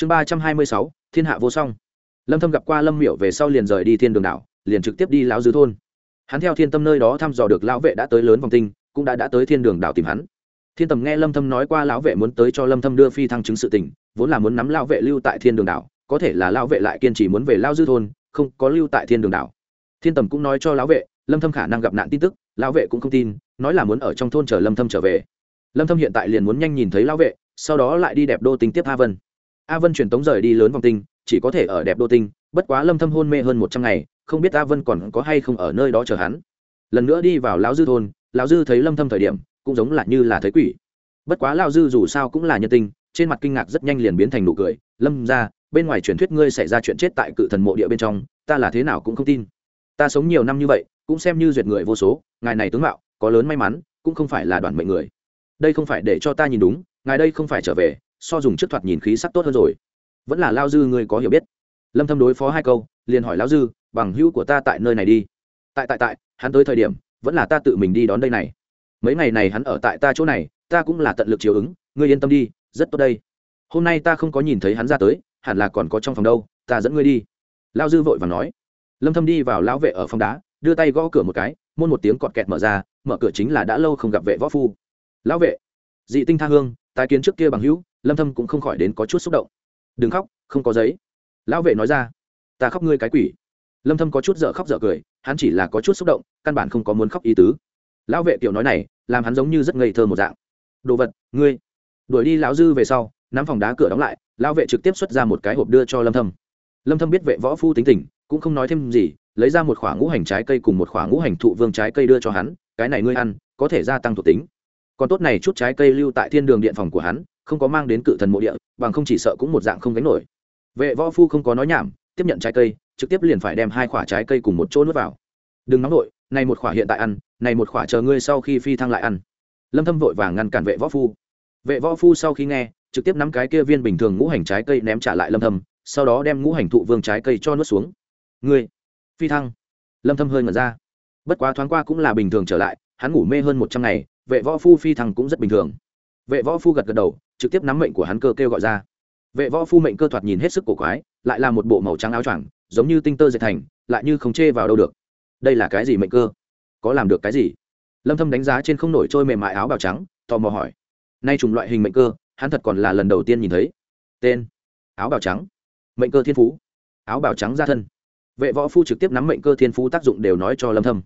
chương ba trăm hai mươi sáu, thiên hạ vô song. Lâm thâm gặp qua lâm miểu về sau liền rời đi thiên đường đảo, liền trực tiếp đi lão dư thôn. Hắn theo thiên tâm nơi đó thăm dò được lão vệ đã tới lớn vòng tinh, cũng đã đã tới thiên đường đảo tìm hắn. Thiên tầm nghe lâm thâm nói qua lão vệ muốn tới cho lâm thâm đưa phi thăng chứng sự tình, vốn là muốn nắm lão vệ lưu tại thiên đường đảo, có thể là lão vệ lại kiên trì muốn về lão dư thôn, không có lưu tại thiên đường đảo. Thiên tầm cũng nói cho lão vệ, lâm thâm khả năng gặp nạn tin tức, lão vệ cũng không tin, nói là muốn ở trong thôn chờ lâm thâm trở về. Lâm thâm hiện tại liền muốn nhanh nhìn thấy lão vệ, sau đó lại đi đẹp đô tinh tiếp a vân a vân truyền tống rời đi lớn vòng tinh chỉ có thể ở đẹp đô tinh bất quá lâm thâm hôn mê hơn 100 ngày không biết a vân còn có hay không ở nơi đó chờ hắn. Lần nữa đi vào lão dư thôn lão dư thấy lâm thâm thời điểm cũng giống là như là thấy quỷ. Bất quá lão dư dù sao cũng là nhân tình, trên mặt kinh ngạc rất nhanh liền biến thành nụ cười. Lâm ra bên ngoài truyền thuyết ngươi xảy ra chuyện chết tại cự thần mộ địa bên trong ta là thế nào cũng không tin. Ta sống nhiều năm như vậy cũng xem như duyệt người vô số ngài này tướng mạo có lớn may mắn cũng không phải là đoàn mệnh người. Đây không phải để cho ta nhìn đúng ngài đây không phải trở về so dùng trước thoạt nhìn khí sắc tốt hơn rồi. Vẫn là lao dư ngươi có hiểu biết. Lâm thâm đối phó hai câu, liền hỏi lao dư, bằng hữu của ta tại nơi này đi? Tại tại tại, hắn tới thời điểm, vẫn là ta tự mình đi đón đây này. Mấy ngày này hắn ở tại ta chỗ này, ta cũng là tận lực chiều ứng, ngươi yên tâm đi, rất tốt đây. Hôm nay ta không có nhìn thấy hắn ra tới, hẳn là còn có trong phòng đâu, ta dẫn ngươi đi. Lao dư vội và nói. Lâm thâm đi vào lão vệ ở phòng đá, đưa tay gõ cửa một cái, môn một tiếng cọt kẹt mở ra, mở cửa chính là đã lâu không gặp vệ võ phu. Lão vệ, dị tinh tha hương, tái kiến trước kia bằng hữu lâm thâm cũng không khỏi đến có chút xúc động. Đừng khóc, không có giấy. Lão vệ nói ra, ta khóc ngươi cái quỷ. Lâm thâm có chút dở khóc dở cười, hắn chỉ là có chút xúc động, căn bản không có muốn khóc ý tứ. Lão vệ tiểu nói này, làm hắn giống như rất ngây thơ một dạng. Đồ vật, ngươi. Đuổi đi lão dư về sau, nắm phòng đá cửa đóng lại, lão vệ trực tiếp xuất ra một cái hộp đưa cho lâm thâm. Lâm thâm biết vệ võ phu tính tình, cũng không nói thêm gì, lấy ra một khoả ngũ hành trái cây cùng một khoả ngũ hành thụ vương trái cây đưa cho hắn, cái này ngươi ăn, có thể gia tăng thuộc tính. Còn tốt này chút trái cây lưu tại thiên đường điện phòng của hắn không có mang đến cự thần mộ địa, bằng không chỉ sợ cũng một dạng không gánh nổi. Vệ võ phu không có nói nhảm, tiếp nhận trái cây, trực tiếp liền phải đem hai khoả trái cây cùng một chỗ nuốt vào. Đừng nóng nổi này một khoả hiện tại ăn, này một khoả chờ ngươi sau khi phi thăng lại ăn. Lâm thâm vội vàng ngăn cản vệ võ phu. Vệ võ phu sau khi nghe, trực tiếp nắm cái kia viên bình thường ngũ hành trái cây ném trả lại lâm thâm, sau đó đem ngũ hành thụ vương trái cây cho nuốt xuống. Ngươi, phi thăng. Lâm thâm hơi ngẩn ra. Bất quá thoáng qua cũng là bình thường trở lại, hắn ngủ mê hơn 100 ngày, vệ võ phu phi thăng cũng rất bình thường. Vệ võ phu gật gật đầu trực tiếp nắm mệnh của hắn cơ kêu gọi ra. Vệ võ phu mệnh cơ thoạt nhìn hết sức cổ quái, lại là một bộ màu trắng áo choàng, giống như tinh tơ dệt thành, lại như không chê vào đâu được. Đây là cái gì mệnh cơ? Có làm được cái gì? Lâm thâm đánh giá trên không nổi trôi mềm mại áo bào trắng, tò mò hỏi. Nay trùng loại hình mệnh cơ, hắn thật còn là lần đầu tiên nhìn thấy. Tên, áo bào trắng. Mệnh cơ thiên phú. Áo bào trắng ra thân. Vệ võ phu trực tiếp nắm mệnh cơ thiên phú tác dụng đều nói cho lâm thâm.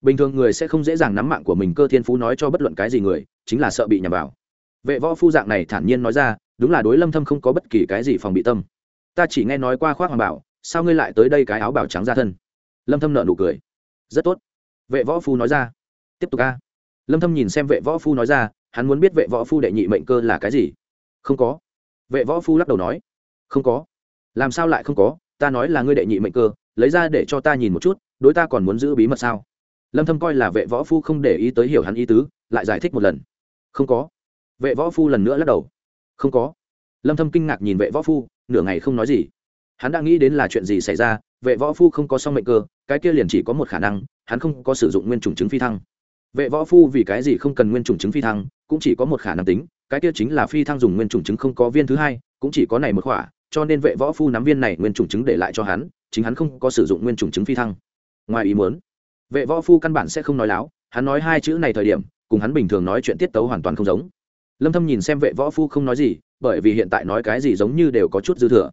Bình thường người sẽ không dễ dàng nắm mạng của mình cơ thiên phú nói cho bất luận cái gì người, chính là sợ bị nhầm vào vệ võ phu dạng này thản nhiên nói ra, đúng là đối lâm thâm không có bất kỳ cái gì phòng bị tâm. Ta chỉ nghe nói qua khoác hoàng bảo, sao ngươi lại tới đây cái áo bảo trắng ra thân? Lâm thâm nở nụ cười. Rất tốt. Vệ võ phu nói ra. Tiếp tục a. Lâm thâm nhìn xem vệ võ phu nói ra, hắn muốn biết vệ võ phu đệ nhị mệnh cơ là cái gì? Không có. Vệ võ phu lắc đầu nói. Không có. Làm sao lại không có? Ta nói là ngươi đệ nhị mệnh cơ, lấy ra để cho ta nhìn một chút, đối ta còn muốn giữ bí mật sao? Lâm thâm coi là vệ võ phu không để ý tới hiểu hắn ý tứ, lại giải thích một lần. Không có vệ võ phu lần nữa lắc đầu. Không có. Lâm thâm kinh ngạc nhìn vệ võ phu, nửa ngày không nói gì. Hắn đã nghĩ đến là chuyện gì xảy ra, vệ võ phu không có song mệnh cơ, cái kia liền chỉ có một khả năng, hắn không có sử dụng nguyên chủng chứng phi thăng. Vệ võ phu vì cái gì không cần nguyên chủng chứng phi thăng, cũng chỉ có một khả năng tính, cái kia chính là phi thăng dùng nguyên chủng chứng không có viên thứ hai, cũng chỉ có này một khỏa, cho nên vệ võ phu nắm viên này nguyên chủng chứng để lại cho hắn, chính hắn không có sử dụng nguyên chủng chứng phi thăng. Ngoài ý muốn, vệ võ phu căn bản sẽ không nói láo, hắn nói hai chữ này thời điểm, cùng hắn bình thường nói chuyện tiết tấu hoàn toàn không giống lâm thâm nhìn xem vệ võ phu không nói gì, bởi vì hiện tại nói cái gì giống như đều có chút dư thừa.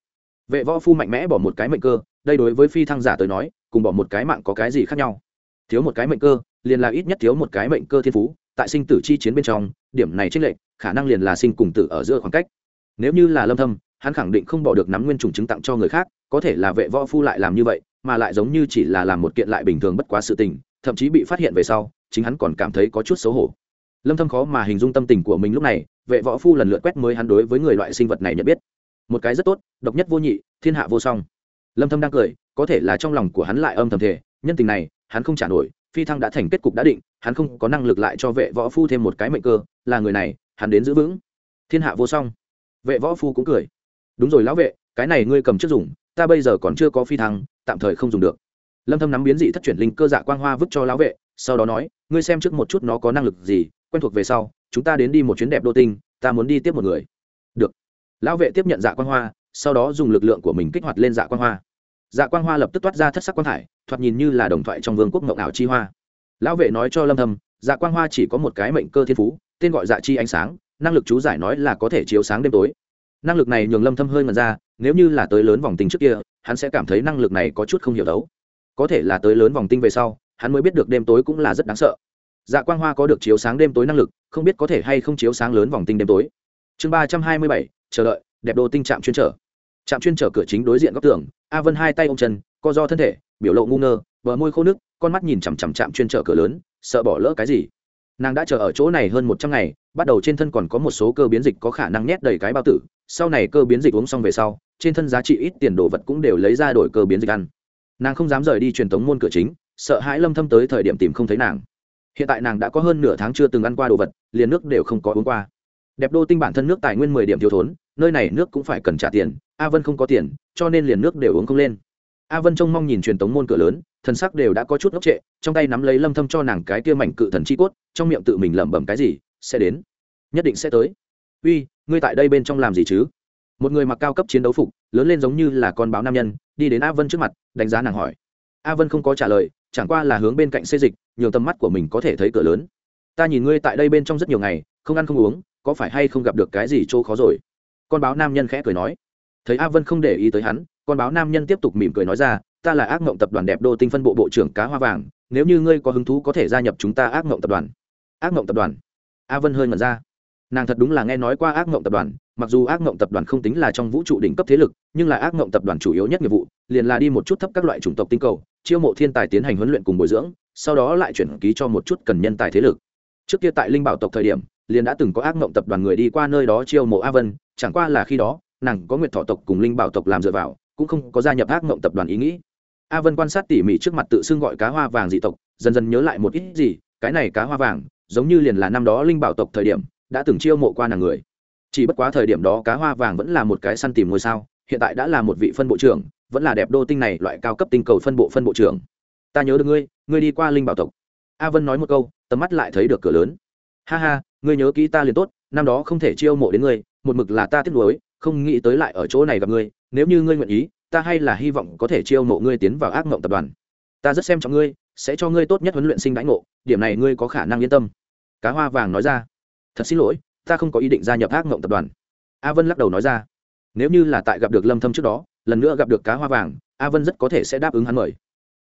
Vệ võ phu mạnh mẽ bỏ một cái mệnh cơ, đây đối với phi thăng giả tới nói, cùng bỏ một cái mạng có cái gì khác nhau? Thiếu một cái mệnh cơ, liền là ít nhất thiếu một cái mệnh cơ thiên phú, tại sinh tử chi chiến bên trong, điểm này trích lệnh khả năng liền là sinh cùng tử ở giữa khoảng cách. Nếu như là lâm thâm, hắn khẳng định không bỏ được nắm nguyên trùng chứng tặng cho người khác, có thể là vệ võ phu lại làm như vậy, mà lại giống như chỉ là làm một kiện lại bình thường bất quá sự tình, thậm chí bị phát hiện về sau, chính hắn còn cảm thấy có chút xấu hổ lâm thâm khó mà hình dung tâm tình của mình lúc này, vệ võ phu lần lượt quét mới hắn đối với người loại sinh vật này nhận biết. Một cái rất tốt, độc nhất vô nhị, thiên hạ vô song. Lâm thâm đang cười, có thể là trong lòng của hắn lại âm thầm thể nhân tình này, hắn không trả nổi, phi thăng đã thành kết cục đã định, hắn không có năng lực lại cho vệ võ phu thêm một cái mệnh cơ, là người này, hắn đến giữ vững. Thiên hạ vô song. Vệ võ phu cũng cười. Đúng rồi lão vệ, cái này ngươi cầm trước dùng, ta bây giờ còn chưa có phi thăng, tạm thời không dùng được. Lâm thâm nắm biến dị thất chuyển linh cơ dạ quang hoa vứt cho lão vệ, sau đó nói, ngươi xem trước một chút nó có năng lực gì quen thuộc về sau, chúng ta đến đi một chuyến đẹp đô tinh, ta muốn đi tiếp một người. Được. Lão vệ tiếp nhận dạ quang hoa, sau đó dùng lực lượng của mình kích hoạt lên dạ quang hoa. Dạ quang hoa lập tức toát ra thất sắc quan thải, thoạt nhìn như là đồng thoại trong vương quốc mộng ảo chi hoa. Lão vệ nói cho lâm thâm dạ quang hoa chỉ có một cái mệnh cơ thiên phú, tên gọi dạ chi ánh sáng, năng lực chú giải nói là có thể chiếu sáng đêm tối. Năng lực này nhường lâm thâm hơi ngần ra, nếu như là tới lớn vòng tinh trước kia, hắn sẽ cảm thấy năng lực này có chút không hiểu đấu. Có thể là tới lớn vòng tinh về sau, hắn mới biết được đêm tối cũng là rất đáng sợ dạ quang hoa có được chiếu sáng đêm tối năng lực, không biết có thể hay không chiếu sáng lớn vòng tinh đêm tối. Chương ba trăm hai mươi bảy, chờ đợi, đẹp đồ tinh trạm chuyên trở. Trạm chuyên trở cửa chính đối diện góc tường, a vân hai tay ôm chân, co do thân thể, biểu lộ ngu ngơ, bờ môi khô nước, con mắt nhìn chằm chằm chạm chuyên trở cửa lớn, sợ bỏ lỡ cái gì. Nàng đã chờ ở chỗ này hơn một trăm ngày, bắt đầu trên thân còn có một số cơ biến dịch có khả năng nhét đầy cái bao tử. Sau này cơ biến dịch uống xong về sau, trên thân giá trị ít tiền đồ vật cũng đều lấy ra đổi cơ biến dịch ăn. Nàng không dám rời đi truyền thống môn cửa chính, sợ hãi lâm thâm tới thời điểm tìm không thấy nàng hiện tại nàng đã có hơn nửa tháng chưa từng ăn qua đồ vật, liền nước đều không có uống qua. Đẹp đô tinh bản thân nước tài nguyên mười điểm thiếu thốn, nơi này nước cũng phải cần trả tiền, a vân không có tiền, cho nên liền nước đều uống không lên. A vân trông mong nhìn truyền tống môn cửa lớn, thần sắc đều đã có chút ngốc trệ, trong tay nắm lấy lâm thâm cho nàng cái kia mảnh cự thần chi cốt, trong miệng tự mình lẩm bẩm cái gì, sẽ đến, nhất định sẽ tới. Uy, ngươi tại đây bên trong làm gì chứ? Một người mặc cao cấp chiến đấu phục, lớn lên giống như là con báo nam nhân, đi đến a vân trước mặt, đánh giá nàng hỏi. A vân không có trả lời chẳng qua là hướng bên cạnh xê dịch, nhiều tầm mắt của mình có thể thấy cửa lớn. Ta nhìn ngươi tại đây bên trong rất nhiều ngày, không ăn không uống, có phải hay không gặp được cái gì chỗ khó rồi? Con báo nam nhân khẽ cười nói. Thấy a vân không để ý tới hắn, con báo nam nhân tiếp tục mỉm cười nói ra, ta là ác mộng tập đoàn đẹp đô tinh phân bộ bộ trưởng cá hoa vàng, nếu như ngươi có hứng thú có thể gia nhập chúng ta ác mộng tập đoàn. Ác mộng tập đoàn? A vân hơi ngẩn ra. Nàng thật đúng là nghe nói qua ác mộng tập đoàn, mặc dù ác mộng tập đoàn không tính là trong vũ trụ đỉnh cấp thế lực, nhưng là ác mộng tập đoàn chủ yếu nhất nghiệp vụ, liền là đi một chút thấp các loại chủng tộc tinh cầu chiêu mộ thiên tài tiến hành huấn luyện cùng bồi dưỡng, sau đó lại chuyển ký cho một chút cần nhân tài thế lực. Trước kia tại linh bảo tộc thời điểm, liền đã từng có ác mộng tập đoàn người đi qua nơi đó chiêu mộ a vân, chẳng qua là khi đó, nàng có nguyệt thọ tộc cùng linh bảo tộc làm dựa vào, cũng không có gia nhập ác mộng tập đoàn ý nghĩ. A vân quan sát tỉ mỉ trước mặt tự xưng gọi cá hoa vàng dị tộc, dần dần nhớ lại một ít gì, cái này cá hoa vàng, giống như liền là năm đó linh bảo tộc thời điểm, đã từng chiêu mộ qua nàng người. Chỉ bất quá thời điểm đó cá hoa vàng vẫn là một cái săn tìm ngôi sao, hiện tại đã là một vị phân bộ trưởng vẫn là đẹp đô tinh này loại cao cấp tinh cầu phân bộ phân bộ trưởng. Ta nhớ được ngươi ngươi đi qua linh bảo tộc. A vân nói một câu, tầm mắt lại thấy được cửa lớn. Ha ha, ngươi nhớ kỹ ta liền tốt, năm đó không thể chiêu mộ đến ngươi, một mực là ta tiếc nuối, không nghĩ tới lại ở chỗ này gặp ngươi. Nếu như ngươi nguyện ý, ta hay là hy vọng có thể chiêu mộ ngươi tiến vào ác mộng tập đoàn. Ta rất xem trọng ngươi, sẽ cho ngươi tốt nhất huấn luyện sinh đãi ngộ, điểm này ngươi có khả năng yên tâm. Cá hoa vàng nói ra. Thật xin lỗi, ta không có ý định gia nhập ác mộng tập đoàn. A vân lắc đầu nói ra. Nếu như là tại gặp được lâm thâm trước đó lần nữa gặp được cá hoa vàng, a vân rất có thể sẽ đáp ứng hắn mời.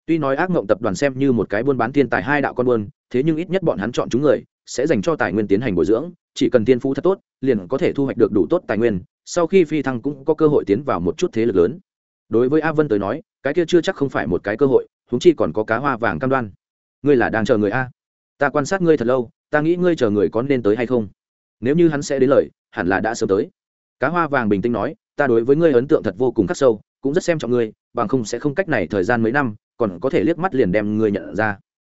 Tuy nói ác mộng tập đoàn xem như một cái buôn bán thiên tài hai đạo con buôn, thế nhưng ít nhất bọn hắn chọn chúng người, sẽ dành cho tài nguyên tiến hành bồi dưỡng, chỉ cần tiên phú thật tốt, liền có thể thu hoạch được đủ tốt tài nguyên, sau khi phi thăng cũng có cơ hội tiến vào một chút thế lực lớn. Đối với a vân tới nói, cái kia chưa chắc không phải một cái cơ hội húng chi còn có cá hoa vàng cam đoan. Ngươi là đang chờ người a. Ta quan sát ngươi thật lâu, ta nghĩ ngươi chờ người có nên tới hay không. Nếu như hắn sẽ đến lời, hẳn là đã sớm tới. Cá hoa vàng bình tĩnh nói ta đối với ngươi ấn tượng thật vô cùng khắc sâu, cũng rất xem trọng ngươi, bằng không sẽ không cách này thời gian mấy năm, còn có thể liếc mắt liền đem ngươi nhận ra.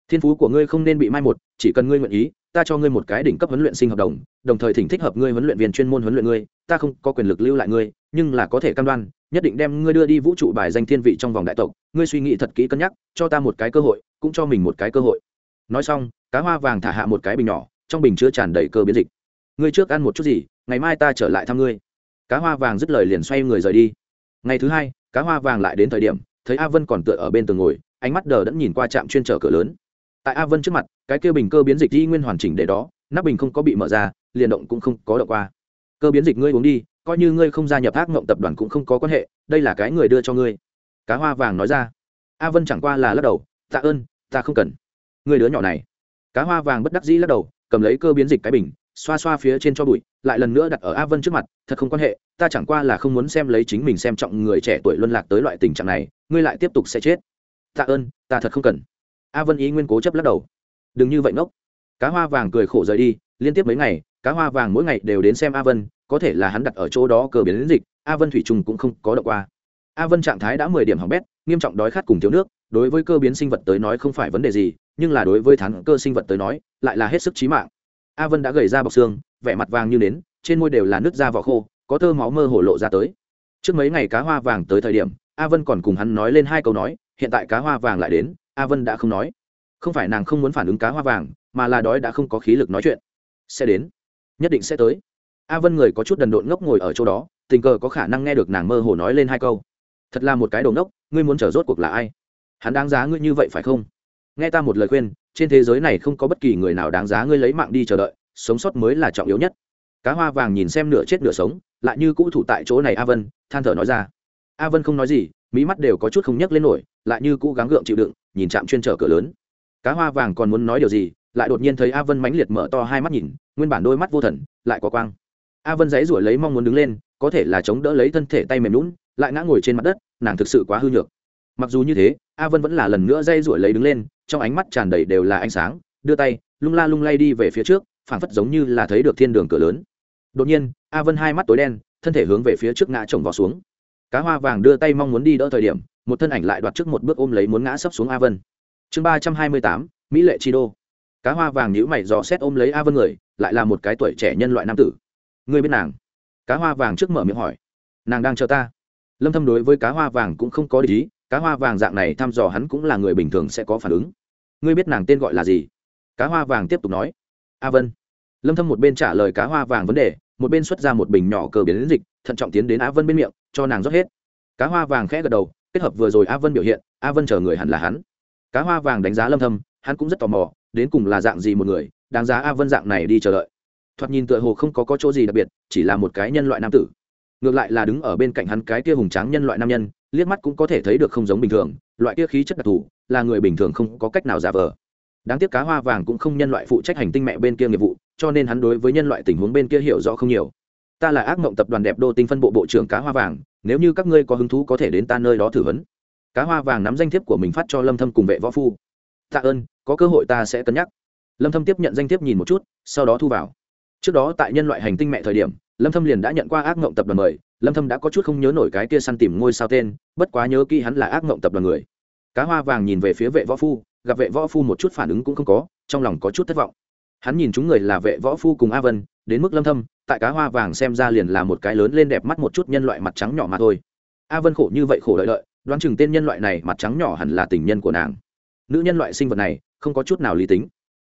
Thiên phú của ngươi không nên bị mai một, chỉ cần ngươi nguyện ý, ta cho ngươi một cái đỉnh cấp huấn luyện sinh hợp đồng đồng thời thỉnh thích hợp ngươi huấn luyện viên chuyên môn huấn luyện ngươi, ta không có quyền lực lưu lại ngươi, nhưng là có thể cam đoan, nhất định đem ngươi đưa đi vũ trụ bài danh thiên vị trong vòng đại tộc, ngươi suy nghĩ thật kỹ cân nhắc, cho ta một cái cơ hội, cũng cho mình một cái cơ hội. Nói xong, cá hoa vàng thả hạ một cái bình nhỏ, trong bình chứa tràn đầy cơ biến dịch. Ngươi trước ăn một chút gì, ngày mai ta trở lại thăm ngươi cá hoa vàng dứt lời liền xoay người rời đi. Ngày thứ hai, cá hoa vàng lại đến thời điểm, thấy a vân còn tựa ở bên tường ngồi, ánh mắt đờ đẫn nhìn qua trạm chuyên trở cửa lớn. Tại a vân trước mặt, cái kia bình cơ biến dịch di nguyên hoàn chỉnh để đó, nắp bình không có bị mở ra, liền động cũng không có động qua. Cơ biến dịch ngươi uống đi, coi như ngươi không gia nhập ác mộng tập đoàn cũng không có quan hệ, đây là cái người đưa cho ngươi. Cá hoa vàng nói ra. A vân chẳng qua là lắc đầu, tạ ơn, ta không cần. Người đứa nhỏ này. Cá hoa vàng bất đắc dĩ lắc đầu, cầm lấy cơ biến dịch cái bình xoa xoa phía trên cho bụi, lại lần nữa đặt ở a vân trước mặt, thật không quan hệ, ta chẳng qua là không muốn xem lấy chính mình xem trọng người trẻ tuổi luân lạc tới loại tình trạng này, ngươi lại tiếp tục sẽ chết. Tạ ơn, ta thật không cần. A vân ý nguyên cố chấp lắc đầu. Đừng như vậy ngốc. Cá hoa vàng cười khổ rời đi, liên tiếp mấy ngày, cá hoa vàng mỗi ngày đều đến xem a vân, có thể là hắn đặt ở chỗ đó cờ biến đến dịch, a vân thủy trùng cũng không có đậu qua. A vân trạng thái đã mười điểm hỏng bét, nghiêm trọng đói khát cùng thiếu nước, đối với cơ biến sinh vật tới nói không phải vấn đề gì, nhưng là đối với thắng cơ sinh vật tới nói, lại là hết sức trí mạng a vân đã gầy ra bọc xương vẻ mặt vàng như nến trên môi đều là nước da vỏ khô có thơ máu mơ hổ lộ ra tới. Trước mấy ngày cá hoa vàng tới thời điểm a vân còn cùng hắn nói lên hai câu nói hiện tại cá hoa vàng lại đến a vân đã không nói. Không phải nàng không muốn phản ứng cá hoa vàng mà là đói đã không có khí lực nói chuyện. Sẽ đến. Nhất định sẽ tới. A vân người có chút đần độn ngốc ngồi ở chỗ đó tình cờ có khả năng nghe được nàng mơ hồ nói lên hai câu. Thật là một cái đầu ngốc, ngươi muốn trở rốt cuộc là ai? Hắn đáng giá ngươi như vậy phải không? Nghe ta một lời khuyên trên thế giới này không có bất kỳ người nào đáng giá ngươi lấy mạng đi chờ đợi, sống sót mới là trọng yếu nhất. Cá hoa vàng nhìn xem nửa chết nửa sống, lại như cũ thủ tại chỗ này a vân, than thở nói ra. A vân không nói gì mỹ mắt đều có chút không nhấc lên nổi, lại như cũ gắng gượng chịu đựng, nhìn chạm chuyên trở cửa lớn. Cá hoa vàng còn muốn nói điều gì, lại đột nhiên thấy a vân mãnh liệt mở to hai mắt nhìn, nguyên bản đôi mắt vô thần, lại có quang. A vân dãy ruổi lấy mong muốn đứng lên, có thể là chống đỡ lấy thân thể tay mềm lún lại ngã ngồi trên mặt đất, nàng thực sự quá hư nhược. Mặc dù như thế, a vân vẫn là lần nữa dây ruổi lấy đứng lên trong ánh mắt tràn đầy đều là ánh sáng, đưa tay, lung la lung lay đi về phía trước, phảng phất giống như là thấy được thiên đường cửa lớn. Đột nhiên, a vân hai mắt tối đen, thân thể hướng về phía trước ngã chồng vào xuống. Cá hoa vàng đưa tay mong muốn đi đỡ thời điểm, một thân ảnh lại đoạt trước một bước ôm lấy muốn ngã sấp xuống a vân. Chương ba trăm hai mươi tám, mỹ lệ chi đô. Cá hoa vàng nhữ mày dò xét ôm lấy a vân người, lại là một cái tuổi trẻ nhân loại nam tử. Người biết nàng? Cá hoa vàng trước mở miệng hỏi. Nàng đang chờ ta. Lâm thâm đối với cá hoa vàng cũng không có ý, cá hoa vàng dạng này thăm dò hắn cũng là người bình thường sẽ có phản ứng ngươi biết nàng tên gọi là gì? Cá hoa vàng tiếp tục nói. A vân. Lâm thâm một bên trả lời cá hoa vàng vấn đề, một bên xuất ra một bình nhỏ cờ biến dịch, thận trọng tiến đến a vân bên miệng, cho nàng rót hết. Cá hoa vàng khẽ gật đầu, kết hợp vừa rồi a vân biểu hiện, a vân chờ người hẳn là hắn. Cá hoa vàng đánh giá lâm thâm, hắn cũng rất tò mò, đến cùng là dạng gì một người, đáng giá a vân dạng này đi chờ đợi. Thoạt nhìn tựa hồ không có có chỗ gì đặc biệt, chỉ là một cái nhân loại nam tử. Ngược lại là đứng ở bên cạnh hắn cái kia hùng tráng nhân loại nam nhân, liếc mắt cũng có thể thấy được không giống bình thường loại kia khí chất đặc thù, là người bình thường không có cách nào giả vờ. Đáng tiếc cá hoa vàng cũng không nhân loại phụ trách hành tinh mẹ bên kia nghiệp vụ, cho nên hắn đối với nhân loại tình huống bên kia hiểu rõ không nhiều. Ta là ác mộng tập đoàn đẹp đô tinh phân bộ bộ trưởng cá hoa vàng, nếu như các ngươi có hứng thú có thể đến ta nơi đó thử vấn. Cá hoa vàng nắm danh thiếp của mình phát cho lâm thâm cùng vệ võ phu. Tạ ơn, có cơ hội ta sẽ cân nhắc. Lâm thâm tiếp nhận danh thiếp nhìn một chút, sau đó thu vào. Trước đó tại nhân loại hành tinh mẹ thời điểm, lâm thâm liền đã nhận qua ác mộng tập đoàn mời. Lâm thâm đã có chút không nhớ nổi cái kia săn tìm ngôi sao tên, bất quá nhớ kỹ hắn là ác mộng tập đoàn người cá hoa vàng nhìn về phía vệ võ phu, gặp vệ võ phu một chút phản ứng cũng không có, trong lòng có chút thất vọng. Hắn nhìn chúng người là vệ võ phu cùng a vân, đến mức lâm thâm, tại cá hoa vàng xem ra liền là một cái lớn lên đẹp mắt một chút nhân loại mặt trắng nhỏ mà thôi. A vân khổ như vậy khổ đợi đợi, đoán chừng tên nhân loại này mặt trắng nhỏ hẳn là tình nhân của nàng. Nữ nhân loại sinh vật này, không có chút nào lý tính.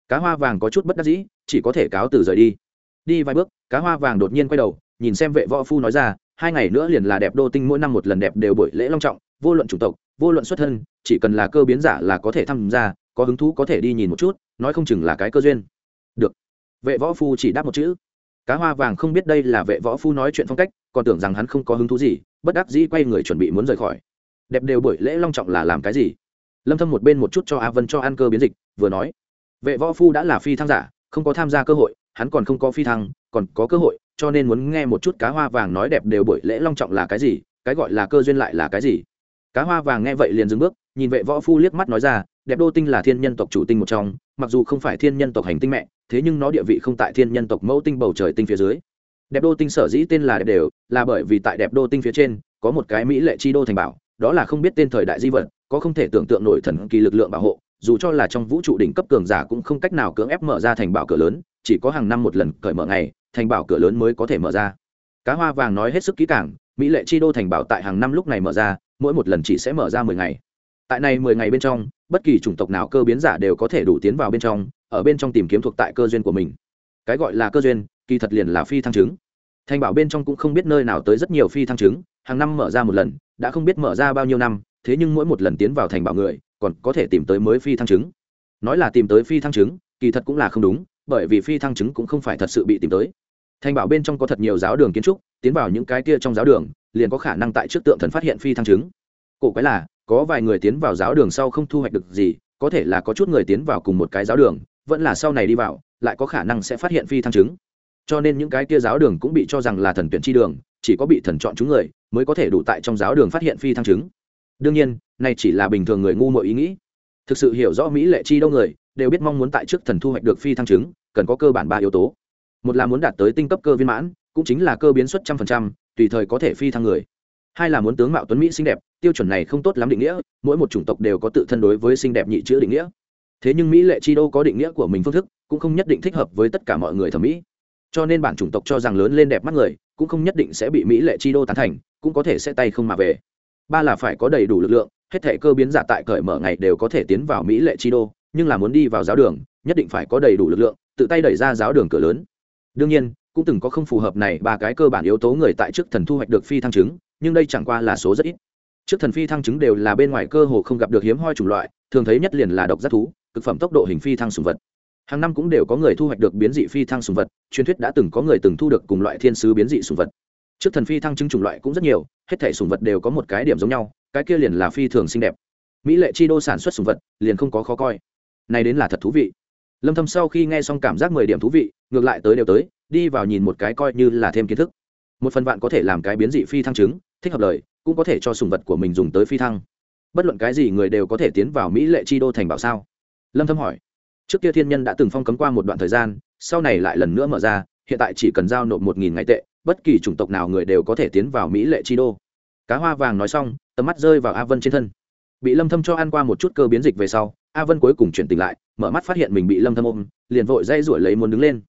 Cá hoa vàng có chút bất đắc dĩ, chỉ có thể cáo từ rời đi. Đi vài bước, cá hoa vàng đột nhiên quay đầu, nhìn xem vệ võ phu nói ra, hai ngày nữa liền là đẹp đô tinh mỗi năm một lần đẹp đều buổi lễ long trọng vô luận chủng tộc, vô luận xuất thân, chỉ cần là cơ biến giả là có thể tham gia, có hứng thú có thể đi nhìn một chút, nói không chừng là cái cơ duyên. Được. Vệ võ phu chỉ đáp một chữ. Cá hoa vàng không biết đây là vệ võ phu nói chuyện phong cách, còn tưởng rằng hắn không có hứng thú gì, bất đắc dĩ quay người chuẩn bị muốn rời khỏi. Đẹp đều buổi lễ long trọng là làm cái gì? Lâm thâm một bên một chút cho a vân cho ăn cơ biến dịch, vừa nói. Vệ võ phu đã là phi thăng giả, không có tham gia cơ hội, hắn còn không có phi thăng, còn có cơ hội, cho nên muốn nghe một chút cá hoa vàng nói đẹp đều buổi lễ long trọng là cái gì, cái gọi là cơ duyên lại là cái gì? Cá hoa vàng nghe vậy liền dừng bước, nhìn vệ võ phu liếc mắt nói ra, đẹp đô tinh là thiên nhân tộc chủ tinh một trong, mặc dù không phải thiên nhân tộc hành tinh mẹ, thế nhưng nó địa vị không tại thiên nhân tộc mẫu tinh bầu trời tinh phía dưới. Đẹp đô tinh sở dĩ tên là đẹp đều, là bởi vì tại đẹp đô tinh phía trên, có một cái mỹ lệ chi đô thành bảo, đó là không biết tên thời đại di vật, có không thể tưởng tượng nổi thần kỳ lực lượng bảo hộ, dù cho là trong vũ trụ đỉnh cấp cường giả cũng không cách nào cưỡng ép mở ra thành bảo cửa lớn, chỉ có hàng năm một lần cởi mở ngày, thành bảo cửa lớn mới có thể mở ra. Cá hoa vàng nói hết sức kỹ càng, mỹ lệ chi đô thành bảo tại hàng năm lúc này mở ra mỗi một lần chỉ sẽ mở ra mười ngày. Tại này mười ngày bên trong, bất kỳ chủng tộc nào cơ biến giả đều có thể đủ tiến vào bên trong, ở bên trong tìm kiếm thuộc tại cơ duyên của mình. Cái gọi là cơ duyên, kỳ thật liền là phi thăng chứng. Thành bảo bên trong cũng không biết nơi nào tới rất nhiều phi thăng chứng, hàng năm mở ra một lần, đã không biết mở ra bao nhiêu năm, thế nhưng mỗi một lần tiến vào thành bảo người, còn có thể tìm tới mới phi thăng chứng. Nói là tìm tới phi thăng chứng, kỳ thật cũng là không đúng, bởi vì phi thăng chứng cũng không phải thật sự bị tìm tới. Thành bảo bên trong có thật nhiều giáo đường kiến trúc tiến vào những cái kia trong giáo đường, liền có khả năng tại trước tượng thần phát hiện phi thăng chứng. Cổ quái là, có vài người tiến vào giáo đường sau không thu hoạch được gì, có thể là có chút người tiến vào cùng một cái giáo đường, vẫn là sau này đi vào, lại có khả năng sẽ phát hiện phi thăng chứng. Cho nên những cái kia giáo đường cũng bị cho rằng là thần tuyển tri đường, chỉ có bị thần chọn chúng người, mới có thể đủ tại trong giáo đường phát hiện phi thăng chứng. Đương nhiên, này chỉ là bình thường người ngu mọi ý nghĩ. Thực sự hiểu rõ mỹ lệ chi đâu người, đều biết mong muốn tại trước thần thu hoạch được phi thăng chứng, cần có cơ bản ba yếu tố. Một là muốn đạt tới tinh cấp cơ viên mãn cũng chính là cơ biến suất trăm phần trăm, tùy thời có thể phi thăng người. Hai là muốn tướng mạo tuấn mỹ xinh đẹp, tiêu chuẩn này không tốt lắm định nghĩa, mỗi một chủng tộc đều có tự thân đối với xinh đẹp nhị chữ định nghĩa. Thế nhưng mỹ lệ chi đô có định nghĩa của mình phương thức, cũng không nhất định thích hợp với tất cả mọi người thẩm mỹ. Cho nên bản chủng tộc cho rằng lớn lên đẹp mắt người, cũng không nhất định sẽ bị mỹ lệ chi đô tán thành, cũng có thể sẽ tay không mà về. Ba là phải có đầy đủ lực lượng, hết thể cơ biến giả tại cởi mở ngày đều có thể tiến vào mỹ lệ chi đô, nhưng là muốn đi vào giáo đường, nhất định phải có đầy đủ lực lượng, tự tay đẩy ra giáo đường cửa lớn. Đương nhiên cũng từng có không phù hợp này ba cái cơ bản yếu tố người tại trước thần thu hoạch được phi thăng chứng, nhưng đây chẳng qua là số rất ít. Trước thần phi thăng chứng đều là bên ngoài cơ hồ không gặp được hiếm hoi chủng loại, thường thấy nhất liền là độc giác thú thực phẩm tốc độ hình phi thăng sùng vật. Hàng năm cũng đều có người thu hoạch được biến dị phi thăng sùng vật, truyền thuyết đã từng có người từng thu được cùng loại thiên sứ biến dị sùng vật. Trước thần phi thăng chứng chủng loại cũng rất nhiều, hết thể sùng vật đều có một cái điểm giống nhau, cái kia liền là phi thường xinh đẹp. Mỹ lệ chi đô sản xuất sùng vật, liền không có khó coi. Này đến là thật thú vị. Lâm thâm sau khi nghe xong cảm giác mười điểm thú vị, ngược lại tới đều tới đi vào nhìn một cái coi như là thêm kiến thức. Một phần bạn có thể làm cái biến dị phi thăng chứng, thích hợp lời, cũng có thể cho sùng vật của mình dùng tới phi thăng. Bất luận cái gì người đều có thể tiến vào mỹ lệ chi đô thành bảo sao? Lâm thâm hỏi. Trước kia thiên nhân đã từng phong cấm qua một đoạn thời gian, sau này lại lần nữa mở ra, hiện tại chỉ cần giao nộp một nghìn ngày tệ, bất kỳ chủng tộc nào người đều có thể tiến vào mỹ lệ chi đô. Cá hoa vàng nói xong, tầm mắt rơi vào a vân trên thân. Bị lâm thâm cho ăn qua một chút cơ biến dịch về sau, a vân cuối cùng chuyển tỉnh lại, mở mắt phát hiện mình bị lâm thâm ôm, liền vội dây rủi lấy muốn đứng lên.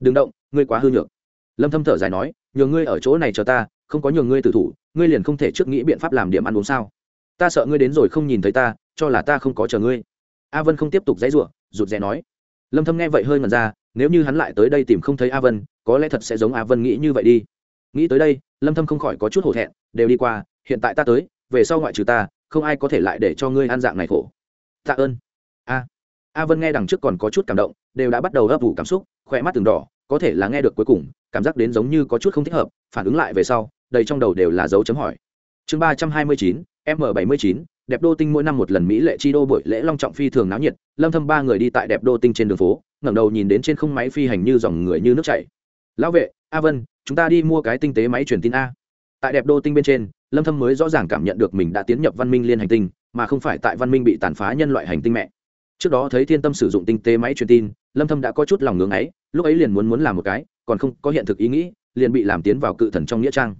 Đừng động ngươi quá hư nhược. Lâm thâm thở dài nói, nhường ngươi ở chỗ này chờ ta, không có nhường ngươi tử thủ, ngươi liền không thể trước nghĩ biện pháp làm điểm ăn uống sao? Ta sợ ngươi đến rồi không nhìn thấy ta, cho là ta không có chờ ngươi. A vân không tiếp tục dãy rủa rụt rè nói. Lâm thâm nghe vậy hơi ngẩn ra, nếu như hắn lại tới đây tìm không thấy a vân, có lẽ thật sẽ giống a vân nghĩ như vậy đi. Nghĩ tới đây, lâm thâm không khỏi có chút hổ thẹn, đều đi qua, hiện tại ta tới, về sau ngoại trừ ta, không ai có thể lại để cho ngươi ăn dạng này khổ. Tạ ơn. A. A vân nghe đằng trước còn có chút cảm động, đều đã bắt đầu ấp ủ cảm xúc khỏe mắt từng đỏ có thể là nghe được cuối cùng, cảm giác đến giống như có chút không thích hợp, phản ứng lại về sau, đầy trong đầu đều là dấu chấm hỏi. Chương ba trăm hai mươi chín, m bảy mươi chín, đẹp đô tinh mỗi năm một lần mỹ lệ chi đô buổi lễ long trọng phi thường náo nhiệt, lâm thâm ba người đi tại đẹp đô tinh trên đường phố, ngẩng đầu nhìn đến trên không máy phi hành như dòng người như nước chảy. Lão vệ, a vân, chúng ta đi mua cái tinh tế máy truyền tin a. Tại đẹp đô tinh bên trên, lâm thâm mới rõ ràng cảm nhận được mình đã tiến nhập văn minh liên hành tinh, mà không phải tại văn minh bị tàn phá nhân loại hành tinh mẹ. Trước đó thấy thiên tâm sử dụng tinh tế máy truyền tin lâm thâm đã có chút lòng ngưỡng ấy, lúc ấy liền muốn muốn làm một cái, còn không có hiện thực ý nghĩ, liền bị làm tiến vào cự thần trong nghĩa trang.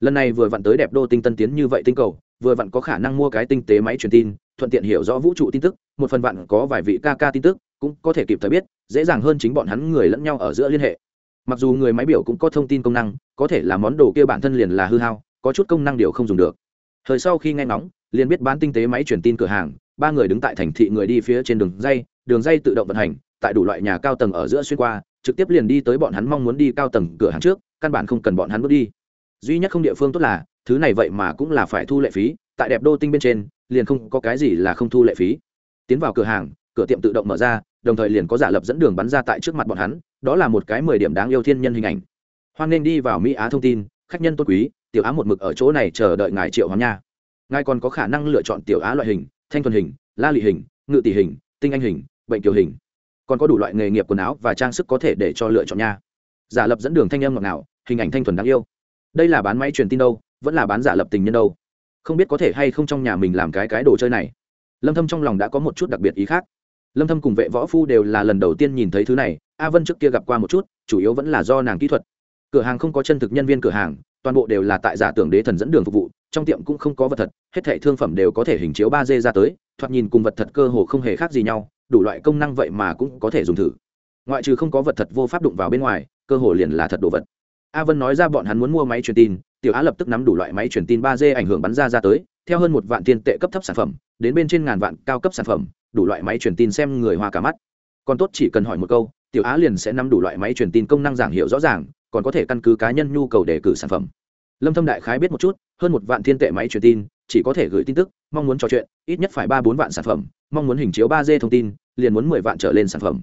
Lần này vừa vặn tới đẹp đô tinh tân tiến như vậy tinh cầu, vừa vặn có khả năng mua cái tinh tế máy truyền tin, thuận tiện hiểu rõ vũ trụ tin tức, một phần vặn có vài vị ca ca tin tức, cũng có thể kịp thời biết, dễ dàng hơn chính bọn hắn người lẫn nhau ở giữa liên hệ. Mặc dù người máy biểu cũng có thông tin công năng, có thể là món đồ kia bản thân liền là hư hao, có chút công năng điều không dùng được. Thời sau khi nghe ngóng, liền biết bán tinh tế máy truyền tin cửa hàng, ba người đứng tại thành thị người đi phía trên đường dây đường dây tự động vận hành tại đủ loại nhà cao tầng ở giữa xuyên qua, trực tiếp liền đi tới bọn hắn mong muốn đi cao tầng cửa hàng trước, căn bản không cần bọn hắn bước đi. Duy nhất không địa phương tốt là, thứ này vậy mà cũng là phải thu lệ phí, tại đẹp đô tinh bên trên, liền không có cái gì là không thu lệ phí. Tiến vào cửa hàng, cửa tiệm tự động mở ra, đồng thời liền có giả lập dẫn đường bắn ra tại trước mặt bọn hắn, đó là một cái mười điểm đáng yêu thiên nhân hình ảnh. Hoan nên đi vào mỹ á thông tin, khách nhân tốt quý, tiểu á một mực ở chỗ này chờ đợi ngài triệu hoàng nha. Ngài còn có khả năng lựa chọn tiểu á loại hình, thanh thuần hình, la lị hình, ngự tỷ hình, tinh anh hình, bệnh kiều hình còn có đủ loại nghề nghiệp quần áo và trang sức có thể để cho lựa chọn nha. Giả lập dẫn đường thanh âm ngọt ngào, hình ảnh thanh thuần đáng yêu. Đây là bán máy truyền tin đâu, vẫn là bán giả lập tình nhân đâu. Không biết có thể hay không trong nhà mình làm cái cái đồ chơi này. Lâm thâm trong lòng đã có một chút đặc biệt ý khác. Lâm thâm cùng vệ võ phu đều là lần đầu tiên nhìn thấy thứ này, a vân trước kia gặp qua một chút, chủ yếu vẫn là do nàng kỹ thuật. Cửa hàng không có chân thực nhân viên cửa hàng, toàn bộ đều là tại giả tưởng đế thần dẫn đường phục vụ, trong tiệm cũng không có vật thật, hết thảy thương phẩm đều có thể hình chiếu ba d ra tới, thoạt nhìn cùng vật thật cơ hồ không hề khác gì nhau đủ loại công năng vậy mà cũng có thể dùng thử. Ngoại trừ không có vật thật vô pháp đụng vào bên ngoài, cơ hồ liền là thật đồ vật. A vân nói ra bọn hắn muốn mua máy truyền tin, tiểu á lập tức nắm đủ loại máy truyền tin ba d ảnh hưởng bắn ra ra tới, theo hơn một vạn tiền tệ cấp thấp sản phẩm, đến bên trên ngàn vạn cao cấp sản phẩm, đủ loại máy truyền tin xem người hoa cả mắt. Còn tốt chỉ cần hỏi một câu, tiểu á liền sẽ nắm đủ loại máy truyền tin công năng giảng hiệu rõ ràng, còn có thể căn cứ cá nhân nhu cầu đề cử sản phẩm. Lâm thâm đại khái biết một chút, hơn một vạn thiên tệ máy truyền tin chỉ có thể gửi tin tức, mong muốn trò chuyện, ít nhất phải ba bốn vạn sản phẩm, mong muốn hình chiếu ba d thông tin, liền muốn mười vạn trở lên sản phẩm.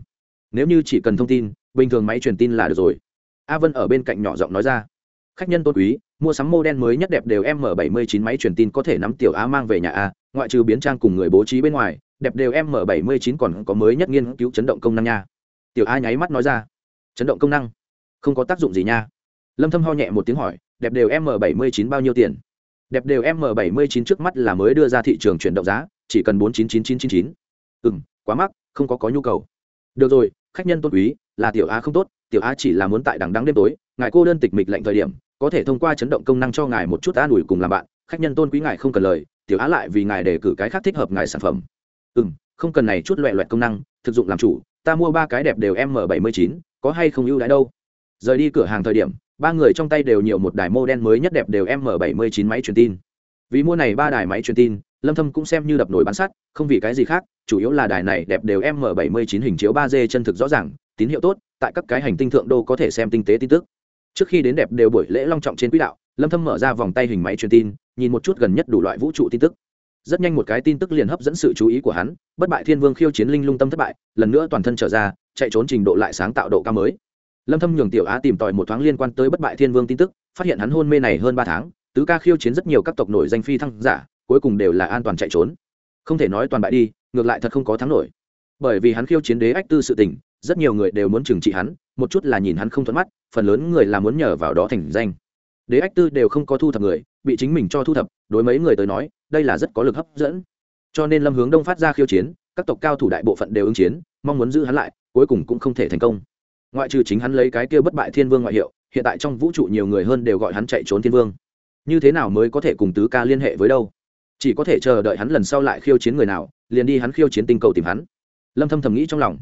Nếu như chỉ cần thông tin, bình thường máy truyền tin là được rồi. A vân ở bên cạnh nhỏ giọng nói ra. Khách nhân tôn quý, mua sắm mô đen mới nhất đẹp đều m 79 máy truyền tin có thể nắm tiểu á mang về nhà a, ngoại trừ biến trang cùng người bố trí bên ngoài, đẹp đều m 79 còn có mới nhất nghiên cứu chấn động công năng nha. Tiểu a nháy mắt nói ra. Chấn động công năng? Không có tác dụng gì nha. Lâm thâm ho nhẹ một tiếng hỏi, đẹp đều m 79 bao nhiêu tiền? Đẹp đều m 79 trước mắt là mới đưa ra thị trường chuyển động giá, chỉ cần bốn chín chín chín chín chín. Quá mắc, không có có nhu cầu. Được rồi, khách nhân tôn quý, là tiểu á không tốt, tiểu á chỉ là muốn tại đằng đắng đêm tối, ngài cô đơn tịch mịch lệnh thời điểm, có thể thông qua chấn động công năng cho ngài một chút an ủi cùng làm bạn, khách nhân tôn quý ngài không cần lời, tiểu á lại vì ngài để cử cái khác thích hợp ngài sản phẩm. Ừ m không cần này chút loẹ loẹt công năng, thực dụng làm chủ, ta mua ba cái đẹp đều m bảy mươi chín có hay không ưu đãi đâu. Rời đi cửa hàng thời điểm ba người trong tay đều nhiều một đài mô đen mới nhất đẹp đều m bảy mươi chín máy truyền tin. Vì mua này ba đài máy truyền tin, lâm thâm cũng xem như đập nổi bán sắt, không vì cái gì khác, chủ yếu là đài này đẹp đều m 79 hình chiếu 3D chân thực rõ ràng, tín hiệu tốt, tại các cái hành tinh thượng đô có thể xem tinh tế tin tức. Trước khi đến đẹp đều buổi lễ long trọng trên quỹ đạo, lâm thâm mở ra vòng tay hình máy truyền tin, nhìn một chút gần nhất đủ loại vũ trụ tin tức. Rất nhanh một cái tin tức liền hấp dẫn sự chú ý của hắn, bất bại thiên vương khiêu chiến linh lung tâm thất bại, lần nữa toàn thân trở ra, chạy trốn trình độ lại sáng tạo độ cao mới lâm thâm nhường tiểu á tìm tòi một thoáng liên quan tới bất bại thiên vương tin tức, phát hiện hắn hôn mê này hơn ba tháng, tứ ca khiêu chiến rất nhiều các tộc nổi danh phi thăng giả, cuối cùng đều là an toàn chạy trốn. Không thể nói toàn bại đi, ngược lại thật không có thắng nổi. Bởi vì hắn khiêu chiến đế ách tư sự tình, rất nhiều người đều muốn trừng trị hắn, một chút là nhìn hắn không thuận mắt, phần lớn người là muốn nhờ vào đó thành danh. Đế ách tư đều không có thu thập người, bị chính mình cho thu thập, đối mấy người tới nói, đây là rất có lực hấp dẫn. Cho nên lâm hướng đông phát ra khiêu chiến, các tộc cao thủ đại bộ phận đều ứng chiến, mong muốn giữ hắn lại, cuối cùng cũng không thể thành công ngoại trừ chính hắn lấy cái kia bất bại thiên vương ngoại hiệu, hiện tại trong vũ trụ nhiều người hơn đều gọi hắn chạy trốn thiên vương. Như thế nào mới có thể cùng tứ ca liên hệ với đâu? Chỉ có thể chờ đợi hắn lần sau lại khiêu chiến người nào, liền đi hắn khiêu chiến tinh cầu tìm hắn. Lâm thâm thầm nghĩ trong lòng.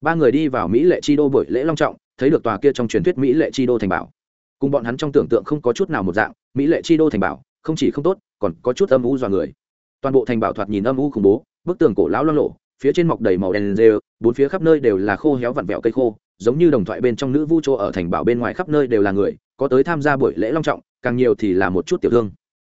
Ba người đi vào mỹ lệ chi đô buổi lễ long trọng, thấy được tòa kia trong truyền thuyết mỹ lệ chi đô thành bảo. Cùng bọn hắn trong tưởng tượng không có chút nào một dạng, mỹ lệ chi đô thành bảo, không chỉ không tốt, còn có chút âm u dọa người. Toàn bộ thành bảo thoạt nhìn âm u khủng bố, bức tường cổ lão lo lộ phía trên mọc đầy màu đen rêu, bốn phía khắp nơi đều là khô héo vặn vẹo cây khô giống như đồng thoại bên trong nữ vu chỗ ở thành bảo bên ngoài khắp nơi đều là người, có tới tham gia buổi lễ long trọng, càng nhiều thì là một chút tiểu thương.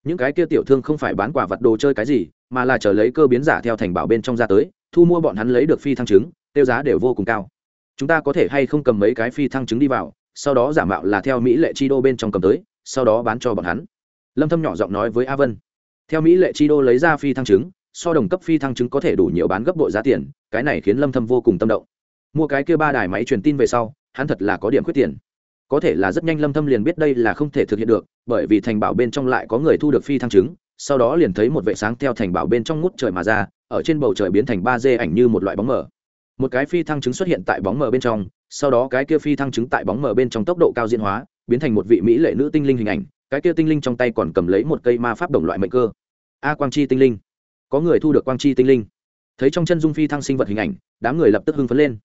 Những cái kia tiểu thương không phải bán quả vật đồ chơi cái gì, mà là chờ lấy cơ biến giả theo thành bảo bên trong ra tới, thu mua bọn hắn lấy được phi thăng chứng tiêu giá đều vô cùng cao. Chúng ta có thể hay không cầm mấy cái phi thăng chứng đi vào, sau đó giả mạo là theo mỹ lệ chi đô bên trong cầm tới, sau đó bán cho bọn hắn. Lâm thâm nhỏ giọng nói với a vân. Theo mỹ lệ chi đô lấy ra phi thăng chứng so đồng cấp phi thăng chứng có thể đủ nhiều bán gấp bội giá tiền, cái này khiến lâm thâm vô cùng tâm động mua cái kia ba đài máy truyền tin về sau, hắn thật là có điểm khuyết tiền. Có thể là rất nhanh lâm thâm liền biết đây là không thể thực hiện được, bởi vì thành bảo bên trong lại có người thu được phi thăng chứng, sau đó liền thấy một vệ sáng theo thành bảo bên trong ngút trời mà ra, ở trên bầu trời biến thành ba d ảnh như một loại bóng mờ. Một cái phi thăng chứng xuất hiện tại bóng mờ bên trong, sau đó cái kia phi thăng chứng tại bóng mờ bên trong tốc độ cao diễn hóa, biến thành một vị mỹ lệ nữ tinh linh hình ảnh, cái kia tinh linh trong tay còn cầm lấy một cây ma pháp đồng loại mệnh cơ. A quang chi tinh linh. Có người thu được quang chi tinh linh. Thấy trong chân dung phi thăng sinh vật hình ảnh, đám người lập tức hưng phấn lên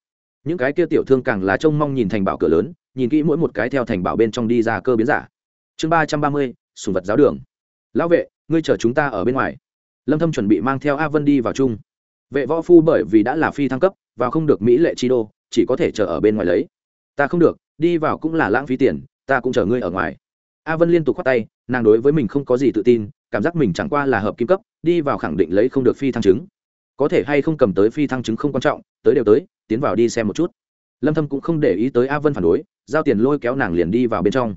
những cái kia tiểu thương càng là trông mong nhìn thành bảo cửa lớn, nhìn kỹ mỗi một cái theo thành bảo bên trong đi ra cơ biến giả. Chương ba trăm ba mươi, sùng vật giáo đường. Lão vệ, ngươi chở chúng ta ở bên ngoài. Lâm thâm chuẩn bị mang theo a vân đi vào chung. Vệ võ phu bởi vì đã là phi thăng cấp, và không được mỹ lệ chi đô, chỉ có thể chờ ở bên ngoài lấy. Ta không được, đi vào cũng là lãng phí tiền, ta cũng chờ ngươi ở ngoài. A vân liên tục khoát tay, nàng đối với mình không có gì tự tin, cảm giác mình chẳng qua là hợp kim cấp, đi vào khẳng định lấy không được phi thăng chứng. Có thể hay không cầm tới phi thăng chứng không quan trọng, tới đều tới tiến vào đi xem một chút. Lâm thâm cũng không để ý tới a vân phản đối, giao tiền lôi kéo nàng liền đi vào bên trong.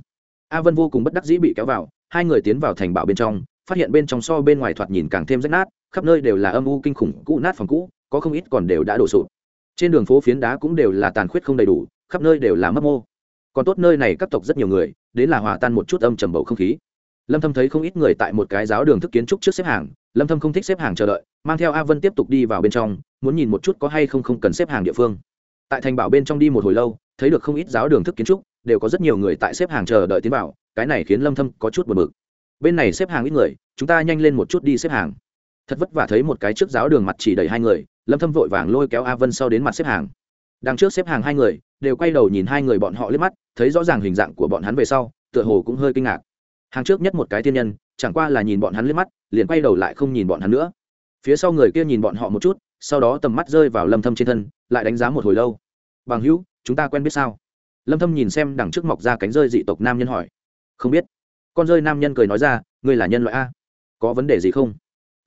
A vân vô cùng bất đắc dĩ bị kéo vào, hai người tiến vào thành bảo bên trong, phát hiện bên trong so bên ngoài thoạt nhìn càng thêm rách nát, khắp nơi đều là âm u kinh khủng, cũ nát phòng cũ, có không ít còn đều đã đổ sụp. Trên đường phố phiến đá cũng đều là tàn khuyết không đầy đủ, khắp nơi đều là mấp mô. Còn tốt nơi này các tộc rất nhiều người, đến là hòa tan một chút âm trầm bầu không khí lâm thâm thấy không ít người tại một cái giáo đường thức kiến trúc trước xếp hàng, lâm thâm không thích xếp hàng chờ đợi, mang theo a vân tiếp tục đi vào bên trong, muốn nhìn một chút có hay không không cần xếp hàng địa phương. Tại thành bảo bên trong đi một hồi lâu, thấy được không ít giáo đường thức kiến trúc, đều có rất nhiều người tại xếp hàng chờ đợi tiến vào, cái này khiến lâm thâm có chút buồn bực. Bên này xếp hàng ít người, chúng ta nhanh lên một chút đi xếp hàng. Thật vất vả thấy một cái trước giáo đường mặt chỉ đầy hai người, lâm thâm vội vàng lôi kéo a vân sau đến mặt xếp hàng. Đằng trước xếp hàng hai người, đều quay đầu nhìn hai người bọn họ liếc mắt, thấy rõ ràng hình dạng của bọn hắn về sau, tựa hồ cũng hơi kinh ngạc hàng trước nhất một cái tiên nhân, chẳng qua là nhìn bọn hắn liếc mắt, liền quay đầu lại không nhìn bọn hắn nữa. Phía sau người kia nhìn bọn họ một chút, sau đó tầm mắt rơi vào lâm thâm trên thân, lại đánh giá một hồi lâu. Bằng hữu, chúng ta quen biết sao? Lâm thâm nhìn xem đằng trước mọc ra cánh rơi dị tộc nam nhân hỏi. Không biết. Con rơi nam nhân cười nói ra, ngươi là nhân loại a? Có vấn đề gì không?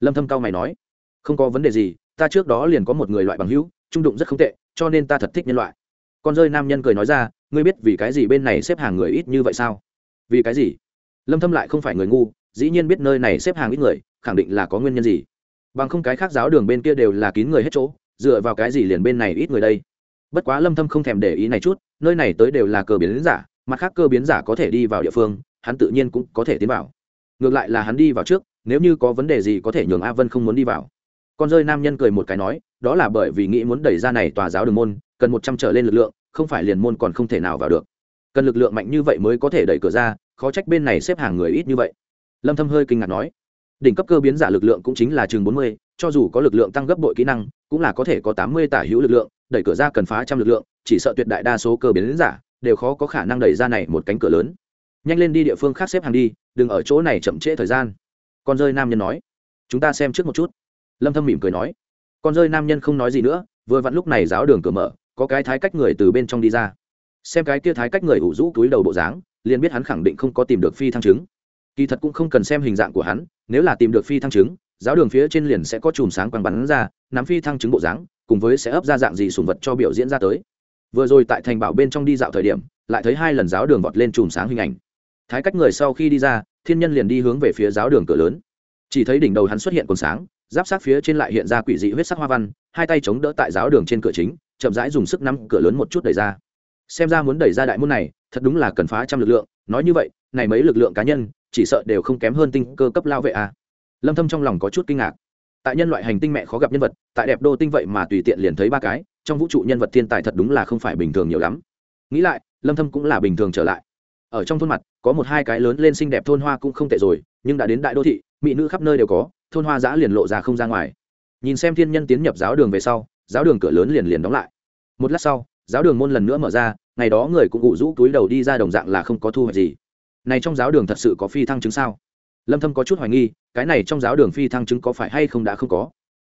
Lâm thâm cao mày nói. Không có vấn đề gì, ta trước đó liền có một người loại bằng hữu, trung đụng rất không tệ, cho nên ta thật thích nhân loại. Con rơi nam nhân cười nói ra, ngươi biết vì cái gì bên này xếp hàng người ít như vậy sao? Vì cái gì? Lâm thâm lại không phải người ngu, dĩ nhiên biết nơi này xếp hàng ít người, khẳng định là có nguyên nhân gì. Bằng không cái khác giáo đường bên kia đều là kín người hết chỗ, dựa vào cái gì liền bên này ít người đây? Bất quá lâm thâm không thèm để ý này chút, nơi này tới đều là cơ biến giả, mặt khác cơ biến giả có thể đi vào địa phương, hắn tự nhiên cũng có thể tiến vào. Ngược lại là hắn đi vào trước, nếu như có vấn đề gì có thể nhường a vân không muốn đi vào. Con rơi nam nhân cười một cái nói, đó là bởi vì nghĩ muốn đẩy ra này tòa giáo đường môn, cần một trăm trở lên lực lượng, không phải liền môn còn không thể nào vào được. Cần lực lượng mạnh như vậy mới có thể đẩy cửa ra khó trách bên này xếp hàng người ít như vậy. Lâm thâm hơi kinh ngạc nói đỉnh cấp cơ biến giả lực lượng cũng chính là chừng 40, cho dù có lực lượng tăng gấp bội kỹ năng cũng là có thể có 80 tả hữu lực lượng đẩy cửa ra cần phá trăm lực lượng chỉ sợ tuyệt đại đa số cơ biến giả đều khó có khả năng đẩy ra này một cánh cửa lớn. Nhanh lên đi địa phương khác xếp hàng đi đừng ở chỗ này chậm trễ thời gian. Con rơi nam nhân nói chúng ta xem trước một chút. Lâm thâm mỉm cười nói con rơi nam nhân không nói gì nữa vừa vặn lúc này giáo đường cửa mở có cái thái cách người từ bên trong đi ra. Xem cái kia thái cách người ủ rũ túi đầu bộ dáng liền biết hắn khẳng định không có tìm được phi thăng chứng. Kỳ thật cũng không cần xem hình dạng của hắn, nếu là tìm được phi thăng chứng, giáo đường phía trên liền sẽ có chùm sáng quang bắn ra, nắm phi thăng chứng bộ dáng, cùng với sẽ ấp ra dạng gì sùng vật cho biểu diễn ra tới. Vừa rồi tại thành bảo bên trong đi dạo thời điểm, lại thấy hai lần giáo đường vọt lên chùm sáng hình ảnh. Thái cách người sau khi đi ra, thiên nhân liền đi hướng về phía giáo đường cửa lớn. Chỉ thấy đỉnh đầu hắn xuất hiện quần sáng, giáp sát phía trên lại hiện ra quỷ dị huyết sắc hoa văn, hai tay chống đỡ tại giáo đường trên cửa chính, chậm rãi dùng sức nắm cửa lớn một chút đẩy ra. Xem ra muốn đẩy ra đại môn này thật đúng là cần phá trăm lực lượng, nói như vậy, này mấy lực lượng cá nhân, chỉ sợ đều không kém hơn tinh cơ cấp lao vệ à. lâm thâm trong lòng có chút kinh ngạc. Tại nhân loại hành tinh mẹ khó gặp nhân vật, tại đẹp đô tinh vậy mà tùy tiện liền thấy ba cái, trong vũ trụ nhân vật thiên tài thật đúng là không phải bình thường nhiều lắm. Nghĩ lại, lâm thâm cũng là bình thường trở lại. Ở trong thôn mặt, có một hai cái lớn lên xinh đẹp thôn hoa cũng không tệ rồi, nhưng đã đến đại đô thị, mỹ nữ khắp nơi đều có, thôn hoa giã liền lộ ra không ra ngoài. Nhìn xem thiên nhân tiến nhập giáo đường về sau, giáo đường cửa lớn liền liền đóng lại. Một lát sau, giáo đường môn lần nữa mở ra ngày đó người cũng ủ rũ túi đầu đi ra đồng dạng là không có thu hoạch gì. Này trong giáo đường thật sự có phi thăng chứng sao? Lâm thâm có chút hoài nghi, cái này trong giáo đường phi thăng chứng có phải hay không đã không có?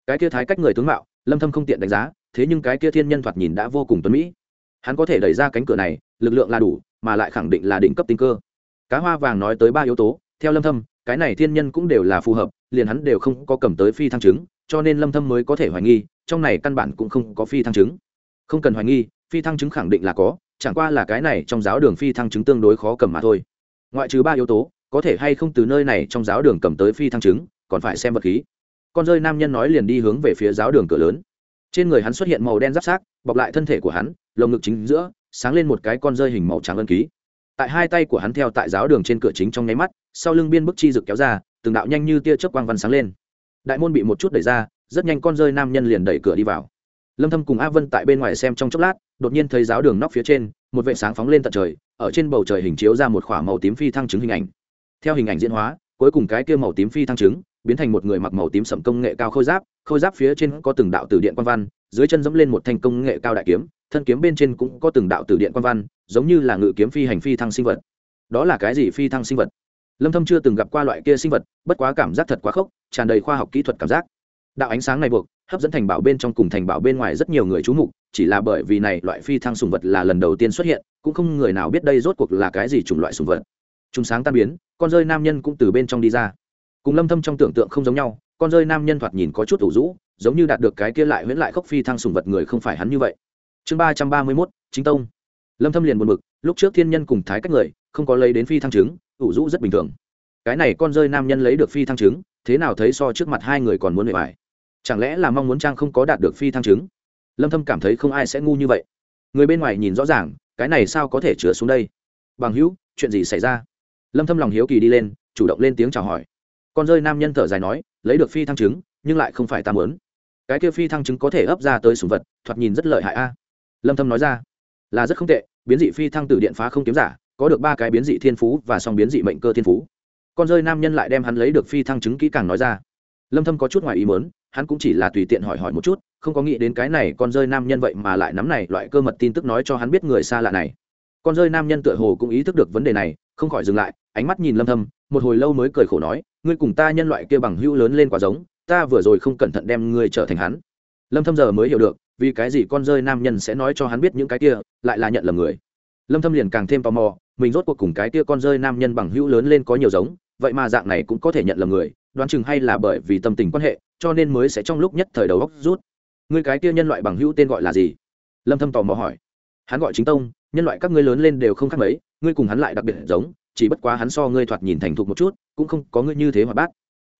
Cái kia thái cách người tướng mạo, lâm thâm không tiện đánh giá, thế nhưng cái kia thiên nhân thoạt nhìn đã vô cùng tuấn mỹ. Hắn có thể đẩy ra cánh cửa này, lực lượng là đủ, mà lại khẳng định là đỉnh cấp tinh cơ. Cá hoa vàng nói tới ba yếu tố, theo lâm thâm, cái này thiên nhân cũng đều là phù hợp, liền hắn đều không có cầm tới phi thăng chứng, cho nên lâm thâm mới có thể hoài nghi, trong này căn bản cũng không có phi thăng chứng. Không cần hoài nghi, phi thăng chứng khẳng định là có chẳng qua là cái này trong giáo đường phi thăng chứng tương đối khó cầm mà thôi. Ngoại trừ ba yếu tố, có thể hay không từ nơi này trong giáo đường cầm tới phi thăng chứng, còn phải xem vật khí. Con rơi nam nhân nói liền đi hướng về phía giáo đường cửa lớn. Trên người hắn xuất hiện màu đen giáp sát bọc lại thân thể của hắn, lồng ngực chính giữa, sáng lên một cái con rơi hình màu trắng ân ký. Tại hai tay của hắn theo tại giáo đường trên cửa chính trong nháy mắt, sau lưng biên bức chi rực kéo ra, từng đạo nhanh như tia chớp quang văn sáng lên. Đại môn bị một chút đẩy ra, rất nhanh con rơi nam nhân liền đẩy cửa đi vào lâm thâm cùng a vân tại bên ngoài xem trong chốc lát, đột nhiên thấy giáo đường nóc phía trên, một vệ sáng phóng lên tận trời, ở trên bầu trời hình chiếu ra một khỏa màu tím phi thăng chứng hình ảnh. Theo hình ảnh diễn hóa, cuối cùng cái kia màu tím phi thăng chứng biến thành một người mặc màu tím sẫm công nghệ cao khôi giáp khôi giáp phía trên có từng đạo tử điện quan văn, dưới chân dẫm lên một thanh công nghệ cao đại kiếm, thân kiếm bên trên cũng có từng đạo tử điện quan văn, giống như là ngự kiếm phi hành phi thăng sinh vật. Đó là cái gì phi thăng sinh vật? Lâm thâm chưa từng gặp qua loại kia sinh vật, bất quá cảm giác thật quá khốc, tràn đầy khoa học kỹ thuật cảm giác. Đạo ánh sáng này buộc hấp dẫn thành bảo bên trong cùng thành bảo bên ngoài rất nhiều người chú mục chỉ là bởi vì này loại phi thăng sùng vật là lần đầu tiên xuất hiện cũng không người nào biết đây rốt cuộc là cái gì chủng loại sùng vật. Chúng sáng tan biến con rơi nam nhân cũng từ bên trong đi ra. Cùng lâm thâm trong tưởng tượng không giống nhau con rơi nam nhân thoạt nhìn có chút ủ rũ giống như đạt được cái kia lại huyễn lại khốc phi thăng sùng vật người không phải hắn như vậy. Chương ba trăm ba mươi 331, chính tông. Lâm thâm liền buồn bực lúc trước thiên nhân cùng thái cách người không có lấy đến phi thăng chứng ủ rũ rất bình thường. Cái này con rơi nam nhân lấy được phi thăng chứng thế nào thấy so trước mặt hai người còn muốn bề bài chẳng lẽ là mong muốn trang không có đạt được phi thăng chứng? Lâm thâm cảm thấy không ai sẽ ngu như vậy. Người bên ngoài nhìn rõ ràng, cái này sao có thể chứa xuống đây? Bằng hữu, chuyện gì xảy ra? Lâm thâm lòng hiếu kỳ đi lên, chủ động lên tiếng chào hỏi. Con rơi nam nhân thở dài nói, lấy được phi thăng chứng, nhưng lại không phải ta muốn. Cái kia phi thăng chứng có thể ấp ra tới sủng vật, thoạt nhìn rất lợi hại a. Lâm thâm nói ra, là rất không tệ, biến dị phi thăng từ điện phá không kiếm giả, có được ba cái biến dị thiên phú và song biến dị mệnh cơ thiên phú. Con rơi nam nhân lại đem hắn lấy được phi thăng chứng kỹ càng nói ra. Lâm thâm có chút ngoài ý muốn hắn cũng chỉ là tùy tiện hỏi hỏi một chút, không có nghĩ đến cái này con rơi nam nhân vậy mà lại nắm này loại cơ mật tin tức nói cho hắn biết người xa lạ này. Con rơi nam nhân tựa hồ cũng ý thức được vấn đề này, không khỏi dừng lại, ánh mắt nhìn lâm thâm, một hồi lâu mới cười khổ nói, ngươi cùng ta nhân loại kia bằng hữu lớn lên quá giống, ta vừa rồi không cẩn thận đem ngươi trở thành hắn. Lâm thâm giờ mới hiểu được, vì cái gì con rơi nam nhân sẽ nói cho hắn biết những cái kia, lại là nhận lầm người. Lâm thâm liền càng thêm tò mò, mình rốt cuộc cùng cái kia con rơi nam nhân bằng hữu lớn lên có nhiều giống, vậy mà dạng này cũng có thể nhận lầm người, đoán chừng hay là bởi vì tâm tình quan hệ cho nên mới sẽ trong lúc nhất thời đầu góc rút. Ngươi cái kia nhân loại bằng hữu tên gọi là gì? Lâm thâm tò mò hỏi. Hắn gọi chính tông, nhân loại các ngươi lớn lên đều không khác mấy, ngươi cùng hắn lại đặc biệt giống, chỉ bất quá hắn so ngươi thoạt nhìn thành thục một chút, cũng không có ngươi như thế mà bác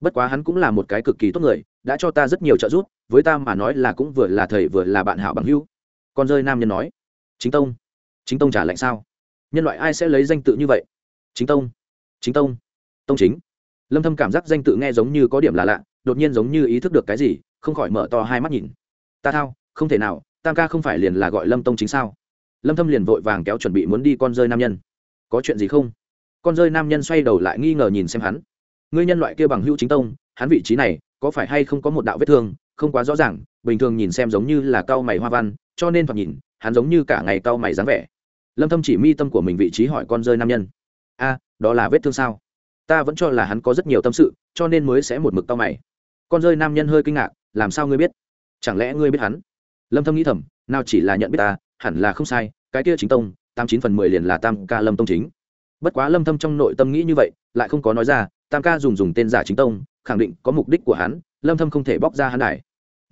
bất quá hắn cũng là một cái cực kỳ tốt người, đã cho ta rất nhiều trợ giúp, với ta mà nói là cũng vừa là thầy vừa là bạn hảo bằng hữu. Con rơi nam nhân nói. Chính tông. Chính tông trả lệnh sao? Nhân loại ai sẽ lấy danh tự như vậy? Chính tông. Chính tông. Tông chính. Lâm thâm cảm giác danh tự nghe giống như có điểm là lạ đột nhiên giống như ý thức được cái gì, không khỏi mở to hai mắt nhìn. Ta thao, không thể nào, tam ca không phải liền là gọi lâm tông chính sao? Lâm thâm liền vội vàng kéo chuẩn bị muốn đi con rơi nam nhân. Có chuyện gì không? Con rơi nam nhân xoay đầu lại nghi ngờ nhìn xem hắn. Ngươi nhân loại kia bằng hữu chính tông, hắn vị trí này, có phải hay không có một đạo vết thương, không quá rõ ràng, bình thường nhìn xem giống như là cao mày hoa văn, cho nên thoạt nhìn, hắn giống như cả ngày cao mày dáng vẻ. Lâm thâm chỉ mi tâm của mình vị trí hỏi con rơi nam nhân. A, đó là vết thương sao? Ta vẫn cho là hắn có rất nhiều tâm sự, cho nên mới sẽ một mực cao mày con rơi nam nhân hơi kinh ngạc, làm sao ngươi biết? Chẳng lẽ ngươi biết hắn? Lâm thâm nghĩ thầm, nào chỉ là nhận biết ta, hẳn là không sai, cái kia chính tông, tám chín phần mười liền là tam ca lâm tông chính. Bất quá lâm thâm trong nội tâm nghĩ như vậy, lại không có nói ra, tam ca dùng dùng tên giả chính tông, khẳng định có mục đích của hắn, lâm thâm không thể bóc ra hắn này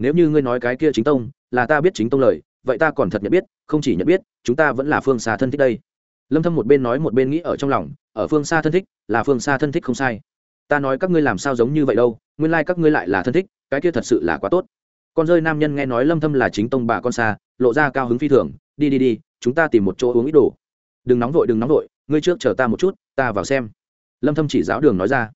nếu như ngươi nói cái kia chính tông, là ta biết chính tông lời, vậy ta còn thật nhận biết, không chỉ nhận biết, chúng ta vẫn là phương xa thân thích đây. Lâm thâm một bên nói một bên nghĩ ở trong lòng, ở phương xa thân thích, là phương xa thân thích không sai. Ta nói các ngươi làm sao giống như vậy đâu nguyên lai like các ngươi lại là thân thích, cái kia thật sự là quá tốt. Con rơi nam nhân nghe nói lâm thâm là chính tông bà con xa, lộ ra cao hứng phi thường, đi đi đi, chúng ta tìm một chỗ uống ít đồ. Đừng nóng vội, đừng nóng vội, ngươi trước chờ ta một chút, ta vào xem. Lâm thâm chỉ giáo đường nói ra.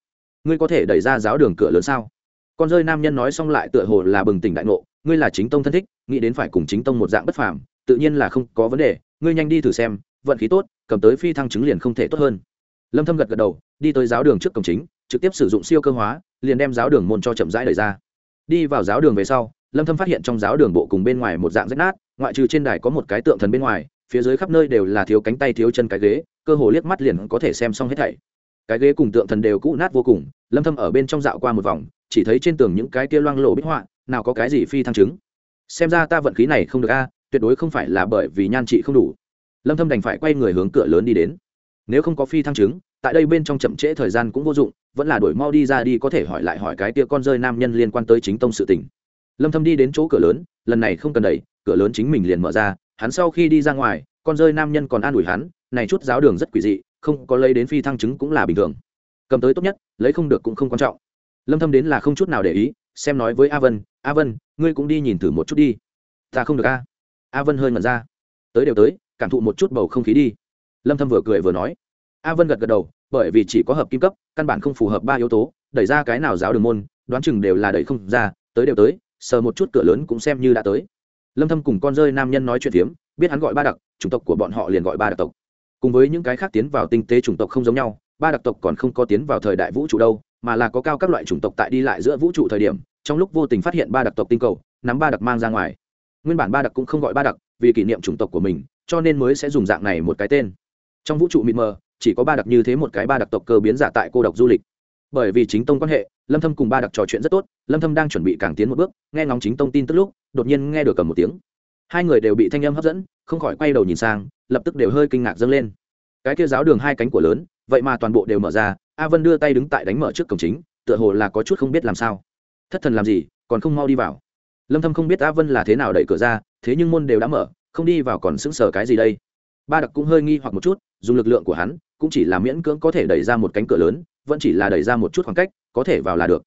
Ngươi có thể đẩy ra giáo đường cửa lớn sao? Con rơi nam nhân nói xong lại tựa hồ là bừng tỉnh đại ngộ, ngươi là chính tông thân thích, nghĩ đến phải cùng chính tông một dạng bất phàm, tự nhiên là không có vấn đề, ngươi nhanh đi thử xem, vận khí tốt, cầm tới phi thăng chứng liền không thể tốt hơn. Lâm thâm gật gật đầu, đi tới giáo đường trước cổng chính trực tiếp sử dụng siêu cơ hóa, liền đem giáo đường môn cho chậm rãi đẩy ra. Đi vào giáo đường về sau, lâm thâm phát hiện trong giáo đường bộ cùng bên ngoài một dạng rách nát, ngoại trừ trên đài có một cái tượng thần bên ngoài, phía dưới khắp nơi đều là thiếu cánh tay thiếu chân cái ghế, cơ hồ liếc mắt liền có thể xem xong hết thảy. Cái ghế cùng tượng thần đều cũ nát vô cùng, lâm thâm ở bên trong dạo qua một vòng, chỉ thấy trên tường những cái kia loang lổ bích họa, nào có cái gì phi thăng chứng. Xem ra ta vận khí này không được a, tuyệt đối không phải là bởi vì nhan trị không đủ. Lâm thâm đành phải quay người hướng cửa lớn đi đến. Nếu không có phi thăng chứng tại đây bên trong chậm trễ thời gian cũng vô dụng, vẫn là đổi mau đi ra đi có thể hỏi lại hỏi cái tia con rơi nam nhân liên quan tới chính tông sự tình. Lâm thâm đi đến chỗ cửa lớn, lần này không cần đẩy, cửa lớn chính mình liền mở ra, hắn sau khi đi ra ngoài, con rơi nam nhân còn an ủi hắn, này chút giáo đường rất quỷ dị, không có lấy đến phi thăng chứng cũng là bình thường. Cầm tới tốt nhất, lấy không được cũng không quan trọng. Lâm thâm đến là không chút nào để ý, xem nói với a vân a vân, ngươi cũng đi nhìn thử một chút đi. Ta không được a. A vân hơi ngẩn ra. Tới đều tới, cảm thụ một chút bầu không khí đi. Lâm thâm vừa cười vừa nói a vân gật gật đầu, bởi vì chỉ có hợp kim cấp, căn bản không phù hợp ba yếu tố, đẩy ra cái nào giáo đường môn, đoán chừng đều là đẩy không ra, tới đều tới, sờ một chút cửa lớn cũng xem như đã tới. Lâm thâm cùng con rơi nam nhân nói chuyện tiếm biết hắn gọi ba đặc, chủng tộc của bọn họ liền gọi ba đặc tộc. Cùng với những cái khác tiến vào tinh tế chủng tộc không giống nhau, ba đặc tộc còn không có tiến vào thời đại vũ trụ đâu, mà là có cao các loại chủng tộc tại đi lại giữa vũ trụ thời điểm, trong lúc vô tình phát hiện ba đặc tộc tinh cầu, nắm ba đặc mang ra ngoài. Nguyên bản ba đặc cũng không gọi ba đặc vì kỷ niệm chủng tộc của mình, cho nên mới sẽ dùng dạng này một cái tên. Trong vũ trụ mịt mờ chỉ có ba đặc như thế một cái ba đặc tộc cơ biến giả tại cô độc du lịch. Bởi vì chính tông quan hệ, lâm thâm cùng ba đặc trò chuyện rất tốt, lâm thâm đang chuẩn bị càng tiến một bước, nghe ngóng chính tông tin tức lúc, đột nhiên nghe được cầm một tiếng. Hai người đều bị thanh âm hấp dẫn, không khỏi quay đầu nhìn sang, lập tức đều hơi kinh ngạc dâng lên. Cái kia giáo đường hai cánh của lớn, vậy mà toàn bộ đều mở ra, a vân đưa tay đứng tại đánh mở trước cổng chính, tựa hồ là có chút không biết làm sao. Thất thần làm gì, còn không mau đi vào. Lâm thâm không biết a vân là thế nào đẩy cửa ra, thế nhưng môn đều đã mở, không đi vào còn sững sờ cái gì đây. Ba đặc cũng hơi nghi hoặc một chút dùng lực lượng của hắn, cũng chỉ là miễn cưỡng có thể đẩy ra một cánh cửa lớn, vẫn chỉ là đẩy ra một chút khoảng cách, có thể vào là được.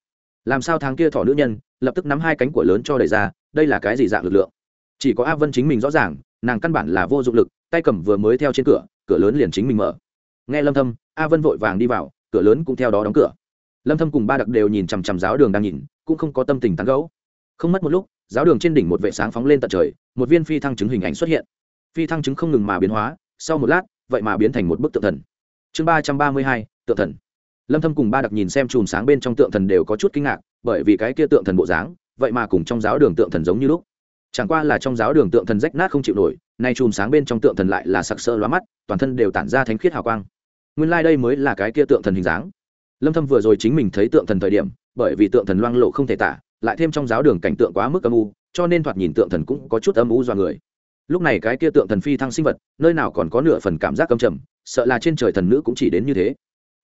Làm sao tháng kia thỏ nữ nhân, lập tức nắm hai cánh của lớn cho đẩy ra, đây là cái gì dạng lực lượng? Chỉ có a vân chính mình rõ ràng, nàng căn bản là vô dụng lực, tay cầm vừa mới theo trên cửa cửa lớn liền chính mình mở. Nghe lâm thâm, a vân vội vàng đi vào, cửa lớn cũng theo đó đóng cửa. Lâm thâm cùng ba đặc đều nhìn chằm chằm giáo đường đang nhìn, cũng không có tâm tình tán gẫu. Không mất một lúc, giáo đường trên đỉnh một vệ sáng phóng lên tận trời, một viên phi thăng chứng hình ảnh xuất hiện. Phi thăng chứng không ngừng mà biến hóa, sau một lát vậy mà biến thành một bức tượng thần. Chương ba trăm ba mươi hai, tượng thần. Lâm thâm cùng ba đặc nhìn xem chùm sáng bên trong tượng thần đều có chút kinh ngạc, bởi vì cái kia tượng thần bộ dáng, vậy mà cùng trong giáo đường tượng thần giống như lúc. Chẳng qua là trong giáo đường tượng thần rách nát không chịu nổi, nay chùm sáng bên trong tượng thần lại là sặc sỡ lóa mắt, toàn thân đều tản ra thánh khiết hào quang. Nguyên lai đây mới là cái kia tượng thần hình dáng. Lâm thâm vừa rồi chính mình thấy tượng thần thời điểm, bởi vì tượng thần loang lộ không thể tả, lại thêm trong giáo đường cảnh tượng quá mức âm u, cho nên thoạt nhìn tượng thần cũng có chút âm u do người lúc này cái kia tượng thần phi thăng sinh vật, nơi nào còn có nửa phần cảm giác căm trầm, sợ là trên trời thần nữ cũng chỉ đến như thế.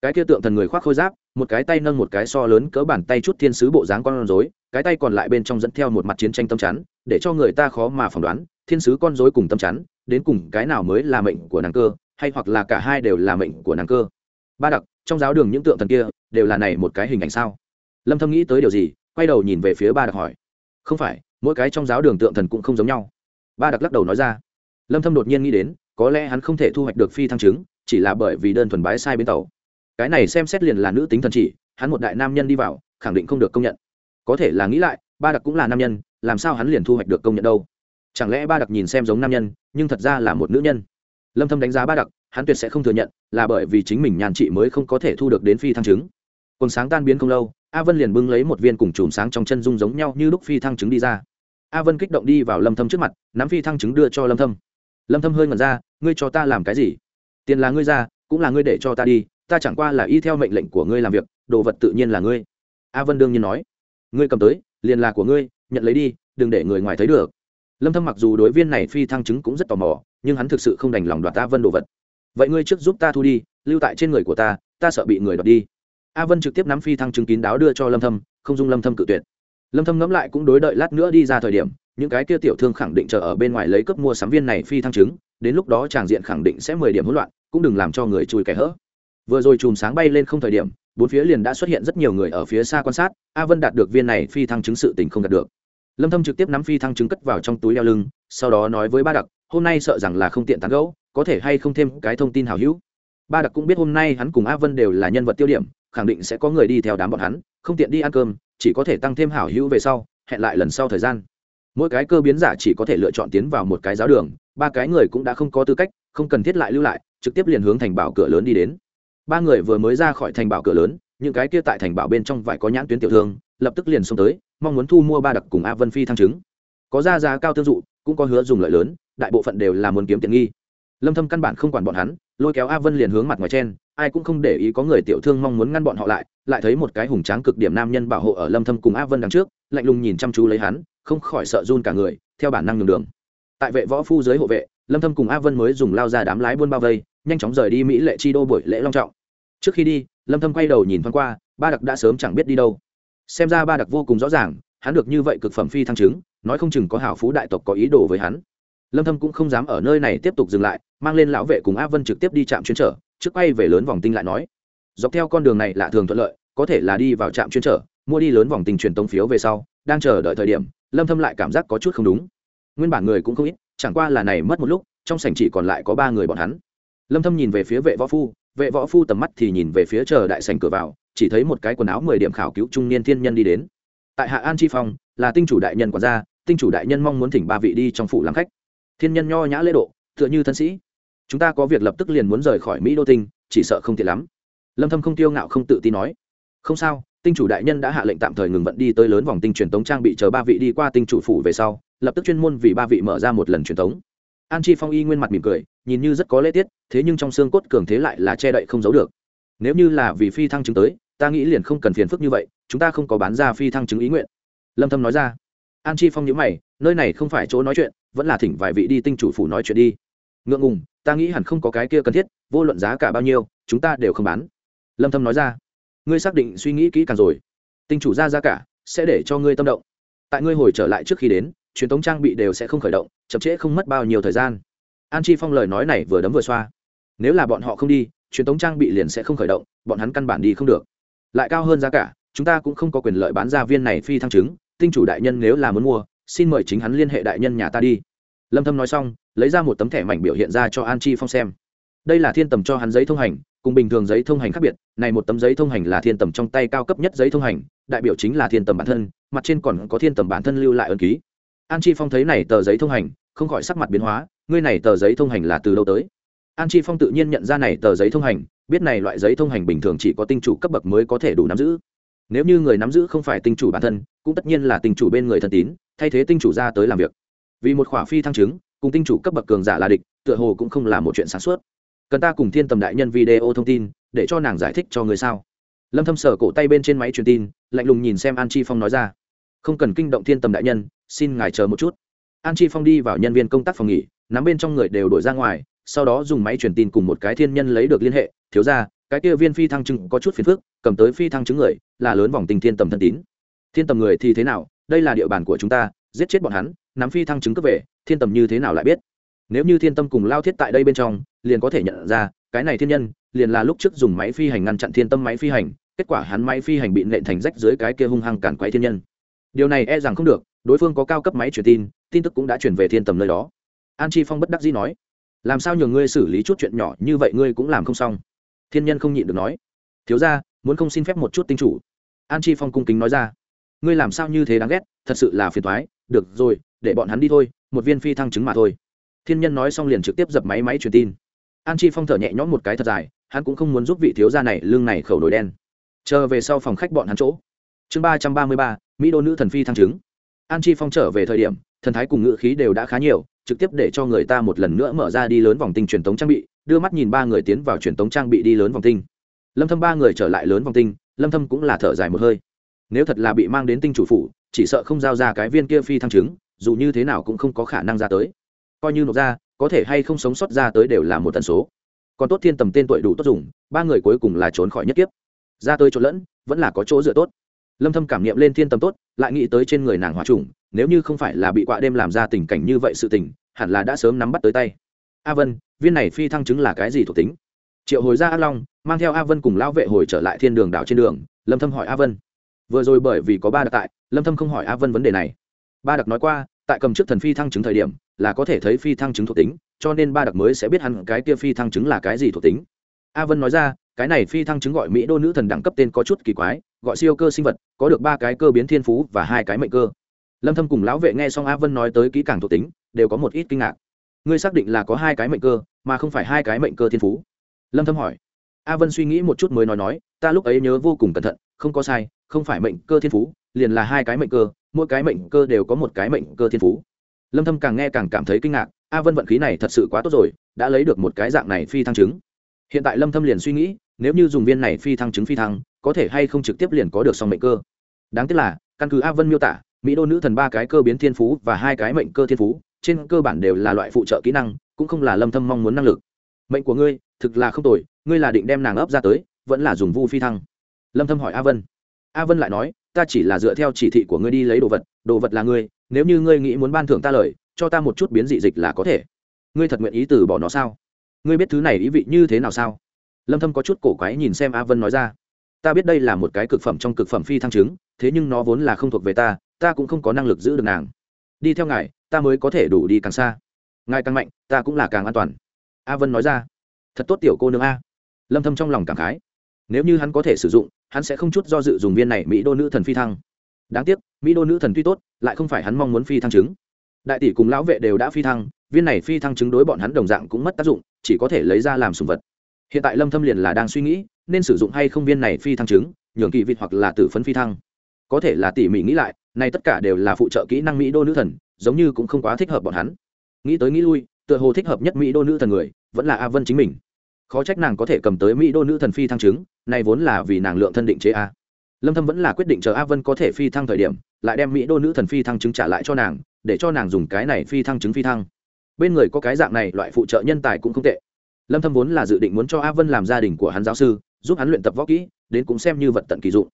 Cái kia tượng thần người khoác khôi giáp, một cái tay nâng một cái so lớn cỡ bàn tay chút thiên sứ bộ dáng con rối, cái tay còn lại bên trong dẫn theo một mặt chiến tranh tâm chắn, để cho người ta khó mà phỏng đoán, thiên sứ con rối cùng tâm chắn, đến cùng cái nào mới là mệnh của nàng cơ, hay hoặc là cả hai đều là mệnh của nàng cơ. Ba đặc, trong giáo đường những tượng thần kia, đều là này một cái hình ảnh sao? Lâm thâm nghĩ tới điều gì, quay đầu nhìn về phía ba đặc hỏi. Không phải, mỗi cái trong giáo đường tượng thần cũng không giống nhau ba đặc lắc đầu nói ra. Lâm thâm đột nhiên nghĩ đến, có lẽ hắn không thể thu hoạch được phi thăng chứng, chỉ là bởi vì đơn thuần bái sai bên tàu. Cái này xem xét liền là nữ tính thần chỉ, hắn một đại nam nhân đi vào, khẳng định không được công nhận. Có thể là nghĩ lại, ba đặc cũng là nam nhân, làm sao hắn liền thu hoạch được công nhận đâu? Chẳng lẽ ba đặc nhìn xem giống nam nhân, nhưng thật ra là một nữ nhân? Lâm thâm đánh giá ba đặc, hắn tuyệt sẽ không thừa nhận, là bởi vì chính mình nhàn trị mới không có thể thu được đến phi thăng chứng. Còn sáng tan biến không lâu, a vân liền bưng lấy một viên cùng chùm sáng trong chân dung giống nhau như lúc phi thăng chứng đi ra a vân kích động đi vào lâm thâm trước mặt, nắm phi thăng chứng đưa cho lâm thâm. Lâm thâm hơi ngẩn ra, ngươi cho ta làm cái gì? Tiền là ngươi ra, cũng là ngươi để cho ta đi, ta chẳng qua là y theo mệnh lệnh của ngươi làm việc, đồ vật tự nhiên là ngươi. A vân đương nhiên nói, ngươi cầm tới, liền là của ngươi, nhận lấy đi, đừng để người ngoài thấy được. Lâm thâm mặc dù đối viên này phi thăng chứng cũng rất tò mò, nhưng hắn thực sự không đành lòng đoạt a vân đồ vật. Vậy ngươi trước giúp ta thu đi, lưu tại trên người của ta ta sợ bị người đoạt đi. A vân trực tiếp nắm phi thăng chứng kín đáo đưa cho lâm thâm, không dung lâm thâm cự tuyệt lâm thâm ngẫm lại cũng đối đợi lát nữa đi ra thời điểm, những cái kia tiểu thương khẳng định chờ ở bên ngoài lấy cấp mua sắm viên này phi thăng chứng, đến lúc đó tràng diện khẳng định sẽ 10 điểm hỗn loạn, cũng đừng làm cho người chui kẻ hỡ vừa rồi chùm sáng bay lên không thời điểm, bốn phía liền đã xuất hiện rất nhiều người ở phía xa quan sát, a vân đạt được viên này phi thăng chứng sự tình không đạt được. Lâm thâm trực tiếp nắm phi thăng chứng cất vào trong túi đeo lưng, sau đó nói với ba đặc, hôm nay sợ rằng là không tiện tán gẫu, có thể hay không thêm cái thông tin hảo hữu? Ba đặc cũng biết hôm nay hắn cùng a vân đều là nhân vật tiêu điểm, khẳng định sẽ có người đi theo đám bọn hắn, không tiện đi ăn cơm chỉ có thể tăng thêm hảo hữu về sau, hẹn lại lần sau thời gian. Mỗi cái cơ biến giả chỉ có thể lựa chọn tiến vào một cái giáo đường, ba cái người cũng đã không có tư cách, không cần thiết lại lưu lại, trực tiếp liền hướng thành bảo cửa lớn đi đến. Ba người vừa mới ra khỏi thành bảo cửa lớn, những cái kia tại thành bảo bên trong vải có nhãn tuyến tiểu thương, lập tức liền xông tới, mong muốn thu mua ba đặc cùng a vân phi thăng chứng. Có ra giá cao tương dụ, cũng có hứa dùng lợi lớn, đại bộ phận đều là muốn kiếm tiện nghi. Lâm thâm căn bản không quản bọn hắn, lôi kéo a vân liền hướng mặt ngoài trên ai cũng không để ý có người tiểu thương mong muốn ngăn bọn họ lại lại thấy một cái hùng tráng cực điểm nam nhân bảo hộ ở lâm thâm cùng a vân đằng trước, lạnh lùng nhìn chăm chú lấy hắn, không khỏi sợ run cả người, theo bản năng nhường đường. Tại vệ võ phu dưới hộ vệ, lâm thâm cùng a vân mới dùng lao ra đám lái buôn bao vây, nhanh chóng rời đi mỹ lệ chi đô buổi lễ long trọng. Trước khi đi, lâm thâm quay đầu nhìn thoáng qua, ba đặc đã sớm chẳng biết đi đâu. Xem ra ba đặc vô cùng rõ ràng, hắn được như vậy cực phẩm phi thăng chứng, nói không chừng có hảo phú đại tộc có ý đồ với hắn lâm thâm cũng không dám ở nơi này tiếp tục dừng lại, mang lên lão vệ cùng a vân trực tiếp đi trạm chuyên trở, trước quay về lớn vòng tinh lại nói. Dọc theo con đường này lạ thường thuận lợi, có thể là đi vào trạm chuyên trở, mua đi lớn vòng tinh truyền tống phiếu về sau, đang chờ đợi thời điểm, lâm thâm lại cảm giác có chút không đúng. Nguyên bản người cũng không ít, chẳng qua là này mất một lúc, trong sảnh chỉ còn lại có ba người bọn hắn. Lâm thâm nhìn về phía vệ võ phu, vệ võ phu tầm mắt thì nhìn về phía chờ đại sảnh cửa vào, chỉ thấy một cái quần áo 10 điểm khảo cứu trung niên thiên nhân đi đến. Tại hạ an chi phong, là tinh chủ đại nhân quản gia, tinh chủ đại nhân mong muốn thỉnh ba vị đi trong phủ làm khách thiên nhân nho nhã lễ độ, tựa như thân sĩ. Chúng ta có việc lập tức liền muốn rời khỏi mỹ đô tinh, chỉ sợ không tiện lắm. Lâm thâm không tiêu ngạo không tự tin nói. Không sao, tinh chủ đại nhân đã hạ lệnh tạm thời ngừng vận đi tới lớn vòng tinh truyền tống trang bị chờ ba vị đi qua tinh chủ phủ về sau, lập tức chuyên môn vì ba vị mở ra một lần truyền tống. An chi phong y nguyên mặt mỉm cười, nhìn như rất có lễ tiết, thế nhưng trong xương cốt cường thế lại là che đậy không giấu được. Nếu như là vì phi thăng chứng tới, ta nghĩ liền không cần phiền phức như vậy, chúng ta không có bán ra phi thăng chứng ý nguyện. Lâm thâm nói ra an chi phong nhớ mày, nơi này không phải chỗ nói chuyện, vẫn là thỉnh vài vị đi tinh chủ phủ nói chuyện đi. Ngượng ngùng, ta nghĩ hẳn không có cái kia cần thiết, vô luận giá cả bao nhiêu, chúng ta đều không bán. Lâm thâm nói ra. Ngươi xác định suy nghĩ kỹ càng rồi. Tinh chủ ra giá cả, sẽ để cho ngươi tâm động. Tại ngươi hồi trở lại trước khi đến, truyền thống trang bị đều sẽ không khởi động, chậm trễ không mất bao nhiêu thời gian. An chi phong lời nói này vừa đấm vừa xoa. Nếu là bọn họ không đi, truyền thống trang bị liền sẽ không khởi động, bọn hắn căn bản đi không được. Lại cao hơn giá cả, chúng ta cũng không có quyền lợi bán ra viên này phi thăng chứng tinh chủ đại nhân nếu là muốn mua, xin mời chính hắn liên hệ đại nhân nhà ta đi. Lâm thâm nói xong, lấy ra một tấm thẻ mảnh biểu hiện ra cho an chi phong xem. Đây là thiên tầm cho hắn giấy thông hành, cùng bình thường giấy thông hành khác biệt, này một tấm giấy thông hành là thiên tầm trong tay cao cấp nhất giấy thông hành, đại biểu chính là thiên tầm bản thân, mặt trên còn có thiên tầm bản thân lưu lại ân ký. An chi phong thấy này tờ giấy thông hành, không khỏi sắc mặt biến hóa, ngươi này tờ giấy thông hành là từ đâu tới? An chi phong tự nhiên nhận ra này tờ giấy thông hành, biết này loại giấy thông hành bình thường chỉ có tinh chủ cấp bậc mới có thể đủ nắm giữ nếu như người nắm giữ không phải tinh chủ bản thân, cũng tất nhiên là tinh chủ bên người thân tín, thay thế tinh chủ ra tới làm việc. Vì một khỏa phi thăng chứng, cùng tinh chủ cấp bậc cường giả là địch, tựa hồ cũng không là một chuyện sáng suốt. Cần ta cùng thiên tầm đại nhân video thông tin, để cho nàng giải thích cho người sao? Lâm thâm sở cổ tay bên trên máy truyền tin, lạnh lùng nhìn xem an chi phong nói ra. Không cần kinh động thiên tầm đại nhân, xin ngài chờ một chút. An chi phong đi vào nhân viên công tác phòng nghỉ, nắm bên trong người đều đổi ra ngoài, sau đó dùng máy truyền tin cùng một cái thiên nhân lấy được liên hệ, thiếu ra cái kia viên phi thăng chứng có chút phiền phức, cầm tới phi thăng chứng người, là lớn vòng tình thiên tầm thân tín. Thiên tầm người thì thế nào? Đây là địa bàn của chúng ta, giết chết bọn hắn, nắm phi thăng chứng cấp về, thiên tầm như thế nào lại biết? Nếu như thiên tâm cùng lao thiết tại đây bên trong, liền có thể nhận ra, cái này thiên nhân, liền là lúc trước dùng máy phi hành ngăn chặn thiên tâm máy phi hành, kết quả hắn máy phi hành bị nện thành rách dưới cái kia hung hăng cản quấy thiên nhân. Điều này e rằng không được, đối phương có cao cấp máy truyền tin tin tức cũng đã chuyển về thiên tầm nơi đó. An chi phong bất đắc dĩ nói, làm sao nhường ngươi xử lý chút chuyện nhỏ như vậy ngươi cũng làm không xong? Thiên nhân không nhịn được nói. Thiếu ra muốn không xin phép một chút tinh chủ. An chi phong cung kính nói ra. Ngươi làm sao như thế đáng ghét, thật sự là phiền thoái được rồi, để bọn hắn đi thôi, một viên phi thăng chứng mà thôi. Thiên nhân nói xong liền trực tiếp dập máy máy truyền tin. An chi phong thở nhẹ nhõm một cái thật dài, hắn cũng không muốn giúp vị thiếu gia này lương này khẩu nổi đen. Chờ về sau phòng khách bọn hắn chỗ. Chương ba trăm ba mươi ba, mỹ đô nữ thần phi thăng chứng. An chi phong trở về thời điểm, thần thái cùng ngữ khí đều đã khá nhiều trực tiếp để cho người ta một lần nữa mở ra đi lớn vòng tinh truyền tống trang bị, đưa mắt nhìn ba người tiến vào truyền tống trang bị đi lớn vòng tinh. Lâm thâm ba người trở lại lớn vòng tinh, lâm thâm cũng là thở dài một hơi. Nếu thật là bị mang đến tinh chủ phủ, chỉ sợ không giao ra cái viên kia phi thăng chứng dù như thế nào cũng không có khả năng ra tới. Coi như nộp ra, có thể hay không sống sót ra tới đều là một tần số. Còn tốt thiên tầm tên tuổi đủ tốt dùng, ba người cuối cùng là trốn khỏi nhất kiếp. Ra tới chỗ lẫn, vẫn là có chỗ dựa tốt. Lâm thâm cảm nghiệm lên thiên tầm tốt, lại nghĩ tới trên người nàng hòa trùng nếu như không phải là bị quạ đêm làm ra tình cảnh như vậy sự tình, hẳn là đã sớm nắm bắt tới tay. A vân, viên này phi thăng chứng là cái gì thuộc tính? Triệu hồi ra a long, mang theo a vân cùng lão vệ hồi trở lại thiên đường đảo trên đường, lâm thâm hỏi a vân. Vừa rồi bởi vì có ba đặc tại, lâm thâm không hỏi a vân vấn đề này. Ba đặc nói qua, tại cầm trước thần phi thăng chứng thời điểm, là có thể thấy phi thăng chứng thuộc tính, cho nên ba đặc mới sẽ biết hẳn cái kia phi thăng chứng là cái gì thuộc tính. A vân nói ra, cái này phi thăng chứng gọi mỹ đô nữ thần đẳng cấp tên có chút kỳ quái, gọi siêu cơ sinh vật, có được ba cái cơ biến thiên phú và hai cái mệnh cơ lâm thâm cùng lão vệ nghe xong a vân nói tới kỹ càng thuộc tính, đều có một ít kinh ngạc. Ngươi xác định là có hai cái mệnh cơ, mà không phải hai cái mệnh cơ thiên phú. Lâm thâm hỏi. A vân suy nghĩ một chút mới nói nói, ta lúc ấy nhớ vô cùng cẩn thận, không có sai, không phải mệnh cơ thiên phú, liền là hai cái mệnh cơ, mỗi cái mệnh cơ đều có một cái mệnh cơ thiên phú. Lâm thâm càng nghe càng cảm thấy kinh ngạc, a vân vận khí này thật sự quá tốt rồi, đã lấy được một cái dạng này phi thăng chứng. Hiện tại lâm thâm liền suy nghĩ, nếu như dùng viên này phi thăng chứng phi thăng, có thể hay không trực tiếp liền có được song mệnh cơ. Đáng tiếc là, căn cứ a vân miêu tả mỹ đô nữ thần ba cái cơ biến thiên phú và hai cái mệnh cơ thiên phú, trên cơ bản đều là loại phụ trợ kỹ năng, cũng không là lâm thâm mong muốn năng lực. Mệnh của ngươi, thực là không tồi, ngươi là định đem nàng ấp ra tới, vẫn là dùng vu phi thăng. Lâm thâm hỏi a vân. A vân lại nói, ta chỉ là dựa theo chỉ thị của ngươi đi lấy đồ vật đồ vật là ngươi, nếu như ngươi nghĩ muốn ban thưởng ta lời, cho ta một chút biến dị dịch là có thể. Ngươi thật nguyện ý từ bỏ nó sao? Ngươi biết thứ này ý vị như thế nào sao? Lâm thâm có chút cổ quái nhìn xem a vân nói ra. Ta biết đây là một cái cực phẩm trong cực phẩm phi thăng chứng, thế nhưng nó vốn là không thuộc về ta ta cũng không có năng lực giữ được nàng. Đi theo ngài, ta mới có thể đủ đi càng xa. Ngài càng mạnh, ta cũng là càng an toàn. A vân nói ra. Thật tốt tiểu cô nương a. Lâm thâm trong lòng cảm khái. Nếu như hắn có thể sử dụng, hắn sẽ không chút do dự dùng viên này mỹ đô nữ thần phi thăng. Đáng tiếc, mỹ đô nữ thần tuy tốt, lại không phải hắn mong muốn phi thăng chứng. Đại tỷ cùng lão vệ đều đã phi thăng, viên này phi thăng chứng đối bọn hắn đồng dạng cũng mất tác dụng, chỉ có thể lấy ra làm sùng vật. Hiện tại lâm thâm liền là đang suy nghĩ, nên sử dụng hay không viên này phi thăng chứng, nhường kỳ vịt hoặc là tử phấn phi thăng có thể là tỉ mỉ nghĩ lại nay tất cả đều là phụ trợ kỹ năng mỹ đô nữ thần, giống như cũng không quá thích hợp bọn hắn. Nghĩ tới nghĩ lui, tựa hồ thích hợp nhất mỹ đô nữ thần người, vẫn là a vân chính mình. Khó trách nàng có thể cầm tới mỹ đô nữ thần phi thăng chứng, này vốn là vì nàng lượng thân định chế a. Lâm thâm vẫn là quyết định chờ a vân có thể phi thăng thời điểm, lại đem mỹ đô nữ thần phi thăng chứng trả lại cho nàng, để cho nàng dùng cái này phi thăng chứng phi thăng. Bên người có cái dạng này, loại phụ trợ nhân tài cũng không tệ. Lâm thâm vốn là dự định muốn cho a vân làm gia đình của hắn giáo sư, giúp hắn luyện tập võ kỹ, đến cũng xem như vật tận kỳ dụng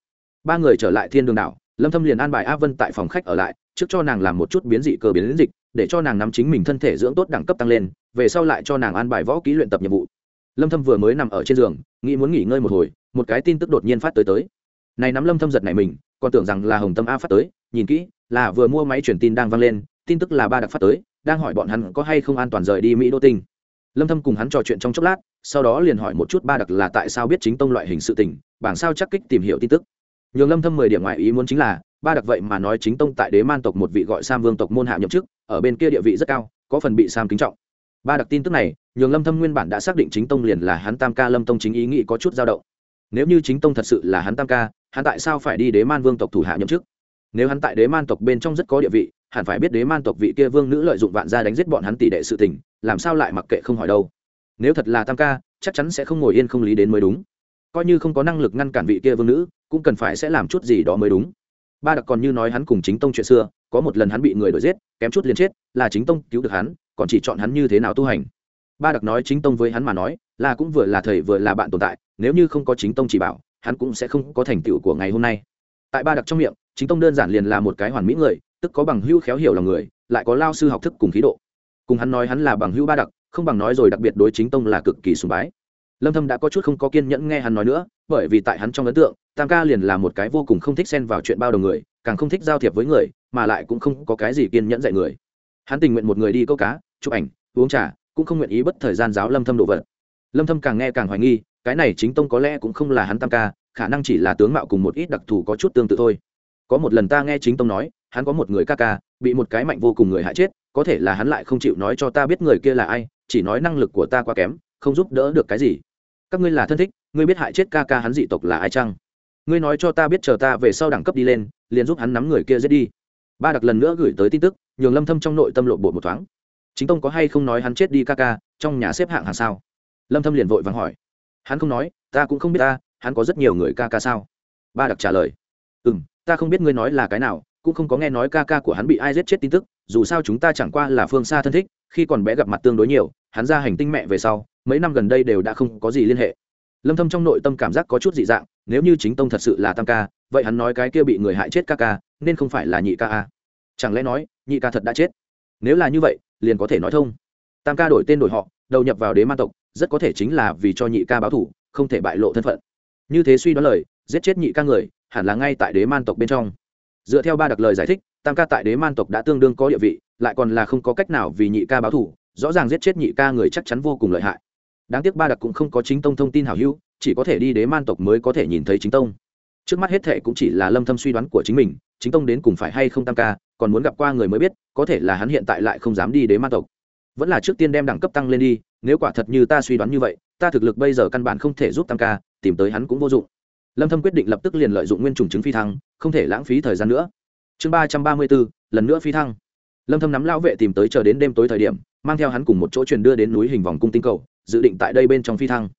ba người trở lại thiên đường đảo, lâm thâm liền an bài a vân tại phòng khách ở lại, trước cho nàng làm một chút biến dị cơ biến dịch, để cho nàng nắm chính mình thân thể dưỡng tốt đẳng cấp tăng lên, về sau lại cho nàng an bài võ kỹ luyện tập nhiệm vụ. Lâm thâm vừa mới nằm ở trên giường, nghĩ muốn nghỉ ngơi một hồi, một cái tin tức đột nhiên phát tới tới. Này nắm lâm thâm giật này mình, còn tưởng rằng là hồng tâm a phát tới, nhìn kỹ, là vừa mua máy truyền tin đang vang lên, tin tức là ba đặc phát tới, đang hỏi bọn hắn có hay không an toàn rời đi mỹ đô tinh. Lâm thâm cùng hắn trò chuyện trong chốc lát, sau đó liền hỏi một chút ba đặc là tại sao biết chính tông loại hình sự tình, bảng sao chắc kích tìm hiểu tin tức nhường lâm thâm 10 điểm ngoại ý muốn chính là, ba đặc vậy mà nói chính tông tại đế man tộc một vị gọi sam vương tộc môn hạ nhậm chức, ở bên kia địa vị rất cao, có phần bị sam kính trọng. Ba đặc tin tức này, nhường lâm thâm nguyên bản đã xác định chính tông liền là hắn tam ca lâm tông chính ý nghĩ có chút dao động. Nếu như chính tông thật sự là hắn tam ca, hắn tại sao phải đi đế man vương tộc thủ hạ nhậm chức? Nếu hắn tại đế man tộc bên trong rất có địa vị, hẳn phải biết đế man tộc vị kia vương nữ lợi dụng vạn gia đánh giết bọn hắn tỷ đệ sự tình, làm sao lại mặc kệ không hỏi đâu. Nếu thật là tam ca, chắc chắn sẽ không ngồi yên không lý đến mới đúng. Coi như không có năng lực ngăn cản vị kia vương nữ cũng cần phải sẽ làm chút gì đó mới đúng. Ba đặc còn như nói hắn cùng chính tông chuyện xưa, có một lần hắn bị người đuổi giết, kém chút liền chết, là chính tông cứu được hắn, còn chỉ chọn hắn như thế nào tu hành. Ba đặc nói chính tông với hắn mà nói, là cũng vừa là thầy vừa là bạn tồn tại, nếu như không có chính tông chỉ bảo, hắn cũng sẽ không có thành tựu của ngày hôm nay. Tại ba đặc trong miệng, chính tông đơn giản liền là một cái hoàn mỹ người, tức có bằng hữu khéo hiểu lòng người, lại có lao sư học thức cùng khí độ. Cùng hắn nói hắn là bằng hữu ba đặc, không bằng nói rồi đặc biệt đối chính tông là cực kỳ sùng bái lâm thâm đã có chút không có kiên nhẫn nghe hắn nói nữa, bởi vì tại hắn trong ấn tượng, tam ca liền là một cái vô cùng không thích xen vào chuyện bao đồng người, càng không thích giao thiệp với người, mà lại cũng không có cái gì kiên nhẫn dạy người. Hắn tình nguyện một người đi câu cá, chụp ảnh, uống trà, cũng không nguyện ý bất thời gian giáo lâm thâm độ vật. Lâm thâm càng nghe càng hoài nghi, cái này chính tông có lẽ cũng không là hắn tam ca, khả năng chỉ là tướng mạo cùng một ít đặc thù có chút tương tự thôi. Có một lần ta nghe chính tông nói, hắn có một người ca ca, bị một cái mạnh vô cùng người hại chết, có thể là hắn lại không chịu nói cho ta biết người kia là ai, chỉ nói năng lực của ta quá kém, không giúp đỡ được cái gì các ngươi là thân thích ngươi biết hại chết ca ca hắn dị tộc là ai chăng? Ngươi nói cho ta biết chờ ta về sau đẳng cấp đi lên liền giúp hắn nắm người kia giết đi. Ba đặc lần nữa gửi tới tin tức nhường lâm thâm trong nội tâm lộn bộ một thoáng. Chính tông có hay không nói hắn chết đi ca ca trong nhà xếp hạng hàng sao? Lâm thâm liền vội vàng hỏi. Hắn không nói ta cũng không biết ta hắn có rất nhiều người ca ca sao? Ba đặc trả lời. Ừm, ta không biết ngươi nói là cái nào cũng không có nghe nói ca ca của hắn bị ai giết chết tin tức dù sao chúng ta chẳng qua là phương xa thân thích khi còn bé gặp mặt tương đối nhiều hắn ra hành tinh mẹ về sau mấy năm gần đây đều đã không có gì liên hệ. Lâm thâm trong nội tâm cảm giác có chút dị dạng, nếu như chính tông thật sự là tam ca, vậy hắn nói cái kia bị người hại chết ca ca, nên không phải là nhị ca a. Chẳng lẽ nói, nhị ca thật đã chết? Nếu là như vậy, liền có thể nói thông. Tam ca đổi tên đổi họ, đầu nhập vào đế ma tộc, rất có thể chính là vì cho nhị ca báo thủ không thể bại lộ thân phận. Như thế suy đoán lời, giết chết nhị ca người, hẳn là ngay tại đế man tộc bên trong. Dựa theo ba đặc lời giải thích, tam ca tại đế man tộc đã tương đương có địa vị, lại còn là không có cách nào vì nhị ca báo thủ rõ ràng giết chết nhị ca người chắc chắn vô cùng lợi hại đáng tiếc ba đặc cũng không có chính tông thông tin hảo hữu, chỉ có thể đi đế man tộc mới có thể nhìn thấy chính tông. Trước mắt hết thệ cũng chỉ là lâm thâm suy đoán của chính mình, chính tông đến cùng phải hay không tam ca, còn muốn gặp qua người mới biết, có thể là hắn hiện tại lại không dám đi đế man tộc. Vẫn là trước tiên đem đẳng cấp tăng lên đi, nếu quả thật như ta suy đoán như vậy, ta thực lực bây giờ căn bản không thể giúp tam ca, tìm tới hắn cũng vô dụng. Lâm thâm quyết định lập tức liền lợi dụng nguyên trùng chứng phi thăng, không thể lãng phí thời gian nữa. Chương ba trăm ba mươi bốn, lần nữa phi thăng. Lâm thâm nắm lão vệ tìm tới chờ đến đêm tối thời điểm, mang theo hắn cùng một chỗ truyền đưa đến núi hình vòng cung tinh cầu dự định tại đây bên trong phi thăng.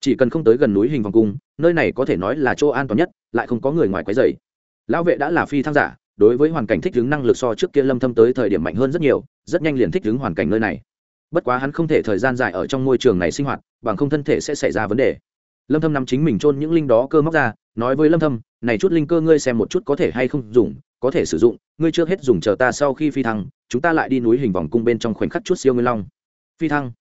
Chỉ cần không tới gần núi hình vòng cung, nơi này có thể nói là chỗ an toàn nhất, lại không có người ngoài quấy rầy. Lão vệ đã là phi thăng giả, đối với hoàn cảnh thích ứng năng lực so trước kia lâm thâm tới thời điểm mạnh hơn rất nhiều, rất nhanh liền thích ứng hoàn cảnh nơi này. Bất quá hắn không thể thời gian dài ở trong môi trường này sinh hoạt, bằng không thân thể sẽ xảy ra vấn đề. Lâm thâm nắm chính mình trôn những linh đó cơ móc ra, nói với lâm thâm, này chút linh cơ ngươi xem một chút có thể hay không dùng, có thể sử dụng, ngươi chưa hết dùng chờ ta sau khi phi thăng, chúng ta lại đi núi hình vòng cung bên trong khoảnh khắc chút siêu nguyên long. Phi thăng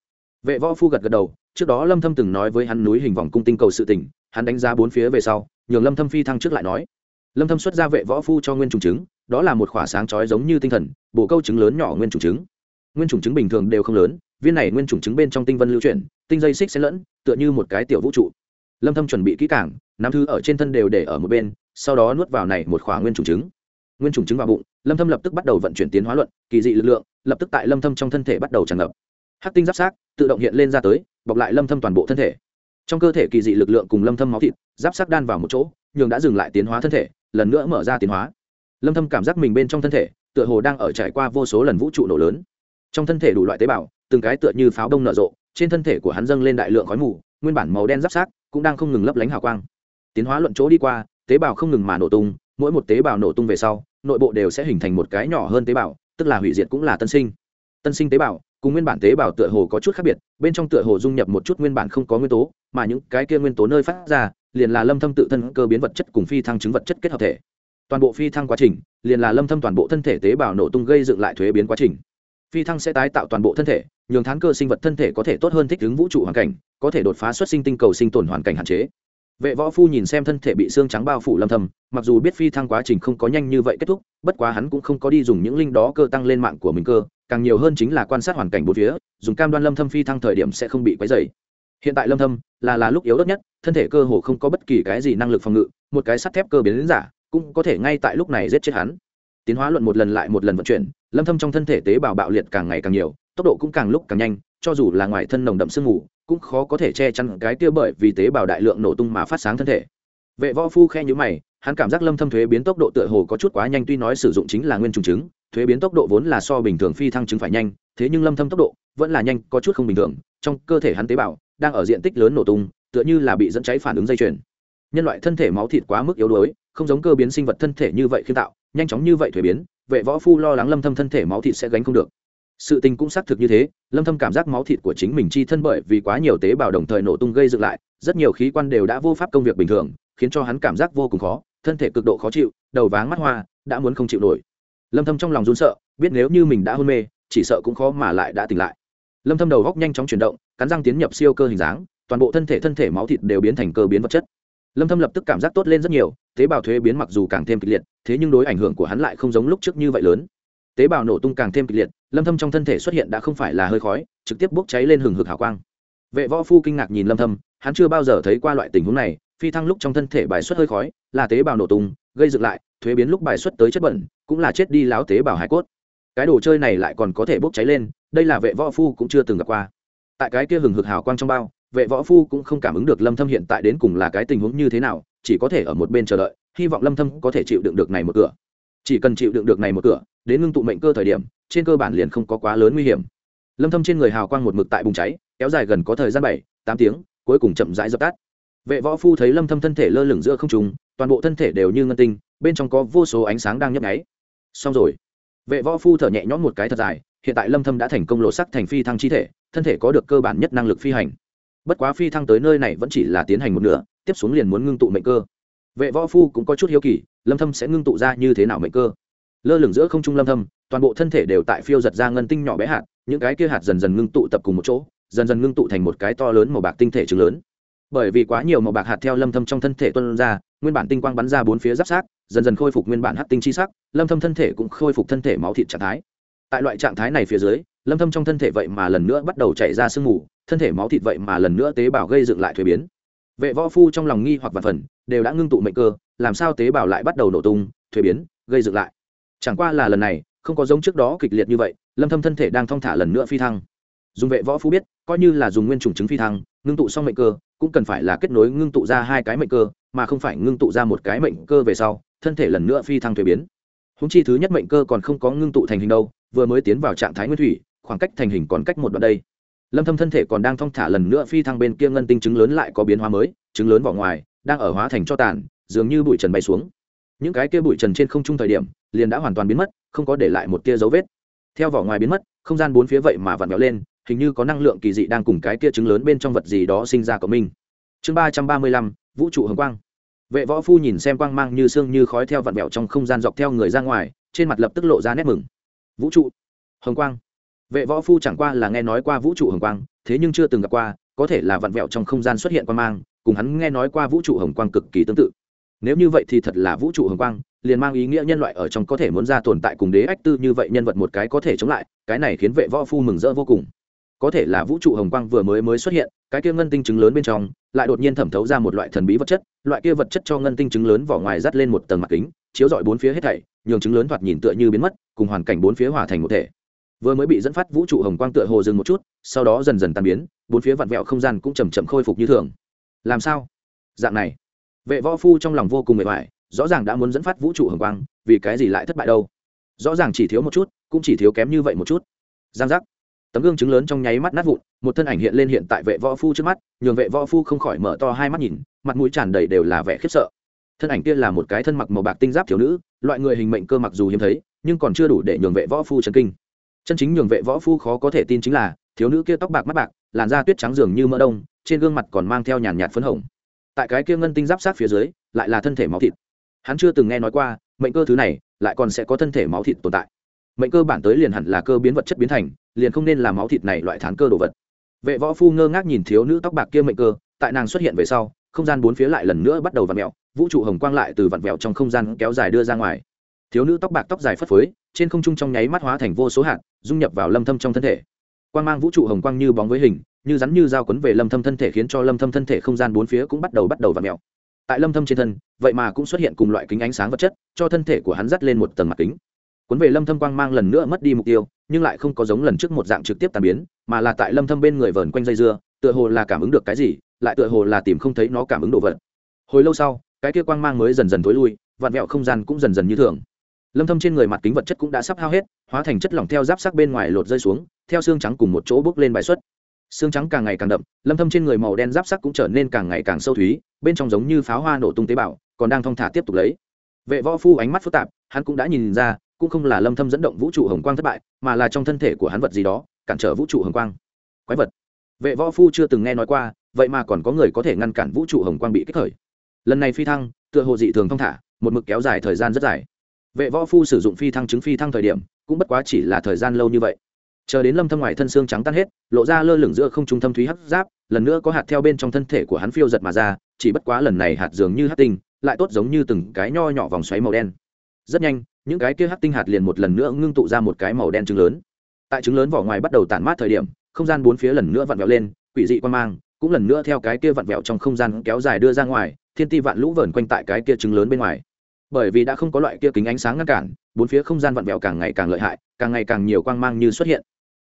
vệ võ phu gật gật đầu, trước đó lâm thâm từng nói với hắn núi hình vòng cung tinh cầu sự tình, hắn đánh giá bốn phía về sau, nhường lâm thâm phi thăng trước lại nói. Lâm thâm xuất ra vệ võ phu cho nguyên trùng trứng đó là một khỏa sáng chói giống như tinh thần bộ câu trứng lớn nhỏ nguyên trùng trứng nguyên trùng trứng bình thường đều không lớn, viên này nguyên trùng trứng bên trong tinh vân lưu chuyển, tinh dây xích xen lẫn, tựa như một cái tiểu vũ trụ. Lâm thâm chuẩn bị kỹ càng, nắm thứ ở trên thân đều để ở một bên, sau đó nuốt vào này một khỏa nguyên trùng trứng nguyên trùng trứng vào bụng, lâm thâm lập tức bắt đầu vận chuyển tiến hóa luận, kỳ dị lực lượng, lập tức tại lâm thâm trong thân thể bắt đầu tràn ngập hắc tinh giáp sát tự động hiện lên ra tới, bọc lại lâm thâm toàn bộ thân thể. Trong cơ thể kỳ dị lực lượng cùng lâm thâm máu thịt, giáp sát đan vào một chỗ, nhường đã dừng lại tiến hóa thân thể, lần nữa mở ra tiến hóa. Lâm thâm cảm giác mình bên trong thân thể, tựa hồ đang ở trải qua vô số lần vũ trụ nổ lớn. Trong thân thể đủ loại tế bào, từng cái tựa như pháo đông nở rộ, trên thân thể của hắn dâng lên đại lượng khói mù, nguyên bản màu đen giáp sát cũng đang không ngừng lấp lánh hào quang. Tiến hóa luận chỗ đi qua, tế bào không ngừng mà nổ tung, mỗi một tế bào nổ tung về sau, nội bộ đều sẽ hình thành một cái nhỏ hơn tế bào, tức là hủy diệt cũng là tân sinh. Tân sinh tế bào cùng nguyên bản tế bào tựa hồ có chút khác biệt, bên trong tựa hồ dung nhập một chút nguyên bản không có nguyên tố, mà những cái kia nguyên tố nơi phát ra, liền là lâm thâm tự thân cơ biến vật chất cùng phi thăng chứng vật chất kết hợp thể. Toàn bộ phi thăng quá trình, liền là lâm thâm toàn bộ thân thể tế bào nổ tung gây dựng lại thuế biến quá trình. Phi thăng sẽ tái tạo toàn bộ thân thể, nhường thán cơ sinh vật thân thể có thể tốt hơn thích ứng vũ trụ hoàn cảnh, có thể đột phá xuất sinh tinh cầu sinh tồn hoàn cảnh hạn chế. Vệ võ phu nhìn xem thân thể bị xương trắng bao phủ lâm thầm mặc dù biết phi thăng quá trình không có nhanh như vậy kết thúc, bất quá hắn cũng không có đi dùng những linh đó cơ tăng lên mạng của mình cơ càng nhiều hơn chính là quan sát hoàn cảnh bốn phía, dùng cam đoan lâm thâm phi thăng thời điểm sẽ không bị quấy rầy. hiện tại lâm thâm là là lúc yếu đất nhất, thân thể cơ hồ không có bất kỳ cái gì năng lực phòng ngự, một cái sắt thép cơ biến đến giả, cũng có thể ngay tại lúc này giết chết hắn tiến hóa luận một lần lại một lần vận chuyển, lâm thâm trong thân thể tế bào bạo liệt càng ngày càng nhiều, tốc độ cũng càng lúc càng nhanh, cho dù là ngoài thân nồng đậm sương mù, cũng khó có thể che chắn cái kia bởi vì tế bào đại lượng nổ tung mà phát sáng thân thể vệ võ phu khe nhíu mày, hắn cảm giác lâm thâm thuế biến tốc độ tựa hồ có chút quá nhanh, tuy nói sử dụng chính là nguyên trùng chứng thuế biến tốc độ vốn là so bình thường phi thăng chứng phải nhanh, thế nhưng lâm thâm tốc độ vẫn là nhanh, có chút không bình thường. Trong cơ thể hắn tế bào đang ở diện tích lớn nổ tung, tựa như là bị dẫn cháy phản ứng dây chuyền. Nhân loại thân thể máu thịt quá mức yếu đuối, không giống cơ biến sinh vật thân thể như vậy khi tạo, nhanh chóng như vậy thuế biến, vệ võ phu lo lắng lâm thâm thân thể máu thịt sẽ gánh không được. Sự tình cũng xác thực như thế, lâm thâm cảm giác máu thịt của chính mình chi thân bởi vì quá nhiều tế bào đồng thời nổ tung gây dựng lại, rất nhiều khí quan đều đã vô pháp công việc bình thường, khiến cho hắn cảm giác vô cùng khó, thân thể cực độ khó chịu, đầu váng mắt hoa, đã muốn không chịu nổi lâm thâm trong lòng run sợ, biết nếu như mình đã hôn mê, chỉ sợ cũng khó mà lại đã tỉnh lại. Lâm thâm đầu góc nhanh chóng chuyển động, cắn răng tiến nhập siêu cơ hình dáng, toàn bộ thân thể thân thể máu thịt đều biến thành cơ biến vật chất. Lâm thâm lập tức cảm giác tốt lên rất nhiều, tế bào thuế biến mặc dù càng thêm kịch liệt, thế nhưng đối ảnh hưởng của hắn lại không giống lúc trước như vậy lớn. Tế bào nổ tung càng thêm kịch liệt, lâm thâm trong thân thể xuất hiện đã không phải là hơi khói, trực tiếp bốc cháy lên hừng hực hào quang. Vệ võ phu kinh ngạc nhìn lâm thâm, hắn chưa bao giờ thấy qua loại tình huống này, phi thăng lúc trong thân thể bài xuất hơi khói, là tế bào nổ tung gây dựng lại, thuế biến lúc bài xuất tới chất bẩn, cũng là chết đi láo tế bào hải cốt. Cái đồ chơi này lại còn có thể bốc cháy lên, đây là vệ võ phu cũng chưa từng gặp qua. Tại cái kia hừng hực hào quang trong bao, vệ võ phu cũng không cảm ứng được lâm thâm hiện tại đến cùng là cái tình huống như thế nào, chỉ có thể ở một bên chờ đợi, hy vọng lâm thâm có thể chịu đựng được này một cửa. Chỉ cần chịu đựng được này một cửa, đến ngưng tụ mệnh cơ thời điểm, trên cơ bản liền không có quá lớn nguy hiểm. Lâm thâm trên người hào quang một mực tại bùng cháy, kéo dài gần có thời gian bảy, tám tiếng, cuối cùng chậm rãi dập tắt. Vệ võ phu thấy lâm thâm thân thể lơ lửng giữa không trung toàn bộ thân thể đều như ngân tinh, bên trong có vô số ánh sáng đang nhấp nháy. Xong rồi. Vệ võ phu thở nhẹ nhõm một cái thật dài, hiện tại lâm thâm đã thành công lộ sắc thành phi thăng chi thể, thân thể có được cơ bản nhất năng lực phi hành. Bất quá phi thăng tới nơi này vẫn chỉ là tiến hành một nửa, tiếp xuống liền muốn ngưng tụ mệnh cơ. Vệ võ phu cũng có chút hiếu kỳ, lâm thâm sẽ ngưng tụ ra như thế nào mệnh cơ? Lơ lửng giữa không trung lâm thâm, toàn bộ thân thể đều tại phiêu giật ra ngân tinh nhỏ bé hạt, những cái kia hạt dần dần ngưng tụ tập cùng một chỗ, dần dần ngưng tụ thành một cái to lớn màu bạc tinh thể trứng lớn bởi vì quá nhiều màu bạc hạt theo lâm thâm trong thân thể tuôn ra, nguyên bản tinh quang bắn ra bốn phía giáp sát, dần dần khôi phục nguyên bản hắc tinh chi sắc, lâm thâm thân thể cũng khôi phục thân thể máu thịt trạng thái. Tại loại trạng thái này phía dưới, lâm thâm trong thân thể vậy mà lần nữa bắt đầu chảy ra sương mù, thân thể máu thịt vậy mà lần nữa tế bào gây dựng lại thuế biến. Vệ võ phu trong lòng nghi hoặc vật phần, đều đã ngưng tụ mệnh cơ, làm sao tế bào lại bắt đầu nổ tung, thuế biến, gây dựng lại? Chẳng qua là lần này, không có giống trước đó kịch liệt như vậy, lâm thâm thân thể đang thong thả lần nữa phi thăng. Dùng vệ võ phu biết, coi như là dùng nguyên trùng chứng phi thăng, ngưng tụ xong mệnh cơ cũng cần phải là kết nối ngưng tụ ra hai cái mệnh cơ, mà không phải ngưng tụ ra một cái mệnh cơ về sau, thân thể lần nữa phi thăng thuế biến. Húng chi thứ nhất mệnh cơ còn không có ngưng tụ thành hình đâu, vừa mới tiến vào trạng thái nguyên thủy, khoảng cách thành hình còn cách một đoạn đây. Lâm thâm thân thể còn đang thong thả lần nữa phi thăng bên kia ngân tinh trứng lớn lại có biến hóa mới, trứng lớn vỏ ngoài, đang ở hóa thành cho tàn, dường như bụi trần bay xuống. Những cái kia bụi trần trên không trung thời điểm, liền đã hoàn toàn biến mất, không có để lại một tia dấu vết. Theo vỏ ngoài biến mất, không gian bốn phía vậy mà vặn vẹo lên hình như có năng lượng kỳ dị đang cùng cái kia trứng lớn bên trong vật gì đó sinh ra của mình. Chương ba trăm ba mươi lăm, vũ trụ hồng quang. Vệ võ phu nhìn xem quang mang như sương như khói theo vặn vẹo trong không gian dọc theo người ra ngoài, trên mặt lập tức lộ ra nét mừng. Vũ trụ hồng quang. Vệ võ phu chẳng qua là nghe nói qua vũ trụ hồng quang, thế nhưng chưa từng gặp qua, có thể là vặn vẹo trong không gian xuất hiện quang mang, cùng hắn nghe nói qua vũ trụ hồng quang cực kỳ tương tự. Nếu như vậy thì thật là vũ trụ hồng quang, liền mang ý nghĩa nhân loại ở trong có thể muốn ra tồn tại cùng đế ách tư như vậy nhân vật một cái có thể chống lại, cái này khiến vệ võ phu mừng rỡ vô cùng có thể là vũ trụ hồng quang vừa mới mới xuất hiện, cái kia ngân tinh chứng lớn bên trong, lại đột nhiên thẩm thấu ra một loại thần bí vật chất, loại kia vật chất cho ngân tinh chứng lớn vỏ ngoài dắt lên một tầng mặt kính, chiếu dọi bốn phía hết thảy, nhường chứng lớn thoạt nhìn tựa như biến mất, cùng hoàn cảnh bốn phía hòa thành một thể. Vừa mới bị dẫn phát vũ trụ hồng quang tựa hồ dừng một chút, sau đó dần dần tan biến, bốn phía vặn vẹo không gian cũng chầm chậm khôi phục như thường. Làm sao? Dạng này. Vệ võ phu trong lòng vô cùng mệt mỏi, rõ ràng đã muốn dẫn phát vũ trụ hồng quang, vì cái gì lại thất bại đâu? Rõ ràng chỉ thiếu một chút, cũng chỉ thiếu kém như vậy một chút. Giang giác tấm gương chứng lớn trong nháy mắt nát vụn, một thân ảnh hiện lên hiện tại vệ võ phu trước mắt, nhường vệ võ phu không khỏi mở to hai mắt nhìn, mặt mũi tràn đầy đều là vẻ khiếp sợ. Thân ảnh kia là một cái thân mặc màu bạc tinh giáp thiếu nữ, loại người hình mệnh cơ mặc dù hiếm thấy, nhưng còn chưa đủ để nhường vệ võ phu chấn kinh. Chân chính nhường vệ võ phu khó có thể tin chính là, thiếu nữ kia tóc bạc mắt bạc, làn da tuyết trắng dường như mỡ đông, trên gương mặt còn mang theo nhàn nhạt phấn hồng. Tại cái kia ngân tinh giáp sát phía dưới, lại là thân thể máu thịt. Hắn chưa từng nghe nói qua, mệnh cơ thứ này, lại còn sẽ có thân thể máu thịt tồn tại mệnh cơ bản tới liền hẳn là cơ biến vật chất biến thành, liền không nên là máu thịt này loại thán cơ đồ vật. Vệ võ phu ngơ ngác nhìn thiếu nữ tóc bạc kia mệnh cơ, tại nàng xuất hiện về sau, không gian bốn phía lại lần nữa bắt đầu vặn mẹo vũ trụ hồng quang lại từ vặn vẹo trong không gian kéo dài đưa ra ngoài. Thiếu nữ tóc bạc tóc dài phất phới, trên không trung trong nháy mắt hóa thành vô số hạt, dung nhập vào lâm thâm trong thân thể. Quang mang vũ trụ hồng quang như bóng với hình, như rắn như dao quấn về lâm thâm thân thể khiến cho lâm thâm thân thể không gian bốn phía cũng bắt đầu bắt đầu vặn mẹo tại lâm thâm trên thân, vậy mà cũng xuất hiện cùng loại kính ánh sáng vật chất, cho thân thể của hắn dắt lên một tầng mặt kính cuốn về lâm thâm quang mang lần nữa mất đi mục tiêu, nhưng lại không có giống lần trước một dạng trực tiếp tàn biến, mà là tại lâm thâm bên người vờn quanh dây dưa, tựa hồ là cảm ứng được cái gì, lại tựa hồ là tìm không thấy nó cảm ứng đồ vật. Hồi lâu sau, cái kia quang mang mới dần dần tối lui, vạn vẹo không gian cũng dần dần như thường. Lâm thâm trên người mặt kính vật chất cũng đã sắp hao hết, hóa thành chất lỏng theo giáp sắc bên ngoài lột rơi xuống, theo xương trắng cùng một chỗ bước lên bài xuất. Xương trắng càng ngày càng đậm, lâm thâm trên người màu đen giáp sắc cũng trở nên càng ngày càng sâu thúy, bên trong giống như pháo hoa nổ tung tế bào, còn đang thong thả tiếp tục lấy. Vệ võ phu ánh mắt phức tạp, hắn cũng đã nhìn ra cũng không là lâm thâm dẫn động vũ trụ hồng quang thất bại, mà là trong thân thể của hắn vật gì đó, cản trở vũ trụ hồng quang. Quái vật. Vệ võ phu chưa từng nghe nói qua, vậy mà còn có người có thể ngăn cản vũ trụ hồng quang bị kích khởi. Lần này phi thăng, tựa hồ dị thường thong thả, một mực kéo dài thời gian rất dài. Vệ võ phu sử dụng phi thăng chứng phi thăng thời điểm, cũng bất quá chỉ là thời gian lâu như vậy. Chờ đến lâm thâm ngoài thân xương trắng tan hết, lộ ra lơ lửng giữa không trung thâm thúy hắc giáp, lần nữa có hạt theo bên trong thân thể của hắn phiêu giật mà ra, chỉ bất quá lần này hạt dường như hắc tinh, lại tốt giống như từng cái nho nhỏ vòng xoáy màu đen. Rất nhanh những cái kia hắc tinh hạt liền một lần nữa ngưng tụ ra một cái màu đen trứng lớn. Tại trứng lớn vỏ ngoài bắt đầu tản mát thời điểm, không gian bốn phía lần nữa vặn vẹo lên, quỷ dị quan mang cũng lần nữa theo cái kia vặn vẹo trong không gian kéo dài đưa ra ngoài, thiên ti vạn lũ vờn quanh tại cái kia trứng lớn bên ngoài. Bởi vì đã không có loại kia kính ánh sáng ngăn cản, bốn phía không gian vặn vẹo càng ngày càng lợi hại, càng ngày càng nhiều quang mang như xuất hiện.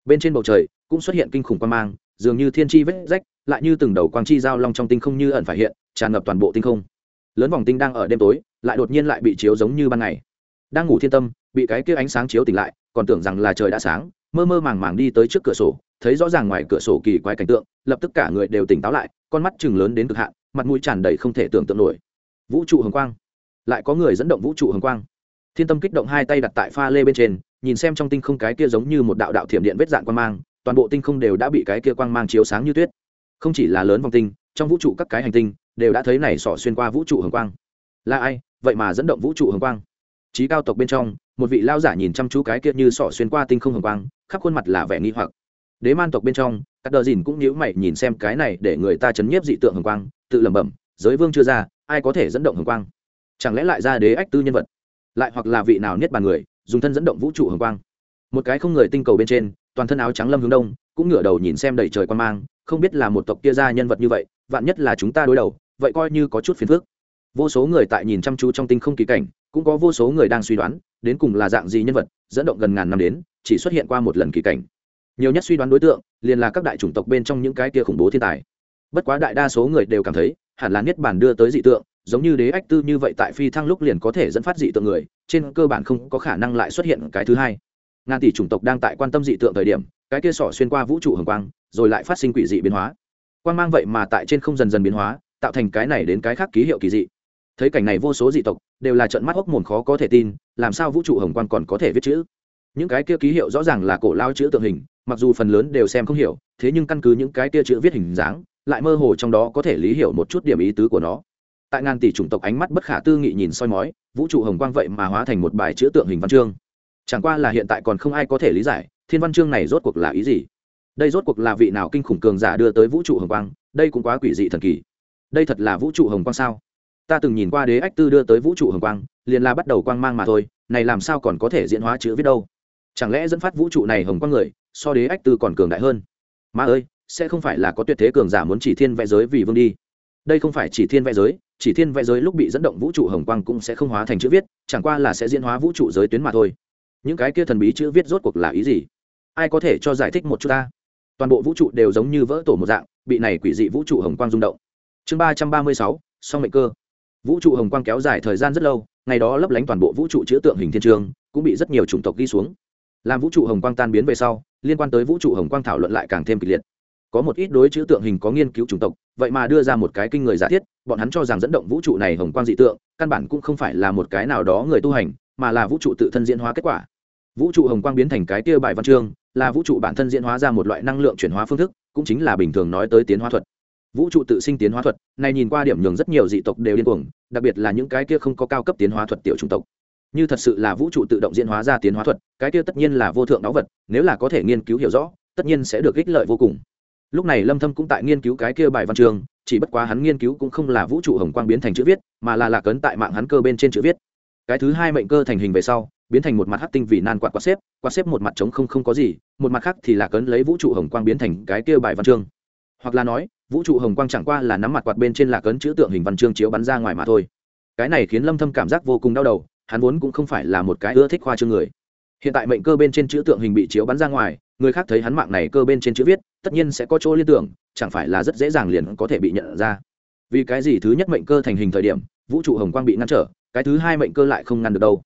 Bên trên bầu trời cũng xuất hiện kinh khủng quang mang, dường như thiên chi vết rách, lại như từng đầu quang chi giao long trong tinh không như ẩn phải hiện, tràn ngập toàn bộ tinh không. Lớn vòng tinh đang ở đêm tối, lại đột nhiên lại bị chiếu giống như ban ngày đang ngủ thiên tâm, bị cái kia ánh sáng chiếu tỉnh lại, còn tưởng rằng là trời đã sáng, mơ mơ màng màng đi tới trước cửa sổ, thấy rõ ràng ngoài cửa sổ kỳ quái cảnh tượng, lập tức cả người đều tỉnh táo lại, con mắt chừng lớn đến cực hạn, mặt mũi tràn đầy không thể tưởng tượng nổi. Vũ trụ hồng quang. Lại có người dẫn động vũ trụ hồng quang. Thiên tâm kích động hai tay đặt tại pha lê bên trên, nhìn xem trong tinh không cái kia giống như một đạo đạo thiểm điện vết dạng quang mang, toàn bộ tinh không đều đã bị cái kia quang mang chiếu sáng như tuyết. Không chỉ là lớn vòng tinh, trong vũ trụ các cái hành tinh, đều đã thấy này sỏ xuyên qua vũ trụ hồng quang. Là ai? Vậy mà dẫn động vũ trụ hồng quang trí cao tộc bên trong, một vị lao giả nhìn chăm chú cái kia như sỏ xuyên qua tinh không hồng quang, khắp khuôn mặt là vẻ nghi hoặc. Đế man tộc bên trong các đờ dìn cũng nhíu mày nhìn xem cái này để người ta chấn nhiếp dị tượng hồng quang, tự lẩm bẩm, giới vương chưa ra, ai có thể dẫn động hồng quang? Chẳng lẽ lại ra đế ách tư nhân vật? Lại hoặc là vị nào niết bàn người, dùng thân dẫn động vũ trụ hồng quang? Một cái không người tinh cầu bên trên, toàn thân áo trắng lâm hướng đông, cũng ngửa đầu nhìn xem đầy trời quan mang, không biết là một tộc kia ra nhân vật như vậy, vạn nhất là chúng ta đối đầu, vậy coi như có chút phiền phức. Vô số người tại nhìn chăm chú trong tinh không kỳ cảnh cũng có vô số người đang suy đoán, đến cùng là dạng gì nhân vật, dẫn động gần ngàn năm đến, chỉ xuất hiện qua một lần kỳ cảnh. Nhiều nhất suy đoán đối tượng, liền là các đại chủng tộc bên trong những cái kia khủng bố thiên tài. Bất quá đại đa số người đều cảm thấy, hẳn là niết bản đưa tới dị tượng, giống như đế ách tư như vậy tại phi thăng lúc liền có thể dẫn phát dị tượng người, trên cơ bản không có khả năng lại xuất hiện cái thứ hai. Ngàn tỷ chủng tộc đang tại quan tâm dị tượng thời điểm, cái kia sỏ xuyên qua vũ trụ hồng quang, rồi lại phát sinh quỷ dị biến hóa. Quang mang vậy mà tại trên không dần dần biến hóa, tạo thành cái này đến cái khác ký hiệu kỳ dị thấy cảnh này vô số dị tộc, đều là trận mắt hốc mồm khó có thể tin, làm sao vũ trụ hồng quang còn có thể viết chữ? Những cái kia ký hiệu rõ ràng là cổ lao chữ tượng hình, mặc dù phần lớn đều xem không hiểu, thế nhưng căn cứ những cái kia chữ viết hình dáng, lại mơ hồ trong đó có thể lý hiểu một chút điểm ý tứ của nó. Tại ngàn tỷ chủng tộc ánh mắt bất khả tư nghị nhìn soi mói, vũ trụ hồng quang vậy mà hóa thành một bài chữ tượng hình văn chương. Chẳng qua là hiện tại còn không ai có thể lý giải, thiên văn chương này rốt cuộc là ý gì? Đây rốt cuộc là vị nào kinh khủng cường giả đưa tới vũ trụ hồng quang? Đây cũng quá quỷ dị thần kỳ. Đây thật là vũ trụ hồng quang sao? Ta từng nhìn qua đế ách tư đưa tới vũ trụ hồng quang, liền là bắt đầu quang mang mà thôi, này làm sao còn có thể diễn hóa chữ viết đâu? Chẳng lẽ dẫn phát vũ trụ này hồng quang người, so đế ách tư còn cường đại hơn? Ma ơi, sẽ không phải là có tuyệt thế cường giả muốn chỉ thiên vẽ giới vì vương đi. Đây không phải chỉ thiên vẽ giới, chỉ thiên vẽ giới lúc bị dẫn động vũ trụ hồng quang cũng sẽ không hóa thành chữ viết, chẳng qua là sẽ diễn hóa vũ trụ giới tuyến mà thôi. Những cái kia thần bí chữ viết rốt cuộc là ý gì? Ai có thể cho giải thích một chút ta? Toàn bộ vũ trụ đều giống như vỡ tổ một dạng, bị này quỷ dị vũ trụ hồng quang rung động. Chương ba trăm ba mươi sáu, song mệnh cơ vũ trụ hồng quang kéo dài thời gian rất lâu, ngày đó lấp lánh toàn bộ vũ trụ chữ tượng hình thiên trường, cũng bị rất nhiều chủng tộc ghi xuống. Làm vũ trụ hồng quang tan biến về sau, liên quan tới vũ trụ hồng quang thảo luận lại càng thêm kịch liệt. Có một ít đối chữ tượng hình có nghiên cứu chủng tộc, vậy mà đưa ra một cái kinh người giả thiết, bọn hắn cho rằng dẫn động vũ trụ này hồng quang dị tượng, căn bản cũng không phải là một cái nào đó người tu hành, mà là vũ trụ tự thân diễn hóa kết quả. Vũ trụ hồng quang biến thành cái tia bài văn chương, là vũ trụ bản thân diễn hóa ra một loại năng lượng chuyển hóa phương thức, cũng chính là bình thường nói tới tiến hóa thuật vũ trụ tự sinh tiến hóa thuật này nhìn qua điểm nhường rất nhiều dị tộc đều điên cuồng, đặc biệt là những cái kia không có cao cấp tiến hóa thuật tiểu chủng tộc. Như thật sự là vũ trụ tự động diễn hóa ra tiến hóa thuật, cái kia tất nhiên là vô thượng đáo vật, nếu là có thể nghiên cứu hiểu rõ, tất nhiên sẽ được ích lợi vô cùng. Lúc này lâm thâm cũng tại nghiên cứu cái kia bài văn chương chỉ bất quá hắn nghiên cứu cũng không là vũ trụ hồng quang biến thành chữ viết, mà là lạc ấn tại mạng hắn cơ bên trên chữ viết. Cái thứ hai mệnh cơ thành hình về sau, biến thành một mặt hắc tinh vì nan quạt quạt xếp quạt xếp một mặt trống không không có gì, một mặt khác thì là cấn lấy vũ trụ hồng quang biến thành cái kia bài văn chương hoặc là nói, vũ trụ hồng quang chẳng qua là nắm mặt quạt bên trên là cấn chữ tượng hình văn chương chiếu bắn ra ngoài mà thôi. Cái này khiến lâm thâm cảm giác vô cùng đau đầu, hắn vốn cũng không phải là một cái ưa thích khoa trương người. Hiện tại mệnh cơ bên trên chữ tượng hình bị chiếu bắn ra ngoài, người khác thấy hắn mạng này cơ bên trên chữ viết, tất nhiên sẽ có chỗ liên tưởng, chẳng phải là rất dễ dàng liền có thể bị nhận ra. Vì cái gì thứ nhất mệnh cơ thành hình thời điểm, vũ trụ hồng quang bị ngăn trở, cái thứ hai mệnh cơ lại không ngăn được đâu?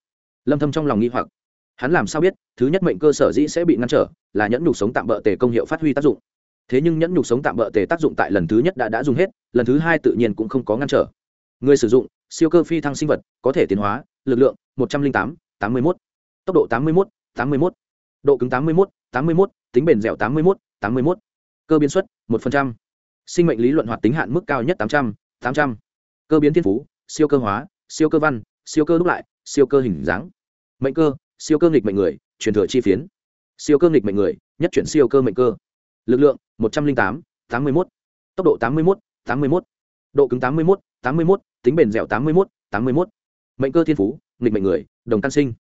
Lâm thâm trong lòng nghi hoặc. Hắn làm sao biết, thứ nhất mệnh cơ sở dĩ sẽ bị ngăn trở, là nhẫn nhục sống tạm bỡ tề công hiệu phát huy tác dụng? Thế nhưng nhẫn nhục sống tạm bỡ tề tác dụng tại lần thứ nhất đã đã dùng hết lần thứ hai tự nhiên cũng không có ngăn trở. Người sử dụng siêu cơ phi thăng sinh vật có thể tiến hóa lực lượng 108, 81, tốc độ 81, 81, độ cứng 81, 81, tính bền dẻo 81, 81, cơ biến suất 1%, sinh mệnh lý luận hoạt tính hạn mức cao nhất 800, 800, cơ biến thiên phú siêu cơ hóa siêu cơ văn siêu cơ đúc lại siêu cơ hình dáng. Mệnh cơ siêu cơ nghịch mệnh người truyền thừa chi phiến. Siêu cơ nghịch mệnh người nhất chuyển siêu cơ mệnh cơ. Lực lượng một trăm linh tám tám mươi một tốc độ tám mươi một tám mươi một độ cứng tám mươi một tám mươi một tính bền dẻo tám mươi một tám mươi một mệnh cơ thiên phú nghịch mệnh người đồng căn sinh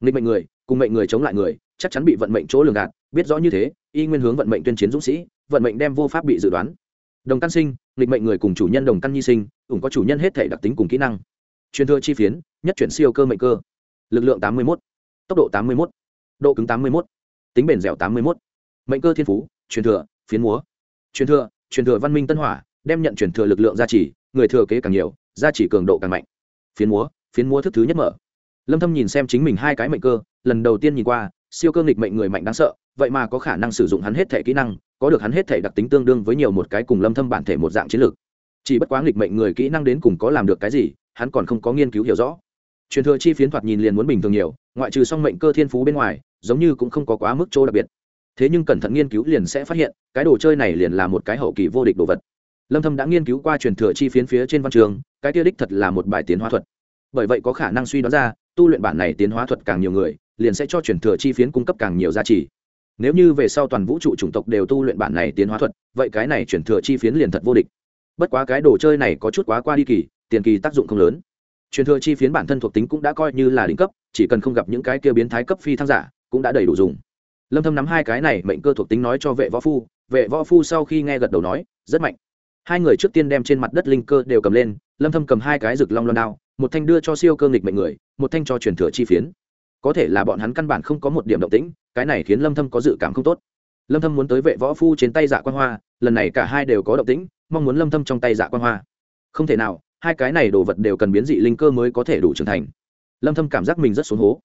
nghịch mệnh người cùng mệnh người chống lại người chắc chắn bị vận mệnh chỗ lường gạt biết rõ như thế y nguyên hướng vận mệnh tuyên chiến dũng sĩ vận mệnh đem vô pháp bị dự đoán đồng căn sinh nghịch mệnh người cùng chủ nhân đồng căn nhi sinh cũng có chủ nhân hết thể đặc tính cùng kỹ năng truyền thừa chi phiến nhất chuyển siêu cơ mệnh cơ lực lượng tám mươi một tốc độ tám mươi một độ cứng tám mươi một tính bền dẻo tám mươi một mệnh cơ thiên phú truyền thừa phiến múa. Truyền thừa truyền thừa văn minh tân hỏa, đem nhận truyền thừa lực lượng gia trì, người thừa kế càng nhiều, gia trì cường độ càng mạnh. Phiến múa phiến múa thức thứ nhất mở. Lâm thâm nhìn xem chính mình hai cái mệnh cơ, lần đầu tiên nhìn qua, siêu cơ nghịch mệnh người mạnh đáng sợ, vậy mà có khả năng sử dụng hắn hết thể kỹ năng, có được hắn hết thể đặc tính tương đương với nhiều một cái cùng lâm thâm bản thể một dạng chiến lược. Chỉ bất quá nghịch mệnh người kỹ năng đến cùng có làm được cái gì, hắn còn không có nghiên cứu hiểu rõ. Truyền thừa chi phiến thoạt nhìn liền muốn bình thường nhiều, ngoại trừ song mệnh cơ thiên phú bên ngoài, giống như cũng không có quá mức chỗ đặc biệt thế nhưng cẩn thận nghiên cứu liền sẽ phát hiện, cái đồ chơi này liền là một cái hậu kỳ vô địch đồ vật. Lâm thâm đã nghiên cứu qua truyền thừa chi phiến phía trên văn trường, cái kia đích thật là một bài tiến hóa thuật. Bởi vậy có khả năng suy đoán ra, tu luyện bản này tiến hóa thuật càng nhiều người, liền sẽ cho truyền thừa chi phiến cung cấp càng nhiều giá trị. Nếu như về sau toàn vũ trụ chủng tộc đều tu luyện bản này tiến hóa thuật, vậy cái này truyền thừa chi phiến liền thật vô địch. Bất quá cái đồ chơi này có chút quá qua đi kỳ, tiền kỳ tác dụng không lớn. Truyền thừa chi phiến bản thân thuộc tính cũng đã coi như là đỉnh cấp, chỉ cần không gặp những cái kia biến thái cấp phi thăng giả, cũng đã đầy đủ dùng lâm thâm nắm hai cái này mệnh cơ thuộc tính nói cho vệ võ phu, vệ võ phu sau khi nghe gật đầu nói, rất mạnh. Hai người trước tiên đem trên mặt đất linh cơ đều cầm lên, lâm thâm cầm hai cái rực long loan đao, một thanh đưa cho siêu cơ nghịch mệnh người, một thanh cho truyền thừa chi phiến. Có thể là bọn hắn căn bản không có một điểm động tĩnh, cái này khiến lâm thâm có dự cảm không tốt. Lâm thâm muốn tới vệ võ phu trên tay dạ quan hoa, lần này cả hai đều có động tĩnh, mong muốn lâm thâm trong tay dạ quan hoa. Không thể nào, hai cái này đồ vật đều cần biến dị linh cơ mới có thể đủ trưởng thành. Lâm thâm cảm giác mình rất xuống hố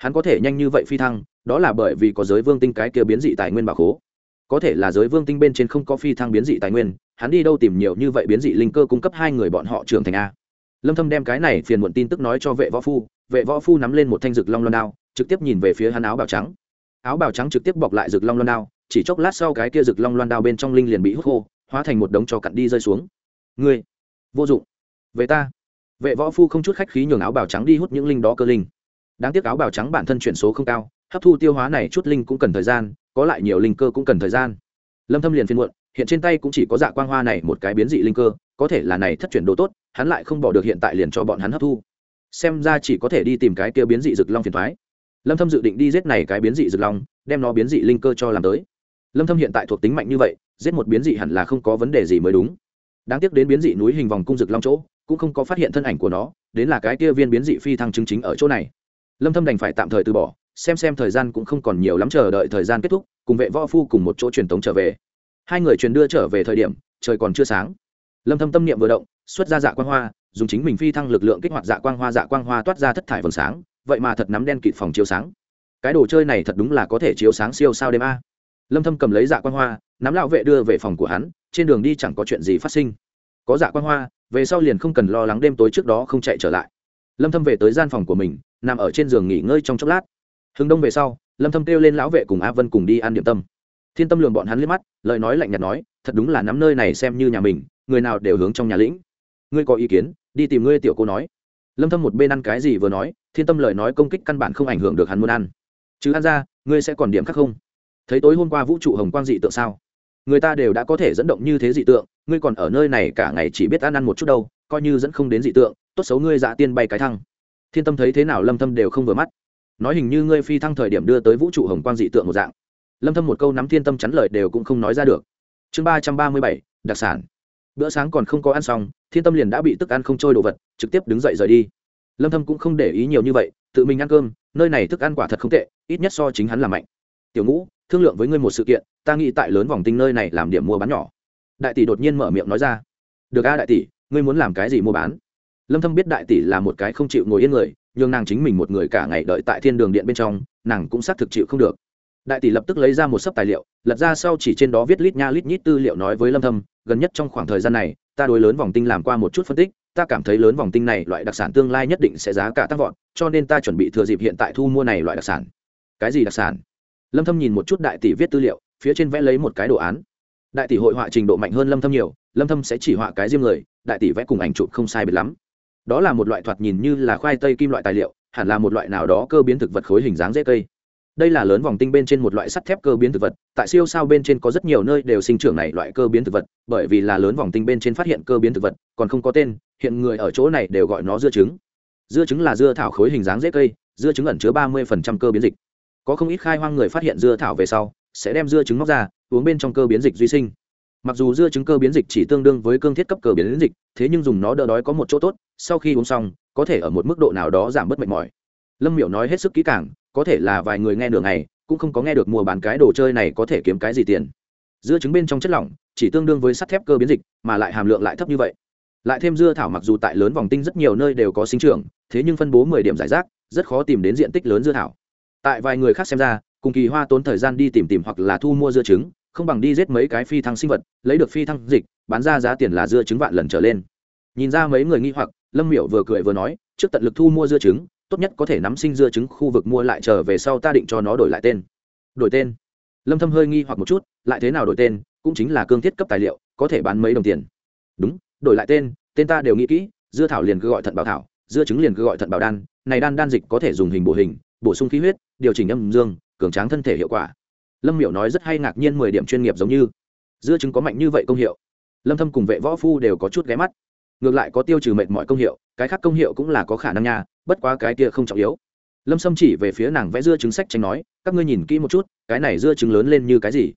hắn có thể nhanh như vậy phi thăng, đó là bởi vì có giới vương tinh cái kia biến dị tài nguyên bảo khố. Có thể là giới vương tinh bên trên không có phi thăng biến dị tài nguyên, hắn đi đâu tìm nhiều như vậy biến dị linh cơ cung cấp hai người bọn họ trưởng thành a. Lâm thâm đem cái này phiền muộn tin tức nói cho vệ võ phu, vệ võ phu nắm lên một thanh rực long loan đao, trực tiếp nhìn về phía hắn áo bào trắng. Áo bào trắng trực tiếp bọc lại rực long loan đao, chỉ chốc lát sau cái kia rực long loan đao bên trong linh liền bị hút khô, hóa thành một đống cho cặn đi rơi xuống. Ngươi, vô dụng. Về ta. Vệ võ phu không chút khách khí nhường áo bào trắng đi hút những linh đó cơ linh đáng tiếc áo bào trắng bản thân chuyển số không cao, hấp thu tiêu hóa này chút linh cũng cần thời gian, có lại nhiều linh cơ cũng cần thời gian. Lâm thâm liền phiên muộn, hiện trên tay cũng chỉ có dạ quang hoa này một cái biến dị linh cơ, có thể là này thất chuyển đồ tốt, hắn lại không bỏ được hiện tại liền cho bọn hắn hấp thu. Xem ra chỉ có thể đi tìm cái kia biến dị rực long phiền thoái lâm thâm dự định đi giết này cái biến dị rực long, đem nó biến dị linh cơ cho làm tới. Lâm thâm hiện tại thuộc tính mạnh như vậy, giết một biến dị hẳn là không có vấn đề gì mới đúng. Đáng tiếc đến biến dị núi hình vòng cung rực long chỗ, cũng không có phát hiện thân ảnh của nó, đến là cái kia viên biến dị phi thăng chứng chính ở chỗ này lâm thâm đành phải tạm thời từ bỏ, xem xem thời gian cũng không còn nhiều lắm chờ đợi thời gian kết thúc, cùng vệ võ phu cùng một chỗ truyền tống trở về. Hai người truyền đưa trở về thời điểm, trời còn chưa sáng. Lâm thâm tâm niệm vừa động, xuất ra dạ quang hoa, dùng chính mình phi thăng lực lượng kích hoạt dạ quang hoa dạ quang hoa toát ra thất thải vầng sáng, vậy mà thật nắm đen kịt phòng chiếu sáng. Cái đồ chơi này thật đúng là có thể chiếu sáng siêu sao đêm a. Lâm thâm cầm lấy dạ quang hoa, nắm lão vệ đưa về phòng của hắn, trên đường đi chẳng có chuyện gì phát sinh. Có dạ quang hoa, về sau liền không cần lo lắng đêm tối trước đó không chạy trở lại. Lâm thâm về tới gian phòng của mình nằm ở trên giường nghỉ ngơi trong chốc lát. Hướng đông về sau, lâm thâm kêu lên lão vệ cùng a vân cùng đi ăn điểm tâm. Thiên tâm lường bọn hắn liếc mắt, lời nói lạnh nhạt nói, thật đúng là nắm nơi này xem như nhà mình, người nào đều hướng trong nhà lĩnh. Ngươi có ý kiến, đi tìm ngươi tiểu cô nói. Lâm thâm một bên ăn cái gì vừa nói, thiên tâm lời nói công kích căn bản không ảnh hưởng được hắn muốn ăn. Chứ ăn ra, ngươi sẽ còn điểm khác không? Thấy tối hôm qua vũ trụ hồng quang dị tượng sao? Người ta đều đã có thể dẫn động như thế dị tượng, ngươi còn ở nơi này cả ngày chỉ biết ăn ăn một chút đâu, coi như dẫn không đến dị tượng, tốt xấu ngươi dạ tiên bay cái thăng thiên tâm thấy thế nào lâm thâm đều không vừa mắt. Nói hình như ngươi phi thăng thời điểm đưa tới vũ trụ hồng quang dị tượng một dạng. Lâm thâm một câu nắm thiên tâm chắn lời đều cũng không nói ra được. Chương 337, đặc sản. Bữa sáng còn không có ăn xong thiên tâm liền đã bị tức ăn không trôi đồ vật trực tiếp đứng dậy rời đi. Lâm thâm cũng không để ý nhiều như vậy tự mình ăn cơm nơi này thức ăn quả thật không tệ ít nhất so chính hắn là mạnh. Tiểu ngũ thương lượng với ngươi một sự kiện ta nghĩ tại lớn vòng tinh nơi này làm điểm mua bán nhỏ. Đại tỷ đột nhiên mở miệng nói ra. Được a đại tỷ ngươi muốn làm cái gì mua bán? Lâm thâm biết đại tỷ là một cái không chịu ngồi yên người nhưng nàng chính mình một người cả ngày đợi tại thiên đường điện bên trong, nàng cũng xác thực chịu không được. Đại tỷ lập tức lấy ra một sấp tài liệu, lật ra sau chỉ trên đó viết lít nha lít nhít tư liệu nói với lâm thâm, gần nhất trong khoảng thời gian này, ta đối lớn vòng tinh làm qua một chút phân tích, ta cảm thấy lớn vòng tinh này loại đặc sản tương lai nhất định sẽ giá cả tăng vọt, cho nên ta chuẩn bị thừa dịp hiện tại thu mua này loại đặc sản. Cái gì đặc sản? Lâm thâm nhìn một chút đại tỷ viết tư liệu, phía trên vẽ lấy một cái đồ án. Đại tỷ hội họa trình độ mạnh hơn lâm thâm nhiều, lâm thâm sẽ chỉ họa cái riêng người, đại tỷ vẽ cùng ảnh chụp không sai biệt lắm đó là một loại thoạt nhìn như là khoai tây kim loại tài liệu, hẳn là một loại nào đó cơ biến thực vật khối hình dáng dễ cây. Đây là lớn vòng tinh bên trên một loại sắt thép cơ biến thực vật, tại siêu sao bên trên có rất nhiều nơi đều sinh trưởng này loại cơ biến thực vật, bởi vì là lớn vòng tinh bên trên phát hiện cơ biến thực vật, còn không có tên, hiện người ở chỗ này đều gọi nó dưa trứng. Dưa trứng là dưa thảo khối hình dáng dễ cây, dưa trứng ẩn chứa ba mươi cơ biến dịch. Có không ít khai hoang người phát hiện dưa thảo về sau, sẽ đem dưa trứng móc ra, uống bên trong cơ biến dịch duy sinh mặc dù dưa trứng cơ biến dịch chỉ tương đương với cương thiết cấp cơ biến dịch, thế nhưng dùng nó đỡ đói có một chỗ tốt, sau khi uống xong, có thể ở một mức độ nào đó giảm bớt mệt mỏi. Lâm miểu nói hết sức kỹ càng, có thể là vài người nghe nửa ngày, cũng không có nghe được mua bán cái đồ chơi này có thể kiếm cái gì tiền. Dưa trứng bên trong chất lỏng, chỉ tương đương với sắt thép cơ biến dịch, mà lại hàm lượng lại thấp như vậy. Lại thêm dưa thảo mặc dù tại lớn vòng tinh rất nhiều nơi đều có sinh trưởng, thế nhưng phân bố mười điểm giải rác, rất khó tìm đến diện tích lớn dưa thảo. Tại vài người khác xem ra, cùng kỳ hoa tốn thời gian đi tìm tìm hoặc là thu mua dưa trứng không bằng đi giết mấy cái phi thăng sinh vật, lấy được phi thăng dịch, bán ra giá tiền là dưa trứng vạn lần trở lên. Nhìn ra mấy người nghi hoặc, lâm miểu vừa cười vừa nói, trước tận lực thu mua dưa trứng, tốt nhất có thể nắm sinh dưa trứng khu vực mua lại trở về sau ta định cho nó đổi lại tên. Đổi tên? Lâm thâm hơi nghi hoặc một chút, lại thế nào đổi tên, cũng chính là cương thiết cấp tài liệu, có thể bán mấy đồng tiền. Đúng, đổi lại tên tên ta đều nghĩ kỹ, dưa thảo liền cứ gọi thận bảo thảo, dưa trứng liền cứ gọi thận bảo đan, này đan đan dịch có thể dùng hình bổ hình, bổ sung khí huyết, điều chỉnh âm dương, cường tráng thân thể hiệu quả lâm miểu nói rất hay ngạc nhiên mười điểm chuyên nghiệp giống như. Dưa trứng có mạnh như vậy công hiệu. Lâm thâm cùng vệ võ phu đều có chút ghé mắt. Ngược lại có tiêu trừ mệt mọi công hiệu, cái khác công hiệu cũng là có khả năng nha, bất quá cái kia không trọng yếu. Lâm sâm chỉ về phía nàng vẽ dưa trứng sách tranh nói, các ngươi nhìn kỹ một chút, cái này dưa trứng lớn lên như cái gì?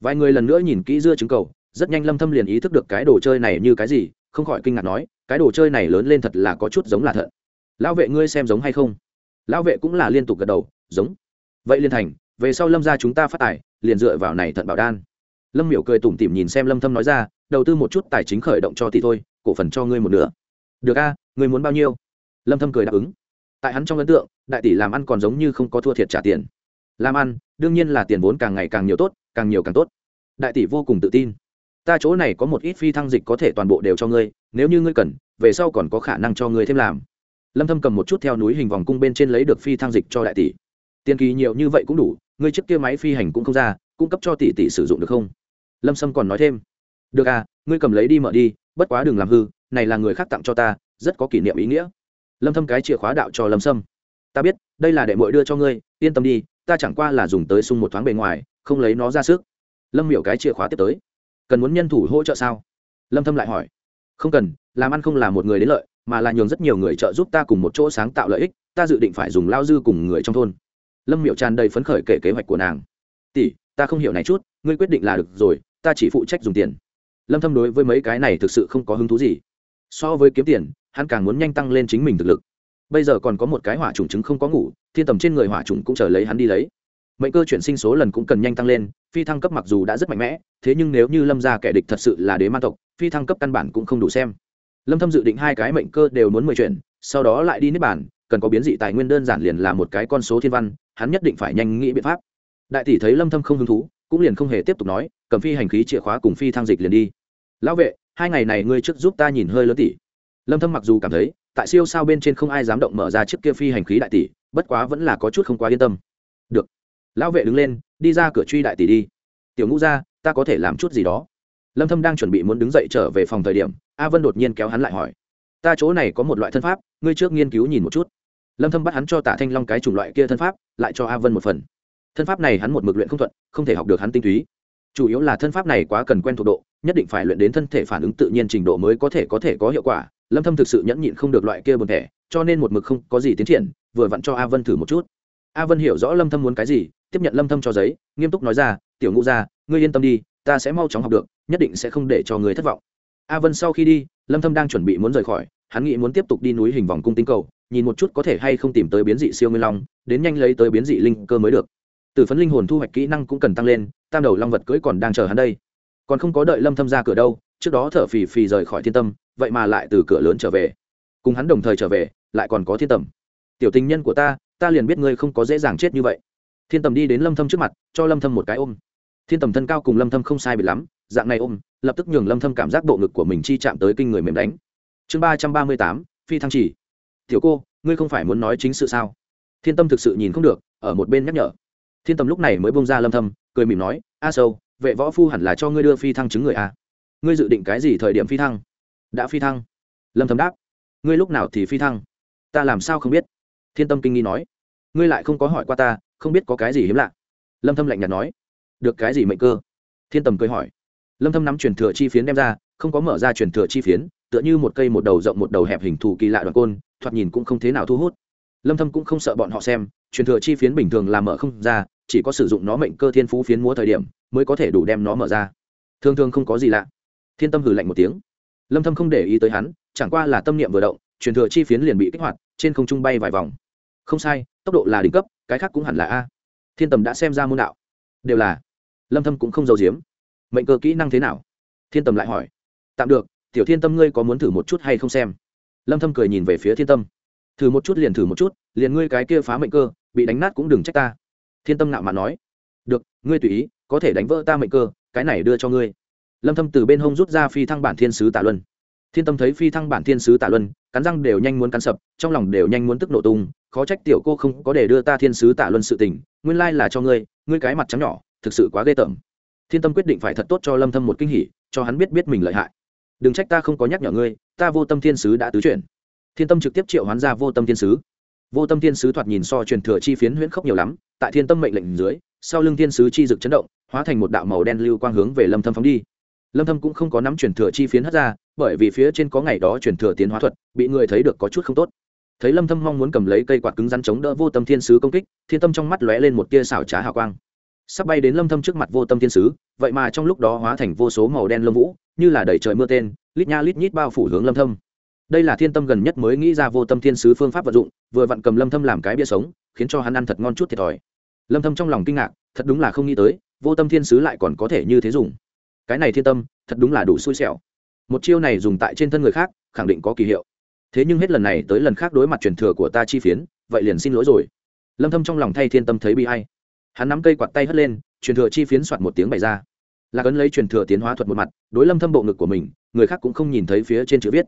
Vài người lần nữa nhìn kỹ dưa trứng cầu, rất nhanh lâm thâm liền ý thức được cái đồ chơi này như cái gì, không khỏi kinh ngạc nói, cái đồ chơi này lớn lên thật là có chút giống là thận lão vệ ngươi xem giống hay không? Lão vệ cũng là liên tục gật đầu, giống. Vậy liên thành về sau lâm ra chúng ta phát tài, liền dựa vào này thận bảo đan. Lâm miểu cười tủm tỉm nhìn xem lâm thâm nói ra, đầu tư một chút tài chính khởi động cho tỷ thôi, cổ phần cho ngươi một nửa. Được a, ngươi muốn bao nhiêu? Lâm thâm cười đáp ứng. Tại hắn trong ấn tượng, đại tỷ làm ăn còn giống như không có thua thiệt trả tiền. Làm ăn, đương nhiên là tiền vốn càng ngày càng nhiều tốt, càng nhiều càng tốt. Đại tỷ vô cùng tự tin. Ta chỗ này có một ít phi thăng dịch có thể toàn bộ đều cho ngươi, nếu như ngươi cần, về sau còn có khả năng cho ngươi thêm làm. Lâm thâm cầm một chút theo núi hình vòng cung bên trên lấy được phi thăng dịch cho đại tỷ. Tiền kỳ nhiều như vậy cũng đủ ngươi trước kia máy phi hành cũng không ra, cung cấp cho tỷ tỷ sử dụng được không? Lâm sâm còn nói thêm. Được à ngươi cầm lấy đi mở đi, bất quá đừng làm hư, này là người khác tặng cho ta, rất có kỷ niệm ý nghĩa. Lâm thâm cái chìa khóa đạo cho lâm sâm. Ta biết, đây là để muội đưa cho ngươi, yên tâm đi, ta chẳng qua là dùng tới sung một thoáng bề ngoài, không lấy nó ra sức. Lâm miểu cái chìa khóa tiếp tới. Cần muốn nhân thủ hỗ trợ sao? Lâm thâm lại hỏi. Không cần, làm ăn không là một người đến lợi, mà là nhường rất nhiều người trợ giúp ta cùng một chỗ sáng tạo lợi ích, ta dự định phải dùng lao dư cùng người trong thôn lâm Miệu tràn đầy phấn khởi kể kế hoạch của nàng. Tỷ, ta không hiểu này chút, ngươi quyết định là được rồi, ta chỉ phụ trách dùng tiền. Lâm thâm đối với mấy cái này thực sự không có hứng thú gì. So với kiếm tiền, hắn càng muốn nhanh tăng lên chính mình thực lực. Bây giờ còn có một cái hỏa trùng chứng không có ngủ, thiên tầm trên người hỏa trùng cũng chờ lấy hắn đi lấy. Mệnh cơ chuyển sinh số lần cũng cần nhanh tăng lên, phi thăng cấp mặc dù đã rất mạnh mẽ, thế nhưng nếu như lâm ra kẻ địch thật sự là đế man tộc, phi thăng cấp căn bản cũng không đủ xem. Lâm thâm dự định hai cái mệnh cơ đều muốn mười chuyển, sau đó lại đi nếp bản cần có biến dị tài nguyên đơn giản liền là một cái con số thiên văn hắn nhất định phải nhanh nghĩ biện pháp. Đại tỷ thấy lâm thâm không hứng thú, cũng liền không hề tiếp tục nói, cầm phi hành khí chìa khóa cùng phi thang dịch liền đi. Lão vệ, hai ngày này ngươi trước giúp ta nhìn hơi lớn tỷ. Lâm thâm mặc dù cảm thấy, tại siêu sao bên trên không ai dám động mở ra chiếc kia phi hành khí đại tỷ, bất quá vẫn là có chút không quá yên tâm. Được. Lão vệ đứng lên, đi ra cửa truy đại tỷ đi. Tiểu ngũ ra ta có thể làm chút gì đó. Lâm thâm đang chuẩn bị muốn đứng dậy trở về phòng thời điểm, a vân đột nhiên kéo hắn lại hỏi, ta chỗ này có một loại thân pháp, ngươi trước nghiên cứu nhìn một chút lâm thâm bắt hắn cho Tạ thanh long cái chủng loại kia thân pháp, lại cho a vân một phần. Thân pháp này hắn một mực luyện không thuận, không thể học được hắn tinh túy. Chủ yếu là thân pháp này quá cần quen thuộc độ, nhất định phải luyện đến thân thể phản ứng tự nhiên trình độ mới có thể có thể có hiệu quả. Lâm thâm thực sự nhẫn nhịn không được loại kia buồn thẻ, cho nên một mực không có gì tiến triển, vừa vặn cho a vân thử một chút. A vân hiểu rõ lâm thâm muốn cái gì, tiếp nhận lâm thâm cho giấy, nghiêm túc nói ra, tiểu ngũ gia, ngươi yên tâm đi, ta sẽ mau chóng học được, nhất định sẽ không để cho người thất vọng. A vân sau khi đi, lâm thâm đang chuẩn bị muốn rời khỏi, hắn nghĩ muốn tiếp tục đi núi hình vòng cung tinh cầu nhìn một chút có thể hay không tìm tới biến dị siêu nguyên long, đến nhanh lấy tới biến dị linh cơ mới được. Từ phấn linh hồn thu hoạch kỹ năng cũng cần tăng lên, tam đầu long vật cưỡi còn đang chờ hắn đây. Còn không có đợi lâm thâm ra cửa đâu, trước đó thở phì phì rời khỏi thiên tâm, vậy mà lại từ cửa lớn trở về. Cùng hắn đồng thời trở về, lại còn có thiên tầm tiểu tình nhân của ta ta liền biết ngươi không có dễ dàng chết như vậy. Thiên tầm đi đến lâm thâm trước mặt, cho lâm thâm một cái ôm. Thiên tầm thân cao cùng lâm thâm không sai biệt lắm, dạng này ôm, lập tức nhường lâm thâm cảm giác bộ ngực của mình chi chạm tới kinh người mềm đánh. Chương ba trăm ba mươi tám, phi thăng chỉ tiểu cô, ngươi không phải muốn nói chính sự sao? Thiên tâm thực sự nhìn không được, ở một bên nhắc nhở. Thiên tâm lúc này mới bông ra lâm thâm, cười mỉm nói, a sâu, vệ võ phu hẳn là cho ngươi đưa phi thăng chứng người a ngươi dự định cái gì thời điểm phi thăng? Đã phi thăng. Lâm thâm đáp. Ngươi lúc nào thì phi thăng? Ta làm sao không biết? Thiên tâm kinh nghi nói. Ngươi lại không có hỏi qua ta, không biết có cái gì hiếm lạ. Lâm thâm lạnh nhạt nói. Được cái gì mệnh cơ? Thiên tầm cười hỏi. Lâm thâm nắm truyền thừa chi phiến đem ra, không có mở ra truyền thừa chi phiến, tựa như một cây một đầu rộng một đầu hẹp hình thù kỳ lạ đoạn côn thoạt nhìn cũng không thế nào thu hút. Lâm thâm cũng không sợ bọn họ xem, truyền thừa chi phiến bình thường là mở không ra, chỉ có sử dụng nó mệnh cơ thiên phú phiến múa thời điểm mới có thể đủ đem nó mở ra. Thường thường không có gì lạ. Thiên tâm hừ lạnh một tiếng. Lâm thâm không để ý tới hắn, chẳng qua là tâm niệm vừa động, truyền thừa chi phiến liền bị kích hoạt, trên không trung bay vài vòng. Không sai, tốc độ là đỉnh cấp, cái khác cũng hẳn là a. Thiên tầm đã xem ra môn đạo. Đều là. Lâm thâm cũng không giấu giếm. Mệnh cơ kỹ năng thế nào? Thiên tầm lại hỏi. Tạm được, tiểu thiên tâm ngươi có muốn thử một chút hay không xem? Lâm thâm cười nhìn về phía thiên tâm. Thử một chút liền thử một chút, liền ngươi cái kia phá mệnh cơ, bị đánh nát cũng đừng trách ta. Thiên tâm nạo mạn nói. Được, ngươi tùy ý, có thể đánh vỡ ta mệnh cơ, cái này đưa cho ngươi. Lâm thâm từ bên hông rút ra phi thăng bản thiên sứ tả luân. Thiên tâm thấy phi thăng bản thiên sứ tả luân, cắn răng đều nhanh muốn cắn sập, trong lòng đều nhanh muốn tức nổ tung. Khó trách tiểu cô không có để đưa ta thiên sứ tả luân sự tình, nguyên lai là cho ngươi ngươi cái mặt trắng nhỏ, thực sự quá ghê tởm. Thiên tâm quyết định phải thật tốt cho lâm thâm một kinh hỉ, cho hắn biết biết mình lợi hại. Đừng trách ta không có nhắc nhở ngươi ta vô tâm thiên sứ đã tứ chuyển. Thiên tâm trực tiếp triệu hoán ra vô tâm thiên sứ. Vô tâm thiên sứ thoạt nhìn so truyền thừa chi phiến huyễn khốc nhiều lắm, tại thiên tâm mệnh lệnh dưới, sau lưng thiên sứ chi dực chấn động, hóa thành một đạo màu đen lưu quang hướng về lâm thâm phóng đi. Lâm thâm cũng không có nắm truyền thừa chi phiến hất ra, bởi vì phía trên có ngày đó truyền thừa tiến hóa thuật, bị người thấy được có chút không tốt. Thấy lâm thâm mong muốn cầm lấy cây quạt cứng rắn chống đỡ vô tâm thiên sứ công kích, thiên tâm trong mắt lóe lên một tia xảo trá hào quang sắp bay đến lâm thâm trước mặt vô tâm thiên sứ, vậy mà trong lúc đó hóa thành vô số màu đen lông vũ, như là đẩy trời mưa tên, lít nha lít nhít bao phủ hướng lâm thâm. Đây là thiên tâm gần nhất mới nghĩ ra vô tâm thiên sứ phương pháp vận dụng, vừa vặn cầm lâm thâm làm cái bia sống, khiến cho hắn ăn thật ngon chút thiệt thòi. Lâm thâm trong lòng kinh ngạc, thật đúng là không nghĩ tới, vô tâm thiên sứ lại còn có thể như thế dùng. Cái này thiên tâm, thật đúng là đủ xui xẻo. Một chiêu này dùng tại trên thân người khác, khẳng định có kỳ hiệu. Thế nhưng hết lần này tới lần khác đối mặt truyền thừa của ta chi phiến, vậy liền xin lỗi rồi. Lâm thâm trong lòng thay thiên tâm thấy bi hay hắn nắm cây quạt tay hất lên, truyền thừa chi phiến soạt một tiếng bày ra. Là cấn lấy truyền thừa tiến hóa thuật một mặt, đối lâm thâm bộ ngực của mình, người khác cũng không nhìn thấy phía trên chữ viết.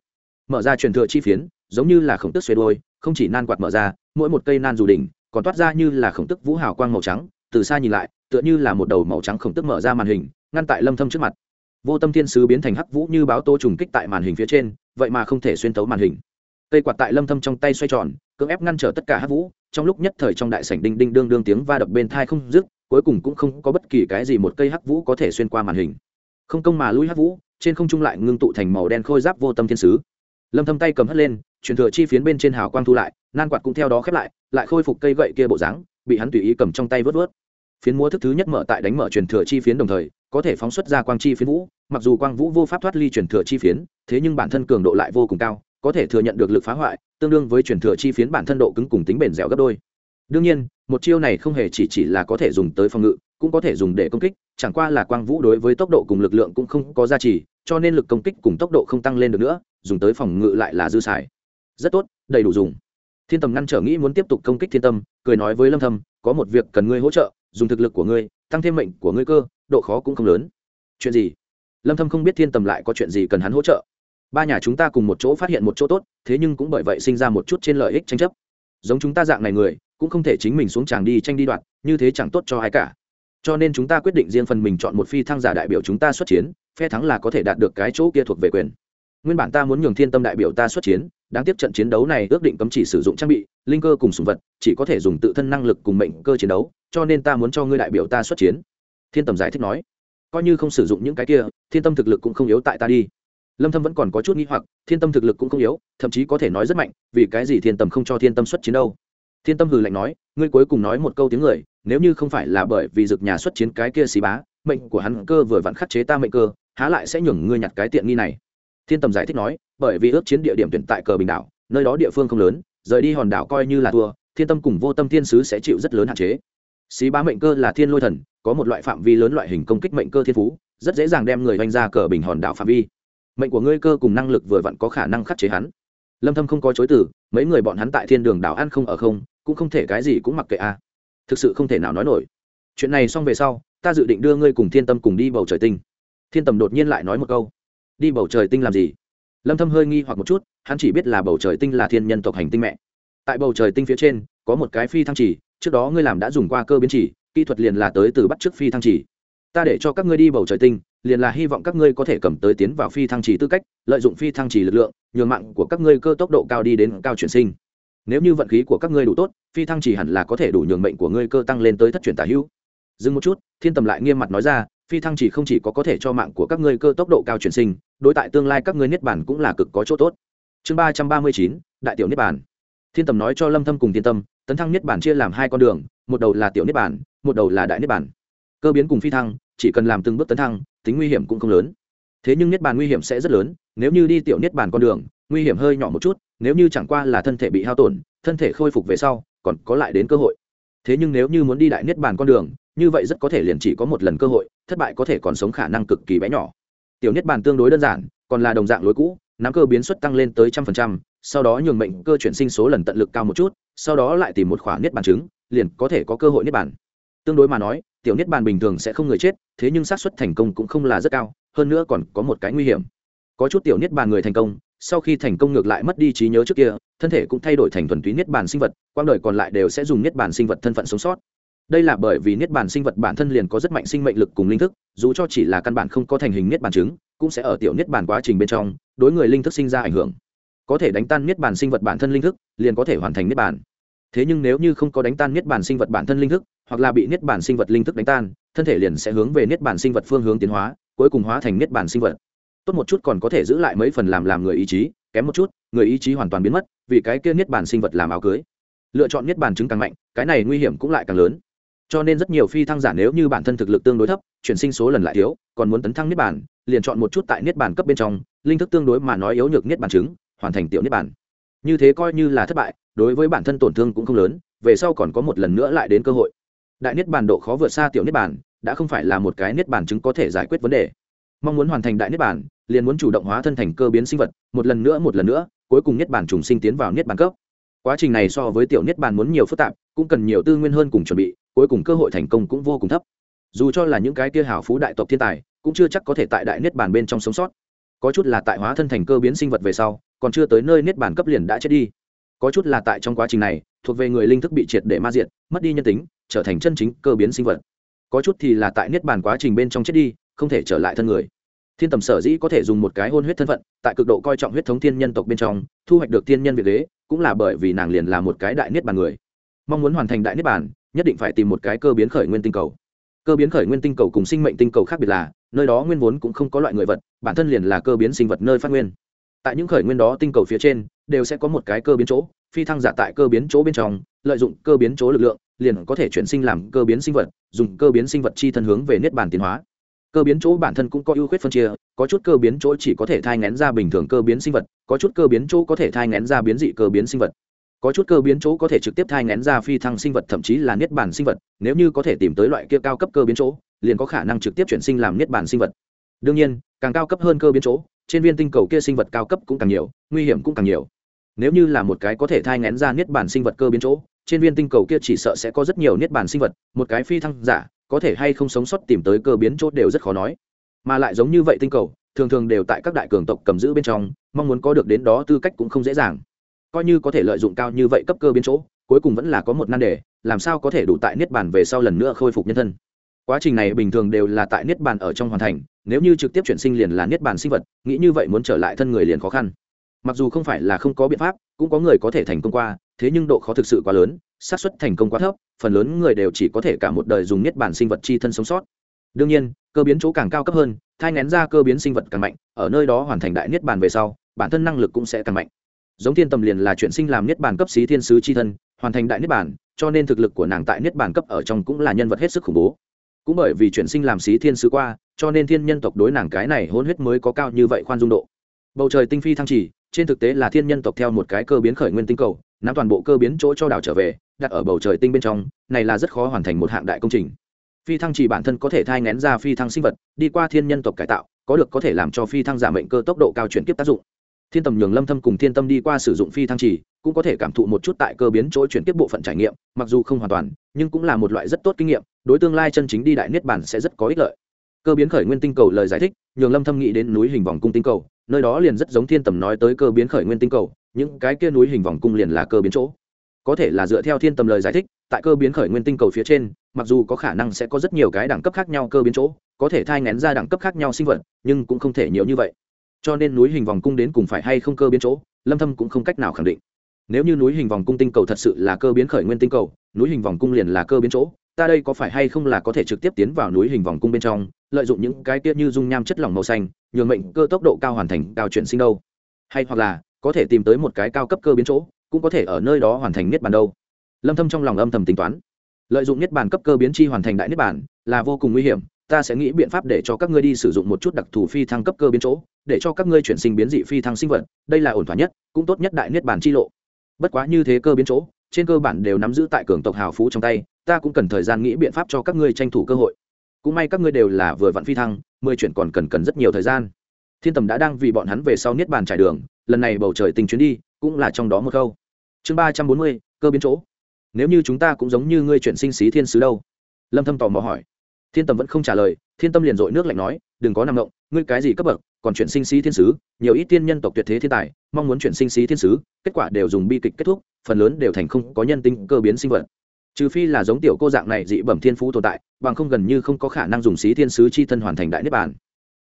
Mở ra truyền thừa chi phiến, giống như là khổng tức xuê đôi không chỉ nan quạt mở ra, mỗi một cây nan dù đỉnh, còn toát ra như là khổng tức vũ hào quang màu trắng, từ xa nhìn lại, tựa như là một đầu màu trắng khổng tức mở ra màn hình, ngăn tại lâm thâm trước mặt. Vô tâm thiên sứ biến thành hắc vũ như báo tô trùng kích tại màn hình phía trên, vậy mà không thể xuyên tấu màn hình. Cây quạt tại lâm thâm trong tay xoay tròn cưỡng ép ngăn trở tất cả hắc vũ, trong lúc nhất thời trong đại sảnh đinh đinh đương đương tiếng va đập bên thai không dứt, cuối cùng cũng không có bất kỳ cái gì một cây hắc vũ có thể xuyên qua màn hình. Không công mà lui hắc vũ, trên không trung lại ngưng tụ thành màu đen khôi giáp vô tâm thiên sứ. Lâm thâm tay cầm hất lên, truyền thừa chi phiến bên trên hào quang thu lại, nan quạt cũng theo đó khép lại lại khôi phục cây gậy kia bộ dáng, bị hắn tùy ý cầm trong tay vớt vớt. Phiến múa thức thứ nhất mở tại đánh mở truyền thừa chi phiến đồng thời, có thể phóng xuất ra quang chi phiến vũ, mặc dù quang vũ vô pháp thoát ly truyền thừa chi phiến, thế nhưng bản thân cường độ lại vô cùng cao có thể thừa nhận được lực phá hoại, tương đương với chuyển thừa chi phiến bản thân độ cứng cùng tính bền dẻo gấp đôi. Đương nhiên, một chiêu này không hề chỉ chỉ là có thể dùng tới phòng ngự, cũng có thể dùng để công kích, chẳng qua là quang vũ đối với tốc độ cùng lực lượng cũng không có giá trị cho nên lực công kích cùng tốc độ không tăng lên được nữa, dùng tới phòng ngự lại là dư xài. Rất tốt, đầy đủ dùng. Thiên tầm ngăn trở nghĩ muốn tiếp tục công kích thiên tâm, cười nói với lâm thâm, có một việc cần ngươi hỗ trợ, dùng thực lực của ngươi, tăng thêm mệnh của ngươi cơ, độ khó cũng không lớn. Chuyện gì? Lâm thâm không biết thiên tầm lại có chuyện gì cần hắn hỗ trợ ba nhà chúng ta cùng một chỗ phát hiện một chỗ tốt, thế nhưng cũng bởi vậy sinh ra một chút trên lợi ích tranh chấp. Giống chúng ta dạng này người, cũng không thể chính mình xuống tràng đi tranh đi đoạt, như thế chẳng tốt cho ai cả. Cho nên chúng ta quyết định riêng phần mình chọn một phi thăng giả đại biểu chúng ta xuất chiến, phe thắng là có thể đạt được cái chỗ kia thuộc về quyền. Nguyên bản ta muốn nhường thiên tâm đại biểu ta xuất chiến, đáng tiếc trận chiến đấu này ước định cấm chỉ sử dụng trang bị, linh cơ cùng sùng vật, chỉ có thể dùng tự thân năng lực cùng mệnh cơ chiến đấu, cho nên ta muốn cho ngươi đại biểu ta xuất chiến. Thiên tầm giải thích nói. Coi như không sử dụng những cái kia, thiên tâm thực lực cũng không yếu tại ta đi lâm thâm vẫn còn có chút nghi hoặc, thiên tâm thực lực cũng không yếu, thậm chí có thể nói rất mạnh, vì cái gì thiên tâm không cho thiên tâm xuất chiến đâu? Thiên tâm hừ lạnh nói, ngươi cuối cùng nói một câu tiếng người, nếu như không phải là bởi vì dực nhà xuất chiến cái kia xí bá, mệnh của hắn cơ vừa vặn khắc chế ta mệnh cơ, há lại sẽ nhường ngươi nhặt cái tiện nghi này? Thiên Tâm giải thích nói, bởi vì ước chiến địa điểm tuyển tại cờ bình đảo, nơi đó địa phương không lớn, rời đi hòn đảo coi như là thua, thiên tâm cùng vô tâm thiên sứ sẽ chịu rất lớn hạn chế. Xí bá mệnh cơ là thiên lôi thần, có một loại phạm vi lớn loại hình công kích mệnh cơ thiên phú, rất dễ dàng đem người oanh ra cờ bình hòn đảo phạm vi mệnh của ngươi cơ cùng năng lực vừa vặn có khả năng khắc chế hắn. Lâm thâm không có chối từ, mấy người bọn hắn tại thiên đường đảo ăn không ở không, cũng không thể cái gì cũng mặc kệ a. Thực sự không thể nào nói nổi. Chuyện này xong về sau, ta dự định đưa ngươi cùng thiên tâm cùng đi bầu trời tinh. Thiên tầm đột nhiên lại nói một câu. Đi bầu trời tinh làm gì? Lâm thâm hơi nghi hoặc một chút, hắn chỉ biết là bầu trời tinh là thiên nhân tộc hành tinh mẹ. Tại bầu trời tinh phía trên, có một cái phi thăng chỉ, trước đó ngươi làm đã dùng qua cơ biến chỉ, kỹ thuật liền là tới từ bắt trước phi thăng chỉ ta để cho các ngươi đi bầu trời tinh, liền là hy vọng các ngươi có thể cầm tới tiến vào phi thăng trì tư cách, lợi dụng phi thăng trì lực lượng, nhường mạng của các ngươi cơ tốc độ cao đi đến cao chuyển sinh. Nếu như vận khí của các ngươi đủ tốt, phi thăng trì hẳn là có thể đủ nhường mệnh của ngươi cơ tăng lên tới thất truyền tả hữu. Dừng một chút, thiên tầm lại nghiêm mặt nói ra, phi thăng trì không chỉ có có thể cho mạng của các ngươi cơ tốc độ cao chuyển sinh, đối tại tương lai các ngươi niết bản cũng là cực có chỗ tốt. Chương ba trăm ba mươi chín, đại tiểu niết bản thiên tầm nói cho lâm thâm cùng thiên tâm, tấn thăng niết bản chia làm hai con đường, một đầu là tiểu niết bản một đầu là đại niết bản cơ biến cùng phi thăng, chỉ cần làm từng bước tấn thăng, tính nguy hiểm cũng không lớn. Thế nhưng niết bàn nguy hiểm sẽ rất lớn, nếu như đi tiểu niết bàn con đường, nguy hiểm hơi nhỏ một chút, nếu như chẳng qua là thân thể bị hao tổn, thân thể khôi phục về sau, còn có lại đến cơ hội. Thế nhưng nếu như muốn đi đại niết bàn con đường, như vậy rất có thể liền chỉ có một lần cơ hội, thất bại có thể còn sống khả năng cực kỳ bé nhỏ. Tiểu niết bàn tương đối đơn giản, còn là đồng dạng lối cũ, nắm cơ biến suất tăng lên tới trăm phần trăm, sau đó nhường mệnh cơ chuyển sinh số lần tận lực cao một chút, sau đó lại tìm một khoản niết bàn chứng liền có thể có cơ hội niết bàn. Tương đối mà nói tiểu niết bàn bình thường sẽ không người chết, thế nhưng xác suất thành công cũng không là rất cao, hơn nữa còn có một cái nguy hiểm. Có chút tiểu niết bàn người thành công, sau khi thành công ngược lại mất đi trí nhớ trước kia, thân thể cũng thay đổi thành thuần túy niết bàn sinh vật quang đời còn lại đều sẽ dùng niết bàn sinh vật thân phận sống sót. Đây là bởi vì niết bàn sinh vật bản thân liền có rất mạnh sinh mệnh lực cùng linh thức, dù cho chỉ là căn bản không có thành hình niết bàn trứng, cũng sẽ ở tiểu niết bàn quá trình bên trong, đối người linh thức sinh ra ảnh hưởng. Có thể đánh tan niết bàn sinh vật bản thân linh thức, liền có thể hoàn thành niết bàn. Thế nhưng nếu như không có đánh tan niết bàn sinh vật bản thân linh thức hoặc là bị niết bàn sinh vật linh thức đánh tan, thân thể liền sẽ hướng về niết bàn sinh vật phương hướng tiến hóa, cuối cùng hóa thành niết bàn sinh vật. Tốt một chút còn có thể giữ lại mấy phần làm làm người ý chí, kém một chút, người ý chí hoàn toàn biến mất, vì cái kia niết bàn sinh vật làm áo cưới. Lựa chọn niết bàn chứng càng mạnh, cái này nguy hiểm cũng lại càng lớn. Cho nên rất nhiều phi thăng giả nếu như bản thân thực lực tương đối thấp, chuyển sinh số lần lại thiếu, còn muốn tấn thăng niết bàn, liền chọn một chút tại niết bàn cấp bên trong, linh thức tương đối mà nói yếu nhược niết bàn chứng hoàn thành tiểu niết bàn. Như thế coi như là thất bại, đối với bản thân tổn thương cũng không lớn, về sau còn có một lần nữa lại đến cơ hội đại niết bàn độ khó vượt xa tiểu niết bàn, đã không phải là một cái niết bàn chứng có thể giải quyết vấn đề. Mong muốn hoàn thành đại niết bàn, liền muốn chủ động hóa thân thành cơ biến sinh vật, một lần nữa một lần nữa, cuối cùng niết bàn trùng sinh tiến vào niết bàn cấp. Quá trình này so với tiểu niết bàn muốn nhiều phức tạp, cũng cần nhiều tư nguyên hơn cùng chuẩn bị, cuối cùng cơ hội thành công cũng vô cùng thấp. Dù cho là những cái kia hào phú đại tộc thiên tài, cũng chưa chắc có thể tại đại niết bàn bên trong sống sót. Có chút là tại hóa thân thành cơ biến sinh vật về sau, còn chưa tới nơi niết bàn cấp liền đã chết đi. Có chút là tại trong quá trình này thuộc về người linh thức bị triệt để ma diện mất đi nhân tính, trở thành chân chính cơ biến sinh vật. Có chút thì là tại niết bàn quá trình bên trong chết đi, không thể trở lại thân người. Thiên tầm sở dĩ có thể dùng một cái hôn huyết thân phận, tại cực độ coi trọng huyết thống thiên nhân tộc bên trong, thu hoạch được thiên nhân việt đế, cũng là bởi vì nàng liền là một cái đại niết bàn người. Mong muốn hoàn thành đại niết bàn, nhất định phải tìm một cái cơ biến khởi nguyên tinh cầu. Cơ biến khởi nguyên tinh cầu cùng sinh mệnh tinh cầu khác biệt là, nơi đó nguyên vốn cũng không có loại người vật, bản thân liền là cơ biến sinh vật nơi phát nguyên. Tại những khởi nguyên đó tinh cầu phía trên, đều sẽ có một cái cơ biến chỗ phi thăng giả tại cơ biến chỗ bên trong lợi dụng cơ biến chỗ lực lượng liền có thể chuyển sinh làm cơ biến sinh vật dùng cơ biến sinh vật chi thân hướng về niết bàn tiến hóa cơ biến chỗ bản thân cũng có ưu khuyết phân chia có chút cơ biến chỗ chỉ có thể thai ngén ra bình thường cơ biến sinh vật có chút cơ biến chỗ có thể thai ngén ra biến dị cơ biến sinh vật có chút cơ biến chỗ có thể trực tiếp thai ngén ra phi thăng sinh vật thậm chí là niết bàn sinh vật nếu như có thể tìm tới loại kia cao cấp cơ biến chỗ liền có khả năng trực tiếp chuyển sinh làm niết bàn sinh vật đương nhiên càng cao cấp hơn cơ biến chỗ trên viên tinh cầu kia sinh vật cao cấp cũng càng nhiều nguy hiểm cũng càng nhiều nếu như là một cái có thể thai ngén ra niết bàn sinh vật cơ biến chỗ, trên viên tinh cầu kia chỉ sợ sẽ có rất nhiều niết bàn sinh vật, một cái phi thăng giả, có thể hay không sống sót tìm tới cơ biến chỗ đều rất khó nói. Mà lại giống như vậy tinh cầu, thường thường đều tại các đại cường tộc cầm giữ bên trong, mong muốn có được đến đó tư cách cũng không dễ dàng. Coi như có thể lợi dụng cao như vậy cấp cơ biến chỗ, cuối cùng vẫn là có một nan đề, làm sao có thể đủ tại niết bàn về sau lần nữa khôi phục nhân thân. Quá trình này bình thường đều là tại niết bàn ở trong hoàn thành, nếu như trực tiếp chuyển sinh liền là niết bàn sinh vật, nghĩ như vậy muốn trở lại thân người liền khó khăn mặc dù không phải là không có biện pháp, cũng có người có thể thành công qua, thế nhưng độ khó thực sự quá lớn, xác suất thành công quá thấp, phần lớn người đều chỉ có thể cả một đời dùng niết bàn sinh vật chi thân sống sót. Đương nhiên, cơ biến chỗ càng cao cấp hơn, thai ngén ra cơ biến sinh vật càng mạnh, ở nơi đó hoàn thành đại niết bàn về sau, bản thân năng lực cũng sẽ càng mạnh. Giống thiên tầm liền là chuyện sinh làm niết bàn cấp xí thiên sứ chi thân, hoàn thành đại niết bàn, cho nên thực lực của nàng tại niết bàn cấp ở trong cũng là nhân vật hết sức khủng bố. Cũng bởi vì chuyện sinh làm xí thiên sứ qua, cho nên thiên nhân tộc đối nàng cái này hôn huyết mới có cao như vậy khoan dung độ. Bầu trời tinh phi thăng trì trên thực tế là thiên nhân tộc theo một cái cơ biến khởi nguyên tinh cầu, nắm toàn bộ cơ biến chỗ cho đảo trở về, đặt ở bầu trời tinh bên trong, này là rất khó hoàn thành một hạng đại công trình. Phi thăng chỉ bản thân có thể thai ngén ra phi thăng sinh vật, đi qua thiên nhân tộc cải tạo, có được có thể làm cho phi thăng giảm mệnh cơ tốc độ cao chuyển tiếp tác dụng. Thiên tầm nhường lâm thâm cùng thiên tâm đi qua sử dụng phi thăng chỉ, cũng có thể cảm thụ một chút tại cơ biến chỗ chuyển tiếp bộ phận trải nghiệm, mặc dù không hoàn toàn, nhưng cũng là một loại rất tốt kinh nghiệm, đối tương lai chân chính đi đại niết bản sẽ rất có ích lợi. Cơ biến khởi nguyên tinh cầu lời giải thích, nhường lâm thâm nghĩ đến núi hình vòng cung tinh cầu nơi đó liền rất giống thiên tầm nói tới cơ biến khởi nguyên tinh cầu, những cái kia núi hình vòng cung liền là cơ biến chỗ. Có thể là dựa theo thiên tầm lời giải thích, tại cơ biến khởi nguyên tinh cầu phía trên, mặc dù có khả năng sẽ có rất nhiều cái đẳng cấp khác nhau cơ biến chỗ, có thể thai ngén ra đẳng cấp khác nhau sinh vật, nhưng cũng không thể nhiều như vậy. Cho nên núi hình vòng cung đến cùng phải hay không cơ biến chỗ, lâm thâm cũng không cách nào khẳng định. Nếu như núi hình vòng cung tinh cầu thật sự là cơ biến khởi nguyên tinh cầu, núi hình vòng cung liền là cơ biến chỗ, ta đây có phải hay không là có thể trực tiếp tiến vào núi hình vòng cung bên trong lợi dụng những cái tiết như dung nham chất lỏng màu xanh, nhường mệnh cơ tốc độ cao hoàn thành cao chuyển sinh đâu. Hay hoặc là, có thể tìm tới một cái cao cấp cơ biến chỗ, cũng có thể ở nơi đó hoàn thành niết bàn đâu. Lâm thâm trong lòng âm thầm tính toán. Lợi dụng niết bàn cấp cơ biến chi hoàn thành đại niết bàn, là vô cùng nguy hiểm, ta sẽ nghĩ biện pháp để cho các ngươi đi sử dụng một chút đặc thù phi thăng cấp cơ biến chỗ, để cho các ngươi chuyển sinh biến dị phi thăng sinh vật, đây là ổn thỏa nhất, cũng tốt nhất đại niết bàn chi lộ. Bất quá như thế cơ biến chỗ, trên cơ bản đều nắm giữ tại cường tộc hào phú trong tay, ta cũng cần thời gian nghĩ biện pháp cho các ngươi tranh thủ cơ hội cũng may các ngươi đều là vừa vặn phi thăng, mười chuyển còn cần cần rất nhiều thời gian. Thiên tầm đã đang vì bọn hắn về sau niết bàn trải đường, lần này bầu trời tình chuyến đi, cũng là trong đó một câu. Chương ba trăm bốn mươi, cơ biến chỗ. Nếu như chúng ta cũng giống như ngươi chuyển sinh xí thiên sứ đâu? Lâm thâm tò mò hỏi. Thiên tầm vẫn không trả lời, thiên tâm liền dội nước lạnh nói, đừng có nằm động, ngươi cái gì cấp bậc, còn chuyển sinh xí thiên sứ, nhiều ít tiên nhân tộc tuyệt thế thiên tài, mong muốn chuyển sinh xí thiên sứ, kết quả đều dùng bi kịch kết thúc, phần lớn đều thành không có nhân tính cơ biến sinh vật trừ phi là giống tiểu cô dạng này dị bẩm thiên phú tồn tại, bằng không gần như không có khả năng dùng xí thiên sứ chi thân hoàn thành đại niết bàn.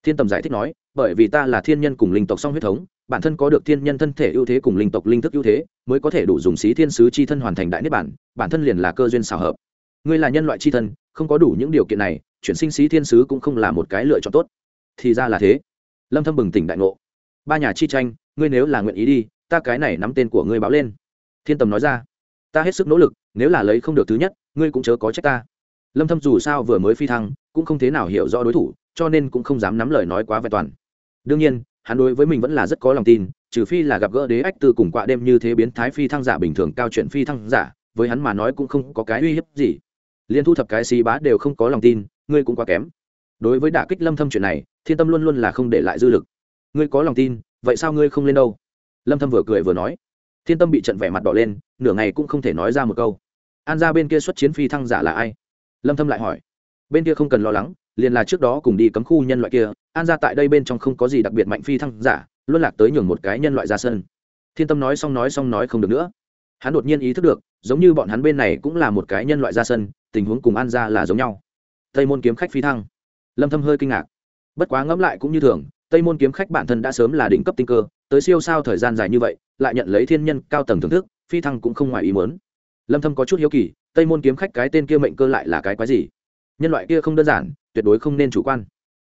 Thiên tầm giải thích nói, bởi vì ta là thiên nhân cùng linh tộc song huyết thống, bản thân có được thiên nhân thân thể ưu thế cùng linh tộc linh thức ưu thế, mới có thể đủ dùng xí thiên sứ chi thân hoàn thành đại niết bản bản thân liền là cơ duyên xào hợp. Ngươi là nhân loại chi thân, không có đủ những điều kiện này, chuyển sinh xí thiên sứ cũng không là một cái lựa chọn tốt. Thì ra là thế. Lâm thâm bừng tỉnh đại ngộ. Ba nhà chi tranh, ngươi nếu là nguyện ý đi, ta cái này nắm tên của ngươi báo lên. Thiên tầm nói ra, ta hết sức nỗ lực nếu là lấy không được thứ nhất, ngươi cũng chớ có trách ta. Lâm thâm dù sao vừa mới phi thăng, cũng không thế nào hiểu rõ đối thủ, cho nên cũng không dám nắm lời nói quá vẹn toàn. Đương nhiên, hắn đối với mình vẫn là rất có lòng tin, trừ phi là gặp gỡ đế ách tư cùng quạ đêm như thế biến thái phi thăng giả bình thường cao chuyện phi thăng giả, với hắn mà nói cũng không có cái uy hiếp gì. Liên thu thập cái xì bá đều không có lòng tin, ngươi cũng quá kém. Đối với đả kích lâm thâm chuyện này, thiên tâm luôn luôn là không để lại dư lực. Ngươi có lòng tin, vậy sao ngươi không lên đâu? Lâm thâm vừa cười vừa nói. Thiên tâm bị trận vẻ mặt đỏ lên, nửa ngày cũng không thể nói ra một câu an ra bên kia xuất chiến phi thăng giả là ai? Lâm thâm lại hỏi. Bên kia không cần lo lắng, liền là trước đó cùng đi cấm khu nhân loại kia, an ra tại đây bên trong không có gì đặc biệt mạnh phi thăng giả, luôn lạc tới nhường một cái nhân loại ra sân. Thiên tâm nói xong nói xong nói không được nữa. Hắn đột nhiên ý thức được, giống như bọn hắn bên này cũng là một cái nhân loại ra sân, tình huống cùng an ra là giống nhau. Tây môn kiếm khách phi thăng. Lâm thâm hơi kinh ngạc. Bất quá ngẫm lại cũng như thường, tây môn kiếm khách bản thân đã sớm là đỉnh cấp tinh cơ, tới siêu sao thời gian dài như vậy, lại nhận lấy thiên nhân cao tầng thưởng thức, phi thăng cũng không ngoài ý muốn lâm thâm có chút hiếu kỳ, tây môn kiếm khách cái tên kia mệnh cơ lại là cái quái gì? Nhân loại kia không đơn giản, tuyệt đối không nên chủ quan.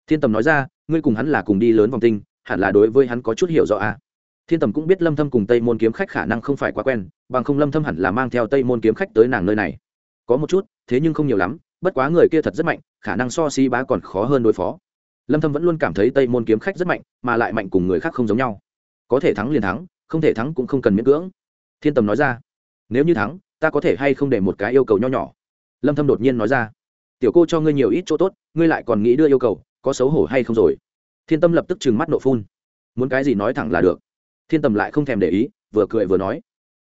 Thiên tầm nói ra, ngươi cùng hắn là cùng đi lớn vòng tinh, hẳn là đối với hắn có chút hiểu rõ à. thiên tầm cũng biết lâm thâm cùng tây môn kiếm khách khả năng không phải quá quen, bằng không lâm thâm hẳn là mang theo tây môn kiếm khách tới nàng nơi này. Có một chút, thế nhưng không nhiều lắm, bất quá người kia thật rất mạnh, khả năng so si bá còn khó hơn đối phó. Lâm thâm vẫn luôn cảm thấy tây môn kiếm khách rất mạnh, mà lại mạnh cùng người khác không giống nhau. Có thể thắng liền thắng, không thể thắng cũng không cần miễn cưỡng. Thiên tầm nói ra, nếu như thắng ta có thể hay không để một cái yêu cầu nho nhỏ? Lâm thâm đột nhiên nói ra. Tiểu cô cho ngươi nhiều ít chỗ tốt, ngươi lại còn nghĩ đưa yêu cầu, có xấu hổ hay không rồi? Thiên tâm lập tức trừng mắt nộ phun. Muốn cái gì nói thẳng là được. Thiên tầm lại không thèm để ý, vừa cười vừa nói.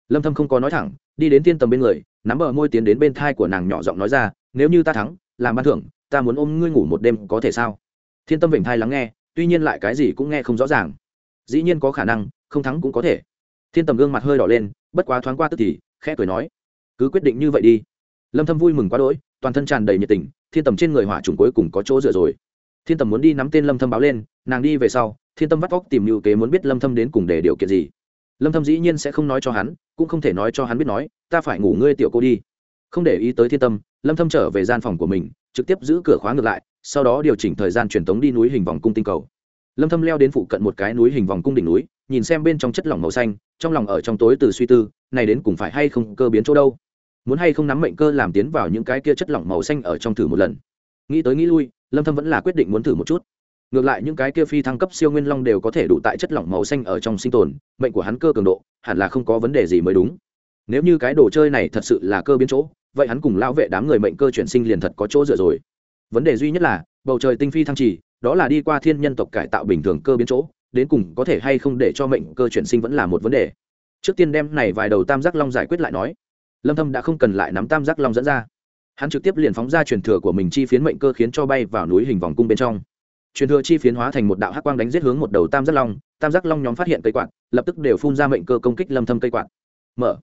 Lâm thâm không có nói thẳng, đi đến thiên tầm bên người, nắm bờ môi tiến đến bên thai của nàng nhỏ giọng nói ra, nếu như ta thắng, làm ban thưởng, ta muốn ôm ngươi ngủ một đêm có thể sao? Thiên tâm vịnh thai lắng nghe, tuy nhiên lại cái gì cũng nghe không rõ ràng. Dĩ nhiên có khả năng, không thắng cũng có thể. Thiên tầm gương mặt hơi đỏ lên, bất quá thoáng qua tức thì, khẽ cười nói cứ quyết định như vậy đi. Lâm thâm vui mừng quá đỗi, toàn thân tràn đầy nhiệt tình, thiên tầm trên người hỏa trùng cuối cùng có chỗ dựa rồi. Thiên tầm muốn đi nắm tên lâm thâm báo lên, nàng đi về sau, thiên tâm vắt vóc tìm lưu kế muốn biết lâm thâm đến cùng để điều kiện gì. Lâm thâm dĩ nhiên sẽ không nói cho hắn, cũng không thể nói cho hắn biết nói, ta phải ngủ ngươi tiểu cô đi. Không để ý tới thiên tâm, lâm thâm trở về gian phòng của mình, trực tiếp giữ cửa khóa ngược lại, sau đó điều chỉnh thời gian truyền tống đi núi hình vòng cung tinh cầu. Lâm thâm leo đến phụ cận một cái núi hình vòng cung đỉnh núi, nhìn xem bên trong chất lỏng màu xanh, trong lòng ở trong tối từ suy tư này đến cùng phải hay không cơ biến chỗ đâu? Muốn hay không nắm mệnh cơ làm tiến vào những cái kia chất lỏng màu xanh ở trong thử một lần? Nghĩ tới nghĩ lui, lâm thâm vẫn là quyết định muốn thử một chút. Ngược lại những cái kia phi thăng cấp siêu nguyên long đều có thể đủ tại chất lỏng màu xanh ở trong sinh tồn, mệnh của hắn cơ cường độ, hẳn là không có vấn đề gì mới đúng. Nếu như cái đồ chơi này thật sự là cơ biến chỗ, vậy hắn cùng lão vệ đám người mệnh cơ chuyển sinh liền thật có chỗ dựa rồi. Vấn đề duy nhất là, bầu trời tinh phi thăng trì, đó là đi qua thiên nhân tộc cải tạo bình thường cơ biến chỗ, đến cùng có thể hay không để cho mệnh cơ chuyển sinh vẫn là một vấn đề trước tiên đem này vài đầu tam giác long giải quyết lại nói. Lâm thâm đã không cần lại nắm tam giác long dẫn ra. Hắn trực tiếp liền phóng ra truyền thừa của mình chi phiến mệnh cơ khiến cho bay vào núi hình vòng cung bên trong. Truyền thừa chi phiến hóa thành một đạo hắc quang đánh giết hướng một đầu tam giác long. Tam giác long nhóm phát hiện cây quạt, lập tức đều phun ra mệnh cơ công kích lâm thâm cây quạt. Mở.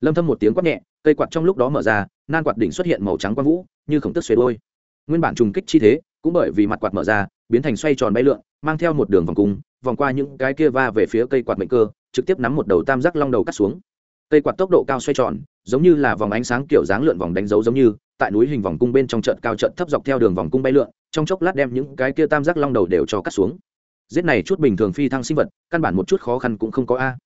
Lâm thâm một tiếng quát nhẹ, cây quạt trong lúc đó mở ra, nan quạt đỉnh xuất hiện màu trắng quang vũ, như khổng tức xuề đôi. Nguyên bản trùng kích chi thế, cũng bởi vì mặt quạt mở ra, biến thành xoay tròn bay lượn, mang theo một đường vòng cung, vòng qua những cái kia va về phía cây quạt mệnh cơ trực tiếp nắm một đầu tam giác long đầu cắt xuống. Cây quạt tốc độ cao xoay tròn, giống như là vòng ánh sáng kiểu dáng lượn vòng đánh dấu giống như, tại núi hình vòng cung bên trong trận cao trận thấp dọc theo đường vòng cung bay lượn, trong chốc lát đem những cái kia tam giác long đầu đều cho cắt xuống. Giết này chút bình thường phi thăng sinh vật, căn bản một chút khó khăn cũng không có a.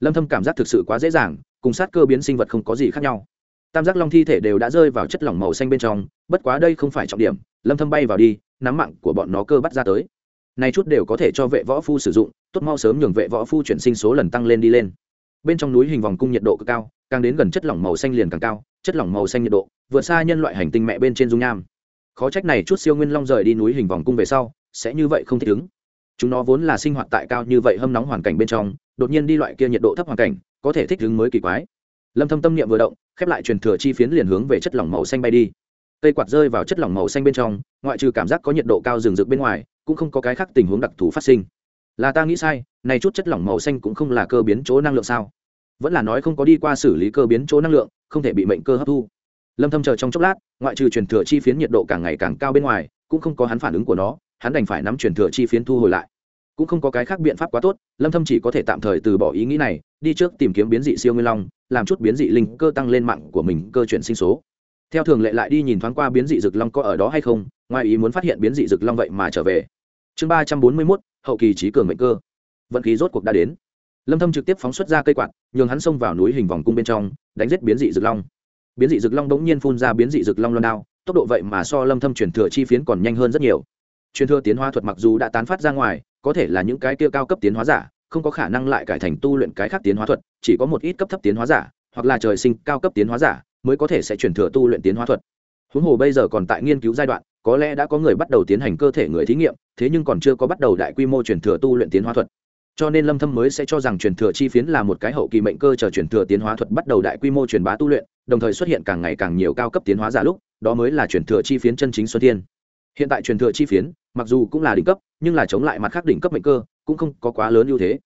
Lâm thâm cảm giác thực sự quá dễ dàng, cùng sát cơ biến sinh vật không có gì khác nhau. Tam giác long thi thể đều đã rơi vào chất lỏng màu xanh bên trong, bất quá đây không phải trọng điểm, lâm thâm bay vào đi, nắm mạng của bọn nó cơ bắt ra tới này chút đều có thể cho vệ võ phu sử dụng, tốt mau sớm nhường vệ võ phu chuyển sinh số lần tăng lên đi lên. Bên trong núi hình vòng cung nhiệt độ cực cao, càng đến gần chất lỏng màu xanh liền càng cao, chất lỏng màu xanh nhiệt độ, vượt xa nhân loại hành tinh mẹ bên trên dung nham. Khó trách này chút siêu nguyên long rời đi núi hình vòng cung về sau, sẽ như vậy không thích ứng. Chúng nó vốn là sinh hoạt tại cao như vậy hâm nóng hoàn cảnh bên trong, đột nhiên đi loại kia nhiệt độ thấp hoàn cảnh, có thể thích ứng mới kỳ quái. Lâm thâm tâm niệm vừa động, khép lại truyền thừa chi phiến liền hướng về chất lỏng màu xanh bay đi. Cây quạt rơi vào chất lỏng màu xanh bên trong, ngoại trừ cảm giác có nhiệt độ cao rừng rực bên ngoài cũng không có cái khác tình huống đặc thù phát sinh. Là ta nghĩ sai, này chút chất lỏng màu xanh cũng không là cơ biến chỗ năng lượng sao? Vẫn là nói không có đi qua xử lý cơ biến chỗ năng lượng, không thể bị mệnh cơ hấp thu. Lâm thâm chờ trong chốc lát, ngoại trừ truyền thừa chi phiến nhiệt độ càng ngày càng cao bên ngoài, cũng không có hắn phản ứng của nó, hắn đành phải nắm truyền thừa chi phiến thu hồi lại. Cũng không có cái khác biện pháp quá tốt, lâm thâm chỉ có thể tạm thời từ bỏ ý nghĩ này, đi trước tìm kiếm biến dị siêu nguyên long, làm chút biến dị linh cơ tăng lên mạng của mình cơ chuyển sinh số. Theo thường lệ lại đi nhìn thoáng qua biến dị rực long có ở đó hay không, ngoài ý muốn phát hiện biến dị rực long vậy mà trở về chương ba trăm bốn mươi 341, hậu kỳ trí cường mệnh cơ. Vận khí rốt cuộc đã đến. Lâm thâm trực tiếp phóng xuất ra cây quạt nhường hắn xông vào núi hình vòng cung bên trong đánh giết biến dị rực long. Biến dị rực long bỗng nhiên phun ra biến dị rực long loan đao tốc độ vậy mà so lâm thâm chuyển thừa chi phiến còn nhanh hơn rất nhiều. Truyền thừa tiến hóa thuật mặc dù đã tán phát ra ngoài có thể là những cái kia cao cấp tiến hóa giả không có khả năng lại cải thành tu luyện cái khác tiến hóa thuật chỉ có một ít cấp thấp tiến hóa giả hoặc là trời sinh cao cấp tiến hóa giả mới có thể sẽ chuyển thừa tu luyện tiến hóa thuật. Huống hồ bây giờ còn tại nghiên cứu giai đoạn có lẽ đã có người bắt đầu tiến hành cơ thể người thí nghiệm, thế nhưng còn chưa có bắt đầu đại quy mô truyền thừa tu luyện tiến hóa thuật. Cho nên lâm thâm mới sẽ cho rằng truyền thừa chi phiến là một cái hậu kỳ mệnh cơ chờ truyền thừa tiến hóa thuật bắt đầu đại quy mô truyền bá tu luyện, đồng thời xuất hiện càng ngày càng nhiều cao cấp tiến hóa giả lúc, đó mới là truyền thừa chi phiến chân chính xuân thiên. Hiện tại truyền thừa chi phiến, mặc dù cũng là đỉnh cấp, nhưng là chống lại mặt khác đỉnh cấp mệnh cơ, cũng không có quá lớn ưu thế.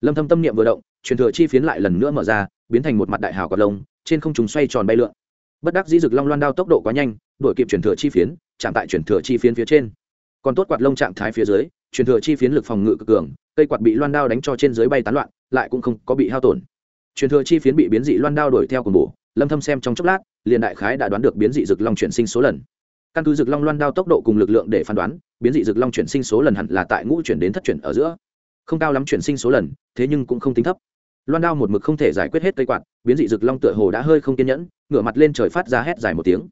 Lâm thâm tâm niệm vừa động, truyền thừa chi phiến lại lần nữa mở ra, biến thành một mặt đại hào quạt lông, trên không trung xoay tròn bay lượn. Bất đắc dĩ rực long loan đao tốc độ quá nhanh đuổi kịp chuyển thừa chi phiến, chạm tại chuyển thừa chi phiến phía trên. Còn tốt quạt lông trạng thái phía dưới chuyển thừa chi phiến lực phòng ngự cực cường, cây quạt bị loan đao đánh cho trên dưới bay tán loạn, lại cũng không có bị hao tổn. Chuyển thừa chi phiến bị biến dị loan đao đuổi theo cùng bổ, lâm thâm xem trong chốc lát, liền đại khái đã đoán được biến dị rực long chuyển sinh số lần. Căn cứ rực long loan đao tốc độ cùng lực lượng để phán đoán, biến dị rực long chuyển sinh số lần hẳn là tại ngũ chuyển đến thất chuyển ở giữa. Không cao lắm chuyển sinh số lần, thế nhưng cũng không tính thấp. Loan đao một mực không thể giải quyết hết cây quạt, biến dị rực long tựa hồ đã hơi không kiên nhẫn, ngửa mặt lên trời phát ra hét dài một tiếng.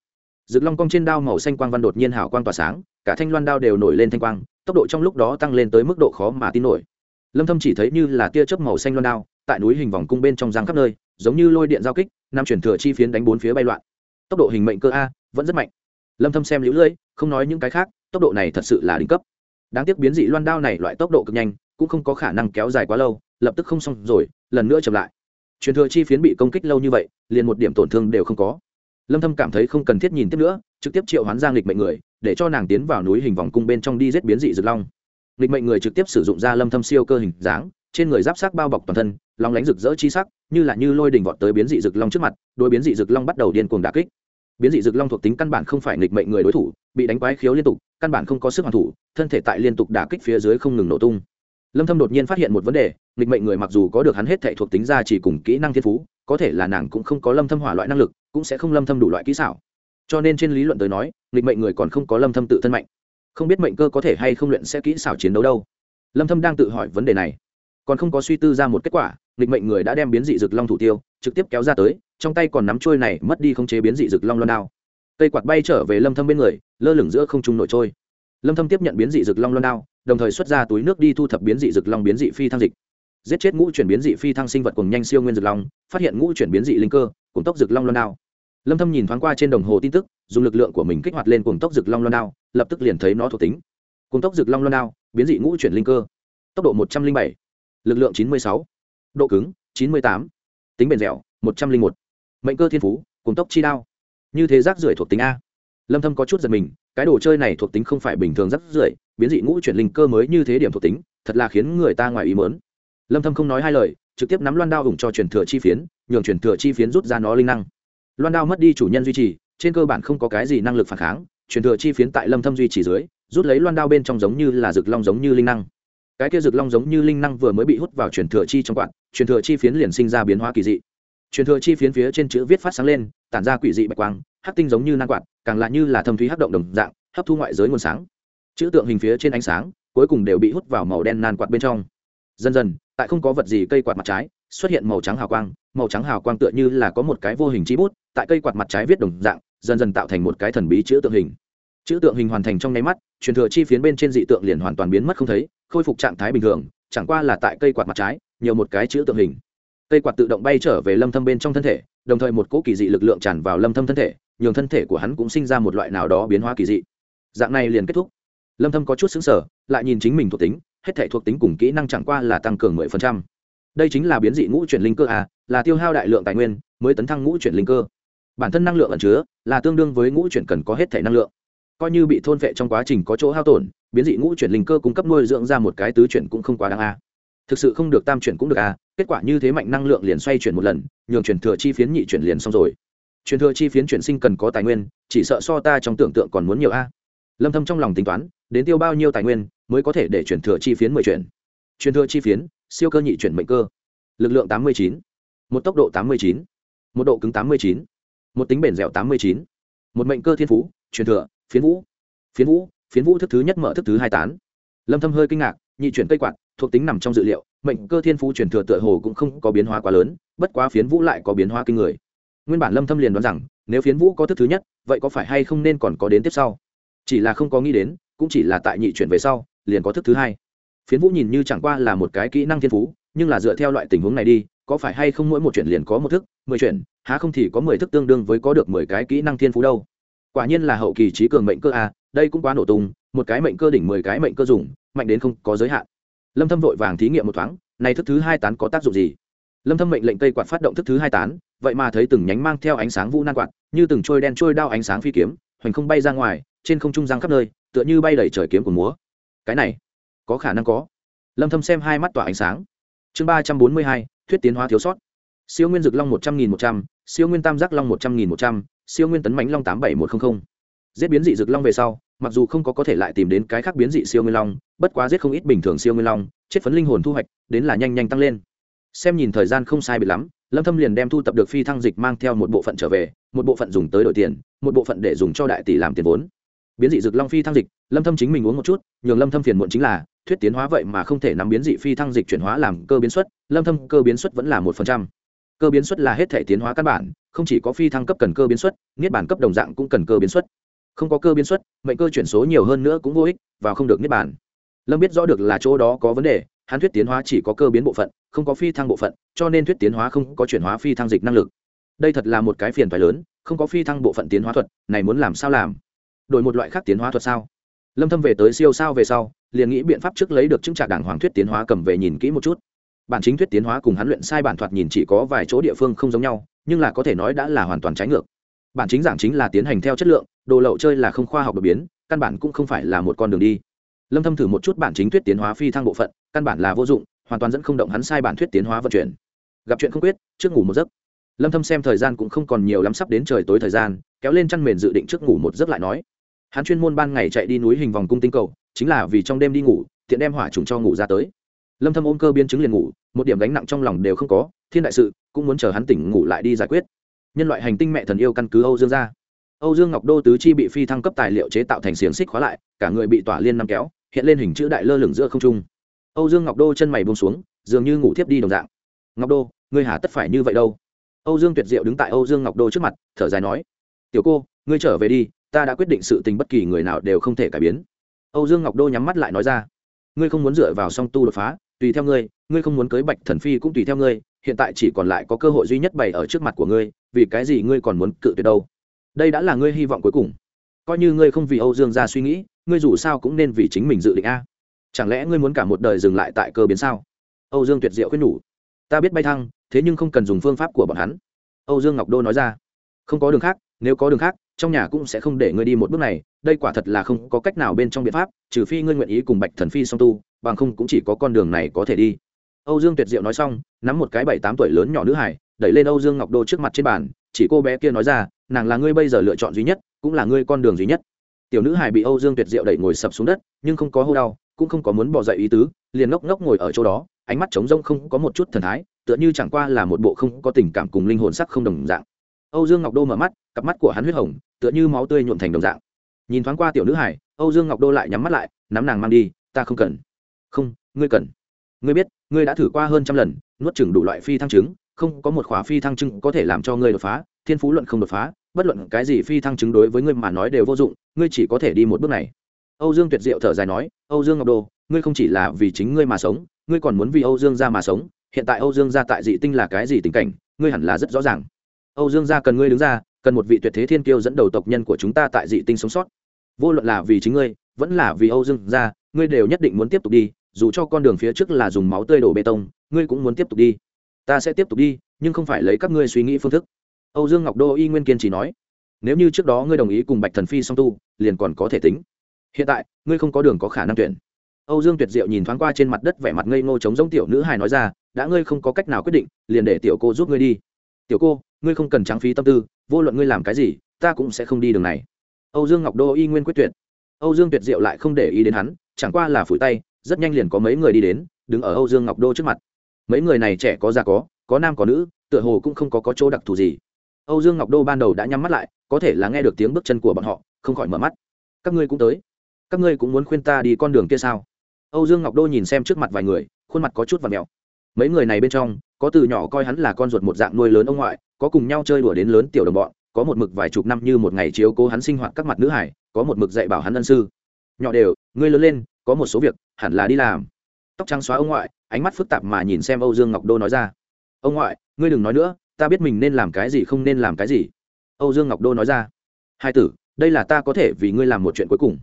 Dực long cong trên đao màu xanh quang văn đột nhiên hào quang tỏa sáng, cả thanh loan đao đều nổi lên thanh quang, tốc độ trong lúc đó tăng lên tới mức độ khó mà tin nổi. Lâm thâm chỉ thấy như là tia chớp màu xanh loan đao, tại núi hình vòng cung bên trong giang khắp nơi, giống như lôi điện giao kích, năm chuyển thừa chi phiến đánh bốn phía bay loạn. Tốc độ hình mệnh cơ a, vẫn rất mạnh. Lâm thâm xem liễu lưỡi không nói những cái khác, tốc độ này thật sự là đỉnh cấp. Đáng tiếc biến dị loan đao này loại tốc độ cực nhanh, cũng không có khả năng kéo dài quá lâu, lập tức không xong rồi, lần nữa chậm lại. Truyền thừa chi phiến bị công kích lâu như vậy, liền một điểm tổn thương đều không có lâm thâm cảm thấy không cần thiết nhìn tiếp nữa, trực tiếp triệu hoán giang lịch mệnh người, để cho nàng tiến vào núi hình vòng cung bên trong đi giết biến dị rực long. Lịch mệnh người trực tiếp sử dụng ra lâm thâm siêu cơ hình dáng, trên người giáp sắc bao bọc toàn thân, long lánh rực rỡ chi sắc, như là như lôi đình vọt tới biến dị rực long trước mặt đôi biến dị rực long bắt đầu điên cuồng đả kích. Biến dị rực long thuộc tính căn bản không phải nghịch mệnh người đối thủ, bị đánh quái khiếu liên tục, căn bản không có sức hoàn thủ, thân thể tại liên tục đả kích phía dưới không ngừng nổ tung lâm thâm đột nhiên phát hiện một vấn đề, nghịch mệnh người mặc dù có được hắn hết thảy thuộc tính ra chỉ cùng kỹ năng thiên phú, có thể là nàng cũng không có lâm thâm hỏa loại năng lực, cũng sẽ không lâm thâm đủ loại kỹ xảo. Cho nên trên lý luận tới nói, nghịch mệnh người còn không có lâm thâm tự thân mạnh. Không biết mệnh cơ có thể hay không luyện sẽ kỹ xảo chiến đấu đâu. Lâm thâm đang tự hỏi vấn đề này. Còn không có suy tư ra một kết quả, nghịch mệnh người đã đem biến dị rực long thủ tiêu, trực tiếp kéo ra tới, trong tay còn nắm trôi này, mất đi không chế biến dị rực long loan đao. Cây quạt bay trở về lâm thâm bên người, lơ lửng giữa không trung nổi trôi. Lâm thâm tiếp nhận biến dị rực long loan đao đồng thời xuất ra túi nước đi thu thập biến dị rực long biến dị phi thăng dịch. Giết chết ngũ chuyển biến dị phi thăng sinh vật cùng nhanh siêu nguyên rực long phát hiện ngũ chuyển biến dị linh cơ cùng tốc rực long loan đao. Lâm thâm nhìn thoáng qua trên đồng hồ tin tức dùng lực lượng của mình kích hoạt lên cùng tốc rực long loan đao lập tức liền thấy nó thuộc tính. Cùng tốc rực long loan đao biến dị ngũ chuyển linh cơ. Tốc độ 107, lực lượng 96, độ cứng 98, tính bền dẻo 101, mệnh cơ thiên phú cùng tốc chi đao. Như thế rác rưởi thuộc tính a. Lâm thâm có chút giật mình cái đồ chơi này thuộc tính không phải bình thường rác rưởi biến dị ngũ chuyển linh cơ mới như thế điểm thuộc tính, thật là khiến người ta ngoài ý mớn lâm thâm không nói hai lời, trực tiếp nắm loan đao ủng cho truyền thừa chi phiến, nhường truyền thừa chi phiến rút ra nó linh năng. Loan đao mất đi chủ nhân duy trì, trên cơ bản không có cái gì năng lực phản kháng, truyền thừa chi phiến tại lâm thâm duy trì dưới, rút lấy loan đao bên trong giống như là rực long giống như linh năng. Cái kia rực long giống như linh năng vừa mới bị hút vào truyền thừa chi trong quạt, truyền thừa chi phiến liền sinh ra biến hóa kỳ dị. Truyền thừa chi phiến phía trên chữ viết phát sáng lên, tản ra quỷ dị bạch quang, hắc tinh giống như năng quạt, càng lạ như là thâm thúy hắc động đồng dạng, hấp thu ngoại giới nguồn sáng chữ tượng hình phía trên ánh sáng, cuối cùng đều bị hút vào màu đen nan quạt bên trong. Dần dần, tại không có vật gì cây quạt mặt trái, xuất hiện màu trắng hào quang, màu trắng hào quang tựa như là có một cái vô hình chi bút, tại cây quạt mặt trái viết đồng dạng, dần dần tạo thành một cái thần bí chữ tượng hình. Chữ tượng hình hoàn thành trong nháy mắt, truyền thừa chi phiến bên trên dị tượng liền hoàn toàn biến mất không thấy, khôi phục trạng thái bình thường, chẳng qua là tại cây quạt mặt trái, nhiều một cái chữ tượng hình. Cây quạt tự động bay trở về lâm thâm bên trong thân thể, đồng thời một cỗ kỳ dị lực lượng tràn vào lâm thâm thân thể, nhường thân thể của hắn cũng sinh ra một loại nào đó biến hóa kỳ dị. Dạng này liền kết thúc lâm thâm có chút sững sờ, lại nhìn chính mình thuộc tính, hết thể thuộc tính cùng kỹ năng chẳng qua là tăng cường 10%. đây chính là biến dị ngũ chuyển linh cơ à là tiêu hao đại lượng tài nguyên mới tấn thăng ngũ chuyển linh cơ bản thân năng lượng ẩn chứa là tương đương với ngũ chuyển cần có hết thể năng lượng coi như bị thôn vệ trong quá trình có chỗ hao tổn, biến dị ngũ chuyển linh cơ cung cấp nuôi dưỡng ra một cái tứ chuyển cũng không quá đáng a à. thực sự không được tam chuyển cũng được a à. kết quả như thế mạnh năng lượng liền xoay chuyển một lần, nhường chuyển thừa chi phiến nhị chuyển liền xong rồi Chuyển thừa chi phiến chuyển sinh cần có tài nguyên, chỉ sợ so ta trong tưởng tượng còn muốn nhiều a lâm thâm trong lòng tính toán đến tiêu bao nhiêu tài nguyên mới có thể để chuyển thừa chi phiến mười chuyển. Truyền thừa chi phiến siêu cơ nhị chuyển mệnh cơ. Lực lượng 89, một tốc độ 89, một độ cứng 89, một tính bền dẻo 89, một mệnh cơ thiên phú truyền thừa phiến vũ. Phiến vũ phiến vũ thức thứ nhất mở thức thứ hai tán. Lâm thâm hơi kinh ngạc nhị chuyển cây quạt thuộc tính nằm trong dự liệu mệnh cơ thiên phú truyền thừa tựa hồ cũng không có biến hóa quá lớn bất quá phiến vũ lại có biến hóa kinh người. Nguyên bản lâm thâm liền đoán rằng nếu phiến vũ có thức thứ nhất vậy có phải hay không nên còn có đến tiếp sau? Chỉ là không có nghĩ đến cũng chỉ là tại nhị chuyển về sau liền có thức thứ hai. Phiến vũ nhìn như chẳng qua là một cái kỹ năng thiên phú nhưng là dựa theo loại tình huống này đi có phải hay không mỗi một chuyển liền có một thức mười chuyển, há không thì có mười thức tương đương với có được mười cái kỹ năng thiên phú đâu. Quả nhiên là hậu kỳ trí cường mệnh cơ à? đây cũng quá nổ tung một cái mệnh cơ đỉnh mười cái mệnh cơ dùng mạnh đến không có giới hạn. Lâm thâm vội vàng thí nghiệm một thoáng này thức thứ hai tán có tác dụng gì? Lâm thâm mệnh lệnh cây quạt phát động thức thứ hai tán vậy mà thấy từng nhánh mang theo ánh sáng vũ nan quạt như từng trôi đen trôi đao ánh sáng phi kiếm hoành không bay ra ngoài trên không trung giang khắp nơi, tựa như bay đầy trời kiếm của múa. Cái này, có khả năng có. Lâm thâm xem hai mắt tỏa ánh sáng. Chương ba trăm bốn mươi hai, thuyết tiến hóa thiếu sót. Siêu nguyên dực long một trăm nghìn một trăm, siêu nguyên tam giác long một trăm nghìn một trăm, siêu nguyên tấn mãnh long tám bảy một trăm linh giết biến dị dực long về sau, mặc dù không có có thể lại tìm đến cái khác biến dị siêu nguyên long, bất quá giết không ít bình thường siêu nguyên long, chết phấn linh hồn thu hoạch, đến là nhanh nhanh tăng lên. Xem nhìn thời gian không sai biệt lắm, lâm thâm liền đem thu tập được phi thăng dịch mang theo một bộ phận trở về, một bộ phận dùng tới đổi tiền, một bộ phận để dùng cho đại tỷ làm tiền vốn biến dị dược long phi thăng dịch, lâm thâm chính mình uống một chút, nhường lâm thâm phiền muộn chính là, thuyết tiến hóa vậy mà không thể nắm biến dị phi thăng dịch chuyển hóa làm cơ biến suất lâm thâm cơ biến suất vẫn là một phần trăm. Cơ biến suất là hết thể tiến hóa căn bản, không chỉ có phi thăng cấp cần cơ biến suất niết bản cấp đồng dạng cũng cần cơ biến suất không có cơ biến suất mệnh cơ chuyển số nhiều hơn nữa cũng vô ích và không được niết bản lâm biết rõ được là chỗ đó có vấn đề, hắn thuyết tiến hóa chỉ có cơ biến bộ phận, không có phi thăng bộ phận, cho nên thuyết tiến hóa không có chuyển hóa phi thăng dịch năng lực. Đây thật là một cái phiền phải lớn, không có phi thăng bộ phận tiến hóa thuật, này muốn làm sao làm? Đổi một loại khác tiến hóa thuật sao? Lâm thâm về tới siêu sao về sau, liền nghĩ biện pháp trước lấy được chứng trạng đảng hoàng thuyết tiến hóa cầm về nhìn kỹ một chút. Bản chính thuyết tiến hóa cùng hắn luyện sai bản thoạt nhìn chỉ có vài chỗ địa phương không giống nhau, nhưng là có thể nói đã là hoàn toàn trái ngược. Bản chính giảng chính là tiến hành theo chất lượng, đồ lậu chơi là không khoa học đột biến, căn bản cũng không phải là một con đường đi. Lâm thâm thử một chút bản chính thuyết tiến hóa phi thăng bộ phận, căn bản là vô dụng, hoàn toàn dẫn không động hắn sai bản thuyết tiến hóa vận chuyển. Gặp chuyện không quyết, trước ngủ một giấc. Lâm thâm xem thời gian cũng không còn nhiều lắm sắp đến trời tối thời gian, kéo lên chăn mền dự định trước ngủ một giấc lại nói hắn chuyên môn ban ngày chạy đi núi hình vòng cung tinh cầu, chính là vì trong đêm đi ngủ, tiện đem hỏa trùng cho ngủ ra tới. Lâm thâm ôm cơ biến chứng liền ngủ, một điểm gánh nặng trong lòng đều không có, thiên đại sự, cũng muốn chờ hắn tỉnh ngủ lại đi giải quyết. Nhân loại hành tinh mẹ thần yêu căn cứ âu dương ra. Âu dương ngọc đô tứ chi bị phi thăng cấp tài liệu chế tạo thành xiềng xích khóa lại, cả người bị tỏa liên năm kéo, hiện lên hình chữ đại lơ lửng giữa không trung. Âu dương ngọc đô chân mày buông xuống, dường như ngủ thiếp đi đồng dạng. Ngọc đô, ngươi hà tất phải như vậy đâu? Âu dương tuyệt diệu đứng tại âu dương ngọc đô trước mặt, thở dài nói, tiểu cô, ngươi trở về đi ta đã quyết định sự tình bất kỳ người nào đều không thể cải biến. Âu dương ngọc đô nhắm mắt lại nói ra, ngươi không muốn dựa vào song tu đột phá, tùy theo ngươi ngươi không muốn cưới bạch thần phi cũng tùy theo ngươi, hiện tại chỉ còn lại có cơ hội duy nhất bày ở trước mặt của ngươi, vì cái gì ngươi còn muốn cự tuyệt đâu? Đây đã là ngươi hy vọng cuối cùng. Coi như ngươi không vì âu dương ra suy nghĩ, ngươi dù sao cũng nên vì chính mình dự định a. Chẳng lẽ ngươi muốn cả một đời dừng lại tại cơ biến sao? Âu dương tuyệt diệu khuyên nhủ. Ta biết bay thăng, thế nhưng không cần dùng phương pháp của bọn hắn. Âu dương ngọc đô nói ra. Không có đường khác, nếu có đường khác trong nhà cũng sẽ không để ngươi đi một bước này, đây quả thật là không có cách nào bên trong biện pháp, trừ phi ngươi nguyện ý cùng bạch thần phi song tu, bằng không cũng chỉ có con đường này có thể đi. Âu dương tuyệt diệu nói xong, nắm một cái bảy tám tuổi lớn nhỏ nữ hải đẩy lên âu dương ngọc đô trước mặt trên bàn, chỉ cô bé kia nói ra, nàng là ngươi bây giờ lựa chọn duy nhất, cũng là ngươi con đường duy nhất. Tiểu nữ hải bị âu dương tuyệt diệu đẩy ngồi sập xuống đất, nhưng không có hô đau, cũng không có muốn bỏ dậy ý tứ, liền ngốc ngốc ngồi ở chỗ đó, ánh mắt trống rông không có một chút thần thái, tựa như chẳng qua là một bộ không có tình cảm cùng linh hồn sắc không đồng dạng. Âu dương ngọc đô mở mắt, cặp mắt của hắn huyết hồng tựa như máu tươi nhuộm thành đồng dạng. Nhìn thoáng qua tiểu nữ hải, âu dương ngọc đô lại nhắm mắt lại, nắm nàng mang đi, ta không cần. Không, ngươi cần. Ngươi biết, ngươi đã thử qua hơn trăm lần, nuốt chừng đủ loại phi thăng chứng, không có một khóa phi thăng chứng có thể làm cho ngươi đột phá, thiên phú luận không đột phá, bất luận cái gì phi thăng chứng đối với ngươi mà nói đều vô dụng, ngươi chỉ có thể đi một bước này. Âu dương tuyệt diệu thở dài nói, âu dương ngọc đô, ngươi không chỉ là vì chính ngươi mà sống, ngươi còn muốn vì âu dương gia mà sống, hiện tại âu dương gia tại dị tinh là cái gì tình cảnh, ngươi hẳn là rất rõ ràng. Âu dương gia cần ngươi đứng ra cần một vị tuyệt thế thiên kiêu dẫn đầu tộc nhân của chúng ta tại dị tinh sống sót. Vô luận là vì chính ngươi, vẫn là vì âu dương gia, ngươi đều nhất định muốn tiếp tục đi, dù cho con đường phía trước là dùng máu tươi đổ bê tông, ngươi cũng muốn tiếp tục đi. Ta sẽ tiếp tục đi, nhưng không phải lấy các ngươi suy nghĩ phương thức. Âu dương ngọc đô y nguyên kiên chỉ nói. Nếu như trước đó ngươi đồng ý cùng bạch thần phi song tu, liền còn có thể tính. Hiện tại, ngươi không có đường có khả năng tuyển. Âu dương tuyệt diệu nhìn thoáng qua trên mặt đất vẻ mặt ngây ngô chống giống tiểu nữ hài nói ra, đã ngươi không có cách nào quyết định, liền để tiểu cô giúp ngươi đi tiểu cô ngươi không cần trắng phí tâm tư vô luận ngươi làm cái gì ta cũng sẽ không đi đường này. Âu dương ngọc đô y nguyên quyết tuyệt. Âu dương tuyệt diệu lại không để ý đến hắn chẳng qua là phủi tay rất nhanh liền có mấy người đi đến đứng ở âu dương ngọc đô trước mặt. Mấy người này trẻ có già có có nam có nữ tựa hồ cũng không có, có chỗ đặc thù gì. Âu dương ngọc đô ban đầu đã nhắm mắt lại có thể là nghe được tiếng bước chân của bọn họ không khỏi mở mắt. Các ngươi cũng tới. Các ngươi cũng muốn khuyên ta đi con đường kia sao? Âu dương ngọc đô nhìn xem trước mặt vài người khuôn mặt có chút và mèo mấy người này bên trong, có từ nhỏ coi hắn là con ruột một dạng nuôi lớn ông ngoại, có cùng nhau chơi đùa đến lớn tiểu đồng bọn, có một mực vài chục năm như một ngày chiếu cố hắn sinh hoạt các mặt nữ hải, có một mực dạy bảo hắn ân sư. Nhỏ đều, ngươi lớn lên, có một số việc, hẳn là đi làm. Tóc trắng xóa ông ngoại, ánh mắt phức tạp mà nhìn xem âu dương ngọc đô nói ra. Ông ngoại, ngươi đừng nói nữa, ta biết mình nên làm cái gì không nên làm cái gì. Âu dương ngọc đô nói ra. Hai tử, đây là ta có thể vì ngươi làm một chuyện cuối cùng.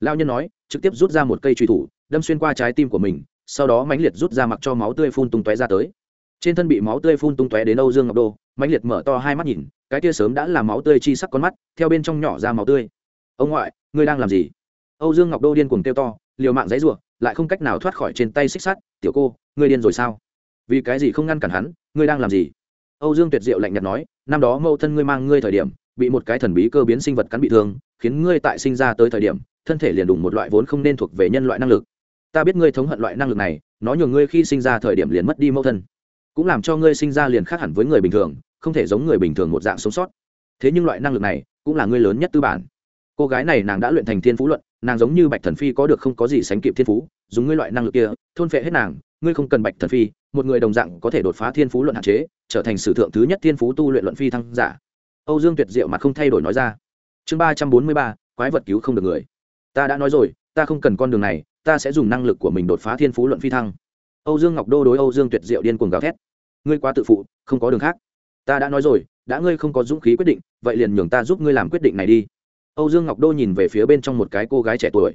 Lao nhân nói, trực tiếp rút ra một cây truy thủ, đâm xuyên qua trái tim của mình sau đó mãnh liệt rút ra mặc cho máu tươi phun tung tóe ra tới. Trên thân bị máu tươi phun tung tóe đến âu dương ngọc đô, mãnh liệt mở to hai mắt nhìn, cái kia sớm đã là máu tươi chi sắc con mắt, theo bên trong nhỏ ra máu tươi. Ông ngoại, ngươi đang làm gì? Âu dương ngọc đô điên cuồng kêu to, liều mạng dãy ruộng lại không cách nào thoát khỏi trên tay xích sắt. Tiểu cô, ngươi điên rồi sao? Vì cái gì không ngăn cản hắn, ngươi đang làm gì? Âu dương tuyệt diệu lạnh nhạt nói, năm đó mẫu thân ngươi mang ngươi thời điểm, bị một cái thần bí cơ biến sinh vật cắn bị thương, khiến ngươi tại sinh ra tới thời điểm, thân thể liền đủng một loại vốn không nên thuộc về nhân loại năng lực ta biết ngươi thống hận loại năng lực này, nó nhường ngươi khi sinh ra thời điểm liền mất đi mẫu thân. Cũng làm cho ngươi sinh ra liền khác hẳn với người bình thường, không thể giống người bình thường một dạng sống sót. Thế nhưng loại năng lực này, cũng là ngươi lớn nhất tư bản. Cô gái này nàng đã luyện thành thiên phú luận, nàng giống như bạch thần phi có được không có gì sánh kịp thiên phú, dùng ngươi loại năng lực kia, thôn phệ hết nàng, ngươi không cần bạch thần phi, một người đồng dạng có thể đột phá thiên phú luận hạn chế, trở thành sử thượng thứ nhất thiên phú tu luyện luận phi thăng giả. Âu dương tuyệt diệu mặt không thay đổi nói ra. Chương ba trăm bốn mươi ba, quái vật cứu không được người. Ta đã nói rồi, ta không cần con đường này ta sẽ dùng năng lực của mình đột phá thiên phú luận phi thăng. Âu dương ngọc đô đối âu dương tuyệt diệu điên cuồng gào thét. Ngươi quá tự phụ, không có đường khác. Ta đã nói rồi, đã ngươi không có dũng khí quyết định, vậy liền nhường ta giúp ngươi làm quyết định này đi. Âu dương ngọc đô nhìn về phía bên trong một cái cô gái trẻ tuổi.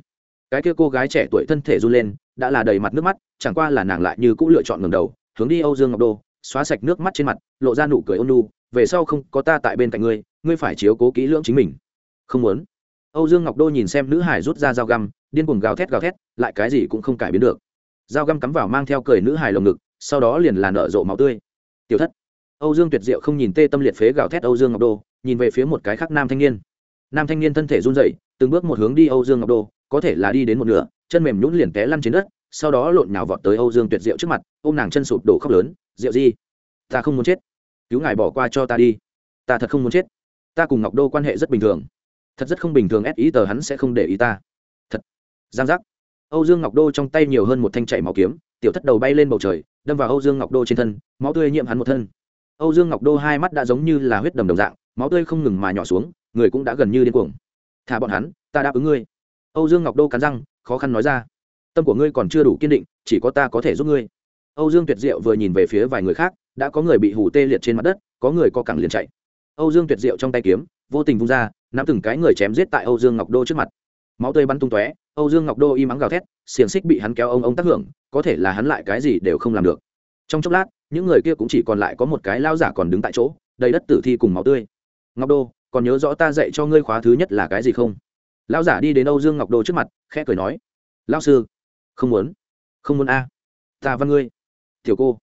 Cái kia cô gái trẻ tuổi thân thể run lên, đã là đầy mặt nước mắt, chẳng qua là nàng lại như cũng lựa chọn ngầm đầu, hướng đi âu dương ngọc đô, xóa sạch nước mắt trên mặt, lộ ra nụ cười ôn nu về sau không có ta tại bên cạnh ngươi ngươi phải chiếu cố kỹ lưỡng chính mình. Không muốn. Âu dương ngọc đô nhìn xem nữ hải rút ra dao găm điên cuồng gào thét gào thét, lại cái gì cũng không cải biến được. Dao găm cắm vào mang theo cười nữ hài lồng ngực, sau đó liền là nở rộ máu tươi. Tiểu thất. Âu dương tuyệt diệu không nhìn tê tâm liệt phế gào thét âu dương ngọc đô, nhìn về phía một cái khác nam thanh niên. Nam thanh niên thân thể run rẩy, từng bước một hướng đi âu dương ngọc đô, có thể là đi đến một nửa, chân mềm nhũn liền té lăn trên đất, sau đó lộn nhào vọt tới âu dương tuyệt diệu trước mặt, ôm nàng chân sụp đổ khóc lớn, diệu di, ta không muốn chết. Cứu ngài bỏ qua cho ta đi. Ta thật không muốn chết. Ta cùng ngọc đô quan hệ rất bình thường. Thật rất không bình thường ép ý tờ hắn sẽ không để ý ta giang giác. Âu dương ngọc đô trong tay nhiều hơn một thanh chảy máu kiếm, tiểu thất đầu bay lên bầu trời, đâm vào âu dương ngọc đô trên thân, máu tươi nhiễm hắn một thân. Âu dương ngọc đô hai mắt đã giống như là huyết đầm đồng dạng, máu tươi không ngừng mà nhỏ xuống, người cũng đã gần như điên cuồng. Thả bọn hắn, ta đáp ứng ngươi. Âu dương ngọc đô cắn răng, khó khăn nói ra. Tâm của ngươi còn chưa đủ kiên định, chỉ có ta có thể giúp ngươi. Âu dương tuyệt diệu vừa nhìn về phía vài người khác, đã có người bị hủ tê liệt trên mặt đất, có người co cẳng liền chạy. Âu dương tuyệt diệu trong tay kiếm, vô tình vung ra, nắm từng cái người chém giết tại âu dương ngọc đô trước mặt máu tươi bắn tung tóe, âu dương ngọc đô im ắng gào thét, xiềng xích bị hắn kéo ông ông tác hưởng, có thể là hắn lại cái gì đều không làm được. Trong chốc lát, những người kia cũng chỉ còn lại có một cái lao giả còn đứng tại chỗ, đầy đất tử thi cùng máu tươi. Ngọc đô, còn nhớ rõ ta dạy cho ngươi khóa thứ nhất là cái gì không? Lao giả đi đến âu dương ngọc đô trước mặt, khẽ cười nói lao sư, không muốn không muốn a. Ta văn ngươi, tiểu cô,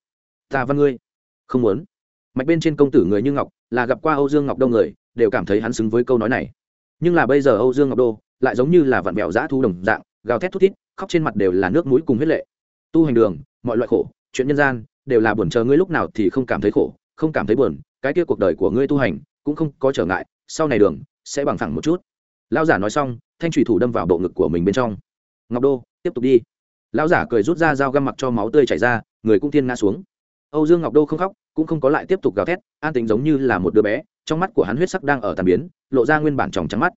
ta văn ngươi, không muốn. Mạch bên trên công tử người như ngọc, là gặp qua âu dương ngọc đô người, đều cảm thấy hắn xứng với câu nói này. Nhưng là bây giờ âu dương ngọc đô lại giống như là vặn vẹo dã thu đồng dạng, gào thét thút thít, khóc trên mặt đều là nước mũi cùng huyết lệ. Tu hành đường, mọi loại khổ, chuyện nhân gian, đều là buồn chờ ngươi lúc nào thì không cảm thấy khổ, không cảm thấy buồn, cái kia cuộc đời của ngươi tu hành, cũng không có trở ngại, sau này đường, sẽ bằng phẳng một chút. Lão giả nói xong, thanh thủy thủ đâm vào bộ ngực của mình bên trong. Ngọc đô, tiếp tục đi. Lão giả cười rút ra dao găm mặc cho máu tươi chảy ra, người cũng tiên ngã xuống. Âu dương ngọc đô không khóc, cũng không có lại tiếp tục gào thét, an tính giống như là một đứa bé, trong mắt của hắn huyết sắc đang ở tàn biến, lộ ra nguyên bản tròng trắng mắt.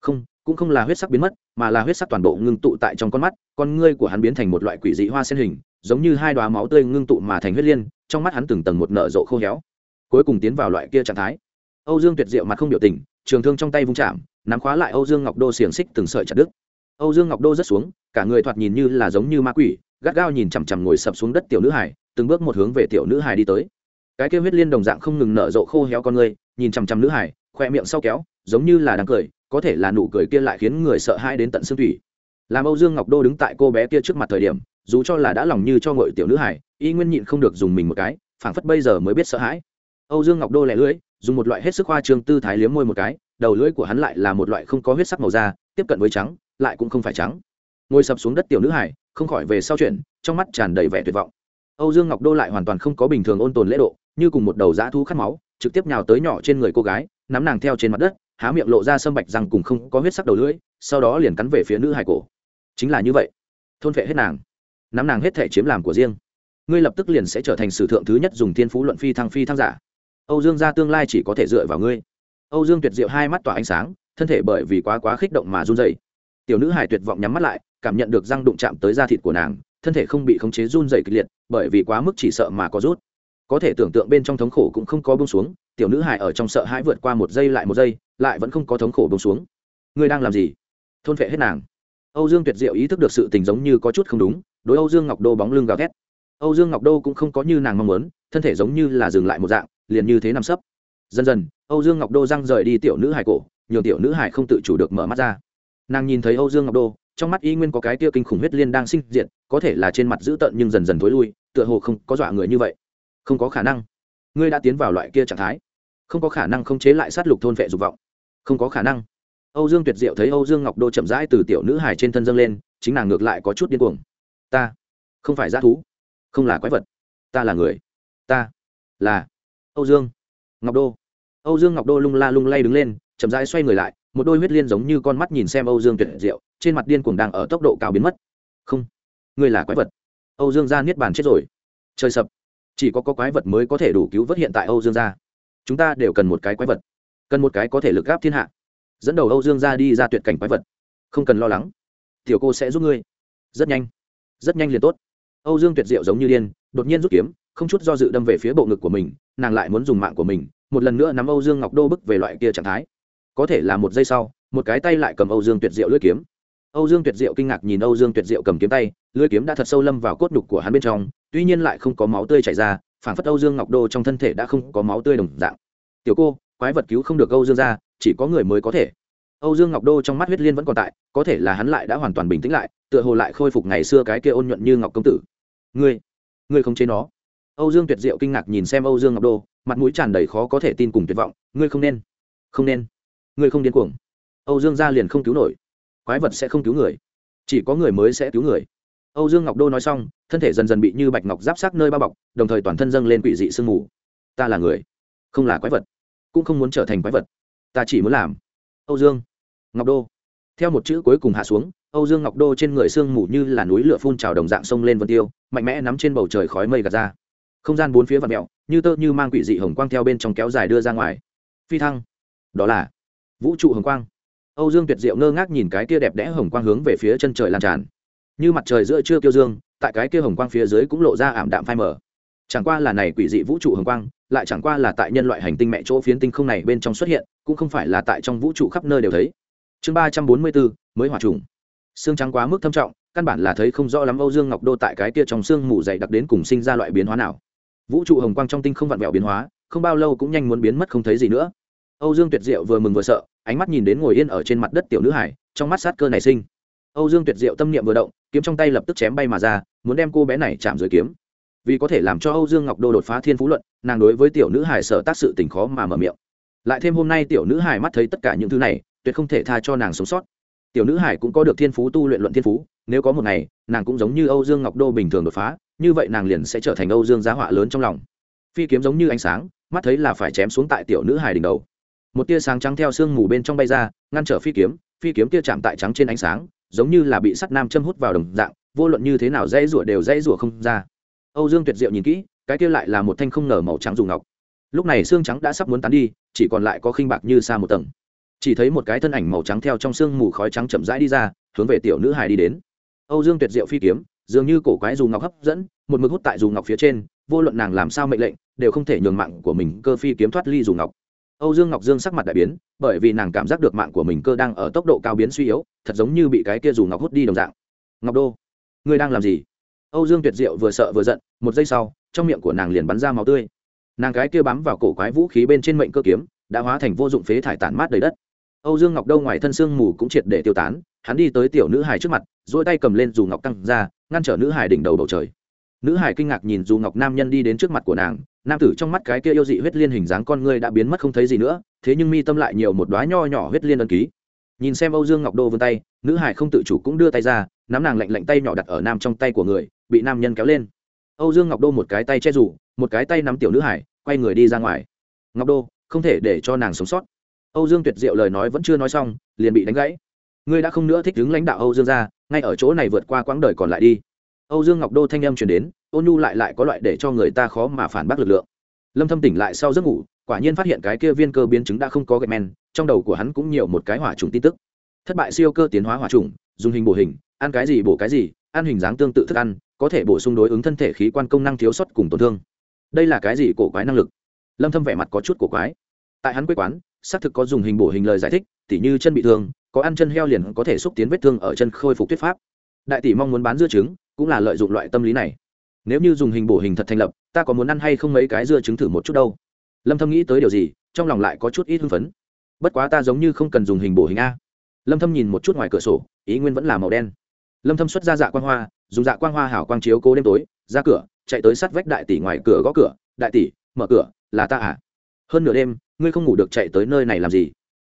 Không cũng không là huyết sắc biến mất, mà là huyết sắc toàn bộ ngưng tụ tại trong con mắt, con ngươi của hắn biến thành một loại quỷ dị hoa sen hình, giống như hai đoá máu tươi ngưng tụ mà thành huyết liên, trong mắt hắn từng tầng một nở rộ khô héo. Cuối cùng tiến vào loại kia trạng thái. Âu dương tuyệt diệu mặt không biểu tình, trường thương trong tay vung chạm, nắm khóa lại âu dương ngọc đô xiềng xích từng sợi chặt đứt. Âu dương ngọc đô rất xuống, cả người thoạt nhìn như là giống như ma quỷ, gắt gao nhìn chằm chằm ngồi sập xuống đất tiểu nữ hải từng bước một hướng về tiểu nữ hải đi tới. Cái kia huyết liên đồng dạng không ngừng nở rộ khô héo con người, nhìn chằm chằm nữ hải khoe miệng sau kéo, giống như là đang cười có thể là nụ cười kia lại khiến người sợ hãi đến tận xương thủy. Làm âu dương ngọc đô đứng tại cô bé kia trước mặt thời điểm, dù cho là đã lòng như cho ngội tiểu nữ hải y nguyên nhịn không được dùng mình một cái, phảng phất bây giờ mới biết sợ hãi. Âu dương ngọc đô lẻ lưỡi, dùng một loại hết sức hoa trương tư thái liếm môi một cái, đầu lưỡi của hắn lại là một loại không có huyết sắc màu da, tiếp cận với trắng, lại cũng không phải trắng. Ngồi sập xuống đất tiểu nữ hải không khỏi về sau chuyện, trong mắt tràn đầy vẻ tuyệt vọng. Âu dương ngọc đô lại hoàn toàn không có bình thường ôn tồn lễ độ, như cùng một đầu dã thú khát máu, trực tiếp nhào tới nhỏ trên người cô gái, nắm nàng theo trên mặt đất há miệng lộ ra sâm bạch rằng cùng không có huyết sắc đầu lưỡi, sau đó liền cắn về phía nữ hải cổ. Chính là như vậy. Thôn vệ hết nàng. Nắm nàng hết thể chiếm làm của riêng. Ngươi lập tức liền sẽ trở thành sử thượng thứ nhất dùng thiên phú luận phi thăng phi thăng giả. Âu dương gia tương lai chỉ có thể dựa vào ngươi. Âu dương tuyệt diệu hai mắt tỏa ánh sáng, thân thể bởi vì quá quá khích động mà run dày tiểu nữ hải tuyệt vọng nhắm mắt lại, cảm nhận được răng đụng chạm tới da thịt của nàng, thân thể không bị khống chế run dày kịch liệt, bởi vì quá mức chỉ sợ mà có rút có thể tưởng tượng bên trong thống khổ cũng không có bông xuống, tiểu nữ hải ở trong sợ hãi vượt qua một giây lại một giây, lại vẫn không có thống khổ bông xuống. Ngươi đang làm gì? Thôn vệ hết nàng. Âu dương tuyệt diệu ý thức được sự tình giống như có chút không đúng, đối âu dương ngọc đô bóng lưng gào thét. Âu dương ngọc đô cũng không có như nàng mong muốn, thân thể giống như là dừng lại một dạng, liền như thế nằm sấp. Dần dần, âu dương ngọc đô răng rời đi tiểu nữ hải cổ nhiều tiểu nữ hải không tự chủ được mở mắt ra. Nàng nhìn thấy âu dương ngọc đô, trong mắt y nguyên có cái tia kinh khủng huyết liên đang sinh diệt, có thể là trên mặt dữ tợn nhưng dần dần thối lui, tựa hồ không có dọa người như vậy không có khả năng. Ngươi đã tiến vào loại kia trạng thái. Không có khả năng không chế lại sát lục thôn vệ dục vọng. Không có khả năng. Âu dương tuyệt diệu thấy âu dương ngọc đô chậm rãi từ tiểu nữ hải trên thân dâng lên, chính nàng ngược lại có chút điên cuồng. Ta không phải g thú, không là quái vật. Ta là người. Ta là âu dương ngọc đô. Âu dương ngọc đô lung la lung lay đứng lên, chậm rãi xoay người lại, một đôi huyết liên giống như con mắt nhìn xem âu dương tuyệt diệu, trên mặt điên cuồng đang ở tốc độ cao biến mất. Không, ngươi là quái vật. Âu dương gia niết bàn chết rồi. Trời sập chỉ có, có quái vật mới có thể đủ cứu vớt hiện tại âu dương gia. Chúng ta đều cần một cái quái vật. Cần một cái có thể lực gáp thiên hạ. Dẫn đầu âu dương gia đi ra tuyệt cảnh quái vật. Không cần lo lắng. Tiểu cô sẽ giúp ngươi. Rất nhanh. Rất nhanh liền tốt. Âu dương tuyệt diệu giống như điên đột nhiên rút kiếm không chút do dự đâm về phía bộ ngực của mình nàng lại muốn dùng mạng của mình một lần nữa nắm âu dương ngọc đô bức về loại kia trạng thái. Có thể là một giây sau một cái tay lại cầm âu dương tuyệt diệu lưỡi kiếm âu dương tuyệt diệu kinh ngạc nhìn âu dương tuyệt diệu cầm kiếm tay lưỡi kiếm đã thật sâu lâm vào cốt nhục của hắn bên trong tuy nhiên lại không có máu tươi chảy ra phản phất âu dương ngọc đô trong thân thể đã không có máu tươi đồng dạng. Tiểu cô quái vật cứu không được âu dương gia, chỉ có người mới có thể. Âu dương ngọc đô trong mắt huyết liên vẫn còn tại có thể là hắn lại đã hoàn toàn bình tĩnh lại tựa hồ lại khôi phục ngày xưa cái kia ôn nhuận như ngọc công tử. Ngươi ngươi không chế nó. Âu dương tuyệt diệu kinh ngạc nhìn xem âu dương ngọc đô mặt mũi tràn đầy khó có thể tin cùng tuyệt vọng. Ngươi không nên không nên ngươi không điên cuồng. Âu dương gia liền không cứu nổi quái vật sẽ không cứu người. Chỉ có người mới sẽ cứu người. Âu dương ngọc đô nói xong, thân thể dần dần bị như bạch ngọc giáp sát nơi bao bọc, đồng thời toàn thân dâng lên quỷ dị sương mù. Ta là người, không là quái vật, cũng không muốn trở thành quái vật. Ta chỉ muốn làm. Âu dương ngọc đô. Theo một chữ cuối cùng hạ xuống, âu dương ngọc đô trên người sương mù như là núi lửa phun trào đồng dạng sông lên vân tiêu, mạnh mẽ nắm trên bầu trời khói mây gạt ra. Không gian bốn phía vạt mẹo như tơ như mang quỷ dị hồng quang theo bên trong kéo dài đưa ra ngoài. Phi thăng. Đó là vũ trụ hồng quang âu dương tuyệt diệu ngơ ngác nhìn cái kia đẹp đẽ hồng quang hướng về phía chân trời lan tràn. Như mặt trời giữa trưa kiêu dương, tại cái kia hồng quang phía dưới cũng lộ ra ảm đạm phai mờ. Chẳng qua là này quỷ dị vũ trụ hồng quang, lại chẳng qua là tại nhân loại hành tinh mẹ chỗ phiến tinh không này bên trong xuất hiện, cũng không phải là tại trong vũ trụ khắp nơi đều thấy. Chương ba trăm bốn mươi bốn, mới hỏa trùng. Xương trắng quá mức thâm trọng, căn bản là thấy không rõ lắm âu dương ngọc đô tại cái kia trong xương mù dày đặc đến cùng sinh ra loại biến hóa nào. Vũ trụ hồng quang trong tinh không vặn vẹo biến hóa, không bao lâu cũng nhanh muốn biến mất không thấy gì nữa âu dương tuyệt diệu vừa mừng vừa sợ, ánh mắt nhìn đến ngồi yên ở trên mặt đất tiểu nữ hải, trong mắt sát cơ nảy sinh. Âu dương tuyệt diệu tâm niệm vừa động, kiếm trong tay lập tức chém bay mà ra, muốn đem cô bé này chạm dưới kiếm. Vì có thể làm cho âu dương ngọc đô đột phá thiên phú luận, nàng đối với tiểu nữ hải sở tác sự tình khó mà mở miệng. Lại thêm hôm nay tiểu nữ hải mắt thấy tất cả những thứ này, tuyệt không thể tha cho nàng sống sót. Tiểu nữ hải cũng có được thiên phú tu luyện luận thiên phú, nếu có một ngày, nàng cũng giống như âu dương ngọc đô bình thường đột phá, như vậy nàng liền sẽ trở thành âu dương giá họa lớn trong lòng. Phi kiếm giống như ánh sáng, mắt thấy là phải chém xuống tại tiểu nữ hải đỉnh đầu một tia sáng trắng theo sương mù bên trong bay ra, ngăn trở phi kiếm phi kiếm tia chạm tại trắng trên ánh sáng, giống như là bị sắt nam châm hút vào đồng dạng, vô luận như thế nào dây rủa đều dây rủa không ra. Âu dương tuyệt diệu nhìn kỹ, cái kia lại là một thanh không nở màu trắng dùng ngọc. Lúc này xương trắng đã sắp muốn tán đi, chỉ còn lại có khinh bạc như xa một tầng. Chỉ thấy một cái thân ảnh màu trắng theo trong sương mù khói trắng chậm rãi đi ra, hướng về tiểu nữ hài đi đến. Âu dương tuyệt diệu phi kiếm, dường như cổ quái dù ngọc hấp dẫn, một mực hút tại dù ngọc phía trên, vô luận nàng làm sao mệnh lệnh, đều không thể nhường mạng của mình cơ phi kiếm thoát ly dù ngọc âu dương ngọc dương sắc mặt đại biến, bởi vì nàng cảm giác được mạng của mình cơ đang ở tốc độ cao biến suy yếu, thật giống như bị cái kia dù ngọc hút đi đồng dạng. Ngọc đô, ngươi đang làm gì? Âu dương tuyệt diệu vừa sợ vừa giận, một giây sau, trong miệng của nàng liền bắn ra máu tươi. Nàng cái kia bám vào cổ quái vũ khí bên trên mệnh cơ kiếm, đã hóa thành vô dụng phế thải tản mát đầy đất. Âu dương ngọc đâu ngoài thân xương mù cũng triệt để tiêu tán, hắn đi tới tiểu nữ hài trước mặt, duỗi tay cầm lên dù ngọc căng ra, ngăn trở nữ hài đỉnh đầu bầu trời. Nữ hải kinh ngạc nhìn dù ngọc nam nhân đi đến trước mặt của nàng nam tử trong mắt cái kia yêu dị huyết liên hình dáng con ngươi đã biến mất không thấy gì nữa, thế nhưng mi tâm lại nhiều một đoá nho nhỏ huyết liên ân ký. Nhìn xem âu dương ngọc đô vươn tay, nữ hải không tự chủ cũng đưa tay ra, nắm nàng lạnh lạnh tay nhỏ đặt ở nam trong tay của người, bị nam nhân kéo lên. Âu dương ngọc đô một cái tay che rủ, một cái tay nắm tiểu nữ hải, quay người đi ra ngoài. Ngọc đô, không thể để cho nàng sống sót. Âu dương tuyệt diệu lời nói vẫn chưa nói xong, liền bị đánh gãy. Ngươi đã không nữa thích đứng lãnh đạo âu dương ra, ngay ở chỗ này vượt qua quãng đời còn lại đi. Âu dương ngọc đô thanh âm truyền đến ôn nhu lại lại có loại để cho người ta khó mà phản bác lực lượng. Lâm thâm tỉnh lại sau giấc ngủ, quả nhiên phát hiện cái kia viên cơ biến chứng đã không có gậy men, trong đầu của hắn cũng nhiều một cái hỏa trùng tin tức. Thất bại siêu cơ tiến hóa hỏa trùng, dùng hình bổ hình, ăn cái gì bổ cái gì, ăn hình dáng tương tự thức ăn, có thể bổ sung đối ứng thân thể khí quan công năng thiếu sót cùng tổn thương. Đây là cái gì cổ quái năng lực? Lâm thâm vẻ mặt có chút cổ quái. Tại hắn quê quán, xác thực có dùng hình bổ hình lời giải thích, tỉ như chân bị thương, có ăn chân heo liền có thể xúc tiến vết thương ở chân khôi phục thuyết pháp. Đại tỷ mong muốn bán dưa trứng, cũng là lợi dụng loại tâm lý này nếu như dùng hình bổ hình thật thành lập, ta có muốn ăn hay không mấy cái dưa trứng thử một chút đâu. Lâm thâm nghĩ tới điều gì, trong lòng lại có chút ít hưng phấn. Bất quá ta giống như không cần dùng hình bổ hình a. Lâm thâm nhìn một chút ngoài cửa sổ, ý nguyên vẫn là màu đen. Lâm thâm xuất ra dạ quang hoa, dùng dạ quang hoa hảo quang chiếu cố đêm tối, ra cửa, chạy tới sát vách đại tỷ ngoài cửa gõ cửa, đại tỷ, mở cửa, là ta à? Hơn nửa đêm, ngươi không ngủ được chạy tới nơi này làm gì?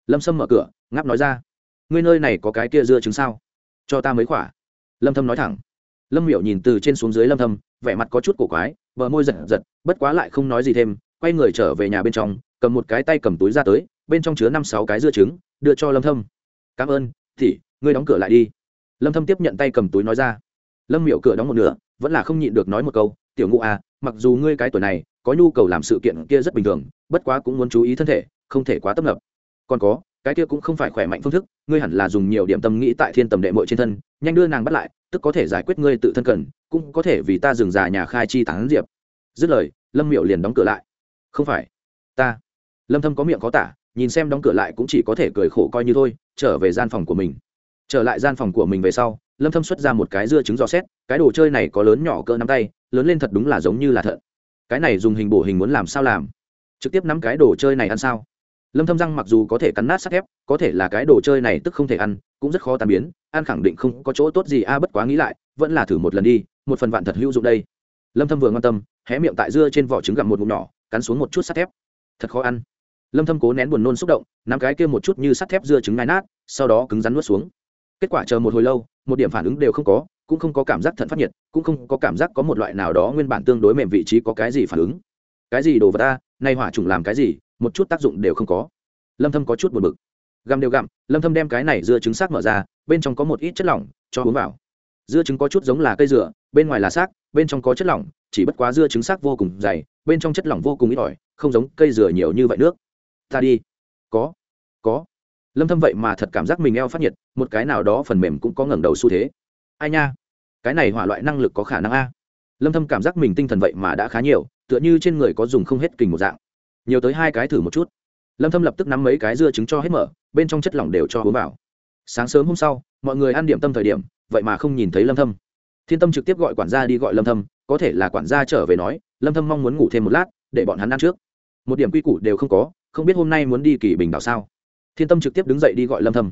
Lâm sâm mở cửa, ngáp nói ra, ngươi nơi này có cái kia dưa trứng sao? Cho ta mấy quả. Lâm thâm nói thẳng. Lâm miểu nhìn từ trên xuống dưới lâm thâm vẻ mặt có chút cổ quái, bờ môi giật giật, bất quá lại không nói gì thêm, quay người trở về nhà bên trong, cầm một cái tay cầm túi ra tới, bên trong chứa năm sáu cái dưa trứng, đưa cho lâm thâm. Cảm ơn thì ngươi đóng cửa lại đi. Lâm thâm tiếp nhận tay cầm túi nói ra. Lâm miểu cửa đóng một nửa, vẫn là không nhịn được nói một câu, tiểu ngũ à mặc dù ngươi cái tuổi này, có nhu cầu làm sự kiện kia rất bình thường, bất quá cũng muốn chú ý thân thể, không thể quá tấp nập. Còn có, cái kia cũng không phải khỏe mạnh phương thức, ngươi hẳn là dùng nhiều điểm tâm nghĩ tại thiên tầm đệ mội trên thân, nhanh đưa nàng bắt lại tức có thể giải quyết ngươi tự thân cần, cũng có thể vì ta dừng già nhà khai chi tán diệp. Dứt lời, lâm miệu liền đóng cửa lại. Không phải, ta. Lâm thâm có miệng có tả, nhìn xem đóng cửa lại cũng chỉ có thể cười khổ coi như thôi, trở về gian phòng của mình. Trở lại gian phòng của mình về sau, lâm thâm xuất ra một cái dưa trứng giò xét, cái đồ chơi này có lớn nhỏ cỡ nắm tay, lớn lên thật đúng là giống như là thận. Cái này dùng hình bổ hình muốn làm sao làm? Trực tiếp nắm cái đồ chơi này ăn sao? Lâm thâm răng mặc dù có thể cắn nát sắt thép, có thể là cái đồ chơi này tức không thể ăn cũng rất khó tan biến, an khẳng định không có chỗ tốt gì, a, bất quá nghĩ lại, vẫn là thử một lần đi, một phần vạn thật hữu dụng đây. Lâm thâm vừa quan tâm, hé miệng tại dưa trên vỏ trứng gặm một ngụm nhỏ, cắn xuống một chút sắt thép. Thật khó ăn. Lâm thâm cố nén buồn nôn xúc động, nắm cái kia một chút như sắt thép dưa trứng ngai nát, sau đó cứng rắn nuốt xuống. Kết quả chờ một hồi lâu, một điểm phản ứng đều không có, cũng không có cảm giác thận phát nhiệt, cũng không có cảm giác có một loại nào đó nguyên bản tương đối mềm vị trí có cái gì phản ứng. Cái gì đồ vật ta nay hỏa trùng làm cái gì? Một chút tác dụng đều không có. Lâm thâm có chút buồn bực gặm đều gặm, lâm thâm đem cái này dưa trứng xác mở ra, bên trong có một ít chất lỏng, cho uống vào. Dưa trứng có chút giống là cây dừa, bên ngoài là xác, bên trong có chất lỏng, chỉ bất quá dưa trứng xác vô cùng dày, bên trong chất lỏng vô cùng ít ỏi, không giống cây dừa nhiều như vậy nước. Ta đi. Có. Có. Lâm thâm vậy mà thật cảm giác mình eo phát nhiệt, một cái nào đó phần mềm cũng có ngẩng đầu xu thế. Ai nha? Cái này hỏa loại năng lực có khả năng a. Lâm thâm cảm giác mình tinh thần vậy mà đã khá nhiều, tựa như trên người có dùng không hết kình một dạng. Nhiều tới hai cái thử một chút. Lâm thâm lập tức nắm mấy cái dưa trứng cho hết mở bên trong chất lỏng đều cho uống vào. Sáng sớm hôm sau, mọi người ăn điểm tâm thời điểm, vậy mà không nhìn thấy lâm thâm. Thiên tâm trực tiếp gọi quản gia đi gọi lâm thâm, có thể là quản gia trở về nói, lâm thâm mong muốn ngủ thêm một lát, để bọn hắn ăn trước. Một điểm quy củ đều không có, không biết hôm nay muốn đi kỳ bình đảo sao. Thiên tâm trực tiếp đứng dậy đi gọi lâm thâm.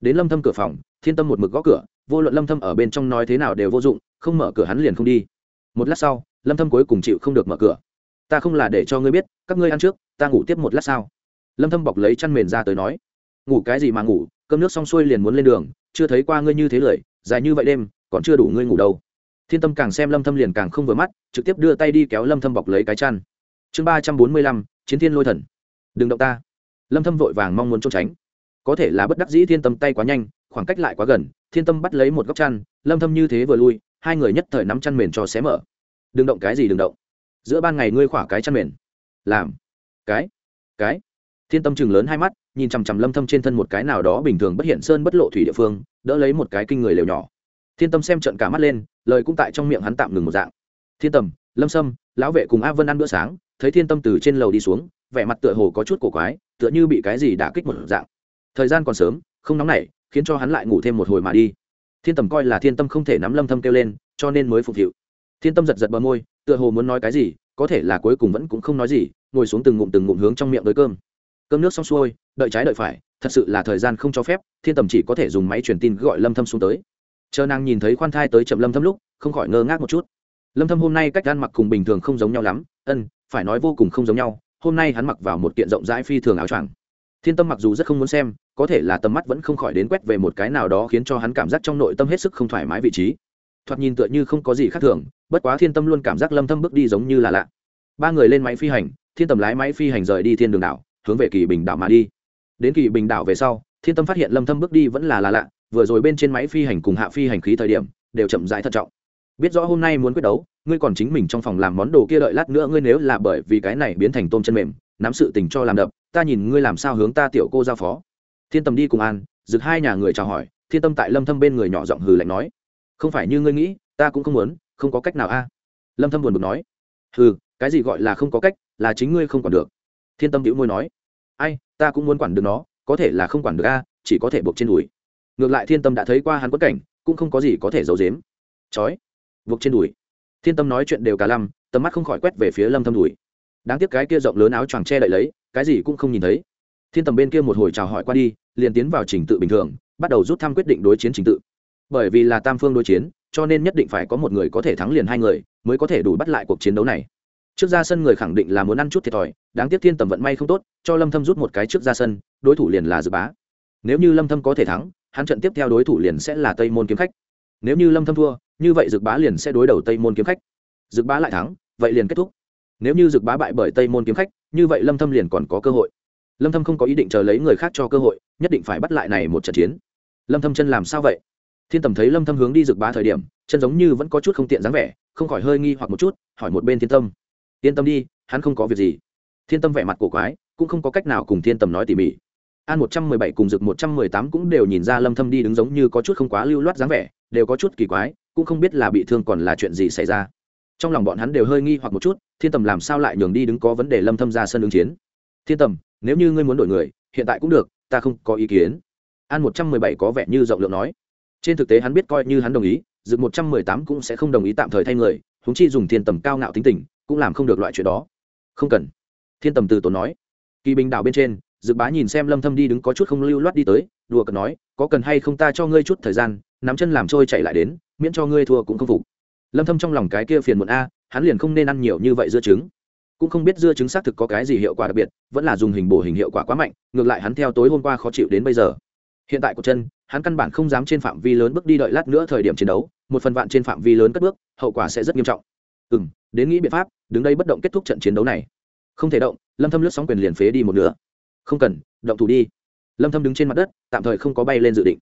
Đến lâm thâm cửa phòng, thiên tâm một mực gõ cửa, vô luận lâm thâm ở bên trong nói thế nào đều vô dụng, không mở cửa hắn liền không đi. Một lát sau, lâm thâm cuối cùng chịu không được mở cửa. Ta không là để cho ngươi biết, các ngươi ăn trước, ta ngủ tiếp một lát sao? lâm thâm bọc lấy chăn mền ra tới nói ngủ cái gì mà ngủ cơm nước xong xuôi liền muốn lên đường chưa thấy qua ngươi như thế lười dài như vậy đêm còn chưa đủ ngươi ngủ đâu. Thiên tâm càng xem lâm thâm liền càng không vừa mắt trực tiếp đưa tay đi kéo lâm thâm bọc lấy cái chăn. Chương 345, chiến thiên lôi thần. Đừng động ta. Lâm thâm vội vàng mong muốn trốn tránh. Có thể là bất đắc dĩ thiên tâm tay quá nhanh khoảng cách lại quá gần thiên tâm bắt lấy một góc chăn lâm thâm như thế vừa lui hai người nhất thời nắm chăn mền cho xé mở. Đừng động cái gì đừng động. Giữa ban ngày ngươi khỏa cái chăn mền. Làm. Cái. Cái thiên tâm chừng lớn hai mắt, nhìn chằm chằm lâm thâm trên thân một cái nào đó bình thường bất hiện sơn bất lộ thủy địa phương, đỡ lấy một cái kinh người lều nhỏ. Thiên tâm xem trận cả mắt lên, lời cũng tại trong miệng hắn tạm ngừng một dạng. Thiên tâm, lâm sâm, lão vệ cùng a vân ăn bữa sáng, thấy thiên tâm từ trên lầu đi xuống, vẻ mặt tựa hồ có chút cổ quái, tựa như bị cái gì đả kích một dạng. Thời gian còn sớm, không nóng nảy, khiến cho hắn lại ngủ thêm một hồi mà đi. Thiên tầm coi là thiên tâm không thể nắm lâm thâm kêu lên, cho nên mới phục hiệu. thiên tâm giật giật bờ môi, tựa hồ muốn nói cái gì, có thể là cuối cùng vẫn cũng không nói gì, ngồi xuống từng ngụm từng ngụm hướng trong miệng tới cơm cơm nước xong xuôi, đợi trái đợi phải, thật sự là thời gian không cho phép, thiên tầm chỉ có thể dùng máy truyền tin gọi lâm thâm xuống tới. Chờ nàng nhìn thấy khoan thai tới chậm lâm thâm lúc, không khỏi ngơ ngác một chút. Lâm thâm hôm nay cách ăn mặc cùng bình thường không giống nhau lắm, ân, phải nói vô cùng không giống nhau, hôm nay hắn mặc vào một kiện rộng rãi phi thường áo choàng. Thiên tâm mặc dù rất không muốn xem, có thể là tầm mắt vẫn không khỏi đến quét về một cái nào đó khiến cho hắn cảm giác trong nội tâm hết sức không thoải mái vị trí. Thoạt nhìn tựa như không có gì khác thường, bất quá thiên tâm luôn cảm giác lâm thâm bước đi giống như là lạ. Ba người lên máy phi hành, thiên tầm lái máy phi hành rời đi thiên đường đảo hướng về kỳ bình đảo mà đi. Đến kỳ bình đảo về sau, thiên tâm phát hiện lâm thâm bước đi vẫn là là lạ, vừa rồi bên trên máy phi hành cùng hạ phi hành khí thời điểm, đều chậm rãi thận trọng. Biết rõ hôm nay muốn quyết đấu, ngươi còn chính mình trong phòng làm món đồ kia đợi lát nữa ngươi nếu là bởi vì cái này biến thành tôm chân mềm, nắm sự tình cho làm đập, ta nhìn ngươi làm sao hướng ta tiểu cô giao phó. Thiên tâm đi cùng an, rực hai nhà người chào hỏi, thiên tâm tại lâm thâm bên người nhỏ giọng hừ lạnh nói, không phải như ngươi nghĩ, ta cũng không muốn, không có cách nào a. Lâm thâm buồn bực nói, hừ, cái gì gọi là không có cách, là chính ngươi không còn được thiên tâm hữu môi nói, ai, ta cũng muốn quản được nó, có thể là không quản được a, chỉ có thể buộc trên đùi. Ngược lại thiên tâm đã thấy qua hắn quất cảnh, cũng không có gì có thể giấu giếm. Chói, buộc trên đùi. Thiên tâm nói chuyện đều cả lăm, tầm mắt không khỏi quét về phía lâm thâm đùi. Đáng tiếc cái kia rộng lớn áo choàng che đậy lấy, cái gì cũng không nhìn thấy. Thiên tầm bên kia một hồi chào hỏi qua đi, liền tiến vào trình tự bình thường, bắt đầu rút thăm quyết định đối chiến trình tự. Bởi vì là tam phương đối chiến, cho nên nhất định phải có một người có thể thắng liền hai người, mới có thể đủ bắt lại cuộc chiến đấu này trước ra sân người khẳng định là muốn ăn chút thiệt thòi, đáng tiếc thiên tầm vận may không tốt, cho lâm thâm rút một cái trước ra sân, đối thủ liền là dự bá. Nếu như lâm thâm có thể thắng, hắn trận tiếp theo đối thủ liền sẽ là tây môn kiếm khách. Nếu như lâm thâm thua, như vậy dực bá liền sẽ đối đầu tây môn kiếm khách. Dực bá lại thắng, vậy liền kết thúc. Nếu như dực bá bại bởi tây môn kiếm khách, như vậy lâm thâm liền còn có cơ hội. Lâm thâm không có ý định chờ lấy người khác cho cơ hội, nhất định phải bắt lại này một trận chiến. Lâm thâm chân làm sao vậy? Thiên tầm thấy lâm thâm hướng đi dực bá thời điểm, chân giống như vẫn có chút không tiện dáng vẻ, không khỏi hơi nghi hoặc một chút, hỏi một bên thiên tâm yên tâm đi, hắn không có việc gì. Thiên tâm vẻ mặt cổ quái, cũng không có cách nào cùng thiên tầm nói tỉ mỉ. An 117 cùng dực 118 cũng đều nhìn ra lâm thâm đi đứng giống như có chút không quá lưu loát dáng vẻ, đều có chút kỳ quái, cũng không biết là bị thương còn là chuyện gì xảy ra. Trong lòng bọn hắn đều hơi nghi hoặc một chút, thiên tầm làm sao lại nhường đi đứng có vấn đề lâm thâm ra sân ứng chiến? Thiên tầm nếu như ngươi muốn đổi người, hiện tại cũng được, ta không có ý kiến. An 117 có vẻ như rộng lượng nói. Trên thực tế hắn biết coi như hắn đồng ý, dực 118 cũng sẽ không đồng ý tạm thời thay người chúng chi dùng thiên tầm cao ngạo tính tình cũng làm không được loại chuyện đó. Không cần. Thiên tầm từ tốn nói. Kỳ bình đảo bên trên dự bá nhìn xem lâm thâm đi đứng có chút không lưu loát đi tới, đùa cợt nói, có cần hay không ta cho ngươi chút thời gian, nắm chân làm trôi chạy lại đến, miễn cho ngươi thua cũng không phục. Lâm thâm trong lòng cái kia phiền muộn a, hắn liền không nên ăn nhiều như vậy dưa trứng. Cũng không biết dưa trứng xác thực có cái gì hiệu quả đặc biệt, vẫn là dùng hình bổ hình hiệu quả quá mạnh, ngược lại hắn theo tối hôm qua khó chịu đến bây giờ. Hiện tại của chân, hắn căn bản không dám trên phạm vi lớn bước đi đợi lát nữa thời điểm chiến đấu, một phần vạn trên phạm vi lớn cất bước, hậu quả sẽ rất nghiêm trọng ừ đến nghĩ biện pháp, đứng đây bất động kết thúc trận chiến đấu này. Không thể động, lâm thâm lướt sóng quyền liền phế đi một nửa. Không cần, động thủ đi. Lâm thâm đứng trên mặt đất, tạm thời không có bay lên dự định.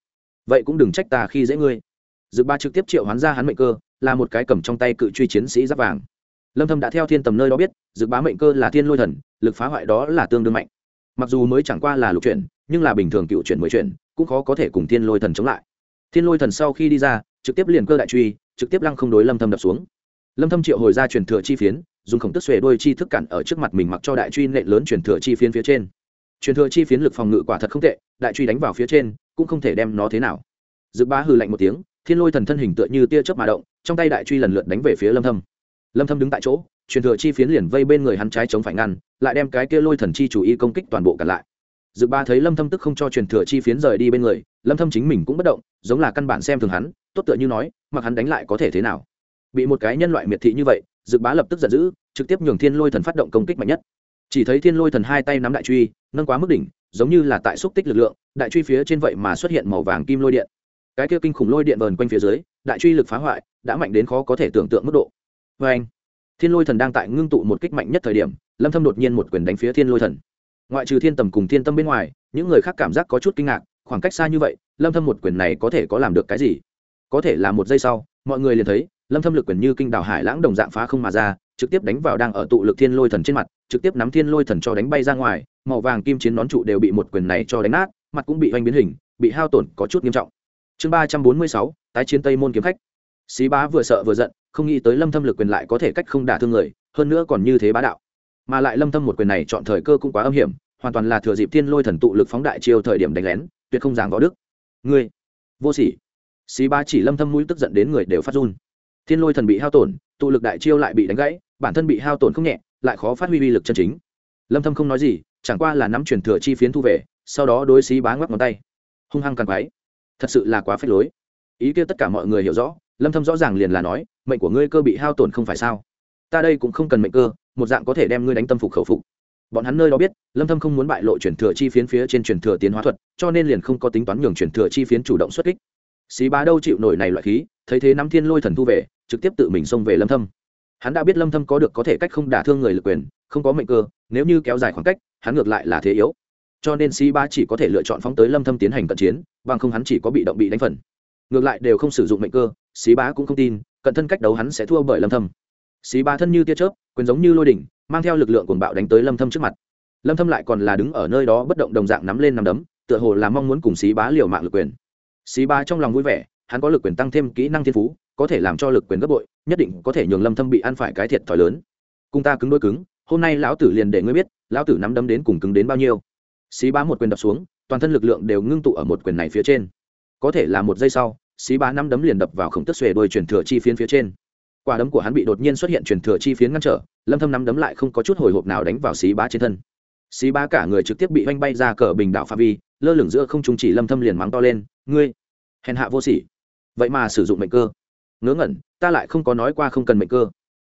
Vậy cũng đừng trách ta khi dễ ngươi. Dự ba trực tiếp triệu hoán ra hắn mệnh cơ, là một cái cầm trong tay cự truy chiến sĩ giáp vàng. Lâm thâm đã theo thiên tầm nơi đó biết, dự bá mệnh cơ là thiên lôi thần, lực phá hoại đó là tương đương mạnh. Mặc dù mới chẳng qua là lục chuyển, nhưng là bình thường cựu chuyển mới chuyển, cũng khó có thể cùng thiên lôi thần chống lại. Thiên lôi thần sau khi đi ra, trực tiếp liền cơ đại truy, trực tiếp lăng không đối lâm thâm đập xuống lâm thâm triệu hồi ra truyền thừa chi phiến, dùng khổng tức xuề đôi chi thức cản ở trước mặt mình mặc cho đại truy nện lớn truyền thừa chi phiến phía trên. Truyền thừa chi phiến lực phòng ngự quả thật không tệ, đại truy đánh vào phía trên, cũng không thể đem nó thế nào. Dự bá hừ lạnh một tiếng, thiên lôi thần thân hình tựa như tia chớp mà động, trong tay đại truy lần lượt đánh về phía lâm thâm. Lâm thâm đứng tại chỗ, truyền thừa chi phiến liền vây bên người hắn trái chống phải ngăn, lại đem cái kia lôi thần chi chủ y công kích toàn bộ cản lại. Dự ba thấy lâm thâm tức không cho truyền thừa chi phiến rời đi bên người, lâm thâm chính mình cũng bất động, giống là căn bản xem thường hắn, tốt tựa như nói, mặc hắn đánh lại có thể thế nào bị một cái nhân loại miệt thị như vậy dự bá lập tức giận dữ, trực tiếp nhường thiên lôi thần phát động công kích mạnh nhất. Chỉ thấy thiên lôi thần hai tay nắm đại truy, nâng quá mức đỉnh, giống như là tại xúc tích lực lượng, đại truy phía trên vậy mà xuất hiện màu vàng kim lôi điện. Cái kia kinh khủng lôi điện vờn quanh phía dưới, đại truy lực phá hoại, đã mạnh đến khó có thể tưởng tượng mức độ. Vê anh thiên lôi thần đang tại ngưng tụ một kích mạnh nhất thời điểm, lâm thâm đột nhiên một quyền đánh phía thiên lôi thần. Ngoại trừ thiên tầm cùng thiên tâm bên ngoài, những người khác cảm giác có chút kinh ngạc, khoảng cách xa như vậy, lâm thâm một quyền này có thể có làm được cái gì? Có thể là một giây sau mọi người liền thấy, lâm thâm lực quyền như kinh đảo hải lãng đồng dạng phá không mà ra, trực tiếp đánh vào đang ở tụ lực thiên lôi thần trên mặt, trực tiếp nắm thiên lôi thần cho đánh bay ra ngoài, màu vàng kim chiến nón trụ đều bị một quyền này cho đánh nát, mặt cũng bị hoành biến hình, bị hao tổn có chút nghiêm trọng. Chương ba trăm bốn mươi sáu, tái chiến tây môn kiếm khách. Xí bá vừa sợ vừa giận, không nghĩ tới lâm thâm lực quyền lại có thể cách không đả thương người, hơn nữa còn như thế bá đạo. Mà lại lâm thâm một quyền này chọn thời cơ cũng quá âm hiểm, hoàn toàn là thừa dịp thiên lôi thần tụ lực phóng đại chiêu thời điểm đánh lén, tuyệt không giảng võ đức. Ngươi, vô sỉ xí bá chỉ lâm thâm mũi tức giận đến người đều phát run. Thiên lôi thần bị hao tổn, tụ lực đại chiêu lại bị đánh gãy, bản thân bị hao tổn không nhẹ, lại khó phát huy uy lực chân chính. Lâm thâm không nói gì, chẳng qua là nắm truyền thừa chi phiến thu về, sau đó đối xí bá ngoắc ngón tay. Hung hăng càng quái thật sự là quá phép lối. Ý kia tất cả mọi người hiểu rõ, lâm thâm rõ ràng liền là nói, mệnh của ngươi cơ bị hao tổn không phải sao? Ta đây cũng không cần mệnh cơ, một dạng có thể đem ngươi đánh tâm phục khẩu phục. Bọn hắn nơi đó biết, lâm thâm không muốn bại lộ chuyển thừa chi phiến phía trên chuyển thừa tiến hóa thuật, cho nên liền không có tính toán nhường chuyển thừa chi phiến chủ động xuất kích xí bá đâu chịu nổi này loại khí, thấy thế nắm thiên lôi thần thu về, trực tiếp tự mình xông về lâm thâm. Hắn đã biết lâm thâm có được có thể cách không đả thương người lực quyền, không có mệnh cơ, nếu như kéo dài khoảng cách, hắn ngược lại là thế yếu. Cho nên xí bá chỉ có thể lựa chọn phóng tới lâm thâm tiến hành cận chiến, bằng không hắn chỉ có bị động bị đánh phần. Ngược lại đều không sử dụng mệnh cơ, xí bá cũng không tin, cận thân cách đấu hắn sẽ thua bởi lâm thâm. Xí bá thân như tia chớp, quyền giống như lôi đỉnh, mang theo lực lượng cuồng bạo đánh tới lâm thâm trước mặt. Lâm thâm lại còn là đứng ở nơi đó bất động đồng dạng nắm lên nắm đấm, tựa hồ là mong muốn cùng xí bá liều mạng lực quyền xí ba trong lòng vui vẻ, hắn có lực quyền tăng thêm kỹ năng thiên phú, có thể làm cho lực quyền gấp bội, nhất định có thể nhường lâm thâm bị ăn phải cái thiệt thòi lớn. Cùng ta cứng đôi cứng, hôm nay lão tử liền để ngươi biết, lão tử nắm đấm đến cùng cứng đến bao nhiêu. Xí bá một quyền đập xuống, toàn thân lực lượng đều ngưng tụ ở một quyền này phía trên. Có thể là một giây sau, xí bá năm đấm liền đập vào khổng tức xuề đôi truyền thừa chi phiến phía trên. Quả đấm của hắn bị đột nhiên xuất hiện truyền thừa chi phiến ngăn trở, lâm thâm năm đấm lại không có chút hồi hộp nào đánh vào xí bá trên thân. Xí bá cả người trực tiếp bị oanh bay ra cờ bình đảo phạm vi lơ lửng giữa không trung chỉ lâm thâm liền mắng to lên, ngươi, hèn hạ vô sỉ. Vậy mà sử dụng mệnh cơ. Ngớ ngẩn, ta lại không có nói qua không cần mệnh cơ.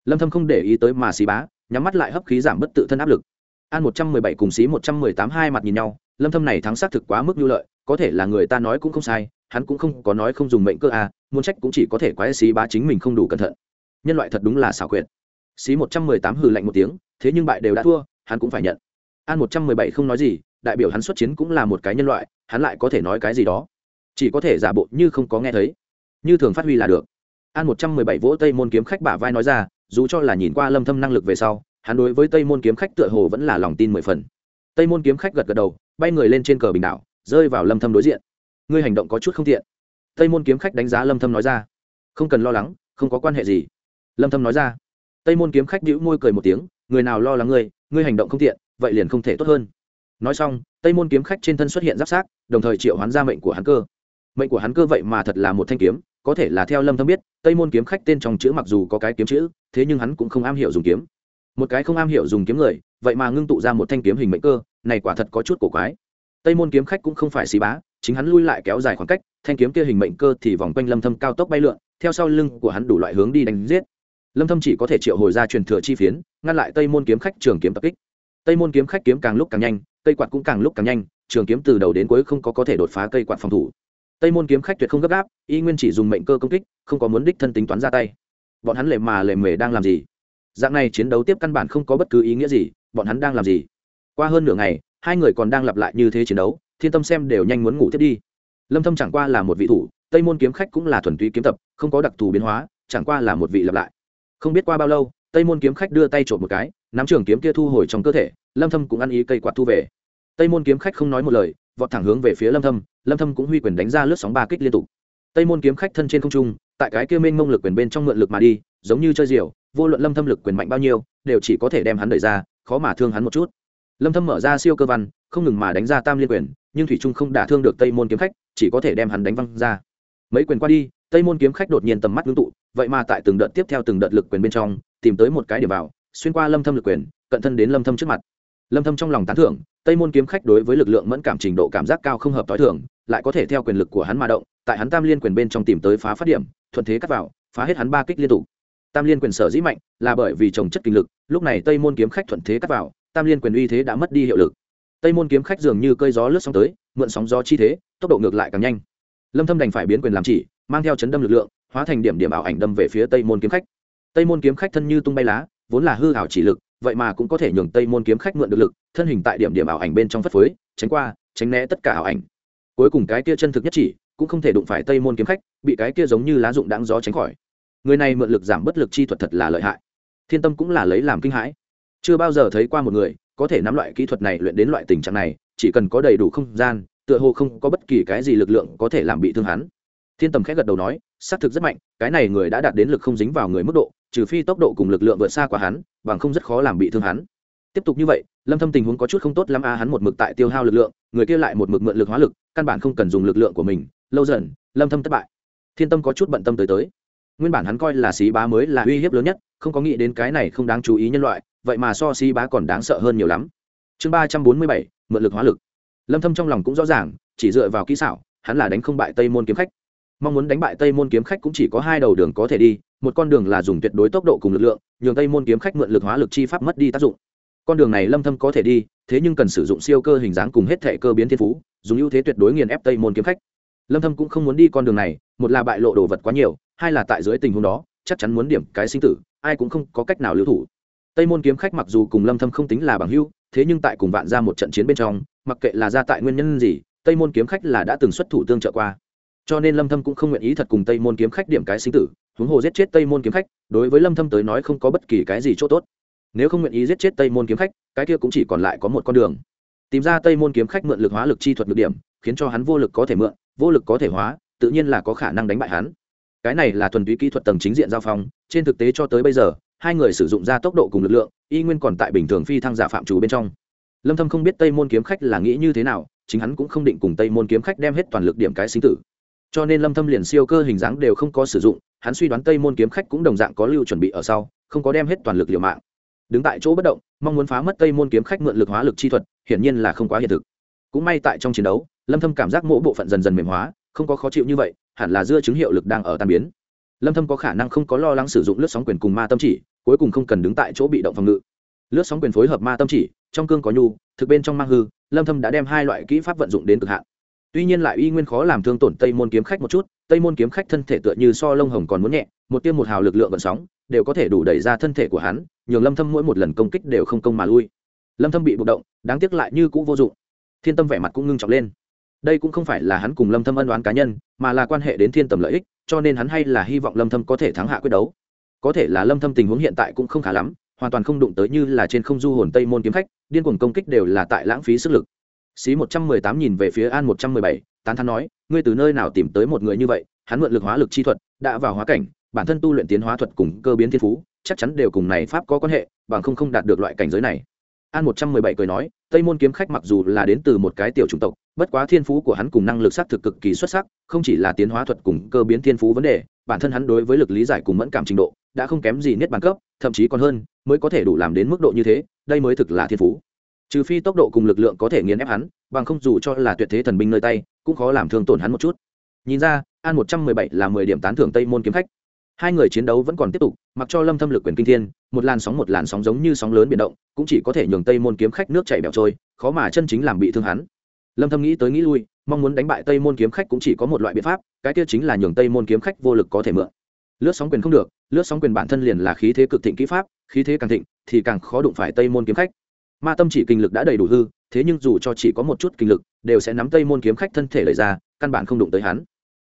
Lâm thâm không để ý tới mà xí bá, nhắm mắt lại hấp khí giảm bất tự thân áp lực. An 117 cùng xí 118 hai mặt nhìn nhau, lâm thâm này thắng sát thực quá mức nhu lợi, có thể là người ta nói cũng không sai, hắn cũng không có nói không dùng mệnh cơ à muốn trách cũng chỉ có thể quái xí bá chính mình không đủ cẩn thận. Nhân loại thật đúng là xảo quyệt. Xí 118 hừ lạnh một tiếng, thế nhưng bại đều đã thua, hắn cũng phải nhận. An 117 không nói gì đại biểu hắn xuất chiến cũng là một cái nhân loại, hắn lại có thể nói cái gì đó? Chỉ có thể giả bộ như không có nghe thấy. Như thường phát huy là được. An 117 vỗ tây môn kiếm khách bả vai nói ra, dù cho là nhìn qua lâm thâm năng lực về sau, hắn đối với tây môn kiếm khách tựa hồ vẫn là lòng tin mười phần. Tây môn kiếm khách gật gật đầu, bay người lên trên cờ bình đảo, rơi vào lâm thâm đối diện. Ngươi hành động có chút không tiện. Tây môn kiếm khách đánh giá lâm thâm nói ra. Không cần lo lắng, không có quan hệ gì. Lâm thâm nói ra. Tây môn kiếm khách bĩu môi cười một tiếng, người nào lo lắng ngươi ngươi hành động không tiện, vậy liền không thể tốt hơn nói xong, tây môn kiếm khách trên thân xuất hiện giáp sát, đồng thời triệu hoán ra mệnh của hắn cơ. Mệnh của hắn cơ vậy mà thật là một thanh kiếm, có thể là theo lâm thâm biết, tây môn kiếm khách tên trong chữ mặc dù có cái kiếm chữ, thế nhưng hắn cũng không am hiểu dùng kiếm. Một cái không am hiểu dùng kiếm người, vậy mà ngưng tụ ra một thanh kiếm hình mệnh cơ, này quả thật có chút cổ quái. Tây môn kiếm khách cũng không phải xì bá, chính hắn lui lại kéo dài khoảng cách, thanh kiếm kia hình mệnh cơ thì vòng quanh lâm thâm cao tốc bay lượn, theo sau lưng của hắn đủ loại hướng đi đánh giết. Lâm thâm chỉ có thể triệu hồi ra truyền thừa chi phiến, ngăn lại tây môn kiếm khách trường kiếm tập kích. Tây môn kiếm khách kiếm càng lúc càng nhanh cây quạt cũng càng lúc càng nhanh, trường kiếm từ đầu đến cuối không có có thể đột phá cây quạt phòng thủ. Tây môn kiếm khách tuyệt không gấp gáp, y nguyên chỉ dùng mệnh cơ công kích, không có muốn đích thân tính toán ra tay. Bọn hắn lệ mà lệ mề đang làm gì? Dạng này chiến đấu tiếp căn bản không có bất cứ ý nghĩa gì, bọn hắn đang làm gì? Qua hơn nửa ngày, hai người còn đang lặp lại như thế chiến đấu, thiên tâm xem đều nhanh muốn ngủ tiếp đi. Lâm thâm chẳng qua là một vị thủ, tây môn kiếm khách cũng là thuần túy kiếm tập, không có đặc thù biến hóa, chẳng qua là một vị lặp lại. Không biết qua bao lâu, tây môn kiếm khách đưa tay trộm một cái nắm trường kiếm kia thu hồi trong cơ thể, lâm thâm cũng ăn ý cây quạt thu về. Tây môn kiếm khách không nói một lời, vọt thẳng hướng về phía lâm thâm lâm thâm cũng huy quyền đánh ra lướt sóng ba kích liên tục. Tây môn kiếm khách thân trên không trung, tại cái kia mênh mông lực quyền bên trong mượn lực mà đi, giống như chơi diều, vô luận lâm thâm lực quyền mạnh bao nhiêu, đều chỉ có thể đem hắn đẩy ra, khó mà thương hắn một chút. Lâm thâm mở ra siêu cơ văn, không ngừng mà đánh ra tam liên quyền, nhưng thủy trung không đả thương được tây môn kiếm khách, chỉ có thể đem hắn đánh văng ra. Mấy quyền qua đi, tây môn kiếm khách đột nhiên tầm mắt ngưng tụ, vậy mà tại từng đợt tiếp theo từng đợt lực quyền bên trong, tìm tới một cái điểm vào xuyên qua lâm thâm lực quyền, cận thân đến lâm thâm trước mặt. Lâm thâm trong lòng tán thưởng, tây môn kiếm khách đối với lực lượng mẫn cảm trình độ cảm giác cao không hợp tối thường, lại có thể theo quyền lực của hắn mà động, tại hắn tam liên quyền bên trong tìm tới phá phát điểm, thuận thế cắt vào, phá hết hắn ba kích liên tục. Tam liên quyền sở dĩ mạnh, là bởi vì trồng chất kinh lực, lúc này tây môn kiếm khách thuận thế cắt vào, tam liên quyền uy thế đã mất đi hiệu lực. Tây môn kiếm khách dường như cơi gió lướt sóng tới, mượn sóng gió chi thế, tốc độ ngược lại càng nhanh. Lâm thâm đành phải biến quyền làm chỉ, mang theo chấn đâm lực lượng, hóa thành điểm điểm ảo ảnh đâm về phía tây môn kiếm khách. Tây môn kiếm khách thân như tung bay lá vốn là hư ảo chỉ lực, vậy mà cũng có thể nhường tây môn kiếm khách mượn được lực, thân hình tại điểm điểm ảo ảnh bên trong phất phới, tránh qua, tránh né tất cả ảo ảnh. Cuối cùng cái kia chân thực nhất chỉ, cũng không thể đụng phải tây môn kiếm khách, bị cái kia giống như lá dụng đáng gió tránh khỏi. Người này mượn lực giảm bất lực chi thuật thật là lợi hại. Thiên tâm cũng là lấy làm kinh hãi. Chưa bao giờ thấy qua một người, có thể nắm loại kỹ thuật này luyện đến loại tình trạng này, chỉ cần có đầy đủ không gian, tựa hồ không có bất kỳ cái gì lực lượng có thể làm bị thương hắn. Thiên tầm khẽ gật đầu nói xác thực rất mạnh, cái này người đã đạt đến lực không dính vào người mức độ trừ phi tốc độ cùng lực lượng vượt xa qua hắn, bằng không rất khó làm bị thương hắn. Tiếp tục như vậy, lâm thâm tình huống có chút không tốt lắm a, hắn một mực tại tiêu hao lực lượng, người kia lại một mực mượn lực hóa lực, căn bản không cần dùng lực lượng của mình. Lâu dần, lâm thâm thất bại. Thiên tâm có chút bận tâm tới tới. Nguyên bản hắn coi là xí bá mới là uy hiếp lớn nhất, không có nghĩ đến cái này không đáng chú ý nhân loại, vậy mà so xí bá còn đáng sợ hơn nhiều lắm. Chương ba trăm bốn mươi bảy, mượn lực hóa lực. Lâm thâm trong lòng cũng rõ ràng, chỉ dựa vào kỹ xảo, hắn là đánh không bại tây môn kiếm khách mong muốn đánh bại tây môn kiếm khách cũng chỉ có hai đầu đường có thể đi, một con đường là dùng tuyệt đối tốc độ cùng lực lượng, nhường tây môn kiếm khách mượn lực hóa lực chi pháp mất đi tác dụng. Con đường này lâm thâm có thể đi, thế nhưng cần sử dụng siêu cơ hình dáng cùng hết thể cơ biến thiên phú, dùng ưu thế tuyệt đối nghiền ép tây môn kiếm khách. Lâm thâm cũng không muốn đi con đường này, một là bại lộ đồ vật quá nhiều, hai là tại dưới tình huống đó, chắc chắn muốn điểm cái sinh tử, ai cũng không có cách nào lưu thủ. Tây môn kiếm khách mặc dù cùng lâm thâm không tính là bằng hữu, thế nhưng tại cùng vạn ra một trận chiến bên trong, mặc kệ là ra tại nguyên nhân gì, tây môn kiếm khách là đã từng xuất thủ tương trợ qua cho nên lâm thâm cũng không nguyện ý thật cùng tây môn kiếm khách điểm cái sinh tử, huống hồ giết chết tây môn kiếm khách, đối với lâm thâm tới nói không có bất kỳ cái gì chỗ tốt. Nếu không nguyện ý giết chết tây môn kiếm khách, cái kia cũng chỉ còn lại có một con đường. Tìm ra tây môn kiếm khách mượn lực hóa lực chi thuật được điểm, khiến cho hắn vô lực có thể mượn, vô lực có thể hóa, tự nhiên là có khả năng đánh bại hắn. Cái này là thuần túy kỹ thuật tầng chính diện giao phong, trên thực tế cho tới bây giờ, hai người sử dụng ra tốc độ cùng lực lượng, y nguyên còn tại bình thường phi thăng giả phạm chủ bên trong. Lâm thâm không biết tây môn kiếm khách là nghĩ như thế nào, chính hắn cũng không định cùng tây môn kiếm khách đem hết toàn lực điểm cái sinh tử cho nên lâm thâm liền siêu cơ hình dáng đều không có sử dụng, hắn suy đoán tây môn kiếm khách cũng đồng dạng có lưu chuẩn bị ở sau, không có đem hết toàn lực liều mạng. Đứng tại chỗ bất động, mong muốn phá mất tây môn kiếm khách mượn lực hóa lực chi thuật, hiển nhiên là không quá hiện thực. Cũng may tại trong chiến đấu, lâm thâm cảm giác mỗi bộ phận dần dần mềm hóa, không có khó chịu như vậy, hẳn là dưa chứng hiệu lực đang ở tan biến. Lâm thâm có khả năng không có lo lắng sử dụng lướt sóng quyền cùng ma tâm chỉ, cuối cùng không cần đứng tại chỗ bị động phòng ngự. Lướt sóng quyền phối hợp ma tâm chỉ, trong cương có nhu, thực bên trong mang hư, lâm thâm đã đem hai loại kỹ pháp vận dụng đến cực hạn tuy nhiên lại y nguyên khó làm thương tổn tây môn kiếm khách một chút, tây môn kiếm khách thân thể tựa như so lông hồng còn muốn nhẹ, một tiêm một hào lực lượng vận sóng, đều có thể đủ đẩy ra thân thể của hắn, nhường lâm thâm mỗi một lần công kích đều không công mà lui. Lâm thâm bị buộc động, đáng tiếc lại như cũ vô dụng. Thiên tâm vẻ mặt cũng ngưng trọng lên. Đây cũng không phải là hắn cùng lâm thâm ân đoán cá nhân, mà là quan hệ đến thiên tầm lợi ích, cho nên hắn hay là hy vọng lâm thâm có thể thắng hạ quyết đấu. Có thể là lâm thâm tình huống hiện tại cũng không khá lắm, hoàn toàn không đụng tới như là trên không du hồn tây môn kiếm khách, điên cuồng công kích đều là tại lãng phí sức lực xí 118 nhìn về phía an 117, tán thán nói ngươi từ nơi nào tìm tới một người như vậy? Hắn mượn lực hóa lực chi thuật đã vào hóa cảnh bản thân tu luyện tiến hóa thuật cùng cơ biến thiên phú chắc chắn đều cùng này pháp có quan hệ bằng không không đạt được loại cảnh giới này. An 117 cười nói tây môn kiếm khách mặc dù là đến từ một cái tiểu chủng tộc bất quá thiên phú của hắn cùng năng lực sát thực cực kỳ xuất sắc không chỉ là tiến hóa thuật cùng cơ biến thiên phú vấn đề bản thân hắn đối với lực lý giải cùng mẫn cảm trình độ đã không kém gì niết bàn cấp thậm chí còn hơn mới có thể đủ làm đến mức độ như thế đây mới thực là thiên phú trừ phi tốc độ cùng lực lượng có thể nghiền ép hắn, bằng không dù cho là tuyệt thế thần binh nơi tay, cũng khó làm thương tổn hắn một chút. Nhìn ra, an một trăm mười bảy là mười điểm tán thưởng tây môn kiếm khách. Hai người chiến đấu vẫn còn tiếp tục, mặc cho lâm thâm lực quyền kinh thiên, một làn sóng một làn sóng giống như sóng lớn biển động, cũng chỉ có thể nhường tây môn kiếm khách nước chảy bẹo trôi, khó mà chân chính làm bị thương hắn. Lâm thâm nghĩ tới nghĩ lui, mong muốn đánh bại tây môn kiếm khách cũng chỉ có một loại biện pháp, cái kia chính là nhường tây môn kiếm khách vô lực có thể mượn. Lướt sóng quyền không được, lướt sóng quyền bản thân liền là khí thế cực thịnh kỹ pháp, khí thế càng thịnh thì càng khó đụng phải tây môn kiếm khách ma tâm chỉ kinh lực đã đầy đủ hư, thế nhưng dù cho chỉ có một chút kinh lực, đều sẽ nắm tây môn kiếm khách thân thể lời ra, căn bản không đụng tới hắn.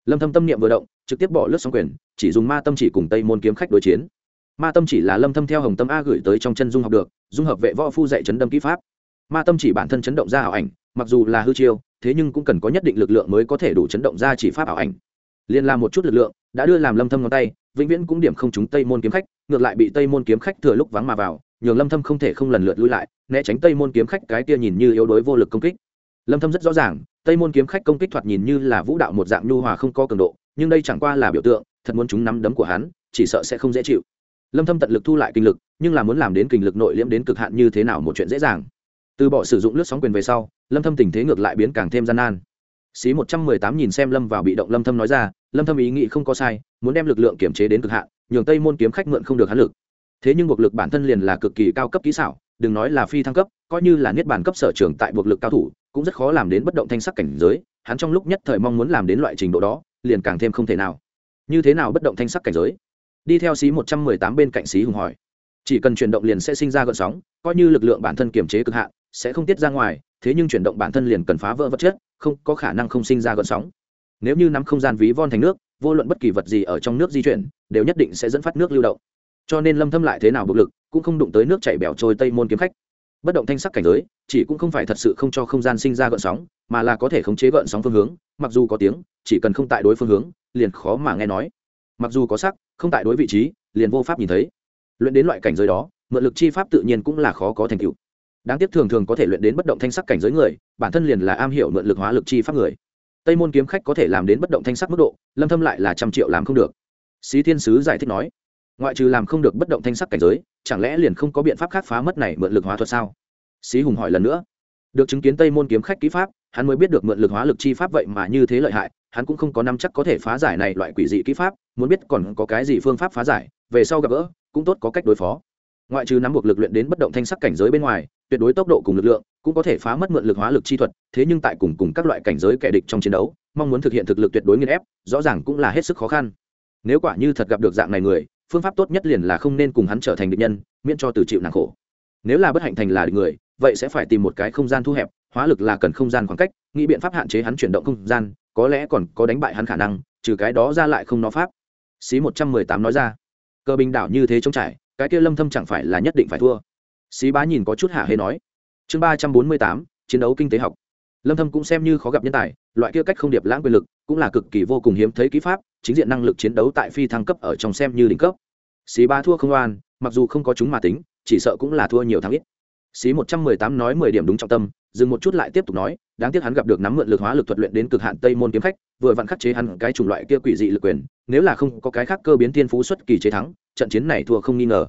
Lâm thâm tâm niệm vừa động, trực tiếp bỏ lướt sóng quyền, chỉ dùng ma tâm chỉ cùng tây môn kiếm khách đối chiến. Ma tâm chỉ là lâm thâm theo hồng tâm a gửi tới trong chân dung học được, dung hợp vệ võ phu dạy chấn đâm kỹ pháp. Ma tâm chỉ bản thân chấn động ra ảo ảnh, mặc dù là hư chiêu, thế nhưng cũng cần có nhất định lực lượng mới có thể đủ chấn động ra chỉ pháp ảo ảnh. Liên làm một chút lực lượng, đã đưa làm lâm thâm ngón tay, vĩnh viễn cũng điểm không trúng tây môn kiếm khách, ngược lại bị tây môn kiếm khách thừa lúc vắng mà vào nhường lâm thâm không thể không lần lượt lui lại, né tránh tây môn kiếm khách cái kia nhìn như yếu đuối vô lực công kích. Lâm thâm rất rõ ràng, tây môn kiếm khách công kích thoạt nhìn như là vũ đạo một dạng nhu hòa không có cường độ, nhưng đây chẳng qua là biểu tượng, thật muốn chúng nắm đấm của hắn, chỉ sợ sẽ không dễ chịu. Lâm thâm tận lực thu lại kinh lực, nhưng là muốn làm đến kinh lực nội liễm đến cực hạn như thế nào một chuyện dễ dàng. Từ bỏ sử dụng lướt sóng quyền về sau, lâm thâm tình thế ngược lại biến càng thêm gian nan. Xí 118 nhìn xem lâm vào bị động lâm thâm nói ra, lâm thâm ý nghĩ không có sai, muốn đem lực lượng kiểm chế đến cực hạn, nhường tây môn kiếm khách mượn không được hắn lực thế nhưng buộc lực bản thân liền là cực kỳ cao cấp kỹ xảo, đừng nói là phi thăng cấp, coi như là niết bàn cấp sở trường tại buộc lực cao thủ, cũng rất khó làm đến bất động thanh sắc cảnh giới, hắn trong lúc nhất thời mong muốn làm đến loại trình độ đó, liền càng thêm không thể nào. Như thế nào bất động thanh sắc cảnh giới? Đi theo xí 118 bên cạnh xí hùng hỏi. Chỉ cần chuyển động liền sẽ sinh ra gợn sóng, coi như lực lượng bản thân kiềm chế cực hạn, sẽ không tiết ra ngoài, thế nhưng chuyển động bản thân liền cần phá vỡ vật chất, không, có khả năng không sinh ra gợn sóng. Nếu như nắm không gian ví von thành nước, vô luận bất kỳ vật gì ở trong nước di chuyển, đều nhất định sẽ dẫn phát nước lưu động cho nên lâm thâm lại thế nào bực lực, cũng không đụng tới nước chảy bẻo trôi tây môn kiếm khách. Bất động thanh sắc cảnh giới, chỉ cũng không phải thật sự không cho không gian sinh ra gợn sóng, mà là có thể khống chế gợn sóng phương hướng, mặc dù có tiếng, chỉ cần không tại đối phương hướng, liền khó mà nghe nói. Mặc dù có sắc, không tại đối vị trí, liền vô pháp nhìn thấy. Luyện đến loại cảnh giới đó, mượn lực chi pháp tự nhiên cũng là khó có thành tựu. Đáng tiếc thường thường có thể luyện đến bất động thanh sắc cảnh giới người, bản thân liền là am hiểu mượn lực hóa lực chi pháp người. Tây môn kiếm khách có thể làm đến bất động thanh sắc mức độ, lâm thâm lại là trăm triệu làm không được. Xí thiên sứ giải thích nói ngoại trừ làm không được bất động thanh sắc cảnh giới, chẳng lẽ liền không có biện pháp khác phá mất này mượn lực hóa thuật sao? Xí hùng hỏi lần nữa. Được chứng kiến tây môn kiếm khách kỹ pháp, hắn mới biết được mượn lực hóa lực chi pháp vậy mà như thế lợi hại, hắn cũng không có năm chắc có thể phá giải này loại quỷ dị kỹ pháp, muốn biết còn có cái gì phương pháp phá giải, về sau gặp gỡ, cũng tốt có cách đối phó. Ngoại trừ nắm buộc lực luyện đến bất động thanh sắc cảnh giới bên ngoài, tuyệt đối tốc độ cùng lực lượng, cũng có thể phá mất mượn lực hóa lực chi thuật, thế nhưng tại cùng cùng các loại cảnh giới kẻ địch trong chiến đấu, mong muốn thực hiện thực lực tuyệt đối nghiên ép, rõ ràng cũng là hết sức khó khăn. Nếu quả như thật gặp được dạng này người phương pháp tốt nhất liền là không nên cùng hắn trở thành địch nhân, miễn cho từ chịu nàng khổ. Nếu là bất hạnh thành là địch người, vậy sẽ phải tìm một cái không gian thu hẹp, hóa lực là cần không gian khoảng cách, nghĩ biện pháp hạn chế hắn chuyển động không gian, có lẽ còn có đánh bại hắn khả năng, trừ cái đó ra lại không nó pháp. Xí một trăm mười tám nói ra. Cơ bình đảo như thế trống trải, cái kia lâm thâm chẳng phải là nhất định phải thua. Xí bá nhìn có chút hạ hê nói. Chương ba trăm bốn mươi tám, chiến đấu kinh tế học lâm thâm cũng xem như khó gặp nhân tài, loại kia cách không điệp lãng quyền lực cũng là cực kỳ vô cùng hiếm thấy kỹ pháp, chính diện năng lực chiến đấu tại phi thăng cấp ở trong xem như đỉnh cấp. Xí ba thua không oan, mặc dù không có chúng mà tính, chỉ sợ cũng là thua nhiều thắng ít. Xí một trăm mười tám nói mười điểm đúng trọng tâm, dừng một chút lại tiếp tục nói, đáng tiếc hắn gặp được nắm mượn lực hóa lực thuật luyện đến cực hạn tây môn kiếm khách, vừa vặn khắc chế hắn cái chủng loại kia quỷ dị lực quyền, nếu là không có cái khác cơ biến tiên phú xuất kỳ chế thắng, trận chiến này thua không nghi ngờ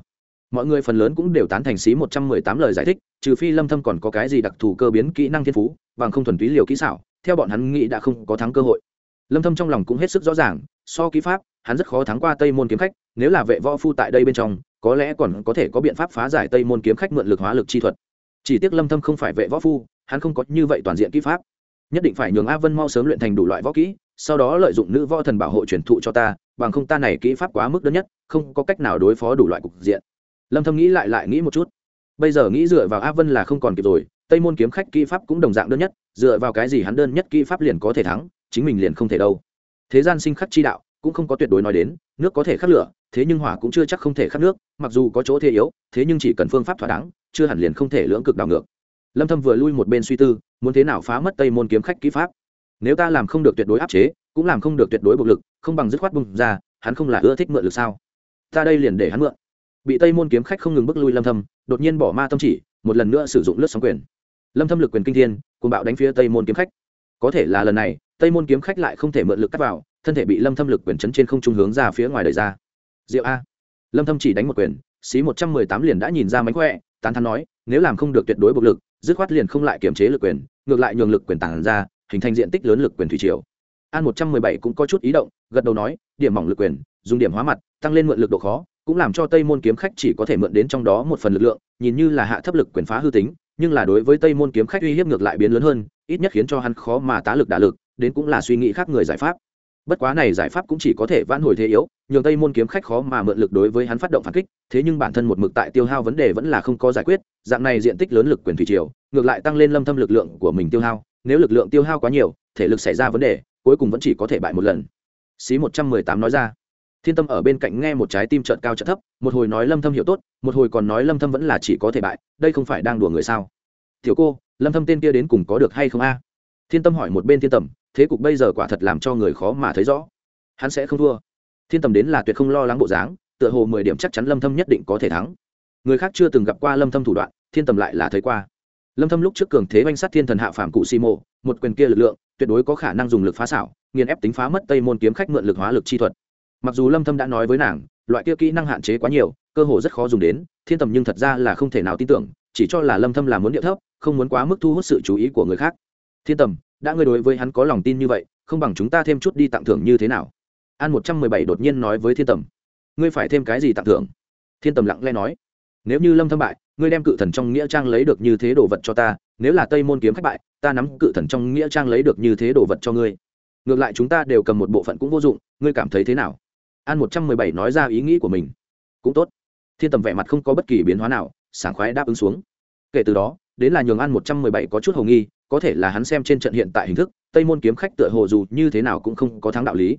mọi người phần lớn cũng đều tán thành xí một trăm mười tám lời giải thích, trừ phi lâm thâm còn có cái gì đặc thù cơ biến kỹ năng thiên phú, bằng không thuần túy liều kỹ xảo, theo bọn hắn nghĩ đã không có thắng cơ hội. Lâm thâm trong lòng cũng hết sức rõ ràng, so kỹ pháp, hắn rất khó thắng qua tây môn kiếm khách, nếu là vệ võ phu tại đây bên trong, có lẽ còn có thể có biện pháp phá giải tây môn kiếm khách mượn lực hóa lực chi thuật. Chỉ tiếc lâm thâm không phải vệ võ phu, hắn không có như vậy toàn diện kỹ pháp. Nhất định phải nhường a vân mau sớm luyện thành đủ loại võ kỹ, sau đó lợi dụng nữ võ thần bảo hộ truyền thụ cho ta, bằng không ta này kỹ pháp quá mức đơn nhất, không có cách nào đối phó đủ loại cục diện lâm thâm nghĩ lại lại nghĩ một chút. Bây giờ nghĩ dựa vào a vân là không còn kịp rồi, tây môn kiếm khách kỹ pháp cũng đồng dạng đơn nhất, dựa vào cái gì hắn đơn nhất kỹ pháp liền có thể thắng, chính mình liền không thể đâu. Thế gian sinh khắc chi đạo, cũng không có tuyệt đối nói đến, nước có thể khắc lửa, thế nhưng hỏa cũng chưa chắc không thể khắc nước, mặc dù có chỗ thế yếu, thế nhưng chỉ cần phương pháp thỏa đáng, chưa hẳn liền không thể lưỡng cực đảo ngược. Lâm thâm vừa lui một bên suy tư, muốn thế nào phá mất tây môn kiếm khách kỹ pháp? Nếu ta làm không được tuyệt đối áp chế, cũng làm không được tuyệt đối bộc lực, không bằng dứt khoát bung ra, hắn không là ưa thích mượn lực sao? Ta đây liền để hắn mượn bị tây môn kiếm khách không ngừng bước lui lâm thâm đột nhiên bỏ ma tâm chỉ một lần nữa sử dụng lướt sóng quyền lâm thâm lực quyền kinh thiên cùng bạo đánh phía tây môn kiếm khách có thể là lần này tây môn kiếm khách lại không thể mượn lực cắt vào thân thể bị lâm thâm lực quyền chấn trên không trung hướng ra phía ngoài đời ra diệu a lâm thâm chỉ đánh một quyền xí 118 liền đã nhìn ra mánh khỏe tán thán nói nếu làm không được tuyệt đối bộc lực dứt khoát liền không lại kiểm chế lực quyền ngược lại nhường lực quyền tàng ra hình thành diện tích lớn lực quyền thủy triều an 117 cũng có chút ý động gật đầu nói điểm mỏng lực quyền dùng điểm hóa mặt tăng lên mượn lực độ khó cũng làm cho tây môn kiếm khách chỉ có thể mượn đến trong đó một phần lực lượng, nhìn như là hạ thấp lực quyền phá hư tính, nhưng là đối với tây môn kiếm khách uy hiếp ngược lại biến lớn hơn, ít nhất khiến cho hắn khó mà tá lực đả lực, đến cũng là suy nghĩ khác người giải pháp. Bất quá này giải pháp cũng chỉ có thể vãn hồi thế yếu, nhường tây môn kiếm khách khó mà mượn lực đối với hắn phát động phản kích, thế nhưng bản thân một mực tại tiêu hao vấn đề vẫn là không có giải quyết, dạng này diện tích lớn lực quyền thủy triều, ngược lại tăng lên lâm thâm lực lượng của mình tiêu hao, nếu lực lượng tiêu hao quá nhiều, thể lực xảy ra vấn đề, cuối cùng vẫn chỉ có thể bại một lần. Xí 118 nói ra thiên tâm ở bên cạnh nghe một trái tim trợn cao trợn thấp, một hồi nói lâm thâm hiểu tốt, một hồi còn nói lâm thâm vẫn là chỉ có thể bại, đây không phải đang đùa người sao? Tiểu cô, lâm thâm tên kia đến cùng có được hay không a? Thiên tâm hỏi một bên thiên tầm, thế cục bây giờ quả thật làm cho người khó mà thấy rõ. Hắn sẽ không thua. Thiên tầm đến là tuyệt không lo lắng bộ dáng, tựa hồ mười điểm chắc chắn lâm thâm nhất định có thể thắng. Người khác chưa từng gặp qua lâm thâm thủ đoạn, thiên tầm lại là thấy qua. Lâm thâm lúc trước cường thế banh sát thiên thần hạ phàm cụ si mộ, một quyền kia lực lượng, tuyệt đối có khả năng dùng lực phá xảo, nghiền ép tính phá mất tây môn kiếm khách mượn lực hóa lực chi thuật mặc dù lâm thâm đã nói với nàng, loại kia kỹ năng hạn chế quá nhiều, cơ hồ rất khó dùng đến, thiên tầm nhưng thật ra là không thể nào tin tưởng, chỉ cho là lâm thâm là muốn địa thấp, không muốn quá mức thu hút sự chú ý của người khác. Thiên tầm, đã ngươi đối với hắn có lòng tin như vậy, không bằng chúng ta thêm chút đi tặng thưởng như thế nào? An 117 đột nhiên nói với thiên tầm. Ngươi phải thêm cái gì tặng thưởng? Thiên tầm lặng lẽ nói. Nếu như lâm thâm bại, ngươi đem cự thần trong nghĩa trang lấy được như thế đồ vật cho ta, nếu là tây môn kiếm khách bại, ta nắm cự thần trong nghĩa trang lấy được như thế đồ vật cho ngươi. Ngược lại chúng ta đều cầm một bộ phận cũng vô dụng, ngươi cảm thấy thế nào? An một trăm mười bảy nói ra ý nghĩ của mình. Cũng tốt. Thiên tầm vẻ mặt không có bất kỳ biến hóa nào, sảng khoái đáp ứng xuống. Kể từ đó, đến là nhường an một trăm mười bảy có chút hầu nghi, có thể là hắn xem trên trận hiện tại hình thức, tây môn kiếm khách tựa hồ dù như thế nào cũng không có thắng đạo lý.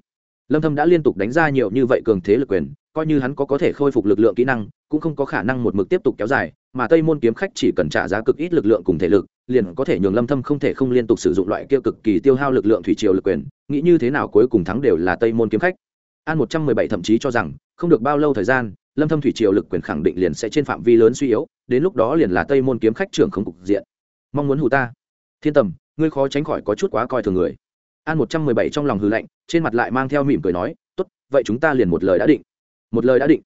Lâm thâm đã liên tục đánh ra nhiều như vậy cường thế lực quyền, coi như hắn có có thể khôi phục lực lượng kỹ năng, cũng không có khả năng một mực tiếp tục kéo dài, mà tây môn kiếm khách chỉ cần trả giá cực ít lực lượng cùng thể lực, liền có thể nhường lâm thâm không thể không liên tục sử dụng loại kia cực kỳ tiêu hao lực lượng thủy triều lực quyền, nghĩ như thế nào cuối cùng thắng đều là tây môn kiếm khách an 117 thậm chí cho rằng, không được bao lâu thời gian, lâm thâm thủy triều lực quyền khẳng định liền sẽ trên phạm vi lớn suy yếu, đến lúc đó liền là tây môn kiếm khách trưởng không cục diện. Mong muốn hù ta. Thiên tầm, ngươi khó tránh khỏi có chút quá coi thường người. An 117 trong lòng hừ lạnh, trên mặt lại mang theo mỉm cười nói, tốt, vậy chúng ta liền một lời đã định. Một lời đã định?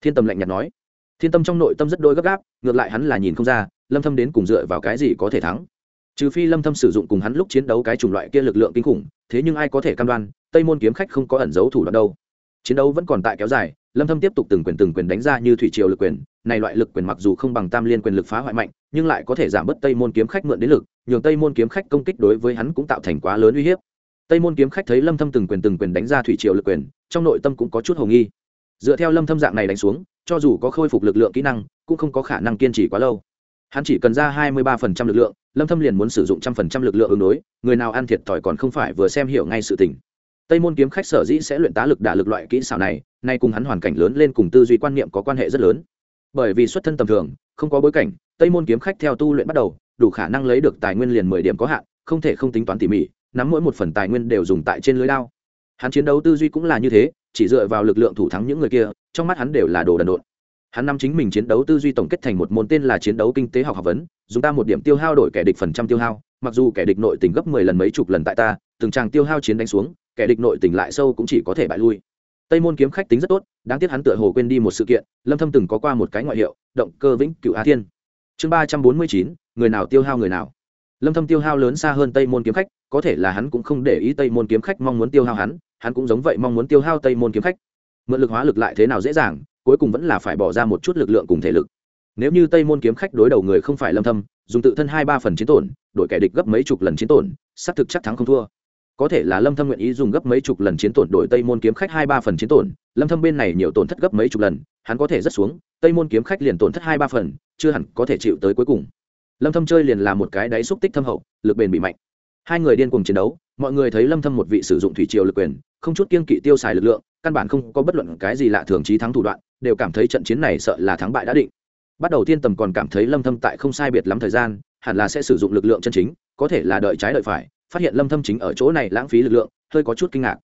Thiên tầm lạnh nhạt nói. Thiên tâm trong nội tâm rất đôi gấp gáp, ngược lại hắn là nhìn không ra, lâm thâm đến cùng dựa vào cái gì có thể thắng. Trừ phi lâm thâm sử dụng cùng hắn lúc chiến đấu cái chủng loại kia lực lượng kinh khủng, thế nhưng ai có thể cam đoan, tây môn kiếm khách không có ẩn giấu thủ đoạn đâu chiến đấu vẫn còn tại kéo dài, lâm thâm tiếp tục từng quyền từng quyền đánh ra như thủy triều lực quyền. Này loại lực quyền mặc dù không bằng tam liên quyền lực phá hoại mạnh, nhưng lại có thể giảm bớt tây môn kiếm khách mượn đến lực, nhường tây môn kiếm khách công kích đối với hắn cũng tạo thành quá lớn uy hiếp. Tây môn kiếm khách thấy lâm thâm từng quyền từng quyền đánh ra thủy triều lực quyền, trong nội tâm cũng có chút hồ nghi. Dựa theo lâm thâm dạng này đánh xuống, cho dù có khôi phục lực lượng kỹ năng, cũng không có khả năng kiên trì quá lâu. Hắn chỉ cần ra 23% lực lượng, lâm thâm liền muốn sử dụng trăm phần trăm lực lượng ứng đối, người nào ăn thiệt thòi còn không phải vừa xem hiểu ngay sự tình tây môn kiếm khách sở dĩ sẽ luyện tá lực đả lực loại kỹ xảo này, nay cùng hắn hoàn cảnh lớn lên cùng tư duy quan niệm có quan hệ rất lớn. Bởi vì xuất thân tầm thường, không có bối cảnh, tây môn kiếm khách theo tu luyện bắt đầu, đủ khả năng lấy được tài nguyên liền mười điểm có hạn, không thể không tính toán tỉ mỉ, nắm mỗi một phần tài nguyên đều dùng tại trên lưới đao. Hắn chiến đấu tư duy cũng là như thế, chỉ dựa vào lực lượng thủ thắng những người kia, trong mắt hắn đều là đồ đần độn. Hắn năm chính mình chiến đấu tư duy tổng kết thành một môn tên là chiến đấu kinh tế học học vấn, dùng ta một điểm tiêu hao đổi kẻ địch phần trăm tiêu hao, mặc dù kẻ địch nội tình gấp mười lần mấy chục lần tại ta từng tràng tiêu hao chiến đánh xuống, kẻ địch nội tình lại sâu cũng chỉ có thể bại lui. Tây môn kiếm khách tính rất tốt, đáng tiếc hắn tựa hồ quên đi một sự kiện, lâm thâm từng có qua một cái ngoại hiệu, động cơ vĩnh cửu á thiên. Chương ba trăm bốn mươi chín, người nào tiêu hao người nào. Lâm thâm tiêu hao lớn xa hơn tây môn kiếm khách, có thể là hắn cũng không để ý tây môn kiếm khách mong muốn tiêu hao hắn hắn cũng giống vậy mong muốn tiêu hao tây môn kiếm khách. Mượn lực hóa lực lại thế nào dễ dàng, cuối cùng vẫn là phải bỏ ra một chút lực lượng cùng thể lực. Nếu như tây môn kiếm khách đối đầu người không phải lâm thâm, dùng tự thân hai ba phần chiến tổn, đổi kẻ địch gấp mấy chục lần chiến tổn, xác thực chắc thắng không thua có thể là lâm thâm nguyện ý dùng gấp mấy chục lần chiến tổn đổi tây môn kiếm khách hai ba phần chiến tổn, lâm thâm bên này nhiều tổn thất gấp mấy chục lần, hắn có thể rất xuống, tây môn kiếm khách liền tổn thất hai ba phần, chưa hẳn có thể chịu tới cuối cùng. Lâm thâm chơi liền là một cái đáy xúc tích thâm hậu, lực bền bị mạnh. Hai người điên cuồng chiến đấu, mọi người thấy lâm thâm một vị sử dụng thủy triều lực quyền, không chút kiên kỵ tiêu xài lực lượng, căn bản không có bất luận cái gì lạ thường chí thắng thủ đoạn, đều cảm thấy trận chiến này sợ là thắng bại đã định. Bắt đầu tiên tầm còn cảm thấy lâm thâm tại không sai biệt lắm thời gian, hẳn là sẽ sử dụng lực lượng chân chính, có thể là đợi trái đợi phải phát hiện lâm thâm chính ở chỗ này lãng phí lực lượng, hơi có chút kinh ngạc.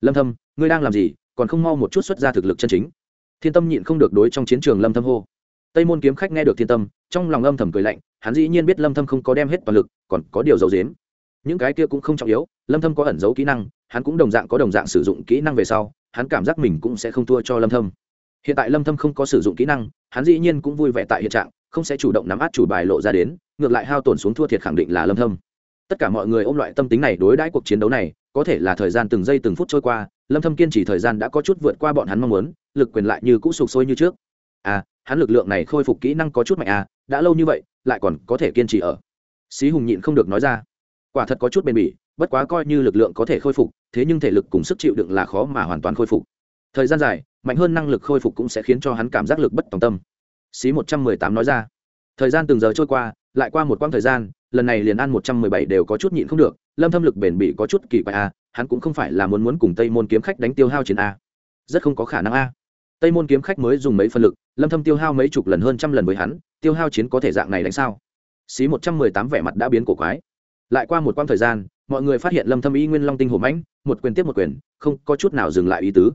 Lâm thâm, ngươi đang làm gì? Còn không mau một chút xuất ra thực lực chân chính. Thiên tâm nhịn không được đối trong chiến trường lâm thâm hô. Tây môn kiếm khách nghe được thiên tâm, trong lòng âm thầm cười lạnh, hắn dĩ nhiên biết lâm thâm không có đem hết toàn lực, còn có điều giấu giếm. Những cái kia cũng không trọng yếu, lâm thâm có ẩn giấu kỹ năng, hắn cũng đồng dạng có đồng dạng sử dụng kỹ năng về sau, hắn cảm giác mình cũng sẽ không thua cho lâm thâm. Hiện tại lâm thâm không có sử dụng kỹ năng, hắn dĩ nhiên cũng vui vẻ tại hiện trạng, không sẽ chủ động nắm át chủ bài lộ ra đến, ngược lại hao tổn xuống thua thiệt khẳng định là lâm thâm tất cả mọi người ôm loại tâm tính này đối đãi cuộc chiến đấu này, có thể là thời gian từng giây từng phút trôi qua, lâm thâm kiên trì thời gian đã có chút vượt qua bọn hắn mong muốn, lực quyền lại như cũ sụp sôi như trước. À hắn lực lượng này khôi phục kỹ năng có chút mạnh à đã lâu như vậy, lại còn có thể kiên trì ở. Xí hùng nhịn không được nói ra. Quả thật có chút bền bỉ, bất quá coi như lực lượng có thể khôi phục, thế nhưng thể lực cùng sức chịu đựng là khó mà hoàn toàn khôi phục. Thời gian dài, mạnh hơn năng lực khôi phục cũng sẽ khiến cho hắn cảm giác lực bất tòng tâm. Xí một trăm mười tám nói ra. Thời gian từng giờ trôi qua, lại qua một quãng thời gian lần này liền ăn một trăm mười bảy đều có chút nhịn không được, lâm thâm lực bền bỉ có chút kỳ quái a hắn cũng không phải là muốn muốn cùng tây môn kiếm khách đánh tiêu hao chiến a rất không có khả năng a tây môn kiếm khách mới dùng mấy phân lực, lâm thâm tiêu hao mấy chục lần hơn trăm lần với hắn, tiêu hao chiến có thể dạng này đánh sao? Xí một trăm mười tám vẻ mặt đã biến cổ quái. Lại qua một quãng thời gian, mọi người phát hiện lâm thâm y nguyên long tinh hổ mãnh, một quyền tiếp một quyền, không có chút nào dừng lại ý tứ.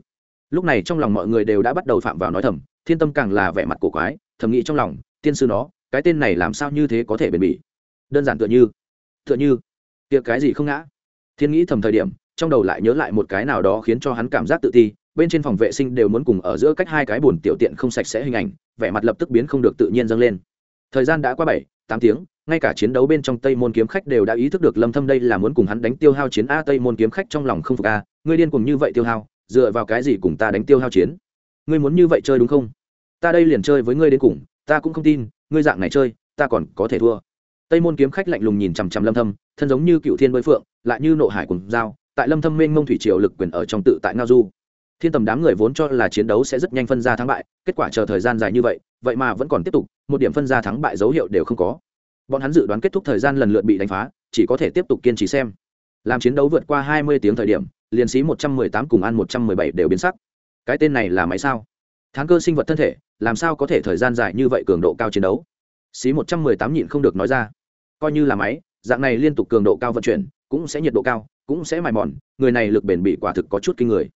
Lúc này trong lòng mọi người đều đã bắt đầu phạm vào nói thầm, thiên tâm càng là vẻ mặt cổ quái, thầm nghĩ trong lòng, tiên sư nó, cái tên này làm sao như thế có thể bền bỉ? Đơn giản tựa như tựa như tiệc cái gì không ngã. Thiên nghĩ thầm thời điểm, trong đầu lại nhớ lại một cái nào đó khiến cho hắn cảm giác tự ti, bên trên phòng vệ sinh đều muốn cùng ở giữa cách hai cái bồn tiểu tiện không sạch sẽ hình ảnh, vẻ mặt lập tức biến không được tự nhiên dâng lên. Thời gian đã qua bảy, tám tiếng, ngay cả chiến đấu bên trong tây môn kiếm khách đều đã ý thức được lâm thâm đây là muốn cùng hắn đánh tiêu hao chiến a, tây môn kiếm khách trong lòng không phục a, ngươi điên cùng như vậy tiêu hao, dựa vào cái gì cùng ta đánh tiêu hao chiến? Ngươi muốn như vậy chơi đúng không? Ta đây liền chơi với ngươi đến cùng, ta cũng không tin, ngươi dạng này chơi, ta còn có thể thua tây môn kiếm khách lạnh lùng nhìn chằm chằm lâm thâm, thân giống như cựu thiên bơi phượng, lại như nộ hải cùng dao, tại lâm thâm mênh mông thủy triều lực quyền ở trong tự tại ngao du. Thiên tầm đám người vốn cho là chiến đấu sẽ rất nhanh phân ra thắng bại, kết quả chờ thời gian dài như vậy vậy mà vẫn còn tiếp tục, một điểm phân ra thắng bại dấu hiệu đều không có. Bọn hắn dự đoán kết thúc thời gian lần lượt bị đánh phá, chỉ có thể tiếp tục kiên trì xem. Làm chiến đấu vượt qua 20 tiếng thời điểm, liền sĩ 118 cùng an 117 đều biến sắc. Cái tên này là máy sao? Tháng cơ sinh vật thân thể, làm sao có thể thời gian dài như vậy cường độ cao chiến đấu? Xí 118 nhịn không được nói ra coi như là máy, dạng này liên tục cường độ cao vận chuyển, cũng sẽ nhiệt độ cao, cũng sẽ mài mòn, người này lực bền bị quả thực có chút kinh người.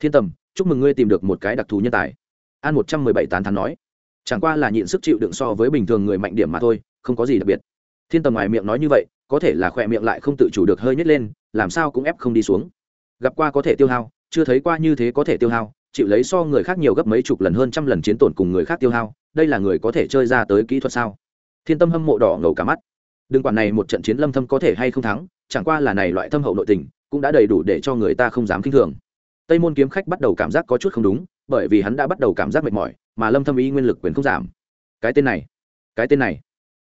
Thiên tầm, chúc mừng ngươi tìm được một cái đặc thù nhân tài. An 117 tán thán nói. Chẳng qua là nhịn sức chịu đựng so với bình thường người mạnh điểm mà thôi, không có gì đặc biệt. Thiên tầm ngoài miệng nói như vậy, có thể là khỏe miệng lại không tự chủ được hơi nhét lên, làm sao cũng ép không đi xuống. Gặp qua có thể tiêu hao, chưa thấy qua như thế có thể tiêu hao, chịu lấy so người khác nhiều gấp mấy chục lần hơn trăm lần chiến tổn cùng người khác tiêu hao, đây là người có thể chơi ra tới kỹ thuật sao? Thiên tâm hâm mộ đỏ ngầu cả mắt đừng quản này một trận chiến lâm thâm có thể hay không thắng, chẳng qua là này loại thâm hậu nội tình, cũng đã đầy đủ để cho người ta không dám kinh thường. Tây môn kiếm khách bắt đầu cảm giác có chút không đúng, bởi vì hắn đã bắt đầu cảm giác mệt mỏi, mà lâm thâm ý nguyên lực quyền không giảm. Cái tên này, cái tên này,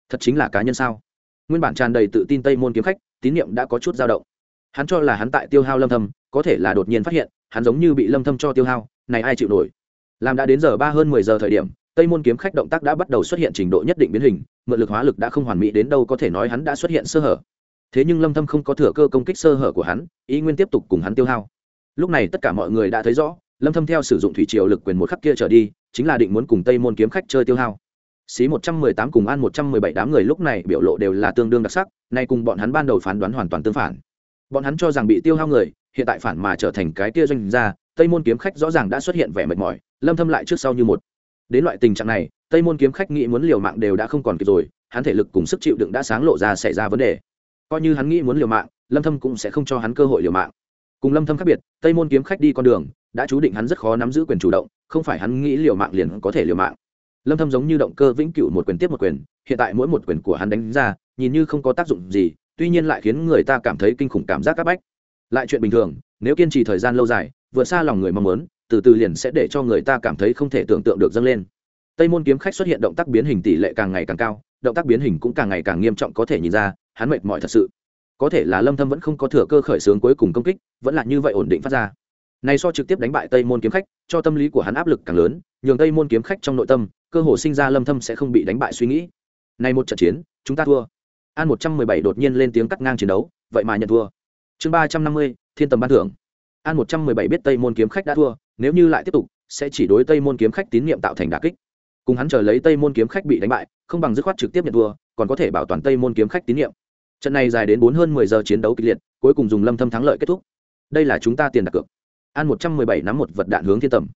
thật chính là cá nhân sao? Nguyên bản tràn đầy tự tin tây môn kiếm khách, tín niệm đã có chút dao động. Hắn cho là hắn tại tiêu hao lâm thâm, có thể là đột nhiên phát hiện, hắn giống như bị lâm thâm cho tiêu hao, này ai chịu nổi? Làm đã đến giờ ba hơn 10 giờ thời điểm tây môn kiếm khách động tác đã bắt đầu xuất hiện trình độ nhất định biến hình, mượn lực hóa lực đã không hoàn mỹ đến đâu có thể nói hắn đã xuất hiện sơ hở. Thế nhưng lâm thâm không có thừa cơ công kích sơ hở của hắn, ý nguyên tiếp tục cùng hắn tiêu hao. Lúc này tất cả mọi người đã thấy rõ, lâm thâm theo sử dụng thủy triều lực quyền một khắc kia trở đi, chính là định muốn cùng tây môn kiếm khách chơi tiêu hao. Xí 118 cùng an 117 đám người lúc này biểu lộ đều là tương đương đặc sắc, nay cùng bọn hắn ban đầu phán đoán hoàn toàn tương phản. Bọn hắn cho rằng bị tiêu hao người, hiện tại phản mà trở thành cái kia doanh gia, tây môn kiếm khách rõ ràng đã xuất hiện vẻ mệt mỏi, lâm thâm lại trước sau như một đến loại tình trạng này, tây môn kiếm khách nghĩ muốn liều mạng đều đã không còn kịp rồi, hắn thể lực cùng sức chịu đựng đã sáng lộ ra xảy ra vấn đề. Coi như hắn nghĩ muốn liều mạng, lâm thâm cũng sẽ không cho hắn cơ hội liều mạng. Cùng lâm thâm khác biệt, tây môn kiếm khách đi con đường, đã chú định hắn rất khó nắm giữ quyền chủ động, không phải hắn nghĩ liều mạng liền có thể liều mạng. Lâm thâm giống như động cơ vĩnh cửu một quyền tiếp một quyền, hiện tại mỗi một quyền của hắn đánh ra, nhìn như không có tác dụng gì, tuy nhiên lại khiến người ta cảm thấy kinh khủng cảm giác các bách. Lại chuyện bình thường, nếu kiên trì thời gian lâu dài, vượt xa lòng người mong muốn từ từ liền sẽ để cho người ta cảm thấy không thể tưởng tượng được dâng lên. Tây môn kiếm khách xuất hiện động tác biến hình tỷ lệ càng ngày càng cao động tác biến hình cũng càng ngày càng nghiêm trọng có thể nhìn ra hắn mệt mỏi thật sự. Có thể là lâm thâm vẫn không có thừa cơ khởi sướng cuối cùng công kích vẫn là như vậy ổn định phát ra. Này so trực tiếp đánh bại tây môn kiếm khách cho tâm lý của hắn áp lực càng lớn nhường tây môn kiếm khách trong nội tâm cơ hồ sinh ra lâm thâm sẽ không bị đánh bại suy nghĩ. Này một trận chiến chúng ta thua. An 117 đột nhiên lên tiếng cắt ngang chiến đấu vậy mà nhận thua. Chương 350, thiên tầm ban thưởng an 117 biết tây môn kiếm khách đã thua, nếu như lại tiếp tục, sẽ chỉ đối tây môn kiếm khách tín nhiệm tạo thành đả kích. Cùng hắn chờ lấy tây môn kiếm khách bị đánh bại, không bằng dứt khoát trực tiếp nhận thua, còn có thể bảo toàn tây môn kiếm khách tín nhiệm. Trận này dài đến bốn hơn mười giờ chiến đấu kịch liệt, cuối cùng dùng lâm thâm thắng lợi kết thúc. Đây là chúng ta tiền đặt cược. An một trăm mười bảy nắm một vật đạn hướng thiên tầm.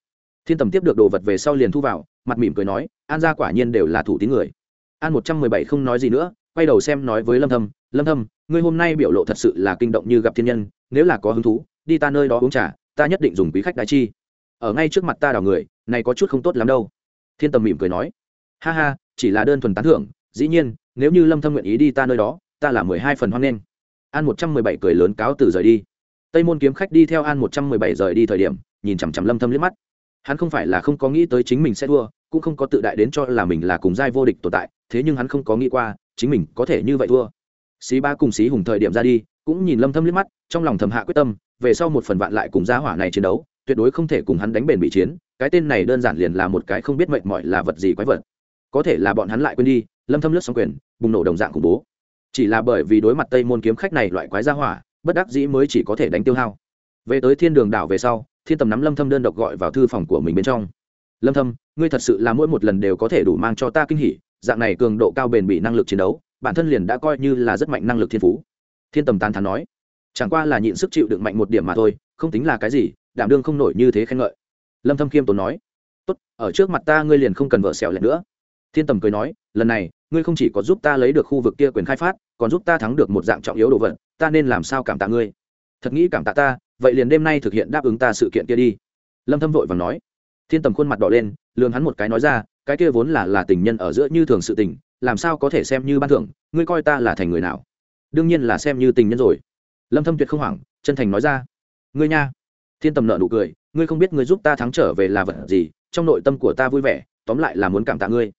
Thiên tầm tiếp được đồ vật về sau liền thu vào, mặt mỉm cười nói, an gia quả nhiên đều là thủ tín người. An một trăm mười bảy không nói gì nữa, quay đầu xem nói với lâm thâm lâm thâm, ngươi hôm nay biểu lộ thật sự là kinh động như gặp thiên nhân, nếu là có hứng thú đi ta nơi đó uống trà, ta nhất định dùng quý khách đại chi. Ở ngay trước mặt ta đào người, này có chút không tốt lắm đâu. Thiên tầm mỉm cười nói. Ha ha, chỉ là đơn thuần tán thưởng, dĩ nhiên, nếu như lâm thâm nguyện ý đi ta nơi đó, ta là mười hai phần hoan nghênh. An một trăm mười bảy cười lớn cáo từ rời đi. Tây môn kiếm khách đi theo an một trăm mười bảy rời đi thời điểm, nhìn chằm chằm lâm thâm liếc mắt. Hắn không phải là không có nghĩ tới chính mình sẽ thua, cũng không có tự đại đến cho là mình là cùng giai vô địch tồn tại, thế nhưng hắn không có nghĩ qua, chính mình có thể như vậy thua. Xí ba cùng xí hùng thời điểm ra đi cũng nhìn lâm thâm liếc mắt, trong lòng thầm hạ quyết tâm, về sau một phần vạn lại cùng gia hỏa này chiến đấu, tuyệt đối không thể cùng hắn đánh bền bị chiến, cái tên này đơn giản liền là một cái không biết mệnh mỏi là vật gì quái vật. Có thể là bọn hắn lại quên đi, lâm thâm lướt sóng quyền, bùng nổ đồng dạng khủng bố. Chỉ là bởi vì đối mặt tây môn kiếm khách này loại quái gia hỏa, bất đắc dĩ mới chỉ có thể đánh tiêu hao. Về tới thiên đường đảo về sau, thiên tầm nắm lâm thâm đơn độc gọi vào thư phòng của mình bên trong. Lâm thâm, ngươi thật sự là mỗi một lần đều có thể đủ mang cho ta kinh hỉ, dạng này cường độ cao bền bỉ năng lực chiến đấu, bản thân liền đã coi như là rất mạnh năng lực thiên phú thiên tầm tán thán nói, chẳng qua là nhịn sức chịu đựng mạnh một điểm mà thôi, không tính là cái gì, đảm đương không nổi như thế khen ngợi. Lâm thâm khiêm tốn nói, tốt, ở trước mặt ta ngươi liền không cần vợ xẻo lẹt nữa. Thiên tầm cười nói, lần này, ngươi không chỉ có giúp ta lấy được khu vực kia quyền khai phát, còn giúp ta thắng được một dạng trọng yếu đồ vật, ta nên làm sao cảm tạ ngươi? Thật nghĩ cảm tạ ta, vậy liền đêm nay thực hiện đáp ứng ta sự kiện kia đi. Lâm thâm vội vàng nói. Thiên tầm khuôn mặt đỏ lên, lườm hắn một cái nói ra, cái kia vốn là là tình nhân ở giữa như thường sự tình, làm sao có thể xem như ban thưởng, ngươi coi ta là thành người nào? Đương nhiên là xem như tình nhân rồi. Lâm thâm tuyệt không hoảng, chân thành nói ra. Ngươi nha. Thiên tầm nợ nụ cười, ngươi không biết ngươi giúp ta thắng trở về là vật gì, trong nội tâm của ta vui vẻ, tóm lại là muốn cảm tạ ngươi.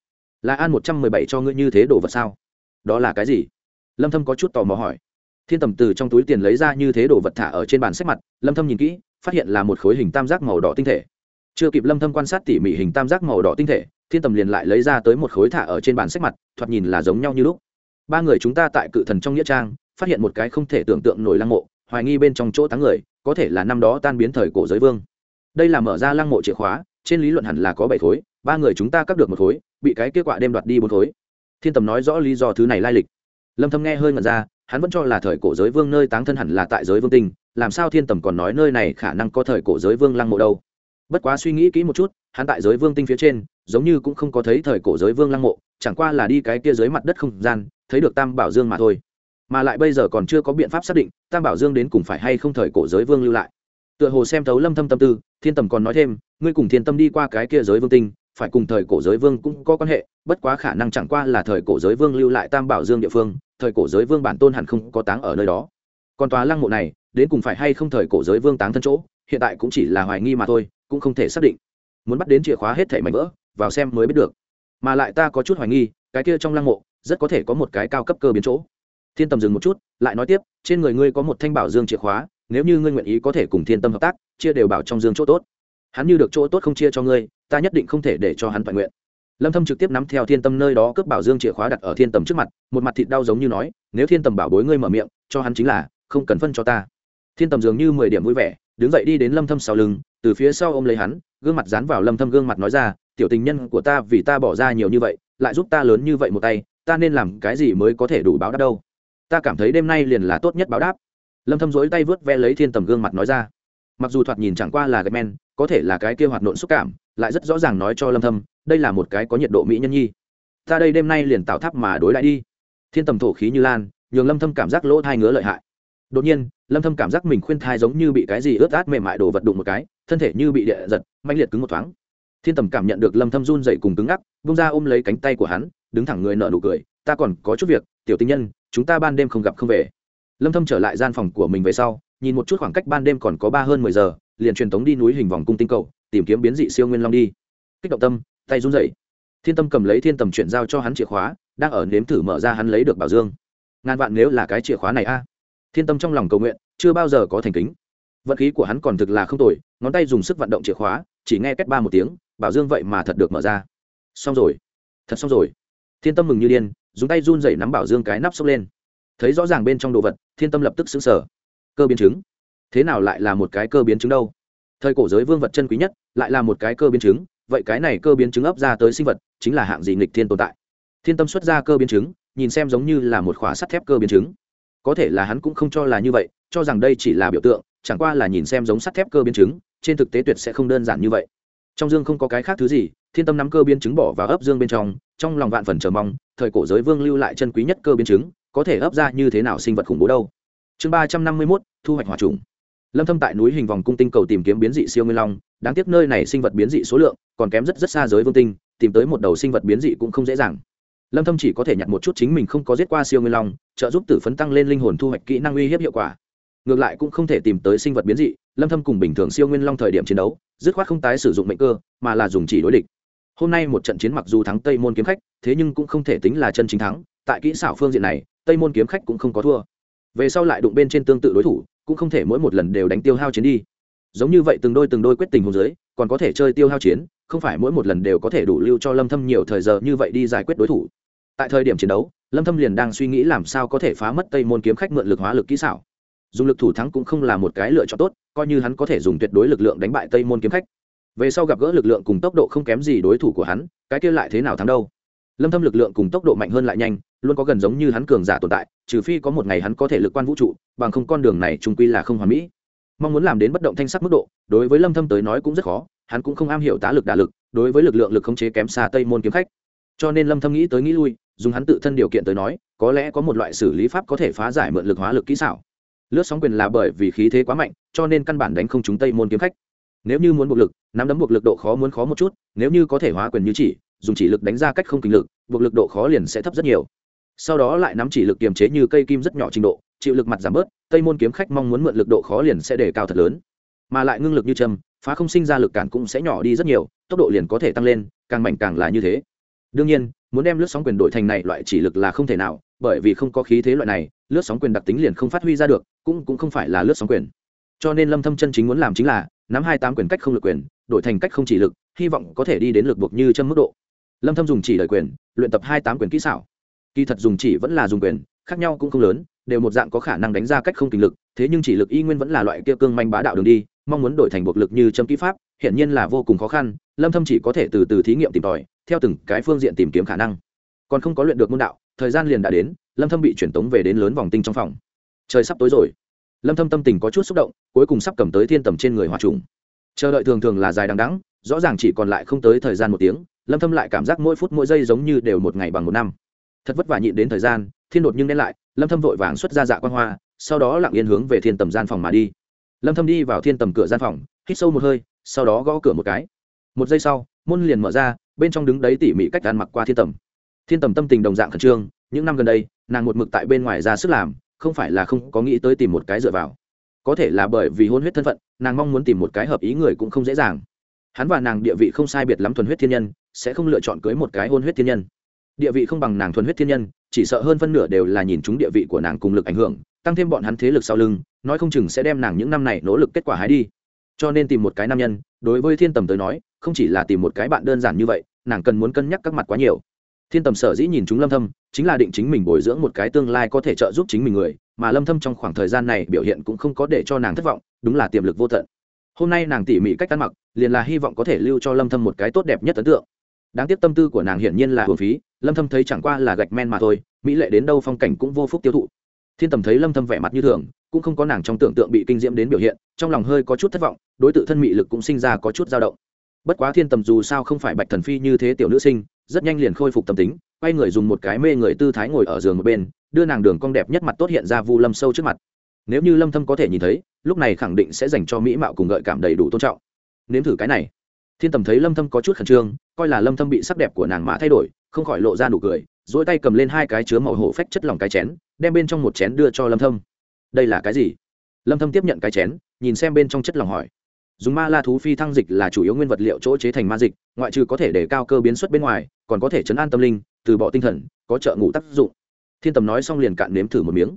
Là an một trăm mười bảy cho ngươi như thế đồ vật sao? Đó là cái gì? Lâm thâm có chút tò mò hỏi. Thiên tầm từ trong túi tiền lấy ra như thế đồ vật thả ở trên bàn sách mặt, lâm thâm nhìn kỹ, phát hiện là một khối hình tam giác màu đỏ tinh thể. Chưa kịp lâm thâm quan sát tỉ mỉ hình tam giác màu đỏ tinh thể, thiên tầm liền lại lấy ra tới một khối thả ở trên bàn sách mặt, thoạt nhìn là giống nhau như lúc ba người chúng ta tại cự thần trong nghĩa trang, phát hiện một cái không thể tưởng tượng nổi lăng mộ, hoài nghi bên trong chỗ táng người, có thể là năm đó tan biến thời cổ giới vương. Đây là mở ra lăng mộ chìa khóa, trên lý luận hẳn là có bảy khối, ba người chúng ta cắt được một khối, bị cái kết quả đem đoạt đi bốn khối. Thiên tầm nói rõ lý do thứ này lai lịch. Lâm thâm nghe hơi ngẩn ra, hắn vẫn cho là thời cổ giới vương nơi táng thân hẳn là tại giới vương tinh, làm sao thiên tầm còn nói nơi này khả năng có thời cổ giới vương lăng mộ đâu? Bất quá suy nghĩ kỹ một chút, hắn tại giới vương tinh phía trên, giống như cũng không có thấy thời cổ giới vương lăng mộ, chẳng qua là đi cái kia dưới mặt đất không gian thấy được tam bảo dương mà thôi. Mà lại bây giờ còn chưa có biện pháp xác định tam bảo dương đến cùng phải hay không thời cổ giới vương lưu lại. Tựa hồ xem thấu lâm thâm tâm tư, thiên tầm còn nói thêm, ngươi cùng thiên tâm đi qua cái kia giới vương tinh, phải cùng thời cổ giới vương cũng có quan hệ, bất quá khả năng chẳng qua là thời cổ giới vương lưu lại tam bảo dương địa phương, thời cổ giới vương bản tôn hẳn không có táng ở nơi đó. Còn tòa lăng mộ này, đến cùng phải hay không thời cổ giới vương táng thân chỗ, hiện tại cũng chỉ là hoài nghi mà thôi, cũng không thể xác định. Muốn bắt đến chìa khóa hết thảy mảnh vỡ, vào xem mới biết được. Mà lại ta có chút hoài nghi, cái kia trong lăng mộ rất có thể có một cái cao cấp cơ biến chỗ. Thiên tầm dừng một chút, lại nói tiếp, trên người ngươi có một thanh bảo dương chìa khóa, nếu như ngươi nguyện ý có thể cùng thiên tâm hợp tác, chia đều bảo trong dương chỗ tốt. Hắn như được chỗ tốt không chia cho ngươi, ta nhất định không thể để cho hắn toàn nguyện. Lâm thâm trực tiếp nắm theo thiên tâm nơi đó cướp bảo dương chìa khóa đặt ở thiên tầm trước mặt, một mặt thịt đau giống như nói, nếu thiên tầm bảo bối ngươi mở miệng, cho hắn chính là, không cần phân cho ta. Thiên tầm dường như mười điểm vui vẻ, đứng dậy đi đến lâm thâm sau lưng, từ phía sau ôm lấy hắn, gương mặt dán vào lâm thâm gương mặt nói ra, tiểu tình nhân của ta vì ta bỏ ra nhiều như vậy, lại giúp ta lớn như vậy một tay ta nên làm cái gì mới có thể đủ báo đáp đâu? Ta cảm thấy đêm nay liền là tốt nhất báo đáp. Lâm thâm dối tay vớt ve lấy thiên tầm gương mặt nói ra. Mặc dù thoạt nhìn chẳng qua là gạch men, có thể là cái kia hoạt nộn xúc cảm, lại rất rõ ràng nói cho lâm thâm, đây là một cái có nhiệt độ mỹ nhân nhi. Ta đây đêm nay liền tạo tháp mà đối lại đi. Thiên tầm thổ khí như lan, nhường lâm thâm cảm giác lỗ thai ngứa lợi hại. Đột nhiên, lâm thâm cảm giác mình khuyên thai giống như bị cái gì ướt át mềm mại đổ vật đụng một cái, thân thể như bị địa giật mạnh liệt cứng một thoáng. Thiên tầm cảm nhận được lâm thâm run dậy cùng cứng ngắc bung ra ôm lấy cánh tay của hắn đứng thẳng người nở nụ cười, ta còn có chút việc, tiểu tinh nhân, chúng ta ban đêm không gặp không về. Lâm thâm trở lại gian phòng của mình về sau, nhìn một chút khoảng cách ban đêm còn có ba hơn 10 giờ, liền truyền tống đi núi hình vòng cung tinh cầu, tìm kiếm biến dị siêu nguyên long đi. Kích động tâm, tay run rẩy. Thiên tâm cầm lấy thiên tầm chuyển giao cho hắn chìa khóa, đang ở nếm thử mở ra hắn lấy được bảo dương. Ngàn vạn nếu là cái chìa khóa này a. Thiên tâm trong lòng cầu nguyện, chưa bao giờ có thành kính. Vận khí của hắn còn thực là không tồi, ngón tay dùng sức vận động chìa khóa, chỉ nghe cách ba một tiếng, bảo dương vậy mà thật được mở ra. Xong rồi. Thật xong rồi thiên tâm mừng như điên, dùng tay run dậy nắm bảo dương cái nắp xốc lên. Thấy rõ ràng bên trong đồ vật, thiên tâm lập tức xứng sở cơ biến chứng. Thế nào lại là một cái cơ biến chứng đâu? Thời cổ giới vương vật chân quý nhất, lại là một cái cơ biến chứng, vậy cái này cơ biến chứng ấp ra tới sinh vật, chính là hạng gì nghịch thiên tồn tại? Thiên tâm xuất ra cơ biến chứng, nhìn xem giống như là một khóa sắt thép cơ biến chứng. Có thể là hắn cũng không cho là như vậy, cho rằng đây chỉ là biểu tượng, chẳng qua là nhìn xem giống sắt thép cơ biến chứng, trên thực tế tuyệt sẽ không đơn giản như vậy. Trong dương không có cái khác thứ gì thiên tâm nắm cơ biến chứng bỏ vào ấp dương bên trong trong lòng vạn phần chờ mong, thời cổ giới vương lưu lại chân quý nhất cơ biến chứng, có thể ấp ra như thế nào sinh vật khủng bố đâu. Chương ba trăm năm mươi mốt, thu hoạch hòa trùng. Lâm thâm tại núi hình vòng cung tinh cầu tìm kiếm biến dị siêu nguyên long, đáng tiếc nơi này sinh vật biến dị số lượng còn kém rất rất xa giới vương tinh, tìm tới một đầu sinh vật biến dị cũng không dễ dàng. Lâm thâm chỉ có thể nhặt một chút chính mình không có giết qua siêu nguyên long, trợ giúp tử phấn tăng lên linh hồn thu hoạch kỹ năng uy hiếp hiệu quả. Ngược lại cũng không thể tìm tới sinh vật biến dị, lâm thâm cùng bình thường siêu nguyên long thời điểm chiến đấu, dứt khoát không tái sử dụng mệnh cơ, mà là dùng chỉ đối địch hôm nay một trận chiến mặc dù thắng tây môn kiếm khách, thế nhưng cũng không thể tính là chân chính thắng. Tại kỹ xảo phương diện này, tây môn kiếm khách cũng không có thua. Về sau lại đụng bên trên tương tự đối thủ, cũng không thể mỗi một lần đều đánh tiêu hao chiến đi. Giống như vậy từng đôi từng đôi quyết tình hồ dưới còn có thể chơi tiêu hao chiến, không phải mỗi một lần đều có thể đủ lưu cho lâm thâm nhiều thời giờ như vậy đi giải quyết đối thủ. Tại thời điểm chiến đấu, lâm thâm liền đang suy nghĩ làm sao có thể phá mất tây môn kiếm khách mượn lực hóa lực kỹ xảo. Dùng lực thủ thắng cũng không là một cái lựa chọn tốt, coi như hắn có thể dùng tuyệt đối lực lượng đánh bại tây môn kiếm khách về sau gặp gỡ lực lượng cùng tốc độ không kém gì đối thủ của hắn, cái kia lại thế nào thắng đâu? Lâm thâm lực lượng cùng tốc độ mạnh hơn lại nhanh, luôn có gần giống như hắn cường giả tồn tại, trừ phi có một ngày hắn có thể lực quan vũ trụ, bằng không con đường này trung quy là không hoàn mỹ. Mong muốn làm đến bất động thanh sắc mức độ, đối với lâm thâm tới nói cũng rất khó, hắn cũng không am hiểu tá lực đả lực, đối với lực lượng lực khống chế kém xa tây môn kiếm khách. Cho nên lâm thâm nghĩ tới nghĩ lui, dùng hắn tự thân điều kiện tới nói, có lẽ có một loại xử lý pháp có thể phá giải mượn lực hóa lực kỹ xảo. Lướt sóng quyền là bởi vì khí thế quá mạnh, cho nên căn bản đánh không chúng tây môn kiếm khách nếu như muốn buộc lực, nắm đấm buộc lực độ khó muốn khó một chút, nếu như có thể hóa quyền như chỉ, dùng chỉ lực đánh ra cách không kinh lực, buộc lực độ khó liền sẽ thấp rất nhiều. Sau đó lại nắm chỉ lực kiềm chế như cây kim rất nhỏ trình độ, chịu lực mặt giảm bớt, tây môn kiếm khách mong muốn mượn lực độ khó liền sẽ đề cao thật lớn. Mà lại ngưng lực như châm, phá không sinh ra lực cản cũng sẽ nhỏ đi rất nhiều, tốc độ liền có thể tăng lên, càng mạnh càng là như thế. Đương nhiên, muốn đem lướt sóng quyền đổi thành này loại chỉ lực là không thể nào, bởi vì không có khí thế loại này, lướt sóng quyền đặc tính liền không phát huy ra được, cũng cũng không phải là lướt sóng quyền. Cho nên lâm thâm chân chính muốn làm chính là nắm hai tám quyền cách không lực quyền, đổi thành cách không chỉ lực, hy vọng có thể đi đến lực buộc như chân mức độ. Lâm thâm dùng chỉ lời quyền, luyện tập hai tám quyền kỹ xảo. Kỳ thật dùng chỉ vẫn là dùng quyền, khác nhau cũng không lớn, đều một dạng có khả năng đánh ra cách không kinh lực, thế nhưng chỉ lực y nguyên vẫn là loại kia cương manh bá đạo đường đi, mong muốn đổi thành buộc lực như châm kỹ pháp hiện nhiên là vô cùng khó khăn, lâm thâm chỉ có thể từ từ thí nghiệm tìm tòi, theo từng cái phương diện tìm kiếm khả năng. Còn không có luyện được môn đạo, thời gian liền đã đến, lâm thâm bị chuyển tống về đến lớn vòng tinh trong phòng. Trời sắp tối rồi lâm thâm tâm tình có chút xúc động, cuối cùng sắp cầm tới thiên tầm trên người hỏa trùng. Chờ đợi thường thường là dài đằng đẵng, rõ ràng chỉ còn lại không tới thời gian một tiếng, lâm thâm lại cảm giác mỗi phút mỗi giây giống như đều một ngày bằng một năm. Thật vất vả nhịn đến thời gian, thiên đột nhưng đen lại, lâm thâm vội vàng xuất ra dạ quan hoa, sau đó lặng yên hướng về thiên tầm gian phòng mà đi. Lâm thâm đi vào thiên tầm cửa gian phòng, hít sâu một hơi, sau đó gõ cửa một cái. Một giây sau, môn liền mở ra, bên trong đứng đấy tỉ mỉ cách ăn mặc qua thiên tầm. Thiên tầm tâm tình đồng dạng khẩn trương, những năm gần đây, nàng một mực tại bên ngoài ra sức làm không phải là không có nghĩ tới tìm một cái dựa vào. Có thể là bởi vì hôn huyết thân phận, nàng mong muốn tìm một cái hợp ý người cũng không dễ dàng. Hắn và nàng địa vị không sai biệt lắm thuần huyết thiên nhân, sẽ không lựa chọn cưới một cái hôn huyết thiên nhân. Địa vị không bằng nàng thuần huyết thiên nhân, chỉ sợ hơn phân nửa đều là nhìn chúng địa vị của nàng cùng lực ảnh hưởng, tăng thêm bọn hắn thế lực sau lưng, nói không chừng sẽ đem nàng những năm này nỗ lực kết quả hái đi. Cho nên tìm một cái nam nhân, đối với thiên tầm tới nói, không chỉ là tìm một cái bạn đơn giản như vậy, nàng cần muốn cân nhắc các mặt quá nhiều thiên tầm sở dĩ nhìn chúng lâm thâm, chính là định chính mình bồi dưỡng một cái tương lai có thể trợ giúp chính mình người, mà lâm thâm trong khoảng thời gian này biểu hiện cũng không có để cho nàng thất vọng, đúng là tiềm lực vô tận. Hôm nay nàng tỉ mỉ cách ăn mặc, liền là hy vọng có thể lưu cho lâm thâm một cái tốt đẹp nhất ấn tượng. Đáng tiếc tâm tư của nàng hiển nhiên là hưởng phí, lâm thâm thấy chẳng qua là gạch men mà thôi, mỹ lệ đến đâu phong cảnh cũng vô phúc tiêu thụ. Thiên tầm thấy lâm thâm vẻ mặt như thường, cũng không có nàng trong tưởng tượng bị kinh diễm đến biểu hiện, trong lòng hơi có chút thất vọng, đối tự thân mị lực cũng sinh ra có chút dao động. Bất quá thiên tầm dù sao không phải bạch thần phi như thế tiểu nữ sinh rất nhanh liền khôi phục tâm tính, quay người dùng một cái mê người tư thái ngồi ở giường một bên, đưa nàng đường cong đẹp nhất mặt tốt hiện ra vu lâm sâu trước mặt. Nếu như lâm thâm có thể nhìn thấy, lúc này khẳng định sẽ dành cho mỹ mạo cùng gợi cảm đầy đủ tôn trọng. Nếm thử cái này. Thiên tầm thấy lâm thâm có chút khẩn trương, coi là lâm thâm bị sắc đẹp của nàng mã thay đổi, không khỏi lộ ra nụ cười, duỗi tay cầm lên hai cái chứa màu hổ phách chất lỏng cái chén, đem bên trong một chén đưa cho lâm thâm. Đây là cái gì? Lâm thâm tiếp nhận cái chén, nhìn xem bên trong chất lỏng hỏi dùng ma la thú phi thăng dịch là chủ yếu nguyên vật liệu chỗ chế thành ma dịch, ngoại trừ có thể để cao cơ biến xuất bên ngoài, còn có thể chấn an tâm linh, từ bỏ tinh thần, có trợ ngủ tác dụng. Thiên tầm nói xong liền cạn nếm thử một miếng.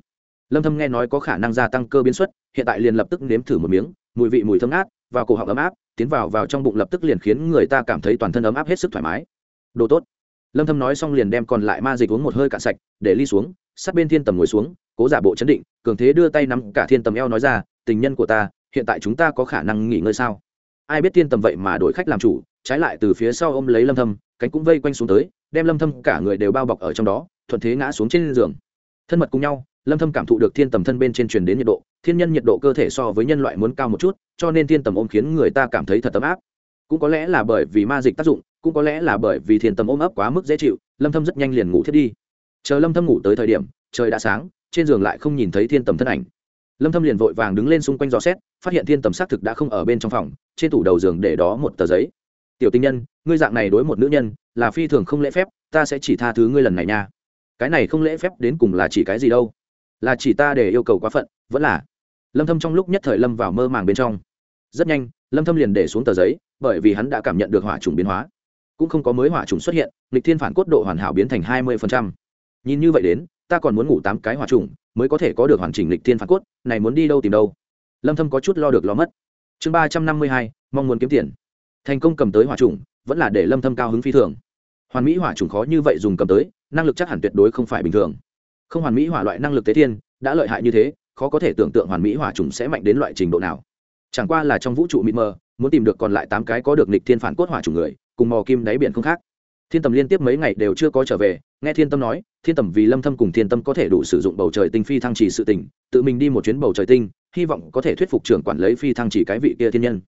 Lâm thâm nghe nói có khả năng gia tăng cơ biến xuất, hiện tại liền lập tức nếm thử một miếng, mùi vị mùi thơm ngát, vào cổ họng ấm áp, tiến vào vào trong bụng lập tức liền khiến người ta cảm thấy toàn thân ấm áp hết sức thoải mái. Đồ tốt. Lâm thâm nói xong liền đem còn lại ma dịch uống một hơi cạn sạch, để ly xuống, sát bên thiên tầm ngồi xuống, cố giả bộ chấn định, cường thế đưa tay nắm cả thiên tầm eo nói ra, tình nhân của ta hiện tại chúng ta có khả năng nghỉ ngơi sao? Ai biết thiên tầm vậy mà đổi khách làm chủ, trái lại từ phía sau ôm lấy lâm thâm, cánh cũng vây quanh xuống tới, đem lâm thâm cả người đều bao bọc ở trong đó, thuận thế ngã xuống trên giường. Thân mật cùng nhau, lâm thâm cảm thụ được thiên tầm thân bên trên truyền đến nhiệt độ, thiên nhân nhiệt độ cơ thể so với nhân loại muốn cao một chút, cho nên thiên tầm ôm khiến người ta cảm thấy thật ấm áp. Cũng có lẽ là bởi vì ma dịch tác dụng, cũng có lẽ là bởi vì thiên tầm ôm ấp quá mức dễ chịu, lâm thâm rất nhanh liền ngủ thiết đi. Chờ lâm thâm ngủ tới thời điểm, trời đã sáng, trên giường lại không nhìn thấy thiên tầm thân ảnh lâm thâm liền vội vàng đứng lên xung quanh dò xét, phát hiện thiên tầm xác thực đã không ở bên trong phòng, trên tủ đầu giường để đó một tờ giấy. Tiểu tinh nhân, ngươi dạng này đối một nữ nhân, là phi thường không lễ phép, ta sẽ chỉ tha thứ ngươi lần này nha. Cái này không lễ phép đến cùng là chỉ cái gì đâu? Là chỉ ta để yêu cầu quá phận, vẫn là lâm thâm trong lúc nhất thời lâm vào mơ màng bên trong. Rất nhanh, lâm thâm liền để xuống tờ giấy, bởi vì hắn đã cảm nhận được hỏa trùng biến hóa. Cũng không có mới hỏa trùng xuất hiện lịch thiên phản cốt độ hoàn hảo biến thành 20%. nhìn như vậy đến ta còn muốn ngủ tám cái hỏa trùng mới có thể có được hoàn chỉnh lịch thiên phản cốt này muốn đi đâu tìm đâu? Lâm thâm có chút lo được lo mất. Chương 352, mong muốn kiếm tiền. Thành công cầm tới hỏa trùng vẫn là để lâm thâm cao hứng phi thường. Hoàn mỹ hỏa trùng khó như vậy dùng cầm tới năng lực chắc hẳn tuyệt đối không phải bình thường. Không hoàn mỹ hỏa loại năng lực tế thiên đã lợi hại như thế khó có thể tưởng tượng hoàn mỹ hỏa trùng sẽ mạnh đến loại trình độ nào. Chẳng qua là trong vũ trụ mịt mờ muốn tìm được còn lại tám cái có được nịch thiên phản cốt hỏa trùng người cùng mò kim đáy biển không khác thiên tầm liên tiếp mấy ngày đều chưa có trở về, nghe thiên tâm nói, thiên tầm vì lâm thâm cùng thiên tâm có thể đủ sử dụng bầu trời tinh phi thăng trì sự tình, tự mình đi một chuyến bầu trời tinh, hy vọng có thể thuyết phục trưởng quản lấy phi thăng chỉ cái vị kia thiên nhân.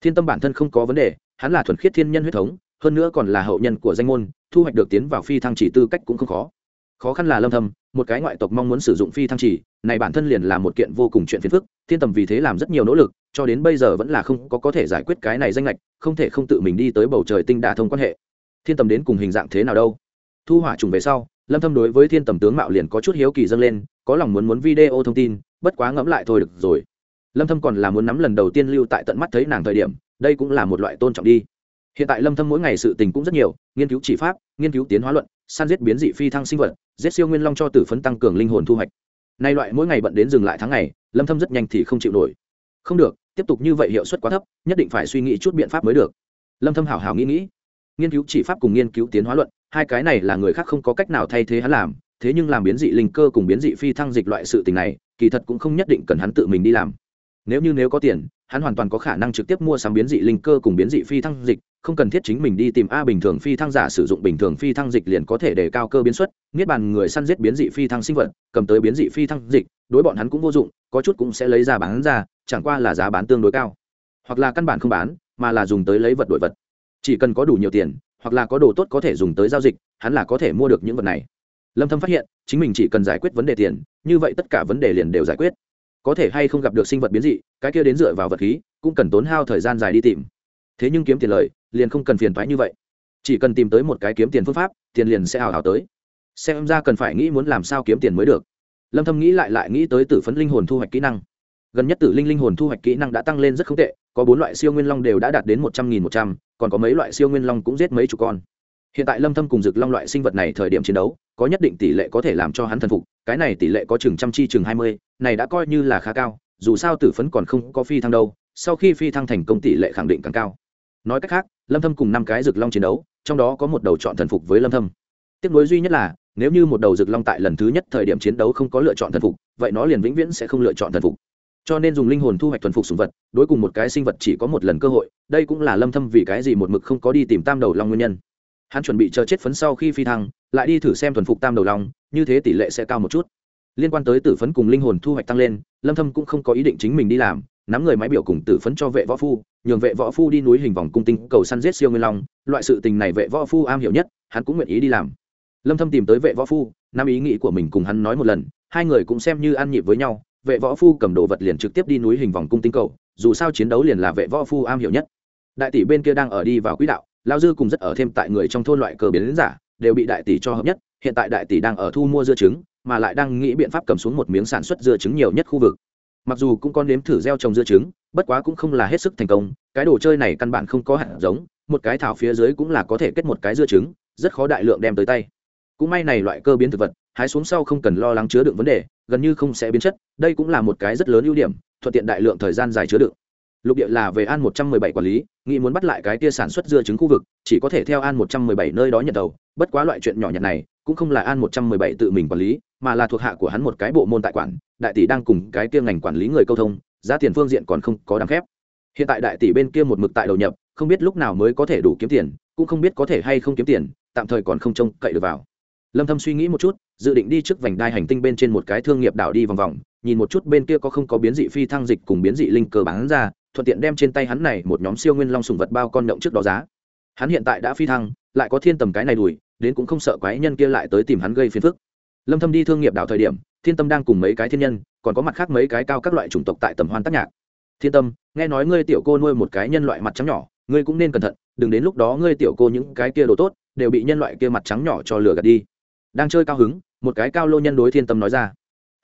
Thiên tâm bản thân không có vấn đề, hắn là thuần khiết thiên nhân huyết thống, hơn nữa còn là hậu nhân của danh môn, thu hoạch được tiến vào phi thăng chỉ tư cách cũng không khó. Khó khăn là lâm thâm, một cái ngoại tộc mong muốn sử dụng phi thăng chỉ này bản thân liền là một kiện vô cùng chuyện phiền phức, thiên tầm vì thế làm rất nhiều nỗ lực, cho đến bây giờ vẫn là không có có thể giải quyết cái này danh lệch, không thể không tự mình đi tới bầu trời tinh đả thông quan hệ thiên tầm đến cùng hình dạng thế nào đâu. Thu hỏa trùng về sau, lâm thâm đối với thiên tầm tướng mạo liền có chút hiếu kỳ dâng lên, có lòng muốn muốn video thông tin, bất quá ngẫm lại thôi được rồi. Lâm thâm còn là muốn nắm lần đầu tiên lưu tại tận mắt thấy nàng thời điểm, đây cũng là một loại tôn trọng đi. Hiện tại lâm thâm mỗi ngày sự tình cũng rất nhiều, nghiên cứu chỉ pháp, nghiên cứu tiến hóa luận, săn giết biến dị phi thăng sinh vật, giết siêu nguyên long cho tử phấn tăng cường linh hồn thu hoạch. Nay loại mỗi ngày bận đến dừng lại tháng ngày, lâm thâm rất nhanh thì không chịu nổi. Không được, tiếp tục như vậy hiệu suất quá thấp, nhất định phải suy nghĩ chút biện pháp mới được. Lâm thâm hảo hảo nghĩ nghĩ nghiên cứu chỉ pháp cùng nghiên cứu tiến hóa luận, hai cái này là người khác không có cách nào thay thế hắn làm, thế nhưng làm biến dị linh cơ cùng biến dị phi thăng dịch loại sự tình này, kỳ thật cũng không nhất định cần hắn tự mình đi làm. Nếu như nếu có tiền, hắn hoàn toàn có khả năng trực tiếp mua sắm biến dị linh cơ cùng biến dị phi thăng dịch, không cần thiết chính mình đi tìm a bình thường phi thăng giả sử dụng bình thường phi thăng dịch liền có thể để cao cơ biến suất niết bàn người săn giết biến dị phi thăng sinh vật, cầm tới biến dị phi thăng dịch, đối bọn hắn cũng vô dụng, có chút cũng sẽ lấy ra bán ra, chẳng qua là giá bán tương đối cao, hoặc là căn bản không bán, mà là dùng tới lấy vật đổi vật chỉ cần có đủ nhiều tiền, hoặc là có đồ tốt có thể dùng tới giao dịch, hắn là có thể mua được những vật này. Lâm thâm phát hiện, chính mình chỉ cần giải quyết vấn đề tiền, như vậy tất cả vấn đề liền đều giải quyết. Có thể hay không gặp được sinh vật biến dị, cái kia đến dựa vào vật khí, cũng cần tốn hao thời gian dài đi tìm. Thế nhưng kiếm tiền lời, liền không cần phiền toái như vậy. Chỉ cần tìm tới một cái kiếm tiền phương pháp, tiền liền sẽ hào hào tới. Xem ra cần phải nghĩ muốn làm sao kiếm tiền mới được. Lâm thâm nghĩ lại lại nghĩ tới tử phấn linh hồn thu hoạch kỹ năng. Gần nhất tử linh linh hồn thu hoạch kỹ năng đã tăng lên rất không tệ có bốn loại siêu nguyên long đều đã đạt đến một trăm nghìn một trăm, còn có mấy loại siêu nguyên long cũng giết mấy chục con. Hiện tại lâm thâm cùng dực long loại sinh vật này thời điểm chiến đấu, có nhất định tỷ lệ có thể làm cho hắn thần phục, cái này tỷ lệ có chừng trăm chi chừng hai mươi, này đã coi như là khá cao, dù sao tử phấn còn không có phi thăng đâu, sau khi phi thăng thành công tỷ lệ khẳng định càng cao. Nói cách khác, lâm thâm cùng năm cái dực long chiến đấu, trong đó có một đầu chọn thần phục với lâm thâm. Tiếc nối duy nhất là, nếu như một đầu dực long tại lần thứ nhất thời điểm chiến đấu không có lựa chọn thần phục, vậy nó liền vĩnh viễn sẽ không lựa chọn thần phục cho nên dùng linh hồn thu hoạch thuần phục sùng vật, đối cùng một cái sinh vật chỉ có một lần cơ hội, đây cũng là lâm thâm vì cái gì một mực không có đi tìm tam đầu long nguyên nhân. Hắn chuẩn bị chờ chết phấn sau khi phi thăng, lại đi thử xem thuần phục tam đầu long, như thế tỷ lệ sẽ cao một chút. Liên quan tới tử phấn cùng linh hồn thu hoạch tăng lên, lâm thâm cũng không có ý định chính mình đi làm, nắm người máy biểu cùng tử phấn cho vệ võ phu, nhường vệ võ phu đi núi hình vòng cung tinh cầu săn giết siêu nguyên long, loại sự tình này vệ võ phu am hiểu nhất, hắn cũng nguyện ý đi làm. Lâm thâm tìm tới vệ võ phu, nắm ý nghĩ của mình cùng hắn nói một lần, hai người cũng xem như ăn nhịp với nhau vệ võ phu cầm đồ vật liền trực tiếp đi núi hình vòng cung tinh cầu, dù sao chiến đấu liền là vệ võ phu am hiểu nhất. Đại tỷ bên kia đang ở đi vào quỹ đạo lao dư cùng rất ở thêm tại người trong thôn loại cờ biến giả, đều bị đại tỷ cho hợp nhất, hiện tại đại tỷ đang ở thu mua dưa trứng, mà lại đang nghĩ biện pháp cầm xuống một miếng sản xuất dưa trứng nhiều nhất khu vực. Mặc dù cũng có nếm thử gieo trồng dưa trứng, bất quá cũng không là hết sức thành công, cái đồ chơi này căn bản không có hạt giống, một cái thảo phía dưới cũng là có thể kết một cái dưa trứng, rất khó đại lượng đem tới tay. Cũng may này loại cơ biến thực vật hái xuống sau không cần lo lắng chứa đựng vấn đề, gần như không sẽ biến chất, đây cũng là một cái rất lớn ưu điểm, thuận tiện đại lượng thời gian dài chứa đựng. Lục địa là về an một trăm mười bảy quản lý, nghĩ muốn bắt lại cái tia sản xuất dưa trứng khu vực, chỉ có thể theo an một trăm mười bảy nơi đó nhận đầu, bất quá loại chuyện nhỏ nhặt này, cũng không là an một trăm mười bảy tự mình quản lý, mà là thuộc hạ của hắn một cái bộ môn tại quản, đại tỷ đang cùng cái kia ngành quản lý người câu thông, giá tiền phương diện còn không có đáng phép hiện tại đại tỷ bên kia một mực tại đầu nhập, không biết lúc nào mới có thể đủ kiếm tiền, cũng không biết có thể hay không kiếm tiền, tạm thời còn không trông cậy được vào. Lâm thâm suy nghĩ một chút dự định đi trước vành đai hành tinh bên trên một cái thương nghiệp đảo đi vòng vòng, nhìn một chút bên kia có không có biến dị phi thăng dịch cùng biến dị linh cơ bán ra, thuận tiện đem trên tay hắn này một nhóm siêu nguyên long sùng vật bao con động trước đó giá. Hắn hiện tại đã phi thăng, lại có thiên tầm cái này đùi đến cũng không sợ quái nhân kia lại tới tìm hắn gây phiền phức. Lâm thâm đi thương nghiệp đảo thời điểm, thiên tâm đang cùng mấy cái thiên nhân, còn có mặt khác mấy cái cao các loại chủng tộc tại tầm hoan tác nhạc. Thiên tâm, nghe nói ngươi tiểu cô nuôi một cái nhân loại mặt trắng nhỏ, ngươi cũng nên cẩn thận, đừng đến lúc đó ngươi tiểu cô những cái kia đồ tốt, đều bị nhân loại kia mặt trắng nhỏ cho lừa gạt đi đang chơi cao hứng, một cái cao lô nhân đối thiên tâm nói ra.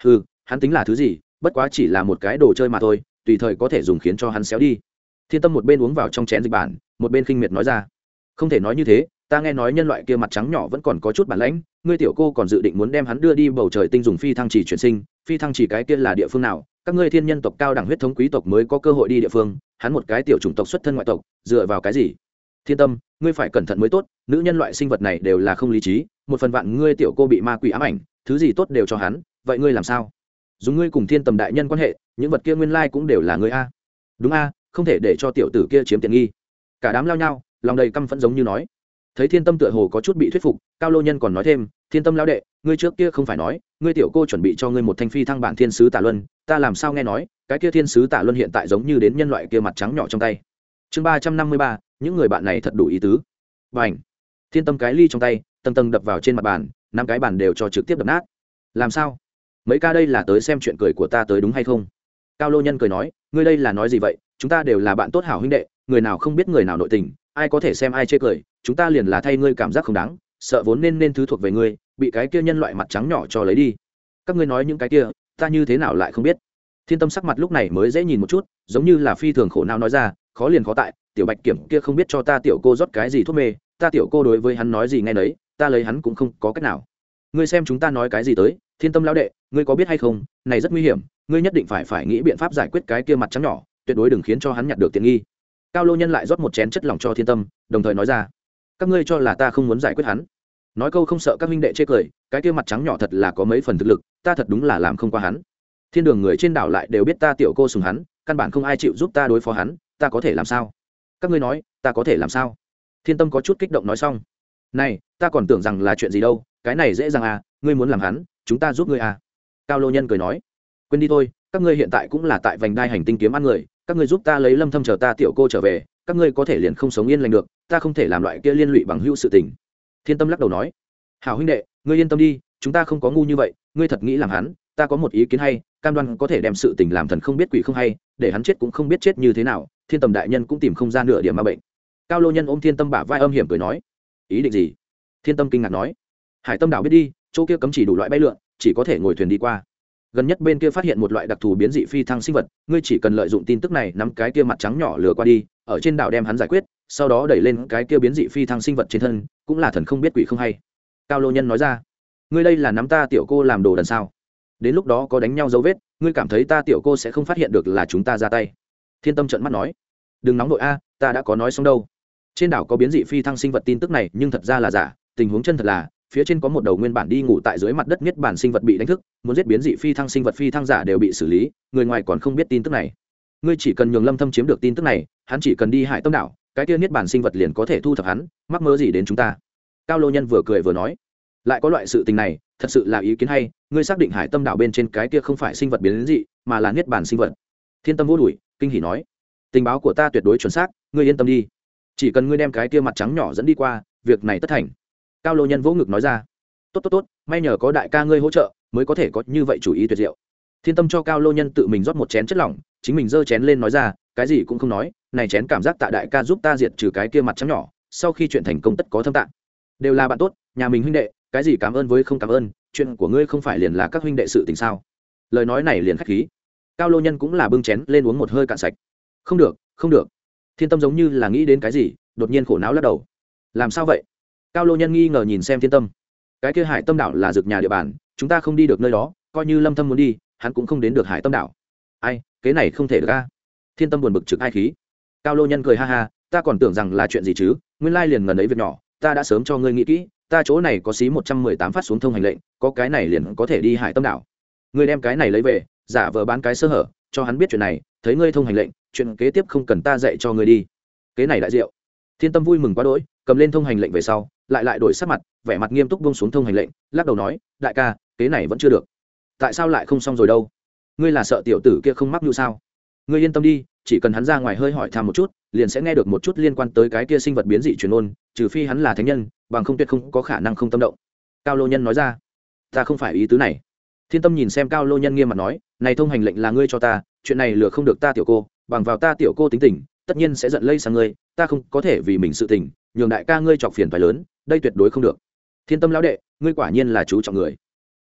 Ừ hắn tính là thứ gì, bất quá chỉ là một cái đồ chơi mà thôi, tùy thời có thể dùng khiến cho hắn xéo đi. Thiên tâm một bên uống vào trong chén dịch bản, một bên khinh miệt nói ra. Không thể nói như thế, ta nghe nói nhân loại kia mặt trắng nhỏ vẫn còn có chút bản lãnh, ngươi tiểu cô còn dự định muốn đem hắn đưa đi bầu trời tinh dùng phi thăng chỉ chuyển sinh, phi thăng chỉ cái kia là địa phương nào, các ngươi thiên nhân tộc cao đẳng huyết thống quý tộc mới có cơ hội đi địa phương, hắn một cái tiểu chủng tộc xuất thân ngoại tộc, dựa vào cái gì? Thiên tâm, ngươi phải cẩn thận mới tốt, nữ nhân loại sinh vật này đều là không lý trí một phần vạn ngươi tiểu cô bị ma quỷ ám ảnh, thứ gì tốt đều cho hắn, vậy ngươi làm sao? Dùng ngươi cùng thiên tầm đại nhân quan hệ, những vật kia nguyên lai cũng đều là ngươi a. Đúng a, không thể để cho tiểu tử kia chiếm tiện nghi. Cả đám lao nhau, lòng đầy căm phẫn giống như nói. Thấy thiên tâm tựa hồ có chút bị thuyết phục, cao lô nhân còn nói thêm, thiên tâm lao đệ, ngươi trước kia không phải nói, ngươi tiểu cô chuẩn bị cho ngươi một thanh phi thăng bản thiên sứ tả luân, ta làm sao nghe nói, cái kia thiên sứ tả luân hiện tại giống như đến nhân loại kia mặt trắng nhỏ trong tay. Chương ba trăm năm mươi ba, những người bạn này thật đủ ý tứ. B à n h thiên tâm cái ly trong tay, tầng tầng đập vào trên mặt bàn, năm cái bàn đều cho trực tiếp đập nát. Làm sao? Mấy ca đây là tới xem chuyện cười của ta tới đúng hay không? Cao lô nhân cười nói, ngươi đây là nói gì vậy? Chúng ta đều là bạn tốt hảo huynh đệ, người nào không biết người nào nội tình, ai có thể xem ai chê cười, chúng ta liền là thay ngươi cảm giác không đáng, sợ vốn nên nên thứ thuộc về ngươi, bị cái kia nhân loại mặt trắng nhỏ cho lấy đi. Các ngươi nói những cái kia, ta như thế nào lại không biết? Thiên tâm sắc mặt lúc này mới dễ nhìn một chút, giống như là phi thường khổ não nói ra, khó liền khó tại, tiểu bạch kiểm kia không biết cho ta tiểu cô rót cái gì thuốc mê ta tiểu cô đối với hắn nói gì nghe nấy, ta lấy hắn cũng không có cách nào. Ngươi xem chúng ta nói cái gì tới, thiên tâm lão đệ, ngươi có biết hay không, này rất nguy hiểm, ngươi nhất định phải phải nghĩ biện pháp giải quyết cái kia mặt trắng nhỏ, tuyệt đối đừng khiến cho hắn nhặt được tiện nghi. Cao lô nhân lại rót một chén chất lỏng cho thiên tâm, đồng thời nói ra, các ngươi cho là ta không muốn giải quyết hắn. Nói câu không sợ các minh đệ chê cười, cái kia mặt trắng nhỏ thật là có mấy phần thực lực, ta thật đúng là làm không qua hắn. Thiên đường người trên đảo lại đều biết ta tiểu cô sùng hắn, căn bản không ai chịu giúp ta đối phó hắn, ta có thể làm sao? Các ngươi nói, ta có thể làm sao? Thiên tâm có chút kích động nói xong. Này, ta còn tưởng rằng là chuyện gì đâu, cái này dễ dàng à ngươi muốn làm hắn, chúng ta giúp ngươi à. Cao lô nhân cười nói. Quên đi thôi, các ngươi hiện tại cũng là tại vành đai hành tinh kiếm ăn người, các ngươi giúp ta lấy lâm thâm chờ ta tiểu cô trở về, các ngươi có thể liền không sống yên lành được, ta không thể làm loại kia liên lụy bằng hữu sự tình. Thiên tâm lắc đầu nói. Hảo huynh đệ, ngươi yên tâm đi, chúng ta không có ngu như vậy, ngươi thật nghĩ làm hắn, ta có một ý kiến hay, cam đoan có thể đem sự tình làm thần không biết quỷ không hay, để hắn chết cũng không biết chết như thế nào, thiên tầm đại nhân cũng tìm không ra nửa điểm ma bệnh cao lô nhân ôm thiên tâm bả vai âm hiểm cười nói, ý định gì? Thiên tâm kinh ngạc nói, hải tâm đảo biết đi, chỗ kia cấm chỉ đủ loại bay lượn, chỉ có thể ngồi thuyền đi qua. Gần nhất bên kia phát hiện một loại đặc thù biến dị phi thăng sinh vật, ngươi chỉ cần lợi dụng tin tức này nắm cái kia mặt trắng nhỏ lừa qua đi, ở trên đảo đem hắn giải quyết, sau đó đẩy lên cái kia biến dị phi thăng sinh vật trên thân, cũng là thần không biết quỷ không hay. Cao lô nhân nói ra, ngươi đây là nắm ta tiểu cô làm đồ đần sao? Đến lúc đó có đánh nhau dấu vết, ngươi cảm thấy ta tiểu cô sẽ không phát hiện được là chúng ta ra tay. Thiên tâm trận mắt nói, đừng nóng nội a, ta đã có nói xong đâu trên đảo có biến dị phi thăng sinh vật tin tức này, nhưng thật ra là giả. Tình huống chân thật là, phía trên có một đầu nguyên bản đi ngủ tại dưới mặt đất nhất bản sinh vật bị đánh thức, muốn giết biến dị phi thăng sinh vật phi thăng giả đều bị xử lý, người ngoài còn không biết tin tức này. Ngươi chỉ cần nhường lâm thâm chiếm được tin tức này, hắn chỉ cần đi hải tâm đảo, cái kia niết bản sinh vật liền có thể thu thập hắn, mắc mơ gì đến chúng ta? Cao lô nhân vừa cười vừa nói. Lại có loại sự tình này, thật sự là ý kiến hay, ngươi xác định hải tâm đảo bên trên cái kia không phải sinh vật biến dị, mà là niết bản sinh vật. Thiên tâm vô đuổi, kinh hỉ nói. Tình báo của ta tuyệt đối chuẩn xác, ngươi yên tâm đi chỉ cần ngươi đem cái kia mặt trắng nhỏ dẫn đi qua, việc này tất thành. Cao lô nhân vỗ ngực nói ra. Tốt tốt tốt, may nhờ có đại ca ngươi hỗ trợ, mới có thể có như vậy chủ ý tuyệt diệu. Thiên tâm cho cao lô nhân tự mình rót một chén chất lỏng, chính mình giơ chén lên nói ra, cái gì cũng không nói, này chén cảm giác tạ đại ca giúp ta diệt trừ cái kia mặt trắng nhỏ, sau khi chuyện thành công tất có thâm tạng. Đều là bạn tốt, nhà mình huynh đệ, cái gì cảm ơn với không cảm ơn, chuyện của ngươi không phải liền là các huynh đệ sự tình sao? Lời nói này liền khách khí. Cao lô nhân cũng là bưng chén lên uống một hơi cạn sạch. Không được không được thiên tâm giống như là nghĩ đến cái gì, đột nhiên khổ não lắc đầu. Làm sao vậy? Cao lô nhân nghi ngờ nhìn xem thiên tâm. Cái kia hải tâm đảo là rực nhà địa bàn, chúng ta không đi được nơi đó, coi như lâm thâm muốn đi, hắn cũng không đến được hải tâm đảo. Ai, cái này không thể được a. Thiên tâm buồn bực trực ai khí. Cao lô nhân cười ha ha, ta còn tưởng rằng là chuyện gì chứ, nguyên lai liền ngần ấy việc nhỏ, ta đã sớm cho ngươi nghĩ kỹ, ta chỗ này có xí một trăm mười tám phát xuống thông hành lệnh, có cái này liền có thể đi hải tâm đảo. Ngươi đem cái này lấy về, giả vờ bán cái sơ hở cho hắn biết chuyện này, thấy ngươi thông hành lệnh, chuyện kế tiếp không cần ta dạy cho ngươi đi. Kế này đại diệu. Thiên tâm vui mừng quá đỗi, cầm lên thông hành lệnh về sau, lại lại đổi sắc mặt, vẻ mặt nghiêm túc bông xuống thông hành lệnh, lắc đầu nói, đại ca, kế này vẫn chưa được. Tại sao lại không xong rồi đâu? Ngươi là sợ tiểu tử kia không mắc như sao? Ngươi yên tâm đi, chỉ cần hắn ra ngoài hơi hỏi thăm một chút, liền sẽ nghe được một chút liên quan tới cái kia sinh vật biến dị truyền ôn, trừ phi hắn là thánh nhân, bằng không tuyệt không có khả năng không tâm động. Cao lô nhân nói ra, ta không phải ý tứ này thiên tâm nhìn xem cao lô nhân nghiêm mặt nói, này thông hành lệnh là ngươi cho ta, chuyện này lừa không được ta tiểu cô, bằng vào ta tiểu cô tính tình, tất nhiên sẽ giận lây sang ngươi, ta không có thể vì mình sự tình, nhường đại ca ngươi chọc phiền phải lớn, đây tuyệt đối không được. Thiên tâm lão đệ, ngươi quả nhiên là chú trọng người.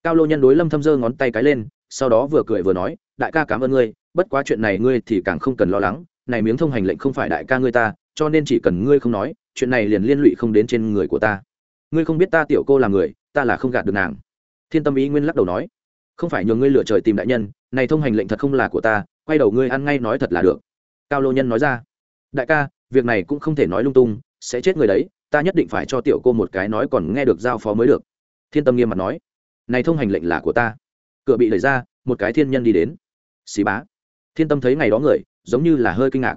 Cao lô nhân đối lâm thâm giơ ngón tay cái lên, sau đó vừa cười vừa nói, đại ca cảm ơn ngươi, bất quá chuyện này ngươi thì càng không cần lo lắng, này miếng thông hành lệnh không phải đại ca ngươi ta, cho nên chỉ cần ngươi không nói, chuyện này liền liên lụy không đến trên người của ta. Ngươi không biết ta tiểu cô là người, ta là không gạt được nàng. Thiên tâm ý nguyên lắc đầu nói không phải nhường ngươi lựa trời tìm đại nhân, này thông hành lệnh thật không là của ta, quay đầu ngươi ăn ngay nói thật là được. Cao lô nhân nói ra. Đại ca, việc này cũng không thể nói lung tung, sẽ chết người đấy, ta nhất định phải cho tiểu cô một cái nói còn nghe được giao phó mới được. Thiên tâm nghiêm mặt nói. Này thông hành lệnh là của ta. Cửa bị đẩy ra, một cái thiên nhân đi đến. Xí bá. Thiên tâm thấy ngày đó người, giống như là hơi kinh ngạc.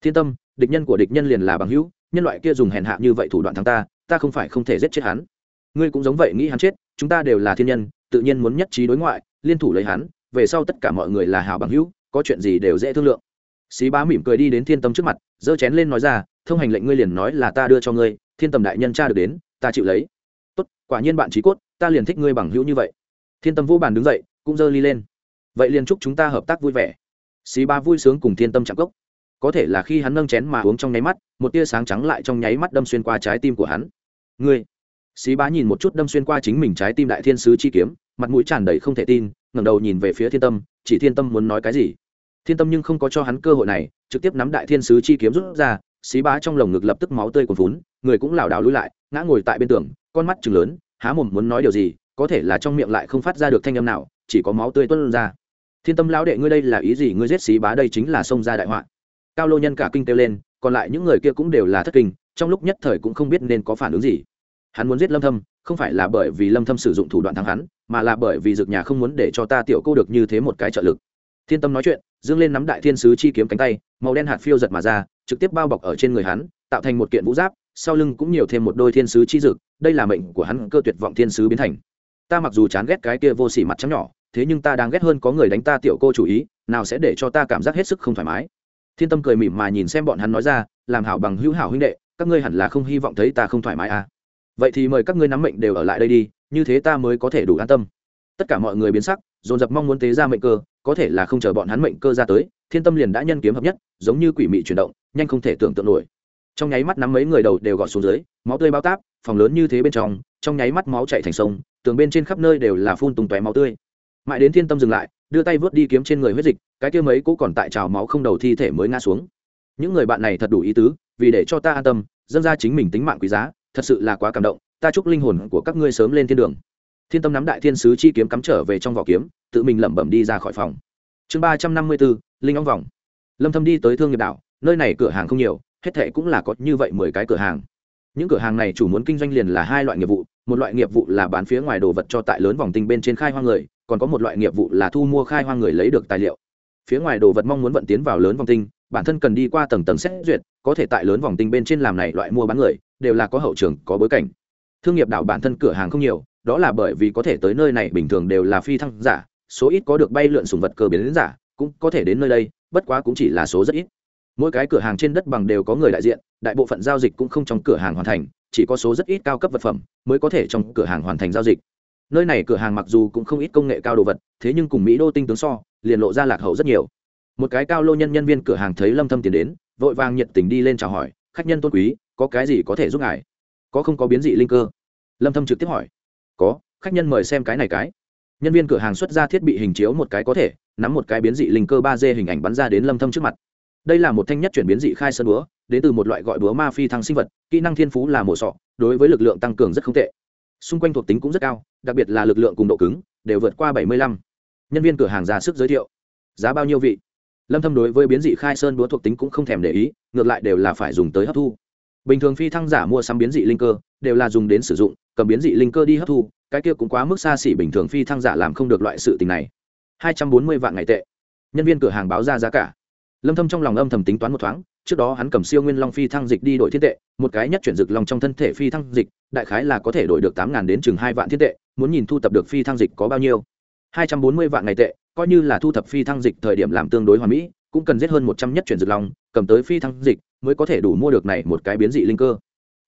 Thiên tâm, địch nhân của địch nhân liền là bằng hữu, nhân loại kia dùng hèn hạ như vậy thủ đoạn thắng ta ta không phải không thể giết chết hắn. Ngươi cũng giống vậy nghĩ hắn chết, chúng ta đều là thiên nhân tự nhiên muốn nhất trí đối ngoại, liên thủ lấy hắn, về sau tất cả mọi người là hảo bằng hữu, có chuyện gì đều dễ thương lượng. Xí bá mỉm cười đi đến thiên tâm trước mặt, giơ chén lên nói ra, thông hành lệnh ngươi liền nói là ta đưa cho ngươi, thiên tâm đại nhân cha được đến, ta chịu lấy. Tốt, quả nhiên bạn trí cốt, ta liền thích ngươi bằng hữu như vậy. Thiên tâm vô bàn đứng dậy, cũng giơ ly lên. Vậy liền chúc chúng ta hợp tác vui vẻ. Xí ba vui sướng cùng thiên tâm chạm cốc. Có thể là khi hắn nâng chén mà uống trong nháy mắt, một tia sáng trắng lại trong nháy mắt đâm xuyên qua trái tim của hắn. Ngươi xí bá nhìn một chút đâm xuyên qua chính mình trái tim đại thiên sứ chi kiếm, mặt mũi tràn đầy không thể tin, ngẩng đầu nhìn về phía thiên tâm, chỉ thiên tâm muốn nói cái gì? Thiên tâm nhưng không có cho hắn cơ hội này, trực tiếp nắm đại thiên sứ chi kiếm rút ra, xí bá trong lồng ngực lập tức máu tươi cuồn vốn người cũng lảo đảo lùi lại, ngã ngồi tại bên tường, con mắt chừng lớn, há mồm muốn nói điều gì, có thể là trong miệng lại không phát ra được thanh âm nào, chỉ có máu tươi tuôn ra. Thiên tâm lão đệ ngươi đây là ý gì, ngươi giết xí bá đây chính là xông ra đại họa. Cao lô nhân cả kinh kêu lên, còn lại những người kia cũng đều là thất kinh, trong lúc nhất thời cũng không biết nên có phản ứng gì hắn muốn giết lâm thâm, không phải là bởi vì lâm thâm sử dụng thủ đoạn thắng hắn, mà là bởi vì dược nhà không muốn để cho ta tiểu cô được như thế một cái trợ lực. Thiên tâm nói chuyện, dương lên nắm đại thiên sứ chi kiếm cánh tay, màu đen hạt phiêu giật mà ra, trực tiếp bao bọc ở trên người hắn, tạo thành một kiện vũ giáp, sau lưng cũng nhiều thêm một đôi thiên sứ chi dực, đây là mệnh của hắn cơ tuyệt vọng thiên sứ biến thành. Ta mặc dù chán ghét cái kia vô sỉ mặt trắng nhỏ, thế nhưng ta đang ghét hơn có người đánh ta tiểu cô chủ ý, nào sẽ để cho ta cảm giác hết sức không thoải mái. Thiên tâm cười mỉm mà nhìn xem bọn hắn nói ra, làm hảo bằng hữu hảo huynh đệ, các ngươi hẳn là không hy vọng thấy ta không thoải mái à vậy thì mời các ngươi nắm mệnh đều ở lại đây đi, như thế ta mới có thể đủ an tâm. Tất cả mọi người biến sắc, dồn dập mong muốn tế ra mệnh cơ, có thể là không chờ bọn hắn mệnh cơ ra tới, thiên tâm liền đã nhân kiếm hợp nhất, giống như quỷ mị chuyển động, nhanh không thể tưởng tượng nổi. Trong nháy mắt nắm mấy người đầu đều gọt xuống dưới, máu tươi bao táp, phòng lớn như thế bên trong trong nháy mắt máu chạy thành sông, tường bên trên khắp nơi đều là phun tung tóe máu tươi. Mãi đến thiên tâm dừng lại, đưa tay vớt đi kiếm trên người huyết dịch, cái kia mấy cũ còn tại trào máu không đầu thi thể mới ngã xuống. Những người bạn này thật đủ ý tứ, vì để cho ta an tâm, dâng ra chính mình tính mạng quý giá thật sự là quá cảm động, ta chúc linh hồn của các ngươi sớm lên thiên đường. Thiên tâm nắm đại thiên sứ chi kiếm cắm trở về trong vỏ kiếm, tự mình lẩm bẩm đi ra khỏi phòng. Chương ba trăm năm mươi bốn linh ong vòng. Lâm thâm đi tới thương nghiệp đảo, nơi này cửa hàng không nhiều, hết thệ cũng là có như vậy mười cái cửa hàng. Những cửa hàng này chủ muốn kinh doanh liền là hai loại nghiệp vụ, một loại nghiệp vụ là bán phía ngoài đồ vật cho tại lớn vòng tinh bên trên khai hoang người, còn có một loại nghiệp vụ là thu mua khai hoang người lấy được tài liệu. Phía ngoài đồ vật mong muốn vận tiến vào lớn vòng tinh, bản thân cần đi qua tầng tầng xét duyệt, có thể tại lớn vòng tinh bên trên làm này loại mua bán người đều là có hậu trường, có bối cảnh. Thương nghiệp đảo bản thân cửa hàng không nhiều, đó là bởi vì có thể tới nơi này bình thường đều là phi thăng giả, số ít có được bay lượn sùng vật cơ biến đến giả, cũng có thể đến nơi đây, bất quá cũng chỉ là số rất ít. Mỗi cái cửa hàng trên đất bằng đều có người đại diện, đại bộ phận giao dịch cũng không trong cửa hàng hoàn thành, chỉ có số rất ít cao cấp vật phẩm mới có thể trong cửa hàng hoàn thành giao dịch. Nơi này cửa hàng mặc dù cũng không ít công nghệ cao đồ vật, thế nhưng cùng mỹ đô tinh tướng so, liền lộ ra lạc hậu rất nhiều. Một cái cao lô nhân nhân viên cửa hàng thấy lâm thâm tiến đến, vội vàng nhiệt tình đi lên chào hỏi, khách nhân tôn quý có cái gì có thể giúp ngài? Có không có biến dị linh cơ? Lâm thâm trực tiếp hỏi. Có, khách nhân mời xem cái này cái. Nhân viên cửa hàng xuất ra thiết bị hình chiếu một cái có thể, nắm một cái biến dị linh cơ ba d hình ảnh bắn ra đến lâm thâm trước mặt. Đây là một thanh nhất chuyển biến dị khai sơn búa, đến từ một loại gọi búa ma phi thăng sinh vật, kỹ năng thiên phú là mổ sọ, đối với lực lượng tăng cường rất không tệ. Xung quanh thuộc tính cũng rất cao, đặc biệt là lực lượng cùng độ cứng, đều vượt qua 75. nhân viên cửa hàng ra sức giới thiệu. Giá bao nhiêu vị? Lâm thâm đối với biến dị khai sơn búa thuộc tính cũng không thèm để ý, ngược lại đều là phải dùng tới hấp thu bình thường phi thăng giả mua sắm biến dị linh cơ đều là dùng đến sử dụng, cầm biến dị linh cơ đi hấp thu, cái kia cũng quá mức xa xỉ bình thường phi thăng giả làm không được loại sự tình này. 240 vạn ngày tệ. Nhân viên cửa hàng báo ra giá cả. Lâm thâm trong lòng âm thầm tính toán một thoáng, trước đó hắn cầm siêu nguyên long phi thăng dịch đi đổi thiên tệ, một cái nhất chuyển dược long trong thân thể phi thăng dịch, đại khái là có thể đổi được tám ngàn đến chừng hai vạn thiên tệ, muốn nhìn thu tập được phi thăng dịch có bao nhiêu. 240 vạn ngày tệ, coi như là thu thập phi thăng dịch thời điểm làm tương đối hoàn mỹ, cũng cần giết hơn một trăm nhất chuyển dược long cầm tới phi thăng dịch mới có thể đủ mua được này một cái biến dị linh cơ.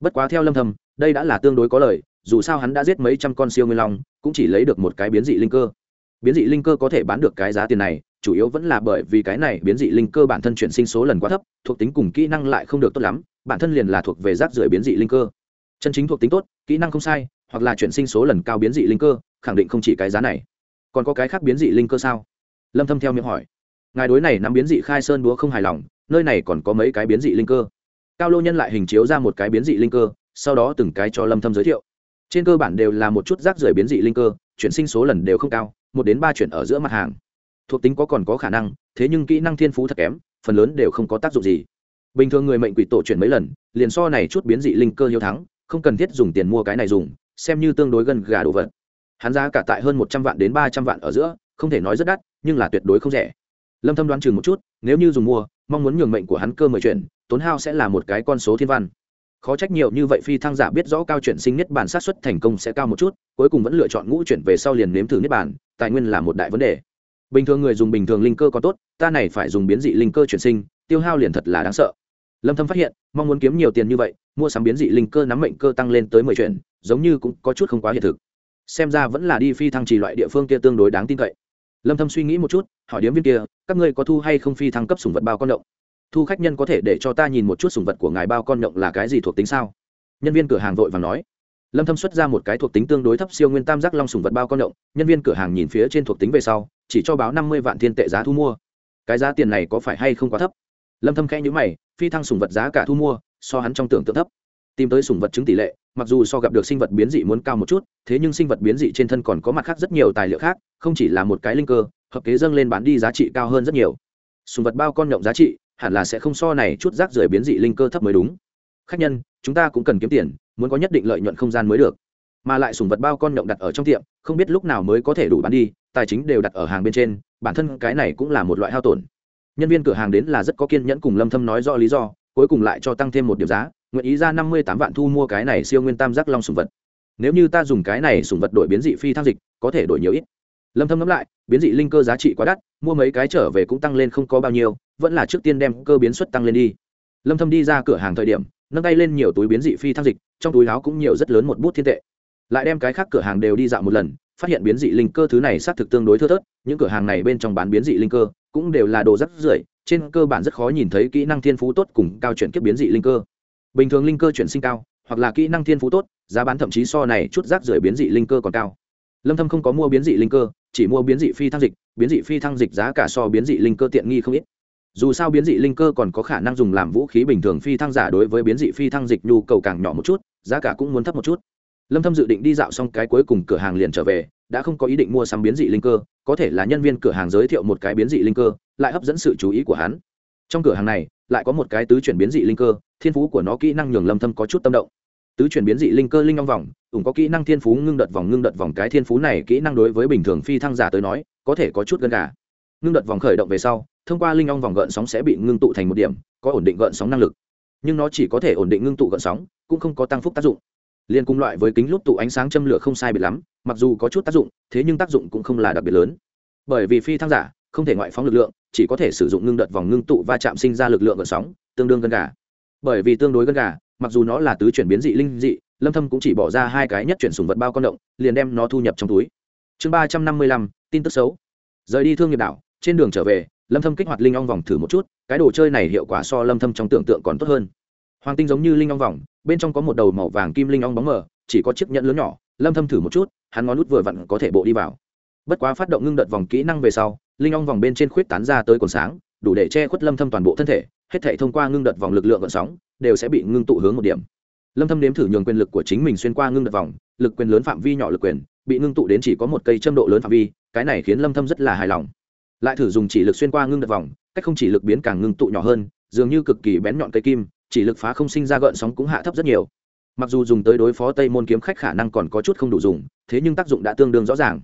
Bất quá theo lâm thâm, đây đã là tương đối có lời, dù sao hắn đã giết mấy trăm con siêu nguyên long, cũng chỉ lấy được một cái biến dị linh cơ. Biến dị linh cơ có thể bán được cái giá tiền này, chủ yếu vẫn là bởi vì cái này biến dị linh cơ bản thân chuyển sinh số lần quá thấp, thuộc tính cùng kỹ năng lại không được tốt lắm, bản thân liền là thuộc về rác rưởi biến dị linh cơ. Chân chính thuộc tính tốt, kỹ năng không sai, hoặc là chuyển sinh số lần cao biến dị linh cơ, khẳng định không chỉ cái giá này. Còn có cái khác biến dị linh cơ sao? Lâm thâm theo miệng hỏi. Ngài đối này nắm biến dị khai sơn búa không hài lòng nơi này còn có mấy cái biến dị linh cơ. Cao lô nhân lại hình chiếu ra một cái biến dị linh cơ, sau đó từng cái cho lâm thâm giới thiệu. Trên cơ bản đều là một chút rác rưởi biến dị linh cơ, chuyển sinh số lần đều không cao, một đến ba chuyển ở giữa mặt hàng. Thuộc tính có còn có khả năng, thế nhưng kỹ năng thiên phú thật kém, phần lớn đều không có tác dụng gì. Bình thường người mệnh quỷ tổ chuyển mấy lần, liền so này chút biến dị linh cơ hiếu thắng, không cần thiết dùng tiền mua cái này dùng, xem như tương đối gần gà đồ vật. Hắn giá cả tại hơn một trăm vạn đến ba trăm vạn ở giữa, không thể nói rất đắt, nhưng là tuyệt đối không rẻ lâm thâm đoán chừng một chút, nếu như dùng mua, mong muốn nhường mệnh của hắn cơ mười chuyển, tốn hao sẽ là một cái con số thiên văn. Khó trách nhiều như vậy phi thăng giả biết rõ cao chuyển sinh nhất bản sát xuất thành công sẽ cao một chút, cuối cùng vẫn lựa chọn ngũ chuyển về sau liền nếm thử niết bản tài nguyên là một đại vấn đề. Bình thường người dùng bình thường linh cơ có tốt, ta này phải dùng biến dị linh cơ chuyển sinh, tiêu hao liền thật là đáng sợ. Lâm thâm phát hiện, mong muốn kiếm nhiều tiền như vậy, mua sắm biến dị linh cơ nắm mệnh cơ tăng lên tới mười chuyển, giống như cũng có chút không quá hiện thực. Xem ra vẫn là đi phi thăng trì loại địa phương kia tương đối đáng tin cậy lâm thâm suy nghĩ một chút, hỏi điếm viên kia, các ngươi có thu hay không phi thăng cấp sủng vật bao con động? Thu khách nhân có thể để cho ta nhìn một chút sủng vật của ngài bao con động là cái gì thuộc tính sao? Nhân viên cửa hàng vội vàng nói. Lâm thâm xuất ra một cái thuộc tính tương đối thấp siêu nguyên tam giác long sủng vật bao con động, nhân viên cửa hàng nhìn phía trên thuộc tính về sau, chỉ cho báo 50 vạn thiên tệ giá thu mua. Cái giá tiền này có phải hay không quá thấp? Lâm thâm khẽ nhíu mày, phi thăng sủng vật giá cả thu mua, so hắn trong tưởng tượng thấp tìm tới sùng vật chứng tỷ lệ, mặc dù so gặp được sinh vật biến dị muốn cao một chút, thế nhưng sinh vật biến dị trên thân còn có mặt khác rất nhiều tài liệu khác, không chỉ là một cái linh cơ, hợp kế dâng lên bán đi giá trị cao hơn rất nhiều. Sùng vật bao con nhộng giá trị, hẳn là sẽ không so này chút rác rưởi biến dị linh cơ thấp mới đúng. Khách nhân, chúng ta cũng cần kiếm tiền, muốn có nhất định lợi nhuận không gian mới được. Mà lại sùng vật bao con nhộng đặt ở trong tiệm, không biết lúc nào mới có thể đủ bán đi, tài chính đều đặt ở hàng bên trên, bản thân cái này cũng là một loại hao tổn. Nhân viên cửa hàng đến là rất có kiên nhẫn cùng lâm thâm nói rõ lý do, cuối cùng lại cho tăng thêm một điểm giá nguyện ý ra năm mươi tám vạn thu mua cái này siêu nguyên tam giác long sùng vật. Nếu như ta dùng cái này sùng vật đổi biến dị phi thăng dịch, có thể đổi nhiều ít. Lâm thâm ngẫm lại, biến dị linh cơ giá trị quá đắt, mua mấy cái trở về cũng tăng lên không có bao nhiêu, vẫn là trước tiên đem cơ biến suất tăng lên đi. Lâm thâm đi ra cửa hàng thời điểm, nâng tay lên nhiều túi biến dị phi thăng dịch, trong túi áo cũng nhiều rất lớn một bút thiên tệ. Lại đem cái khác cửa hàng đều đi dạo một lần, phát hiện biến dị linh cơ thứ này xác thực tương đối thưa thớt, những cửa hàng này bên trong bán biến dị linh cơ cũng đều là đồ rất rưởi, trên cơ bản rất khó nhìn thấy kỹ năng thiên phú tốt cùng cao chuyển kiếp biến dị linh cơ bình thường linh cơ chuyển sinh cao, hoặc là kỹ năng thiên phú tốt, giá bán thậm chí so này chút rác rưởi biến dị linh cơ còn cao. Lâm thâm không có mua biến dị linh cơ, chỉ mua biến dị phi thăng dịch, biến dị phi thăng dịch giá cả so biến dị linh cơ tiện nghi không ít. Dù sao biến dị linh cơ còn có khả năng dùng làm vũ khí bình thường phi thăng giả đối với biến dị phi thăng dịch nhu cầu càng nhỏ một chút, giá cả cũng muốn thấp một chút. Lâm thâm dự định đi dạo xong cái cuối cùng cửa hàng liền trở về, đã không có ý định mua sắm biến dị linh cơ, có thể là nhân viên cửa hàng giới thiệu một cái biến dị linh cơ, lại hấp dẫn sự chú ý của hắn trong cửa hàng này, lại có một cái tứ chuyển biến dị linh cơ, thiên phú của nó kỹ năng nhường lâm thâm có chút tâm động. Tứ chuyển biến dị linh cơ linh long vòng, ủng có kỹ năng thiên phú ngưng đợt vòng, ngưng đợt vòng cái thiên phú này kỹ năng đối với bình thường phi thăng giả tới nói, có thể có chút gần cả ngưng đợt vòng khởi động về sau, thông qua linh long vòng gợn sóng sẽ bị ngưng tụ thành một điểm, có ổn định gợn sóng năng lực. Nhưng nó chỉ có thể ổn định ngưng tụ gợn sóng, cũng không có tăng phúc tác dụng. Liên cùng loại với kính lúp tụ ánh sáng châm lửa không sai biệt lắm, mặc dù có chút tác dụng, thế nhưng tác dụng cũng không là đặc biệt lớn. Bởi vì phi thăng giả không thể ngoại phóng lực lượng chỉ có thể sử dụng ngưng đợt vòng ngưng tụ va chạm sinh ra lực lượng gợn sóng, tương đương gần gà. Bởi vì tương đối gần gà, mặc dù nó là tứ chuyển biến dị linh dị, lâm thâm cũng chỉ bỏ ra hai cái nhất chuyển sùng vật bao con động, liền đem nó thu nhập trong túi. Chương ba trăm năm mươi lăm, tin tức xấu. Rời đi thương nghiệp đảo, trên đường trở về, lâm thâm kích hoạt linh ong vòng thử một chút, cái đồ chơi này hiệu quả so lâm thâm trong tưởng tượng còn tốt hơn. Hoàng tinh giống như linh ong vòng, bên trong có một đầu màu vàng kim linh ong bóng mờ, chỉ có chiếc nhẫn lớn nhỏ, lâm thâm thử một chút, hắn ngón nút vừa vặn có thể bộ đi vào. Bất quá phát động ngưng đợt vòng kỹ năng về sau linh ong vòng bên trên khuyết tán ra tới còn sáng, đủ để che khuất lâm thâm toàn bộ thân thể, hết thảy thông qua ngưng đợt vòng lực lượng gợn sóng, đều sẽ bị ngưng tụ hướng một điểm. Lâm thâm nếm thử nhường quyền lực của chính mình xuyên qua ngưng đợt vòng, lực quyền lớn phạm vi nhỏ lực quyền, bị ngưng tụ đến chỉ có một cây châm độ lớn phạm vi, cái này khiến lâm thâm rất là hài lòng. Lại thử dùng chỉ lực xuyên qua ngưng đợt vòng, cách không chỉ lực biến càng ngưng tụ nhỏ hơn, dường như cực kỳ bén nhọn cây kim, chỉ lực phá không sinh ra gợn sóng cũng hạ thấp rất nhiều. Mặc dù dùng tới đối phó tây môn kiếm khách khả năng còn có chút không đủ dùng, thế nhưng tác dụng đã tương đương rõ ràng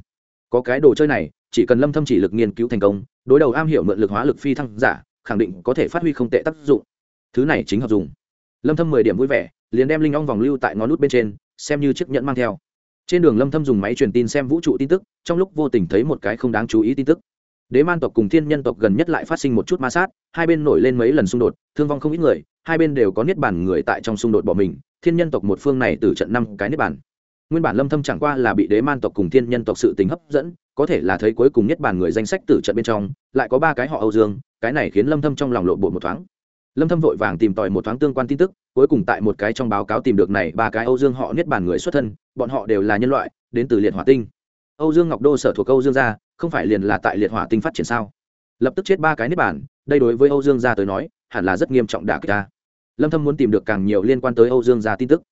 có cái đồ chơi này, chỉ cần lâm thâm chỉ lực nghiên cứu thành công, đối đầu am hiểu mượn lực hóa lực phi thăng giả, khẳng định có thể phát huy không tệ tác dụng. Thứ này chính hợp dùng. Lâm thâm 10 điểm vui vẻ, liền đem linh ong vòng lưu tại ngón nút bên trên, xem như chiếc nhẫn mang theo. Trên đường lâm thâm dùng máy truyền tin xem vũ trụ tin tức, trong lúc vô tình thấy một cái không đáng chú ý tin tức. Đế man tộc cùng thiên nhân tộc gần nhất lại phát sinh một chút ma sát, hai bên nổi lên mấy lần xung đột, thương vong không ít người, hai bên đều có niết bản người tại trong xung đột bỏ mình, thiên nhân tộc một phương này từ trận năm cái niết bản nguyên bản lâm thâm chẳng qua là bị đế man tộc cùng thiên nhân tộc sự tình hấp dẫn có thể là thấy cuối cùng nhất bản người danh sách tử trận bên trong lại có ba cái họ âu dương cái này khiến lâm thâm trong lòng lộ bộ một thoáng. Lâm thâm vội vàng tìm tòi một thoáng tương quan tin tức cuối cùng tại một cái trong báo cáo tìm được này ba cái âu dương họ niết bản người xuất thân bọn họ đều là nhân loại đến từ liệt hỏa tinh. Âu dương ngọc đô sở thuộc âu dương gia không phải liền là tại liệt hỏa tinh phát triển sao? Lập tức chết ba cái niết bản, đây đối với âu dương gia tới nói hẳn là rất nghiêm trọng đả kích ta. Lâm thâm muốn tìm được càng nhiều liên quan tới âu dương gia tin tức.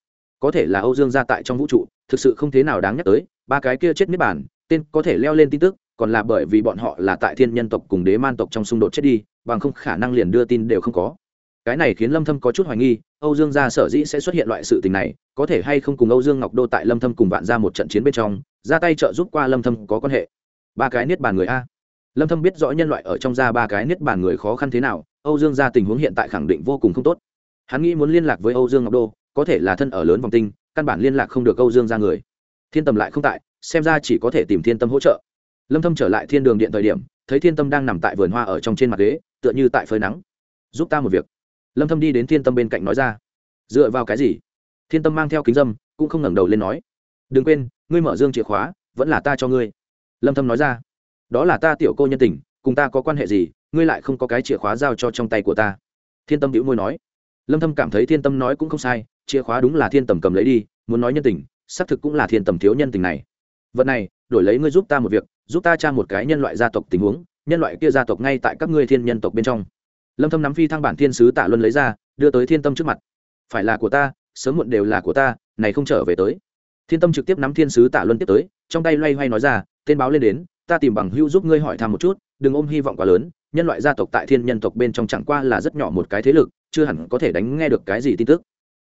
Có thể là âu dương gia tại trong vũ trụ thực sự không thế nào đáng nhắc tới, ba cái kia chết niết bàn, tên có thể leo lên tin tức, còn là bởi vì bọn họ là tại thiên nhân tộc cùng đế man tộc trong xung đột chết đi, bằng không khả năng liền đưa tin đều không có. Cái này khiến lâm thâm có chút hoài nghi, âu dương gia sở dĩ sẽ xuất hiện loại sự tình này, có thể hay không cùng âu dương ngọc đô tại lâm thâm cùng vạn ra một trận chiến bên trong, ra tay trợ giúp qua lâm thâm có quan hệ. Ba cái niết bàn người a. Lâm thâm biết rõ nhân loại ở trong gia ba cái niết bàn người khó khăn thế nào, âu dương gia tình huống hiện tại khẳng định vô cùng không tốt. Hắn nghĩ muốn liên lạc với âu dương ngọc đô, có thể là thân ở lớn vòng tinh căn bản liên lạc không được âu dương gia người. Thiên tâm lại không tại, xem ra chỉ có thể tìm thiên tâm hỗ trợ. Lâm thâm trở lại thiên đường điện thời điểm, thấy thiên tâm đang nằm tại vườn hoa ở trong trên mặt ghế, tựa như tại phơi nắng. Giúp ta một việc. Lâm thâm đi đến thiên tâm bên cạnh nói ra. Dựa vào cái gì? Thiên tâm mang theo kính dâm, cũng không ngẩng đầu lên nói. Đừng quên, ngươi mở dương chìa khóa, vẫn là ta cho ngươi. Lâm thâm nói ra. Đó là ta tiểu cô nhân tình, cùng ta có quan hệ gì, ngươi lại không có cái chìa khóa giao cho trong tay của ta. Thiên tâm bĩu môi nói. Lâm thâm cảm thấy thiên tâm nói cũng không sai chìa khóa đúng là thiên tầm cầm lấy đi, muốn nói nhân tình, xác thực cũng là thiên tầm thiếu nhân tình này. Vật này, đổi lấy ngươi giúp ta một việc, giúp ta tra một cái nhân loại gia tộc tình huống, nhân loại kia gia tộc ngay tại các ngươi thiên nhân tộc bên trong. Lâm thâm nắm phi thăng bản thiên sứ tạ luân lấy ra, đưa tới thiên tâm trước mặt. Phải là của ta, sớm muộn đều là của ta, này không trở về tới. Thiên tâm trực tiếp nắm thiên sứ tạ luân tiếp tới, trong tay loay hoay nói ra, tên báo lên đến, ta tìm bằng hữu giúp ngươi hỏi thăm một chút, đừng ôm hy vọng quá lớn, nhân loại gia tộc tại thiên nhân tộc bên trong chẳng qua là rất nhỏ một cái thế lực, chưa hẳn có thể đánh nghe được cái gì tin tức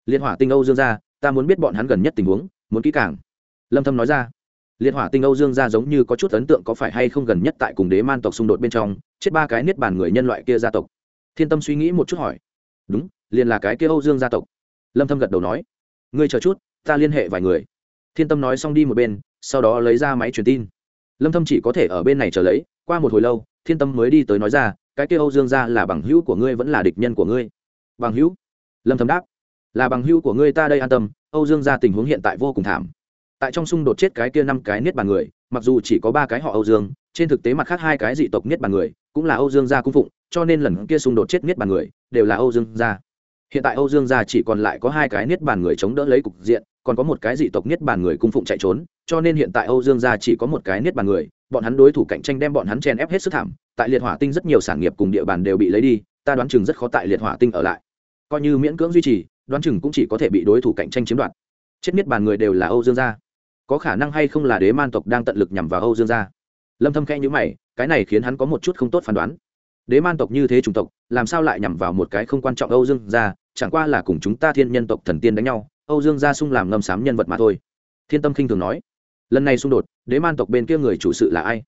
liên hỏa tinh âu dương gia, ta muốn biết bọn hắn gần nhất tình huống, muốn kỹ càng. Lâm thâm nói ra. Liên hỏa tinh âu dương gia giống như có chút ấn tượng có phải hay không gần nhất tại cùng đế man tộc xung đột bên trong, chết ba cái niết bàn người nhân loại kia gia tộc. Thiên tâm suy nghĩ một chút hỏi. Đúng, liền là cái kia âu dương gia tộc. Lâm thâm gật đầu nói. Ngươi chờ chút, ta liên hệ vài người. Thiên tâm nói xong đi một bên, sau đó lấy ra máy truyền tin. Lâm thâm chỉ có thể ở bên này chờ lấy, qua một hồi lâu, thiên tâm mới đi tới nói ra, cái kia âu dương gia là bằng hữu của ngươi vẫn là địch nhân của ngươi. Bằng hữu? Lâm thâm đáp là bằng hữu của ngươi ta đây an tâm, âu dương gia tình huống hiện tại vô cùng thảm. Tại trong xung đột chết cái kia năm cái niết bàn người, mặc dù chỉ có ba cái họ âu dương, trên thực tế mặt khác hai cái dị tộc niết bàn người cũng là âu dương gia cung phụng, cho nên lần kia xung đột chết niết bàn người đều là âu dương gia. Hiện tại âu dương gia chỉ còn lại có hai cái niết bàn người chống đỡ lấy cục diện, còn có một cái dị tộc niết bàn người cung phụng chạy trốn, cho nên hiện tại âu dương gia chỉ có một cái niết bàn người, bọn hắn đối thủ cạnh tranh đem bọn hắn chen ép hết sức thảm, tại liệt hỏa tinh rất nhiều sản nghiệp cùng địa bàn đều bị lấy đi, ta đoán chừng rất khó tại liệt hỏa tinh ở lại. Coi như miễn cưỡng duy trì đoán chừng cũng chỉ có thể bị đối thủ cạnh tranh chiếm đoạt. Chết miết bàn người đều là âu dương gia. Có khả năng hay không là đế man tộc đang tận lực nhằm vào âu dương gia. Lâm thâm khẽ nhíu mày, cái này khiến hắn có một chút không tốt phán đoán. Đế man tộc như thế chủng tộc, làm sao lại nhằm vào một cái không quan trọng âu dương gia, chẳng qua là cùng chúng ta thiên nhân tộc thần tiên đánh nhau, âu dương gia sung làm ngâm sám nhân vật mà thôi. Thiên tâm khinh thường nói. Lần này xung đột, đế man tộc bên kia người chủ sự là ai?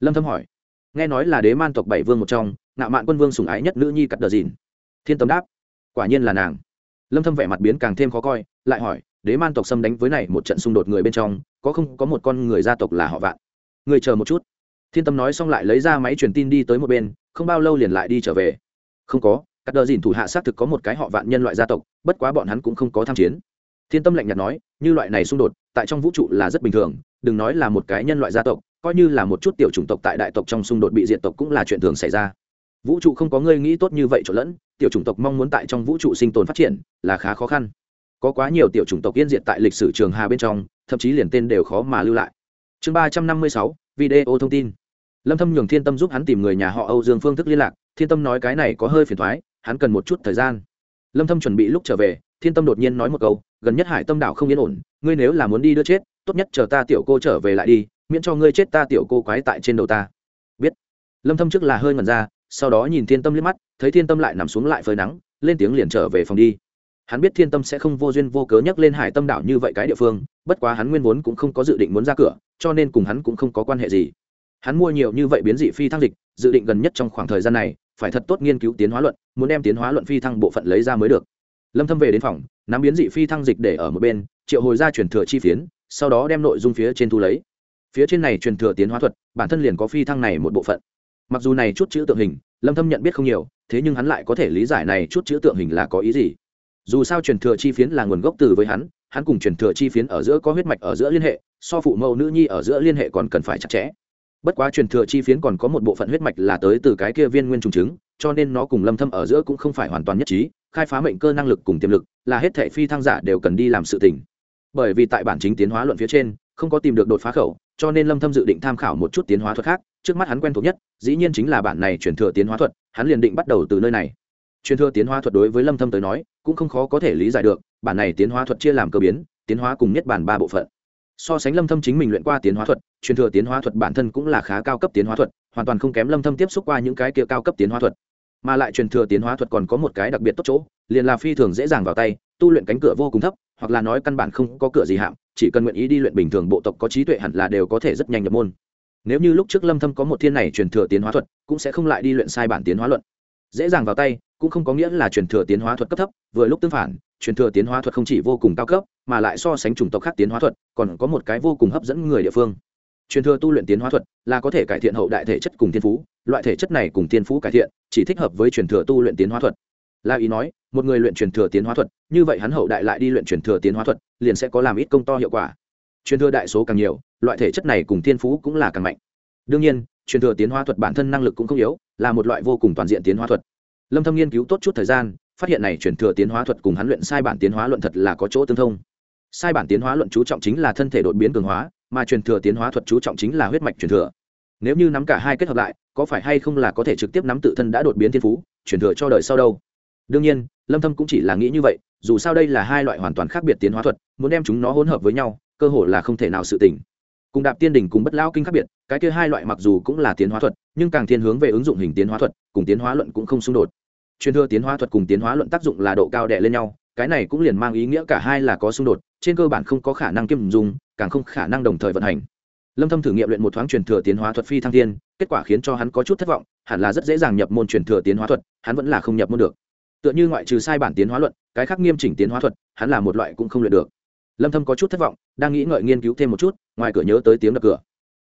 Lâm thâm hỏi. Nghe nói là đế man tộc bảy vương một trong, ngạo mạn quân vương sủng ái nhất nữ nhi cắt đờ dìn. Thiên tâm đáp. Quả nhiên là nàng lâm thâm vẻ mặt biến càng thêm khó coi, lại hỏi, đế man tộc xâm đánh với này một trận xung đột người bên trong, có không, có một con người gia tộc là họ vạn? Người chờ một chút. Thiên tâm nói xong lại lấy ra máy truyền tin đi tới một bên, không bao lâu liền lại đi trở về. Không có, các đờ dìn thủ hạ xác thực có một cái họ vạn nhân loại gia tộc, bất quá bọn hắn cũng không có tham chiến. Thiên tâm lạnh nhạt nói, như loại này xung đột, tại trong vũ trụ là rất bình thường, đừng nói là một cái nhân loại gia tộc, coi như là một chút tiểu chủng tộc tại đại tộc trong xung đột bị diệt tộc cũng là chuyện thường xảy ra vũ trụ không có ngươi nghĩ tốt như vậy trộn lẫn, tiểu chủng tộc mong muốn tại trong vũ trụ sinh tồn phát triển là khá khó khăn. Có quá nhiều tiểu chủng tộc yên diệt tại lịch sử trường hà bên trong, thậm chí liền tên đều khó mà lưu lại. Chương ba trăm năm mươi sáu, video thông tin. Lâm thâm nhường thiên tâm giúp hắn tìm người nhà họ âu dương phương thức liên lạc, thiên tâm nói cái này có hơi phiền thoái, hắn cần một chút thời gian. Lâm thâm chuẩn bị lúc trở về, thiên tâm đột nhiên nói một câu, gần nhất hải tâm đảo không yên ổn, ngươi nếu là muốn đi đưa chết, tốt nhất chờ ta tiểu cô trở về lại đi, miễn cho ngươi chết ta tiểu cô quái tại trên đầu ta. Biết. Lâm thâm trước là hơi ngẩn ra sau đó nhìn thiên tâm liếc mắt, thấy thiên tâm lại nằm xuống lại phơi nắng, lên tiếng liền trở về phòng đi. Hắn biết thiên tâm sẽ không vô duyên vô cớ nhắc lên hải tâm đảo như vậy cái địa phương, bất quá hắn nguyên vốn cũng không có dự định muốn ra cửa, cho nên cùng hắn cũng không có quan hệ gì. Hắn mua nhiều như vậy biến dị phi thăng dịch, dự định gần nhất trong khoảng thời gian này, phải thật tốt nghiên cứu tiến hóa luận, muốn đem tiến hóa luận phi thăng bộ phận lấy ra mới được. Lâm thâm về đến phòng, nắm biến dị phi thăng dịch để ở một bên, triệu hồi ra truyền thừa chi phiến, sau đó đem nội dung phía trên thu lấy. Phía trên này truyền thừa tiến hóa thuật, bản thân liền có phi thăng này một bộ phận mặc dù này chút chữ tượng hình, lâm thâm nhận biết không nhiều, thế nhưng hắn lại có thể lý giải này chút chữ tượng hình là có ý gì. Dù sao truyền thừa chi phiến là nguồn gốc từ với hắn hắn cùng truyền thừa chi phiến ở giữa có huyết mạch ở giữa liên hệ, so phụ mẫu nữ nhi ở giữa liên hệ còn cần phải chặt chẽ. Bất quá truyền thừa chi phiến còn có một bộ phận huyết mạch là tới từ cái kia viên nguyên trùng trứng, cho nên nó cùng lâm thâm ở giữa cũng không phải hoàn toàn nhất trí, khai phá mệnh cơ năng lực cùng tiềm lực, là hết thảy phi thăng giả đều cần đi làm sự tình. Bởi vì tại bản chính tiến hóa luận phía trên không có tìm được đột phá khẩu cho nên lâm thâm dự định tham khảo một chút tiến hóa thuật khác trước mắt hắn quen thuộc nhất dĩ nhiên chính là bản này truyền thừa tiến hóa thuật hắn liền định bắt đầu từ nơi này truyền thừa tiến hóa thuật đối với lâm thâm tới nói cũng không khó có thể lý giải được bản này tiến hóa thuật chia làm cơ biến tiến hóa cùng nhất bản ba bộ phận so sánh lâm thâm chính mình luyện qua tiến hóa thuật truyền thừa tiến hóa thuật bản thân cũng là khá cao cấp tiến hóa thuật hoàn toàn không kém lâm thâm tiếp xúc qua những cái kia cao cấp tiến hóa thuật mà lại truyền thừa tiến hóa thuật còn có một cái đặc biệt tốt chỗ liền là phi thường dễ dàng vào tay tu luyện cánh cửa vô cùng thấp hoặc là nói căn bản không có cửa gì hạm, chỉ cần nguyện ý đi luyện bình thường, bộ tộc có trí tuệ hẳn là đều có thể rất nhanh nhập môn. Nếu như lúc trước lâm thâm có một thiên này truyền thừa tiến hóa thuật, cũng sẽ không lại đi luyện sai bản tiến hóa luận. Dễ dàng vào tay, cũng không có nghĩa là truyền thừa tiến hóa thuật cấp thấp, vừa lúc tương phản, truyền thừa tiến hóa thuật không chỉ vô cùng cao cấp, mà lại so sánh chủng tộc khác tiến hóa thuật, còn có một cái vô cùng hấp dẫn người địa phương. Truyền thừa tu luyện tiến hóa thuật là có thể cải thiện hậu đại thể chất cùng thiên phú, loại thể chất này cùng thiên phú cải thiện, chỉ thích hợp với truyền thừa tu luyện tiến hóa thuật la ý nói, một người luyện truyền thừa tiến hóa thuật, như vậy hắn hậu đại lại đi luyện truyền thừa tiến hóa thuật, liền sẽ có làm ít công to hiệu quả. Truyền thừa đại số càng nhiều, loại thể chất này cùng thiên phú cũng là càng mạnh. Đương nhiên, truyền thừa tiến hóa thuật bản thân năng lực cũng không yếu, là một loại vô cùng toàn diện tiến hóa thuật. Lâm thâm nghiên cứu tốt chút thời gian, phát hiện này truyền thừa tiến hóa thuật cùng hắn luyện sai bản tiến hóa luận thật là có chỗ tương thông. Sai bản tiến hóa luận chú trọng chính là thân thể đột biến cường hóa, mà truyền thừa tiến hóa thuật chú trọng chính là huyết mạch truyền thừa. Nếu như nắm cả hai kết hợp lại, có phải hay không là có thể trực tiếp nắm tự thân đã đột biến thiên phú, truyền thừa cho đời sau đâu? Đương nhiên, lâm thâm cũng chỉ là nghĩ như vậy, dù sao đây là hai loại hoàn toàn khác biệt tiến hóa thuật, muốn đem chúng nó hỗn hợp với nhau, cơ hội là không thể nào sự tình. Cùng đạp tiên đỉnh cùng bất lão kinh khác biệt, cái kia hai loại mặc dù cũng là tiến hóa thuật, nhưng càng thiên hướng về ứng dụng hình tiến hóa thuật, cùng tiến hóa luận cũng không xung đột. Truyền thừa tiến hóa thuật cùng tiến hóa luận tác dụng là độ cao đè lên nhau, cái này cũng liền mang ý nghĩa cả hai là có xung đột, trên cơ bản không có khả năng kiêm dùng càng không khả năng đồng thời vận hành. Lâm thâm thử nghiệm luyện một thoáng truyền thừa tiến hóa thuật phi thăng thiên, kết quả khiến cho hắn có chút thất vọng, hẳn là rất dễ dàng nhập môn truyền thừa tiến hóa thuật, hắn vẫn là không nhập môn được tựa như ngoại trừ sai bản tiến hóa luận, cái khác nghiêm chỉnh tiến hóa thuật, hắn là một loại cũng không luyện được. Lâm thâm có chút thất vọng, đang nghĩ ngợi nghiên cứu thêm một chút, ngoài cửa nhớ tới tiếng đập cửa.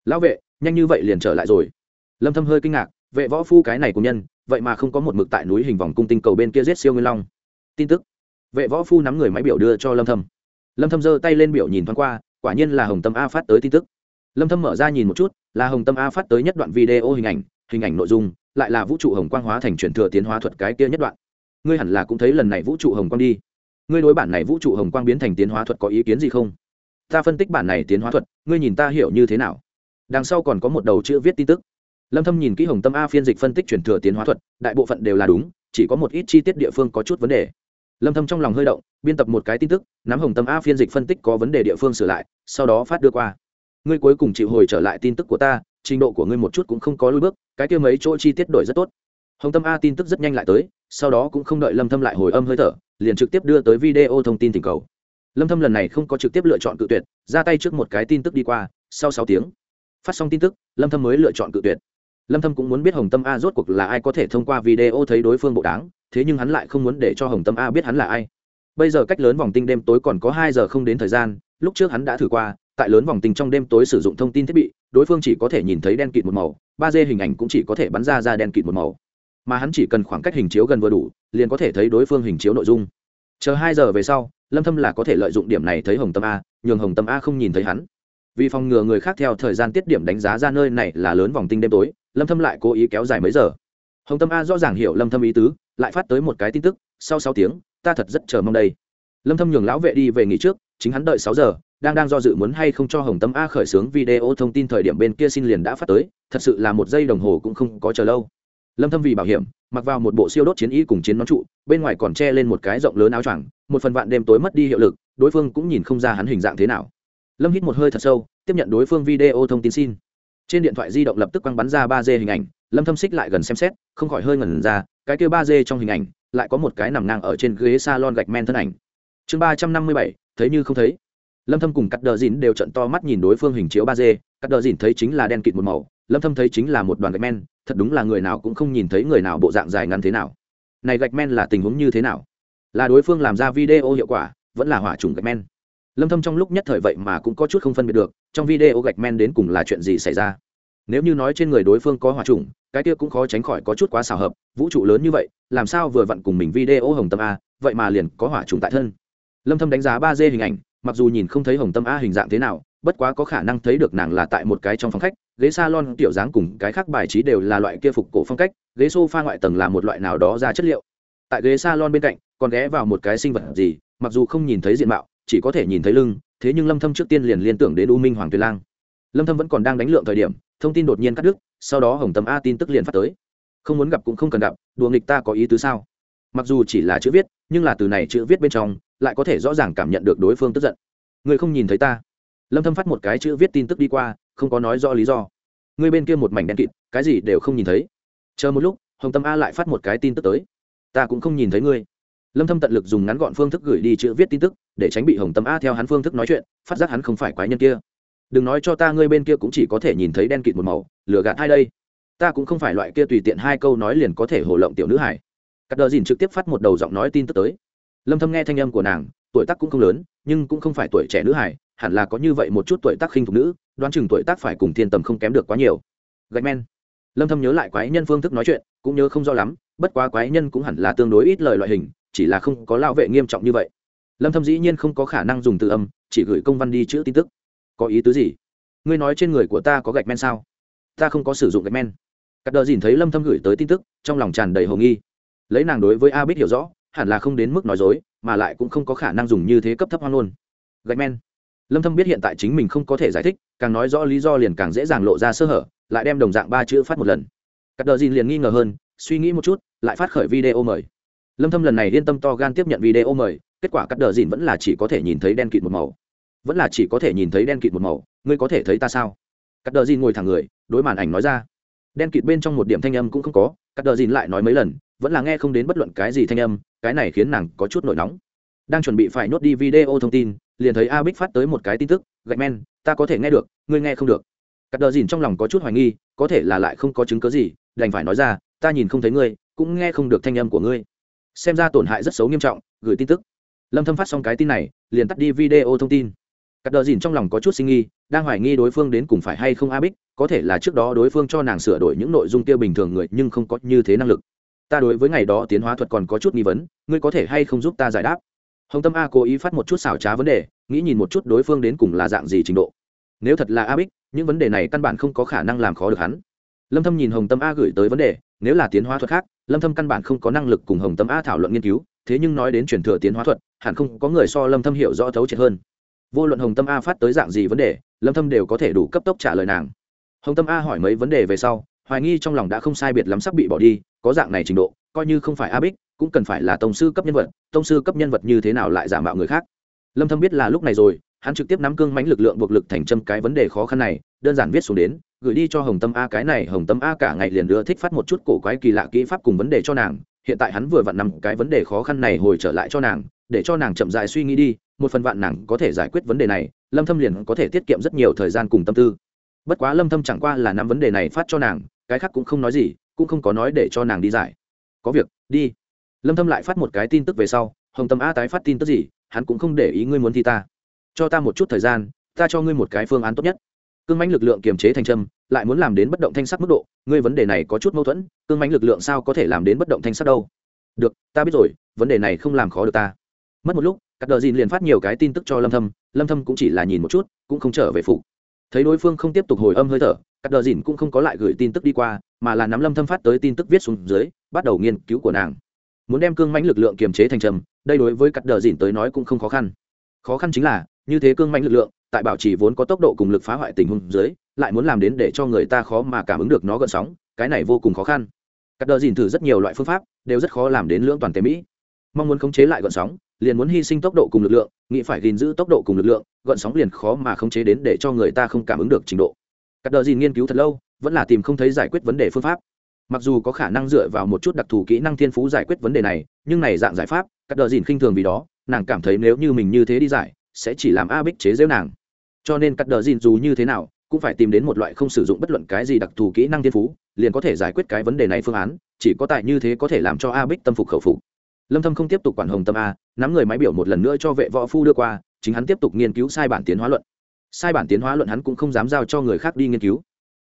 Lão vệ, nhanh như vậy liền trở lại rồi. Lâm thâm hơi kinh ngạc, vệ võ phu cái này của nhân, vậy mà không có một mực tại núi hình vòng cung tinh cầu bên kia giết siêu nguyên long. Tin tức. Vệ võ phu nắm người máy biểu đưa cho lâm thâm. Lâm thâm giơ tay lên biểu nhìn thoáng qua, quả nhiên là hồng tâm a phát tới tin tức. Lâm thâm mở ra nhìn một chút, là hồng tâm a phát tới nhất đoạn video hình ảnh hình ảnh nội dung, lại là vũ trụ hồng quang hóa thành truyền thừa tiến hóa thuật cái kia nhất đoạn ngươi hẳn là cũng thấy lần này vũ trụ hồng quang đi. Ngươi đối bản này vũ trụ hồng quang biến thành tiến hóa thuật có ý kiến gì không? Ta phân tích bản này tiến hóa thuật, ngươi nhìn ta hiểu như thế nào? Đằng sau còn có một đầu chữ viết tin tức. Lâm thâm nhìn kỹ hồng tâm a phiên dịch phân tích chuyển thừa tiến hóa thuật, đại bộ phận đều là đúng, chỉ có một ít chi tiết địa phương có chút vấn đề. Lâm thâm trong lòng hơi động, biên tập một cái tin tức, nắm hồng tâm a phiên dịch phân tích có vấn đề địa phương sửa lại, sau đó phát đưa qua. Ngươi cuối cùng chịu hồi trở lại tin tức của ta, trình độ của ngươi một chút cũng không có lùi bước, cái kia mấy chỗ chi tiết đổi rất tốt. Hồng tâm a tin tức rất nhanh lại tới sau đó cũng không đợi lâm thâm lại hồi âm hơi thở, liền trực tiếp đưa tới video thông tin tình cầu. Lâm thâm lần này không có trực tiếp lựa chọn cự tuyệt, ra tay trước một cái tin tức đi qua, sau 6 tiếng, phát xong tin tức, lâm thâm mới lựa chọn cự tuyệt. Lâm thâm cũng muốn biết hồng tâm a rốt cuộc là ai có thể thông qua video thấy đối phương bộ đáng, thế nhưng hắn lại không muốn để cho hồng tâm a biết hắn là ai. Bây giờ cách lớn vòng tinh đêm tối còn có hai giờ không đến thời gian, lúc trước hắn đã thử qua, tại lớn vòng tinh trong đêm tối sử dụng thông tin thiết bị, đối phương chỉ có thể nhìn thấy đen kịt một màu, ba d hình ảnh cũng chỉ có thể bắn ra ra đen kịt một màu mà hắn chỉ cần khoảng cách hình chiếu gần vừa đủ, liền có thể thấy đối phương hình chiếu nội dung. Chờ hai giờ về sau, lâm thâm là có thể lợi dụng điểm này thấy hồng tâm a, nhường hồng tâm a không nhìn thấy hắn. Vì phòng ngừa người khác theo thời gian tiết điểm đánh giá ra nơi này là lớn vòng tinh đêm tối, lâm thâm lại cố ý kéo dài mấy giờ. Hồng tâm a rõ ràng hiểu lâm thâm ý tứ, lại phát tới một cái tin tức, sau 6 tiếng, ta thật rất chờ mong đây. Lâm thâm nhường lão vệ đi về nghỉ trước, chính hắn đợi 6 giờ, đang đang do dự muốn hay không cho hồng tâm a khởi xướng video thông tin thời điểm bên kia xin liền đã phát tới, thật sự là một giây đồng hồ cũng không có chờ lâu lâm thâm vì bảo hiểm, mặc vào một bộ siêu đốt chiến y cùng chiến nón trụ, bên ngoài còn che lên một cái rộng lớn áo choàng, một phần vạn đêm tối mất đi hiệu lực, đối phương cũng nhìn không ra hắn hình dạng thế nào. Lâm hít một hơi thật sâu, tiếp nhận đối phương video thông tin xin. Trên điện thoại di động lập tức quăng bắn ra ba d hình ảnh, lâm thâm xích lại gần xem xét, không khỏi hơi ngẩn ra, cái kia ba d trong hình ảnh, lại có một cái nằm ngang ở trên ghế salon gạch men thân ảnh. Chương ba trăm năm mươi bảy, thấy như không thấy. Lâm thâm cùng cắt đờ dìn đều trận to mắt nhìn đối phương hình chiếu ba d, cắt đờ dìn thấy chính là đen kịt một màu, lâm thâm thấy chính là một đoàn gạch men thật đúng là người nào cũng không nhìn thấy người nào bộ dạng dài ngắn thế nào. Này gạch men là tình huống như thế nào? Là đối phương làm ra video hiệu quả, vẫn là hỏa trùng gạch men? Lâm thâm trong lúc nhất thời vậy mà cũng có chút không phân biệt được, trong video gạch men đến cùng là chuyện gì xảy ra? Nếu như nói trên người đối phương có hỏa trùng, cái kia cũng khó tránh khỏi có chút quá xảo hợp, vũ trụ lớn như vậy, làm sao vừa vặn cùng mình video hồng tâm a, vậy mà liền có hỏa trùng tại thân? Lâm thâm đánh giá ba d hình ảnh, mặc dù nhìn không thấy hồng tâm a hình dạng thế nào, bất quá có khả năng thấy được nàng là tại một cái trong phòng khách ghế salon tiểu dáng cùng cái khác bài trí đều là loại kia phục cổ phong cách, ghế sofa ngoại tầng là một loại nào đó ra chất liệu. Tại ghế salon bên cạnh, còn ghé vào một cái sinh vật gì, mặc dù không nhìn thấy diện mạo, chỉ có thể nhìn thấy lưng, thế nhưng lâm thâm trước tiên liền liên tưởng đến u minh hoàng tuyền lang. Lâm thâm vẫn còn đang đánh lượng thời điểm, thông tin đột nhiên cắt đứt, sau đó hồng tâm a tin tức liền phát tới. Không muốn gặp cũng không cần gặp, đùa nghịch ta có ý tứ sao? Mặc dù chỉ là chữ viết, nhưng là từ này chữ viết bên trong, lại có thể rõ ràng cảm nhận được đối phương tức giận. Người không nhìn thấy ta. Lâm thâm phát một cái chữ viết tin tức đi qua không có nói rõ lý do. Ngươi bên kia một mảnh đen kịt, cái gì đều không nhìn thấy. Chờ một lúc, hồng tâm a lại phát một cái tin tức tới. Ta cũng không nhìn thấy ngươi. Lâm thâm tận lực dùng ngắn gọn phương thức gửi đi chữ viết tin tức, để tránh bị hồng tâm a theo hắn phương thức nói chuyện, phát giác hắn không phải quái nhân kia. Đừng nói cho ta ngươi bên kia cũng chỉ có thể nhìn thấy đen kịt một màu lừa gạt hai đây? Ta cũng không phải loại kia tùy tiện hai câu nói liền có thể hồ lộng tiểu nữ hải cắt đờ dìn trực tiếp phát một đầu giọng nói tin tức tới. Lâm thâm nghe thanh âm của nàng, tuổi tác cũng không lớn, nhưng cũng không phải tuổi trẻ nữ hải hẳn là có như vậy một chút tuổi tác khinh thục nữ, đoán chừng tuổi tác phải cùng thiên tầm không kém được quá nhiều. Gạch men. Lâm thâm nhớ lại quái nhân phương thức nói chuyện, cũng nhớ không rõ lắm, bất quá quái nhân cũng hẳn là tương đối ít lời loại hình, chỉ là không có lao vệ nghiêm trọng như vậy. Lâm thâm dĩ nhiên không có khả năng dùng từ âm, chỉ gửi công văn đi chữ tin tức. Có ý tứ gì? Ngươi nói trên người của ta có gạch men sao? Ta không có sử dụng gạch men. Cắt đờ dìn thấy lâm thâm gửi tới tin tức, trong lòng tràn đầy hồ nghi. Lấy nàng đối với a bích hiểu rõ, hẳn là không đến mức nói dối, mà lại cũng không có khả năng dùng như thế cấp thấp hoang luôn. Gạch men lâm thâm biết hiện tại chính mình không có thể giải thích, càng nói rõ lý do liền càng dễ dàng lộ ra sơ hở, lại đem đồng dạng ba chữ phát một lần. Cắt đờ dìn liền nghi ngờ hơn, suy nghĩ một chút, lại phát khởi video mời. Lâm thâm lần này yên tâm to gan tiếp nhận video mời, kết quả cắt đờ dìn vẫn là chỉ có thể nhìn thấy đen kịt một màu. Vẫn là chỉ có thể nhìn thấy đen kịt một màu, ngươi có thể thấy ta sao? Cắt đờ dìn ngồi thẳng người, đối màn ảnh nói ra. Đen kịt bên trong một điểm thanh âm cũng không có, cắt đờ dìn lại nói mấy lần, vẫn là nghe không đến bất luận cái gì thanh âm, cái này khiến nàng có chút nổi nóng. Đang chuẩn bị phải nốt đi video thông tin liền thấy a bích phát tới một cái tin tức, gạch men, ta có thể nghe được, ngươi nghe không được. Cắt đờ dìn trong lòng có chút hoài nghi, có thể là lại không có chứng cớ gì, đành phải nói ra, ta nhìn không thấy ngươi, cũng nghe không được thanh âm của ngươi. Xem ra tổn hại rất xấu nghiêm trọng, gửi tin tức. Lâm thâm phát xong cái tin này, liền tắt đi video thông tin. Cắt đờ dìn trong lòng có chút sinh nghi, đang hoài nghi đối phương đến cùng phải hay không a bích có thể là trước đó đối phương cho nàng sửa đổi những nội dung tiêu bình thường người, nhưng không có như thế năng lực. Ta đối với ngày đó tiến hóa thuật còn có chút nghi vấn, ngươi có thể hay không giúp ta giải đáp? Hồng tâm a cố ý phát một chút xảo trá vấn đề, nghĩ nhìn một chút đối phương đến cùng là dạng gì trình độ. Nếu thật là a bích, những vấn đề này căn bản không có khả năng làm khó được hắn. Lâm thâm nhìn hồng tâm a gửi tới vấn đề, nếu là tiến hóa thuật khác, lâm thâm căn bản không có năng lực cùng hồng tâm a thảo luận nghiên cứu, thế nhưng nói đến truyền thừa tiến hóa thuật, hẳn không có người so lâm thâm hiểu rõ thấu triệt hơn. Vô luận hồng tâm a phát tới dạng gì vấn đề, lâm thâm đều có thể đủ cấp tốc trả lời nàng. Hồng tâm a hỏi mấy vấn đề về sau, hoài nghi trong lòng đã không sai biệt lắm sắp bị bỏ đi, có dạng này trình độ, coi như không phải a bích cũng cần phải là tông sư cấp nhân vật, tông sư cấp nhân vật như thế nào lại giả mạo người khác? Lâm thâm biết là lúc này rồi, hắn trực tiếp nắm cương mãnh lực lượng buộc lực thành châm cái vấn đề khó khăn này, đơn giản viết xuống đến, gửi đi cho hồng tâm a cái này, hồng tâm a cả ngày liền đưa thích phát một chút cổ quái kỳ lạ kỹ pháp cùng vấn đề cho nàng, hiện tại hắn vừa vặn nằm cái vấn đề khó khăn này hồi trở lại cho nàng, để cho nàng chậm rãi suy nghĩ đi, một phần vạn nàng có thể giải quyết vấn đề này, lâm thâm liền có thể tiết kiệm rất nhiều thời gian cùng tâm tư. Bất quá lâm thâm chẳng qua là nắm vấn đề này phát cho nàng, cái khác cũng không nói gì, cũng không có nói để cho nàng đi giải. Có việc, đi lâm thâm lại phát một cái tin tức về sau, hồng tâm a tái phát tin tức gì, hắn cũng không để ý ngươi muốn thi ta. Cho ta một chút thời gian, ta cho ngươi một cái phương án tốt nhất. Cương mãnh lực lượng kiềm chế thành trâm, lại muốn làm đến bất động thanh sắc mức độ, ngươi vấn đề này có chút mâu thuẫn, cương mãnh lực lượng sao có thể làm đến bất động thanh sắc đâu? Được, ta biết rồi, vấn đề này không làm khó được ta. Mất một lúc các đờ dìn liền phát nhiều cái tin tức cho lâm thâm lâm thâm cũng chỉ là nhìn một chút, cũng không trở về phụ thấy đối phương không tiếp tục hồi âm hơi thở các đờ dìn cũng không có lại gửi tin tức đi qua, mà là nắm lâm thâm phát tới tin tức viết xuống dưới, bắt đầu nghiên cứu của nàng muốn đem cương mãnh lực lượng kiềm chế thành trầm, đây đối với cắt đờ dìn tới nói cũng không khó khăn. Khó khăn chính là, như thế cương mãnh lực lượng, tại bảo trì vốn có tốc độ cùng lực phá hoại tình huống dưới, lại muốn làm đến để cho người ta khó mà cảm ứng được nó gợn sóng, cái này vô cùng khó khăn. Cắt đờ dìn thử rất nhiều loại phương pháp, đều rất khó làm đến lưỡng toàn tế mỹ. Mong muốn khống chế lại gợn sóng, liền muốn hy sinh tốc độ cùng lực lượng, nghĩ phải gìn giữ tốc độ cùng lực lượng, gợn sóng liền khó mà khống chế đến để cho người ta không cảm ứng được trình độ. Cắt đờ dìn nghiên cứu thật lâu, vẫn là tìm không thấy giải quyết vấn đề phương pháp mặc dù có khả năng dựa vào một chút đặc thù kỹ năng thiên phú giải quyết vấn đề này nhưng này dạng giải pháp các đờ dìn khinh thường vì đó nàng cảm thấy nếu như mình như thế đi giải sẽ chỉ làm a bích chế giễu nàng. Cho nên các đờ dìn dù như thế nào cũng phải tìm đến một loại không sử dụng bất luận cái gì đặc thù kỹ năng thiên phú liền có thể giải quyết cái vấn đề này phương án chỉ có tại như thế có thể làm cho a bích tâm phục khẩu phục. Lâm thâm không tiếp tục quản hồng tâm a nắm người máy biểu một lần nữa cho vệ võ phu đưa qua chính hắn tiếp tục nghiên cứu sai bản tiến hóa luận. Sai bản tiến hóa luận hắn cũng không dám giao cho người khác đi nghiên cứu.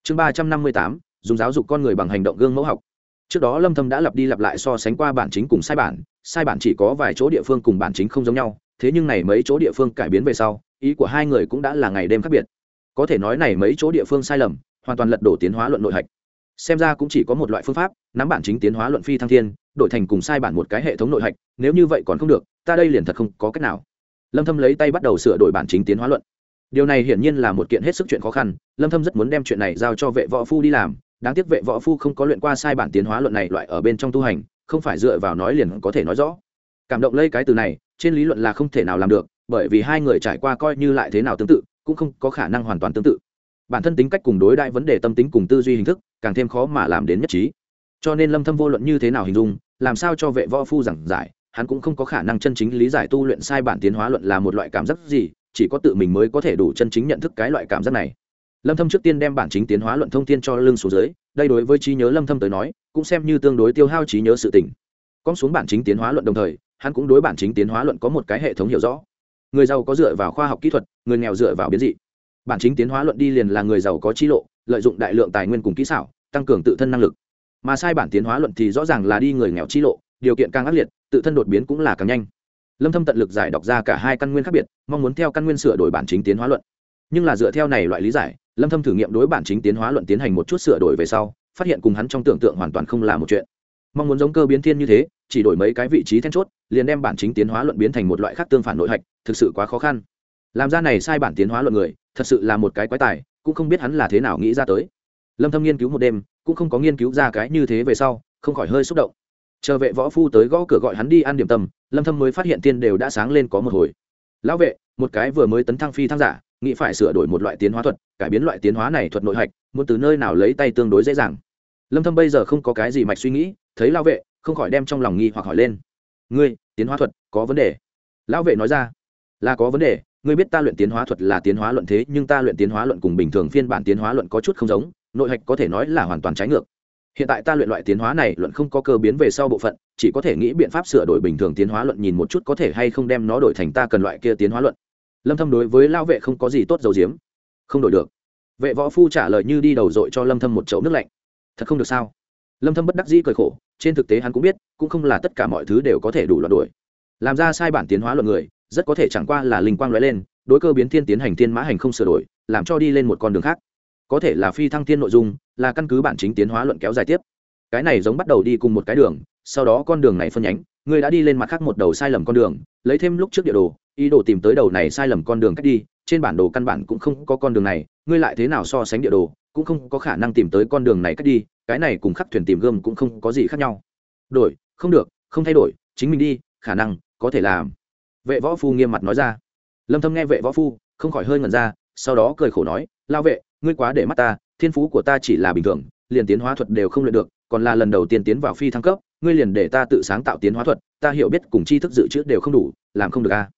Chương 358, dùng giáo dục con người bằng hành động gương mẫu học. Trước đó lâm thâm đã lặp đi lặp lại so sánh qua bản chính cùng sai bản sai bản chỉ có vài chỗ địa phương cùng bản chính không giống nhau, thế nhưng này mấy chỗ địa phương cải biến về sau, ý của hai người cũng đã là ngày đêm khác biệt. Có thể nói này mấy chỗ địa phương sai lầm, hoàn toàn lật đổ tiến hóa luận nội hạch. Xem ra cũng chỉ có một loại phương pháp, nắm bản chính tiến hóa luận phi thăng thiên, đổi thành cùng sai bản một cái hệ thống nội hạch, nếu như vậy còn không được, ta đây liền thật không có cách nào. Lâm thâm lấy tay bắt đầu sửa đổi bản chính tiến hóa luận. Điều này hiển nhiên là một kiện hết sức chuyện khó khăn, lâm thâm rất muốn đem chuyện này giao cho vệ võ phu đi làm đáng tiếc vệ võ phu không có luyện qua sai bản tiến hóa luận này loại ở bên trong tu hành, không phải dựa vào nói liền có thể nói rõ. Cảm động lây cái từ này, trên lý luận là không thể nào làm được, bởi vì hai người trải qua coi như lại thế nào tương tự, cũng không có khả năng hoàn toàn tương tự. Bản thân tính cách cùng đối đại vấn đề tâm tính cùng tư duy hình thức, càng thêm khó mà làm đến nhất trí. Cho nên lâm thâm vô luận như thế nào hình dung, làm sao cho vệ võ phu giảng giải, hắn cũng không có khả năng chân chính lý giải tu luyện sai bản tiến hóa luận là một loại cảm giác gì, chỉ có tự mình mới có thể đủ chân chính nhận thức cái loại cảm giác này lâm thâm trước tiên đem bản chính tiến hóa luận thông tin cho lưng xuống dưới, đây đối với trí nhớ lâm thâm tới nói, cũng xem như tương đối tiêu hao trí nhớ sự tình. Con xuống bản chính tiến hóa luận đồng thời, hắn cũng đối bản chính tiến hóa luận có một cái hệ thống hiểu rõ. Người giàu có dựa vào khoa học kỹ thuật, người nghèo dựa vào biến dị. Bản chính tiến hóa luận đi liền là người giàu có trí lộ, lợi dụng đại lượng tài nguyên cùng kỹ xảo, tăng cường tự thân năng lực. Mà sai bản tiến hóa luận thì rõ ràng là đi người nghèo trí lộ, điều kiện càng ác liệt, tự thân đột biến cũng là càng nhanh. Lâm thâm tận lực giải đọc ra cả hai căn nguyên khác biệt, mong muốn theo căn nguyên sửa đổi bản chính tiến hóa luận. Nhưng là dựa theo này loại lý giải lâm thâm thử nghiệm đối bản chính tiến hóa luận tiến hành một chút sửa đổi về sau, phát hiện cùng hắn trong tưởng tượng hoàn toàn không là một chuyện. Mong muốn giống cơ biến thiên như thế, chỉ đổi mấy cái vị trí then chốt, liền đem bản chính tiến hóa luận biến thành một loại khác tương phản nội hạch, thực sự quá khó khăn. Làm ra này sai bản tiến hóa luận người, thật sự là một cái quái tài, cũng không biết hắn là thế nào nghĩ ra tới. Lâm thâm nghiên cứu một đêm, cũng không có nghiên cứu ra cái như thế về sau, không khỏi hơi xúc động. Chờ vệ võ phu tới gõ cửa gọi hắn đi ăn điểm tâm, lâm thâm mới phát hiện tiên đều đã sáng lên có một hồi. Lão vệ, một cái vừa mới tấn thăng phi thăng giả nghĩ phải sửa đổi một loại tiến hóa thuật cải biến loại tiến hóa này thuật nội hạch muốn từ nơi nào lấy tay tương đối dễ dàng lâm thâm bây giờ không có cái gì mạch suy nghĩ thấy lão vệ không khỏi đem trong lòng nghi hoặc hỏi lên ngươi tiến hóa thuật có vấn đề lão vệ nói ra là có vấn đề ngươi biết ta luyện tiến hóa thuật là tiến hóa luận thế nhưng ta luyện tiến hóa luận cùng bình thường phiên bản tiến hóa luận có chút không giống nội hạch có thể nói là hoàn toàn trái ngược hiện tại ta luyện loại tiến hóa này luận không có cơ biến về sau bộ phận chỉ có thể nghĩ biện pháp sửa đổi bình thường tiến hóa luận nhìn một chút có thể hay không đem nó đổi thành ta cần loại kia tiến hóa luận lâm thâm đối với lao vệ không có gì tốt dầu diếm không đổi được. Vệ võ phu trả lời như đi đầu dội cho lâm thâm một chậu nước lạnh. Thật không được sao? Lâm thâm bất đắc dĩ cười khổ, trên thực tế hắn cũng biết, cũng không là tất cả mọi thứ đều có thể đủ loạn đổi làm ra sai bản tiến hóa luận người, rất có thể chẳng qua là linh quang lóe lên, đối cơ biến thiên tiến hành thiên mã hành không sửa đổi, làm cho đi lên một con đường khác. Có thể là phi thăng thiên nội dung, là căn cứ bản chính tiến hóa luận kéo dài tiếp. Cái này giống bắt đầu đi cùng một cái đường, sau đó con đường này phân nhánh ngươi đã đi lên mặt khác một đầu sai lầm con đường, lấy thêm lúc trước địa đồ, ý đồ tìm tới đầu này sai lầm con đường cách đi, trên bản đồ căn bản cũng không có con đường này, ngươi lại thế nào so sánh địa đồ, cũng không có khả năng tìm tới con đường này cách đi, cái này cùng khắc thuyền tìm gươm cũng không có gì khác nhau. Đổi, không được, không thay đổi, chính mình đi, khả năng, có thể làm. Vệ võ phu nghiêm mặt nói ra. Lâm thâm nghe vệ võ phu, không khỏi hơi ngẩn ra, sau đó cười khổ nói, lao vệ, ngươi quá để mắt ta, thiên phú của ta chỉ là bình thường, liền tiến hóa thuật đều không luyện được còn là lần đầu tiên tiến vào phi thăng cấp, ngươi liền để ta tự sáng tạo tiến hóa thuật, ta hiểu biết cùng tri thức dự trữ đều không đủ, làm không được a à?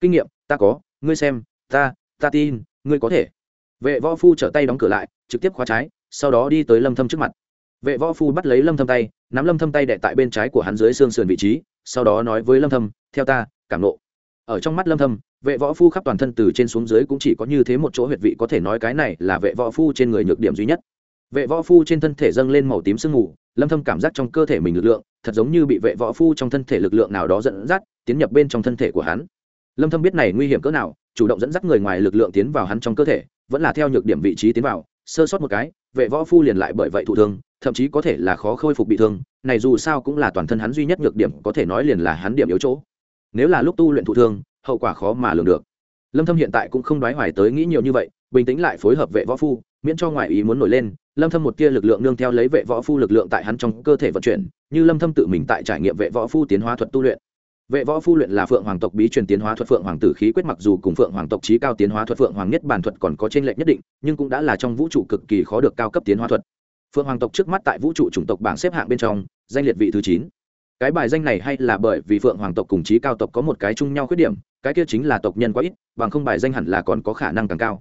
kinh nghiệm, ta có, ngươi xem, ta ta tin, ngươi có thể. Vệ võ phu trở tay đóng cửa lại, trực tiếp khóa trái, sau đó đi tới lâm thâm trước mặt. Vệ võ phu bắt lấy lâm thâm tay, nắm lâm thâm tay đệ tại bên trái của hắn dưới xương sườn vị trí, sau đó nói với lâm thâm, theo ta, cảm nộ. Ở trong mắt lâm thâm, vệ võ phu khắp toàn thân từ trên xuống dưới cũng chỉ có như thế một chỗ huyệt vị có thể nói cái này là vệ võ phu trên người nhược điểm duy nhất vệ võ phu trên thân thể dâng lên màu tím sương mù, lâm thâm cảm giác trong cơ thể mình lực lượng, thật giống như bị vệ võ phu trong thân thể lực lượng nào đó dẫn dắt, tiến nhập bên trong thân thể của hắn. Lâm thâm biết này nguy hiểm cỡ nào, chủ động dẫn dắt người ngoài lực lượng tiến vào hắn trong cơ thể, vẫn là theo nhược điểm vị trí tiến vào, sơ sót một cái, vệ võ phu liền lại bởi vậy thụ thương, thậm chí có thể là khó khôi phục bị thương, này dù sao cũng là toàn thân hắn duy nhất nhược điểm, có thể nói liền là hắn điểm yếu chỗ. Nếu là lúc tu luyện thụ thương, hậu quả khó mà lường được. Lâm thâm hiện tại cũng không đoái hoài tới nghĩ nhiều như vậy, bình tĩnh lại phối hợp vệ võ phu miễn cho ngoại ý muốn nổi lên, lâm thâm một tia lực lượng nương theo lấy vệ võ phu lực lượng tại hắn trong cơ thể vận chuyển, như lâm thâm tự mình tại trải nghiệm vệ võ phu tiến hóa thuật tu luyện. Vệ võ phu luyện là phượng hoàng tộc bí truyền tiến hóa thuật phượng hoàng tử khí quyết mặc dù cùng phượng hoàng tộc trí cao tiến hóa thuật phượng hoàng nhất bản thuật còn có trên lệnh nhất định, nhưng cũng đã là trong vũ trụ cực kỳ khó được cao cấp tiến hóa thuật. Phượng hoàng tộc trước mắt tại vũ trụ chủng tộc bảng xếp hạng bên trong, danh liệt vị thứ chín. Cái bài danh này hay là bởi vì phượng hoàng tộc cùng trí cao tộc có một cái chung nhau khuyết điểm, cái kia chính là tộc nhân quá ít, bằng không bài danh hẳn là còn có khả năng càng cao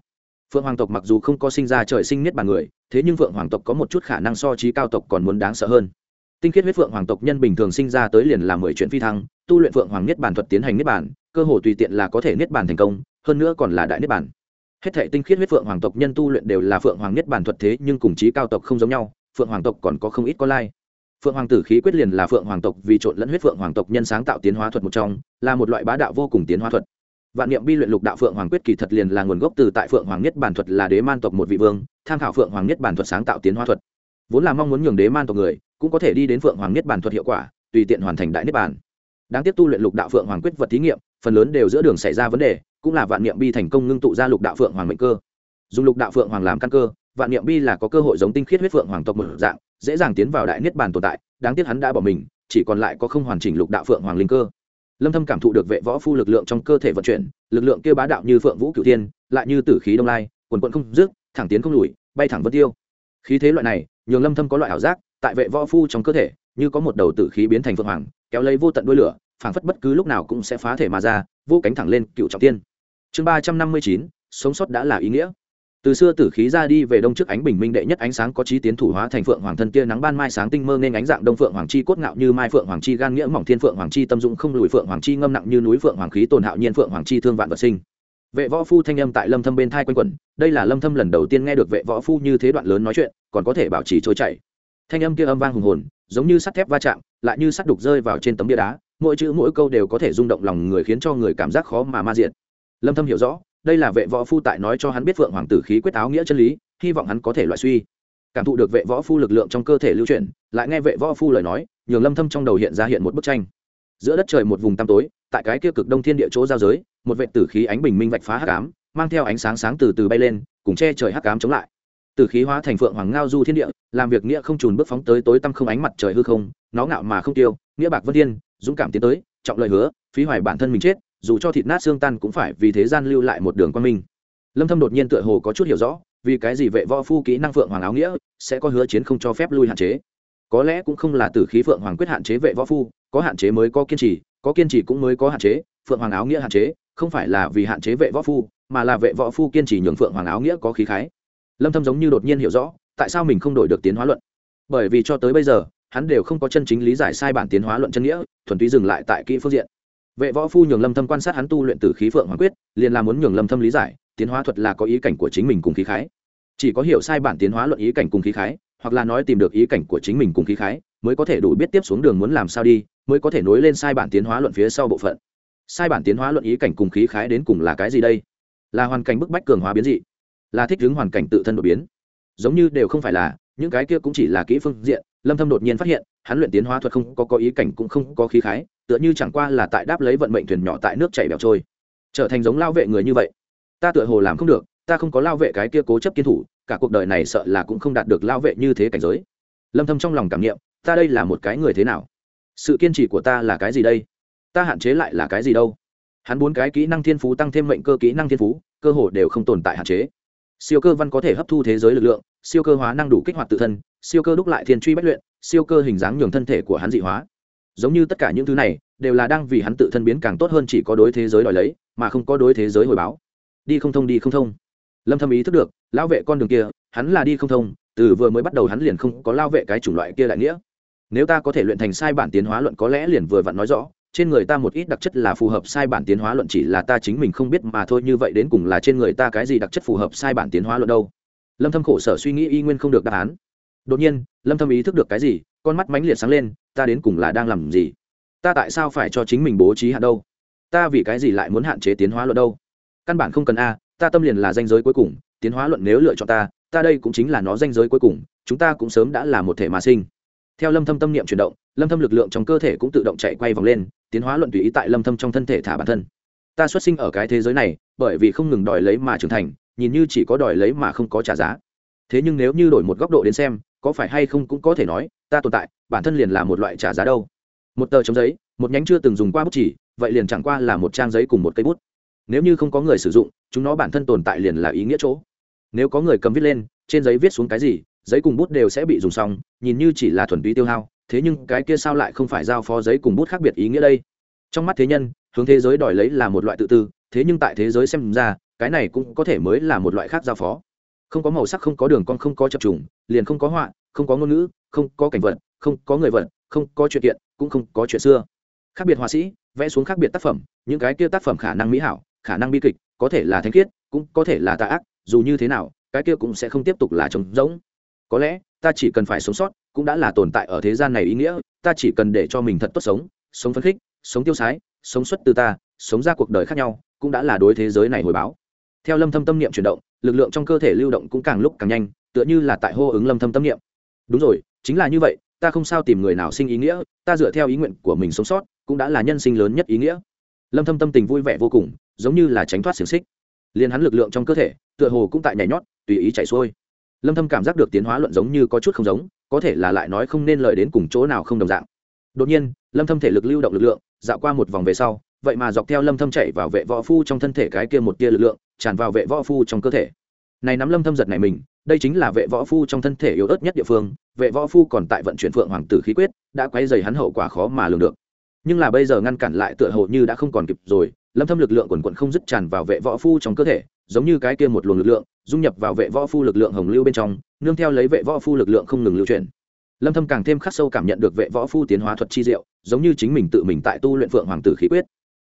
phượng hoàng tộc mặc dù không có sinh ra trời sinh niết bàn người thế nhưng phượng hoàng tộc có một chút khả năng so trí cao tộc còn muốn đáng sợ hơn tinh khiết huyết phượng hoàng tộc nhân bình thường sinh ra tới liền làm mười chuyện phi thăng tu luyện phượng hoàng niết bàn thuật tiến hành niết bàn cơ hồ tùy tiện là có thể niết bàn thành công hơn nữa còn là đại niết bàn hết thể tinh khiết huyết phượng hoàng tộc nhân tu luyện đều là phượng hoàng niết bàn thuật thế nhưng cùng trí cao tộc không giống nhau phượng hoàng tộc còn có không ít con lai phượng hoàng tử khí quyết liền là phượng hoàng tộc vì trộn lẫn huyết phượng hoàng tộc nhân sáng tạo tiến hóa thuật một trong là một loại bá đạo vô cùng tiến hóa thuật vạn niệm bi luyện lục đạo phượng hoàng quyết kỳ thật liền là nguồn gốc từ tại phượng hoàng nhất bản thuật là đế man tộc một vị vương, tham khảo phượng hoàng nhất bản thuật sáng tạo tiến hóa thuật. Vốn là mong muốn nhường đế man tộc người, cũng có thể đi đến phượng hoàng nhất bản thuật hiệu quả, tùy tiện hoàn thành đại niết bản đáng tiếc tu luyện lục đạo phượng hoàng quyết vật thí nghiệm, phần lớn đều giữa đường xảy ra vấn đề, cũng là vạn niệm bi thành công ngưng tụ ra lục đạo phượng hoàng mệnh cơ. Dùng lục đạo phượng hoàng làm căn cơ, vạn niệm bi là có cơ hội giống tinh khiết huyết phượng hoàng tộc một dạng, dễ dàng tiến vào đại niết bàn tồn tại, đáng tiếc hắn đã bỏ mình, chỉ còn lại có không hoàn chỉnh lục đạo phượng hoàng linh cơ lâm thâm cảm thụ được vệ võ phu lực lượng trong cơ thể vận chuyển, lực lượng kia bá đạo như phượng vũ cửu thiên, lại như tử khí đông lai, quần quận không dứt, thẳng tiến không lùi, bay thẳng vân tiêu. Khí thế loại này, nhường lâm thâm có loại ảo giác, tại vệ võ phu trong cơ thể, như có một đầu tử khí biến thành phượng hoàng, kéo lấy vô tận đuôi lửa, phảng phất bất cứ lúc nào cũng sẽ phá thể mà ra, vô cánh thẳng lên cựu trọng thiên chương 359 sống sót đã là ý nghĩa từ xưa tử khí ra đi về đông trước ánh bình minh đệ nhất ánh sáng có trí tiến thủ hóa thành phượng hoàng thân tia nắng ban mai sáng tinh mơ nên ánh dạng đông phượng hoàng chi cốt ngạo như mai phượng hoàng chi gan nghĩa mỏng thiên phượng hoàng chi tâm dụng không lùi phượng hoàng chi ngâm nặng như núi phượng hoàng khí tồn hạo nhiên phượng hoàng chi thương vạn vật sinh. Vệ võ phu thanh âm tại lâm thâm bên thai quanh quẩn, đây là lâm thâm lần đầu tiên nghe được vệ võ phu như thế đoạn lớn nói chuyện, còn có thể bảo trì trôi chảy. Thanh âm kia âm vang hùng hồn, giống như sắt thép va chạm, lại như sắt đục rơi vào trên tấm bia đá, mỗi chữ mỗi câu đều có thể rung động lòng người khiến cho người cảm giác khó mà ma diện lâm thâm hiểu rõ đây là vệ võ phu tại nói cho hắn biết vượng hoàng tử khí quyết áo nghĩa chân lý, hy vọng hắn có thể loại suy. Cảm thụ được vệ võ phu lực lượng trong cơ thể lưu chuyển, lại nghe vệ võ phu lời nói, nhường lâm thâm trong đầu hiện ra hiện một bức tranh. Giữa đất trời một vùng tăm tối, tại cái kia cực đông thiên địa chỗ giao giới, một vệ tử khí ánh bình minh vạch phá hắc ám, mang theo ánh sáng sáng từ từ bay lên, cùng che trời hắc ám chống lại. Tử khí hóa thành phượng hoàng ngao du thiên địa, làm việc nghĩa không trùn bước phóng tới tối tăm không ánh mặt trời hư không, nó ngạo mà không tiêu, nghĩa bạc vân thiên, dũng cảm tiến tới, trọng lời hứa, phí hoài bản thân mình chết dù cho thịt nát xương tan cũng phải vì thế gian lưu lại một đường quan minh. Lâm thâm đột nhiên tựa hồ có chút hiểu rõ, vì cái gì vệ võ phu kỹ năng phượng hoàng áo nghĩa sẽ có hứa chiến không cho phép lui hạn chế. Có lẽ cũng không là tử khí phượng hoàng quyết hạn chế vệ võ phu, có hạn chế mới có kiên trì, có kiên trì cũng mới có hạn chế, phượng hoàng áo nghĩa hạn chế, không phải là vì hạn chế vệ võ phu, mà là vệ võ phu kiên trì nhường phượng hoàng áo nghĩa có khí khái. Lâm thâm giống như đột nhiên hiểu rõ, tại sao mình không đổi được tiến hóa luận. Bởi vì cho tới bây giờ, hắn đều không có chân chính lý giải sai bản tiến hóa luận chân nghĩa, thuần túy dừng lại tại kỹ phương diện vệ võ phu nhường lâm thâm quan sát hắn tu luyện tử khí phượng hoàng quyết, liền là muốn nhường lâm thâm lý giải, tiến hóa thuật là có ý cảnh của chính mình cùng khí khái. Chỉ có hiểu sai bản tiến hóa luận ý cảnh cùng khí khái, hoặc là nói tìm được ý cảnh của chính mình cùng khí khái, mới có thể đủ biết tiếp xuống đường muốn làm sao đi, mới có thể nối lên sai bản tiến hóa luận phía sau bộ phận. Sai bản tiến hóa luận ý cảnh cùng khí khái đến cùng là cái gì đây? Là hoàn cảnh bức bách cường hóa biến dị, là thích ứng hoàn cảnh tự thân đột biến. Giống như đều không phải là, những cái kia cũng chỉ là kỹ phương diện, lâm thâm đột nhiên phát hiện, hắn luyện tiến hóa thuật không có có ý cảnh cũng không có khí khái tựa như chẳng qua là tại đáp lấy vận mệnh thuyền nhỏ tại nước chảy bèo trôi. Trở thành giống lao vệ người như vậy, ta tựa hồ làm không được, ta không có lao vệ cái kia cố chấp kiên thủ, cả cuộc đời này sợ là cũng không đạt được lao vệ như thế cảnh giới. Lâm thâm trong lòng cảm nghiệm, ta đây là một cái người thế nào? Sự kiên trì của ta là cái gì đây? Ta hạn chế lại là cái gì đâu? Hắn bốn cái kỹ năng thiên phú tăng thêm mệnh cơ kỹ năng thiên phú, cơ hồ đều không tồn tại hạn chế. Siêu cơ văn có thể hấp thu thế giới lực lượng, siêu cơ hóa năng đủ kích hoạt tự thân, siêu cơ đúc lại thiên truy bách luyện, siêu cơ hình dáng nhường thân thể của hắn dị hóa giống như tất cả những thứ này, đều là đang vì hắn tự thân biến càng tốt hơn chỉ có đối thế giới đòi lấy, mà không có đối thế giới hồi báo. Đi không thông, đi không thông. Lâm thâm ý thức được, lão vệ con đường kia, hắn là đi không thông, từ vừa mới bắt đầu hắn liền không có lao vệ cái chủng loại kia đại nghĩa. Nếu ta có thể luyện thành sai bản tiến hóa luận có lẽ liền vừa vặn nói rõ, trên người ta một ít đặc chất là phù hợp sai bản tiến hóa luận chỉ là ta chính mình không biết mà thôi, như vậy đến cùng là trên người ta cái gì đặc chất phù hợp sai bản tiến hóa luận đâu? Lâm thâm khổ sở suy nghĩ y nguyên không được đáp án đột nhiên, lâm thâm ý thức được cái gì, con mắt mãnh liệt sáng lên, ta đến cùng là đang làm gì? Ta tại sao phải cho chính mình bố trí hạn đâu? Ta vì cái gì lại muốn hạn chế tiến hóa luận đâu? Căn bản không cần a, ta tâm liền là danh giới cuối cùng, tiến hóa luận nếu lựa chọn ta ta đây cũng chính là nó danh giới cuối cùng, chúng ta cũng sớm đã là một thể mà sinh. Theo lâm thâm tâm niệm chuyển động, lâm thâm lực lượng trong cơ thể cũng tự động chạy quay vòng lên, tiến hóa luận tùy ý tại lâm thâm trong thân thể thả bản thân. Ta xuất sinh ở cái thế giới này, bởi vì không ngừng đòi lấy mà trưởng thành, nhìn như chỉ có đòi lấy mà không có trả giá. Thế nhưng nếu như đổi một góc độ đến xem có phải hay không cũng có thể nói, ta tồn tại, bản thân liền là một loại trả giá đâu. Một tờ chống giấy, một nhánh chưa từng dùng qua bút chỉ vậy liền chẳng qua là một trang giấy cùng một cây bút. Nếu như không có người sử dụng, chúng nó bản thân tồn tại liền là ý nghĩa chỗ. Nếu có người cầm viết lên, trên giấy viết xuống cái gì, giấy cùng bút đều sẽ bị dùng xong, nhìn như chỉ là thuần túy tiêu hao, thế nhưng cái kia sao lại không phải giao phó giấy cùng bút khác biệt ý nghĩa đây? Trong mắt thế nhân, hướng thế giới đòi lấy là một loại tự tư, thế nhưng tại thế giới xem ra, cái này cũng có thể mới là một loại khác giao phó không có màu sắc, không có đường con không có chập trùng, liền không có họa, không có ngôn ngữ, không có cảnh vật, không có người vật, không có chuyện kiện, cũng không có chuyện xưa. Khác biệt họa sĩ, vẽ xuống khác biệt tác phẩm, những cái kia tác phẩm khả năng mỹ hảo, khả năng bi kịch, có thể là thanh khiết, cũng có thể là tà ác, dù như thế nào, cái kia cũng sẽ không tiếp tục là trống rỗng. Có lẽ, ta chỉ cần phải sống sót, cũng đã là tồn tại ở thế gian này ý nghĩa, ta chỉ cần để cho mình thật tốt sống sống phấn khích, sống tiêu sái, sống xuất từ ta, sống ra cuộc đời khác nhau, cũng đã là đối thế giới này hồi báo. Theo lâm thâm tâm niệm chuyển động lực lượng trong cơ thể lưu động cũng càng lúc càng nhanh, tựa như là tại hô ứng lâm thâm tâm niệm. Đúng rồi, chính là như vậy, ta không sao tìm người nào sinh ý nghĩa, ta dựa theo ý nguyện của mình sống sót, cũng đã là nhân sinh lớn nhất ý nghĩa. Lâm thâm tâm tình vui vẻ vô cùng, giống như là tránh thoát xiềng xích. Liền hắn lực lượng trong cơ thể, tựa hồ cũng tại nhảy nhót, tùy ý chạy xuôi. Lâm thâm cảm giác được tiến hóa luận giống như có chút không giống, có thể là lại nói không nên lời đến cùng chỗ nào không đồng dạng. Đột nhiên, lâm thâm thể lực lưu động lực lượng, dạo qua một vòng về sau, vậy mà dọc theo lâm thâm chạy vào vệ võ phu trong thân thể cái kia một tia lực lượng tràn vào vệ võ phu trong cơ thể. Này nắm lâm thâm giật này mình, đây chính là vệ võ phu trong thân thể yếu ớt nhất địa phương, vệ võ phu còn tại vận chuyển phượng hoàng tử khí quyết, đã quay dày hắn hậu quả khó mà lường được. Nhưng là bây giờ ngăn cản lại tựa hồ như đã không còn kịp rồi, lâm thâm lực lượng quần quần không dứt tràn vào vệ võ phu trong cơ thể, giống như cái kia một luồng lực lượng, dung nhập vào vệ võ phu lực lượng hồng lưu bên trong, nương theo lấy vệ võ phu lực lượng không ngừng lưu chuyển. Lâm thâm càng thêm khắc sâu cảm nhận được vệ võ phu tiến hóa thuật chi diệu, giống như chính mình tự mình tại tu luyện phượng hoàng tử khí quyết.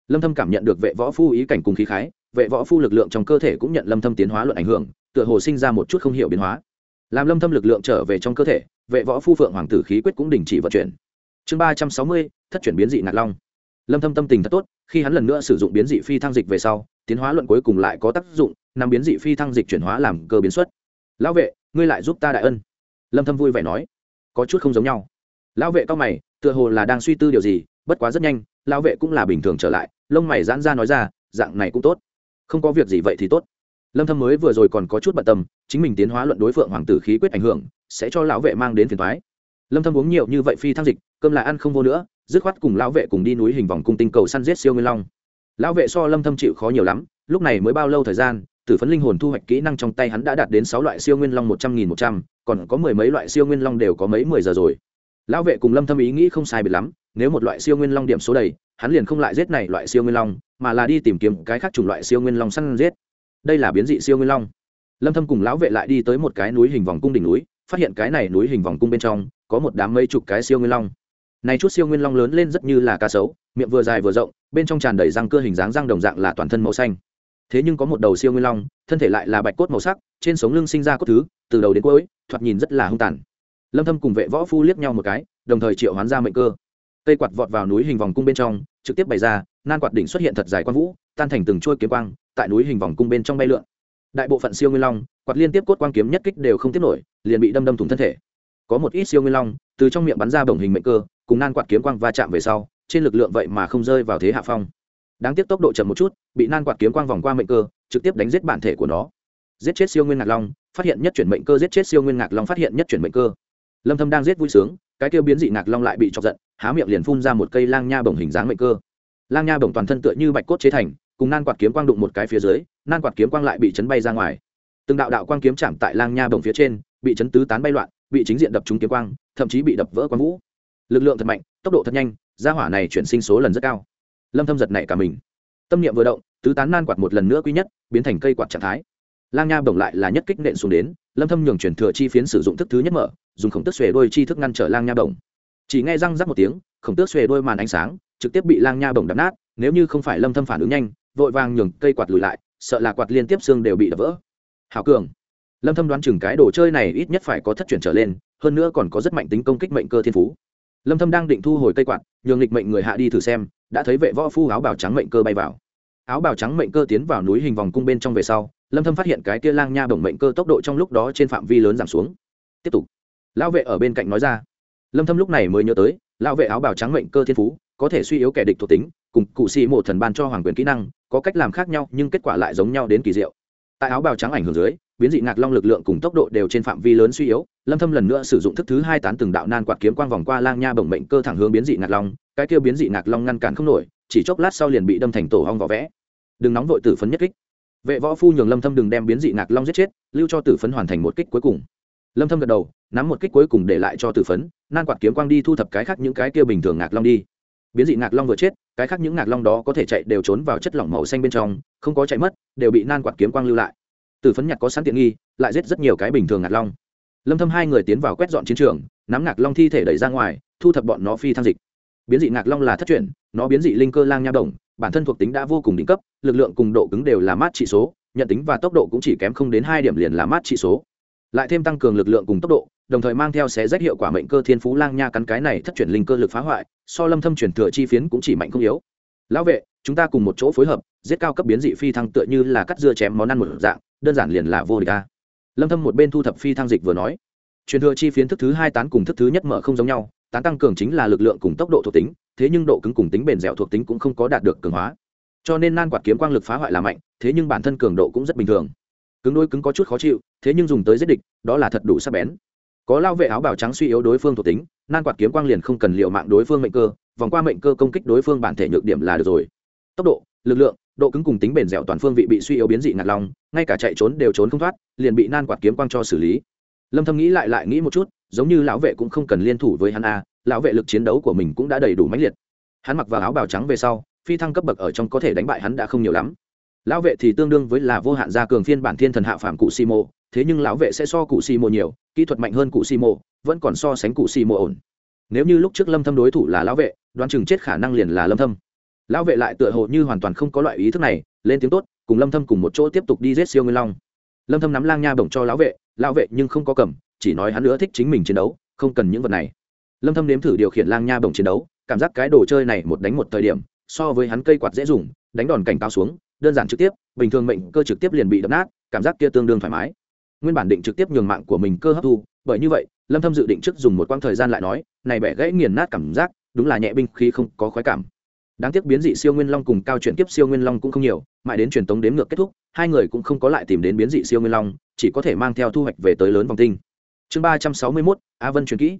Lâm thâm cảm nhận được vệ võ phu ý cảnh cùng khí khái vệ võ phu lực lượng trong cơ thể cũng nhận lâm thâm tiến hóa luận ảnh hưởng tựa hồ sinh ra một chút không hiểu biến hóa. Làm lâm thâm lực lượng trở về trong cơ thể vệ võ phu phượng hoàng tử khí quyết cũng đình chỉ vận chuyển. Chương 360, thất chuyển biến dị nạt long. Lâm thâm tâm tình thật tốt khi hắn lần nữa sử dụng biến dị phi thăng dịch về sau tiến hóa luận cuối cùng lại có tác dụng nằm biến dị phi thăng dịch chuyển hóa làm cơ biến xuất. Lão vệ ngươi lại giúp ta đại ân. Lâm thâm vui vẻ nói. Có chút không giống nhau. Lão vệ cao mày tựa hồ là đang suy tư điều gì bất quá rất nhanh lão vệ cũng là bình thường trở lại lông mày giãn ra nói ra dạng này cũng tốt không có việc gì vậy thì tốt. Lâm thâm mới vừa rồi còn có chút bận tâm, chính mình tiến hóa luận đối phượng hoàng tử khí quyết ảnh hưởng, sẽ cho lão vệ mang đến phiền toái. Lâm thâm uống nhiều như vậy phi thăng dịch, cơm là ăn không vô nữa, dứt khoát cùng lão vệ cùng đi núi hình vòng cung tinh cầu săn giết siêu nguyên long. Lão vệ so lâm thâm chịu khó nhiều lắm, lúc này mới bao lâu thời gian, tử phấn linh hồn thu hoạch kỹ năng trong tay hắn đã đạt đến sáu loại siêu nguyên long một trăm nghìn một trăm, còn có mười mấy loại siêu nguyên long đều có mấy mười giờ rồi. Lão vệ cùng lâm thâm ý nghĩ không sai biệt lắm, nếu một loại siêu nguyên long điểm số đầy, hắn liền không lại giết này loại siêu nguyên long mà là đi tìm kiếm cái khác chủng loại siêu nguyên long săn giết. Đây là biến dị siêu nguyên long. Lâm thâm cùng lão vệ lại đi tới một cái núi hình vòng cung đỉnh núi, phát hiện cái này núi hình vòng cung bên trong có một đám mấy chục cái siêu nguyên long. Này chút siêu nguyên long lớn lên rất như là cá sấu, miệng vừa dài vừa rộng, bên trong tràn đầy răng cưa hình dáng răng đồng dạng là toàn thân màu xanh. Thế nhưng có một đầu siêu nguyên long, thân thể lại là bạch cốt màu sắc, trên sống lưng sinh ra cốt thứ, từ đầu đến cuối, thoạt nhìn rất là hung tàn. Lâm thâm cùng vệ võ phu liếc nhau một cái, đồng thời triệu hoán ra mệnh cơ cây quạt vọt vào núi hình vòng cung bên trong, trực tiếp bày ra, nan quạt đỉnh xuất hiện thật dài quan vũ, tan thành từng chuôi kiếm quang, tại núi hình vòng cung bên trong bay lượn. Đại bộ phận siêu nguyên long, quạt liên tiếp cốt quang kiếm nhất kích đều không tiếp nổi, liền bị đâm đâm thủng thân thể. Có một ít siêu nguyên long, từ trong miệng bắn ra bổng hình mệnh cơ, cùng nan quạt kiếm quang va chạm về sau, trên lực lượng vậy mà không rơi vào thế hạ phong. Đáng tiếc tốc độ chậm một chút, bị nan quạt kiếm quang vòng qua mệnh cơ, trực tiếp đánh giết bản thể của nó. Giết chết siêu nguyên ngạc long, phát hiện nhất chuyển mệnh cơ, giết chết siêu nguyên ngạc long, phát hiện nhất chuyển mệnh cơ lâm thâm đang giết vui sướng, cái kia biến dị ngạc long lại bị chọc giận, há miệng liền phun ra một cây lang nha bổng hình dáng mệnh cơ. Lang nha bổng toàn thân tựa như bạch cốt chế thành, cùng nan quạt kiếm quang đụng một cái phía dưới, nan quạt kiếm quang lại bị chấn bay ra ngoài. Từng đạo đạo quang kiếm chạm tại lang nha bổng phía trên, bị chấn tứ tán bay loạn, bị chính diện đập trúng kiếm quang, thậm chí bị đập vỡ quang vũ. Lực lượng thật mạnh, tốc độ thật nhanh, gia hỏa này chuyển sinh số lần rất cao. Lâm thâm giật nảy cả mình. Tâm niệm vừa động, tứ tán nan quạt một lần nữa quý nhất, biến thành cây quạt trạng thái. Lang nha bổng lại là nhất kích nện xuống đến, lâm thâm nhường chuyển thừa chi phiến sử dụng thức thứ nhất mở dùng khổng tước xuề đôi chi thức ngăn trở lang nha bổng. Chỉ nghe răng rắc một tiếng, khổng tước xuề đôi màn ánh sáng, trực tiếp bị lang nha bổng đập nát, nếu như không phải lâm thâm phản ứng nhanh, vội vàng nhường cây quạt lùi lại, sợ là quạt liên tiếp xương đều bị đập vỡ. Hảo cường. Lâm thâm đoán chừng cái đồ chơi này ít nhất phải có thất chuyển trở lên, hơn nữa còn có rất mạnh tính công kích mệnh cơ thiên phú. Lâm thâm đang định thu hồi cây quạt, nhường lịch mệnh người hạ đi thử xem, đã thấy vệ võ phu áo bào trắng mệnh cơ bay vào. Áo bào trắng mệnh cơ tiến vào núi hình vòng cung bên trong về sau, lâm thâm phát hiện cái kia lang nha bổng mệnh cơ tốc độ trong lúc đó trên phạm vi lớn giảm xuống. Tiếp tục lão vệ ở bên cạnh nói ra. Lâm thâm lúc này mới nhớ tới, lão vệ áo bào trắng mệnh cơ thiên phú, có thể suy yếu kẻ địch thuộc tính, cùng cụ sĩ một thần ban cho hoàng quyền kỹ năng, có cách làm khác nhau, nhưng kết quả lại giống nhau đến kỳ diệu. Tại áo bào trắng ảnh hưởng dưới, biến dị ngạc long lực lượng cùng tốc độ đều trên phạm vi lớn suy yếu, lâm thâm lần nữa sử dụng thức thứ hai tán từng đạo nan quạt kiếm quang vòng qua lang nha bổng mệnh cơ thẳng hướng biến dị ngạc long, cái kia biến dị ngạc long ngăn cản không nổi, chỉ chốc lát sau liền bị đâm thành tổ hong vỏ vẽ. Đừng nóng vội tử phấn nhất kích. Vệ võ phu nhường lâm thâm đừng đem biến dị ngạc long giết chết, lưu cho tử phấn hoàn thành một kích cuối cùng. Lâm thâm gật đầu nắm một kích cuối cùng để lại cho tử phấn nan quạt kiếm quang đi thu thập cái khác những cái kia bình thường ngạc long đi. Biến dị ngạc long vừa chết cái khác những ngạc long đó có thể chạy đều trốn vào chất lỏng màu xanh bên trong không có chạy mất đều bị nan quạt kiếm quang lưu lại. Tử phấn nhặt có sẵn tiện nghi lại giết rất nhiều cái bình thường ngạc long. Lâm thâm hai người tiến vào quét dọn chiến trường nắm ngạc long thi thể đẩy ra ngoài thu thập bọn nó phi thăng dịch. Biến dị ngạc long là thất truyền, nó biến dị linh cơ lang nha đồng bản thân thuộc tính đã vô cùng đỉnh cấp lực lượng cùng độ cứng đều là mát trị số nhận tính và tốc độ cũng chỉ kém không đến hai điểm liền là mát trị số lại thêm tăng cường lực lượng cùng tốc độ, đồng thời mang theo xé rách hiệu quả mệnh cơ thiên phú lang nha cắn cái này thất chuyển linh cơ lực phá hoại, so lâm thâm chuyển thừa chi phiến cũng chỉ mạnh không yếu. Lão vệ, chúng ta cùng một chỗ phối hợp, giết cao cấp biến dị phi thăng tựa như là cắt dưa chém món ăn một dạng, đơn giản liền là vô địch ta lâm thâm một bên thu thập phi thăng dịch vừa nói. Truyền thừa chi phiến thức thứ hai tán cùng thức thứ nhất mở không giống nhau, tán tăng cường chính là lực lượng cùng tốc độ thuộc tính, thế nhưng độ cứng cùng tính bền dẻo thuộc tính cũng không có đạt được cường hóa. Cho nên nan quạt kiếm quang lực phá hoại là mạnh, thế nhưng bản thân cường độ cũng rất bình thường cứng đôi cứng có chút khó chịu, thế nhưng dùng tới giết địch, đó là thật đủ sắc bén. Có lao vệ áo bào trắng suy yếu đối phương thuộc tính, nan quạt kiếm quang liền không cần liệu mạng đối phương mệnh cơ, vòng qua mệnh cơ công kích đối phương bản thể nhược điểm là được rồi. Tốc độ, lực lượng, độ cứng cùng tính bền dẻo toàn phương vị bị suy yếu biến dị ngạt lòng, ngay cả chạy trốn đều trốn không thoát, liền bị nan quạt kiếm quang cho xử lý. Lâm thâm nghĩ lại lại nghĩ một chút, giống như lão vệ cũng không cần liên thủ với hắn a, lão vệ lực chiến đấu của mình cũng đã đầy đủ mãnh liệt. Hắn mặc vào áo bào trắng về sau, phi thăng cấp bậc ở trong có thể đánh bại hắn đã không nhiều lắm lão vệ thì tương đương với là vô hạn gia cường phiên bản thiên thần hạ phàm cụ si mô thế nhưng lão vệ sẽ so cụ si mô nhiều, kỹ thuật mạnh hơn cụ si mô vẫn còn so sánh cụ si mô ổn. Nếu như lúc trước lâm thâm đối thủ là lão vệ, đoán chừng chết khả năng liền là lâm thâm. Lão vệ lại tựa hồ như hoàn toàn không có loại ý thức này, lên tiếng tốt, cùng lâm thâm cùng một chỗ tiếp tục đi giết siêu nguyên long. Lâm thâm nắm lang nha bổng cho lão vệ lão vệ nhưng không có cầm, chỉ nói hắn nữa thích chính mình chiến đấu, không cần những vật này. Lâm thâm nếm thử điều khiển lang nha bổng chiến đấu, cảm giác cái đồ chơi này một đánh một thời điểm, so với hắn cây quạt dễ dùng, đánh đòn cảnh cao xuống đơn giản trực tiếp, bình thường mệnh cơ trực tiếp liền bị đập nát, cảm giác kia tương đương thoải mái. Nguyên bản định trực tiếp nhường mạng của mình cơ hấp thu, bởi như vậy, lâm thâm dự định trước dùng một quãng thời gian lại nói, này bẻ gãy nghiền nát cảm giác, đúng là nhẹ binh khí không có khoái cảm. Đáng tiếc biến dị siêu nguyên long cùng cao chuyển tiếp siêu nguyên long cũng không nhiều, mãi đến truyền tống đếm ngược kết thúc, hai người cũng không có lại tìm đến biến dị siêu nguyên long, chỉ có thể mang theo thu hoạch về tới lớn vòng tinh. Chương ba trăm sáu mươi mốt, a vân truyền kỹ.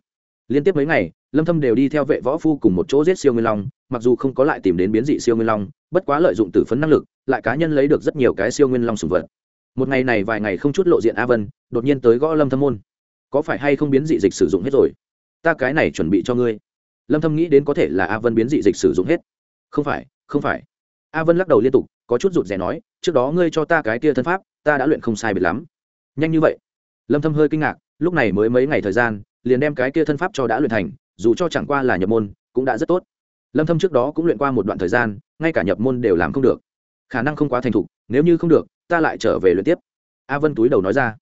Liên tiếp mấy ngày, lâm thâm đều đi theo vệ võ phu cùng một chỗ giết siêu nguyên long, mặc dù không có lại tìm đến biến dị siêu nguyên long, bất quá lợi dụng tử phấn năng lực lại cá nhân lấy được rất nhiều cái siêu nguyên long sùng vật. Một ngày này vài ngày không chút lộ diện a vân, đột nhiên tới gõ lâm thâm môn. Có phải hay không biến dị dịch sử dụng hết rồi? Ta cái này chuẩn bị cho ngươi. Lâm thâm nghĩ đến có thể là a vân biến dị dịch sử dụng hết. Không phải không phải. A vân lắc đầu liên tục, có chút rụt rè nói, trước đó ngươi cho ta cái kia thân pháp, ta đã luyện không sai biệt lắm. Nhanh như vậy. Lâm thâm hơi kinh ngạc, lúc này mới mấy ngày thời gian, liền đem cái kia thân pháp cho đã luyện thành, dù cho chẳng qua là nhập môn, cũng đã rất tốt. Lâm thâm trước đó cũng luyện qua một đoạn thời gian, ngay cả nhập môn đều làm không được khả năng không quá thành thục, nếu như không được, ta lại trở về luyện tiếp. A vân túi đầu nói ra.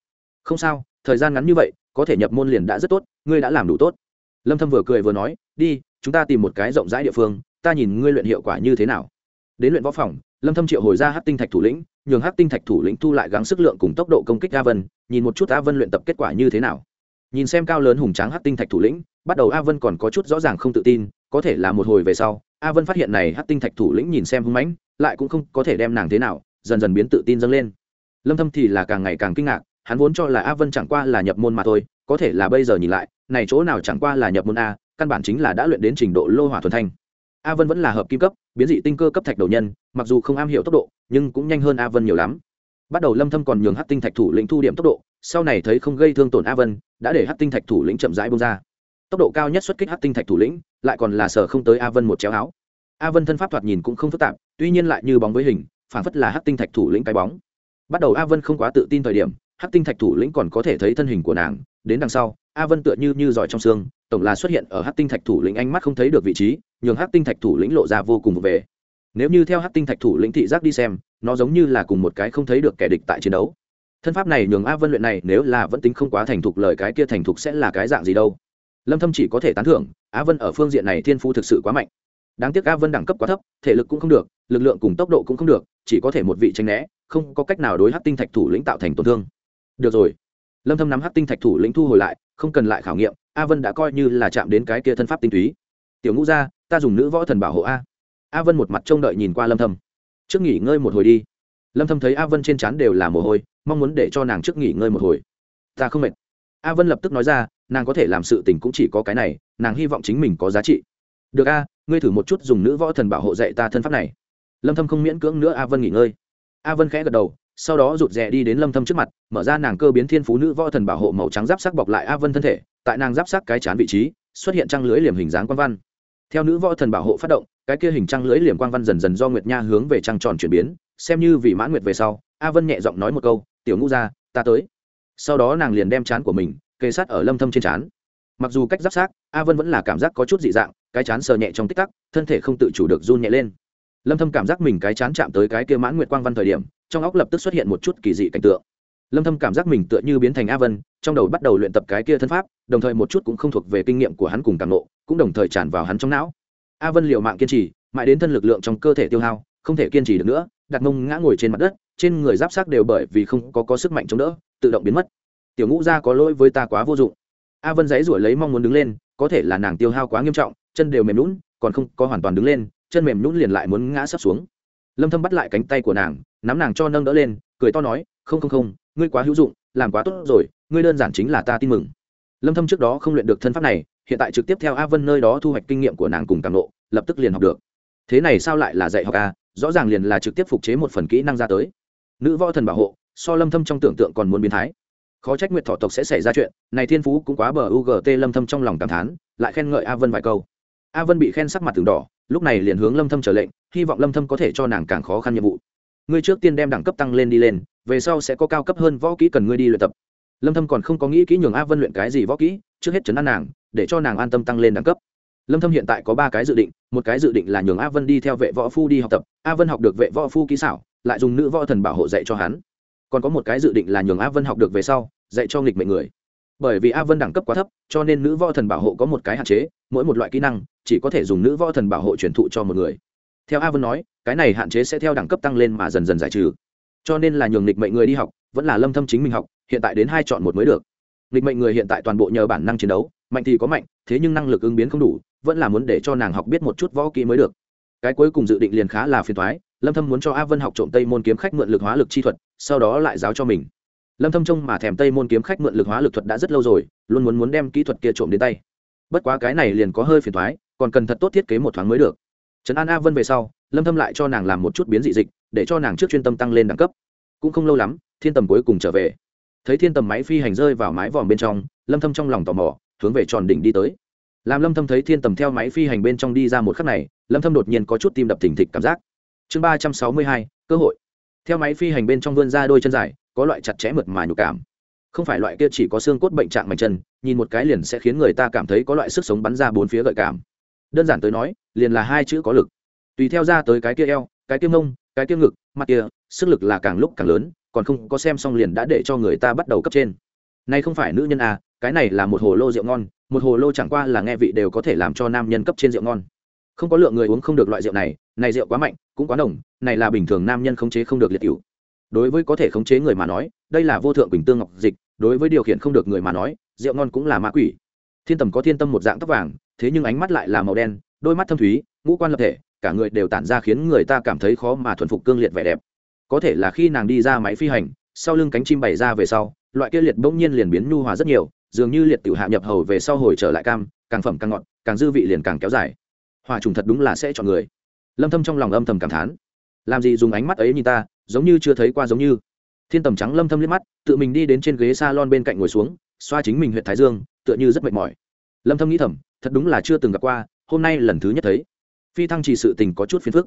Không sao, thời gian ngắn như vậy, có thể nhập môn liền đã rất tốt, ngươi đã làm đủ tốt. Lâm thâm vừa cười vừa nói, đi, chúng ta tìm một cái rộng rãi địa phương, ta nhìn ngươi luyện hiệu quả như thế nào. Đến luyện võ phòng, lâm thâm triệu hồi ra hắc tinh thạch thủ lĩnh, nhường hắc tinh thạch thủ lĩnh thu lại gắng sức lượng cùng tốc độ công kích a vân, nhìn một chút a vân luyện tập kết quả như thế nào. Nhìn xem cao lớn hùng tráng hắc tinh thạch thủ lĩnh, bắt đầu a vân còn có chút rõ ràng không tự tin có thể là một hồi về sau, a vân phát hiện này hát tinh thạch thủ lĩnh nhìn xem hưng mãnh, lại cũng không có thể đem nàng thế nào, dần dần biến tự tin dâng lên. Lâm thâm thì là càng ngày càng kinh ngạc, hắn vốn cho là a vân chẳng qua là nhập môn mà thôi, có thể là bây giờ nhìn lại, này chỗ nào chẳng qua là nhập môn a, căn bản chính là đã luyện đến trình độ lô hỏa thuần thanh. A vân vẫn là hợp kim cấp, biến dị tinh cơ cấp thạch đầu nhân, mặc dù không am hiểu tốc độ, nhưng cũng nhanh hơn a vân nhiều lắm. Bắt đầu lâm thâm còn nhường hắc tinh thạch thủ lĩnh thu điểm tốc độ, sau này thấy không gây thương tổn a vân, đã để hắc tinh thạch thủ lĩnh chậm rãi bung ra tốc độ cao nhất xuất kích hắc tinh thạch thủ lĩnh, lại còn là sở không tới a vân một chéo áo. A vân thân pháp thoạt nhìn cũng không phức tạp, tuy nhiên lại như bóng với hình, phản phất là hắc tinh thạch thủ lĩnh cái bóng. Bắt đầu a vân không quá tự tin thời điểm, hắc tinh thạch thủ lĩnh còn có thể thấy thân hình của nàng, đến đằng sau, a vân tựa như như giỏi trong xương, tổng là xuất hiện ở hắc tinh thạch thủ lĩnh ánh mắt không thấy được vị trí, nhường hắc tinh thạch thủ lĩnh lộ ra vô cùng về. Nếu như theo hắc tinh thạch thủ lĩnh thị giác đi xem, nó giống như là cùng một cái không thấy được kẻ địch tại chiến đấu. Thân pháp này nhường a vân luyện này nếu là vẫn tính không quá thành thục lời cái kia thành thục sẽ là cái dạng gì đâu lâm thâm chỉ có thể tán thưởng Á vân ở phương diện này thiên phú thực sự quá mạnh. Đáng tiếc Á vân đẳng cấp quá thấp, thể lực cũng không được, lực lượng cùng tốc độ cũng không được, chỉ có thể một vị tranh né, không có cách nào đối hắc tinh thạch thủ lĩnh tạo thành tổn thương. Được rồi. Lâm thâm nắm hắc tinh thạch thủ lĩnh thu hồi lại, không cần lại khảo nghiệm, a vân đã coi như là chạm đến cái kia thân pháp tinh túy. Tiểu ngũ gia, ta dùng nữ võ thần bảo hộ a. A vân một mặt trông đợi nhìn qua lâm thâm. Trước nghỉ ngơi một hồi đi. Lâm thâm thấy a vân trên trán đều là mồ hôi, mong muốn để cho nàng trước nghỉ ngơi một hồi. Ta không mệt. A vân lập tức nói ra nàng có thể làm sự tình cũng chỉ có cái này nàng hy vọng chính mình có giá trị. Được a ngươi thử một chút dùng nữ võ thần bảo hộ dạy ta thân pháp này. Lâm thâm không miễn cưỡng nữa a vân nghỉ ngơi. A vân khẽ gật đầu sau đó rụt rè đi đến lâm thâm trước mặt mở ra nàng cơ biến thiên phú nữ võ thần bảo hộ màu trắng giáp sắc bọc lại a vân thân thể tại nàng giáp sắc cái chán vị trí xuất hiện trang lưới liềm hình dáng quan văn. Theo nữ võ thần bảo hộ phát động cái kia hình trang lưới liềm quang văn dần dần do nguyệt nha hướng về trăng tròn chuyển biến xem như vì mãn nguyệt về sau a vân nhẹ giọng nói một câu tiểu ngũ gia, ta tới. Sau đó nàng liền đem chán của mình kề sát ở lâm thâm trên chán mặc dù cách giáp sát a vân vẫn là cảm giác có chút dị dạng, cái chán sờ nhẹ trong tích tắc, thân thể không tự chủ được run nhẹ lên. Lâm thâm cảm giác mình cái chán chạm tới cái kia mãn nguyệt quang văn thời điểm, trong óc lập tức xuất hiện một chút kỳ dị cảnh tượng. Lâm thâm cảm giác mình tựa như biến thành a vân, trong đầu bắt đầu luyện tập cái kia thân pháp, đồng thời một chút cũng không thuộc về kinh nghiệm của hắn cùng cảm nộ cũng đồng thời tràn vào hắn trong não. A vân liều mạng kiên trì, mãi đến thân lực lượng trong cơ thể tiêu hao, không thể kiên trì được nữa, đặt mông ngã ngồi trên mặt đất, trên người giáp sát đều bởi vì không có có sức mạnh chống đỡ, tự động biến mất tiểu ngũ gia có lỗi với ta quá vô dụng. A vân dãy ruổi lấy mong muốn đứng lên, có thể là nàng tiêu hao quá nghiêm trọng, chân đều mềm lún còn không có hoàn toàn đứng lên, chân mềm lún liền lại muốn ngã sắp xuống. Lâm thâm bắt lại cánh tay của nàng, nắm nàng cho nâng đỡ lên, cười to nói, không không không, ngươi quá hữu dụng, làm quá tốt rồi, ngươi đơn giản chính là ta tin mừng. Lâm thâm trước đó không luyện được thân pháp này, hiện tại trực tiếp theo a vân nơi đó thu hoạch kinh nghiệm của nàng cùng càng nộ lập tức liền học được. Thế này sao lại là dạy học a? Rõ ràng liền là trực tiếp phục chế một phần kỹ năng ra tới. Nữ võ thần bảo hộ, so lâm thâm trong tưởng tượng còn muốn biến thái khó trách nguyệt thọ tộc sẽ xảy ra chuyện, này thiên phú cũng quá bờ ugt lâm thâm trong lòng cảm thán, lại khen ngợi a vân vài câu. A vân bị khen sắc mặt từng đỏ, lúc này liền hướng lâm thâm trở lệnh, hy vọng lâm thâm có thể cho nàng càng khó khăn nhiệm vụ. Ngươi trước tiên đem đẳng cấp tăng lên đi lên, về sau sẽ có cao cấp hơn võ kỹ cần ngươi đi luyện tập. Lâm thâm còn không có nghĩ kỹ nhường a vân luyện cái gì võ kỹ, trước hết chấn an nàng, để cho nàng an tâm tăng lên đẳng cấp. Lâm thâm hiện tại có ba cái dự định, một cái dự định là nhường a vân đi theo vệ võ phu đi học tập, a vân học được vệ võ phu kỹ xảo, lại dùng nữ võ thần bảo hộ dạy cho hắn. Còn có một cái dự định là nhường a vân học được về sau dạy cho nghịch mệnh người. Bởi vì a vân đẳng cấp quá thấp cho nên nữ võ thần bảo hộ có một cái hạn chế mỗi một loại kỹ năng chỉ có thể dùng nữ võ thần bảo hộ truyền thụ cho một người. Theo a vân nói cái này hạn chế sẽ theo đẳng cấp tăng lên mà dần dần giải trừ. Cho nên là nhường nghịch mệnh người đi học vẫn là lâm thâm chính mình học hiện tại đến hai chọn một mới được. Nghịch mệnh người hiện tại toàn bộ nhờ bản năng chiến đấu mạnh thì có mạnh thế nhưng năng lực ứng biến không đủ vẫn là muốn để cho nàng học biết một chút võ kỹ mới được. Cái cuối cùng dự định liền khá là phiền toái, lâm thâm muốn cho a vân học trộm tây môn kiếm khách mượn lực hóa lực chi thuật sau đó lại giáo cho mình lâm thâm trông mà thèm tây môn kiếm khách mượn lực hóa lực thuật đã rất lâu rồi luôn muốn muốn đem kỹ thuật kia trộm đến tay. Bất quá cái này liền có hơi phiền toái, còn cần thật tốt thiết kế một thoáng mới được. Trấn an a vân về sau lâm thâm lại cho nàng làm một chút biến dị dịch để cho nàng trước chuyên tâm tăng lên đẳng cấp. Cũng không lâu lắm thiên tầm cuối cùng trở về. Thấy thiên tầm máy phi hành rơi vào mái vòm bên trong lâm thâm trong lòng tò mò hướng về tròn đỉnh đi tới. Làm lâm thâm thấy thiên tầm theo máy phi hành bên trong đi ra một khắc này lâm thâm đột nhiên có chút tim đập thình thịch cảm giác. Chương 362, cơ hội. Theo máy phi hành bên trong vươn ra đôi chân dài có loại chặt chẽ mượt mà nhục cảm. Không phải loại kia chỉ có xương cốt bệnh trạng mạch chân, nhìn một cái liền sẽ khiến người ta cảm thấy có loại sức sống bắn ra bốn phía gợi cảm. Đơn giản tới nói, liền là hai chữ có lực. Tùy theo ra tới cái kia eo, cái kia mông, cái kia ngực, mặt kia, sức lực là càng lúc càng lớn, còn không có xem xong liền đã để cho người ta bắt đầu cấp trên. Nay không phải nữ nhân à cái này là một hồ lô rượu ngon, một hồ lô chẳng qua là nghe vị đều có thể làm cho nam nhân cấp trên rượu ngon. Không có lượng người uống không được loại rượu này này rượu quá mạnh, cũng quá nồng, này là bình thường nam nhân khống chế không được liệt cựu đối với có thể khống chế người mà nói, đây là vô thượng quỳnh tương ngọc dịch, đối với điều khiển không được người mà nói, rượu ngon cũng là ma quỷ. Thiên tầm có thiên tâm một dạng tóc vàng, thế nhưng ánh mắt lại là màu đen, đôi mắt thâm thúy, ngũ quan lập thể, cả người đều tản ra khiến người ta cảm thấy khó mà thuần phục cương liệt vẻ đẹp. Có thể là khi nàng đi ra máy phi hành, sau lưng cánh chim bày ra về sau, loại kia liệt bỗng nhiên liền biến nhu hòa rất nhiều, dường như liệt tiểu hạ nhập hầu về sau hồi trở lại cam, càng phẩm càng ngọt, càng dư vị liền càng kéo dài. Hòa trùng thật đúng là sẽ chọn người. Lâm thâm trong lòng âm thầm cảm thán. Làm gì dùng ánh mắt ấy nhìn ta giống như chưa thấy qua giống như. Thiên tầm trắng lâm thâm liếc mắt, tự mình đi đến trên ghế salon bên cạnh ngồi xuống, xoa chính mình huyện thái dương, tựa như rất mệt mỏi. Lâm thâm nghĩ thầm, thật đúng là chưa từng gặp qua, hôm nay lần thứ nhất thấy. Phi thăng chỉ sự tình có chút phiền phức.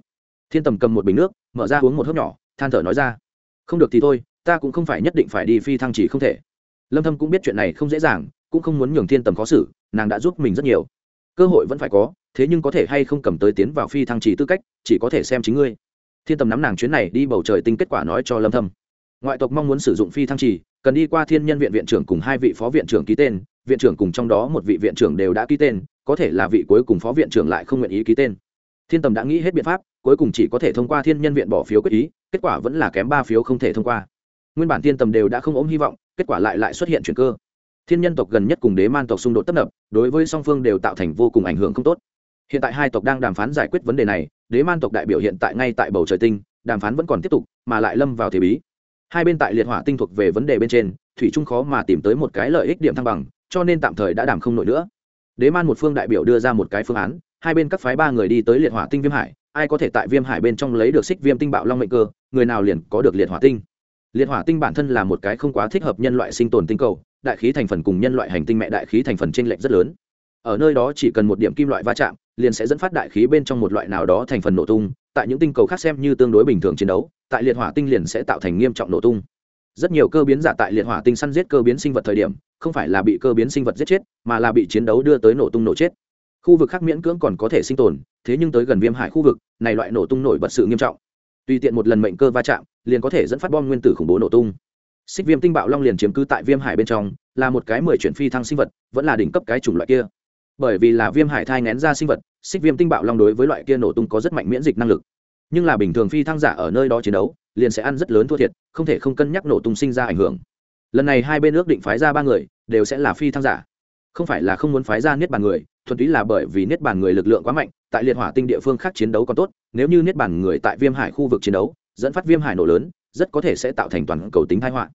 Thiên tầm cầm một bình nước, mở ra uống một hớp nhỏ, than thở nói ra, không được thì thôi, ta cũng không phải nhất định phải đi phi thăng chỉ không thể. Lâm thâm cũng biết chuyện này không dễ dàng, cũng không muốn nhường thiên tầm khó xử, nàng đã giúp mình rất nhiều. Cơ hội vẫn phải có, thế nhưng có thể hay không cầm tới tiến vào phi thăng chỉ tư cách, chỉ có thể xem chính ngươi thiên tầm nắm nàng chuyến này đi bầu trời tinh kết quả nói cho lâm thâm ngoại tộc mong muốn sử dụng phi thăng chỉ cần đi qua thiên nhân viện viện trưởng cùng hai vị phó viện trưởng ký tên viện trưởng cùng trong đó một vị viện trưởng đều đã ký tên có thể là vị cuối cùng phó viện trưởng lại không nguyện ý ký tên thiên tầm đã nghĩ hết biện pháp cuối cùng chỉ có thể thông qua thiên nhân viện bỏ phiếu quyết ý kết quả vẫn là kém ba phiếu không thể thông qua nguyên bản thiên tầm đều đã không ốm hy vọng kết quả lại lại xuất hiện chuyển cơ thiên nhân tộc gần nhất cùng đế man tộc xung đột tấp nập đối với song phương đều tạo thành vô cùng ảnh hưởng không tốt hiện tại hai tộc đang đàm phán giải quyết vấn đề này, đế man tộc đại biểu hiện tại ngay tại bầu trời tinh, đàm phán vẫn còn tiếp tục, mà lại lâm vào thế bí. Hai bên tại liệt hỏa tinh thuộc về vấn đề bên trên, thủy trung khó mà tìm tới một cái lợi ích điểm thăng bằng, cho nên tạm thời đã đàm không nổi nữa. Đế man một phương đại biểu đưa ra một cái phương án, hai bên các phái ba người đi tới liệt hỏa tinh viêm hải, ai có thể tại viêm hải bên trong lấy được xích viêm tinh bạo long mệnh cơ, người nào liền có được liệt hỏa tinh. Liệt hỏa tinh bản thân là một cái không quá thích hợp nhân loại sinh tồn tinh cầu, đại khí thành phần cùng nhân loại hành tinh mẹ đại khí thành phần t r ê n lệch rất lớn ở nơi đó chỉ cần một điểm kim loại va chạm, liền sẽ dẫn phát đại khí bên trong một loại nào đó thành phần nổ tung, tại những tinh cầu khác xem như tương đối bình thường chiến đấu, tại liệt hỏa tinh liền sẽ tạo thành nghiêm trọng nổ tung. Rất nhiều cơ biến giả tại liệt hỏa tinh săn giết cơ biến sinh vật thời điểm, không phải là bị cơ biến sinh vật giết chết, mà là bị chiến đấu đưa tới nổ tung nổ chết. Khu vực khác miễn cưỡng còn có thể sinh tồn, thế nhưng tới gần viêm hải khu vực, này loại nổ tung nổi bật sự nghiêm trọng. Tùy tiện một lần mệnh cơ va chạm, liền có thể dẫn phát bom nguyên tử khủng bố nổ tung. Xích viêm tinh bạo long liền chiếm cứ tại viêm hải bên trong, là một cái mười chuyển phi thăng sinh vật, vẫn là đỉnh cấp cái chủng loại kia bởi vì là viêm hải thai ngén ra sinh vật, xích viêm tinh bạo long đối với loại kia nổ tung có rất mạnh miễn dịch năng lực. Nhưng là bình thường phi thăng giả ở nơi đó chiến đấu, liền sẽ ăn rất lớn thua thiệt, không thể không cân nhắc nổ tung sinh ra ảnh hưởng. Lần này hai bên ước định phái ra ba người, đều sẽ là phi thăng giả. Không phải là không muốn phái ra niết bàn người, thuần túy là bởi vì niết bàn người lực lượng quá mạnh, tại liệt hỏa tinh địa phương khác chiến đấu còn tốt, nếu như niết bàn người tại viêm hải khu vực chiến đấu, dẫn phát viêm hải nổ lớn, rất có thể sẽ tạo thành toàn cầu tính thai họa.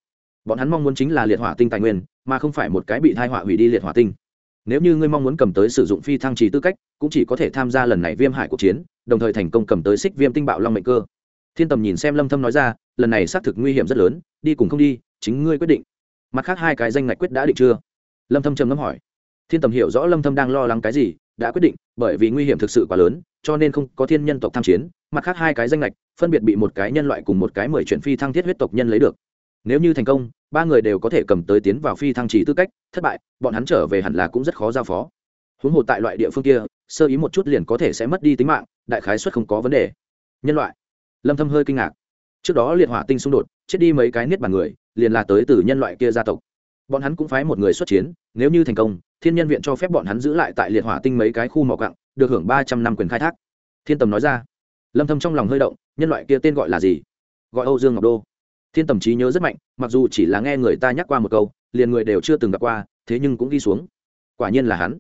Bọn hắn mong muốn chính là liệt hỏa tinh tài nguyên, mà không phải một cái bị thai họa hủy đi liệt hỏa tinh nếu như ngươi mong muốn cầm tới sử dụng phi thăng trì tư cách, cũng chỉ có thể tham gia lần này viêm hải cuộc chiến, đồng thời thành công cầm tới xích viêm tinh bạo long mệnh cơ. Thiên tầm nhìn xem lâm thâm nói ra, lần này xác thực nguy hiểm rất lớn, đi cùng không đi, chính ngươi quyết định. Mặt khác hai cái danh ngạch quyết đã định chưa? Lâm thâm trầm ngâm hỏi. Thiên tầm hiểu rõ lâm thâm đang lo lắng cái gì, đã quyết định, bởi vì nguy hiểm thực sự quá lớn, cho nên không có thiên nhân tộc tham chiến, mặt khác hai cái danh ngạch, phân biệt bị một cái nhân loại cùng một cái mười chuyển phi thăng thiết huyết tộc nhân lấy được. Nếu như thành công ba người đều có thể cầm tới tiến vào phi thăng chỉ tư cách, thất bại, bọn hắn trở về hẳn là cũng rất khó giao phó. Huống hồ tại loại địa phương kia, sơ ý một chút liền có thể sẽ mất đi tính mạng, đại khái xuất không có vấn đề. Nhân loại. Lâm thâm hơi kinh ngạc. Trước đó liệt hỏa tinh xung đột, chết đi mấy cái niết bàn người, liền là tới từ nhân loại kia gia tộc. Bọn hắn cũng phái một người xuất chiến, nếu như thành công, thiên nhân viện cho phép bọn hắn giữ lại tại liệt hỏa tinh mấy cái khu mỏ cặng được hưởng ba trăm năm quyền khai thác. Thiên tầm nói ra. Lâm thâm trong lòng hơi động, nhân loại kia tên gọi là gì? Gọi âu dương ngọc đô thiên tầm trí nhớ rất mạnh, mặc dù chỉ là nghe người ta nhắc qua một câu, liền người đều chưa từng gặp qua, thế nhưng cũng ghi xuống. Quả nhiên là hắn.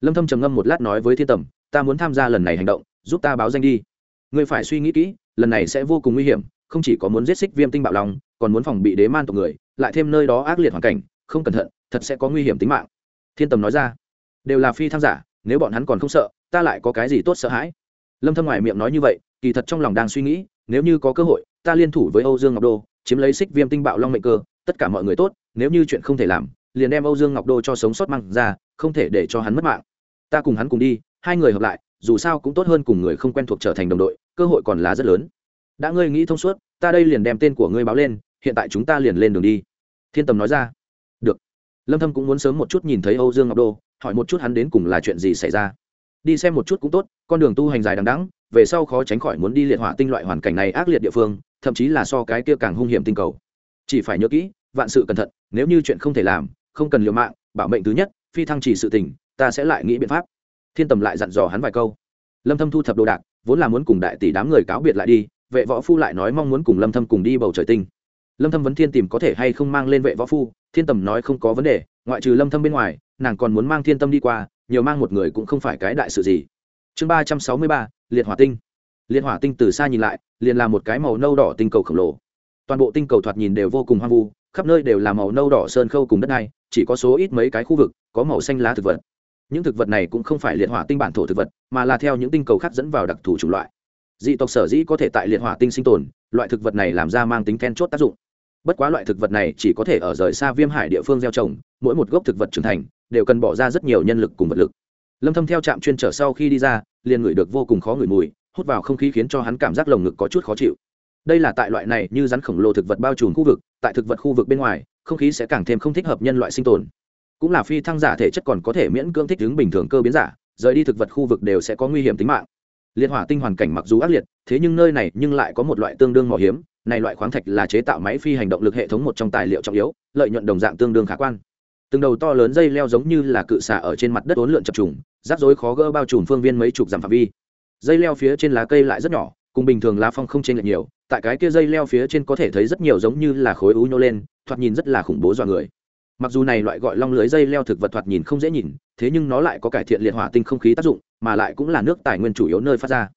Lâm thâm trầm ngâm một lát nói với thiên tầm, ta muốn tham gia lần này hành động, giúp ta báo danh đi. Ngươi phải suy nghĩ kỹ, lần này sẽ vô cùng nguy hiểm, không chỉ có muốn giết xích viêm tinh bạo lòng, còn muốn phòng bị đế man tộc người, lại thêm nơi đó ác liệt hoàn cảnh, không cẩn thận, thật sẽ có nguy hiểm tính mạng. Thiên tầm nói ra. Đều là phi tham giả, nếu bọn hắn còn không sợ, ta lại có cái gì tốt sợ hãi? Lâm thâm ngoài miệng nói như vậy, kỳ thật trong lòng đang suy nghĩ, nếu như có cơ hội, ta liên thủ với âu dương ngọc đô chiếm lấy xích viêm tinh bạo long mệnh cơ, tất cả mọi người tốt, nếu như chuyện không thể làm, liền đem âu dương ngọc đô cho sống sót mang ra, không thể để cho hắn mất mạng. Ta cùng hắn cùng đi, hai người hợp lại, dù sao cũng tốt hơn cùng người không quen thuộc trở thành đồng đội, cơ hội còn lá rất lớn. Đã ngươi nghĩ thông suốt, ta đây liền đem tên của ngươi báo lên, hiện tại chúng ta liền lên đường đi. Thiên tầm nói ra. Được. Lâm thâm cũng muốn sớm một chút nhìn thấy âu dương ngọc đô, hỏi một chút hắn đến cùng là chuyện gì xảy ra. Đi xem một chút cũng tốt, con đường tu hành dài đằng đẵng, về sau khó tránh khỏi muốn đi liệt hỏa tinh loại hoàn cảnh này ác liệt địa phương thậm chí là so cái kia càng hung hiểm tinh cầu. Chỉ phải nhớ kỹ, vạn sự cẩn thận, nếu như chuyện không thể làm, không cần liều mạng, bảo mệnh thứ nhất, phi thăng chỉ sự tình, ta sẽ lại nghĩ biện pháp. Thiên tầm lại dặn dò hắn vài câu. Lâm thâm thu thập đồ đạc, vốn là muốn cùng đại tỷ đám người cáo biệt lại đi, vệ võ phu lại nói mong muốn cùng lâm thâm cùng đi bầu trời tinh. Lâm thâm vấn thiên tìm có thể hay không mang lên vệ võ phu, thiên tầm nói không có vấn đề, ngoại trừ lâm thâm bên ngoài, nàng còn muốn mang thiên tâm đi qua, nhiều mang một người cũng không phải cái đại sự gì. Chương ba trăm sáu mươi ba, liệt hỏa tinh liệt hỏa tinh từ xa nhìn lại, liền là một cái màu nâu đỏ tinh cầu khổng lồ. Toàn bộ tinh cầu thoạt nhìn đều vô cùng hoang vu, khắp nơi đều là màu nâu đỏ sơn khâu cùng đất này chỉ có số ít mấy cái khu vực có màu xanh lá thực vật. Những thực vật này cũng không phải liệt hỏa tinh bản thổ thực vật, mà là theo những tinh cầu khác dẫn vào đặc thù chủng loại. Dị tộc sở dĩ có thể tại liệt hỏa tinh sinh tồn, loại thực vật này làm ra mang tính then chốt tác dụng. Bất quá loại thực vật này chỉ có thể ở rời xa viêm hải địa phương gieo trồng, mỗi một gốc thực vật trưởng thành, đều cần bỏ ra rất nhiều nhân lực cùng vật lực. Lâm thâm theo trạm chuyên trở sau khi đi ra, liền ngửi được vô cùng khó ngửi mùi hút vào không khí khiến cho hắn cảm giác lồng ngực có chút khó chịu. Đây là tại loại này như rắn khổng lồ thực vật bao trùm khu vực, tại thực vật khu vực bên ngoài, không khí sẽ càng thêm không thích hợp nhân loại sinh tồn. Cũng là phi thăng giả thể chất còn có thể miễn cưỡng thích ứng bình thường cơ biến giả, rời đi thực vật khu vực đều sẽ có nguy hiểm tính mạng. Liệt hỏa tinh hoàn cảnh mặc dù ác liệt, thế nhưng nơi này nhưng lại có một loại tương đương mỏ hiếm này loại khoáng thạch là chế tạo máy phi hành động lực hệ thống một trong tài liệu trọng yếu, lợi nhuận đồng dạng tương đương khả quan. Từng đầu to lớn dây leo giống như là cự xà ở trên mặt đất ốn lượn chập trùng, rắc rối khó gỡ bao trùm phương viên mấy chục dặm phạm vi dây leo phía trên lá cây lại rất nhỏ, cùng bình thường lá phong không trên lệch nhiều, tại cái kia dây leo phía trên có thể thấy rất nhiều giống như là khối ú nhô lên, thoạt nhìn rất là khủng bố dọa người. Mặc dù này loại gọi long lưới dây leo thực vật thoạt nhìn không dễ nhìn, thế nhưng nó lại có cải thiện liệt hỏa tinh không khí tác dụng, mà lại cũng là nước tài nguyên chủ yếu nơi phát ra.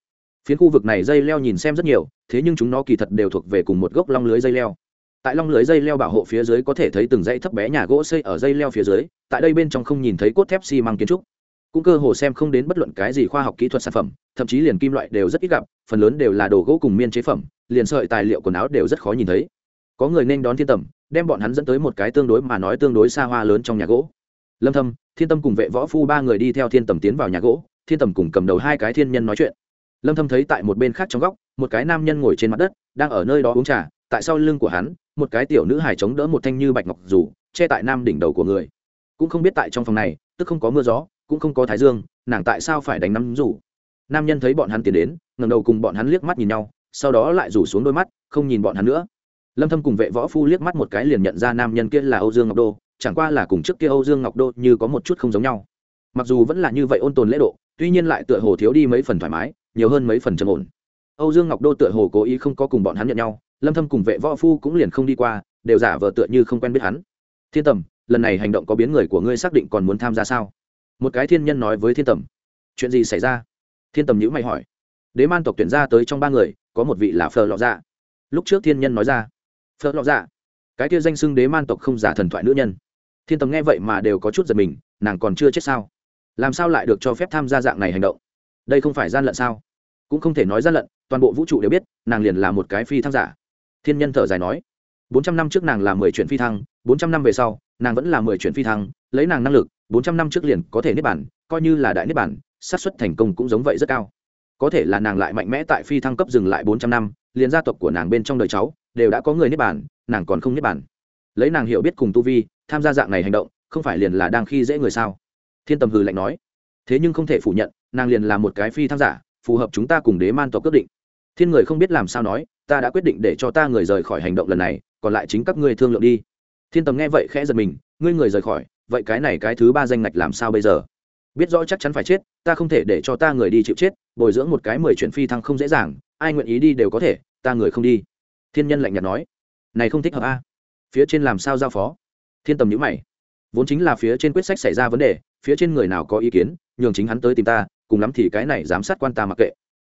Phiến khu vực này dây leo nhìn xem rất nhiều, thế nhưng chúng nó kỳ thật đều thuộc về cùng một gốc long lưới dây leo. Tại long lưới dây leo bảo hộ phía dưới có thể thấy từng dãy thấp bé nhà gỗ xây ở dây leo phía dưới, tại đây bên trong không nhìn thấy cốt thép xi măng kiến trúc cũng cơ hồ xem không đến bất luận cái gì khoa học kỹ thuật sản phẩm, thậm chí liền kim loại đều rất ít gặp, phần lớn đều là đồ gỗ cùng miên chế phẩm, liền sợi tài liệu quần áo đều rất khó nhìn thấy. Có người nên đón thiên tầm, đem bọn hắn dẫn tới một cái tương đối mà nói tương đối xa hoa lớn trong nhà gỗ. Lâm thâm, thiên tâm cùng vệ võ phu ba người đi theo thiên tầm tiến vào nhà gỗ, thiên tầm cùng cầm đầu hai cái thiên nhân nói chuyện. Lâm thâm thấy tại một bên khác trong góc, một cái nam nhân ngồi trên mặt đất, đang ở nơi đó uống trà, tại sau lưng của hắn, một cái tiểu nữ hài chống đỡ một thanh như bạch ngọc dù, che tại nam đỉnh đầu của người. Cũng không biết tại trong phòng này, tức không có mưa gió cũng không có thái dương, nàng tại sao phải đánh nắm rủ? Nam nhân thấy bọn hắn tiến đến, ngẩng đầu cùng bọn hắn liếc mắt nhìn nhau, sau đó lại rủ xuống đôi mắt, không nhìn bọn hắn nữa. Lâm thâm cùng vệ võ phu liếc mắt một cái liền nhận ra nam nhân kia là âu dương ngọc đô, chẳng qua là cùng trước kia âu dương ngọc đô như có một chút không giống nhau. Mặc dù vẫn là như vậy ôn tồn lễ độ, tuy nhiên lại tựa hồ thiếu đi mấy phần thoải mái, nhiều hơn mấy phần trầm ổn. Âu dương ngọc đô tựa hồ cố ý không có cùng bọn hắn nhận nhau, lâm thâm cùng vệ võ phu cũng liền không đi qua, đều giả vờ tựa như không quen biết hắn. Thiên tầm, lần này hành động có biến người của ngươi xác định còn muốn tham gia sao? Một cái thiên nhân nói với thiên tầm, chuyện gì xảy ra? Thiên tầm nhữ mày hỏi. Đế man tộc tuyển ra tới trong ba người, có một vị là phờ lọ dạ. Lúc trước thiên nhân nói ra. Phờ lọ dạ? Cái kia danh xưng đế man tộc không giả thần thoại nữ nhân. Thiên tầm nghe vậy mà đều có chút giật mình, nàng còn chưa chết sao? Làm sao lại được cho phép tham gia dạng này hành động? Đây không phải gian lận sao? Cũng không thể nói gian lận, toàn bộ vũ trụ đều biết, nàng liền là một cái phi thăng giả. Thiên nhân thở dài nói. Bốn trăm năm trước nàng là mười chuyện phi thăng, bốn trăm năm về sau, nàng vẫn là mười chuyện phi thăng, lấy nàng năng lực bốn trăm năm trước liền có thể niết bản coi như là đại niết bản xác suất thành công cũng giống vậy rất cao. Có thể là nàng lại mạnh mẽ tại phi thăng cấp dừng lại bốn trăm năm, liền gia tộc của nàng bên trong đời cháu đều đã có người niết bản nàng còn không niết bản lấy nàng hiểu biết cùng tu vi, tham gia dạng này hành động, không phải liền là đang khi dễ người sao? Thiên tầm hừ lạnh nói. Thế nhưng không thể phủ nhận, nàng liền là một cái phi thăng giả, phù hợp chúng ta cùng đế man tộc quyết định. Thiên người không biết làm sao nói, ta đã quyết định để cho ta người rời khỏi hành động lần này, còn lại chính các ngươi thương lượng đi. Thiên tầm nghe vậy khẽ giật mình, ngươi người rời khỏi vậy cái này cái thứ ba danh ngạch làm sao bây giờ? Biết rõ chắc chắn phải chết, ta không thể để cho ta người đi chịu chết, bồi dưỡng một cái mười chuyển phi thăng không dễ dàng, ai nguyện ý đi đều có thể, ta người không đi. Thiên nhân lạnh nhạt nói. Này không thích hợp a. Phía trên làm sao giao phó? Thiên tầm nhữ mày. Vốn chính là phía trên quyết sách xảy ra vấn đề, phía trên người nào có ý kiến, nhường chính hắn tới tìm ta, cùng lắm thì cái này giám sát quan ta mặc kệ.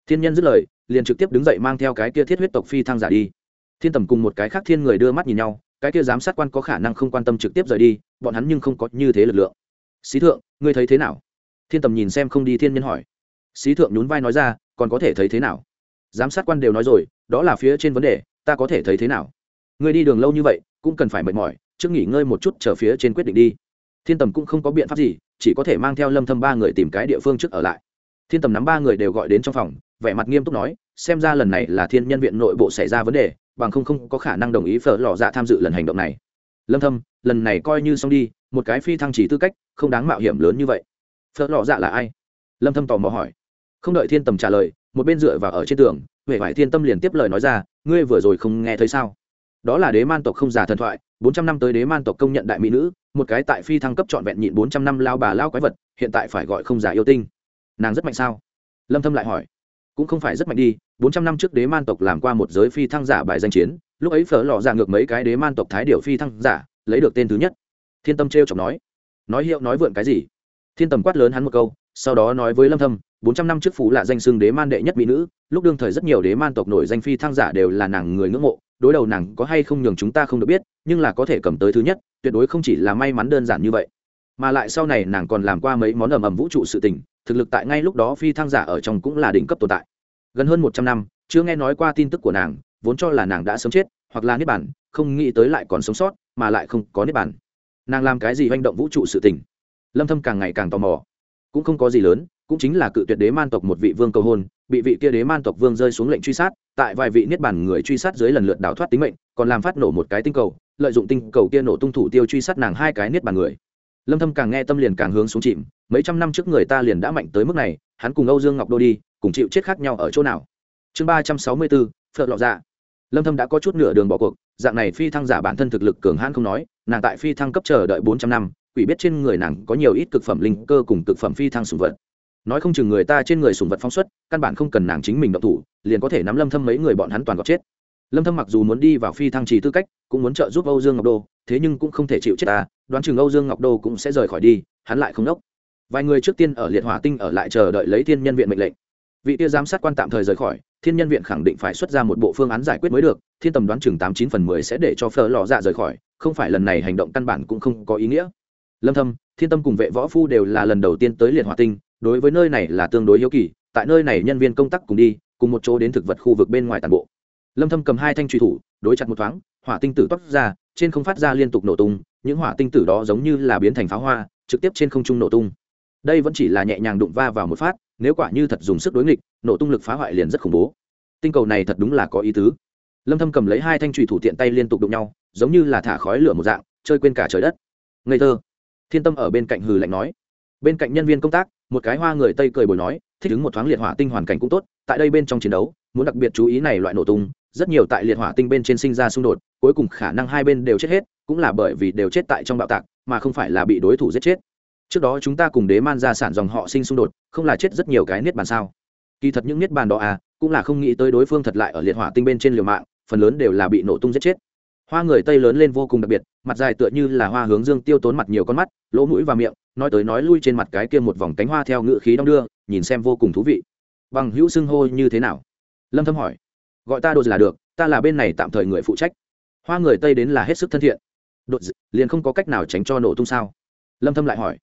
Thiên nhân dứt lời, liền trực tiếp đứng dậy mang theo cái kia thiết huyết tộc phi thăng giả đi. Thiên tầm cùng một cái khác thiên người đưa mắt nhìn nhau, cái kia giám sát quan có khả năng không quan tâm trực tiếp rời đi bọn hắn nhưng không có như thế lực lượng. Xí thượng, ngươi thấy thế nào? Thiên tầm nhìn xem không đi thiên nhân hỏi. Xí thượng nhún vai nói ra, còn có thể thấy thế nào? Giám sát quan đều nói rồi, đó là phía trên vấn đề, ta có thể thấy thế nào? Ngươi đi đường lâu như vậy, cũng cần phải mệt mỏi, trước nghỉ ngơi một chút chờ phía trên quyết định đi. Thiên tầm cũng không có biện pháp gì, chỉ có thể mang theo lâm thâm ba người tìm cái địa phương trước ở lại. Thiên tầm nắm ba người đều gọi đến trong phòng, vẻ mặt nghiêm túc nói, xem ra lần này là thiên nhân viện nội bộ xảy ra vấn đề, bằng không không có khả năng đồng ý phở lò dạ tham dự lần hành động này lâm thâm lần này coi như xong đi một cái phi thăng chỉ tư cách không đáng mạo hiểm lớn như vậy phở lọ dạ là ai lâm thâm tò mò hỏi không đợi thiên tầm trả lời một bên dựa vào ở trên tường huệ vải thiên tâm liền tiếp lời nói ra ngươi vừa rồi không nghe thấy sao đó là đế man tộc không giả thần thoại 400 năm tới đế man tộc công nhận đại mỹ nữ một cái tại phi thăng cấp trọn vẹn nhịn 400 năm lao bà lao quái vật hiện tại phải gọi không giả yêu tinh nàng rất mạnh sao lâm thâm lại hỏi cũng không phải rất mạnh đi, bốn trăm năm trước đế man tộc làm qua một giới phi thăng giả bài danh chiến, lúc ấy phở lò ra dạ ngược mấy cái đế man tộc thái điệu phi thăng giả, lấy được tên thứ nhất. Thiên tâm t r e o chọc nói. Nói hiệu nói vượn cái gì? Thiên tầm quát lớn hắn một câu, sau đó nói với lâm thâm, bốn trăm năm trước phú là danh xưng đế man đệ nhất mỹ nữ, lúc đương thời rất nhiều đế man tộc nổi danh phi thăng giả đều là nàng người ngưỡng mộ, đối đầu nàng có hay không nhường chúng ta không được biết, nhưng là có thể cầm tới thứ nhất, tuyệt đối không chỉ là may mắn đơn giản như vậy mà lại sau này nàng còn làm qua mấy món ầm ầm vũ trụ sự tình, thực lực tại ngay lúc đó phi thăng giả ở trong cũng là đỉnh cấp tồn tại. Gần hơn một trăm năm, chưa nghe nói qua tin tức của nàng, vốn cho là nàng đã sớm chết, hoặc là niết bản không nghĩ tới lại còn sống sót, mà lại không có niết bản nàng làm cái gì manh động vũ trụ sự tình? Lâm thâm càng ngày càng tò mò. Cũng không có gì lớn, cũng chính là cự tuyệt đế man tộc một vị vương cầu hôn, bị vị kia đế man tộc vương rơi xuống lệnh truy sát, tại vài vị niết bản người truy sát dưới lần lượt đào thoát tính mệnh, còn làm phát nổ một cái tinh cầu, lợi dụng tinh cầu kia nổ tung thủ tiêu truy sát nàng hai cái niết bản người lâm thâm càng nghe tâm liền càng hướng xuống chìm, mấy trăm năm trước người ta liền đã mạnh tới mức này, hắn cùng âu dương ngọc đô đi, cùng chịu chết khác nhau ở chỗ nào? Chương ba trăm sáu mươi bốn phật lọ dạ. Lâm thâm đã có chút nửa đường bỏ cuộc, dạng này phi thăng giả bản thân thực lực cường hãn không nói, nàng tại phi thăng cấp chờ đợi bốn trăm năm, quỷ biết trên người nàng có nhiều ít cực phẩm linh cơ cùng cực phẩm phi thăng sùng vật. Nói không chừng người ta trên người sùng vật phóng xuất, căn bản không cần nàng chính mình động thủ, liền có thể nắm lâm thâm mấy người bọn hắn toàn gọt chết lâm thâm mặc dù muốn đi vào phi thăng trì tư cách, cũng muốn trợ giúp âu dương ngọc đô, thế nhưng cũng không thể chịu chết ta, đoán chừng âu dương ngọc đô cũng sẽ rời khỏi đi, hắn lại không đốc. Vài người trước tiên ở liệt hỏa tinh ở lại chờ đợi lấy thiên nhân viện mệnh lệnh. Vị tia giám sát quan tạm thời rời khỏi, thiên nhân viện khẳng định phải xuất ra một bộ phương án giải quyết mới được, thiên tầm đoán chừng tám chín phần mười sẽ để cho phở lò dạ rời khỏi, không phải lần này hành động căn bản cũng không có ý nghĩa. Lâm thâm, thiên tâm cùng vệ võ phu đều là lần đầu tiên tới liệt hỏa tinh, đối với nơi này là tương đối hiếu kỳ, tại nơi này nhân viên công tác cùng đi, cùng một chỗ đến thực vật khu vực bên ngoài toàn bộ lâm thâm cầm hai thanh truy thủ, đối chặt một thoáng, hỏa tinh tử toát ra, trên không phát ra liên tục nổ tung, những hỏa tinh tử đó giống như là biến thành pháo hoa, trực tiếp trên không trung nổ tung. Đây vẫn chỉ là nhẹ nhàng đụng va vào một phát, nếu quả như thật dùng sức đối nghịch, nổ tung lực phá hoại liền rất khủng bố. Tinh cầu này thật đúng là có ý tứ. Lâm thâm cầm lấy hai thanh trùy thủ tiện tay liên tục đụng nhau, giống như là thả khói lửa một dạng, chơi quên cả trời đất. Ngây thơ. Thiên tâm ở bên cạnh hừ lạnh nói. Bên cạnh nhân viên công tác, một cái hoa người tây cười bồi nói, thích ứng một thoáng liệt hỏa tinh hoàn cảnh cũng tốt tại đây bên trong chiến đấu, muốn đặc biệt chú ý này loại nổ tung, rất nhiều tại liệt hỏa tinh bên trên sinh ra xung đột, cuối cùng khả năng hai bên đều chết hết, cũng là bởi vì đều chết tại trong bạo tạc, mà không phải là bị đối thủ giết chết. Trước đó chúng ta cùng đế man gia sản dòng họ sinh xung đột, không là chết rất nhiều cái niết bàn sao? Kỳ thật những niết bàn đó à cũng là không nghĩ tới đối phương thật lại ở liệt hỏa tinh bên trên liều mạng, phần lớn đều là bị nổ tung giết chết. Hoa người tây lớn lên vô cùng đặc biệt, mặt dài tựa như là hoa hướng dương tiêu tốn mặt nhiều con mắt, lỗ mũi và miệng, nói tới nói lui trên mặt cái kia một vòng cánh hoa theo ngựa khí đong đưa, nhìn xem vô cùng thú vị bằng hữu xưng hô như thế nào? Lâm thâm hỏi. Gọi ta đột là được, ta là bên này tạm thời người phụ trách. Hoa người tây đến là hết sức thân thiện. Đột liền không có cách nào tránh cho nổ tung sao? Lâm thâm lại hỏi.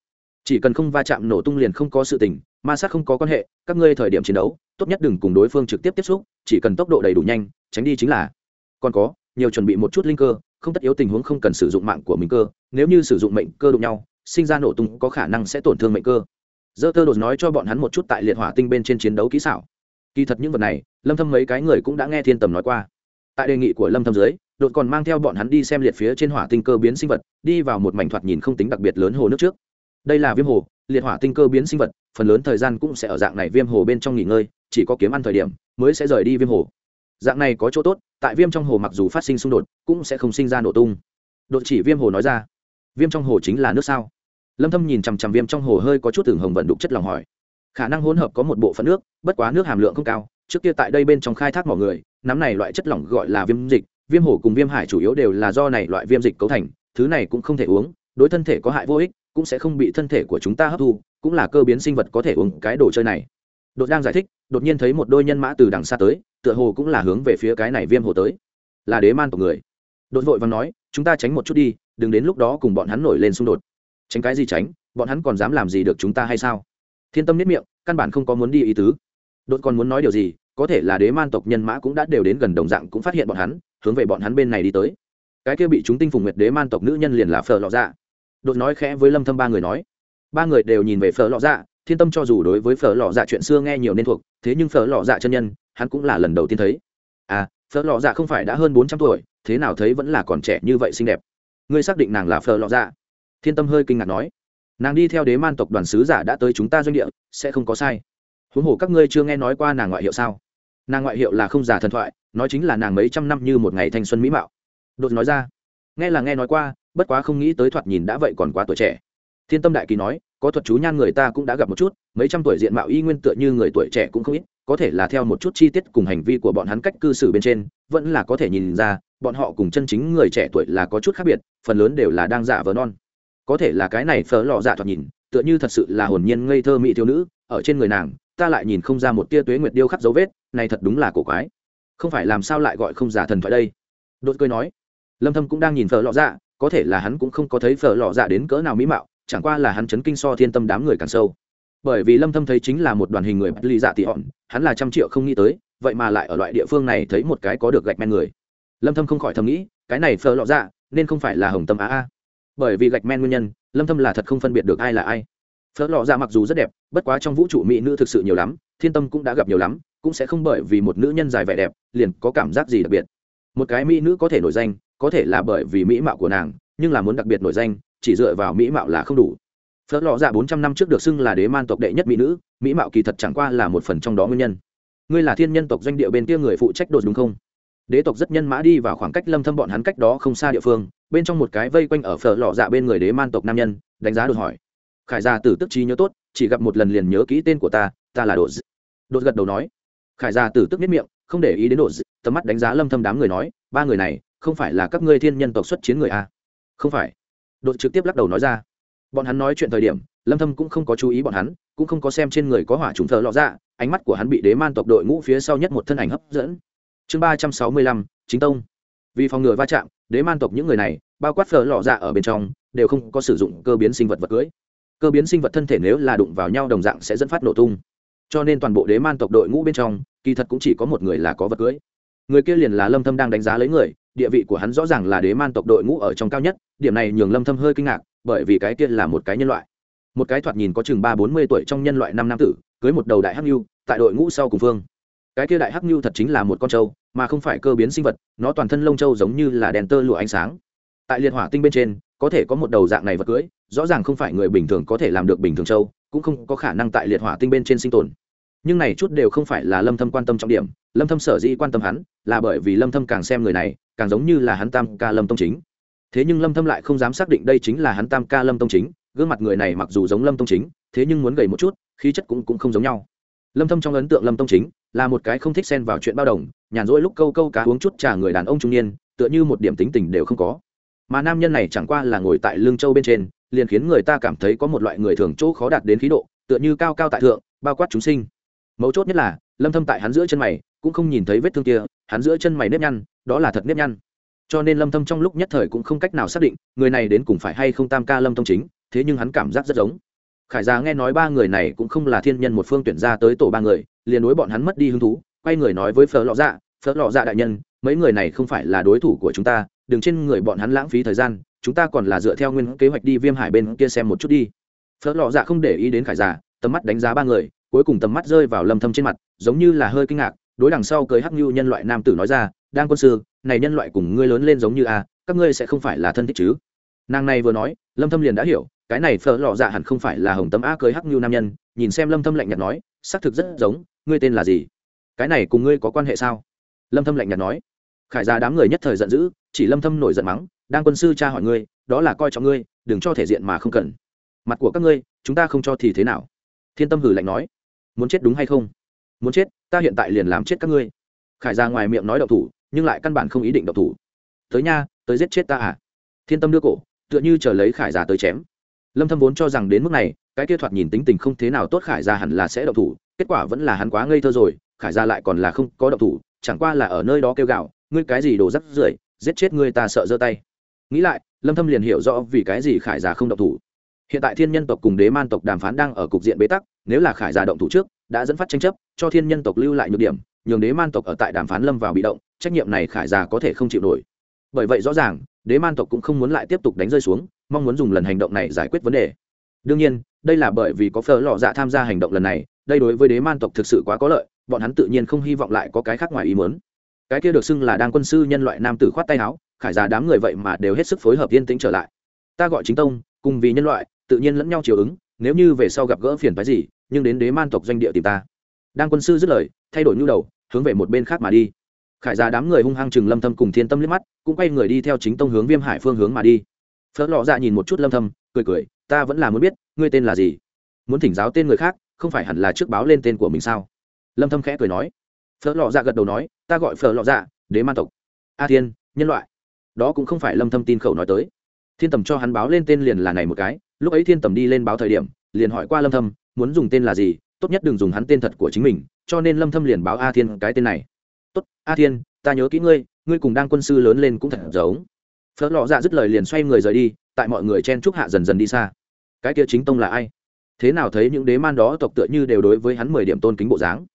Chỉ cần không va chạm nổ tung liền không có sự tình, ma sát không có quan hệ, các ngươi thời điểm chiến đấu, tốt nhất đừng cùng đối phương trực tiếp tiếp xúc, chỉ cần tốc độ đầy đủ nhanh, tránh đi chính là. Còn có, nhiều chuẩn bị một chút linh cơ, không tất yếu tình huống không cần sử dụng mạng của mình cơ, nếu như sử dụng mệnh cơ đụng nhau, sinh ra nổ tung có khả năng sẽ tổn thương mệnh cơ dơ tơ đột nói cho bọn hắn một chút tại liệt hỏa tinh bên trên chiến đấu kỹ xảo. Kỳ thật những vật này, lâm thâm mấy cái người cũng đã nghe thiên tầm nói qua. Tại đề nghị của lâm thâm dưới, đột còn mang theo bọn hắn đi xem liệt phía trên hỏa tinh cơ biến sinh vật, đi vào một mảnh thoạt nhìn không tính đặc biệt lớn hồ nước trước. Đây là viêm hồ, liệt hỏa tinh cơ biến sinh vật, phần lớn thời gian cũng sẽ ở dạng này viêm hồ bên trong nghỉ ngơi, chỉ có kiếm ăn thời điểm mới sẽ rời đi viêm hồ. Dạng này có chỗ tốt, tại viêm trong hồ mặc dù phát sinh xung đột, cũng sẽ không sinh ra nổ tung. Đột chỉ viêm hồ nói ra, viêm trong hồ chính là nước sao? Lâm thâm nhìn chằm chằm viêm trong hồ hơi có chút tưởng hồng vận đục chất lòng hỏi. Khả năng hỗn hợp có một bộ phận nước, bất quá nước hàm lượng không cao. Trước kia tại đây bên trong khai thác mỏ người, nắm này loại chất lỏng gọi là viêm dịch, viêm hồ cùng viêm hải chủ yếu đều là do này loại viêm dịch cấu thành, thứ này cũng không thể uống, đối thân thể có hại vô ích, cũng sẽ không bị thân thể của chúng ta hấp thu, cũng là cơ biến sinh vật có thể uống cái đồ chơi này. Đột đang giải thích, đột nhiên thấy một đôi nhân mã từ đằng xa tới, tựa hồ cũng là hướng về phía cái này viêm hồ tới. Là đế man tộc người. Đột vội và nói, chúng ta tránh một chút đi, đừng đến lúc đó cùng bọn hắn nổi lên xung đột tránh cái gì tránh, bọn hắn còn dám làm gì được chúng ta hay sao? Thiên tâm nhất miệng, căn bản không có muốn đi ý tứ. Đột còn muốn nói điều gì, có thể là đế man tộc nhân mã cũng đã đều đến gần đồng dạng cũng phát hiện bọn hắn, hướng về bọn hắn bên này đi tới. Cái kia bị chúng tinh phùng nguyệt đế man tộc nữ nhân liền là phở lọ dạ. Đột nói khẽ với lâm thâm ba người nói. Ba người đều nhìn về phở lọ dạ thiên tâm cho dù đối với phở lọ dạ chuyện xưa nghe nhiều nên thuộc, thế nhưng phở lọ dạ chân nhân, hắn cũng là lần đầu tiên thấy. À phở lọ dạ không phải đã hơn 400 tuổi, thế nào thấy vẫn là còn trẻ như vậy xinh đẹp. Ngươi xác định nàng là phở lọ dạ? Thiên tâm hơi kinh ngạc nói, nàng đi theo đế man tộc đoàn sứ giả đã tới chúng ta doanh địa, sẽ không có sai. Huống hồ các ngươi chưa nghe nói qua nàng ngoại hiệu sao? Nàng ngoại hiệu là không giả thần thoại, nói chính là nàng mấy trăm năm như một ngày thanh xuân mỹ mạo. Đột nói ra, nghe là nghe nói qua, bất quá không nghĩ tới thoạt nhìn đã vậy còn quá tuổi trẻ. Thiên tâm đại kỳ nói, có thuật chú nhan người ta cũng đã gặp một chút, mấy trăm tuổi diện mạo y nguyên tựa như người tuổi trẻ cũng không ít, có thể là theo một chút chi tiết cùng hành vi của bọn hắn cách cư xử bên trên, vẫn là có thể nhìn ra, bọn họ cùng chân chính người trẻ tuổi là có chút khác biệt, phần lớn đều là đang giả vờ non có thể là cái này phở lò dạ thoạt nhìn, tựa như thật sự là hồn nhiên ngây thơ mỹ thiếu nữ, ở trên người nàng, ta lại nhìn không ra một tia tuế nguyệt điêu khắc dấu vết, này thật đúng là cổ quái. Không phải làm sao lại gọi không giả thần thoại đây? Đột cười nói, lâm thâm cũng đang nhìn phở lọ dạ có thể là hắn cũng không có thấy phở lọ dạ đến cỡ nào mỹ mạo, chẳng qua là hắn chấn kinh so thiên tâm đám người càng sâu. Bởi vì lâm thâm thấy chính là một đoàn hình người bất ly dạ tỷ hòn hắn là trăm triệu không nghĩ tới, vậy mà lại ở loại địa phương này thấy một cái có được gạch men người. Lâm thâm không khỏi thầm nghĩ, cái này phở lọ dạ nên không phải là hồng tâm á a bởi vì gạch men nguyên nhân, lâm thâm là thật không phân biệt được ai là ai. Phở lọ ra mặc dù rất đẹp, bất quá trong vũ trụ mỹ nữ thực sự nhiều lắm, thiên tâm cũng đã gặp nhiều lắm, cũng sẽ không bởi vì một nữ nhân dài vẻ đẹp, liền có cảm giác gì đặc biệt. Một cái mỹ nữ có thể nổi danh, có thể là bởi vì mỹ mạo của nàng, nhưng là muốn đặc biệt nổi danh, chỉ dựa vào mỹ mạo là không đủ. Phở lọ dạ ra 400 năm trước được xưng là đế man tộc đệ nhất mỹ nữ, mỹ mạo kỳ thật chẳng qua là một phần trong đó nguyên nhân. Ngươi là thiên nhân tộc doanh địa bên kia người phụ trách đột đúng không? Đế tộc rất nhân mã đi vào khoảng cách lâm thâm bọn hắn cách đó không xa địa phương bên trong một cái vây quanh ở phở lọ dạ bên người đế man tộc nam nhân, đánh giá đột hỏi. Khải gia tử tức trí nhớ tốt, chỉ gặp một lần liền nhớ kỹ tên của ta ta là đột đột gật đầu nói. Khải gia tử tức nhất miệng, không để ý đến đột tầm mắt đánh giá lâm thâm đám người nói, ba người này, không phải là các ngươi thiên nhân tộc xuất chiến người à? không phải. Đột trực tiếp lắc đầu nói ra. Bọn hắn nói chuyện thời điểm, lâm thâm cũng không có chú ý bọn hắn, cũng không có xem trên người có hỏa trùng thờ lọ ra ánh mắt của hắn bị đế man tộc đội ngũ phía sau nhất một thân ảnh hấp dẫn. Chương ba trăm sáu mươi lăm, chính tông. Vì phòng ngừa va chạm đế man tộc những người này, bao quát phở lọ dạ ở bên trong, đều không có sử dụng cơ biến sinh vật vật cưới. Cơ biến sinh vật thân thể nếu là đụng vào nhau đồng dạng sẽ dẫn phát nổ tung. Cho nên toàn bộ đế man tộc đội ngũ bên trong, kỳ thật cũng chỉ có một người là có vật cưới. Người kia liền là lâm thâm đang đánh giá lấy người, địa vị của hắn rõ ràng là đế man tộc đội ngũ ở trong cao nhất, điểm này nhường lâm thâm hơi kinh ngạc, bởi vì cái kia là một cái nhân loại. Một cái thoạt nhìn có chừng ba bốn mươi tuổi trong nhân loại năm nam tử, cưới một đầu đại hắc lưu tại đội ngũ sau cùng phương. Cái kia đại hắc lưu thật chính là một con trâu mà không phải cơ biến sinh vật nó toàn thân lông trâu giống như là đèn tơ lụa ánh sáng. Tại liệt hỏa tinh bên trên có thể có một đầu dạng này vật cưỡi, rõ ràng không phải người bình thường có thể làm được bình thường trâu cũng không có khả năng tại liệt hỏa tinh bên trên sinh tồn. Nhưng này chút đều không phải là lâm thâm quan tâm trọng điểm lâm thâm sở dĩ quan tâm hắn là bởi vì lâm thâm càng xem người này càng giống như là hắn tam ca lâm tông chính. Thế nhưng lâm thâm lại không dám xác định đây chính là hắn tam ca lâm tông chính gương mặt người này mặc dù giống lâm tông chính thế nhưng muốn gầy một chút khí chất cũng cũng không giống nhau. Lâm thâm trong ấn tượng lâm tông chính là một cái không thích xen vào chuyện bao đồng nhàn rỗi lúc câu câu cá uống chút trà người đàn ông trung niên, tựa như một điểm tính tình đều không có. Mà nam nhân này chẳng qua là ngồi tại lương châu bên trên, liền khiến người ta cảm thấy có một loại người thường chỗ khó đạt đến khí độ, tựa như cao cao tại thượng, bao quát chúng sinh. Mấu chốt nhất là, lâm thâm tại hắn giữa chân mày, cũng không nhìn thấy vết thương kia, hắn giữa chân mày nếp nhăn, đó là thật nếp nhăn. Cho nên lâm thâm trong lúc nhất thời cũng không cách nào xác định, người này đến cùng phải hay không tam ca lâm thông chính, thế nhưng hắn cảm giác rất giống. Khải gia nghe nói ba người này cũng không là thiên nhân một phương tuyển ra tới tổ ba người, liền đối bọn hắn mất đi hứng thú quay người nói với phở lọ dạ phở lọ dạ đại nhân, mấy người này không phải là đối thủ của chúng ta, đừng trên người bọn hắn lãng phí thời gian, chúng ta còn là dựa theo nguyên kế hoạch đi viêm hải bên kia xem một chút đi. Phở lọ dạ không để ý đến khải giả, tầm mắt đánh giá ba người, cuối cùng tầm mắt rơi vào lâm thâm trên mặt, giống như là hơi kinh ngạc, đối đằng sau cưới hắc nhu nhân loại nam tử nói ra đang quân sư, này nhân loại cùng ngươi lớn lên giống như a, các ngươi sẽ không phải là thân thích chứ? Nàng này vừa nói, lâm thâm liền đã hiểu, cái này phở lọ dạ hẳn không phải là hồng tấm a cưới hắc nhu nam nhân, nhìn xem lâm thâm lạnh nhạt nói, xác thực rất giống, ngươi tên là gì? Cái này cùng ngươi có quan hệ sao? Lâm thâm lạnh nhạt nói. Khải gia đám người nhất thời giận dữ, chỉ lâm thâm nổi giận mắng, đang quân sư cha hỏi ngươi, đó là coi trọng ngươi, đừng cho thể diện mà không cần. Mặt của các ngươi, chúng ta không cho thì thế nào? Thiên tâm hử lạnh nói. Muốn chết đúng hay không? Muốn chết, ta hiện tại liền làm chết các ngươi. Khải gia ngoài miệng nói đậu thủ, nhưng lại căn bản không ý định đậu thủ. Tới nha, tới giết chết ta à? Thiên tâm đưa cổ, tựa như chờ lấy khải gia tới chém. Lâm thâm vốn cho rằng đến mức này, cái kia thoạt nhìn tính tình không thế nào tốt khải gia hẳn là sẽ đậu thủ kết quả vẫn là hắn quá ngây thơ rồi, khải gia lại còn là không có động thủ, chẳng qua là ở nơi đó kêu gạo ngươi cái gì đồ rắc rưởi, giết chết ngươi ta sợ giơ tay. Nghĩ lại, lâm thâm liền hiểu rõ vì cái gì khải gia không động thủ. Hiện tại thiên nhân tộc cùng đế man tộc đàm phán đang ở cục diện bế tắc, nếu là khải gia động thủ trước, đã dẫn phát tranh chấp, cho thiên nhân tộc lưu lại nhược điểm, nhường đế man tộc ở tại đàm phán lâm vào bị động, trách nhiệm này khải gia có thể không chịu nổi. Bởi vậy rõ ràng, đế man tộc cũng không muốn lại tiếp tục đánh rơi xuống, mong muốn dùng lần hành động này giải quyết vấn đề. Đương nhiên, đây là bởi vì có phở lọ dạ tham gia hành động lần này đây đối với đế man tộc thực sự quá có lợi, bọn hắn tự nhiên không hy vọng lại có cái khác ngoài ý muốn. Cái kia được xưng là đang quân sư nhân loại nam tử khoát tay áo, khải già đám người vậy mà đều hết sức phối hợp yên tĩnh trở lại. Ta gọi chính tông, cùng vì nhân loại, tự nhiên lẫn nhau chiều ứng, nếu như về sau gặp gỡ phiền phái gì, nhưng đến đế man tộc doanh địa tìm ta. Đang quân sư dứt lời, thay đổi nhu đầu, hướng về một bên khác mà đi. Khải già đám người hung hăng chừng lâm thâm cùng thiên tâm liếc mắt, cũng quay người đi theo chính tông hướng viêm hải phương hướng mà đi. Phớt lọ dạ nhìn một chút lâm thâm, cười cười, ta vẫn là muốn biết, ngươi tên là gì? Muốn thỉnh giáo tên người khác không phải hẳn là trước báo lên tên của mình sao? Lâm thâm khẽ cười nói. Phở lọ dạ gật đầu nói, ta gọi phở lọ dạ đế man tộc. A thiên, nhân loại. Đó cũng không phải lâm thâm tin khẩu nói tới. Thiên tầm cho hắn báo lên tên liền là này một cái, lúc ấy thiên tầm đi lên báo thời điểm, liền hỏi qua lâm thâm, muốn dùng tên là gì? Tốt nhất đừng dùng hắn tên thật của chính mình, cho nên lâm thâm liền báo a thiên cái tên này. Tốt, a thiên, ta nhớ kỹ ngươi ngươi cùng đang quân sư lớn lên cũng thật giống. Phở lọ dạ dứt lời liền xoay người rời đi, tại mọi người chen chúc hạ dần dần đi xa. Cái kia chính tông là ai? Thế nào thấy những đế man đó tộc tựa như đều đối với hắn mười điểm tôn kính bộ dáng?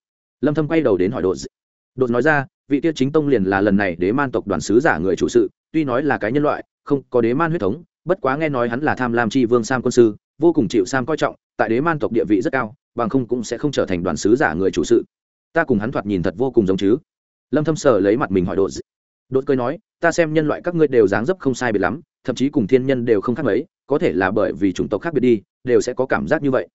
Lâm thâm quay đầu đến hỏi đột đột nói ra, vị tiêu chính tông liền là lần này đế man tộc đoàn sứ giả người chủ sự, tuy nói là cái nhân loại, không có đế man huyết thống, bất quá nghe nói hắn là tham lam chi vương sam quân sư, vô cùng chịu sam coi trọng, tại đế man tộc địa vị rất cao, bằng không cũng sẽ không trở thành đoàn sứ giả người chủ sự. Ta cùng hắn thoạt nhìn thật vô cùng giống chứ? Lâm thâm sờ lấy mặt mình hỏi đột đột cười nói, ta xem nhân loại các ngươi đều dáng dấp không sai biệt lắm, thậm chí cùng thiên nhân đều không khác mấy, có thể là bởi vì chủng tộc khác biệt đi đều sẽ có cảm giác như vậy.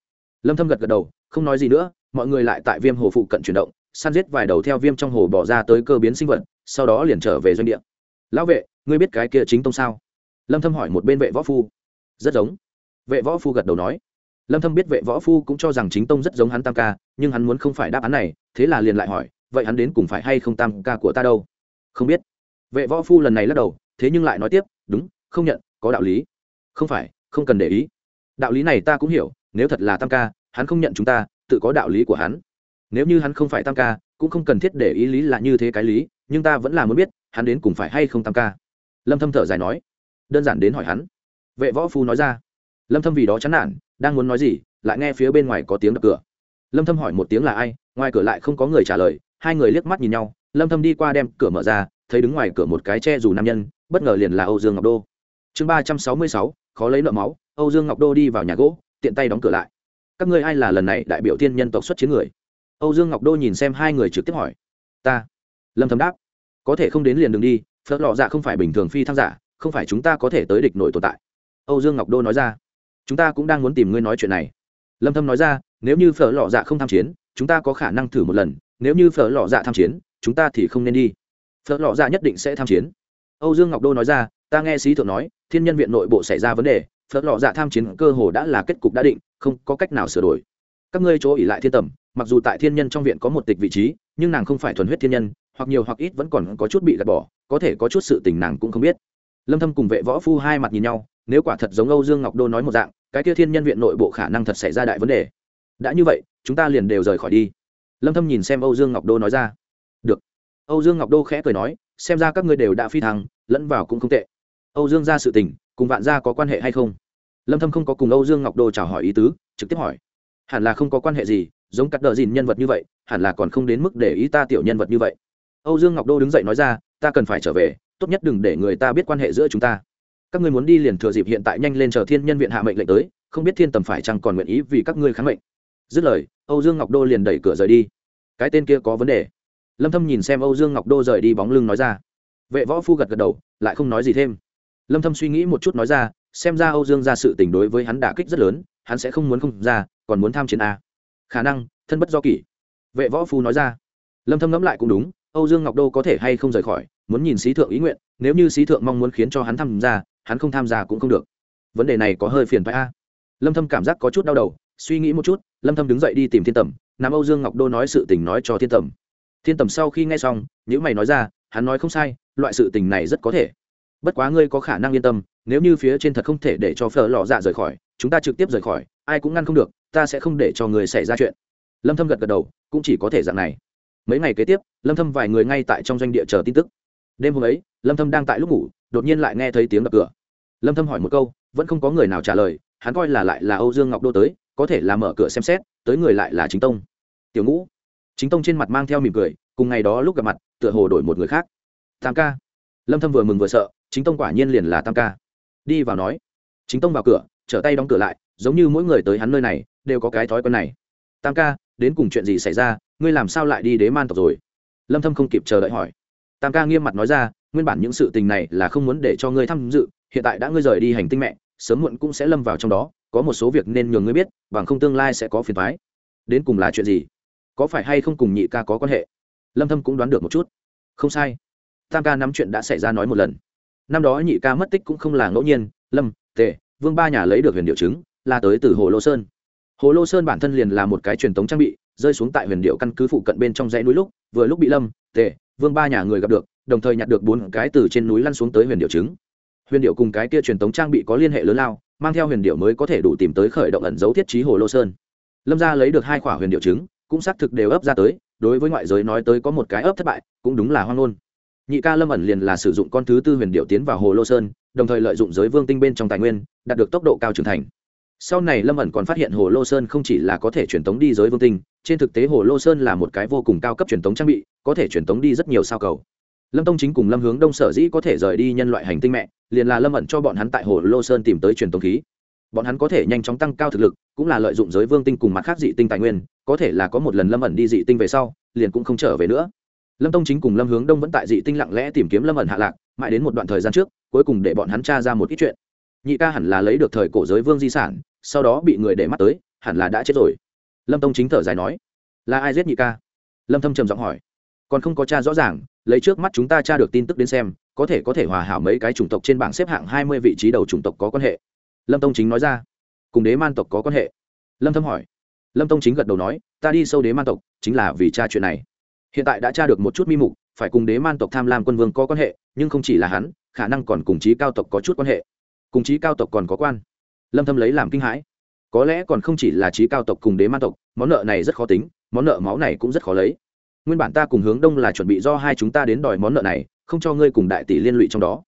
Lâm thâm gật gật đầu, không nói gì nữa, mọi người lại tại viêm hồ phụ cận chuyển động, săn giết vài đầu theo viêm trong hồ bỏ ra tới cơ biến sinh vật, sau đó liền trở về doanh địa. Lão vệ, ngươi biết cái kia chính tông sao? Lâm thâm hỏi một bên vệ võ phu. Rất giống. Vệ võ phu gật đầu nói. Lâm thâm biết vệ võ phu cũng cho rằng chính tông rất giống hắn tam ca, nhưng hắn muốn không phải đáp án này, thế là liền lại hỏi, vậy hắn đến cùng phải hay không tam ca của ta đâu? Không biết. Vệ võ phu lần này lắc đầu, thế nhưng lại nói tiếp, đúng, không nhận, có đạo lý. Không phải, không cần để ý đạo lý này ta cũng hiểu nếu thật là tam ca hắn không nhận chúng ta tự có đạo lý của hắn. Nếu như hắn không phải tam ca cũng không cần thiết để ý lý là như thế cái lý nhưng ta vẫn là muốn biết hắn đến cùng phải hay không tam ca. Lâm thâm thở dài nói. Đơn giản đến hỏi hắn. Vệ võ phu nói ra. Lâm thâm vì đó chán nản đang muốn nói gì lại nghe phía bên ngoài có tiếng đập cửa. Lâm thâm hỏi một tiếng là ai ngoài cửa lại không có người trả lời hai người liếc mắt nhìn nhau. Lâm thâm đi qua đem cửa mở ra thấy đứng ngoài cửa một cái che dù nam nhân bất ngờ liền là âu dương ngọc đô. Chương 366, khó lấy nợ máu âu dương ngọc đô đi vào nhà gỗ, tiện tay đóng cửa lại. Các ngươi ai là lần này đại biểu thiên nhân tộc xuất chiến người? Âu dương ngọc đô nhìn xem hai người trực tiếp hỏi. Ta. Lâm thâm đáp. Có thể không đến liền đường đi, phớt lọ dạ không phải bình thường phi thăng giả, không phải chúng ta có thể tới địch nội tồn tại. Âu dương ngọc đô nói ra. Chúng ta cũng đang muốn tìm ngươi nói chuyện này. Lâm thâm nói ra, nếu như phở lọ dạ không tham chiến, chúng ta có khả năng thử một lần, nếu như phở lọ dạ tham chiến, chúng ta thì không nên đi. Phở lọ dạ nhất định sẽ tham chiến. Âu dương ngọc đô nói ra, ta nghe sĩ thượng nói, thiên nhân viện nội bộ xảy ra vấn đề phớt lọ dạ tham chiến cơ hồ đã là kết cục đã định, không có cách nào sửa đổi. Các ngươi chỗ ỉ lại thiên tầm, mặc dù tại thiên nhân trong viện có một tịch vị trí, nhưng nàng không phải thuần huyết thiên nhân, hoặc nhiều hoặc ít vẫn còn có chút bị gạt bỏ, có thể có chút sự tình nàng cũng không biết. Lâm thâm cùng vệ võ phu hai mặt nhìn nhau, nếu quả thật giống âu dương ngọc đô nói một dạng, cái kia thiên nhân viện nội bộ khả năng thật xảy ra đại vấn đề. Đã như vậy, chúng ta liền đều rời khỏi đi. Lâm thâm nhìn xem âu dương ngọc đô nói ra. Được. Âu dương ngọc đô khẽ cười nói, xem ra các ngươi đều đã phi thăng, lẫn vào cũng không tệ. Âu dương ra sự tình cùng vạn gia có quan hệ hay không? Lâm thâm không có cùng âu dương ngọc đô chào hỏi ý tứ, trực tiếp hỏi. Hẳn là không có quan hệ gì, giống cắt đờ dìn nhân vật như vậy, hẳn là còn không đến mức để ý ta tiểu nhân vật như vậy. Âu dương ngọc đô đứng dậy nói ra, ta cần phải trở về, tốt nhất đừng để người ta biết quan hệ giữa chúng ta. Các ngươi muốn đi liền thừa dịp hiện tại nhanh lên chờ thiên nhân viện hạ mệnh lệnh tới, không biết thiên tầm phải chăng còn nguyện ý vì các ngươi kháng mệnh. Dứt lời, âu dương ngọc đô liền đẩy cửa rời đi. Cái tên kia có vấn đề. Lâm thâm nhìn xem âu dương ngọc đô rời đi bóng lưng nói ra. Vệ võ phu gật gật đầu, lại không nói gì thêm lâm thâm suy nghĩ một chút nói ra, xem ra âu dương ra sự tình đối với hắn đả kích rất lớn, hắn sẽ không muốn không ra, còn muốn tham chiến a. Khả năng, thân bất do kỷ. Vệ võ phu nói ra. Lâm thâm ngẫm lại cũng đúng, âu dương ngọc đô có thể hay không rời khỏi, muốn nhìn sĩ thượng ý nguyện, nếu như sĩ thượng mong muốn khiến cho hắn tham gia, hắn không tham gia cũng không được. Vấn đề này có hơi phiền phải a. Lâm thâm cảm giác có chút đau đầu, suy nghĩ một chút, lâm thâm đứng dậy đi tìm thiên tầm nam âu dương ngọc đô nói sự tình nói cho thiên tầm. Thiên tầm sau khi nghe xong những mày nói ra, hắn nói không sai, loại sự tình này rất có thể bất quá ngươi có khả năng yên tâm, nếu như phía trên thật không thể để cho phở lò dạ rời khỏi, chúng ta trực tiếp rời khỏi, ai cũng ngăn không được, ta sẽ không để cho người xảy ra chuyện. Lâm thâm gật gật đầu, cũng chỉ có thể dạng này. Mấy ngày kế tiếp, lâm thâm vài người ngay tại trong doanh địa chờ tin tức. Đêm hôm ấy, lâm thâm đang tại lúc ngủ, đột nhiên lại nghe thấy tiếng đập cửa. Lâm thâm hỏi một câu, vẫn không có người nào trả lời, hắn coi là lại là âu dương ngọc đô tới, có thể là mở cửa xem xét, tới người lại là chính tông. Tiểu ngũ. Chính tông trên mặt mang theo mỉm cười, cùng ngày đó lúc gặp mặt, tựa hồ đổi một người khác. Tam ca. Lâm thâm vừa mừng vừa sợ chính tông quả nhiên liền là tam ca. Đi vào nói, chính tông vào cửa, trở tay đóng cửa lại, giống như mỗi người tới hắn nơi này, đều có cái thói quen này. Tam ca, đến cùng chuyện gì xảy ra, ngươi làm sao lại đi đế man tộc rồi? Lâm thâm không kịp chờ đợi hỏi. Tam ca nghiêm mặt nói ra, nguyên bản những sự tình này là không muốn để cho ngươi tham dự, hiện tại đã ngươi rời đi hành tinh mẹ, sớm muộn cũng sẽ lâm vào trong đó, có một số việc nên nhường ngươi biết, bằng không tương lai sẽ có phiền toái. Đến cùng là chuyện gì? Có phải hay không cùng nhị ca có quan hệ? Lâm thâm cũng đoán được một chút. Không sai. Tam ca nắm chuyện đã xảy ra nói một lần năm đó nhị ca mất tích cũng không là ngẫu nhiên, lâm, tề, vương ba nhà lấy được huyền điệu chứng, là tới từ hồ lô sơn. Hồ lô sơn bản thân liền là một cái truyền thống trang bị, rơi xuống tại huyền điệu căn cứ phụ cận bên trong dãy núi lúc, vừa lúc bị lâm, tề, vương ba nhà người gặp được, đồng thời nhặt được bốn cái từ trên núi lăn xuống tới huyền điệu trứng huyền điệu cùng cái kia truyền tống trang bị có liên hệ lớn lao, mang theo huyền điệu mới có thể đủ tìm tới khởi động ẩn dấu thiết trí hồ lô sơn. Lâm gia lấy được hai quả huyền điệu trứng cũng xác thực đều ấp ra tới, đối với ngoại giới nói tới có một cái ấp thất bại, cũng đúng là hoang ngôn nhị ca lâm ẩn liền là sử dụng con thứ tư huyền điệu tiến vào hồ lô sơn, đồng thời lợi dụng giới vương tinh bên trong tài nguyên, đạt được tốc độ cao trưởng thành. Sau này lâm ẩn còn phát hiện hồ lô sơn không chỉ là có thể truyền tống đi giới vương tinh, trên thực tế hồ lô sơn là một cái vô cùng cao cấp truyền tống trang bị, có thể truyền tống đi rất nhiều sao cầu. Lâm tông chính cùng lâm hướng đông sở dĩ có thể rời đi nhân loại hành tinh mẹ, liền là lâm ẩn cho bọn hắn tại hồ lô sơn tìm tới truyền tống khí. Bọn hắn có thể nhanh chóng tăng cao thực lực, cũng là lợi dụng giới vương tinh cùng mặt khác dị tinh tài nguyên, có thể là có một lần lâm ẩn đi dị tinh về sau, liền cũng không trở về nữa lâm tông chính cùng lâm hướng đông vẫn tại dị tinh lặng lẽ tìm kiếm lâm ẩn hạ lạc, mãi đến một đoạn thời gian trước, cuối cùng để bọn hắn tra ra một ít chuyện. Nhị ca hẳn là lấy được thời cổ giới vương di sản, sau đó bị người để mắt tới, hẳn là đã chết rồi. Lâm tông chính thở dài nói, là ai giết nhị ca? Lâm thâm trầm giọng hỏi. Còn không có cha rõ ràng, lấy trước mắt chúng ta tra được tin tức đến xem, có thể có thể hòa hảo mấy cái chủng tộc trên bảng xếp hạng 20 vị trí đầu chủng tộc có quan hệ. Lâm tông chính nói ra. Cùng đế man tộc có quan hệ? Lâm thâm hỏi. Lâm tông chính gật đầu nói, ta đi sâu đế man tộc, chính là vì tra chuyện này hiện tại đã tra được một chút mi mục, phải cùng đế man tộc tham lam quân vương có quan hệ, nhưng không chỉ là hắn, khả năng còn cùng chí cao tộc có chút quan hệ. Cùng chí cao tộc còn có quan. Lâm thâm lấy làm kinh hãi. Có lẽ còn không chỉ là chí cao tộc cùng đế man tộc, món nợ này rất khó tính, món nợ máu này cũng rất khó lấy. Nguyên bản ta cùng hướng đông là chuẩn bị do hai chúng ta đến đòi món nợ này, không cho ngươi cùng đại tỷ liên lụy trong đó.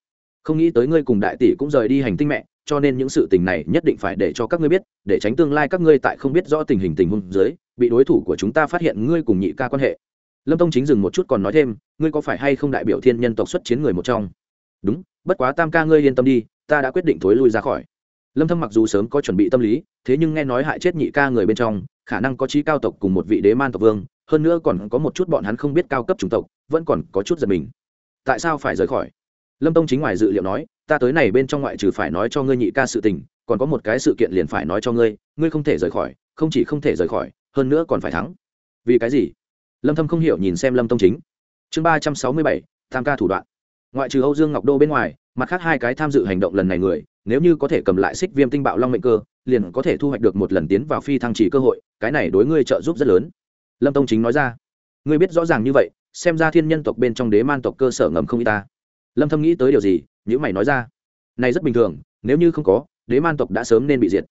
Không nghĩ tới ngươi cùng đại tỷ cũng rời đi hành tinh mẹ, cho nên những sự tình này nhất định phải để cho các ngươi biết, để tránh tương lai các ngươi tại không biết rõ tình hình tình huống dưới, bị đối thủ của chúng ta phát hiện ngươi cùng nhị ca quan hệ lâm tông chính dừng một chút còn nói thêm, ngươi có phải hay không đại biểu thiên nhân tộc xuất chiến người một trong? Đúng, bất quá tam ca ngươi yên tâm đi, ta đã quyết định thối lui ra khỏi. Lâm thâm mặc dù sớm có chuẩn bị tâm lý, thế nhưng nghe nói hại chết nhị ca người bên trong, khả năng có trí cao tộc cùng một vị đế man tộc vương, hơn nữa còn có một chút bọn hắn không biết cao cấp chủng tộc, vẫn còn có chút giật mình. Tại sao phải rời khỏi? Lâm tông chính ngoài dự liệu nói, ta tới này bên trong ngoại trừ phải nói cho ngươi nhị ca sự tình, còn có một cái sự kiện liền phải nói cho ngươi ngươi không thể rời khỏi, không chỉ không thể rời khỏi, hơn nữa còn phải thắng. Vì cái gì? Lâm thâm không hiểu nhìn xem lâm tông chính. Chương ba trăm sáu mươi bảy, tham ca thủ đoạn. Ngoại trừ âu dương ngọc đô bên ngoài, mặt khác hai cái tham dự hành động lần này người, nếu như có thể cầm lại xích viêm tinh bạo long mệnh cơ, liền có thể thu hoạch được một lần tiến vào phi thăng chỉ cơ hội, cái này đối ngươi trợ giúp rất lớn. Lâm tông chính nói ra. Ngươi biết rõ ràng như vậy, xem ra thiên nhân tộc bên trong đế man tộc cơ sở ngầm không y ta. Lâm thâm nghĩ tới điều gì những mày nói ra. Này rất bình thường, nếu như không có, đế man tộc đã sớm nên bị diệt.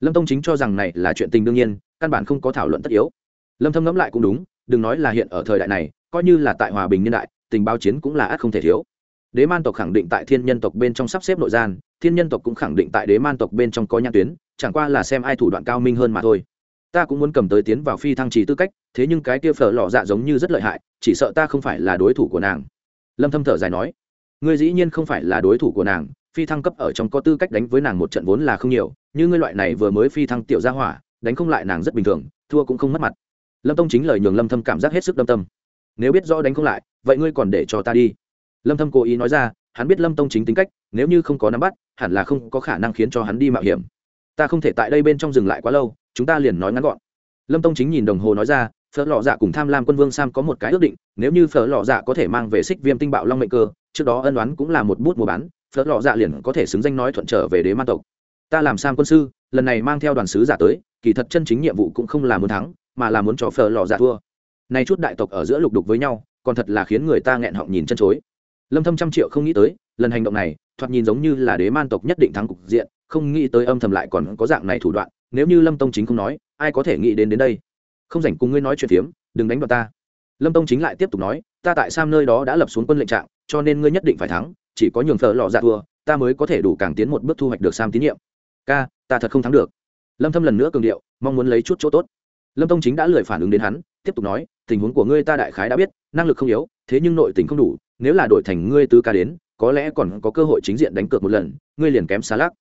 Lâm tông chính cho rằng này là chuyện tình đương nhiên, căn bản không có thảo luận tất yếu. Lâm thâm ngẫm lại cũng đúng đừng nói là hiện ở thời đại này, coi như là tại hòa bình nhân đại, tình báo chiến cũng là ắt không thể thiếu. Đế man tộc khẳng định tại thiên nhân tộc bên trong sắp xếp nội gian, thiên nhân tộc cũng khẳng định tại đế man tộc bên trong có nhãn tuyến, chẳng qua là xem ai thủ đoạn cao minh hơn mà thôi. Ta cũng muốn cầm tới tiến vào phi thăng trì tư cách, thế nhưng cái kia phở lọ dạ giống như rất lợi hại, chỉ sợ ta không phải là đối thủ của nàng. Lâm thâm thở dài nói. Ngươi dĩ nhiên không phải là đối thủ của nàng, phi thăng cấp ở trong có tư cách đánh với nàng một trận vốn là không nhiều, như ngươi loại này vừa mới phi thăng tiểu gia hỏa, đánh không lại nàng rất bình thường, thua cũng không mất mặt lâm tông chính lời nhường lâm thâm cảm giác hết sức đâm tâm. Nếu biết rõ đánh không lại, vậy ngươi còn để cho ta đi. Lâm thâm cố ý nói ra, hắn biết lâm tông chính tính cách, nếu như không có nắm bắt, hẳn là không có khả năng khiến cho hắn đi mạo hiểm. Ta không thể tại đây bên trong dừng lại quá lâu, chúng ta liền nói ngắn gọn. Lâm tông chính nhìn đồng hồ nói ra, phở lọ dạ cùng tham lam quân vương sam có một cái ước định, nếu như phở lọ dạ có thể mang về xích viêm tinh bạo long mệnh cơ, trước đó ân oán cũng là một bút mua bán, phở lọ dạ liền có thể xứng danh nói thuận trở về đế man tộc. Ta làm sam quân sư, lần này mang theo đoàn sứ giả tới, kỳ thật chân chính nhiệm vụ cũng không là muốn thắng mà là muốn cho phở lò dạ thua. Nay chút đại tộc ở giữa lục đục với nhau, còn thật là khiến người ta nghẹn họng nhìn chân chối. Lâm thâm trăm triệu không nghĩ tới, lần hành động này, thoạt nhìn giống như là đế man tộc nhất định thắng cục diện, không nghĩ tới âm thầm lại còn có dạng này thủ đoạn, nếu như lâm tông chính không nói, ai có thể nghĩ đến đến đây? Không rảnh cùng ngươi nói chuyện phiếm, đừng đánh vào ta. Lâm tông chính lại tiếp tục nói, ta tại sam nơi đó đã lập xuống quân lệnh trạng, cho nên ngươi nhất định phải thắng, chỉ có nhường phở lò dạ thua, ta mới có thể đủ càng tiến một bước thu hoạch được sam tín nhiệm. Ca, ta thật không thắng được. Lâm thâm lần nữa cường điệu, mong muốn lấy chút chỗ tốt lâm tông chính đã lười phản ứng đến hắn, tiếp tục nói, tình huống của ngươi ta đại khái đã biết, năng lực không yếu, thế nhưng nội tình không đủ, nếu là đổi thành ngươi tứ ca đến, có lẽ còn có cơ hội chính diện đánh cược một lần, ngươi liền kém xa lắc.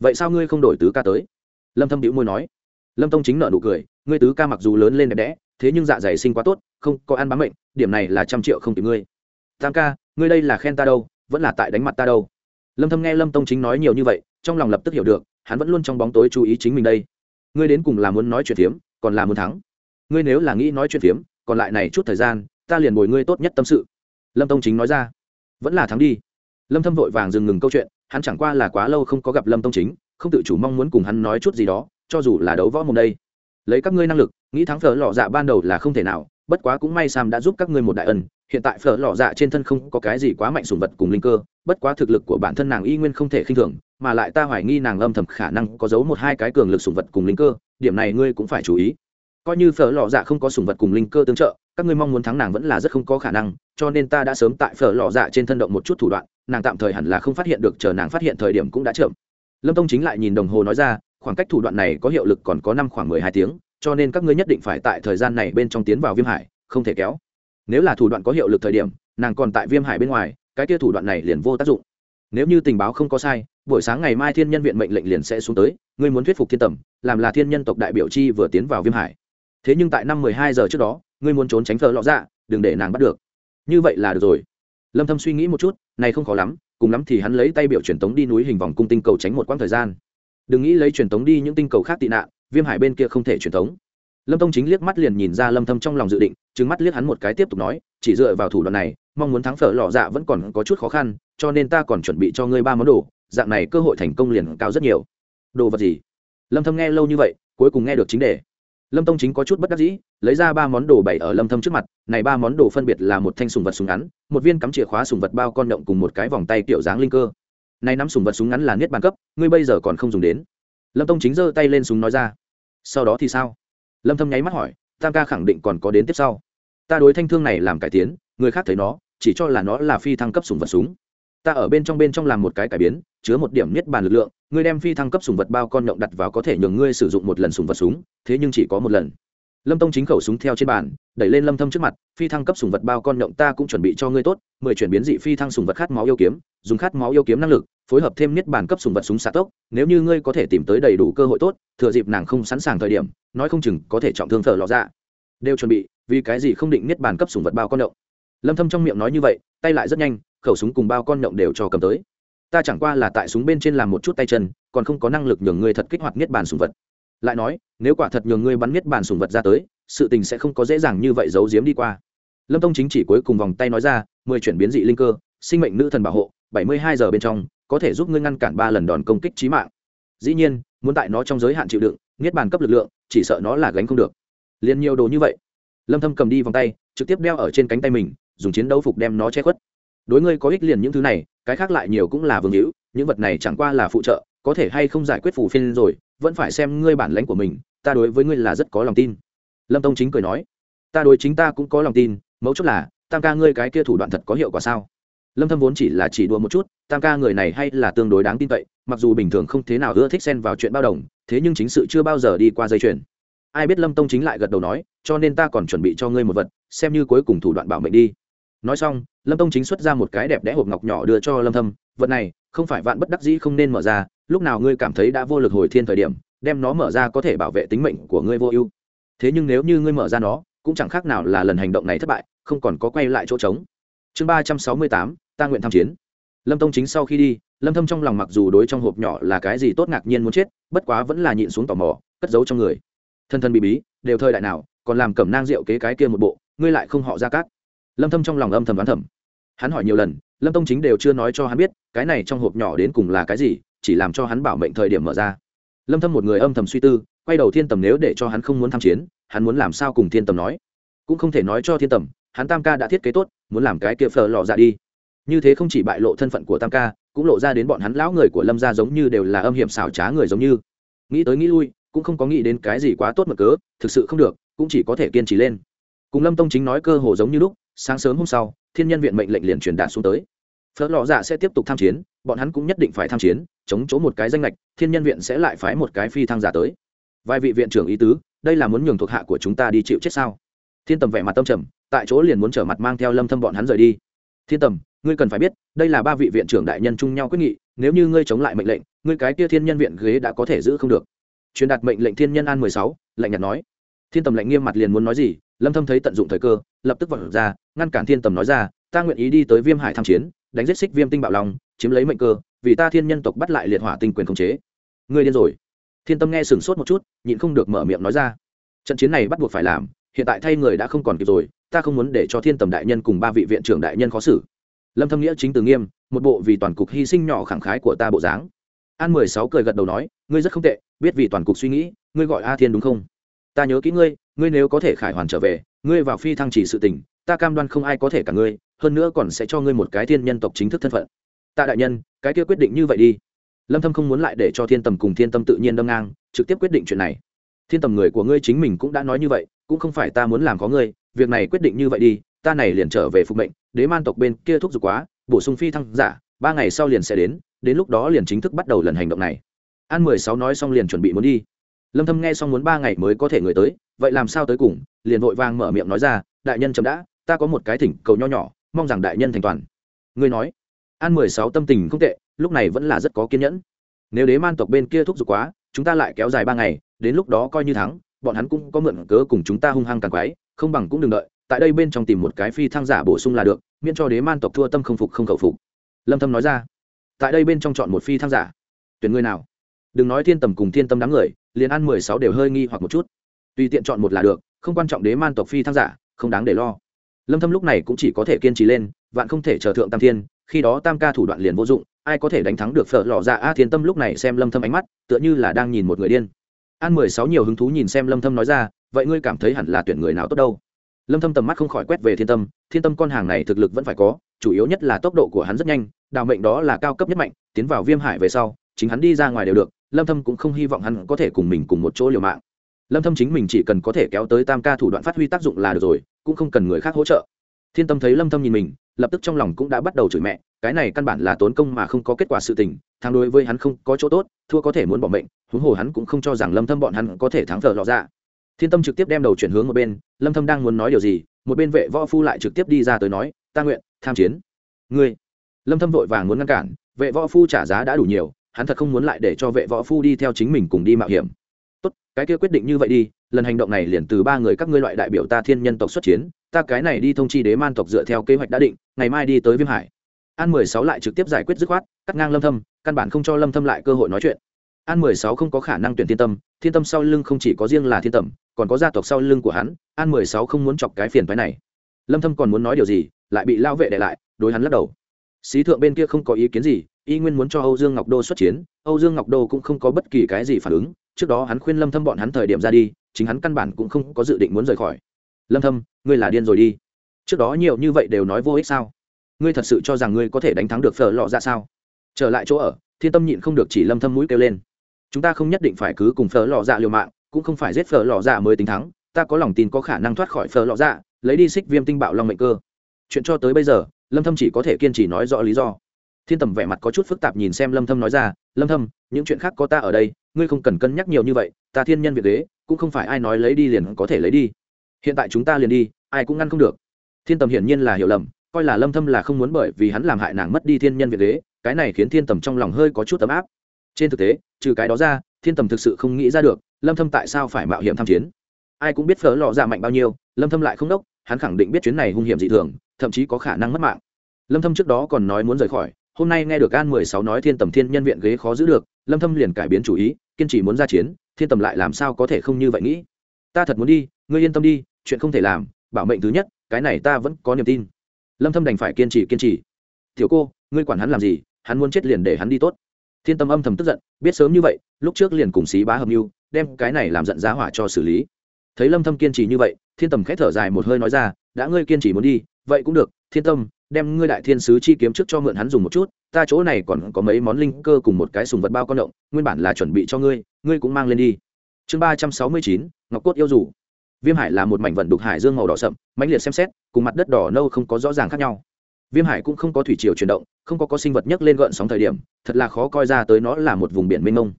Vậy sao ngươi không đổi tứ ca tới? Lâm thâm đĩu môi nói. Lâm tông chính nợ nụ cười, ngươi tứ ca mặc dù lớn lên đẹp đẽ, thế nhưng dạ dày sinh quá tốt, không có ăn bám mệnh, điểm này là trăm triệu không tìm ngươi. Tam ca, ngươi đây là khen ta đâu, vẫn là tại đánh mặt ta đâu. Lâm thâm nghe lâm tông chính nói nhiều như vậy, trong lòng lập tức hiểu được, hắn vẫn luôn trong bóng tối chú ý chính mình đây. Ngươi đến cùng là muốn nói chuyện phiếm còn là muốn thắng. Ngươi nếu là nghĩ nói chuyện phiếm, còn lại này chút thời gian, ta liền bồi ngươi tốt nhất tâm sự. Lâm tông chính nói ra. Vẫn là thắng đi. Lâm thâm vội vàng dừng ngừng câu chuyện, hắn chẳng qua là quá lâu không có gặp lâm tông chính, không tự chủ mong muốn cùng hắn nói chút gì đó, cho dù là đấu võ mồm đây. Lấy các ngươi năng lực, nghĩ thắng phở lọ dạ ban đầu là không thể nào, bất quá cũng may sam đã giúp các ngươi một đại ân, hiện tại phở lọ dạ trên thân không có cái gì quá mạnh sùng vật cùng linh cơ, bất quá thực lực của bản thân nàng y nguyên không thể khinh thường, mà lại ta hoài nghi nàng âm thầm khả năng có giấu một hai cái cường lực sùng vật cùng linh cơ điểm này ngươi cũng phải chú ý. Coi như phở lò dạ không có sùng vật cùng linh cơ tương trợ, các ngươi mong muốn thắng nàng vẫn là rất không có khả năng, cho nên ta đã sớm tại phở lò dạ trên thân động một chút thủ đoạn, nàng tạm thời hẳn là không phát hiện được, chờ nàng phát hiện thời điểm cũng đã chậm. Lâm tông chính lại nhìn đồng hồ nói ra, khoảng cách thủ đoạn này có hiệu lực còn có năm khoảng mười hai tiếng, cho nên các ngươi nhất định phải tại thời gian này bên trong tiến vào viêm hải, không thể kéo. Nếu là thủ đoạn có hiệu lực thời điểm, nàng còn tại viêm hải bên ngoài, cái kia thủ đoạn này liền vô tác dụng. Nếu như tình báo không có sai buổi sáng ngày mai thiên nhân viện mệnh lệnh liền sẽ xuống tới, ngươi muốn thuyết phục thiên tầm, làm là thiên nhân tộc đại biểu chi vừa tiến vào viêm hải. Thế nhưng tại năm mười hai giờ trước đó, ngươi muốn trốn tránh phở lọ dạ đừng để nàng bắt được. Như vậy là được rồi. Lâm thâm suy nghĩ một chút, này không khó lắm, cùng lắm thì hắn lấy tay biểu truyền tống đi núi hình vòng cung tinh cầu tránh một quãng thời gian. Đừng nghĩ lấy truyền tống đi những tinh cầu khác tị nạn, viêm hải bên kia không thể truyền tống. Lâm tông chính liếc mắt liền nhìn ra lâm thâm trong lòng dự định, trừng mắt liếc hắn một cái tiếp tục nói, chỉ dựa vào thủ đoạn này, mong muốn thắng phở lọ dạ vẫn còn có chút khó khăn, cho nên ta còn chuẩn bị cho ngươi ba món đồ dạng này cơ hội thành công liền cao rất nhiều. Đồ vật gì? Lâm thâm nghe lâu như vậy, cuối cùng nghe được chính đề. Lâm tông chính có chút bất đắc dĩ, lấy ra ba món đồ bày ở lâm thâm trước mặt, này ba món đồ phân biệt là một thanh sùng vật súng ngắn, một viên cắm chìa khóa sùng vật bao con động cùng một cái vòng tay kiểu dáng linh cơ. Này nắm sùng vật súng ngắn là niết bàn cấp, ngươi bây giờ còn không dùng đến. Lâm tông chính giơ tay lên súng nói ra. Sau đó thì sao? Lâm thâm nháy mắt hỏi, tam ca khẳng định còn có đến tiếp sau. Ta đối thanh thương này làm cải tiến, người khác thấy nó, chỉ cho là nó là phi thăng cấp sùng vật súng. Ta ở bên trong bên trong làm một cái cải biến chứa một điểm niết bàn lực lượng, ngươi đem phi thăng cấp sùng vật bao con động đặt vào có thể nhường ngươi sử dụng một lần sùng vật súng, thế nhưng chỉ có một lần. Lâm tông chính khẩu súng theo trên bàn, đẩy lên lâm thâm trước mặt, phi thăng cấp sùng vật bao con động ta cũng chuẩn bị cho ngươi tốt, mười chuyển biến dị phi thăng sùng vật khát máu yêu kiếm, dùng khát máu yêu kiếm năng lực, phối hợp thêm niết bàn cấp sùng vật súng xạ tốc, nếu như ngươi có thể tìm tới đầy đủ cơ hội tốt, thừa dịp nàng không sẵn sàng thời điểm, nói không chừng có thể trọng thương thở lọ ra đều chuẩn bị, vì cái gì không định niết bàn cấp sùng vật bao con động lâm thâm trong miệng nói như vậy, tay lại rất nhanh, khẩu súng cùng bao con động đều cho cầm tới ta chẳng qua là tại súng bên trên làm một chút tay chân, còn không có năng lực nhường ngươi thật kích hoạt niết bàn sùng vật. Lại nói, nếu quả thật nhường ngươi bắn niết bàn sùng vật ra tới, sự tình sẽ không có dễ dàng như vậy giấu giếm đi qua. Lâm tông chính chỉ cuối cùng vòng tay nói ra, mười chuyển biến dị linh cơ, sinh mệnh nữ thần bảo hộ, bảy mươi hai giờ bên trong, có thể giúp ngươi ngăn cản ba lần đòn công kích trí mạng. Dĩ nhiên, muốn tại nó trong giới hạn chịu đựng, niết bàn cấp lực lượng, chỉ sợ nó là gánh không được. Liền nhiều đồ như vậy, lâm thâm cầm đi vòng tay, trực tiếp đeo ở trên cánh tay mình, dùng chiến đấu phục đem nó che khuất đối ngươi có ích liền những thứ này, cái khác lại nhiều cũng là vương hữu, những vật này chẳng qua là phụ trợ, có thể hay không giải quyết phù phiên rồi, vẫn phải xem ngươi bản lãnh của mình, ta đối với ngươi là rất có lòng tin. Lâm tông chính cười nói. Ta đối chính ta cũng có lòng tin, mấu chốt là, tam ca ngươi cái kia thủ đoạn thật có hiệu quả sao? Lâm thâm vốn chỉ là chỉ đùa một chút, tam ca người này hay là tương đối đáng tin cậy, mặc dù bình thường không thế nào ưa thích xen vào chuyện bao đồng, thế nhưng chính sự chưa bao giờ đi qua dây chuyền. Ai biết lâm tông chính lại gật đầu nói, cho nên ta còn chuẩn bị cho ngươi một vật, xem như cuối cùng thủ đoạn bảo mệnh đi. Nói xong lâm tông chính xuất ra một cái đẹp đẽ hộp ngọc nhỏ đưa cho lâm thâm, vật này, không phải vạn bất đắc dĩ không nên mở ra, lúc nào ngươi cảm thấy đã vô lực hồi thiên thời điểm, đem nó mở ra có thể bảo vệ tính mệnh của ngươi vô ưu. Thế nhưng nếu như ngươi mở ra nó, cũng chẳng khác nào là lần hành động này thất bại, không còn có quay lại chỗ trống. Chương ba trăm sáu mươi tám, ta nguyện tham chiến. Lâm tông chính sau khi đi, lâm thâm trong lòng mặc dù đối trong hộp nhỏ là cái gì tốt ngạc nhiên muốn chết, bất quá vẫn là nhịn xuống tò mò, cất giấu trong người. Thân thân bị bí, đều thời đại nào, còn làm cẩm nang rượu kế cái kia một bộ, ngươi lại không họ ra cát. Lâm thâm trong lòng âm thầm đoán thầm hắn hỏi nhiều lần, lâm tông chính đều chưa nói cho hắn biết, cái này trong hộp nhỏ đến cùng là cái gì, chỉ làm cho hắn bảo mệnh thời điểm mở ra. Lâm thâm một người âm thầm suy tư, quay đầu thiên tầm nếu để cho hắn không muốn tham chiến, hắn muốn làm sao cùng thiên tầm nói? Cũng không thể nói cho thiên tầm, hắn tam ca đã thiết kế tốt, muốn làm cái kia phờ lò ra đi. Như thế không chỉ bại lộ thân phận của tam ca, cũng lộ ra đến bọn hắn lão người của lâm gia giống như đều là âm hiểm xảo trá người giống như. Nghĩ tới nghĩ lui, cũng không có nghĩ đến cái gì quá tốt mà cớ, thực sự không được, cũng chỉ có thể kiên trì lên. Cùng lâm tông chính nói cơ hồ giống như lúc, sáng sớm hôm sau thiên nhân viện mệnh lệnh liền truyền đạt xuống tới. Phớt lò dạ sẽ tiếp tục tham chiến bọn hắn cũng nhất định phải tham chiến chống chỗ một cái danh lệch thiên nhân viện sẽ lại phái một cái phi thăng giả tới. Vài vị viện trưởng ý tứ đây là muốn nhường thuộc hạ của chúng ta đi chịu chết sao? Thiên tầm vẻ mặt tâm trầm tại chỗ liền muốn trở mặt mang theo lâm thâm bọn hắn rời đi. Thiên tầm ngươi cần phải biết đây là ba vị viện trưởng đại nhân chung nhau quyết nghị nếu như ngươi chống lại mệnh lệnh ngươi cái kia thiên nhân viện ghế đã có thể giữ không được. Truyền đạt mệnh lệnh thiên nhân an 16, lạnh nhạt nói. Thiên tầm lạnh nghiêm mặt liền muốn nói gì lâm thâm thấy tận dụng thời cơ lập tức vọt ra, ngăn cản thiên tầm nói ra, ta nguyện ý đi tới viêm hải tham chiến, đánh giết xích viêm tinh bạo long, chiếm lấy mệnh cơ, vì ta thiên nhân tộc bắt lại liệt hỏa tinh quyền khống chế. Ngươi điên rồi. Thiên tâm nghe sừng sốt một chút, nhịn không được mở miệng nói ra, trận chiến này bắt buộc phải làm, hiện tại thay người đã không còn kịp rồi, ta không muốn để cho thiên tầm đại nhân cùng ba vị viện trưởng đại nhân khó xử. Lâm thâm nghĩa chính từ nghiêm, một bộ vì toàn cục hy sinh nhỏ khẳng khái của ta bộ dáng. An mười sáu cười gật đầu nói, ngươi rất không tệ, biết vì toàn cục suy nghĩ, ngươi gọi a thiên đúng không? Ta nhớ kỹ ngươi ngươi nếu có thể khải hoàn trở về ngươi vào phi thăng chỉ sự tình, ta cam đoan không ai có thể cả ngươi, hơn nữa còn sẽ cho ngươi một cái thiên nhân tộc chính thức thân phận. Tạ đại nhân, cái kia quyết định như vậy đi. Lâm thâm không muốn lại để cho thiên tầm cùng thiên tâm tự nhiên đâm ngang, trực tiếp quyết định chuyện này. Thiên tầm người của ngươi chính mình cũng đã nói như vậy, cũng không phải ta muốn làm có ngươi, việc này quyết định như vậy đi, ta này liền trở về phục mệnh, đế man tộc bên kia thúc giục quá, bổ sung phi thăng giả, ba ngày sau liền sẽ đến đến lúc đó liền chính thức bắt đầu lần hành động này. An mười sáu nói xong liền chuẩn bị muốn đi lâm thâm nghe xong muốn ba ngày mới có thể người tới, vậy làm sao tới cùng, liền vội vàng mở miệng nói ra, đại nhân chấm đã, ta có một cái thỉnh cầu nho nhỏ, mong rằng đại nhân thành toàn. Ngươi nói, an mười sáu tâm tình không tệ, lúc này vẫn là rất có kiên nhẫn. Nếu đế man tộc bên kia thúc giục quá, chúng ta lại kéo dài ba ngày, đến lúc đó coi như thắng, bọn hắn cũng có mượn cớ cùng chúng ta hung hăng càng quái, không bằng cũng đừng đợi, tại đây bên trong tìm một cái phi thăng giả bổ sung là được, miễn cho đế man tộc thua tâm không phục không khẩu phục. Lâm thâm nói ra. Tại đây bên trong chọn một phi thăng giả. Tuyển người nào? Đừng nói thiên tầm cùng thiên tâm đám người liền ăn mười sáu đều hơi nghi hoặc một chút. Tùy tiện chọn một là được, không quan trọng đế man tộc phi thăng giả, không đáng để lo. Lâm thâm lúc này cũng chỉ có thể kiên trì lên, vạn không thể chờ thượng tam thiên, khi đó tam ca thủ đoạn liền vô dụng, ai có thể đánh thắng được phở lò ra a thiên tâm lúc này xem lâm thâm ánh mắt, tựa như là đang nhìn một người điên. An mười sáu nhiều hứng thú nhìn xem lâm thâm nói ra, vậy ngươi cảm thấy hẳn là tuyển người nào tốt đâu? Lâm thâm tầm mắt không khỏi quét về thiên tâm thiên tâm con hàng này thực lực vẫn phải có, chủ yếu nhất là tốc độ của hắn rất nhanh, đào mệnh đó là cao cấp nhất mạnh, tiến vào viêm hải về sau chính hắn đi ra ngoài đều được, lâm thâm cũng không hy vọng hắn có thể cùng mình cùng một chỗ liều mạng. Lâm thâm chính mình chỉ cần có thể kéo tới tam ca thủ đoạn phát huy tác dụng là được rồi, cũng không cần người khác hỗ trợ. Thiên tâm thấy lâm thâm nhìn mình, lập tức trong lòng cũng đã bắt đầu chửi mẹ, cái này căn bản là tốn công mà không có kết quả sự tình, thắng đối với hắn không có chỗ tốt, thua có thể muốn bỏ mệnh, huống hồ hắn cũng không cho rằng lâm thâm bọn hắn có thể thắng thở lọ ra thiên tâm trực tiếp đem đầu chuyển hướng một bên, lâm thâm đang muốn nói điều gì, một bên vệ võ phu lại trực tiếp đi ra tới nói, ta nguyện tham chiến. Ngươi? Lâm thâm vội vàng muốn ngăn cản, vệ võ phu trả giá đã đủ nhiều hắn thật không muốn lại để cho vệ võ phu đi theo chính mình cùng đi mạo hiểm. Tốt, cái kia quyết định như vậy đi, lần hành động này liền từ ba người các ngươi loại đại biểu ta thiên nhân tộc xuất chiến, ta cái này đi thông chi đế man tộc dựa theo kế hoạch đã định, ngày mai đi tới viêm hải. An mười sáu lại trực tiếp giải quyết dứt khoát, cắt ngang lâm thâm, căn bản không cho lâm thâm lại cơ hội nói chuyện. An mười sáu không có khả năng tuyển thiên tâm thiên tâm sau lưng không chỉ có riêng là thiên tầm, còn có gia tộc sau lưng của hắn, an mười sáu không muốn chọc cái phiền phái này. Lâm thâm còn muốn nói điều gì, lại bị lao vệ để lại, đối hắn lắc đầu. Xí thượng bên kia không có ý kiến gì y nguyên muốn cho âu dương ngọc đô xuất chiến, âu dương ngọc đô cũng không có bất kỳ cái gì phản ứng. Trước đó hắn khuyên lâm thâm bọn hắn thời điểm ra đi, chính hắn căn bản cũng không có dự định muốn rời khỏi. Lâm thâm, ngươi là điên rồi đi. Trước đó nhiều như vậy đều nói vô ích sao? Ngươi thật sự cho rằng ngươi có thể đánh thắng được phở lọ ra dạ sao? Trở lại chỗ ở, thiên tâm nhịn không được chỉ lâm thâm mũi kêu lên. Chúng ta không nhất định phải cứ cùng phở lọ dạ liều mạng, cũng không phải giết phở lọ dạ mới tính thắng. Ta có lòng tin có khả năng thoát khỏi phở lọ dạ lấy đi xích viêm tinh bạo long mệnh cơ. Chuyện cho tới bây giờ, lâm thâm chỉ có thể kiên trì nói rõ lý do thiên tầm vẻ mặt có chút phức tạp nhìn xem lâm thâm nói ra, lâm thâm, những chuyện khác có ta ở đây, ngươi không cần cân nhắc nhiều như vậy, ta thiên nhân việc đế cũng không phải ai nói lấy đi liền có thể lấy đi. Hiện tại chúng ta liền đi, ai cũng ngăn không được. Thiên tầm hiển nhiên là hiểu lầm, coi là lâm thâm là không muốn bởi vì hắn làm hại nàng mất đi thiên nhân việc đế cái này khiến thiên tầm trong lòng hơi có chút tấm áp. Trên thực tế, trừ cái đó ra, thiên tầm thực sự không nghĩ ra được, lâm thâm tại sao phải mạo hiểm tham chiến. Ai cũng biết phở lọ dạ mạnh bao nhiêu, lâm thâm lại không đốc, hắn khẳng định biết chuyến này hung hiểm dị thường, thậm chí có khả năng mất mạng. Lâm thâm trước đó còn nói muốn rời khỏi hôm nay nghe được an 16 nói thiên tầm thiên nhân viện ghế khó giữ được, lâm thâm liền cải biến chủ ý, kiên trì muốn ra chiến, thiên tầm lại làm sao có thể không như vậy nghĩ? Ta thật muốn đi, ngươi yên tâm đi, chuyện không thể làm, bảo mệnh thứ nhất, cái này ta vẫn có niềm tin. Lâm thâm đành phải kiên trì kiên trì. Tiểu cô, ngươi quản hắn làm gì, hắn muốn chết liền để hắn đi tốt. Thiên tâm âm thầm tức giận, biết sớm như vậy, lúc trước liền cùng xí bá hợp mưu, đem cái này làm giận giá hỏa cho xử lý. Thấy lâm thâm kiên trì như vậy, thiên tầm khẽ thở dài một hơi nói ra, đã ngươi kiên trì muốn đi, vậy cũng được, thiên tâm đem ngươi đại thiên sứ chi kiếm trước cho mượn hắn dùng một chút, ta chỗ này còn có mấy món linh cơ cùng một cái sùng vật bao con động, nguyên bản là chuẩn bị cho ngươi ngươi cũng mang lên đi. Chương ba trăm sáu mươi chín, ngọc cốt yêu rủ viêm hải là một mảnh vận đục hải dương màu đỏ sậm, mãnh liệt xem xét, cùng mặt đất đỏ nâu không có rõ ràng khác nhau. Viêm hải cũng không có thủy triều chuyển động, không có có sinh vật nhấc lên gợn sóng thời điểm, thật là khó coi ra tới nó là một vùng biển mênh mông.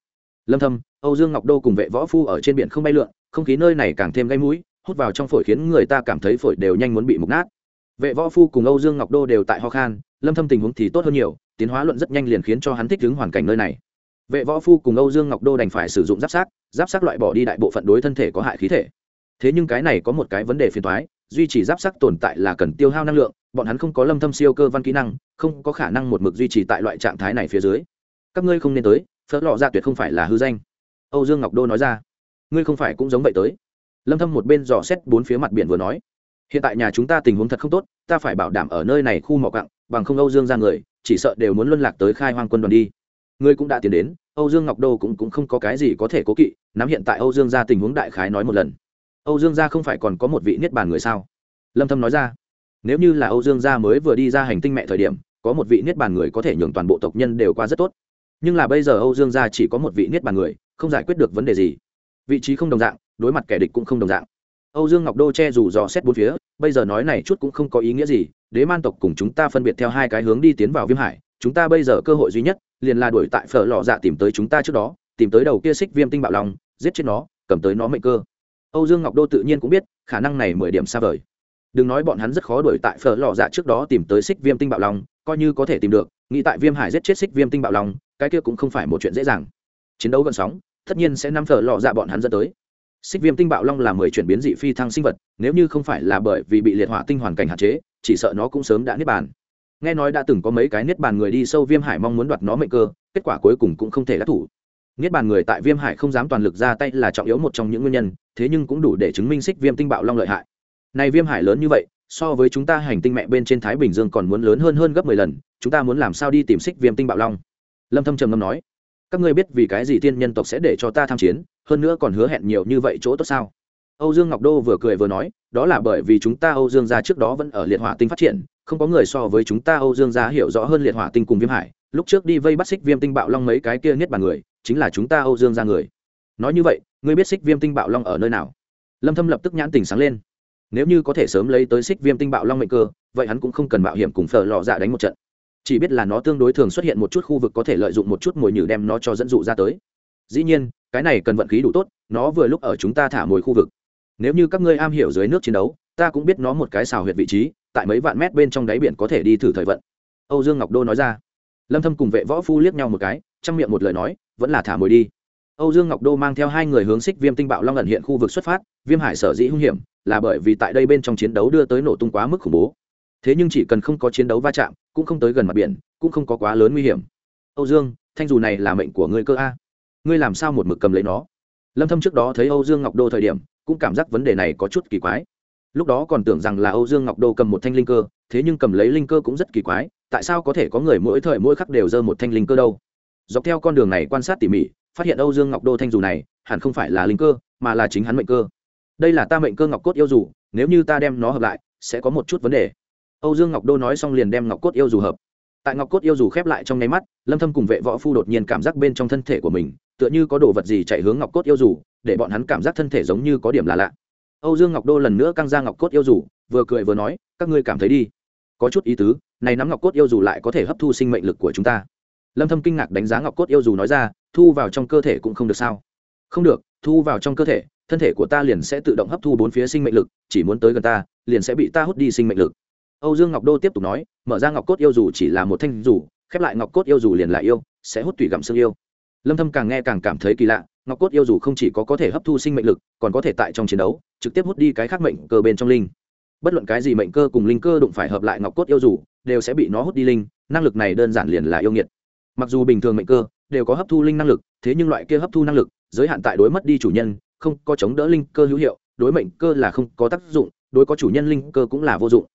Lâm thâm, âu dương ngọc đô cùng vệ võ phu ở trên biển không bay lượn, không khí nơi này càng thêm gây mũi, hút vào trong phổi khiến người ta cảm thấy phổi đều nhanh muốn bị mục nát vệ võ phu cùng âu dương ngọc đô đều tại ho khan, lâm thâm tình huống thì tốt hơn nhiều, tiến hóa luận rất nhanh liền khiến cho hắn thích ứng hoàn cảnh nơi này. Vệ võ phu cùng âu dương ngọc đô đành phải sử dụng giáp sát giáp sát loại bỏ đi đại bộ phận đối thân thể có hại khí thể. Thế nhưng cái này có một cái vấn đề phiền toái, duy trì giáp sắc tồn tại là cần tiêu hao năng lượng, bọn hắn không có lâm thâm siêu cơ văn kỹ năng, không có khả năng một mực duy trì tại loại trạng thái này phía dưới. Các ngươi không nên tới, phớt lọ ra tuyệt không phải là hư danh. Âu dương ngọc đô nói ra. Ngươi không phải cũng giống vậy tới. Lâm thâm một bên dò xét bốn phía mặt biển vừa nói hiện tại nhà chúng ta tình huống thật không tốt ta phải bảo đảm ở nơi này khu mỏ cặng bằng không âu dương ra người chỉ sợ đều muốn luân lạc tới khai hoang quân đoàn đi. Ngươi cũng đã tiến đến âu dương ngọc đô cũng, cũng không có cái gì có thể cố kỵ nắm hiện tại âu dương ra tình huống đại khái nói một lần. Âu dương gia không phải còn có một vị niết bàn người sao? Lâm thâm nói ra. Nếu như là âu dương gia mới vừa đi ra hành tinh mẹ thời điểm có một vị niết bàn người có thể nhường toàn bộ tộc nhân đều qua rất tốt. Nhưng là bây giờ âu dương gia chỉ có một vị niết bàn người không giải quyết được vấn đề gì. Vị trí không đồng dạng đối mặt kẻ địch cũng không đồng dạng âu dương ngọc đô che dù dò xét bốn phía, bây giờ nói này chút cũng không có ý nghĩa gì, đế man tộc cùng chúng ta phân biệt theo hai cái hướng đi tiến vào viêm hải, chúng ta bây giờ cơ hội duy nhất, liền là đuổi tại phở lọ dạ tìm tới chúng ta trước đó, tìm tới đầu kia xích viêm tinh bạo lòng giết chết nó, cầm tới nó mệnh cơ. Âu dương ngọc đô tự nhiên cũng biết, khả năng này mười điểm xa vời. Đừng nói bọn hắn rất khó đuổi tại phở lọ dạ trước đó tìm tới xích viêm tinh bạo lòng coi như có thể tìm được, nghĩ tại viêm hải giết chết xích viêm tinh bạo lòng cái kia cũng không phải một chuyện dễ dàng. Chiến đấu gần sóng, tất nhiên sẽ nắm phở lọ dạ bọn hắn dẫn tới xích viêm tinh bạo long là mười chuyển biến dị phi thăng sinh vật, nếu như không phải là bởi vì bị liệt hỏa tinh hoàn cảnh hạn chế, chỉ sợ nó cũng sớm đã niết bàn. Nghe nói đã từng có mấy cái niết bàn người đi sâu viêm hải mong muốn đoạt nó mệnh cơ, kết quả cuối cùng cũng không thể đắc thủ. Niết bàn người tại viêm hải không dám toàn lực ra tay là trọng yếu một trong những nguyên nhân, thế nhưng cũng đủ để chứng minh xích viêm tinh bạo long lợi hại. Này viêm hải lớn như vậy, so với chúng ta hành tinh mẹ bên trên thái bình dương còn muốn lớn hơn hơn gấp mười lần, chúng ta muốn làm sao đi tìm xích viêm tinh bạo long? Lâm thâm trầm ngâm nói các ngươi biết vì cái gì thiên nhân tộc sẽ để cho ta tham chiến, hơn nữa còn hứa hẹn nhiều như vậy chỗ tốt sao? Âu dương ngọc đô vừa cười vừa nói, đó là bởi vì chúng ta âu dương gia trước đó vẫn ở liệt hỏa tinh phát triển, không có người so với chúng ta âu dương gia hiểu rõ hơn liệt hỏa tinh cùng viêm hải. Lúc trước đi vây bắt xích viêm tinh bạo long mấy cái kia niết bàn người, chính là chúng ta âu dương gia người. Nói như vậy, ngươi biết xích viêm tinh bạo long ở nơi nào? Lâm thâm lập tức nhãn tình sáng lên. Nếu như có thể sớm lấy tới xích viêm tinh bạo long mệnh cơ, vậy hắn cũng không cần mạo hiểm cùng phở lò dạ đánh một trận chỉ biết là nó tương đối thường xuất hiện một chút khu vực có thể lợi dụng một chút mồi nhử đem nó cho dẫn dụ ra tới. Dĩ nhiên, cái này cần vận khí đủ tốt, nó vừa lúc ở chúng ta thả mồi khu vực. Nếu như các ngươi am hiểu dưới nước chiến đấu, ta cũng biết nó một cái xào huyệt vị trí, tại mấy vạn mét bên trong đáy biển có thể đi thử thời vận. Âu dương ngọc đô nói ra. Lâm thâm cùng vệ võ phu liếc nhau một cái, trong miệng một lời nói, vẫn là thả mồi đi. Âu dương ngọc đô mang theo hai người hướng xích viêm tinh bạo long ẩn hiện khu vực xuất phát, viêm hải sở dĩ hung hiểm, là bởi vì tại đây bên trong chiến đấu đưa tới nổ tung quá mức khủng bố thế nhưng chỉ cần không có chiến đấu va chạm, cũng không tới gần mặt biển, cũng không có quá lớn nguy hiểm. Âu dương, thanh dù này là mệnh của ngươi cơ a? Ngươi làm sao một mực cầm lấy nó? Lâm thâm trước đó thấy âu dương ngọc đô thời điểm, cũng cảm giác vấn đề này có chút kỳ quái. Lúc đó còn tưởng rằng là âu dương ngọc đô cầm một thanh linh cơ, thế nhưng cầm lấy linh cơ cũng rất kỳ quái, tại sao có thể có người mỗi thời mỗi khắc đều dơ một thanh linh cơ đâu? Dọc theo con đường này quan sát tỉ mỉ, phát hiện âu dương ngọc đô thanh dù này, hẳn không phải là linh cơ, mà là chính hắn mệnh cơ. Đây là ta mệnh cơ ngọc cốt yêu dù, nếu như ta đem nó hợp lại, sẽ có một chút vấn đề âu dương ngọc đô nói xong liền đem ngọc cốt yêu dù hợp. Tại ngọc cốt yêu dù khép lại trong nháy mắt, lâm thâm cùng vệ võ phu đột nhiên cảm giác bên trong thân thể của mình, tựa như có đồ vật gì chạy hướng ngọc cốt yêu dù, để bọn hắn cảm giác thân thể giống như có điểm là lạ. Âu dương ngọc đô lần nữa căng ra ngọc cốt yêu dù, vừa cười vừa nói, các ngươi cảm thấy đi. Có chút ý tứ, này nắm ngọc cốt yêu dù lại có thể hấp thu sinh mệnh lực của chúng ta. Lâm thâm kinh ngạc đánh giá ngọc cốt yêu dù nói ra, thu vào trong cơ thể cũng không được sao? Không được, thu vào trong cơ thể, thân thể của ta liền sẽ tự động hấp thu bốn phía sinh mệnh lực, chỉ muốn tới gần ta, liền sẽ bị ta hút đi sinh mệnh lực âu dương ngọc đô tiếp tục nói, mở ra ngọc cốt yêu dù chỉ là một thanh dù, khép lại ngọc cốt yêu dù liền là yêu, sẽ hút tủy gặm xương yêu. Lâm thâm càng nghe càng cảm thấy kỳ lạ, ngọc cốt yêu dù không chỉ có có thể hấp thu sinh mệnh lực, còn có thể tại trong chiến đấu, trực tiếp hút đi cái khác mệnh cơ bên trong linh. Bất luận cái gì mệnh cơ cùng linh cơ đụng phải hợp lại ngọc cốt yêu dù, đều sẽ bị nó hút đi linh, năng lực này đơn giản liền là yêu nghiệt. Mặc dù bình thường mệnh cơ đều có hấp thu linh năng lực, thế nhưng loại kia hấp thu năng lực, giới hạn tại đối mất đi chủ nhân, không có chống đỡ linh cơ hữu hiệu, đối mệnh cơ là không có tác dụng, đối có chủ nhân linh cơ cũng là vô dụng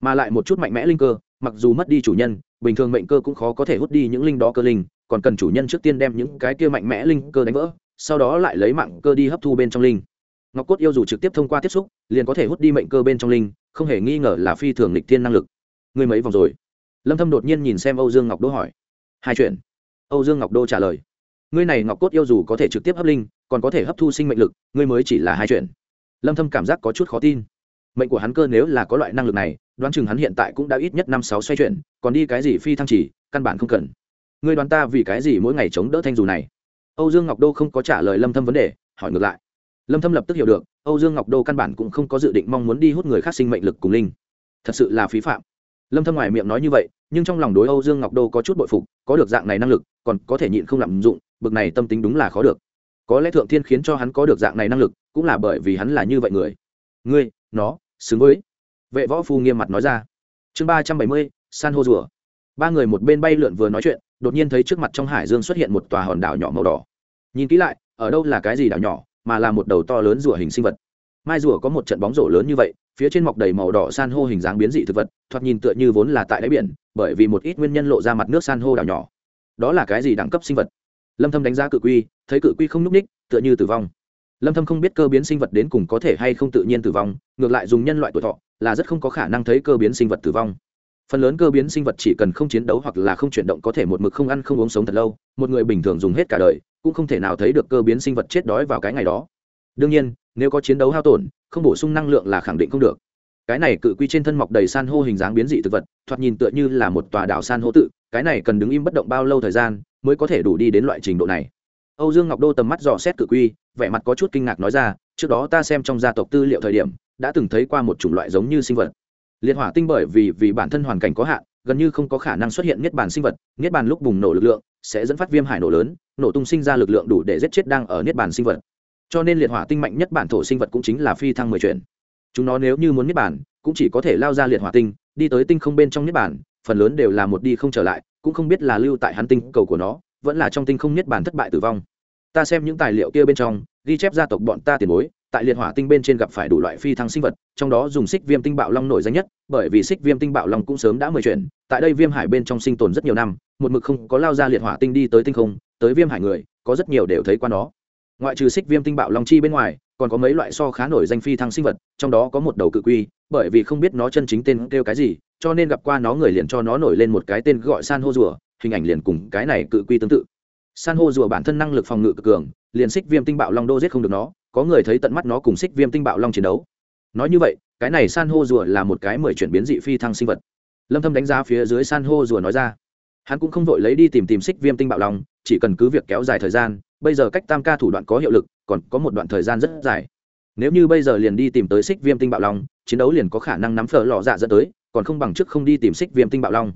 mà lại một chút mạnh mẽ linh cơ, mặc dù mất đi chủ nhân, bình thường mệnh cơ cũng khó có thể hút đi những linh đó cơ linh, còn cần chủ nhân trước tiên đem những cái kia mạnh mẽ linh cơ đánh vỡ, sau đó lại lấy mạng cơ đi hấp thu bên trong linh. Ngọc cốt yêu dù trực tiếp thông qua tiếp xúc, liền có thể hút đi mệnh cơ bên trong linh, không hề nghi ngờ là phi thường lịch thiên năng lực. Người mấy vòng rồi? Lâm thâm đột nhiên nhìn xem âu dương ngọc đô hỏi. Hai chuyện. Âu dương ngọc đô trả lời. Ngươi này ngọc cốt yêu dù có thể trực tiếp hấp linh, còn có thể hấp thu sinh mệnh lực, ngươi mới chỉ là hai chuyện. Lâm thâm cảm giác có chút khó tin mệnh của hắn cơ nếu là có loại năng lực này, đoán chừng hắn hiện tại cũng đã ít nhất năm sáu xoay chuyển, còn đi cái gì phi thăng chỉ, căn bản không cần. Ngươi đoán ta vì cái gì mỗi ngày chống đỡ thanh dù này? Âu dương ngọc đô không có trả lời lâm thâm vấn đề, hỏi ngược lại. Lâm thâm lập tức hiểu được, âu dương ngọc đô căn bản cũng không có dự định mong muốn đi hút người khác sinh mệnh lực cùng linh. Thật sự là phí phạm. Lâm thâm ngoài miệng nói như vậy, nhưng trong lòng đối âu dương ngọc đô có chút bội phục, có được dạng này năng lực, còn có thể nhịn không lạm dụng, bực này tâm tính đúng là khó được. Có lẽ thượng thiên khiến cho hắn có được dạng này năng lực, cũng là bởi vì hắn là như vậy người. Ngươi, nó xứng với. Vệ võ phu nghiêm mặt nói ra. Chương ba trăm bảy mươi, san hô rùa. Ba người một bên bay lượn vừa nói chuyện, đột nhiên thấy trước mặt trong hải dương xuất hiện một tòa hòn đảo nhỏ màu đỏ. Nhìn kỹ lại, ở đâu là cái gì đảo nhỏ, mà là một đầu to lớn rùa hình sinh vật. Mai rùa có một trận bóng rổ lớn như vậy, phía trên mọc đầy màu đỏ san hô hình dáng biến dị thực vật, thoạt nhìn tựa như vốn là tại đáy biển, bởi vì một ít nguyên nhân lộ ra mặt nước san hô đảo nhỏ. Đó là cái gì đẳng cấp sinh vật? Lâm thâm đánh giá cự quy, thấy cự quy không núp ních, tựa như tử vong lâm thâm không biết cơ biến sinh vật đến cùng có thể hay không tự nhiên tử vong, ngược lại dùng nhân loại tuổi thọ là rất không có khả năng thấy cơ biến sinh vật tử vong. Phần lớn cơ biến sinh vật chỉ cần không chiến đấu hoặc là không chuyển động có thể một mực không ăn không uống sống thật lâu, một người bình thường dùng hết cả đời, cũng không thể nào thấy được cơ biến sinh vật chết đói vào cái ngày đó. Đương nhiên, nếu có chiến đấu hao tổn, không bổ sung năng lượng là khẳng định không được. Cái này cự quy trên thân mọc đầy san hô hình dáng biến dị thực vật, thoạt nhìn tựa như là một tòa đảo san hô tự, cái này cần đứng im bất động bao lâu thời gian mới có thể đủ đi đến loại trình độ này? Âu dương ngọc đô tầm mắt dò xét cự quy, vẻ mặt có chút kinh ngạc nói ra, trước đó ta xem trong gia tộc tư liệu thời điểm, đã từng thấy qua một chủng loại giống như sinh vật. Liệt hỏa tinh bởi vì vì bản thân hoàn cảnh có hạn, gần như không có khả năng xuất hiện niết bàn sinh vật, niết bàn lúc bùng nổ lực lượng, sẽ dẫn phát viêm hải nổ lớn, nổ tung sinh ra lực lượng đủ để giết chết đang ở niết bàn sinh vật. Cho nên liệt hỏa tinh mạnh nhất bản thổ sinh vật cũng chính là phi thăng mười chuyển. Chúng nó nếu như muốn niết bàn, cũng chỉ có thể lao ra liệt hỏa tinh, đi tới tinh không bên trong niết bàn, phần lớn đều là một đi không trở lại, cũng không biết là lưu tại hắn tinh cầu của nó, vẫn là trong tinh không niết bàn thất bại tử vong ta xem những tài liệu kia bên trong, ghi chép gia tộc bọn ta tiền bối, tại liệt hỏa tinh bên trên gặp phải đủ loại phi thăng sinh vật, trong đó dùng xích viêm tinh bạo long nổi danh nhất, bởi vì xích viêm tinh bạo long cũng sớm đã mời chuyển, tại đây viêm hải bên trong sinh tồn rất nhiều năm, một mực không có lao ra liệt hỏa tinh đi tới tinh không, tới viêm hải người, có rất nhiều đều thấy qua nó. Ngoại trừ xích viêm tinh bạo long chi bên ngoài, còn có mấy loại so khá nổi danh phi thăng sinh vật, trong đó có một đầu cự quy, bởi vì không biết nó chân chính tên kêu cái gì, cho nên gặp qua nó người liền cho nó nổi lên một cái tên gọi san hô rùa, hình ảnh liền cùng cái này cự quy tương tự san hô rùa bản thân năng lực phòng ngự cực cường, liền xích viêm tinh bạo long đô giết không được nó, có người thấy tận mắt nó cùng xích viêm tinh bạo long chiến đấu. Nói như vậy, cái này san hô rùa là một cái mười chuyển biến dị phi thăng sinh vật. Lâm thâm đánh giá phía dưới san hô rùa nói ra, hắn cũng không vội lấy đi tìm tìm xích viêm tinh bạo long, chỉ cần cứ việc kéo dài thời gian, bây giờ cách tam ca thủ đoạn có hiệu lực, còn có một đoạn thời gian rất dài. Nếu như bây giờ liền đi tìm tới xích viêm tinh bạo long, chiến đấu liền có khả năng nắm phở lò dạ dẫn tới, còn không bằng trước không đi tìm xích viêm tinh bạo long.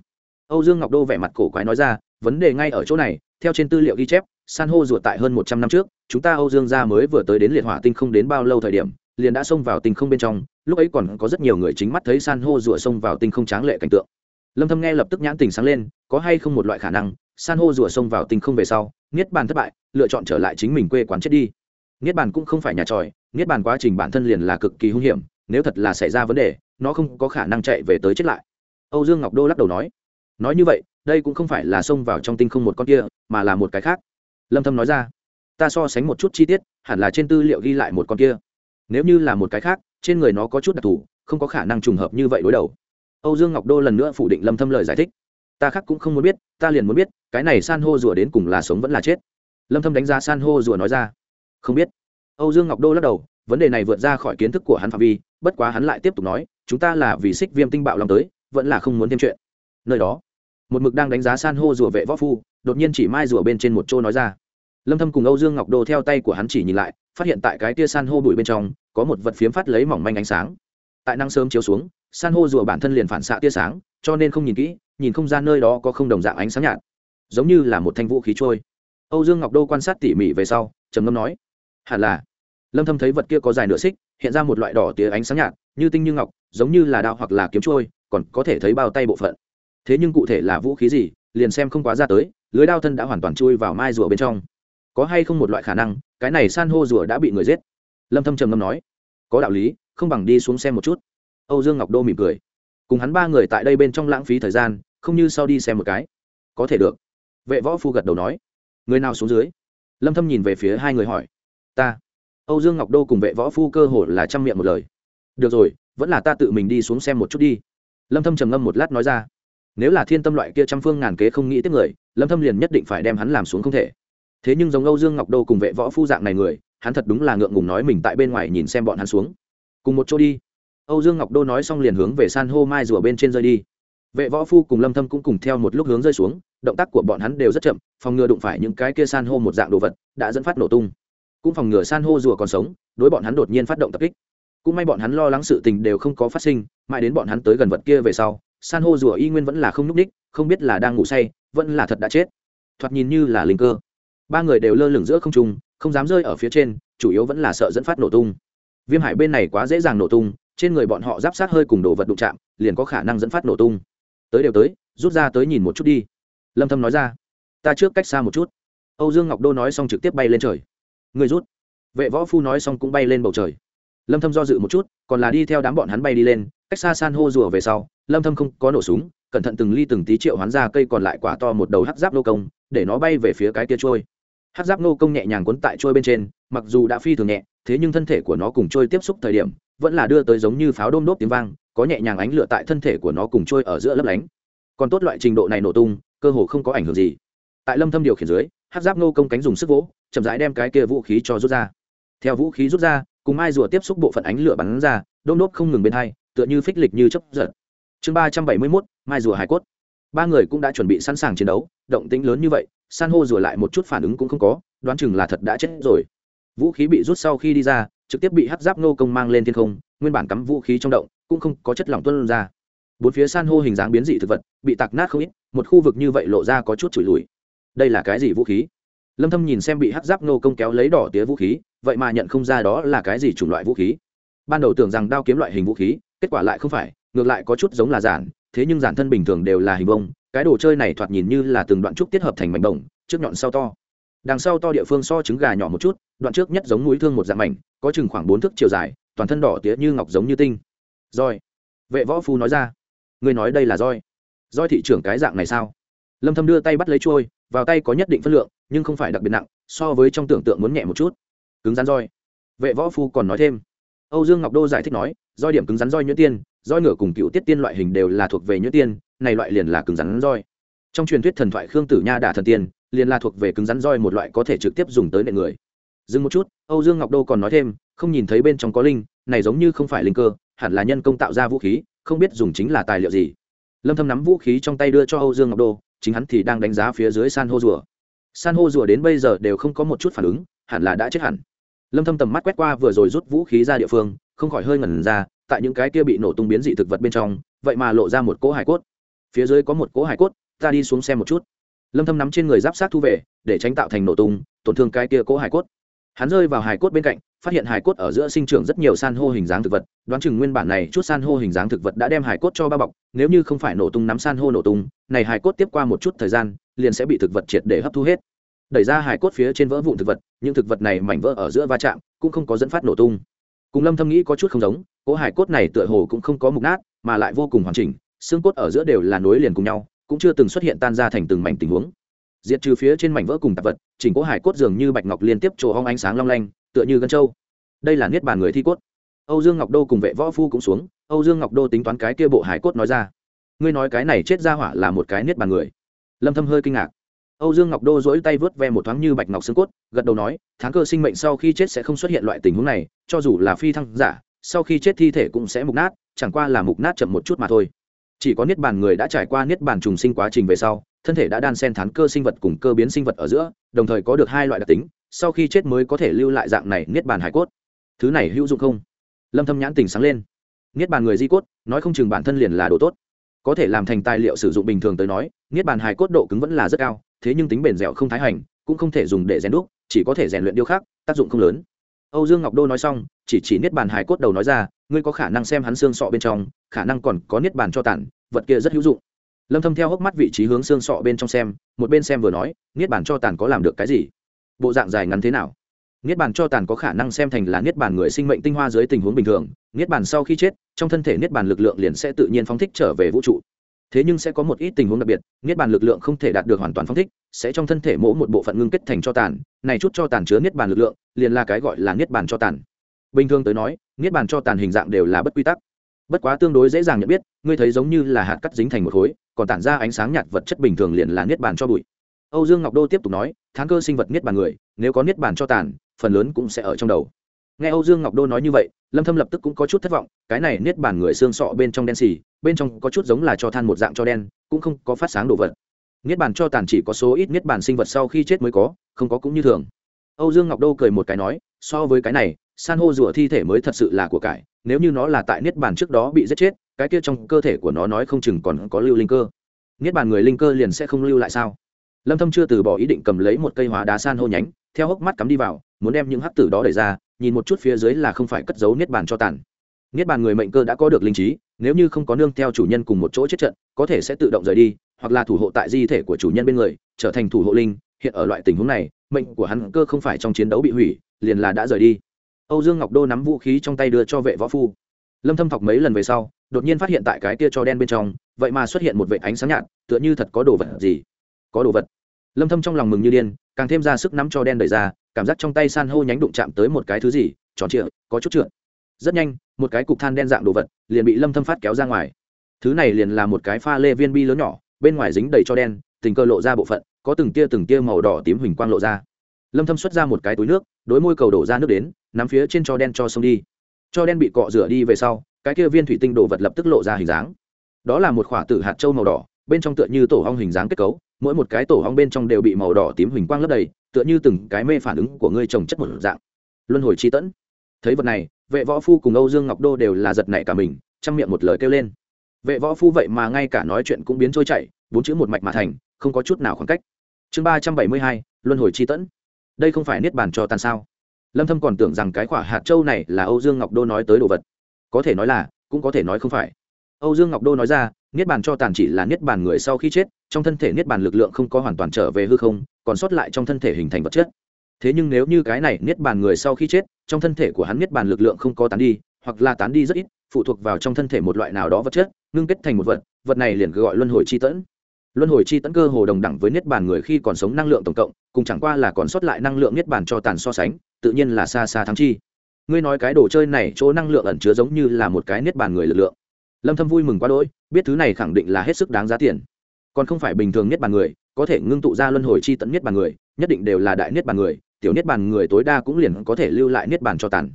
Âu dương ngọc đô vẻ mặt cổ quái nói ra, vấn đề ngay ở chỗ này theo trên tư liệu ghi chép, san hô ruột tại hơn một trăm năm trước, chúng ta âu dương gia mới vừa tới đến liệt hỏa tinh không đến bao lâu thời điểm, liền đã xông vào tinh không bên trong, lúc ấy còn có rất nhiều người chính mắt thấy san hô rùa xông vào tinh không tráng lệ cảnh tượng. Lâm thâm nghe lập tức nhãn tình sáng lên, có hay không một loại khả năng, san hô rùa xông vào tinh không về sau, niết bàn thất bại, lựa chọn trở lại chính mình quê quán chết đi. Niết bàn cũng không phải nhà tròi, niết bàn quá trình bản thân liền là cực kỳ hung hiểm, nếu thật là xảy ra vấn đề, nó không có khả năng chạy về tới chết lại. Âu dương ngọc đô lắc đầu nói nói như vậy đây cũng không phải là xông vào trong tinh không một con kia, mà là một cái khác. Lâm thâm nói ra, ta so sánh một chút chi tiết, hẳn là trên tư liệu ghi lại một con kia. Nếu như là một cái khác, trên người nó có chút đặc thù, không có khả năng trùng hợp như vậy đối đầu. Âu dương ngọc đô lần nữa phủ định lâm thâm lời giải thích. Ta khác cũng không muốn biết, ta liền muốn biết, cái này san hô rùa đến cùng là sống vẫn là chết. Lâm thâm đánh giá san hô rùa nói ra, không biết. Âu dương ngọc đô lắc đầu, vấn đề này vượt ra khỏi kiến thức của hắn phạm vi, bất quá hắn lại tiếp tục nói, chúng ta là vì xích viêm tinh bạo lòng tới, vẫn là không muốn thêm chuyện. Nơi đó một mực đang đánh giá san hô rùa vệ võ phu, đột nhiên chỉ mai rùa bên trên một chỗ nói ra. Lâm thâm cùng âu dương ngọc đô theo tay của hắn chỉ nhìn lại, phát hiện tại cái tia san hô bụi bên trong, có một vật phiếm phát lấy mỏng manh ánh sáng. Tại năng sớm chiếu xuống, san hô rùa bản thân liền phản xạ tia sáng, cho nên không nhìn kỹ, nhìn không ra nơi đó có không đồng dạng ánh sáng nhạt. Giống như là một thanh vũ khí trôi. Âu dương ngọc đô quan sát tỉ mỉ về sau, trầm ngâm nói, hẳn là. Lâm thâm thấy vật kia có dài nửa xích, hiện ra một loại đỏ tía ánh sáng nhạt, như tinh như ngọc, giống như là đao hoặc là kiếm trôi, còn có thể thấy bao tay bộ phận thế nhưng cụ thể là vũ khí gì, liền xem không quá ra tới, lưới đao thân đã hoàn toàn chui vào mai rùa bên trong. Có hay không một loại khả năng, cái này san hô rùa đã bị người giết? Lâm thâm trầm ngâm nói. Có đạo lý, không bằng đi xuống xem một chút. Âu dương ngọc đô mỉm cười. Cùng hắn ba người tại đây bên trong lãng phí thời gian, không như sau đi xem một cái. Có thể được. Vệ võ phu gật đầu nói. Người nào xuống dưới? Lâm thâm nhìn về phía hai người hỏi. Ta. Âu dương ngọc đô cùng vệ võ phu cơ hồ là trăm miệng một lời. Được rồi, vẫn là ta tự mình đi xuống xem một chút đi. Lâm thâm trầm ngâm một lát nói ra nếu là thiên tâm loại kia trăm phương ngàn kế không nghĩ tiếp người, lâm thâm liền nhất định phải đem hắn làm xuống không thể. Thế nhưng giống âu dương ngọc đô cùng vệ võ phu dạng này người, hắn thật đúng là ngượng ngùng nói mình tại bên ngoài nhìn xem bọn hắn xuống. Cùng một chỗ đi. Âu dương ngọc đô nói xong liền hướng về san hô mai rùa bên trên rơi đi. Vệ võ phu cùng lâm thâm cũng cùng theo một lúc hướng rơi xuống, động tác của bọn hắn đều rất chậm, phòng ngừa đụng phải những cái kia san hô một dạng đồ vật, đã dẫn phát nổ tung. Cũng phòng ngừa san hô rùa còn sống, đối bọn hắn đột nhiên phát động tập kích. Cũng may bọn hắn lo lắng sự tình đều không có phát sinh, mãi đến bọn hắn tới gần vật kia về sau san hô rùa y nguyên vẫn là không núp đích, không biết là đang ngủ say, vẫn là thật đã chết. Thoạt nhìn như là linh cơ. Ba người đều lơ lửng giữa không trung, không dám rơi ở phía trên, chủ yếu vẫn là sợ dẫn phát nổ tung. Viêm hải bên này quá dễ dàng nổ tung, trên người bọn họ giáp sát hơi cùng đồ vật đụng chạm, liền có khả năng dẫn phát nổ tung. Tới đều tới, rút ra tới nhìn một chút đi. Lâm thâm nói ra, ta trước cách xa một chút. Âu dương ngọc đô nói xong trực tiếp bay lên trời. Người rút. Vệ võ phu nói xong cũng bay lên bầu trời lâm thâm do dự một chút, còn là đi theo đám bọn hắn bay đi lên, cách xa san hô rùa về sau, lâm thâm không có nổ súng, cẩn thận từng ly từng tí triệu hoán ra cây còn lại quả to một đầu hắc giáp nô công, để nó bay về phía cái kia trôi. Hắc giáp nô công nhẹ nhàng cuốn tại trôi bên trên, mặc dù đã phi thường nhẹ, thế nhưng thân thể của nó cùng trôi tiếp xúc thời điểm, vẫn là đưa tới giống như pháo đôm đốt tiếng vang, có nhẹ nhàng ánh lửa tại thân thể của nó cùng trôi ở giữa lấp lánh. Còn tốt loại trình độ này nổ tung, cơ hồ không có ảnh hưởng gì. Tại lâm thâm điều khiển dưới, hắc giáp nô công cánh dùng sức vỗ, chậm rãi đem cái kia vũ khí cho rút ra. Theo vũ khí rút ra cùng mai rùa tiếp xúc bộ phận ánh lửa bắn ra đôm đốt không ngừng bên hai, tựa như phích lịch như chấp giật. Chương ba trăm bảy mươi mốt, mai rùa hải cốt. Ba người cũng đã chuẩn bị sẵn sàng chiến đấu, động tĩnh lớn như vậy, san hô rùa lại một chút phản ứng cũng không có, đoán chừng là thật đã chết rồi. Vũ khí bị rút sau khi đi ra, trực tiếp bị hắc giáp nô công mang lên thiên không, nguyên bản cắm vũ khí trong động, cũng không có chất lỏng tuân ra. Bốn phía san hô hình dáng biến dị thực vật, bị tạc nát không ít, một khu vực như vậy lộ ra có chút chùi lùi. Đây là cái gì vũ khí? Lâm thâm nhìn xem bị hắc giáp nô công kéo lấy đỏ tía vũ khí vậy mà nhận không ra đó là cái gì chủng loại vũ khí. Ban đầu tưởng rằng đao kiếm loại hình vũ khí, kết quả lại không phải, ngược lại có chút giống là giản, thế nhưng giản thân bình thường đều là hình bông cái đồ chơi này thoạt nhìn như là từng đoạn trúc kết hợp thành mảnh bổng, trước nhọn sau to. Đằng sau to địa phương so trứng gà nhỏ một chút, đoạn trước nhất giống núi thương một dạng mảnh, có chừng khoảng bốn thước chiều dài, toàn thân đỏ tía như ngọc giống như tinh. Roi vệ võ phu nói ra, ngươi nói đây là roi. Roi thị trưởng cái dạng này sao? Lâm thâm đưa tay bắt lấy trôi vào tay có nhất định phân lượng, nhưng không phải đặc biệt nặng, so với trong tưởng tượng muốn nhẹ một chút cứng rắn roi. Vệ võ phu còn nói thêm. Âu dương ngọc đô giải thích nói, roi điểm cứng rắn roi nhuyễn tiên, roi ngựa cùng cựu tiết tiên loại hình đều là thuộc về nhuyễn tiên, này loại liền là cứng rắn roi. Trong truyền thuyết thần thoại khương tử nha đả thần tiên, liền là thuộc về cứng rắn roi một loại có thể trực tiếp dùng tới nệ người. Dừng một chút, âu dương ngọc đô còn nói thêm, không nhìn thấy bên trong có linh, này giống như không phải linh cơ, hẳn là nhân công tạo ra vũ khí, không biết dùng chính là tài liệu gì. Lâm thâm nắm vũ khí trong tay đưa cho âu dương ngọc đô, chính hắn thì đang đánh giá phía dưới san hô rùa. San hô rùa đến bây giờ đều không có một chút phản ứng, hẳn là đã chết hẳn lâm thâm tầm mắt quét qua vừa rồi rút vũ khí ra địa phương, không khỏi hơi ngẩn ra, tại những cái kia bị nổ tung biến dị thực vật bên trong, vậy mà lộ ra một cỗ hải cốt. Phía dưới có một cỗ hải cốt, ta đi xuống xem một chút. Lâm thâm nắm trên người giáp sát thu về, để tránh tạo thành nổ tung, tổn thương cái kia cỗ hải cốt. Hắn rơi vào hải cốt bên cạnh, phát hiện hải cốt ở giữa sinh trưởng rất nhiều san hô hình dáng thực vật, đoán chừng nguyên bản này chút san hô hình dáng thực vật đã đem hải cốt cho bao bọc, nếu như không phải nổ tung nắm san hô nổ tung, này hải cốt tiếp qua một chút thời gian, liền sẽ bị thực vật triệt để hấp thu hết đẩy ra hải cốt phía trên vỡ vụn thực vật, những thực vật này mảnh vỡ ở giữa va chạm cũng không có dẫn phát nổ tung. Cùng lâm thâm nghĩ có chút không giống, cỗ hải cốt này tựa hồ cũng không có mục nát, mà lại vô cùng hoàn chỉnh, xương cốt ở giữa đều là nối liền cùng nhau, cũng chưa từng xuất hiện tan ra thành từng mảnh tình huống. Diệt trừ phía trên mảnh vỡ cùng tạp vật, chỉnh cỗ hải cốt dường như bạch ngọc liên tiếp trổ hong ánh sáng long lanh, tựa như gân châu. Đây là niết bàn người thi cốt. Âu dương ngọc đô cùng vệ võ phu cũng xuống, âu dương ngọc đô tính toán cái kia bộ hải cốt nói ra. Ngươi nói cái này chết ra hỏa là một cái niết bàn người. Lâm thâm hơi kinh ngạc âu dương ngọc đô duỗi tay vớt ve một thoáng như bạch ngọc xương cốt, gật đầu nói, tháng cơ sinh mệnh sau khi chết sẽ không xuất hiện loại tình huống này, cho dù là phi thăng giả, sau khi chết thi thể cũng sẽ mục nát, chẳng qua là mục nát chậm một chút mà thôi. Chỉ có niết bàn người đã trải qua niết bàn trùng sinh quá trình về sau, thân thể đã đan sen thán cơ sinh vật cùng cơ biến sinh vật ở giữa, đồng thời có được hai loại đặc tính, sau khi chết mới có thể lưu lại dạng này niết bàn hải cốt. Thứ này hữu dụng không? Lâm thâm nhãn tình sáng lên. Niết bàn người di cốt, nói không chừng bản thân liền là đồ tốt. Có thể làm thành tài liệu sử dụng bình thường tới nói, niết bàn hải cốt độ cứng vẫn là rất cao thế nhưng tính bền dẻo không thái hành, cũng không thể dùng để rèn đúc, chỉ có thể rèn luyện điêu khắc, tác dụng không lớn. Âu dương ngọc đô nói xong, chỉ chỉ niết bàn hài cốt đầu nói ra, ngươi có khả năng xem hắn xương sọ bên trong, khả năng còn có niết bàn cho tản vật kia rất hữu dụng. Lâm thâm theo hốc mắt vị trí hướng xương sọ bên trong xem, một bên xem vừa nói, niết bàn cho tàn có làm được cái gì? Bộ dạng dài ngắn thế nào? Niết bàn cho tàn có khả năng xem thành là niết bàn người sinh mệnh tinh hoa dưới tình huống bình thường, niết bàn sau khi chết, trong thân thể niết bàn lực lượng liền sẽ tự nhiên phóng thích trở về vũ trụ thế nhưng sẽ có một ít tình huống đặc biệt, niết bàn lực lượng không thể đạt được hoàn toàn phong thích, sẽ trong thân thể mỗi một bộ phận ngưng kết thành cho tàn, này chút cho tàn chứa niết bàn lực lượng, liền là cái gọi là niết bàn cho tàn. Bình thường tới nói, niết bàn cho tàn hình dạng đều là bất quy tắc. Bất quá tương đối dễ dàng nhận biết, ngươi thấy giống như là hạt cắt dính thành một khối, còn tản ra ánh sáng nhạt vật chất bình thường liền là niết bàn cho bụi. Âu dương ngọc đô tiếp tục nói, tháng cơ sinh vật niết bàn người, nếu có niết bàn cho tàn, phần lớn cũng sẽ ở trong đầu nghe âu dương ngọc đô nói như vậy, lâm thâm lập tức cũng có chút thất vọng, cái này niết bàn người xương sọ bên trong đen xì, bên trong có chút giống là cho than một dạng cho đen, cũng không có phát sáng đồ vật. Niết bàn cho tàn chỉ có số ít niết bàn sinh vật sau khi chết mới có, không có cũng như thường. Âu dương ngọc đô cười một cái nói, so với cái này, san hô rùa thi thể mới thật sự là của cải, nếu như nó là tại niết bàn trước đó bị giết chết, cái kia trong cơ thể của nó nói không chừng còn có lưu linh cơ. Niết bàn người linh cơ liền sẽ không lưu lại sao? Lâm thâm chưa từ bỏ ý định cầm lấy một cây hóa đá san hô nhánh, theo hốc mắt cắm đi vào, muốn đem những hắc tử đó đẩy ra nhìn một chút phía dưới là không phải cất giấu niết bàn cho tàn. Niết bàn người mệnh cơ đã có được linh trí, nếu như không có nương theo chủ nhân cùng một chỗ chết trận, có thể sẽ tự động rời đi, hoặc là thủ hộ tại di thể của chủ nhân bên người, trở thành thủ hộ linh. Hiện ở loại tình huống này, mệnh của hắn cơ không phải trong chiến đấu bị hủy, liền là đã rời đi. Âu dương ngọc đô nắm vũ khí trong tay đưa cho vệ võ phu. Lâm thâm thọc mấy lần về sau, đột nhiên phát hiện tại cái kia cho đen bên trong, vậy mà xuất hiện một vệ ánh sáng nhạt, tựa như thật có đồ vật gì? Có đồ vật. Lâm thâm trong lòng mừng như điên càng thêm ra sức nắm cho đen đẩy ra, cảm giác trong tay san hô nhánh đụng chạm tới một cái thứ gì, tròn trịa, có chút trượt. Rất nhanh, một cái cục than đen dạng đồ vật liền bị lâm thâm phát kéo ra ngoài. Thứ này liền là một cái pha lê viên bi lớn nhỏ, bên ngoài dính đầy cho đen, tình cơ lộ ra bộ phận, có từng tia từng tia màu đỏ tím huỳnh quang lộ ra. Lâm thâm xuất ra một cái túi nước, đối môi cầu đổ ra nước đến, nắm phía trên cho đen cho sông đi. Cho đen bị cọ rửa đi về sau, cái kia viên thủy tinh đồ vật lập tức lộ ra hình dáng. Đó là một khỏa tử hạt châu màu đỏ, bên trong tựa như tổ ong hình dáng kết cấu mỗi một cái tổ hong bên trong đều bị màu đỏ tím huỳnh quang lấp đầy, tựa như từng cái mê phản ứng của ngươi trồng chất một dạng. Luân hồi chi tẫn. Thấy vật này, vệ võ phu cùng âu dương ngọc đô đều là giật nảy cả mình chăm miệng một lời kêu lên. Vệ võ phu vậy mà ngay cả nói chuyện cũng biến trôi chảy, bốn chữ một mạch mà thành, không có chút nào khoảng cách. Chương ba trăm bảy mươi hai, luân hồi chi tẫn. Đây không phải niết bàn cho tàn sao? Lâm thâm còn tưởng rằng cái quả hạt châu này là âu dương ngọc đô nói tới đồ vật. Có thể nói là, cũng có thể nói không phải. Âu dương ngọc đô nói ra, niết bàn cho tàn chỉ là niết bàn người sau khi chết trong thân thể niết bàn lực lượng không có hoàn toàn trở về hư không, còn sót lại trong thân thể hình thành vật chất. Thế nhưng nếu như cái này niết bàn người sau khi chết, trong thân thể của hắn niết bàn lực lượng không có tán đi, hoặc là tán đi rất ít, phụ thuộc vào trong thân thể một loại nào đó vật chất, ngưng kết thành một vật vật này liền gọi luân hồi chi tẫn. Luân hồi chi tẫn cơ hồ đồng đẳng với niết bàn người khi còn sống năng lượng tổng cộng, cùng chẳng qua là còn sót lại năng lượng niết bàn cho tàn so sánh, tự nhiên là xa xa thắng chi. Ngươi nói cái đồ chơi này chỗ năng lượng ẩn chứa giống như là một cái niết bàn người lực lượng. Lâm thâm vui mừng quá đỗi, biết thứ này khẳng định là hết sức đáng giá tiền còn không phải bình thường niết bàn người, có thể ngưng tụ ra luân hồi chi tận niết bàn người, nhất định đều là đại niết bàn người, tiểu niết bàn người tối đa cũng liền có thể lưu lại niết bàn cho tàn.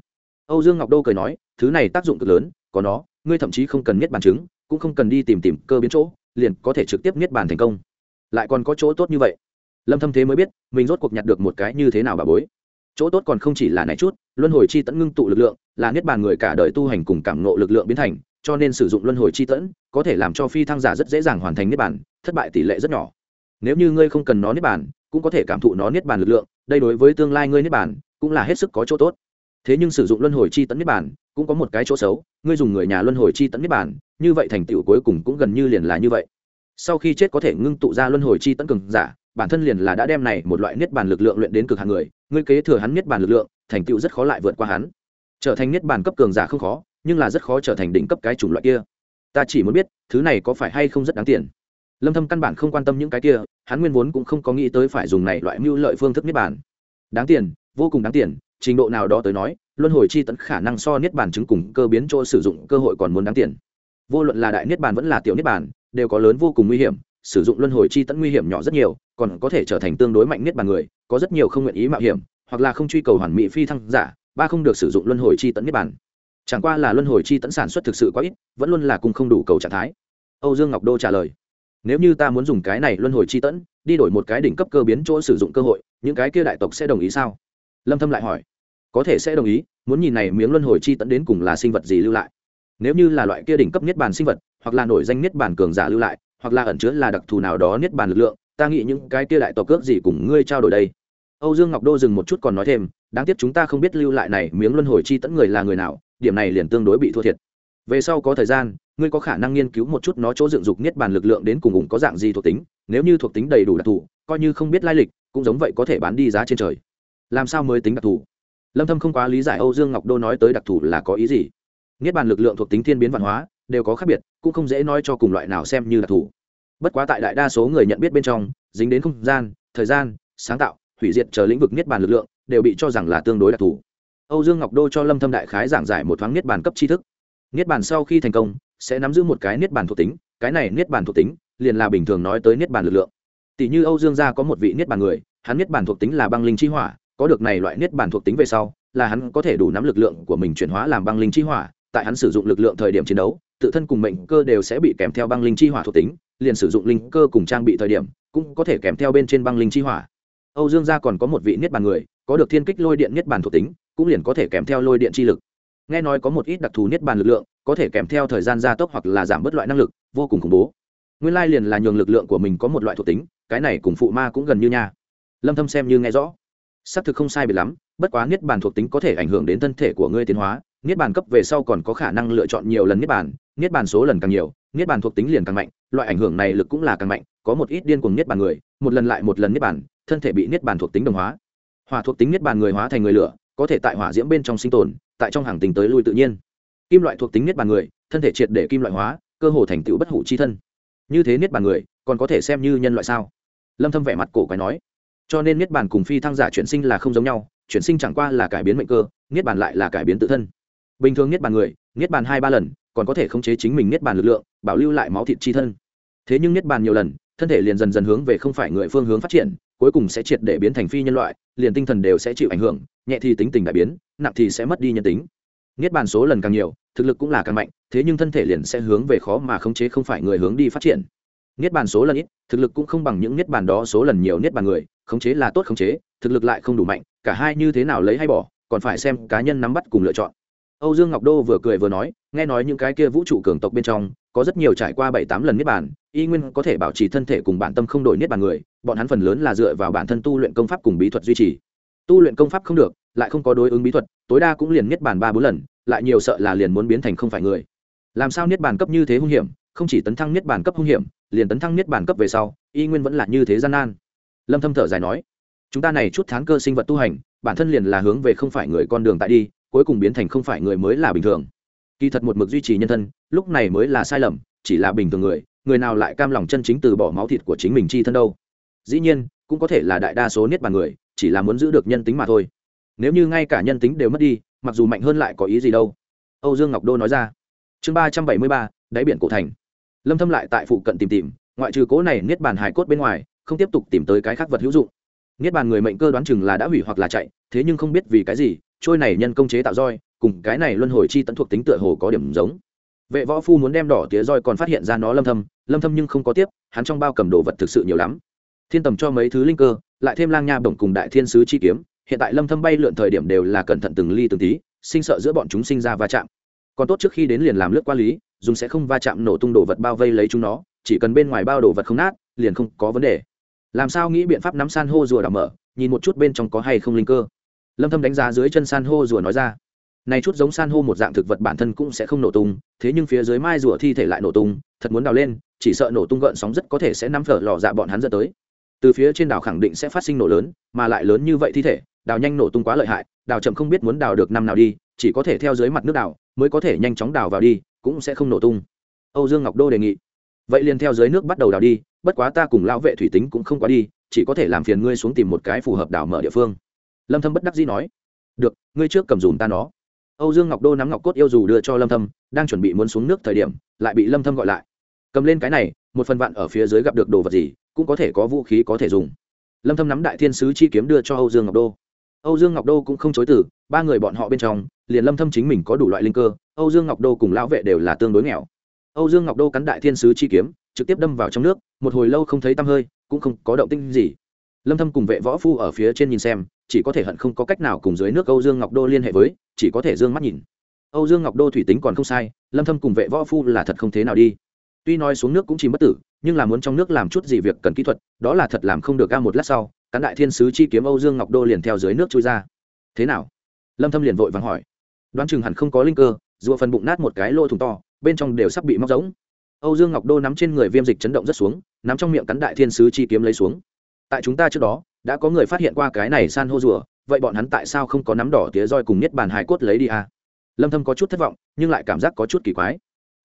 Âu dương ngọc đô cười nói, thứ này tác dụng cực lớn, có nó, ngươi thậm chí không cần niết bàn chứng cũng không cần đi tìm tìm cơ biến chỗ, liền có thể trực tiếp niết bàn thành công. Lại còn có chỗ tốt như vậy. Lâm thâm thế mới biết, mình rốt cuộc nhặt được một cái như thế nào bà bối. Chỗ tốt còn không chỉ là này chút, luân hồi chi tận ngưng tụ lực lượng, là niết bàn người cả đời tu hành cùng cảm ngộ lực lượng biến thành, cho nên sử dụng luân hồi chi tẫn có thể làm cho phi thăng giả rất dễ dàng hoàn thành niết bàn thất bại tỷ lệ rất nhỏ. Nếu như ngươi không cần nó niết bàn, cũng có thể cảm thụ nó niết bàn lực lượng, đây đối với tương lai ngươi niết bàn, cũng là hết sức có chỗ tốt. Thế nhưng sử dụng luân hồi chi tấn niết bàn, cũng có một cái chỗ xấu, ngươi dùng người nhà luân hồi chi tấn niết bàn, như vậy thành tựu cuối cùng cũng gần như liền là như vậy. Sau khi chết có thể ngưng tụ ra luân hồi chi tấn cường giả, bản thân liền là đã đem này một loại niết bàn lực lượng luyện đến cực hàng người, ngươi kế thừa hắn niết bàn lực lượng, thành tựu rất khó lại vượt qua hắn. Trở thành niết bàn cấp cường giả không khó, nhưng là rất khó trở thành đỉnh cấp cái chủng loại kia. Ta chỉ muốn biết, thứ này có phải hay không rất đáng tiền? Lâm thâm căn bản không quan tâm những cái kia, hắn nguyên vốn cũng không có nghĩ tới phải dùng này loại mưu lợi phương thức niết bàn. Đáng tiền, vô cùng đáng tiền, trình độ nào đó tới nói, luân hồi chi tận khả năng so niết bàn chứng cùng cơ biến chỗ sử dụng cơ hội còn muốn đáng tiền. Vô luận là đại niết bàn vẫn là tiểu niết bàn, đều có lớn vô cùng nguy hiểm, sử dụng luân hồi chi tận nguy hiểm nhỏ rất nhiều, còn có thể trở thành tương đối mạnh niết bàn người, có rất nhiều không nguyện ý mạo hiểm, hoặc là không truy cầu hoàn mỹ phi thăng giả, ba không được sử dụng luân hồi chi tận niết bàn. Chẳng qua là luân hồi chi tận sản xuất thực sự quá ít, vẫn luôn là cùng không đủ cầu trạng thái. Âu dương ngọc đô trả lời nếu như ta muốn dùng cái này luân hồi chi tẫn, đi đổi một cái đỉnh cấp cơ biến chỗ sử dụng cơ hội, những cái kia đại tộc sẽ đồng ý sao? Lâm thâm lại hỏi. Có thể sẽ đồng ý, muốn nhìn này miếng luân hồi chi tẫn đến cùng là sinh vật gì lưu lại. Nếu như là loại kia đỉnh cấp niết bàn sinh vật, hoặc là nổi danh niết bàn cường giả lưu lại, hoặc là ẩn chứa là đặc thù nào đó niết bàn lực lượng, ta nghĩ những cái kia đại tộc cước gì cùng ngươi trao đổi đây. Âu dương ngọc đô dừng một chút còn nói thêm, đáng tiếc chúng ta không biết lưu lại này miếng luân hồi chi tẫn người là người nào, điểm này liền tương đối bị thua thiệt. Về sau có thời gian ngươi có khả năng nghiên cứu một chút nó chỗ dựng dục niết bàn lực lượng đến cùng cùng có dạng gì thuộc tính, nếu như thuộc tính đầy đủ đặc thù, coi như không biết lai lịch, cũng giống vậy có thể bán đi giá trên trời. Làm sao mới tính đặc thù? Lâm thâm không quá lý giải âu dương ngọc đô nói tới đặc thù là có ý gì. Niết bàn lực lượng thuộc tính thiên biến văn hóa, đều có khác biệt, cũng không dễ nói cho cùng loại nào xem như đặc thù. Bất quá tại đại đa số người nhận biết bên trong, dính đến không gian, thời gian, sáng tạo, hủy diệt chờ lĩnh vực niết bàn lực lượng, đều bị cho rằng là tương đối đặc thù. Âu dương ngọc đô cho lâm thâm đại khái giảng giải một thoáng niết bàn cấp tri thức. Niết bàn sau khi thành công sẽ nắm giữ một cái niết bàn thuộc tính, cái này niết bàn thuộc tính liền là bình thường nói tới niết bàn lực lượng. Tỷ như âu dương gia có một vị niết bàn người, hắn niết bàn thuộc tính là băng linh chi hỏa, có được này loại niết bàn thuộc tính về sau, là hắn có thể đủ nắm lực lượng của mình chuyển hóa làm băng linh chi hỏa, tại hắn sử dụng lực lượng thời điểm chiến đấu, tự thân cùng mệnh cơ đều sẽ bị kèm theo băng linh chi hỏa thuộc tính, liền sử dụng linh cơ cùng trang bị thời điểm cũng có thể kèm theo bên trên băng linh chi hỏa. Âu dương gia còn có một vị niết bàn người, có được thiên kích lôi điện niết bàn thuộc tính, cũng liền có thể kèm theo lôi điện chi lực. Nghe nói có một ít đặc thù niết bàn lực lượng có thể kèm theo thời gian gia tốc hoặc là giảm bớt loại năng lực, vô cùng khủng bố. Nguyên lai liền là nhường lực lượng của mình có một loại thuộc tính, cái này cùng phụ ma cũng gần như nha. Lâm thâm xem như nghe rõ. Xác thực không sai biệt lắm, bất quá niết bàn thuộc tính có thể ảnh hưởng đến thân thể của ngươi tiến hóa. Niết bàn cấp về sau còn có khả năng lựa chọn nhiều lần niết bàn niết bàn số lần càng nhiều, niết bàn thuộc tính liền càng mạnh, loại ảnh hưởng này lực cũng là càng mạnh, có một ít điên cuồng niết bàn người, một lần lại một lần niết bàn, thân thể bị niết bàn thuộc tính đồng hóa. Hỏa thuộc tính niết bàn người hóa thành người lửa, có thể tại hỏa diễm bên trong sinh tồn, tại trong hàng tình tới lui tự nhiên kim loại thuộc tính niết bàn người, thân thể triệt để kim loại hóa, cơ hồ thành tựu bất hủ chi thân. Như thế niết bàn người, còn có thể xem như nhân loại sao? Lâm thâm vẻ mặt cổ quái nói. Cho nên niết bàn cùng phi thăng giả chuyển sinh là không giống nhau, chuyển sinh chẳng qua là cải biến mệnh cơ, niết bàn lại là cải biến tự thân. Bình thường niết bàn người, niết bàn hai ba lần, còn có thể khống chế chính mình niết bàn lực lượng, bảo lưu lại máu thịt chi thân. Thế nhưng niết bàn nhiều lần, thân thể liền dần dần hướng về không phải người phương hướng phát triển, cuối cùng sẽ triệt để biến thành phi nhân loại, liền tinh thần đều sẽ chịu ảnh hưởng, nhẹ thì tính tình đại biến, nặng thì sẽ mất đi nhân tính. Niết bàn số lần càng nhiều thực lực cũng là càng mạnh, thế nhưng thân thể liền sẽ hướng về khó mà khống chế không phải người hướng đi phát triển. Niết bàn số lần ít, thực lực cũng không bằng những niết bàn đó số lần nhiều niết bàn người, khống chế là tốt khống chế, thực lực lại không đủ mạnh, cả hai như thế nào lấy hay bỏ, còn phải xem cá nhân nắm bắt cùng lựa chọn. Âu dương ngọc đô vừa cười vừa nói, nghe nói những cái kia vũ trụ cường tộc bên trong, có rất nhiều trải qua bảy tám lần niết bàn, y nguyên có thể bảo trì thân thể cùng bản tâm không đổi niết bàn người, bọn hắn phần lớn là dựa vào bản thân tu luyện công pháp cùng bí thuật duy trì. Tu luyện công pháp không được, lại không có đối ứng bí thuật, tối đa cũng liền niết bàn ba bốn lần lại nhiều sợ là liền muốn biến thành không phải người. Làm sao niết bàn cấp như thế hung hiểm, không chỉ tấn thăng niết bàn cấp hung hiểm, liền tấn thăng niết bàn cấp về sau, y nguyên vẫn là như thế gian nan. Lâm thâm thở dài nói, chúng ta này chút tháng cơ sinh vật tu hành, bản thân liền là hướng về không phải người con đường tại đi, cuối cùng biến thành không phải người mới là bình thường. Kỳ thật một mực duy trì nhân thân, lúc này mới là sai lầm, chỉ là bình thường người người nào lại cam lòng chân chính từ bỏ máu thịt của chính mình chi thân đâu. Dĩ nhiên, cũng có thể là đại đa số niết bàn người, chỉ là muốn giữ được nhân tính mà thôi. Nếu như ngay cả nhân tính đều mất đi mặc dù mạnh hơn lại có ý gì đâu. Âu dương ngọc đô nói ra. Chương ba trăm bảy mươi ba, đáy biển cổ thành. Lâm thâm lại tại phụ cận tìm tìm, ngoại trừ cố này niết bàn hải cốt bên ngoài, không tiếp tục tìm tới cái khác vật hữu dụng. Niết bàn người mệnh cơ đoán chừng là đã hủy hoặc là chạy, thế nhưng không biết vì cái gì, trôi này nhân công chế tạo roi, cùng cái này luân hồi chi tận thuộc tính tựa hồ có điểm giống. Vệ võ phu muốn đem đỏ tía roi còn phát hiện ra nó lâm thâm lâm thâm nhưng không có tiếp, hắn trong bao cầm đồ vật thực sự nhiều lắm. Thiên tầm cho mấy thứ linh cơ, lại thêm lang nha bổng cùng đại thiên sứ chi kiếm hiện tại lâm thâm bay lượn thời điểm đều là cẩn thận từng ly từng tí, sinh sợ giữa bọn chúng sinh ra va chạm. Còn tốt trước khi đến liền làm lướt qua lý, dùng sẽ không va chạm nổ tung đồ vật bao vây lấy chúng nó, chỉ cần bên ngoài bao đồ vật không nát, liền không có vấn đề. Làm sao nghĩ biện pháp nắm san hô rùa đảo mở, nhìn một chút bên trong có hay không linh cơ. Lâm thâm đánh giá dưới chân san hô rùa nói ra, này chút giống san hô một dạng thực vật bản thân cũng sẽ không nổ tung, thế nhưng phía dưới mai rùa thi thể lại nổ tung, thật muốn đào lên, chỉ sợ nổ tung gợn sóng rất có thể sẽ nắm phở lò dạ bọn hắn dẫn tới. Từ phía trên đảo khẳng định sẽ phát sinh nổ lớn, mà lại lớn như vậy thi thể đào nhanh nổ tung quá lợi hại, đào chậm không biết muốn đào được năm nào đi, chỉ có thể theo dưới mặt nước đào, mới có thể nhanh chóng đào vào đi, cũng sẽ không nổ tung. Âu dương ngọc đô đề nghị. Vậy liền theo dưới nước bắt đầu đào đi, bất quá ta cùng lão vệ thủy tính cũng không quá đi, chỉ có thể làm phiền ngươi xuống tìm một cái phù hợp đào mở địa phương. Lâm thâm bất đắc dĩ nói. Được, ngươi trước cầm dùm ta nó. Âu dương ngọc đô nắm ngọc cốt yêu dù đưa cho lâm thâm, đang chuẩn bị muốn xuống nước thời điểm, lại bị lâm thâm gọi lại. Cầm lên cái này, một phần vạn ở phía dưới gặp được đồ vật gì, cũng có thể có vũ khí có thể dùng. Lâm thâm nắm đại thiên sứ chi kiếm đưa cho âu dương ngọc đô âu dương ngọc đô cũng không chối từ, ba người bọn họ bên trong, liền lâm thâm chính mình có đủ loại linh cơ, âu dương ngọc đô cùng lão vệ đều là tương đối nghèo. Âu dương ngọc đô cắn đại thiên sứ chi kiếm, trực tiếp đâm vào trong nước, một hồi lâu không thấy tăm hơi, cũng không có động tĩnh gì. Lâm thâm cùng vệ võ phu ở phía trên nhìn xem, chỉ có thể hận không có cách nào cùng dưới nước âu dương ngọc đô liên hệ với, chỉ có thể dương mắt nhìn. Âu dương ngọc đô thủy tính còn không sai, lâm thâm cùng vệ võ phu là thật không thế nào đi. Tuy nói xuống nước cũng chỉ bất tử, nhưng là muốn trong nước làm chút gì việc cần kỹ thuật, đó là thật làm không được ca một lát sau cán đại thiên sứ chi kiếm âu dương ngọc đô liền theo dưới nước trôi ra. Thế nào? Lâm thâm liền vội vàng hỏi. Đoán chừng hẳn không có linh cơ, rùa phần bụng nát một cái lỗ thủng to, bên trong đều sắp bị móc giống âu dương ngọc đô nắm trên người viêm dịch chấn động rất xuống, nắm trong miệng cắn đại thiên sứ chi kiếm lấy xuống. Tại chúng ta trước đó, đã có người phát hiện qua cái này san hô rùa, vậy bọn hắn tại sao không có nắm đỏ tía roi cùng nhất bàn hài cốt lấy đi à? lâm thâm có chút thất vọng, nhưng lại cảm giác có chút kỳ quái.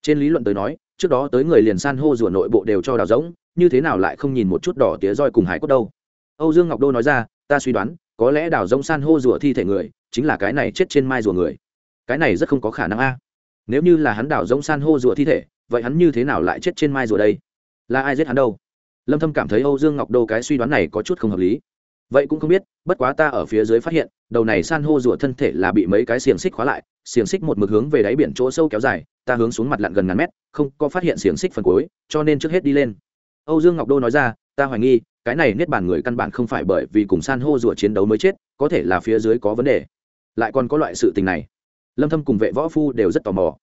Trên lý luận tới nói, trước đó tới người liền san hô rùa nội bộ đều cho đào rỗng, như thế nào lại không nhìn một chút đỏ tía roi cùng hải cốt đâu? Âu dương ngọc đô nói ra, ta suy đoán, có lẽ đào rông san hô rùa thi thể người, chính là cái này chết trên mai rùa người. Cái này rất không có khả năng a. Nếu như là hắn đào rông san hô rùa thi thể, vậy hắn như thế nào lại chết trên mai rùa đây? Là ai giết hắn đâu? Lâm thâm cảm thấy âu dương ngọc đô cái suy đoán này có chút không hợp lý. Vậy cũng không biết, bất quá ta ở phía dưới phát hiện, đầu này san hô rùa thân thể là bị mấy cái xiềng xích khóa lại, xiềng xích một mực hướng về đáy biển chỗ sâu kéo dài, ta hướng xuống mặt lặn gần ngàn mét, không có phát hiện xiềng xích phần cuối, cho nên trước hết đi lên. Âu dương ngọc đô nói ra, ta hoài nghi cái này niết bàn người căn bản không phải bởi vì cùng san hô rùa chiến đấu mới chết, có thể là phía dưới có vấn đề. Lại còn có loại sự tình này. Lâm thâm cùng vệ võ phu đều rất tò mò.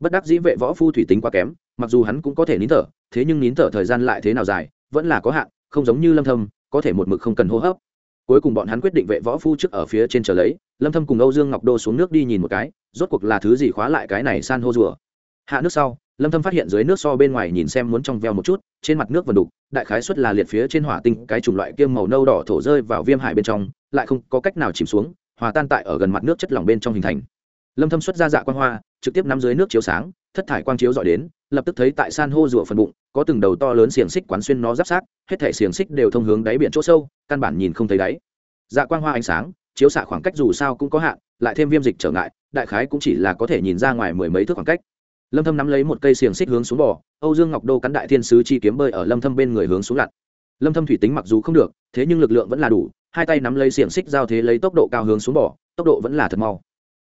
Bất đắc dĩ vệ võ phu thủy tính quá kém, mặc dù hắn cũng có thể nín thở, thế nhưng nín thở thời gian lại thế nào dài, vẫn là có hạn, không giống như lâm thâm, có thể một mực không cần hô hấp. Cuối cùng bọn hắn quyết định vệ võ phu trước ở phía trên chờ lấy, lâm thâm cùng âu dương ngọc đô xuống nước đi nhìn một cái, rốt cuộc là thứ gì khóa lại cái này san hô rùa. Hạ nước sau lâm thâm phát hiện dưới nước so bên ngoài nhìn xem muốn trong veo một chút, trên mặt nước vần đục, đại khái suất là liệt phía trên hỏa tinh, cái chủng loại kiêm màu nâu đỏ thổ rơi vào viêm hải bên trong, lại không có cách nào chìm xuống, hòa tan tại ở gần mặt nước chất lỏng bên trong hình thành. Lâm thâm xuất ra dạ quang hoa, trực tiếp nắm dưới nước chiếu sáng, thất thải quang chiếu dọi đến, lập tức thấy tại san hô rùa phần bụng, có từng đầu to lớn xiềng xích quán xuyên nó giáp sát, hết thể xiềng xích đều thông hướng đáy biển chỗ sâu, căn bản nhìn không thấy đáy. Dạ quang hoa ánh sáng, chiếu xạ khoảng cách dù sao cũng có hạn, lại thêm viêm dịch trở ngại, đại khái cũng chỉ là có thể nhìn ra ngoài mười mấy thước khoảng cách lâm thâm nắm lấy một cây xiềng xích hướng xuống bò, âu dương ngọc đô cắn đại thiên sứ chi kiếm bơi ở lâm thâm bên người hướng xuống lặn. Lâm thâm thủy tính mặc dù không được, thế nhưng lực lượng vẫn là đủ, hai tay nắm lấy xiềng xích giao thế lấy tốc độ cao hướng xuống bò, tốc độ vẫn là thật mau.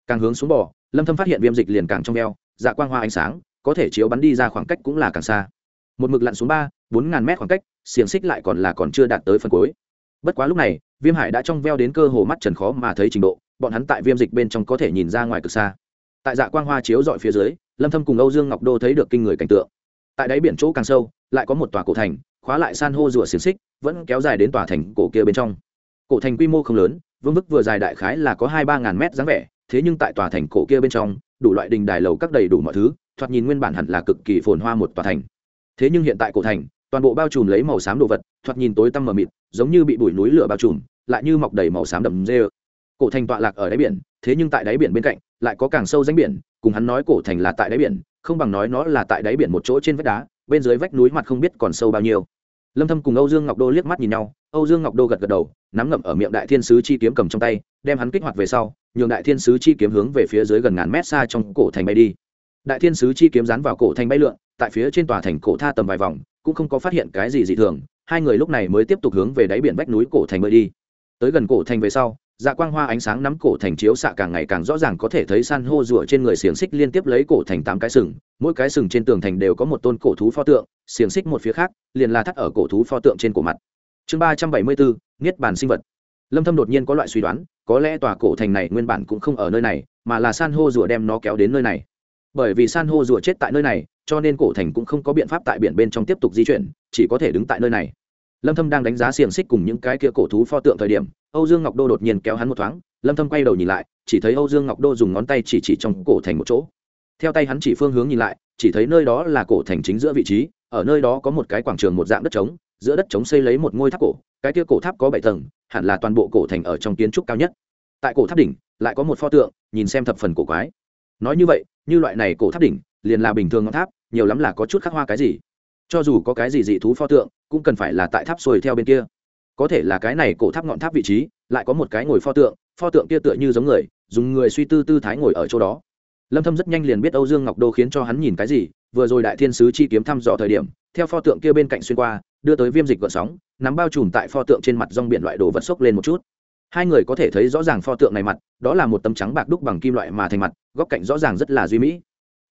Càng hướng xuống bò, lâm thâm phát hiện viêm dịch liền càng trong eo dạ quang hoa ánh sáng, có thể chiếu bắn đi ra khoảng cách cũng là càng xa. Một mực lặn xuống ba, bốn ngàn mét khoảng cách, xiềng xích lại còn là còn chưa đạt tới phần cuối. Bất quá lúc này, viêm hải đã trong veo đến cơ hồ mắt trần khó mà thấy trình độ, bọn hắn tại viêm dịch bên trong có thể nhìn ra ngoài cực xa. Tại dạ quang hoa chiếu dọi phía dưới lâm thâm cùng âu dương ngọc đô thấy được kinh người cảnh tượng tại đáy biển chỗ càng sâu lại có một tòa cổ thành khóa lại san hô rùa xiềng xích vẫn kéo dài đến tòa thành cổ kia bên trong cổ thành quy mô không lớn vương vức vừa dài đại khái là có hai ba ngàn mét dáng vẻ thế nhưng tại tòa thành cổ kia bên trong đủ loại đình đài lầu các đầy đủ mọi thứ thoạt nhìn nguyên bản hẳn là cực kỳ phồn hoa một tòa thành thế nhưng hiện tại cổ thành toàn bộ bao trùm lấy màu xám đồ vật thoạt nhìn tối tăm mờ mịt giống như bị bụi núi lửa bao trùm lại như mọc đầy màu xám đầm dê cổ thành tọa lạc ở đáy biển, thế nhưng tại đáy biển bên cạnh, lại có càng sâu danh biển, cùng hắn nói cổ thành là tại đáy biển, không bằng nói nó là tại đáy biển một chỗ trên vách đá, bên dưới vách núi mặt không biết còn sâu bao nhiêu. Lâm thâm cùng âu dương ngọc đô liếc mắt nhìn nhau, âu dương ngọc đô gật gật đầu, nắm ngậm ở miệng đại thiên sứ chi kiếm cầm trong tay, đem hắn kích hoạt về sau, nhường đại thiên sứ chi kiếm hướng về phía dưới gần ngàn mét xa trong cổ thành bay đi. Đại thiên sứ chi kiếm dán vào cổ thành bay lượn, tại phía trên tòa thành cổ tha tầm vài vòng, cũng không có phát hiện cái gì dị thường, hai người lúc này mới tiếp tục hướng về đáy biển vách núi cổ thành bơi đi. Tới gần cổ thành về sau dạ quang hoa ánh sáng nắm cổ thành chiếu xạ càng ngày càng rõ ràng có thể thấy san hô rùa trên người xiềng xích liên tiếp lấy cổ thành tám cái sừng, mỗi cái sừng trên tường thành đều có một tôn cổ thú pho tượng, xiềng xích một phía khác, liền là thắt ở cổ thú pho tượng trên cổ mặt. Chương ba trăm bảy mươi bốn, niết bàn sinh vật. Lâm thâm đột nhiên có loại suy đoán, có lẽ tòa cổ thành này nguyên bản cũng không ở nơi này, mà là san hô rùa đem nó kéo đến nơi này. Bởi vì san hô rùa chết tại nơi này, cho nên cổ thành cũng không có biện pháp tại biển bên trong tiếp tục di chuyển, chỉ có thể đứng tại nơi này. Lâm thâm đang đánh giá xiềng xích cùng những cái kia cổ thú pho tượng thời điểm âu dương ngọc đô đột nhiên kéo hắn một thoáng, lâm thâm quay đầu nhìn lại, chỉ thấy âu dương ngọc đô dùng ngón tay chỉ chỉ trong cổ thành một chỗ. Theo tay hắn chỉ phương hướng nhìn lại, chỉ thấy nơi đó là cổ thành chính giữa vị trí, ở nơi đó có một cái quảng trường một dạng đất trống, giữa đất trống xây lấy một ngôi tháp cổ, cái kia cổ tháp có bảy tầng, hẳn là toàn bộ cổ thành ở trong kiến trúc cao nhất. Tại cổ tháp đỉnh, lại có một pho tượng, nhìn xem thập phần cổ quái. Nói như vậy, như loại này cổ tháp đỉnh, liền là bình thường ngọn tháp, nhiều lắm là có chút khắc hoa cái gì. Cho dù có cái gì dị thú pho tượng, cũng cần phải là tại tháp xuôi theo bên kia có thể là cái này cổ tháp ngọn tháp vị trí, lại có một cái ngồi pho tượng pho tượng kia tựa như giống người, dùng người suy tư tư thái ngồi ở chỗ đó. Lâm thâm rất nhanh liền biết âu dương ngọc đô khiến cho hắn nhìn cái gì, vừa rồi đại thiên sứ chi kiếm thăm dò thời điểm, theo pho tượng kia bên cạnh xuyên qua, đưa tới viêm dịch gợn sóng, nắm bao trùm tại pho tượng trên mặt rong biển loại đồ vật sốc lên một chút. Hai người có thể thấy rõ ràng pho tượng này mặt, đó là một tấm trắng bạc đúc bằng kim loại mà thành mặt, góc cạnh rõ ràng rất là duy mỹ.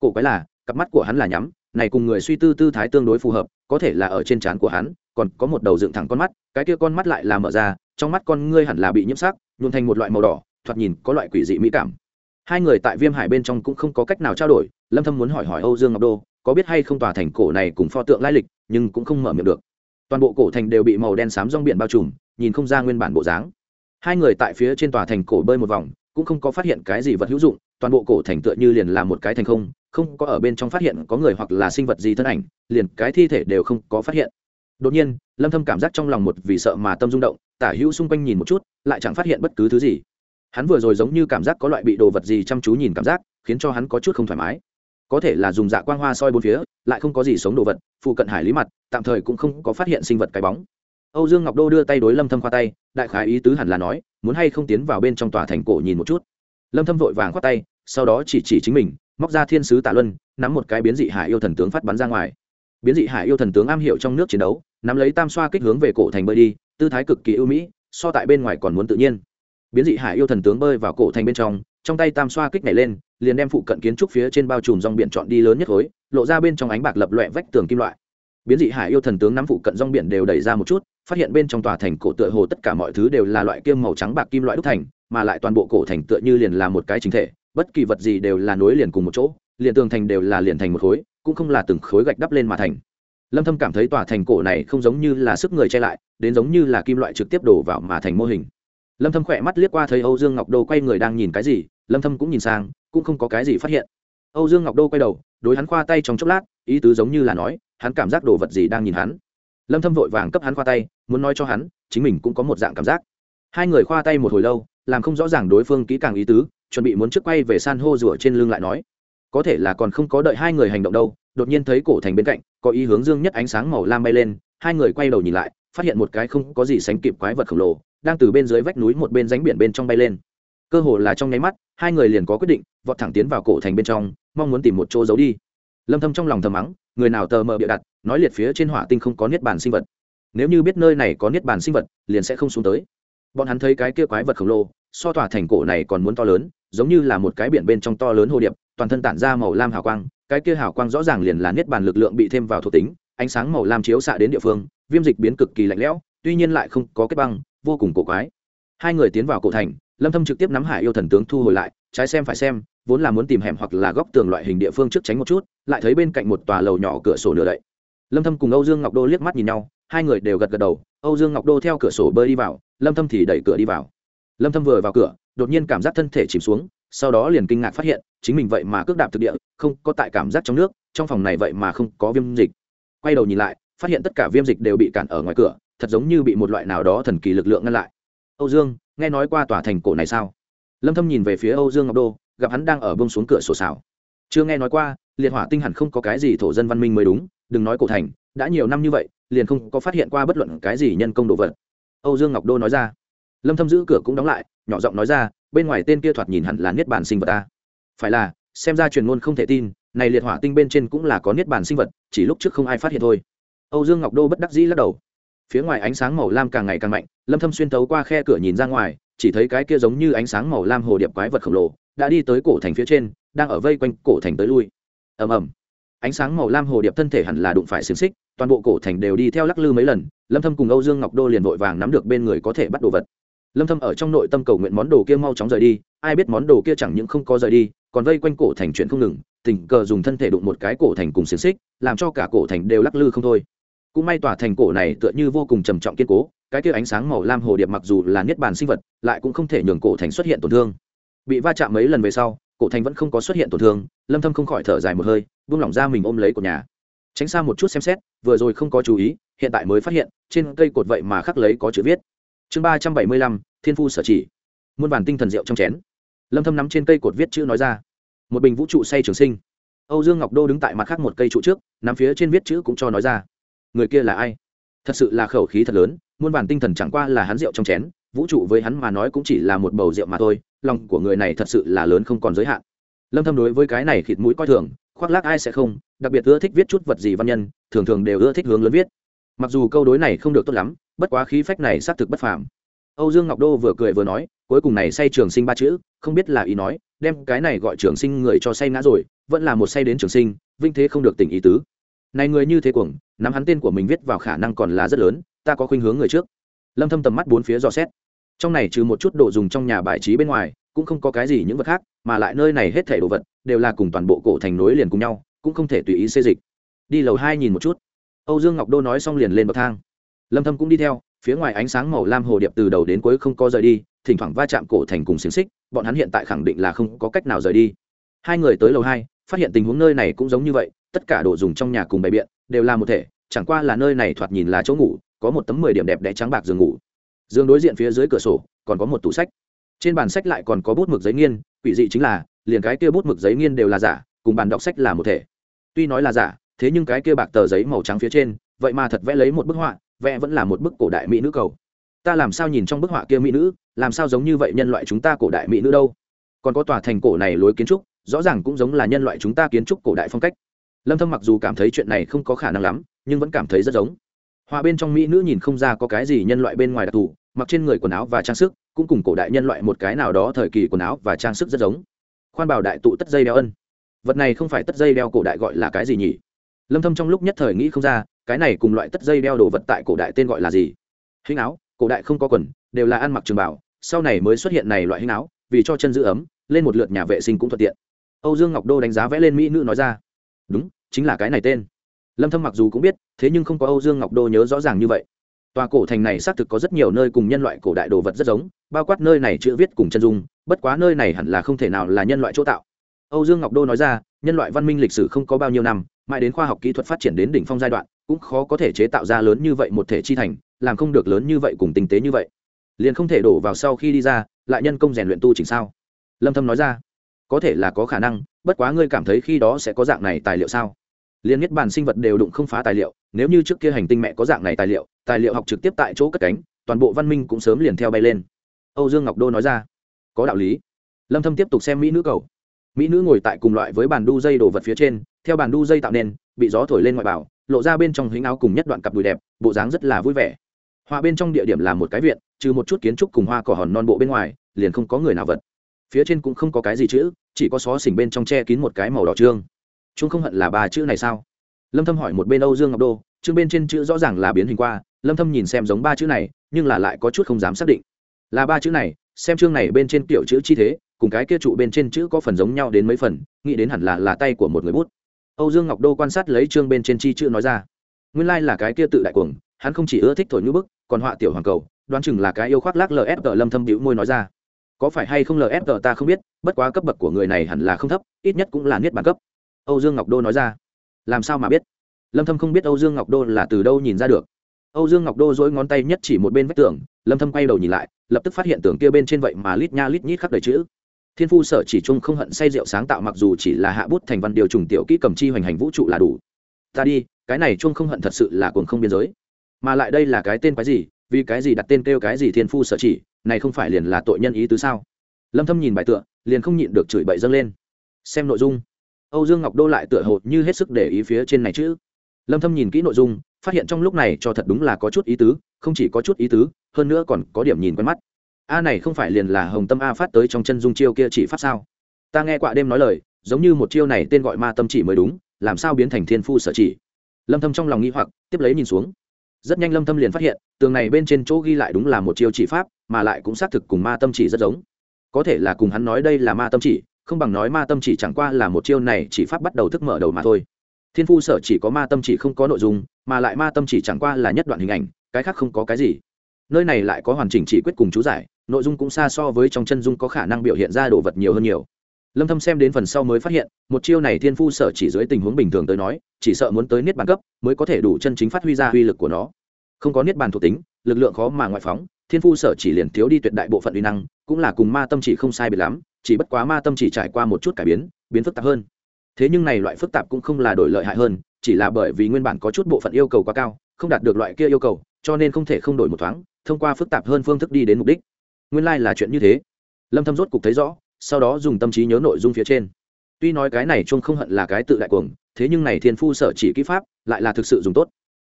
Cổ quái là, cặp mắt của hắn là nhắm, này cùng người suy tư tư thái tương đối phù hợp, có thể là ở trên trán của hắn còn có một đầu dựng thẳng con mắt, cái kia con mắt lại là mở ra, trong mắt con ngươi hẳn là bị nhiễm sắc nhuộn thành một loại màu đỏ, thoạt nhìn có loại quỷ dị mỹ cảm. Hai người tại viêm hải bên trong cũng không có cách nào trao đổi, lâm thâm muốn hỏi hỏi âu dương ngọc đô, có biết hay không tòa thành cổ này cùng pho tượng lai lịch, nhưng cũng không mở miệng được. Toàn bộ cổ thành đều bị màu đen xám rong biển bao trùm, nhìn không ra nguyên bản bộ dáng. Hai người tại phía trên tòa thành cổ bơi một vòng, cũng không có phát hiện cái gì vật hữu dụng, toàn bộ cổ thành tựa như liền là một cái thành không không có ở bên trong phát hiện có người hoặc là sinh vật gì thân ảnh, liền cái thi thể đều không có phát hiện đột nhiên, lâm thâm cảm giác trong lòng một vì sợ mà tâm rung động, tả hữu xung quanh nhìn một chút, lại chẳng phát hiện bất cứ thứ gì. Hắn vừa rồi giống như cảm giác có loại bị đồ vật gì chăm chú nhìn cảm giác, khiến cho hắn có chút không thoải mái. Có thể là dùng dạ quang hoa soi bốn phía, lại không có gì sống đồ vật, phụ cận hải lý mặt, tạm thời cũng không có phát hiện sinh vật cái bóng. Âu dương ngọc đô đưa tay đối lâm thâm khoa tay, đại khái ý tứ hẳn là nói, muốn hay không tiến vào bên trong tòa thành cổ nhìn một chút. Lâm thâm vội vàng khoát tay, sau đó chỉ chỉ chính mình, móc ra thiên sứ tạ luân, nắm một cái biến dị hải yêu thần tướng phát bắn ra ngoài biến dị hải yêu thần tướng am hiểu trong nước chiến đấu, nắm lấy tam xoa kích hướng về cổ thành bơi đi, tư thái cực kỳ ưu mỹ, so tại bên ngoài còn muốn tự nhiên. Biến dị hải yêu thần tướng bơi vào cổ thành bên trong trong tay tam xoa kích này lên, liền đem phụ cận kiến trúc phía trên bao trùm rong biển chọn đi lớn nhất khối, lộ ra bên trong ánh bạc lập loẹ vách tường kim loại. Biến dị hải yêu thần tướng nắm phụ cận rong biển đều đẩy ra một chút, phát hiện bên trong tòa thành cổ tựa hồ tất cả mọi thứ đều là loại kiêm màu trắng bạc kim loại đúc thành, mà lại toàn bộ cổ thành tựa như liền là một cái chính thể, bất kỳ vật gì đều là nối liền cùng một chỗ, liền tường thành đều là liền thành một khối cũng không là từng khối gạch đắp lên mà thành. Lâm thâm cảm thấy tòa thành cổ này không giống như là sức người che lại, đến giống như là kim loại trực tiếp đổ vào mà thành mô hình. Lâm thâm khỏe mắt liếc qua thấy âu dương ngọc đô quay người đang nhìn cái gì, lâm thâm cũng nhìn sang, cũng không có cái gì phát hiện. Âu dương ngọc đô quay đầu, đối hắn khoa tay trong chốc lát, ý tứ giống như là nói, hắn cảm giác đồ vật gì đang nhìn hắn. Lâm thâm vội vàng cấp hắn khoa tay, muốn nói cho hắn, chính mình cũng có một dạng cảm giác. Hai người khoa tay một hồi lâu, làm không rõ ràng đối phương kỹ càng ý tứ, chuẩn bị muốn trước quay về san hô rùa trên lưng lại nói có thể là còn không có đợi hai người hành động đâu, đột nhiên thấy cổ thành bên cạnh, có ý hướng dương nhất ánh sáng màu lam bay lên, hai người quay đầu nhìn lại, phát hiện một cái không có gì sánh kịp quái vật khổng lồ, đang từ bên dưới vách núi một bên ránh biển bên trong bay lên. Cơ hồ là trong nháy mắt, hai người liền có quyết định, vọt thẳng tiến vào cổ thành bên trong, mong muốn tìm một chỗ giấu đi. Lâm thâm trong lòng thầm mắng, người nào tờ mờ bịa đặt, nói liệt phía trên hỏa tinh không có niết bàn sinh vật. Nếu như biết nơi này có niết bàn sinh vật, liền sẽ không xuống tới. Bọn hắn thấy cái kia quái vật khổng lồ, so tòa thành cổ này còn muốn to lớn giống như là một cái biển bên trong to lớn hồ điệp, toàn thân tản ra màu lam hào quang, cái kia hào quang rõ ràng liền là niết bàn lực lượng bị thêm vào thuộc tính, ánh sáng màu lam chiếu xạ đến địa phương, viêm dịch biến cực kỳ lạnh lẽo, tuy nhiên lại không có kết băng, vô cùng cổ quái. Hai người tiến vào cổ thành, lâm thâm trực tiếp nắm hải yêu thần tướng thu hồi lại, trái xem phải xem, vốn là muốn tìm hẻm hoặc là góc tường loại hình địa phương trước tránh một chút, lại thấy bên cạnh một tòa lầu nhỏ cửa sổ nửa đậy. Lâm thâm cùng âu dương ngọc đô liếc mắt nhìn nhau, hai người đều gật gật đầu, âu dương ngọc đô theo cửa sổ bơi đi vào, lâm thâm thì đẩy cửa đi vào lâm thâm vừa vào cửa, đột nhiên cảm giác thân thể chìm xuống, sau đó liền kinh ngạc phát hiện, chính mình vậy mà cước đạp thực địa, không có tại cảm giác trong nước, trong phòng này vậy mà không có viêm dịch. Quay đầu nhìn lại, phát hiện tất cả viêm dịch đều bị cản ở ngoài cửa, thật giống như bị một loại nào đó thần kỳ lực lượng ngăn lại. Âu dương, nghe nói qua tòa thành cổ này sao? Lâm thâm nhìn về phía âu dương ngọc đô, gặp hắn đang ở bông xuống cửa sổ xào chưa nghe nói qua, liệt hỏa tinh hẳn không có cái gì thổ dân văn minh mới đúng, đừng nói cổ thành, đã nhiều năm như vậy, liền không có phát hiện qua bất luận cái gì nhân công đồ vật. Âu dương ngọc đô nói ra lâm thâm giữ cửa cũng đóng lại, nhỏ giọng nói ra, bên ngoài tên kia thoạt nhìn hẳn là niết bàn sinh vật ta. Phải là, xem ra truyền ngôn không thể tin, này liệt hỏa tinh bên trên cũng là có niết bàn sinh vật, chỉ lúc trước không ai phát hiện thôi. Âu dương ngọc đô bất đắc dĩ lắc đầu. Phía ngoài ánh sáng màu lam càng ngày càng mạnh, lâm thâm xuyên thấu qua khe cửa nhìn ra ngoài, chỉ thấy cái kia giống như ánh sáng màu lam hồ điệp quái vật khổng lồ, đã đi tới cổ thành phía trên, đang ở vây quanh cổ thành tới lui. Ầm ầm. Ánh sáng màu lam hồ điệp thân thể hẳn là đụng phải xiềng xích, toàn bộ cổ thành đều đi theo lắc lư mấy lần, lâm thâm cùng âu dương ngọc đô liền vội vàng nắm được bên người có thể bắt đồ vật lâm thâm ở trong nội tâm cầu nguyện món đồ kia mau chóng rời đi, ai biết món đồ kia chẳng những không có rời đi, còn vây quanh cổ thành chuyện không ngừng, tình cờ dùng thân thể đụng một cái cổ thành cùng xiềng xích, làm cho cả cổ thành đều lắc lư không thôi. Cũng may tòa thành cổ này tựa như vô cùng trầm trọng kiên cố, cái kia ánh sáng màu lam hồ điệp mặc dù là niết bàn sinh vật, lại cũng không thể nhường cổ thành xuất hiện tổn thương. Bị va chạm mấy lần về sau, cổ thành vẫn không có xuất hiện tổn thương, lâm thâm không khỏi thở dài một hơi, buông lỏng ra mình ôm lấy của nhà. Tránh xa một chút xem xét, vừa rồi không có chú ý, hiện tại mới phát hiện, trên cây cột vậy mà khắc lấy có chữ viết chương ba trăm bảy mươi lăm, thiên phu sở chỉ. Muôn bản tinh thần rượu trong chén. Lâm thâm nắm trên cây cột viết chữ nói ra. Một bình vũ trụ say trường sinh. Âu dương ngọc đô đứng tại mặt khác một cây trụ trước, nắm phía trên viết chữ cũng cho nói ra. Người kia là ai? Thật sự là khẩu khí thật lớn, muôn bản tinh thần chẳng qua là hắn rượu trong chén, vũ trụ với hắn mà nói cũng chỉ là một bầu rượu mà thôi, lòng của người này thật sự là lớn không còn giới hạn. Lâm thâm đối với cái này khịt mũi coi thường, khoác lác ai sẽ không, đặc biệt ưa thích viết chút vật gì văn nhân, thường thường đều ưa thích hướng lớn viết mặc dù câu đối này không được tốt lắm, bất quá khí phách này xác thực bất phàm. Âu dương ngọc đô vừa cười vừa nói, cuối cùng này say trường sinh ba chữ, không biết là ý nói, đem cái này gọi trường sinh người cho say ngã rồi, vẫn là một say đến trường sinh, vinh thế không được tình ý tứ. Này người như thế cuồng, nắm hắn tên của mình viết vào khả năng còn là rất lớn, ta có khuynh hướng người trước. Lâm thâm tầm mắt bốn phía dò xét. Trong này trừ một chút đồ dùng trong nhà bài trí bên ngoài, cũng không có cái gì những vật khác, mà lại nơi này hết thảy đồ vật, đều là cùng toàn bộ cổ thành nối liền cùng nhau, cũng không thể tùy ý xê dịch. Đi lầu hai nhìn một chút âu dương ngọc đô nói xong liền lên bậc thang. Lâm thâm cũng đi theo, phía ngoài ánh sáng màu lam hồ điệp từ đầu đến cuối không có rời đi, thỉnh thoảng va chạm cổ thành cùng xiềng xích, bọn hắn hiện tại khẳng định là không có cách nào rời đi. Hai người tới lầu hai, phát hiện tình huống nơi này cũng giống như vậy, tất cả đồ dùng trong nhà cùng bày biện, đều là một thể, chẳng qua là nơi này thoạt nhìn là chỗ ngủ, có một tấm mười điểm đẹp đẽ trắng bạc giường ngủ. Giường đối diện phía dưới cửa sổ, còn có một tủ sách. Trên bàn sách lại còn có bút mực giấy nghiên, quỷ dị chính là, liền cái kia bút mực giấy nghiên đều là giả, cùng bàn đọc sách là một thể. Tuy nói là giả thế nhưng cái kia bạc tờ giấy màu trắng phía trên, vậy mà thật vẽ lấy một bức họa, vẽ vẫn là một bức cổ đại mỹ nữ cầu. Ta làm sao nhìn trong bức họa kia mỹ nữ, làm sao giống như vậy nhân loại chúng ta cổ đại mỹ nữ đâu? Còn có tòa thành cổ này lối kiến trúc, rõ ràng cũng giống là nhân loại chúng ta kiến trúc cổ đại phong cách. Lâm thâm mặc dù cảm thấy chuyện này không có khả năng lắm, nhưng vẫn cảm thấy rất giống. Họa bên trong mỹ nữ nhìn không ra có cái gì nhân loại bên ngoài đặc thù, mặc trên người quần áo và trang sức, cũng cùng cổ đại nhân loại một cái nào đó thời kỳ quần áo và trang sức rất giống. Khoan bảo đại tụ tất dây đeo ân. Vật này không phải tất dây đeo cổ đại gọi là cái gì nhỉ? Lâm thâm trong lúc nhất thời nghĩ không ra, cái này cùng loại tất dây đeo đồ vật tại cổ đại tên gọi là gì? Hình áo, cổ đại không có quần, đều là ăn mặc trường bảo sau này mới xuất hiện này loại hình áo, vì cho chân giữ ấm, lên một lượt nhà vệ sinh cũng thuận tiện. Âu dương ngọc đô đánh giá vẽ lên mỹ nữ nói ra. Đúng, chính là cái này tên. Lâm thâm mặc dù cũng biết, thế nhưng không có âu dương ngọc đô nhớ rõ ràng như vậy. Tòa cổ thành này xác thực có rất nhiều nơi cùng nhân loại cổ đại đồ vật rất giống, bao quát nơi này chữ viết cùng chân dung, bất quá nơi này hẳn là không thể nào là nhân loại chỗ tạo. Âu dương ngọc đô nói ra, nhân loại văn minh lịch sử không có bao nhiêu năm mãi đến khoa học kỹ thuật phát triển đến đỉnh phong giai đoạn, cũng khó có thể chế tạo ra lớn như vậy một thể chi thành, làm không được lớn như vậy cùng tinh tế như vậy. Liền không thể đổ vào sau khi đi ra, lại nhân công rèn luyện tu chỉnh sao? Lâm thâm nói ra. Có thể là có khả năng, bất quá ngươi cảm thấy khi đó sẽ có dạng này tài liệu sao? Liên nhất bản sinh vật đều đụng không phá tài liệu, nếu như trước kia hành tinh mẹ có dạng này tài liệu tài liệu học trực tiếp tại chỗ cất cánh, toàn bộ văn minh cũng sớm liền theo bay lên. Âu dương ngọc đô nói ra. Có đạo lý. Lâm thâm tiếp tục xem mỹ nữ cầu. Mỹ nữ ngồi tại cùng loại với bàn đu dây đồ vật phía trên theo bàn đu dây tạo nên, bị gió thổi lên ngoại bảo, lộ ra bên trong hình áo cùng nhất đoạn cặp đùi đẹp, bộ dáng rất là vui vẻ. Họa bên trong địa điểm là một cái viện, trừ một chút kiến trúc cùng hoa cỏ hòn non bộ bên ngoài, liền không có người nào vật. Phía trên cũng không có cái gì chữ, chỉ có xó xỉnh bên trong che kín một cái màu đỏ trương. Trương không hận là ba chữ này sao? Lâm thâm hỏi một bên âu dương ngọc đô, chương bên trên chữ rõ ràng là biến hình qua, lâm thâm nhìn xem giống ba chữ này, nhưng là lại có chút không dám xác định. Là ba chữ này, xem chương này bên trên kiểu chữ chi thế, cùng cái kia trụ bên trên chữ có phần giống nhau đến mấy phần, nghĩ đến hẳn là là tay của một người bút âu dương ngọc đô quan sát lấy chương bên trên chi chữ nói ra. Nguyên lai like là cái kia tự đại cuồng, hắn không chỉ ưa thích thổi như bức, còn họa tiểu hoàng cầu, đoán chừng là cái yêu khoác lác lfg lâm thâm bĩu môi nói ra. Có phải hay không lfg ta không biết, bất quá cấp bậc của người này hẳn là không thấp, ít nhất cũng là niết bàn cấp. Âu dương ngọc đô nói ra. Làm sao mà biết? Lâm thâm không biết âu dương ngọc đô là từ đâu nhìn ra được. Âu dương ngọc đô dỗi ngón tay nhất chỉ một bên vách tường, lâm thâm quay đầu nhìn lại, lập tức phát hiện tường kia bên trên vậy mà lít nha lít nhít khắc đầy chữ thiên phu sở chỉ chung không hận say rượu sáng tạo mặc dù chỉ là hạ bút thành văn điều trùng tiểu kỹ cầm chi hoành hành vũ trụ là đủ. Ta đi, cái này chung không hận thật sự là cuồng không biên giới. Mà lại đây là cái tên cái gì, vì cái gì đặt tên kêu cái gì thiên phu sở chỉ, này không phải liền là tội nhân ý tứ sao? Lâm thâm nhìn bài tựa, liền không nhịn được chửi bậy dâng lên. Xem nội dung. Âu dương ngọc đô lại tựa hồ như hết sức để ý phía trên này chứ. Lâm thâm nhìn kỹ nội dung, phát hiện trong lúc này cho thật đúng là có chút ý tứ, không chỉ có chút ý tứ, hơn nữa còn có điểm nhìn quen mắt a này không phải liền là hồng tâm a phát tới trong chân dung chiêu kia chỉ pháp sao? Ta nghe quạ đêm nói lời, giống như một chiêu này tên gọi ma tâm chỉ mới đúng, làm sao biến thành thiên phu sở chỉ? Lâm thâm trong lòng nghi hoặc, tiếp lấy nhìn xuống. Rất nhanh lâm thâm liền phát hiện, tường này bên trên chỗ ghi lại đúng là một chiêu chỉ pháp, mà lại cũng xác thực cùng ma tâm chỉ rất giống. Có thể là cùng hắn nói đây là ma tâm chỉ, không bằng nói ma tâm chỉ chẳng qua là một chiêu này chỉ pháp bắt đầu thức mở đầu mà thôi. Thiên phu sở chỉ có ma tâm chỉ không có nội dung, mà lại ma tâm chỉ chẳng qua là nhất đoạn hình ảnh, cái khác không có cái gì. Nơi này lại có hoàn chỉnh chỉ quyết cùng chú giải nội dung cũng xa so với trong chân dung có khả năng biểu hiện ra đồ vật nhiều hơn nhiều. Lâm thâm xem đến phần sau mới phát hiện, một chiêu này thiên phu sở chỉ dưới tình huống bình thường tới nói, chỉ sợ muốn tới niết bàn cấp mới có thể đủ chân chính phát huy ra uy lực của nó. Không có niết bàn thuộc tính, lực lượng khó mà ngoại phóng, thiên phu sở chỉ liền thiếu đi tuyệt đại bộ phận uy năng, cũng là cùng ma tâm chỉ không sai biệt lắm, chỉ bất quá ma tâm chỉ trải qua một chút cải biến biến phức tạp hơn. Thế nhưng này loại phức tạp cũng không là đổi lợi hại hơn, chỉ là bởi vì nguyên bản có chút bộ phận yêu cầu quá cao, không đạt được loại kia yêu cầu, cho nên không thể không đổi một thoáng, thông qua phức tạp hơn phương thức đi đến mục đích nguyên lai、like、là chuyện như thế. Lâm thâm rốt cục thấy rõ, sau đó dùng tâm trí nhớ nội dung phía trên. Tuy nói cái này chung không hận là cái tự đại cuồng, thế nhưng này thiên phu sở chỉ kỹ pháp, lại là thực sự dùng tốt.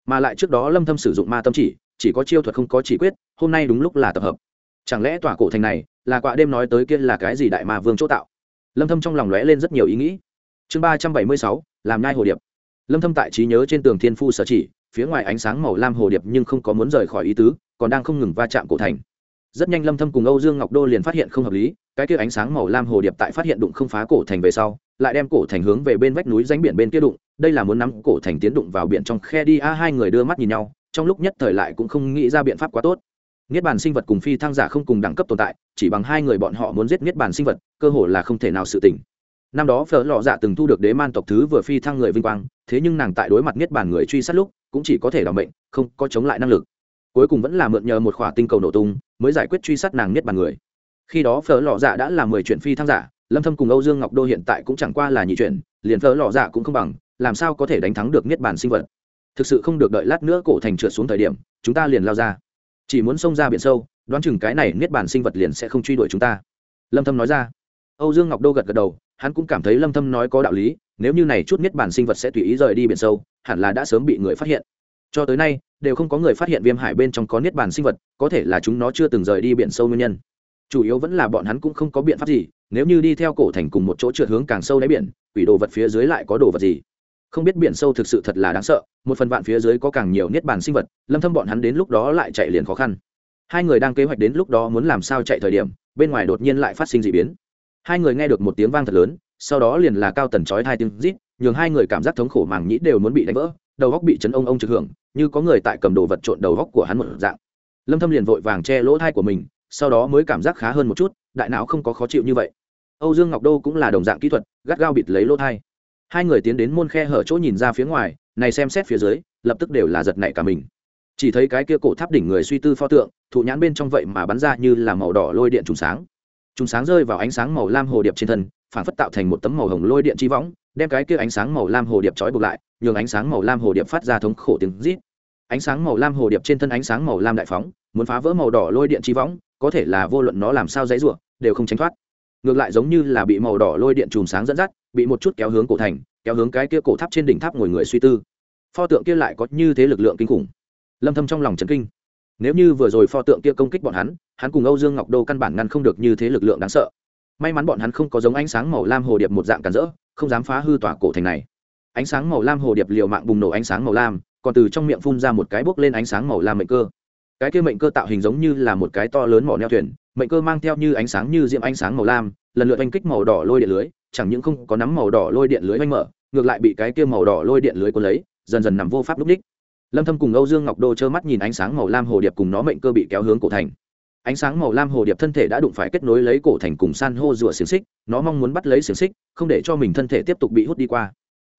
Mà lại trước đó lâm thâm sử dụng ma tâm chỉ chỉ có chiêu thuật không có chỉ quyết, hôm nay đúng lúc là tập hợp. Chẳng lẽ tòa cổ thành này là quạ đêm nói tới kia là cái gì đại ma vương chỗ tạo? Lâm thâm trong lòng lóe lên rất nhiều ý nghĩ. Chương ba trăm bảy mươi sáu, làm nhai hồ điệp. Lâm thâm tại trí nhớ trên tường thiên phu sở chỉ, phía ngoài ánh sáng màu lam hồ điệp nhưng không có muốn rời khỏi ý tứ, còn đang không ngừng va chạm cổ thành rất nhanh lâm thâm cùng âu dương ngọc đô liền phát hiện không hợp lý cái kia ánh sáng màu lam hồ điệp tại phát hiện đụng không phá cổ thành về sau lại đem cổ thành hướng về bên vách núi rãnh biển bên kia đụng đây là muốn nắm cổ thành tiến đụng vào biển trong khe đi a à, hai người đưa mắt nhìn nhau trong lúc nhất thời lại cũng không nghĩ ra biện pháp quá tốt niết bàn sinh vật cùng phi thăng giả không cùng đẳng cấp tồn tại chỉ bằng hai người bọn họ muốn giết niết bàn sinh vật cơ hội là không thể nào sự tỉnh năm đó phở lò dạ từng thu được đế man tộc thứ vừa phi thăng người vinh quang thế nhưng nàng tại đối mặt niết bàn người truy sát lúc cũng chỉ có thể đảm bệnh không có chống lại năng lực cuối cùng vẫn là mượn nhờ một khỏa tinh cầu nổ tung, mới giải quyết truy sát nàng niết bàn người. Khi đó phở lò dạ đã là mười chuyện phi thăng giả, lâm thâm cùng âu dương ngọc đô hiện tại cũng chẳng qua là nhị chuyện, liền phở lò dạ cũng không bằng, làm sao có thể đánh thắng được niết bàn sinh vật? Thực sự không được đợi lát nữa cổ thành trượt xuống thời điểm, chúng ta liền lao ra. Chỉ muốn xông ra biển sâu, đoán chừng cái này niết bàn sinh vật liền sẽ không truy đuổi chúng ta. Lâm thâm nói ra. Âu dương ngọc đô gật gật đầu, hắn cũng cảm thấy lâm thâm nói có đạo lý, nếu như này chút niết bàn sinh vật sẽ tùy ý rời đi biển sâu, hẳn là đã sớm bị người phát hiện cho tới nay, đều không có người phát hiện viêm hải bên trong có niết bàn sinh vật, có thể là chúng nó chưa từng rời đi biển sâu nguyên nhân. Chủ yếu vẫn là bọn hắn cũng không có biện pháp gì, nếu như đi theo cổ thành cùng một chỗ trượt hướng càng sâu đáy biển, quỷ đồ vật phía dưới lại có đồ vật gì? Không biết biển sâu thực sự thật là đáng sợ, một phần vạn phía dưới có càng nhiều niết bàn sinh vật, lâm thâm bọn hắn đến lúc đó lại chạy liền khó khăn. Hai người đang kế hoạch đến lúc đó muốn làm sao chạy thời điểm, bên ngoài đột nhiên lại phát sinh dị biến. Hai người nghe được một tiếng vang thật lớn, sau đó liền là cao tần chói hai tiếng rít, nhường hai người cảm giác thống khổ màng nhĩ đều muốn bị đánh vỡ đầu góc bị chấn ông ông trực hưởng, như có người tại cầm đồ vật trộn đầu góc của hắn một dạng. Lâm thâm liền vội vàng che lỗ thai của mình, sau đó mới cảm giác khá hơn một chút, đại não không có khó chịu như vậy. Âu dương ngọc đô cũng là đồng dạng kỹ thuật, gắt gao bịt lấy lỗ thai. Hai người tiến đến môn khe hở chỗ nhìn ra phía ngoài, này xem xét phía dưới, lập tức đều là giật nảy cả mình. Chỉ thấy cái kia cổ tháp đỉnh người suy tư pho tượng thụ nhãn bên trong vậy mà bắn ra như là màu đỏ lôi điện trùng sáng. Trùng sáng rơi vào ánh sáng màu lam hồ điệp trên thân, phản phất tạo thành một tấm màu hồng lôi điện chi võng đem cái kia ánh sáng màu lam hồ điệp trói buộc lại nhường ánh sáng màu lam hồ điệp phát ra thống khổ tiếng rít. Ánh sáng màu lam hồ điệp trên thân ánh sáng màu lam đại phóng muốn phá vỡ màu đỏ lôi điện chi võng có thể là vô luận nó làm sao dãy rủa, đều không tránh thoát. Ngược lại giống như là bị màu đỏ lôi điện chùm sáng dẫn dắt bị một chút kéo hướng cổ thành kéo hướng cái kia cổ tháp trên đỉnh tháp ngồi người suy tư. Pho tượng kia lại có như thế lực lượng kinh khủng. Lâm thâm trong lòng chấn kinh. Nếu như vừa rồi pho tượng kia công kích bọn hắn hắn cùng âu dương ngọc đô căn bản ngăn không được như thế lực lượng đáng sợ may mắn bọn hắn không có giống ánh sáng màu lam hồ điệp một dạng cản rỡ, không dám phá hư tòa cổ thành này. Ánh sáng màu lam hồ điệp liều mạng bùng nổ ánh sáng màu lam, còn từ trong miệng phun ra một cái bốc lên ánh sáng màu lam mệnh cơ. Cái kia mệnh cơ tạo hình giống như là một cái to lớn mỏ neo thuyền, mệnh cơ mang theo như ánh sáng như diễm ánh sáng màu lam, lần lượt oanh kích màu đỏ lôi điện lưới, chẳng những không có nắm màu đỏ lôi điện lưới oanh mở, ngược lại bị cái kia màu đỏ lôi điện lưới cuốn lấy, dần dần nằm vô pháp lúc đích. Lâm thâm cùng âu dương ngọc đô trơ mắt nhìn ánh sáng màu lam hồ điệp cùng nó mệnh cơ bị kéo hướng cổ thành ánh sáng màu lam hồ điệp thân thể đã đụng phải kết nối lấy cổ thành cùng san hô rùa xiềng xích, nó mong muốn bắt lấy xiềng xích, không để cho mình thân thể tiếp tục bị hút đi qua.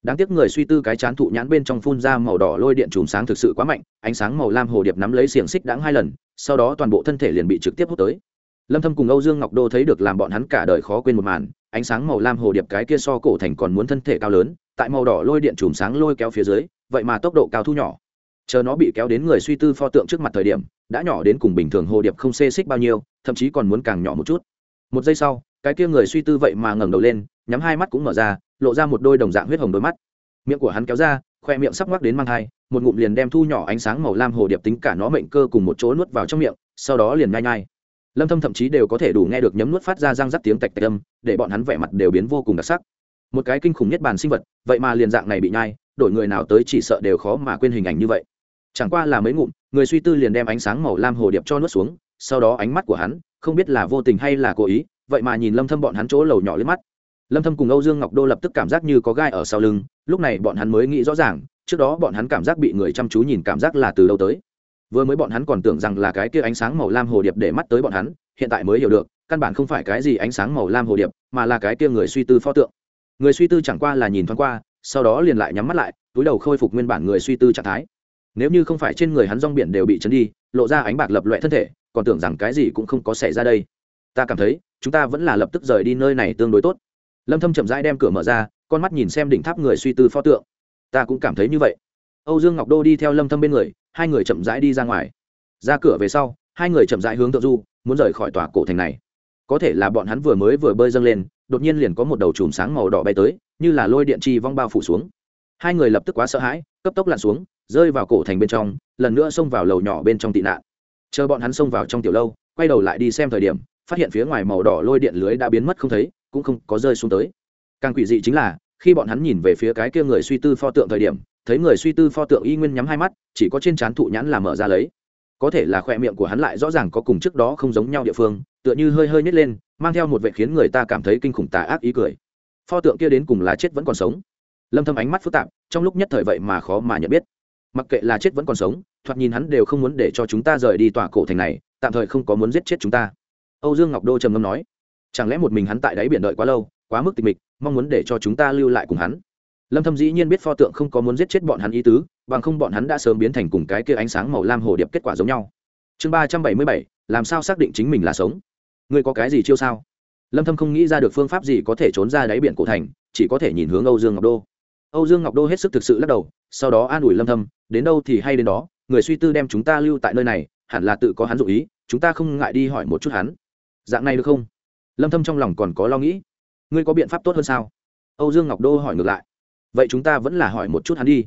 Đáng tiếc người suy tư cái chán thụ nhãn bên trong phun ra màu đỏ lôi điện chùm sáng thực sự quá mạnh, ánh sáng màu lam hồ điệp nắm lấy xiềng xích đáng hai lần, sau đó toàn bộ thân thể liền bị trực tiếp hút tới. Lâm thâm cùng âu dương ngọc đô thấy được làm bọn hắn cả đời khó quên một màn, ánh sáng màu lam hồ điệp cái kia so cổ thành còn muốn thân thể cao lớn, tại màu đỏ lôi điện chùm sáng lôi kéo phía dưới, vậy mà tốc độ cao thu nhỏ chờ nó bị kéo đến người suy tư pho tượng trước mặt thời điểm, đã nhỏ đến cùng bình thường hồ điệp không xê xích bao nhiêu, thậm chí còn muốn càng nhỏ một chút. Một giây sau, cái kia người suy tư vậy mà ngẩng đầu lên, nhắm hai mắt cũng mở ra, lộ ra một đôi đồng dạng huyết hồng đôi mắt. Miệng của hắn kéo ra, khoe miệng sắp ngoắc đến mang thai, một ngụm liền đem thu nhỏ ánh sáng màu lam hồ điệp tính cả nó mệnh cơ cùng một chỗ nuốt vào trong miệng, sau đó liền nhai nhai. Lâm thâm thậm chí đều có thể đủ nghe được nhấm nuốt phát ra răng rắc tiếng tạch tạch âm, để bọn hắn vẻ mặt đều biến vô cùng đặc sắc. Một cái kinh khủng nhất bàn sinh vật, vậy mà liền dạng này bị nhai, đổi người nào tới chỉ sợ đều khó mà quên hình ảnh như vậy chẳng qua là mấy ngụm, người suy tư liền đem ánh sáng màu lam hồ điệp cho nuốt xuống, sau đó ánh mắt của hắn, không biết là vô tình hay là cố ý, vậy mà nhìn lâm thâm bọn hắn chỗ lầu nhỏ lên mắt. Lâm thâm cùng âu dương ngọc đô lập tức cảm giác như có gai ở sau lưng, lúc này bọn hắn mới nghĩ rõ ràng, trước đó bọn hắn cảm giác bị người chăm chú nhìn cảm giác là từ đâu tới. Vừa mới bọn hắn còn tưởng rằng là cái kia ánh sáng màu lam hồ điệp để mắt tới bọn hắn, hiện tại mới hiểu được, căn bản không phải cái gì ánh sáng màu lam hồ điệp, mà là cái kia người suy tư pho tượng. Người suy tư chẳng qua là nhìn thoáng qua, sau đó liền lại nhắm mắt lại, túi đầu khôi phục nguyên bản người suy tư trạng thái nếu như không phải trên người hắn rong biển đều bị chấn đi, lộ ra ánh bạc lập loại thân thể, còn tưởng rằng cái gì cũng không có xảy ra đây. Ta cảm thấy, chúng ta vẫn là lập tức rời đi nơi này tương đối tốt. Lâm thâm chậm rãi đem cửa mở ra, con mắt nhìn xem đỉnh tháp người suy tư pho tượng. Ta cũng cảm thấy như vậy. Âu dương ngọc đô đi theo lâm thâm bên người, hai người chậm rãi đi ra ngoài. Ra cửa về sau, hai người chậm rãi hướng thượng du, muốn rời khỏi tòa cổ thành này. Có thể là bọn hắn vừa mới vừa bơi dâng lên, đột nhiên liền có một đầu chùm sáng màu đỏ bay tới, như là lôi điện chi vong bao phủ xuống. Hai người lập tức quá sợ hãi, cấp tốc lặn xuống rơi vào cổ thành bên trong, lần nữa xông vào lầu nhỏ bên trong tị nạn. Chờ bọn hắn xông vào trong tiểu lâu, quay đầu lại đi xem thời điểm, phát hiện phía ngoài màu đỏ lôi điện lưới đã biến mất không thấy, cũng không có rơi xuống tới. Càng quỷ dị chính là, khi bọn hắn nhìn về phía cái kia người suy tư pho tượng thời điểm, thấy người suy tư pho tượng y nguyên nhắm hai mắt, chỉ có trên trán thụ nhãn là mở ra lấy. Có thể là khoe miệng của hắn lại rõ ràng có cùng trước đó không giống nhau địa phương, tựa như hơi hơi nhét lên, mang theo một vệ khiến người ta cảm thấy kinh khủng tà ác ý cười. Pho tượng kia đến cùng là chết vẫn còn sống. Lâm thâm ánh mắt phức tạp, trong lúc nhất thời vậy mà khó mà nhận biết mặc kệ là chết vẫn còn sống, thoạt nhìn hắn đều không muốn để cho chúng ta rời đi tòa cổ thành này, tạm thời không có muốn giết chết chúng ta. Âu dương ngọc đô trầm ngâm nói. Chẳng lẽ một mình hắn tại đáy biển đợi quá lâu, quá mức tịch mịch, mong muốn để cho chúng ta lưu lại cùng hắn? Lâm thâm dĩ nhiên biết pho tượng không có muốn giết chết bọn hắn ý tứ, bằng không bọn hắn đã sớm biến thành cùng cái kia ánh sáng màu lam hồ điệp kết quả giống nhau. Chương ba trăm bảy mươi bảy, làm sao xác định chính mình là sống? Ngươi có cái gì chiêu sao? Lâm thâm không nghĩ ra được phương pháp gì có thể trốn ra đáy biển cổ thành, chỉ có thể nhìn hướng âu dương ngọc đô. Âu dương ngọc đô hết sức thực sự lắc đầu sau đó an ủi lâm thâm, đến đâu thì hay đến đó, người suy tư đem chúng ta lưu tại nơi này, hẳn là tự có hắn dụng ý, chúng ta không ngại đi hỏi một chút hắn. Dạng này được không? Lâm thâm trong lòng còn có lo nghĩ. Ngươi có biện pháp tốt hơn sao? Âu dương ngọc đô hỏi ngược lại. Vậy chúng ta vẫn là hỏi một chút hắn đi.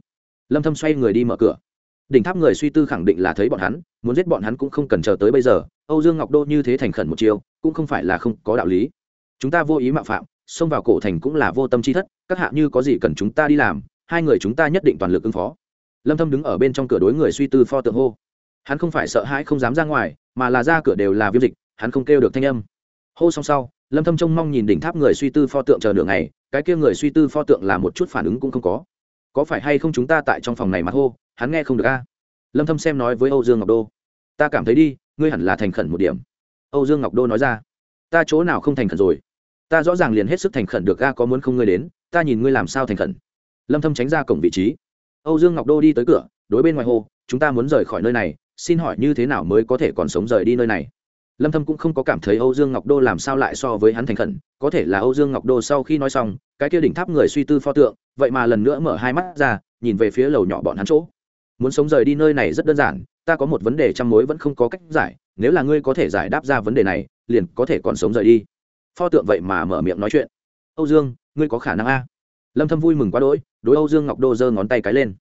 Lâm thâm xoay người đi mở cửa. Đỉnh tháp người suy tư khẳng định là thấy bọn hắn, muốn giết bọn hắn cũng không cần chờ tới bây giờ. Âu dương ngọc đô như thế thành khẩn một chiều cũng không phải là không có đạo lý. Chúng ta vô ý mạo phạm, xông vào cổ thành cũng là vô tâm chi thất, các hạ như có gì cần chúng ta đi làm hai người chúng ta nhất định toàn lực ứng phó. Lâm thâm đứng ở bên trong cửa đối người suy tư pho tượng hô. Hắn không phải sợ hãi, không dám ra ngoài, mà là ra cửa đều là viêm dịch, hắn không kêu được thanh âm. Hô xong sau, lâm thâm trông mong nhìn đỉnh tháp người suy tư pho tượng chờ nửa ngày, cái kia người suy tư pho tượng là một chút phản ứng cũng không có. Có phải hay không chúng ta tại trong phòng này mà hô, hắn nghe không được a? Lâm thâm xem nói với âu dương ngọc đô. Ta cảm thấy đi, ngươi hẳn là thành khẩn một điểm. Âu dương ngọc đô nói ra. Ta chỗ nào không thành khẩn rồi? Ta rõ ràng liền hết sức thành khẩn được a, có muốn không ngươi đến, ta nhìn ngươi làm sao thành khẩn lâm thâm tránh ra cổng vị trí. Âu dương ngọc đô đi tới cửa, đối bên ngoài hồ chúng ta muốn rời khỏi nơi này, xin hỏi như thế nào mới có thể còn sống rời đi nơi này? Lâm thâm cũng không có cảm thấy âu dương ngọc đô làm sao lại so với hắn thành khẩn, có thể là âu dương ngọc đô sau khi nói xong, cái kia đỉnh tháp người suy tư pho tượng, vậy mà lần nữa mở hai mắt ra, nhìn về phía lầu nhỏ bọn hắn chỗ. Muốn sống rời đi nơi này rất đơn giản, ta có một vấn đề trăm mối vẫn không có cách giải, nếu là ngươi có thể giải đáp ra vấn đề này, liền có thể còn sống rời đi. Pho tượng vậy mà mở miệng nói chuyện. Âu dương, ngươi có khả năng a? Lâm thâm vui mừng quá đỗi đối âu dương ngọc đô giơ ngón tay cái lên.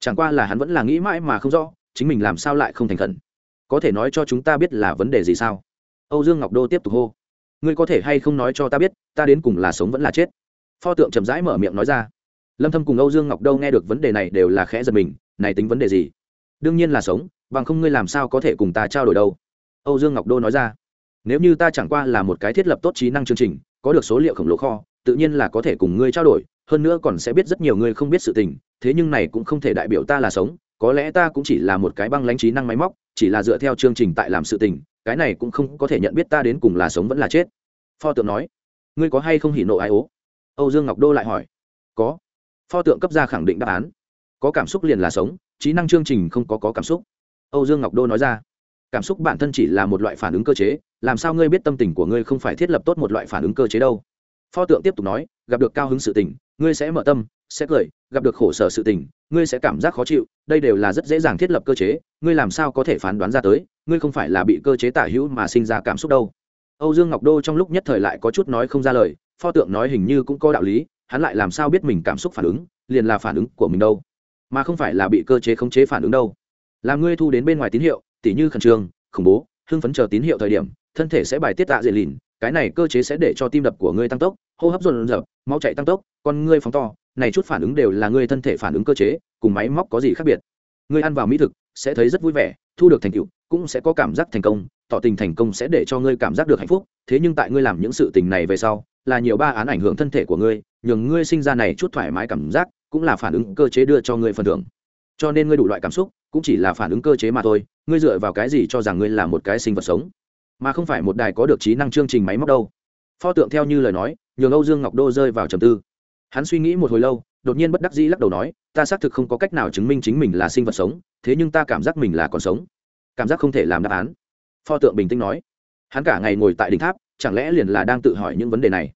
Chẳng qua là hắn vẫn là nghĩ mãi mà không rõ, chính mình làm sao lại không thành khẩn. Có thể nói cho chúng ta biết là vấn đề gì sao? Âu dương ngọc đô tiếp tục hô. Ngươi có thể hay không nói cho ta biết, ta đến cùng là sống vẫn là chết? Pho tượng chậm rãi mở miệng nói ra. Lâm thâm cùng âu dương ngọc đô nghe được vấn đề này đều là khẽ giật mình, này tính vấn đề gì? Đương nhiên là sống, bằng không ngươi làm sao có thể cùng ta trao đổi đâu? Âu dương ngọc đô nói ra. Nếu như ta chẳng qua là một cái thiết lập tốt trí năng chương trình, có được số liệu khổng lồ kho, tự nhiên là có thể cùng ngươi trao đổi hơn nữa còn sẽ biết rất nhiều người không biết sự tình thế nhưng này cũng không thể đại biểu ta là sống có lẽ ta cũng chỉ là một cái băng lãnh trí năng máy móc chỉ là dựa theo chương trình tại làm sự tình cái này cũng không có thể nhận biết ta đến cùng là sống vẫn là chết. Pho tượng nói. Ngươi có hay không hỉ nộ ai ố? Âu dương ngọc đô lại hỏi. Có. Pho tượng cấp ra khẳng định đáp án. Có cảm xúc liền là sống trí năng chương trình không có, có cảm xúc. Âu dương ngọc đô nói ra. Cảm xúc bản thân chỉ là một loại phản ứng cơ chế làm sao ngươi biết tâm tình của ngươi không phải thiết lập tốt một loại phản ứng cơ chế đâu? Pho tượng tiếp tục nói gặp được cao hứng sự tình ngươi sẽ mở tâm, sẽ cười, gặp được khổ sở sự tình, ngươi sẽ cảm giác khó chịu, đây đều là rất dễ dàng thiết lập cơ chế, ngươi làm sao có thể phán đoán ra tới, ngươi không phải là bị cơ chế tả hữu mà sinh ra cảm xúc đâu. Âu dương ngọc đô trong lúc nhất thời lại có chút nói không ra lời, pho tượng nói hình như cũng có đạo lý, hắn lại làm sao biết mình cảm xúc phản ứng, liền là phản ứng của mình đâu, mà không phải là bị cơ chế khống chế phản ứng đâu. Là ngươi thu đến bên ngoài tín hiệu, tỉ như khẩn trương, khủng bố, hưng phấn chờ tín hiệu thời điểm, thân thể sẽ bài tiết tạ diện lìn cái này cơ chế sẽ để cho tim đập của ngươi tăng tốc, hô hấp dồn dập, máu chạy tăng tốc, con ngươi phóng to, này chút phản ứng đều là ngươi thân thể phản ứng cơ chế, cùng máy móc có gì khác biệt. Ngươi ăn vào mỹ thực, sẽ thấy rất vui vẻ, thu được thành tựu, cũng sẽ có cảm giác thành công, tỏ tình thành công sẽ để cho ngươi cảm giác được hạnh phúc. Thế nhưng tại ngươi làm những sự tình này về sau, là nhiều ba án ảnh hưởng thân thể của ngươi, nhường ngươi sinh ra này chút thoải mái cảm giác, cũng là phản ứng cơ chế đưa cho ngươi phần thưởng. Cho nên ngươi đủ loại cảm xúc, cũng chỉ là phản ứng cơ chế mà thôi, ngươi dựa vào cái gì cho rằng ngươi là một cái sinh vật sống? Mà không phải một đài có được trí năng chương trình máy móc đâu. Pho tượng theo như lời nói, nhường âu dương ngọc đô rơi vào trầm tư. Hắn suy nghĩ một hồi lâu, đột nhiên bất đắc dĩ lắc đầu nói, ta xác thực không có cách nào chứng minh chính mình là sinh vật sống, thế nhưng ta cảm giác mình là còn sống. Cảm giác không thể làm đáp án. Pho tượng bình tĩnh nói, hắn cả ngày ngồi tại đỉnh tháp, chẳng lẽ liền là đang tự hỏi những vấn đề này?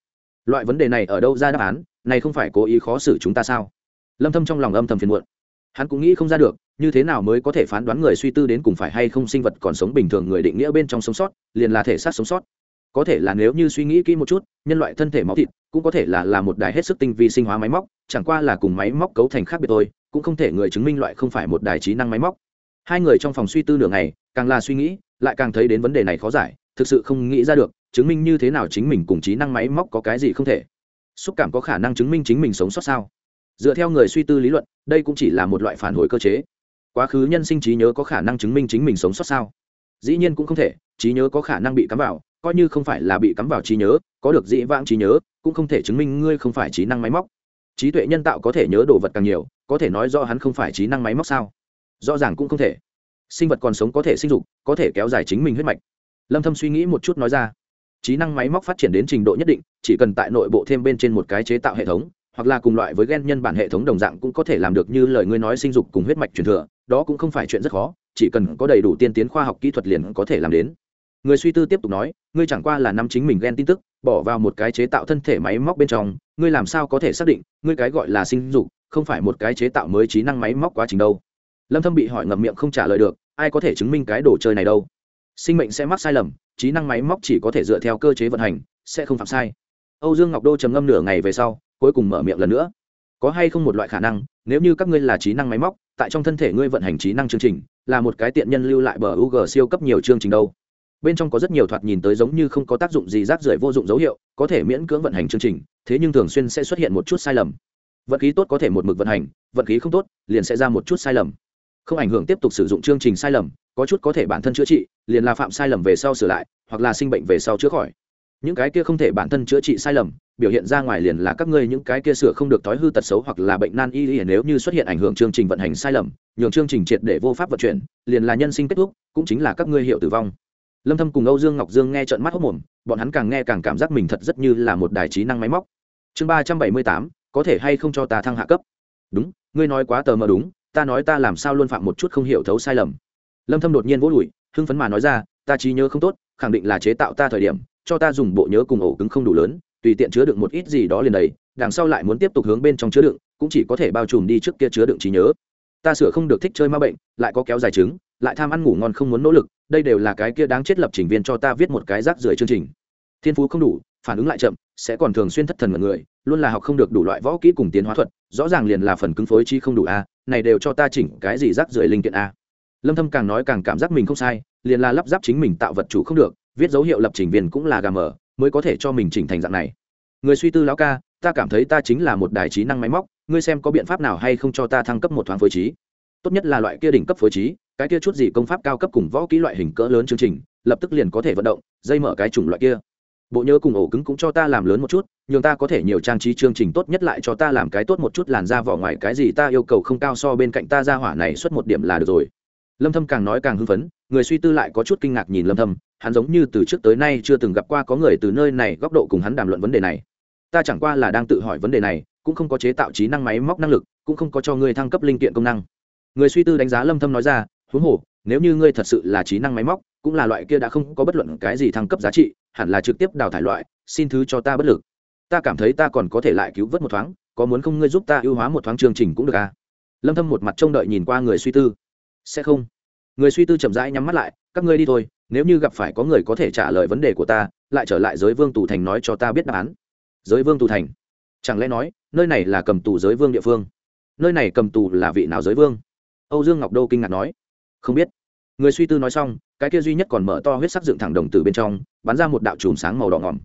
Loại vấn đề này ở đâu ra đáp án, này không phải cố ý khó xử chúng ta sao? Lâm thâm trong lòng âm thầm phiền muộn hắn cũng nghĩ không ra được, như thế nào mới có thể phán đoán người suy tư đến cùng phải hay không sinh vật còn sống bình thường người định nghĩa bên trong sống sót, liền là thể xác sống sót. Có thể là nếu như suy nghĩ kỹ một chút, nhân loại thân thể máu thịt cũng có thể là là một đài hết sức tinh vi sinh hóa máy móc, chẳng qua là cùng máy móc cấu thành khác biệt thôi, cũng không thể người chứng minh loại không phải một đài trí năng máy móc. Hai người trong phòng suy tư nửa ngày, càng là suy nghĩ, lại càng thấy đến vấn đề này khó giải, thực sự không nghĩ ra được, chứng minh như thế nào chính mình cùng trí năng máy móc có cái gì không thể. Xúc cảm có khả năng chứng minh chính mình sống sót sao? Dựa theo người suy tư lý luận, đây cũng chỉ là một loại phản hồi cơ chế. Quá khứ nhân sinh trí nhớ có khả năng chứng minh chính mình sống sót sao? Dĩ nhiên cũng không thể, trí nhớ có khả năng bị cắm vào, coi như không phải là bị cắm vào trí nhớ, có được dĩ vãng trí nhớ, cũng không thể chứng minh ngươi không phải trí năng máy móc. Trí tuệ nhân tạo có thể nhớ đồ vật càng nhiều, có thể nói do hắn không phải trí năng máy móc sao? Rõ ràng cũng không thể. Sinh vật còn sống có thể sinh dục, có thể kéo dài chính mình huyết mạch. Lâm thâm suy nghĩ một chút nói ra. Trí năng máy móc phát triển đến trình độ nhất định, chỉ cần tại nội bộ thêm bên trên một cái chế tạo hệ thống hoặc là cùng loại với gen nhân bản hệ thống đồng dạng cũng có thể làm được như lời ngươi nói sinh dục cùng huyết mạch truyền thừa, đó cũng không phải chuyện rất khó, chỉ cần có đầy đủ tiên tiến khoa học kỹ thuật liền có thể làm đến. Người suy tư tiếp tục nói, ngươi chẳng qua là nắm chính mình gen tin tức, bỏ vào một cái chế tạo thân thể máy móc bên trong, ngươi làm sao có thể xác định, ngươi cái gọi là sinh dục, không phải một cái chế tạo mới trí năng máy móc quá trình đâu. Lâm thâm bị hỏi ngậm miệng không trả lời được, ai có thể chứng minh cái đồ chơi này đâu? Sinh mệnh sẽ mắc sai lầm, trí năng máy móc chỉ có thể dựa theo cơ chế vận hành, sẽ không phạm sai. Âu dương ngọc đô trầm ngâm nửa ngày về sau cuối cùng mở miệng lần nữa. Có hay không một loại khả năng, nếu như các ngươi là trí năng máy móc, tại trong thân thể ngươi vận hành trí năng chương trình, là một cái tiện nhân lưu lại bờ u g siêu cấp nhiều chương trình đâu. Bên trong có rất nhiều thoạt nhìn tới giống như không có tác dụng gì rác rưởi vô dụng dấu hiệu, có thể miễn cưỡng vận hành chương trình, thế nhưng thường xuyên sẽ xuất hiện một chút sai lầm. Vận khí tốt có thể một mực vận hành, vận khí không tốt, liền sẽ ra một chút sai lầm. Không ảnh hưởng tiếp tục sử dụng chương trình sai lầm, có chút có thể bản thân chữa trị, liền là phạm sai lầm về sau sửa lại, hoặc là sinh bệnh về sau chữa khỏi những cái kia không thể bản thân chữa trị sai lầm, biểu hiện ra ngoài liền là các ngươi những cái kia sửa không được thói hư tật xấu hoặc là bệnh nan y y, nếu như xuất hiện ảnh hưởng chương trình vận hành sai lầm, nhường chương trình triệt để vô pháp vận chuyển, liền là nhân sinh kết thúc, cũng chính là các ngươi hiệu tử vong. Lâm thâm cùng âu dương ngọc dương nghe trợn mắt hốc mồm bọn hắn càng nghe càng cảm giác mình thật rất như là một đài trí năng máy móc. Chương ba trăm bảy mươi tám, có thể hay không cho ta thăng hạ cấp? Đúng, ngươi nói quá tờ mờ đúng, ta nói ta làm sao luôn phạm một chút không hiểu thấu sai lầm. Lâm thâm đột nhiên vỗ đùi, hưng phấn mà nói ra, ta trí nhớ không tốt, khẳng định là chế tạo ta thời điểm cho ta dùng bộ nhớ cùng ổ cứng không đủ lớn, tùy tiện chứa đựng một ít gì đó liền đầy, đằng sau lại muốn tiếp tục hướng bên trong chứa đựng, cũng chỉ có thể bao trùm đi trước kia chứa đựng trí nhớ. Ta sửa không được thích chơi ma bệnh, lại có kéo dài trứng lại tham ăn ngủ ngon không muốn nỗ lực, đây đều là cái kia đáng chết lập trình viên cho ta viết một cái rác rưởi chương trình. Thiên phú không đủ, phản ứng lại chậm, sẽ còn thường xuyên thất thần mọi người, luôn là học không được đủ loại võ kỹ cùng tiến hóa thuật, rõ ràng liền là phần cứng phối chi không đủ a, này đều cho ta chỉnh cái gì rác rưởi linh kiện a. Lâm thâm càng nói càng cảm giác mình không sai, liền là lắp ráp chính mình tạo vật chủ không được viết dấu hiệu lập trình viên cũng là gà mờ, mới có thể cho mình chỉnh thành dạng này. Người suy tư lão ca, ta cảm thấy ta chính là một đài trí năng máy móc, ngươi xem có biện pháp nào hay không cho ta thăng cấp một thoáng phối trí. Tốt nhất là loại kia đỉnh cấp phối trí, cái kia chút gì công pháp cao cấp cùng võ kỹ loại hình cỡ lớn chương trình, lập tức liền có thể vận động, dây mở cái chủng loại kia. Bộ nhớ cùng ổ cứng cũng cho ta làm lớn một chút, nhường ta có thể nhiều trang trí chương trình tốt nhất lại cho ta làm cái tốt một chút làn ra vỏ ngoài cái gì ta yêu cầu không cao so bên cạnh ta ra hỏa này xuất một điểm là được rồi. Lâm thâm càng nói càng hưng phấn người suy tư lại có chút kinh ngạc nhìn lâm thâm, hắn giống như từ trước tới nay chưa từng gặp qua có người từ nơi này góc độ cùng hắn đàm luận vấn đề này. Ta chẳng qua là đang tự hỏi vấn đề này, cũng không có chế tạo trí năng máy móc năng lực, cũng không có cho ngươi thăng cấp linh kiện công năng. Người suy tư đánh giá lâm thâm nói ra, huống hồ, nếu như ngươi thật sự là trí năng máy móc, cũng là loại kia đã không có bất luận cái gì thăng cấp giá trị, hẳn là trực tiếp đào thải loại, xin thứ cho ta bất lực. Ta cảm thấy ta còn có thể lại cứu vớt một thoáng, có muốn không ngươi giúp ta ưu hóa một thoáng chương trình cũng được à? Lâm thâm một mặt trông đợi nhìn qua người suy tư. Sẽ không người suy tư chậm rãi nhắm mắt lại, các ngươi đi thôi, nếu như gặp phải có người có thể trả lời vấn đề của ta, lại trở lại giới vương tù thành nói cho ta biết đáp án. Giới vương tù thành? Chẳng lẽ nói, nơi này là cầm tù giới vương địa phương? Nơi này cầm tù là vị nào giới vương? Âu dương ngọc đô kinh ngạc nói. Không biết. Người suy tư nói xong, cái kia duy nhất còn mở to huyết sắc dựng thẳng đồng từ bên trong, bắn ra một đạo chùm sáng màu đỏ ngòm.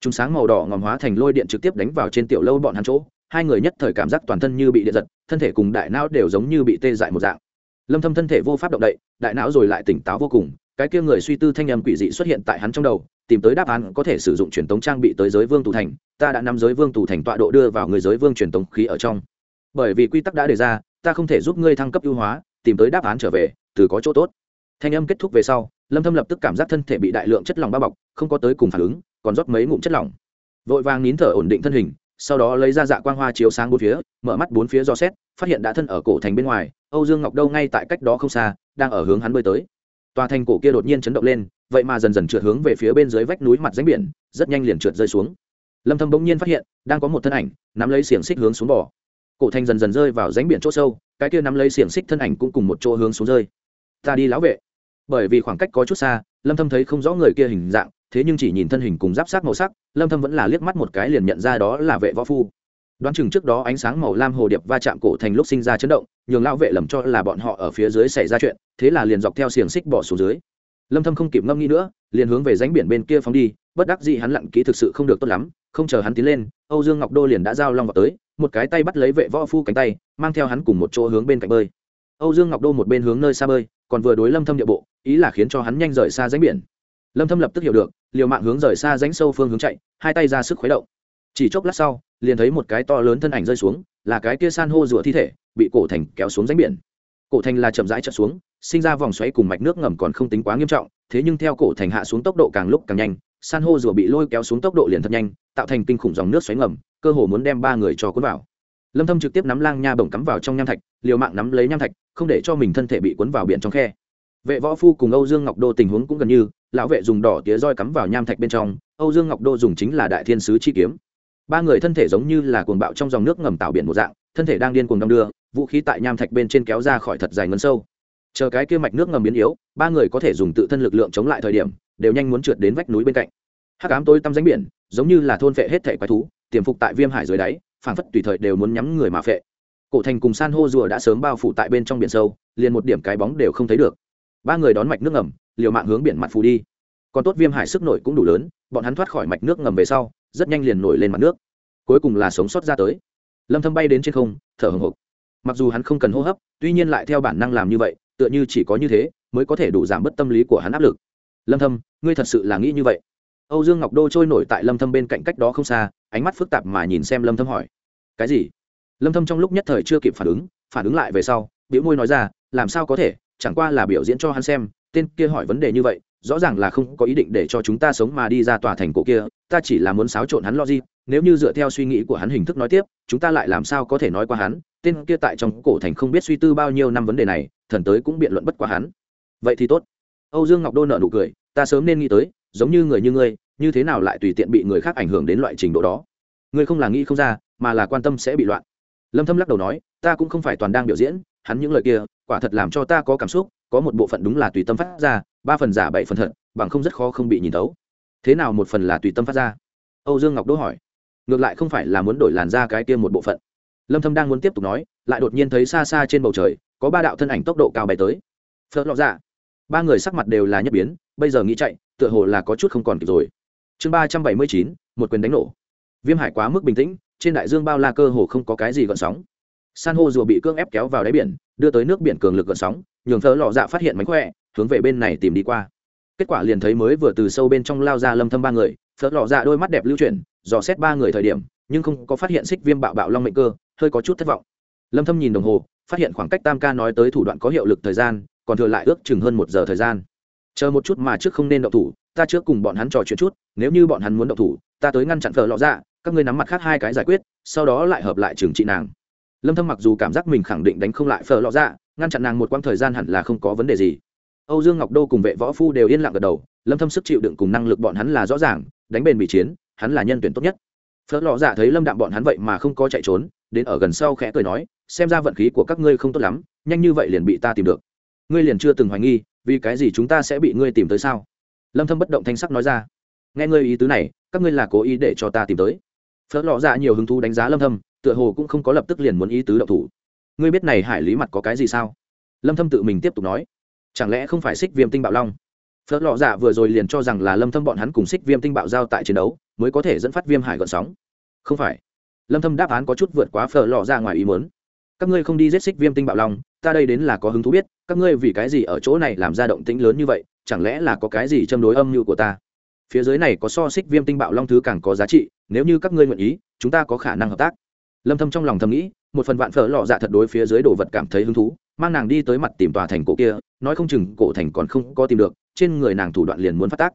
Chùm sáng màu đỏ ngòm hóa thành lôi điện trực tiếp đánh vào trên tiểu lâu bọn hắn chỗ, hai người nhất thời cảm giác toàn thân như bị điện giật, thân thể cùng đại não đều giống như bị tê dại một dạng lâm thâm thân thể vô pháp động đậy, đại não rồi lại tỉnh táo vô cùng, cái kia người suy tư thanh âm quỷ dị xuất hiện tại hắn trong đầu, tìm tới đáp án có thể sử dụng truyền tống trang bị tới giới vương tù thành, ta đã nắm giới vương tù thành tọa độ đưa vào người giới vương truyền tống khí ở trong. Bởi vì quy tắc đã đề ra, ta không thể giúp ngươi thăng cấp ưu hóa, tìm tới đáp án trở về, từ có chỗ tốt. Thanh âm kết thúc về sau, lâm thâm lập tức cảm giác thân thể bị đại lượng chất lỏng bao bọc, không có tới cùng phản ứng, còn rót mấy ngụm chất lỏng. Vội vàng nín thở ổn định thân hình sau đó lấy ra dạ quang hoa chiếu sáng bốn phía, mở mắt bốn phía do xét, phát hiện đã thân ở cổ thành bên ngoài, âu dương ngọc đâu ngay tại cách đó không xa, đang ở hướng hắn bơi tới. Tòa thành cổ kia đột nhiên chấn động lên, vậy mà dần dần trượt hướng về phía bên dưới vách núi mặt ránh biển, rất nhanh liền trượt rơi xuống. Lâm thâm bỗng nhiên phát hiện, đang có một thân ảnh, nắm lấy xiềng xích hướng xuống bò. Cổ thành dần dần rơi vào ránh biển chỗ sâu, cái kia nắm lấy xiềng xích thân ảnh cũng cùng một chỗ hướng xuống rơi. Ta đi lão vệ. Bởi vì khoảng cách có chút xa, lâm thâm thấy không rõ người kia hình dạng thế nhưng chỉ nhìn thân hình cùng giáp sát màu sắc, lâm thâm vẫn là liếc mắt một cái liền nhận ra đó là vệ võ phu. Đoán chừng trước đó ánh sáng màu lam hồ điệp va chạm cổ thành lúc sinh ra chấn động, nhường lão vệ lầm cho là bọn họ ở phía dưới xảy ra chuyện, thế là liền dọc theo xiềng xích bỏ xuống dưới. Lâm thâm không kịp ngâm nghĩ nữa, liền hướng về rãnh biển bên kia phóng đi, bất đắc dĩ hắn lặn kỹ thực sự không được tốt lắm, không chờ hắn tiến lên, âu dương ngọc đô liền đã giao long vào tới, một cái tay bắt lấy vệ võ phu cánh tay, mang theo hắn cùng một chỗ hướng bên cạnh bơi. Âu dương ngọc đô một bên hướng nơi xa bơi, còn vừa đối lâm thâm địa bộ, ý là khiến cho hắn nhanh rời xa rãnh biển lâm thâm lập tức hiểu được, liều mạng hướng rời xa rãnh sâu phương hướng chạy, hai tay ra sức khuấy động. Chỉ chốc lát sau, liền thấy một cái to lớn thân ảnh rơi xuống, là cái kia san hô rửa thi thể, bị cổ thành kéo xuống rãnh biển. Cổ thành là chậm rãi chợt xuống, sinh ra vòng xoáy cùng mạch nước ngầm còn không tính quá nghiêm trọng, thế nhưng theo cổ thành hạ xuống tốc độ càng lúc càng nhanh, san hô rùa bị lôi kéo xuống tốc độ liền thật nhanh, tạo thành kinh khủng dòng nước xoáy ngầm, cơ hồ muốn đem ba người cho cuốn vào. Lâm thâm trực tiếp nắm lang nha bổng cắm vào trong nham thạch, liều mạng nắm lấy nham thạch, không để cho mình thân thể bị cuốn vào biển trong khe. Vệ võ phu cùng âu dương ngọc đô tình huống cũng gần như lão vệ dùng đỏ tía roi cắm vào nham thạch bên trong, âu dương ngọc đô dùng chính là đại thiên sứ chi kiếm. Ba người thân thể giống như là cuồng bạo trong dòng nước ngầm tạo biển một dạng, thân thể đang điên cuồng đong đưa, vũ khí tại nham thạch bên trên kéo ra khỏi thật dài ngân sâu. Chờ cái kia mạch nước ngầm biến yếu, ba người có thể dùng tự thân lực lượng chống lại thời điểm, đều nhanh muốn trượt đến vách núi bên cạnh. Hắc ám tối tăm ránh biển, giống như là thôn phệ hết thể quái thú, tiềm phục tại viêm hải dưới đáy, phảng phất tùy thời đều muốn nhắm người mà phệ. Cổ thành cùng san hô rùa đã sớm bao phủ tại bên trong biển sâu, liền một điểm cái bóng đều không thấy được ba người đón mạch nước ngầm, liều mạng hướng biển mặt phù đi. Còn tốt viêm hải sức nổi cũng đủ lớn, bọn hắn thoát khỏi mạch nước ngầm về sau, rất nhanh liền nổi lên mặt nước. Cuối cùng là sống sót ra tới. Lâm thâm bay đến trên không, thở hồng hộc mặc dù hắn không cần hô hấp, tuy nhiên lại theo bản năng làm như vậy, tựa như chỉ có như thế, mới có thể đủ giảm bớt tâm lý của hắn áp lực. Lâm thâm, ngươi thật sự là nghĩ như vậy? Âu dương ngọc đô trôi nổi tại lâm thâm bên cạnh cách đó không xa, ánh mắt phức tạp mà nhìn xem lâm thâm hỏi. Cái gì? Lâm thâm trong lúc nhất thời chưa kịp phản ứng phản ứng lại về sau biểu môi nói ra, làm sao có thể? Chẳng qua là biểu diễn cho hắn xem, tên kia hỏi vấn đề như vậy, rõ ràng là không có ý định để cho chúng ta sống mà đi ra tòa thành cổ kia, ta chỉ là muốn xáo trộn hắn lo gì nếu như dựa theo suy nghĩ của hắn hình thức nói tiếp, chúng ta lại làm sao có thể nói qua hắn, tên kia tại trong cổ thành không biết suy tư bao nhiêu năm vấn đề này, thần tới cũng biện luận bất quá hắn. Vậy thì tốt. Âu dương ngọc đô nợ nụ cười, ta sớm nên nghĩ tới, giống như người như ngươi, như thế nào lại tùy tiện bị người khác ảnh hưởng đến loại trình độ đó. Ngươi không là nghĩ không ra, mà là quan tâm sẽ bị loạn. Lâm thâm lắc đầu nói, ta cũng không phải toàn đang biểu diễn, hắn những lời kia quả thật làm cho ta có cảm xúc, có một bộ phận đúng là tùy tâm phát ra, ba phần giả bảy phần thật, bằng không rất khó không bị nhìn thấu. Thế nào một phần là tùy tâm phát ra? Âu dương ngọc đỗ hỏi. Ngược lại không phải là muốn đổi làn ra cái kia một bộ phận. Lâm thâm đang muốn tiếp tục nói, lại đột nhiên thấy xa xa trên bầu trời, có ba đạo thân ảnh tốc độ cao bay tới. Phớt lọt dạ. Ba người sắc mặt đều là nhất biến, bây giờ nghĩ chạy, tựa hồ là có chút không còn kịp rồi. Chương ba trăm bảy mươi chín, một quyền đánh nổ. Viêm hải quá mức bình tĩnh, trên đại dương bao la cơ hồ không có cái gì gợn sóng san hô rùa bị cưỡng ép kéo vào đáy biển, đưa tới nước biển cường lực gợn sóng, nhường thợ lọ dạ phát hiện mánh khỏe, hướng về bên này tìm đi qua. Kết quả liền thấy mới vừa từ sâu bên trong lao ra lâm thâm ba người phớt lọ dạ đôi mắt đẹp lưu chuyển, dò xét ba người thời điểm, nhưng không có phát hiện xích viêm bạo bạo long mệnh cơ, hơi có chút thất vọng. Lâm thâm nhìn đồng hồ, phát hiện khoảng cách tam ca nói tới thủ đoạn có hiệu lực thời gian, còn thừa lại ước chừng hơn một giờ thời gian. Chờ một chút mà trước không nên động thủ, ta trước cùng bọn hắn trò chuyện chút, nếu như bọn hắn muốn động thủ, ta tới ngăn chặn thợ lọ dạ các ngươi nắm mặt khác hai cái giải quyết, sau đó lại hợp lại trường trị nàng lâm thâm mặc dù cảm giác mình khẳng định đánh không lại phở lọ dạ ngăn chặn nàng một quãng thời gian hẳn là không có vấn đề gì. Âu dương ngọc đô cùng vệ võ phu đều yên lặng gật đầu, lâm thâm sức chịu đựng cùng năng lực bọn hắn là rõ ràng, đánh bền bị chiến, hắn là nhân tuyển tốt nhất. Phở lọ dạ thấy lâm đạm bọn hắn vậy mà không có chạy trốn, đến ở gần sau khẽ cười nói, xem ra vận khí của các ngươi không tốt lắm, nhanh như vậy liền bị ta tìm được. Ngươi liền chưa từng hoài nghi, vì cái gì chúng ta sẽ bị ngươi tìm tới sao? Lâm thâm bất động thanh sắc nói ra, nghe ngươi ý tứ này, các ngươi là cố ý để cho ta tìm tới phớt lọ dạ nhiều hứng thú đánh giá lâm thâm, tựa hồ cũng không có lập tức liền muốn ý tứ động thủ. Ngươi biết này hải lý mặt có cái gì sao? Lâm thâm tự mình tiếp tục nói. Chẳng lẽ không phải xích viêm tinh bạo long? Phớt lọ dạ vừa rồi liền cho rằng là lâm thâm bọn hắn cùng xích viêm tinh bạo giao tại chiến đấu, mới có thể dẫn phát viêm hải gợn sóng. Không phải. Lâm thâm đáp án có chút vượt quá phở lọ dạ ngoài ý muốn. Các ngươi không đi giết xích viêm tinh bạo long, ta đây đến là có hứng thú biết, các ngươi vì cái gì ở chỗ này làm ra động tĩnh lớn như vậy, chẳng lẽ là có cái gì châm đối âm mưu của ta? Phía dưới này có so xích viêm tinh bạo long thứ càng có giá trị nếu như các ngươi nguyện ý, chúng ta có khả năng hợp tác. Lâm thâm trong lòng thầm nghĩ, một phần vạn phở lọ dạ thật đối phía dưới đồ vật cảm thấy hứng thú, mang nàng đi tới mặt tìm tòa thành cổ kia, nói không chừng cổ thành còn không có tìm được, trên người nàng thủ đoạn liền muốn phát tác.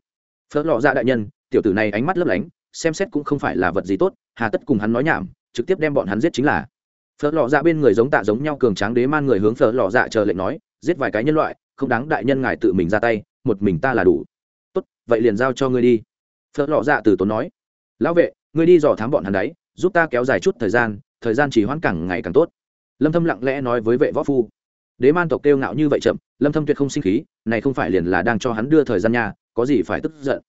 Phở lọ dạ đại nhân, tiểu tử này ánh mắt lấp lánh, xem xét cũng không phải là vật gì tốt, hà tất cùng hắn nói nhảm, trực tiếp đem bọn hắn giết chính là. Phở lọ dạ bên người giống tạ giống nhau cường tráng đế man người hướng phở lọ dạ chờ lệnh nói, giết vài cái nhân loại, không đáng đại nhân ngài tự mình ra tay, một mình ta là đủ. Tốt, vậy liền giao cho ngươi đi. Phở lọ dạ từ tốn nói, lão vệ ngươi đi dò thám bọn hắn đấy, giúp ta kéo dài chút thời gian thời gian chỉ hoãn càng ngày càng tốt. Lâm thâm lặng lẽ nói với vệ võ phu. Đế man tộc kêu ngạo như vậy chậm, lâm thâm tuyệt không sinh khí, này không phải liền là đang cho hắn đưa thời gian nha, có gì phải tức giận.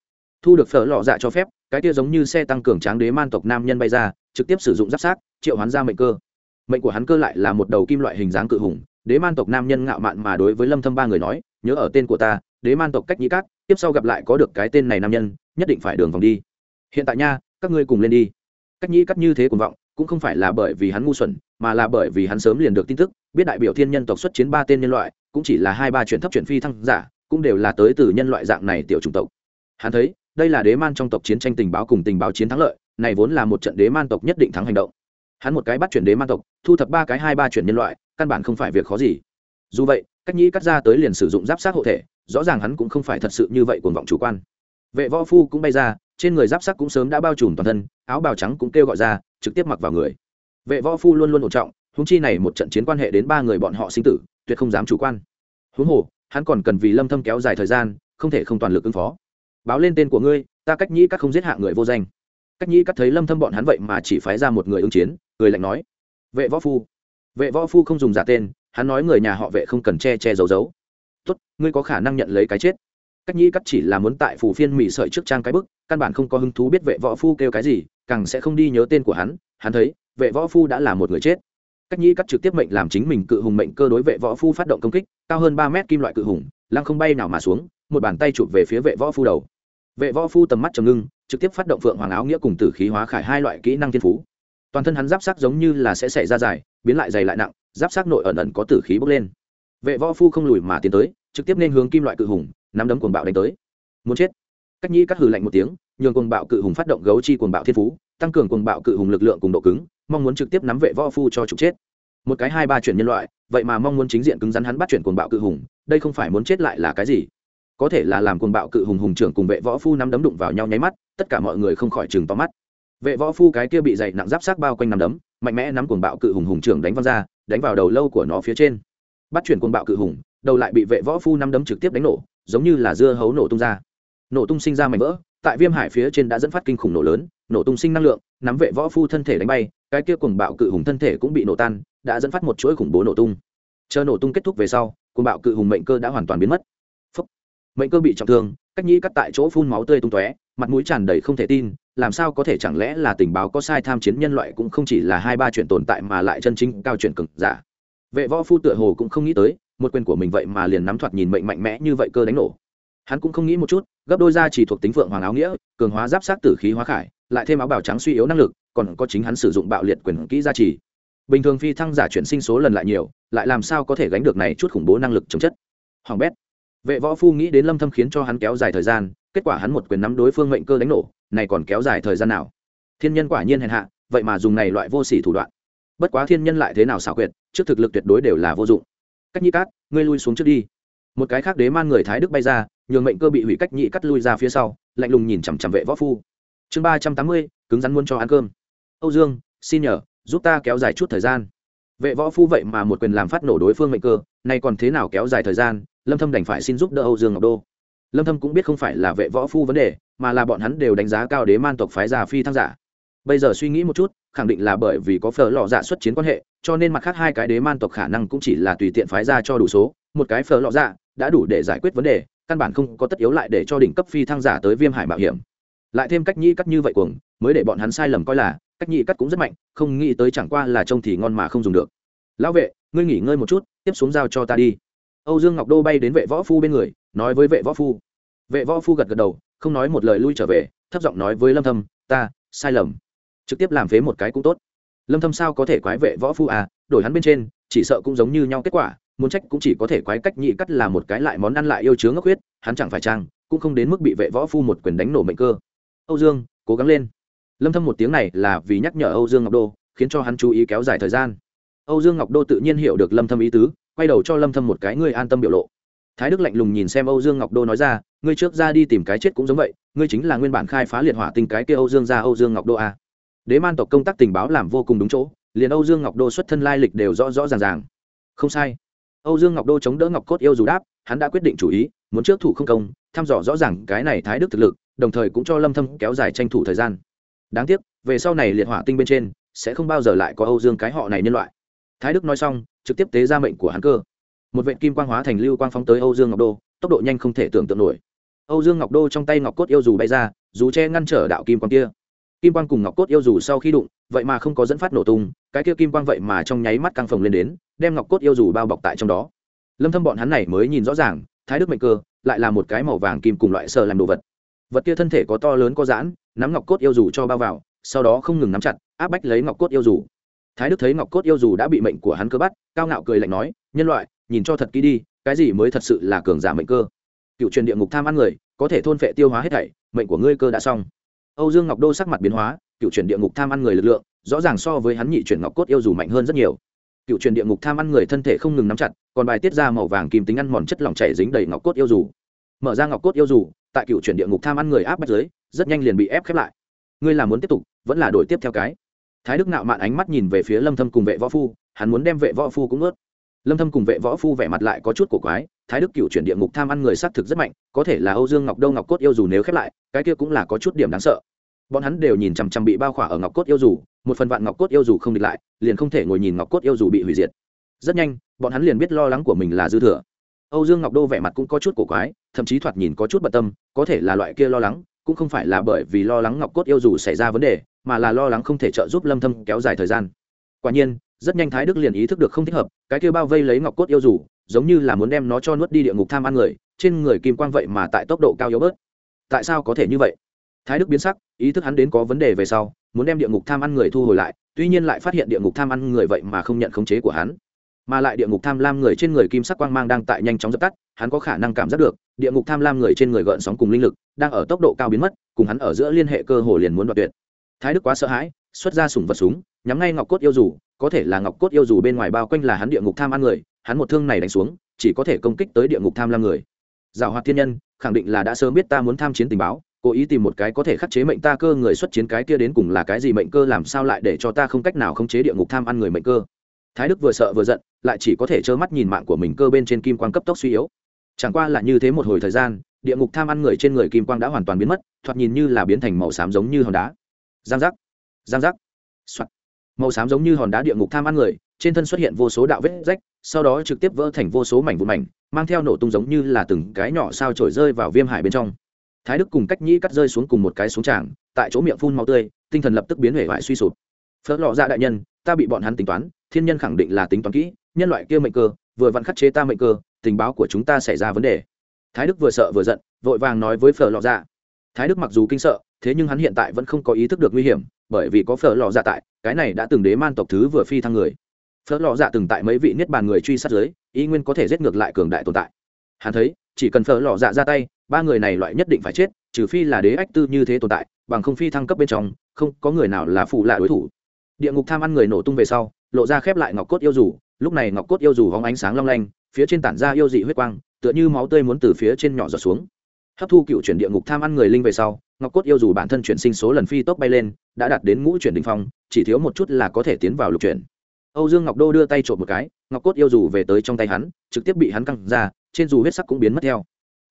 Thu được phở lọ dạ cho phép, cái kia giống như xe tăng cường tráng đế man tộc nam nhân bay ra, trực tiếp sử dụng giáp sát, triệu hoán ra mệnh cơ. Mệnh của hắn cơ lại là một đầu kim loại hình dáng cự hùng, đế man tộc nam nhân ngạo mạn mà đối với lâm thâm ba người nói, nhớ ở tên của ta, đế man tộc cách nhĩ cát, tiếp sau gặp lại có được cái tên này nam nhân, nhất định phải đường vòng đi. Hiện tại nha các ngươi cùng lên đi. Cách nhĩ cắt như thế cuồng vọng, cũng không phải là bởi vì hắn ngu xuẩn, mà là bởi vì hắn sớm liền được tin tức, biết đại biểu thiên nhân tộc xuất chiến ba tên nhân loại, cũng chỉ là hai ba chuyện thấp chuyện phi thăng giả, cũng đều là tới từ nhân loại dạng này tiểu chủng tộc. Hắn thấy, đây là đế man trong tộc chiến tranh tình báo cùng tình báo chiến thắng lợi, này vốn là một trận đế man tộc nhất định thắng hành động. Hắn một cái bắt chuyển đế man tộc, thu thập ba cái hai ba chuyển nhân loại, căn bản không phải việc khó gì. Dù vậy, cách nhĩ cắt ra tới liền sử dụng giáp sát hộ thể, rõ ràng hắn cũng không phải thật sự như vậy cuồng vọng chủ quan. Vệ võ phu cũng bay ra trên người giáp sắc cũng sớm đã bao trùm toàn thân, áo bào trắng cũng kêu gọi ra, trực tiếp mặc vào người. Vệ võ phu luôn luôn ổn trọng húng chi này một trận chiến quan hệ đến ba người bọn họ sinh tử, tuyệt không dám chủ quan. Huống hồ, hắn còn cần vì lâm thâm kéo dài thời gian, không thể không toàn lực ứng phó. Báo lên tên của ngươi, ta cách nhĩ các không giết hạ người vô danh. Cách nhĩ cắt thấy lâm thâm bọn hắn vậy mà chỉ phái ra một người ứng chiến người lạnh nói. Vệ võ phu. Vệ võ phu không dùng giả tên, hắn nói người nhà họ vệ không cần che che giấu giấu. Tốt, ngươi có khả năng nhận lấy cái chết cách nhĩ cắt chỉ là muốn tại phủ phiên mỹ sợi trước trang cái bức, căn bản không có hứng thú biết vệ võ phu kêu cái gì, càng sẽ không đi nhớ tên của hắn. Hắn thấy, vệ võ phu đã là một người chết. Cách nhĩ cắt trực tiếp mệnh làm chính mình cự hùng mệnh cơ đối vệ võ phu phát động công kích, cao hơn ba mét kim loại cự hùng, lăng không bay nào mà xuống, một bàn tay chụp về phía vệ võ phu đầu. Vệ võ phu tầm mắt trầm ngưng, trực tiếp phát động phượng hoàng áo nghĩa cùng tử khí hóa khải hai loại kỹ năng thiên phú. Toàn thân hắn giáp sắc giống như là sẽ xảy ra dài, biến lại dày lại nặng, giáp sắc nội ẩn ẩn có tử khí bốc lên. Vệ võ phu không lùi mà tiến tới, trực tiếp nên hướng kim loại cự hùng nắm đấm cuồng bạo đánh tới. Muốn chết. Cách nhi cắt hừ lạnh một tiếng, nhường cuồng bạo cự hùng phát động gấu chi cuồng bạo thiên phú, tăng cường cuồng bạo cự hùng lực lượng cùng độ cứng, mong muốn trực tiếp nắm vệ võ phu cho trục chết. Một cái hai ba chuyển nhân loại, vậy mà mong muốn chính diện cứng rắn hắn bắt chuyển cuồng bạo cự hùng, đây không phải muốn chết lại là cái gì? Có thể là làm cuồng bạo cự hùng hùng trưởng cùng vệ võ phu nắm đấm đụng vào nhau nháy mắt, tất cả mọi người không khỏi chừng to mắt. Vệ võ phu cái kia bị dày nặng giáp sát bao quanh nắm đấm, mạnh mẽ nắm cuồng bạo cự hùng hùng trưởng đánh văng ra, đánh vào đầu lâu của nó phía trên. Bắt chuyển cuồng bạo cự hùng, đầu lại bị vệ võ phu nắm đấm trực tiếp đánh nổ giống như là dưa hấu nổ tung ra. Nổ tung sinh ra mảnh vỡ, tại viêm hải phía trên đã dẫn phát kinh khủng nổ lớn, nổ tung sinh năng lượng, nắm vệ võ phu thân thể đánh bay, cái kia cuồng bạo cự hùng thân thể cũng bị nổ tan, đã dẫn phát một chuỗi khủng bố nổ tung. Chờ nổ tung kết thúc về sau cùng bạo cự hùng mệnh cơ đã hoàn toàn biến mất. Phúc. mệnh cơ bị trọng thương, cách nhĩ cắt tại chỗ phun máu tươi tung tóe, mặt mũi tràn đầy không thể tin, làm sao có thể chẳng lẽ là tình báo có sai tham chiến nhân loại cũng không chỉ là hai ba chuyện tồn tại mà lại chân chính cao chuyện cực giả. Vệ võ phu tựa hồ cũng không nghĩ tới một quyền của mình vậy mà liền nắm thoạt nhìn mệnh mạnh mẽ như vậy cơ đánh nổ. Hắn cũng không nghĩ một chút, gấp đôi ra chỉ thuộc tính phượng hoàng áo nghĩa, cường hóa giáp sát tử khí hóa khải, lại thêm áo bào trắng suy yếu năng lực, còn có chính hắn sử dụng bạo liệt quyền kỹ gia trì. Bình thường phi thăng giả chuyển sinh số lần lại nhiều, lại làm sao có thể gánh được này chút khủng bố năng lực chống chất? Hoàng bét. Vệ võ phu nghĩ đến lâm thâm khiến cho hắn kéo dài thời gian, kết quả hắn một quyền nắm đối phương mệnh cơ đánh nổ, này còn kéo dài thời gian nào? Thiên nhân quả nhiên hèn hạ, vậy mà dùng này loại vô sỉ thủ đoạn. Bất quá thiên nhân lại thế nào xảo quyệt, trước thực lực tuyệt đối đều là vô dụng cách nhị cát, ngươi lui xuống trước đi. Một cái khác đế man người thái đức bay ra, nhường mệnh cơ bị hủy cách nhị cắt lui ra phía sau, lạnh lùng nhìn chằm chằm vệ võ phu. Chương ba trăm tám mươi, cứng rắn muốn cho ăn cơm. Âu dương, xin nhờ, giúp ta kéo dài chút thời gian. Vệ võ phu vậy mà một quyền làm phát nổ đối phương mệnh cơ, nay còn thế nào kéo dài thời gian, lâm thâm đành phải xin giúp đỡ âu dương ngọc đô. Lâm thâm cũng biết không phải là vệ võ phu vấn đề, mà là bọn hắn đều đánh giá cao đế man tộc phái già phi thăng giả. Bây giờ suy nghĩ một chút khẳng định là bởi vì có phở lò dạ xuất chiến quan hệ, cho nên mặt khác hai cái đế man tộc khả năng cũng chỉ là tùy tiện phái ra cho đủ số. Một cái phở lò dạ đã đủ để giải quyết vấn đề, căn bản không có tất yếu lại để cho đỉnh cấp phi thăng giả tới viêm hải mạo hiểm. Lại thêm cách nhĩ cắt như vậy cuồng, mới để bọn hắn sai lầm coi là, cách nhĩ cắt cũng rất mạnh, không nghĩ tới chẳng qua là trông thì ngon mà không dùng được. Lão vệ, ngươi nghỉ ngơi một chút, tiếp xuống giao cho ta đi. Âu dương ngọc đô bay đến vệ võ phu bên người, nói với vệ võ phu. Vệ võ phu gật gật đầu, không nói một lời lui trở về, thấp giọng nói với lâm thâm, ta, sai lầm trực tiếp làm phế một cái cũng tốt. Lâm thâm sao có thể quái vệ võ phu à? Đổi hắn bên trên, chỉ sợ cũng giống như nhau kết quả, muốn trách cũng chỉ có thể quái cách nhị cắt là một cái lại món ăn lại yêu chướng ngốc huyết, hắn chẳng phải trang, cũng không đến mức bị vệ võ phu một quyền đánh nổ mệnh cơ. Âu dương, cố gắng lên. Lâm thâm một tiếng này là vì nhắc nhở âu dương ngọc đô, khiến cho hắn chú ý kéo dài thời gian. Âu dương ngọc đô tự nhiên hiểu được lâm thâm ý tứ, quay đầu cho lâm thâm một cái người an tâm biểu lộ. Thái đức lạnh lùng nhìn xem âu dương ngọc đô nói ra, ngươi trước ra đi tìm cái chết cũng giống vậy, ngươi chính là nguyên bản khai phá liệt hỏa tinh cái kia âu dương gia âu dương ngọc đô à? Đế man tộc công tác tình báo làm vô cùng đúng chỗ, liền âu dương ngọc đô xuất thân lai lịch đều rõ rõ ràng ràng. Không sai. Âu dương ngọc đô chống đỡ ngọc cốt yêu dù đáp, hắn đã quyết định chủ ý, muốn trước thủ không công, thăm dò rõ ràng cái này thái đức thực lực, đồng thời cũng cho lâm thâm kéo dài tranh thủ thời gian. Đáng tiếc, về sau này liệt hỏa tinh bên trên, sẽ không bao giờ lại có âu dương cái họ này nhân loại. Thái đức nói xong, trực tiếp tế ra mệnh của hắn cơ. Một vệt kim quang hóa thành lưu quang phóng tới âu dương ngọc đô, tốc độ nhanh không thể tưởng tượng nổi. Âu dương ngọc đô trong tay ngọc cốt yêu dù bay ra, dù che ngăn trở đạo kim quang kia kim quang cùng ngọc cốt yêu dù sau khi đụng, vậy mà không có dẫn phát nổ tung, cái kia kim quang vậy mà trong nháy mắt căng phồng lên đến, đem ngọc cốt yêu dù bao bọc tại trong đó. Lâm thâm bọn hắn này mới nhìn rõ ràng, thái đức mệnh cơ lại là một cái màu vàng kim cùng loại sờ làm đồ vật. Vật kia thân thể có to lớn có giãn, nắm ngọc cốt yêu dù cho bao vào, sau đó không ngừng nắm chặt, áp bách lấy ngọc cốt yêu dù. Thái đức thấy ngọc cốt yêu dù đã bị mệnh của hắn cơ bắt, cao ngạo cười lạnh nói, nhân loại, nhìn cho thật kỹ đi, cái gì mới thật sự là cường giả mệnh cơ? Cựu truyền địa ngục tham ăn người, có thể thôn phệ tiêu hóa hết thảy, mệnh của ngươi cơ đã xong âu dương ngọc đô sắc mặt biến hóa cựu truyền địa ngục tham ăn người lực lượng rõ ràng so với hắn nhị chuyển ngọc cốt yêu dù mạnh hơn rất nhiều. Cựu truyền địa ngục tham ăn người thân thể không ngừng nắm chặt còn bài tiết ra màu vàng kim tính ăn mòn chất lỏng chảy dính đầy ngọc cốt yêu dù. Mở ra ngọc cốt yêu dù tại cựu truyền địa ngục tham ăn người áp bách dưới, rất nhanh liền bị ép khép lại. Ngươi là muốn tiếp tục vẫn là đổi tiếp theo cái? Thái đức nạo mạn ánh mắt nhìn về phía lâm thâm cùng vệ võ phu hắn muốn đem vệ võ phu cũng ướt lâm thâm cùng vệ võ phu vẻ mặt lại có chút cổ quái thái đức cựu chuyển địa ngục tham ăn người sát thực rất mạnh có thể là âu dương ngọc đâu ngọc cốt yêu dù nếu khép lại cái kia cũng là có chút điểm đáng sợ bọn hắn đều nhìn chằm chằm bị bao khỏa ở ngọc cốt yêu dù, một phần vạn ngọc cốt yêu dù không địch lại, liền không thể ngồi nhìn ngọc cốt yêu dù bị hủy diệt. Rất nhanh, bọn hắn liền biết lo lắng của mình là dư thừa. Âu dương ngọc đô vẻ mặt cũng có chút cổ quái, thậm chí thoạt nhìn có chút bận tâm, có thể là loại kia lo lắng, cũng không phải là bởi vì lo lắng ngọc cốt yêu dù xảy ra vấn đề, mà là lo lắng không thể trợ giúp lâm thâm kéo dài thời gian. Quả nhiên, rất nhanh thái đức liền ý thức được không thích hợp, cái kia bao vây lấy ngọc cốt yêu dù, giống như là muốn đem nó cho nuốt đi địa ngục tham ăn người, trên người kim quang vậy mà tại tốc độ cao yếu bớt. Tại sao có thể như vậy? Thái đức biến sắc, ý thức hắn đến có vấn đề về sau, muốn đem địa ngục tham ăn người thu hồi lại, tuy nhiên lại phát hiện địa ngục tham ăn người vậy mà không nhận khống chế của hắn. Mà lại địa ngục tham lam người trên người kim sắc quang mang đang tại nhanh chóng dập tắt, hắn có khả năng cảm giác được, địa ngục tham lam người trên người gợn sóng cùng linh lực, đang ở tốc độ cao biến mất, cùng hắn ở giữa liên hệ cơ hồ liền muốn đoạt tuyệt. Thái đức quá sợ hãi, xuất ra sủng vật súng, nhắm ngay ngọc cốt yêu dù, có thể là ngọc cốt yêu dù bên ngoài bao quanh là hắn địa ngục tham ăn người, hắn một thương này đánh xuống, chỉ có thể công kích tới địa ngục tham lam người. Giảo hoạt thiên nhân, khẳng định là đã sớm biết ta muốn tham chiến tình báo cố ý tìm một cái có thể khắc chế mệnh ta cơ người xuất chiến cái kia đến cùng là cái gì mệnh cơ làm sao lại để cho ta không cách nào khống chế địa ngục tham ăn người mệnh cơ? Thái đức vừa sợ vừa giận, lại chỉ có thể trơ mắt nhìn mạng của mình cơ bên trên kim quang cấp tốc suy yếu. Chẳng qua là như thế một hồi thời gian, địa ngục tham ăn người trên người kim quang đã hoàn toàn biến mất, thoạt nhìn như là biến thành màu xám giống như hòn đá. Giang giác giang giác. Soạt. Màu xám giống như hòn đá địa ngục tham ăn người, trên thân xuất hiện vô số đạo vết rách, sau đó trực tiếp vỡ thành vô số mảnh vụn mảnh, mang theo nổ tung giống như là từng cái nhỏ sao trổi rơi vào viêm hải bên trong thái đức cùng cách nhĩ cắt rơi xuống cùng một cái xuống tràng, tại chỗ miệng phun màu tươi, tinh thần lập tức biến hể vải suy sụp. Phớt lọ ra đại nhân, ta bị bọn hắn tính toán, thiên nhân khẳng định là tính toán kỹ, nhân loại kia mệnh cơ, vừa vặn khắc chế ta mệnh cơ, tình báo của chúng ta xảy ra vấn đề. Thái đức vừa sợ vừa giận, vội vàng nói với phở lọ dạ. Thái đức mặc dù kinh sợ, thế nhưng hắn hiện tại vẫn không có ý thức được nguy hiểm, bởi vì có phở lọ dạ tại, cái này đã từng đế man tộc thứ vừa phi thăng người. Phở lọ dạ từng tại mấy vị niết bàn người truy sát giới, ý nguyên có thể giết ngược lại cường đại tồn tại. Hắn thấy, chỉ cần phở lọ dạ ra tay ba người này loại nhất định phải chết, trừ phi là đế ách tư như thế tồn tại, bằng không phi thăng cấp bên trong, không có người nào là phụ lạ đối thủ. Địa ngục tham ăn người nổ tung về sau, lộ ra khép lại ngọc cốt yêu dù, lúc này ngọc cốt yêu dù hóng ánh sáng long lanh, phía trên tản ra yêu dị huyết quang, tựa như máu tươi muốn từ phía trên nhỏ giọt xuống. Hấp thu cựu chuyển địa ngục tham ăn người linh về sau, ngọc cốt yêu dù bản thân chuyển sinh số lần phi tốc bay lên, đã đạt đến ngũ chuyển đình phong, chỉ thiếu một chút là có thể tiến vào lục chuyển. Âu dương ngọc đô đưa tay trộm một cái, ngọc cốt yêu dù về tới trong tay hắn, trực tiếp bị hắn căng ra, trên dù huyết sắc cũng biến mất theo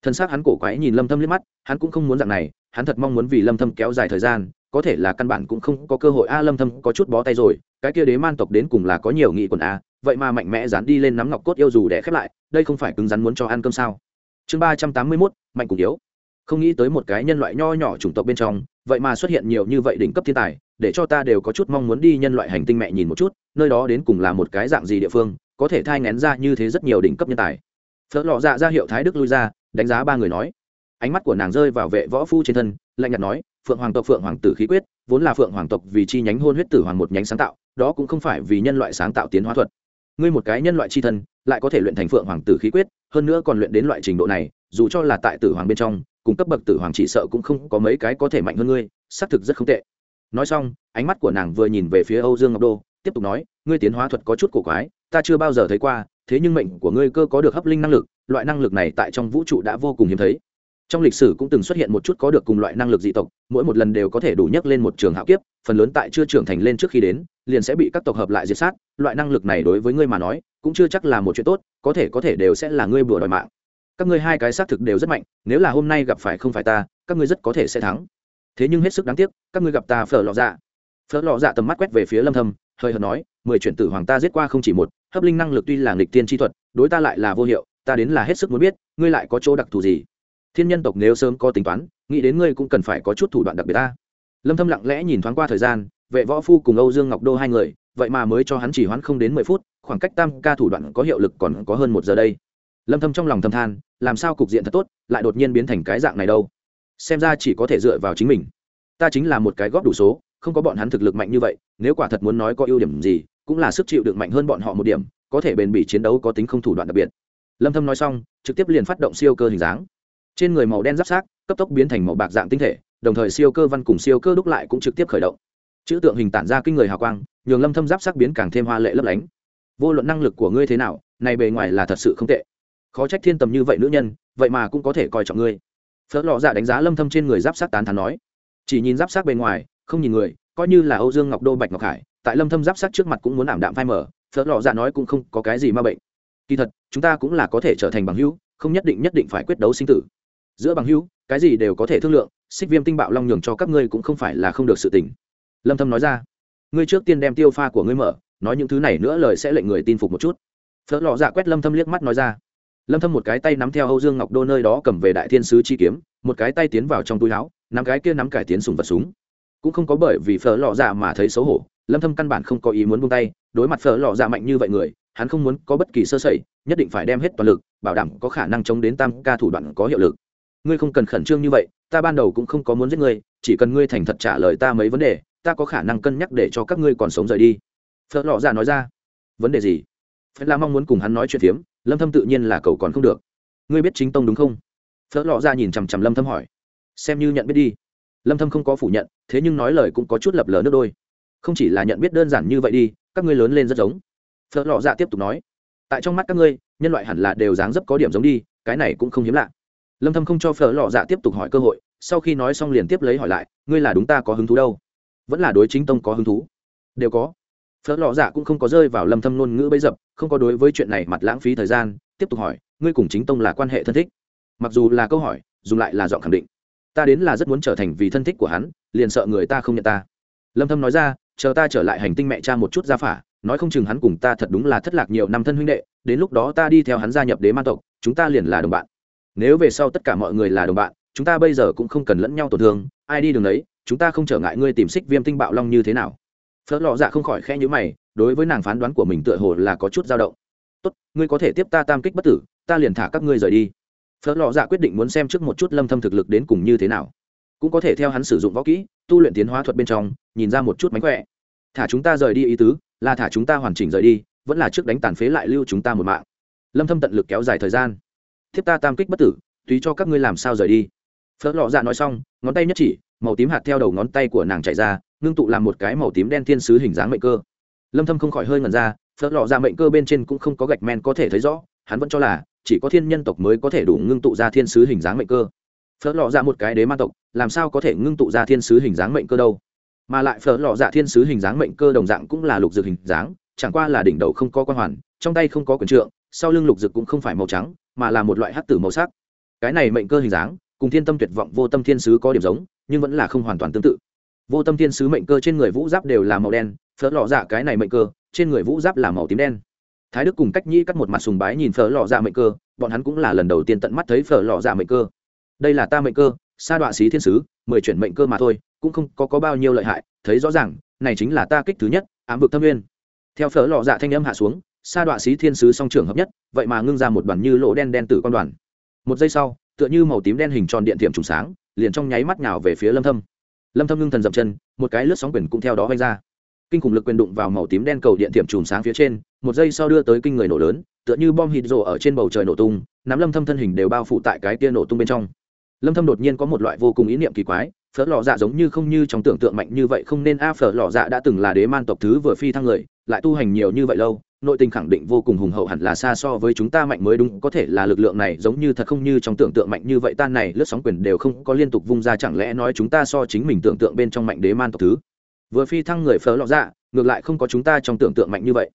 thân xác hắn cổ quái nhìn lâm thâm liếc mắt hắn cũng không muốn dạng này hắn thật mong muốn vì lâm thâm kéo dài thời gian có thể là căn bản cũng không có cơ hội. A lâm thâm có chút bó tay rồi cái kia đế man tộc đến cùng là có nhiều nghị quần a vậy mà mạnh mẽ dán đi lên nắm ngọc cốt yêu dù để khép lại đây không phải cứng rắn muốn cho ăn cơm sao? Chương 381, mạnh cùng yếu. Không nghĩ tới một cái nhân loại nho nhỏ chủng tộc bên trong vậy mà xuất hiện nhiều như vậy đỉnh cấp thiên tài để cho ta đều có chút mong muốn đi nhân loại hành tinh mẹ nhìn một chút nơi đó đến cùng là một cái dạng gì địa phương có thể thai ngén ra như thế rất nhiều đỉnh cấp nhân tài. Phớt lọ dạ ra hiệu thái đức lui ra đánh giá ba người nói. Ánh mắt của nàng rơi vào vệ võ phu trên thân, lạnh nhạt nói, phượng hoàng tộc, phượng hoàng tử khí quyết, vốn là phượng hoàng tộc vì chi nhánh hôn huyết tử hoàng một nhánh sáng tạo, đó cũng không phải vì nhân loại sáng tạo tiến hóa thuật. Ngươi một cái nhân loại chi thân, lại có thể luyện thành phượng hoàng tử khí quyết, hơn nữa còn luyện đến loại trình độ này, dù cho là tại tử hoàng bên trong, cùng cấp bậc tử hoàng chỉ sợ cũng không có mấy cái có thể mạnh hơn ngươi, xác thực rất không tệ. Nói xong, ánh mắt của nàng vừa nhìn về phía âu dương ngọc đô, tiếp tục nói, ngươi tiến hóa thuật có chút cổ quái, ta chưa bao giờ thấy qua, thế nhưng mệnh của ngươi cơ có được hấp linh năng lực loại năng lực này tại trong vũ trụ đã vô cùng hiếm thấy. Trong lịch sử cũng từng xuất hiện một chút có được cùng loại năng lực dị tộc, mỗi một lần đều có thể đủ nhắc lên một trường hạo kiếp, phần lớn tại chưa trưởng thành lên trước khi đến, liền sẽ bị các tộc hợp lại diệt sát. Loại năng lực này đối với ngươi mà nói, cũng chưa chắc là một chuyện tốt, có thể có thể đều sẽ là ngươi bừa đòi mạng. Các ngươi hai cái xác thực đều rất mạnh, nếu là hôm nay gặp phải không phải ta, các ngươi rất có thể sẽ thắng. Thế nhưng hết sức đáng tiếc, các ngươi gặp ta phở lọ dạ. Phở lọ dạ tầm mắt quét về phía lâm thâm, hơi hợt nói, mười chuyển tử hoàng ta giết qua không chỉ một, hấp linh năng lực tuy là nghịch tiên chi thuật, đối ta lại là vô hiệu ta đến là hết sức muốn biết, ngươi lại có chỗ đặc thù gì? Thiên nhân tộc nếu sớm có tính toán, nghĩ đến ngươi cũng cần phải có chút thủ đoạn đặc biệt ta. Lâm thâm lặng lẽ nhìn thoáng qua thời gian, vệ võ phu cùng âu dương ngọc đô hai người, vậy mà mới cho hắn chỉ hoãn không đến mười phút, khoảng cách tam ca thủ đoạn có hiệu lực còn có hơn một giờ đây. Lâm thâm trong lòng thầm than, làm sao cục diện thật tốt, lại đột nhiên biến thành cái dạng này đâu? Xem ra chỉ có thể dựa vào chính mình. Ta chính là một cái góp đủ số, không có bọn hắn thực lực mạnh như vậy, nếu quả thật muốn nói có ưu điểm gì, cũng là sức chịu đựng mạnh hơn bọn họ một điểm, có thể bền bỉ chiến đấu có tính không thủ đoạn đặc biệt lâm thâm nói xong, trực tiếp liền phát động siêu cơ hình dáng. Trên người màu đen giáp xác, cấp tốc biến thành màu bạc dạng tinh thể, đồng thời siêu cơ văn cùng siêu cơ đúc lại cũng trực tiếp khởi động. Chữ tượng hình tản ra kinh người hào quang, nhường lâm thâm giáp sắc biến càng thêm hoa lệ lấp lánh. Vô luận năng lực của ngươi thế nào, này bề ngoài là thật sự không tệ. Khó trách thiên tầm như vậy nữ nhân, vậy mà cũng có thể coi trọng ngươi. Phớt lọ dạ đánh giá lâm thâm trên người giáp sắc tán thán nói. Chỉ nhìn giáp sắc bề ngoài, không nhìn người, coi như là âu dương ngọc đô bạch ngọc hải, tại lâm thâm giáp sắc trước mặt cũng muốn ảm đạm phai mở phớt lọ dạ nói cũng không có cái gì ma bệnh kỳ thật, chúng ta cũng là có thể trở thành bằng hữu, không nhất định nhất định phải quyết đấu sinh tử. Giữa bằng hữu, cái gì đều có thể thương lượng, xích viêm tinh bạo long nhường cho các ngươi cũng không phải là không được sự tình. Lâm thâm nói ra, ngươi trước tiên đem tiêu pha của ngươi mở, nói những thứ này nữa lời sẽ lệnh người tin phục một chút. Phớt lọ dạ quét lâm thâm liếc mắt nói ra. Lâm thâm một cái tay nắm theo âu dương ngọc đô nơi đó cầm về đại thiên sứ chi kiếm, một cái tay tiến vào trong túi áo, nắm cái kia nắm cải tiến súng vật súng. Cũng không có bởi vì phở lọ dạ mà thấy xấu hổ, lâm thâm căn bản không có ý muốn buông tay, đối mặt phở lọ dạ mạnh như vậy người hắn không muốn có bất kỳ sơ sẩy, nhất định phải đem hết toàn lực, bảo đảm có khả năng chống đến tam ca thủ đoạn có hiệu lực. Ngươi không cần khẩn trương như vậy, ta ban đầu cũng không có muốn giết ngươi, chỉ cần ngươi thành thật trả lời ta mấy vấn đề, ta có khả năng cân nhắc để cho các ngươi còn sống rời đi. Phớt lọ ra nói ra. Vấn đề gì? Phớt la mong muốn cùng hắn nói chuyện phiếm, lâm thâm tự nhiên là cầu còn không được. Ngươi biết chính tông đúng không? Phớt lọ ra nhìn chằm chằm lâm thâm hỏi. Xem như nhận biết đi. Lâm thâm không có phủ nhận, thế nhưng nói lời cũng có chút lập lờ nước đôi. Không chỉ là nhận biết đơn giản như vậy đi, các ngươi lớn lên rất giống phớt lọ dạ tiếp tục nói, tại trong mắt các ngươi, nhân loại hẳn là đều dáng dấp có điểm giống đi, cái này cũng không hiếm lạ. Lâm thâm không cho phở lọ dạ tiếp tục hỏi cơ hội, sau khi nói xong liền tiếp lấy hỏi lại, ngươi là đúng ta có hứng thú đâu? Vẫn là đối chính tông có hứng thú. Đều có. Phở lọ dạ cũng không có rơi vào lâm thâm ngôn ngữ bấy dập, không có đối với chuyện này mặt lãng phí thời gian, tiếp tục hỏi, ngươi cùng chính tông là quan hệ thân thích? Mặc dù là câu hỏi, dùng lại là giọng khẳng định, ta đến là rất muốn trở thành vì thân thích của hắn, liền sợ người ta không nhận ta. Lâm thâm nói ra, chờ ta trở lại hành tinh mẹ cha một chút ra phả nói không chừng hắn cùng ta thật đúng là thất lạc nhiều năm thân huynh đệ, đến lúc đó ta đi theo hắn gia nhập đế man tộc, chúng ta liền là đồng bạn. Nếu về sau tất cả mọi người là đồng bạn, chúng ta bây giờ cũng không cần lẫn nhau tổn thương, ai đi đường đấy, chúng ta không trở ngại ngươi tìm xích viêm tinh bạo long như thế nào. Phớt lọ dạ không khỏi khẽ nhữ mày, đối với nàng phán đoán của mình tựa hồ là có chút dao động. Tốt, ngươi có thể tiếp ta tam kích bất tử, ta liền thả các ngươi rời đi. Phớt lọ dạ quyết định muốn xem trước một chút lâm thâm thực lực đến cùng như thế nào. Cũng có thể theo hắn sử dụng võ kỹ, tu luyện tiến hóa thuật bên trong, nhìn ra một chút mánh khỏe. Thả chúng ta rời đi ý tứ là thả chúng ta hoàn chỉnh rời đi, vẫn là trước đánh tàn phế lại lưu chúng ta một mạng. Lâm thâm tận lực kéo dài thời gian. Thiếp ta tam kích bất tử, tùy cho các ngươi làm sao rời đi. Phớt lọ dạ nói xong, ngón tay nhất chỉ, màu tím hạt theo đầu ngón tay của nàng chạy ra, ngưng tụ làm một cái màu tím đen thiên sứ hình dáng mệnh cơ. Lâm thâm không khỏi hơi ngẩn ra, phớt lọ dạ mệnh cơ bên trên cũng không có gạch men có thể thấy rõ, hắn vẫn cho là, chỉ có thiên nhân tộc mới có thể đủ ngưng tụ ra thiên sứ hình dáng mệnh cơ. Phớt lọ dạ một cái đế ma tộc, làm sao có thể ngưng tụ ra thiên sứ hình dáng mệnh cơ đâu? Mà lại phở lọ dạ thiên sứ hình dáng mệnh cơ đồng dạng cũng là lục dược hình dáng, chẳng qua là đỉnh đầu không có quan hoàn, trong tay không có quần trượng, sau lưng lục dược cũng không phải màu trắng, mà là một loại hắc tử màu sắc. Cái này mệnh cơ hình dáng, cùng thiên tâm tuyệt vọng vô tâm thiên sứ có điểm giống, nhưng vẫn là không hoàn toàn tương tự. Vô tâm thiên sứ mệnh cơ trên người vũ giáp đều là màu đen, phở lọ dạ cái này mệnh cơ, trên người vũ giáp là màu tím đen. Thái đức cùng cách nhi cắt một mặt sùng bái nhìn phở lọ dạ mệnh cơ, bọn hắn cũng là lần đầu tiên tận mắt thấy phở lọ dạ mệnh cơ. Đây là ta mệnh cơ, sa đọa xí thiên sứ, mười chuyển mệnh cơ mà thôi cũng không có, có bao nhiêu lợi hại thấy rõ ràng này chính là ta kích thứ nhất ám vực thâm nguyên. Theo phở lọ dạ thanh âm hạ xuống sa đọa sĩ thiên sứ song trưởng hợp nhất vậy mà ngưng ra một đoàn như lỗ đen đen tử con đoàn. Một giây sau tựa như màu tím đen hình tròn điện tiệm trùng sáng liền trong nháy mắt nhào về phía lâm thâm. Lâm thâm ngưng thần dậm chân một cái lướt sóng quyền cũng theo đó vanh ra. Kinh khủng lực quyền đụng vào màu tím đen cầu điện tiệm trùng sáng phía trên một giây sau đưa tới kinh người nổ lớn tựa như bom hít rồ ở trên bầu trời nổ tung nắm lâm thâm thân hình đều bao phủ tại cái kia nổ tung bên trong. Lâm thâm đột nhiên có một loại vô cùng ý niệm kỳ quái phở lò dạ giống như không như trong tưởng tượng mạnh như vậy, không nên a phở lò dạ đã từng là đế man tộc thứ vừa phi thăng người, lại tu hành nhiều như vậy lâu, nội tình khẳng định vô cùng hùng hậu hẳn là xa so với chúng ta mạnh mới đúng, có thể là lực lượng này giống như thật không như trong tưởng tượng mạnh như vậy, tan này lướt sóng quyền đều không có liên tục vung ra, chẳng lẽ nói chúng ta so chính mình tưởng tượng bên trong mạnh đế man tộc thứ vừa phi thăng người phở lò dạ ngược lại không có chúng ta trong tưởng tượng mạnh như vậy.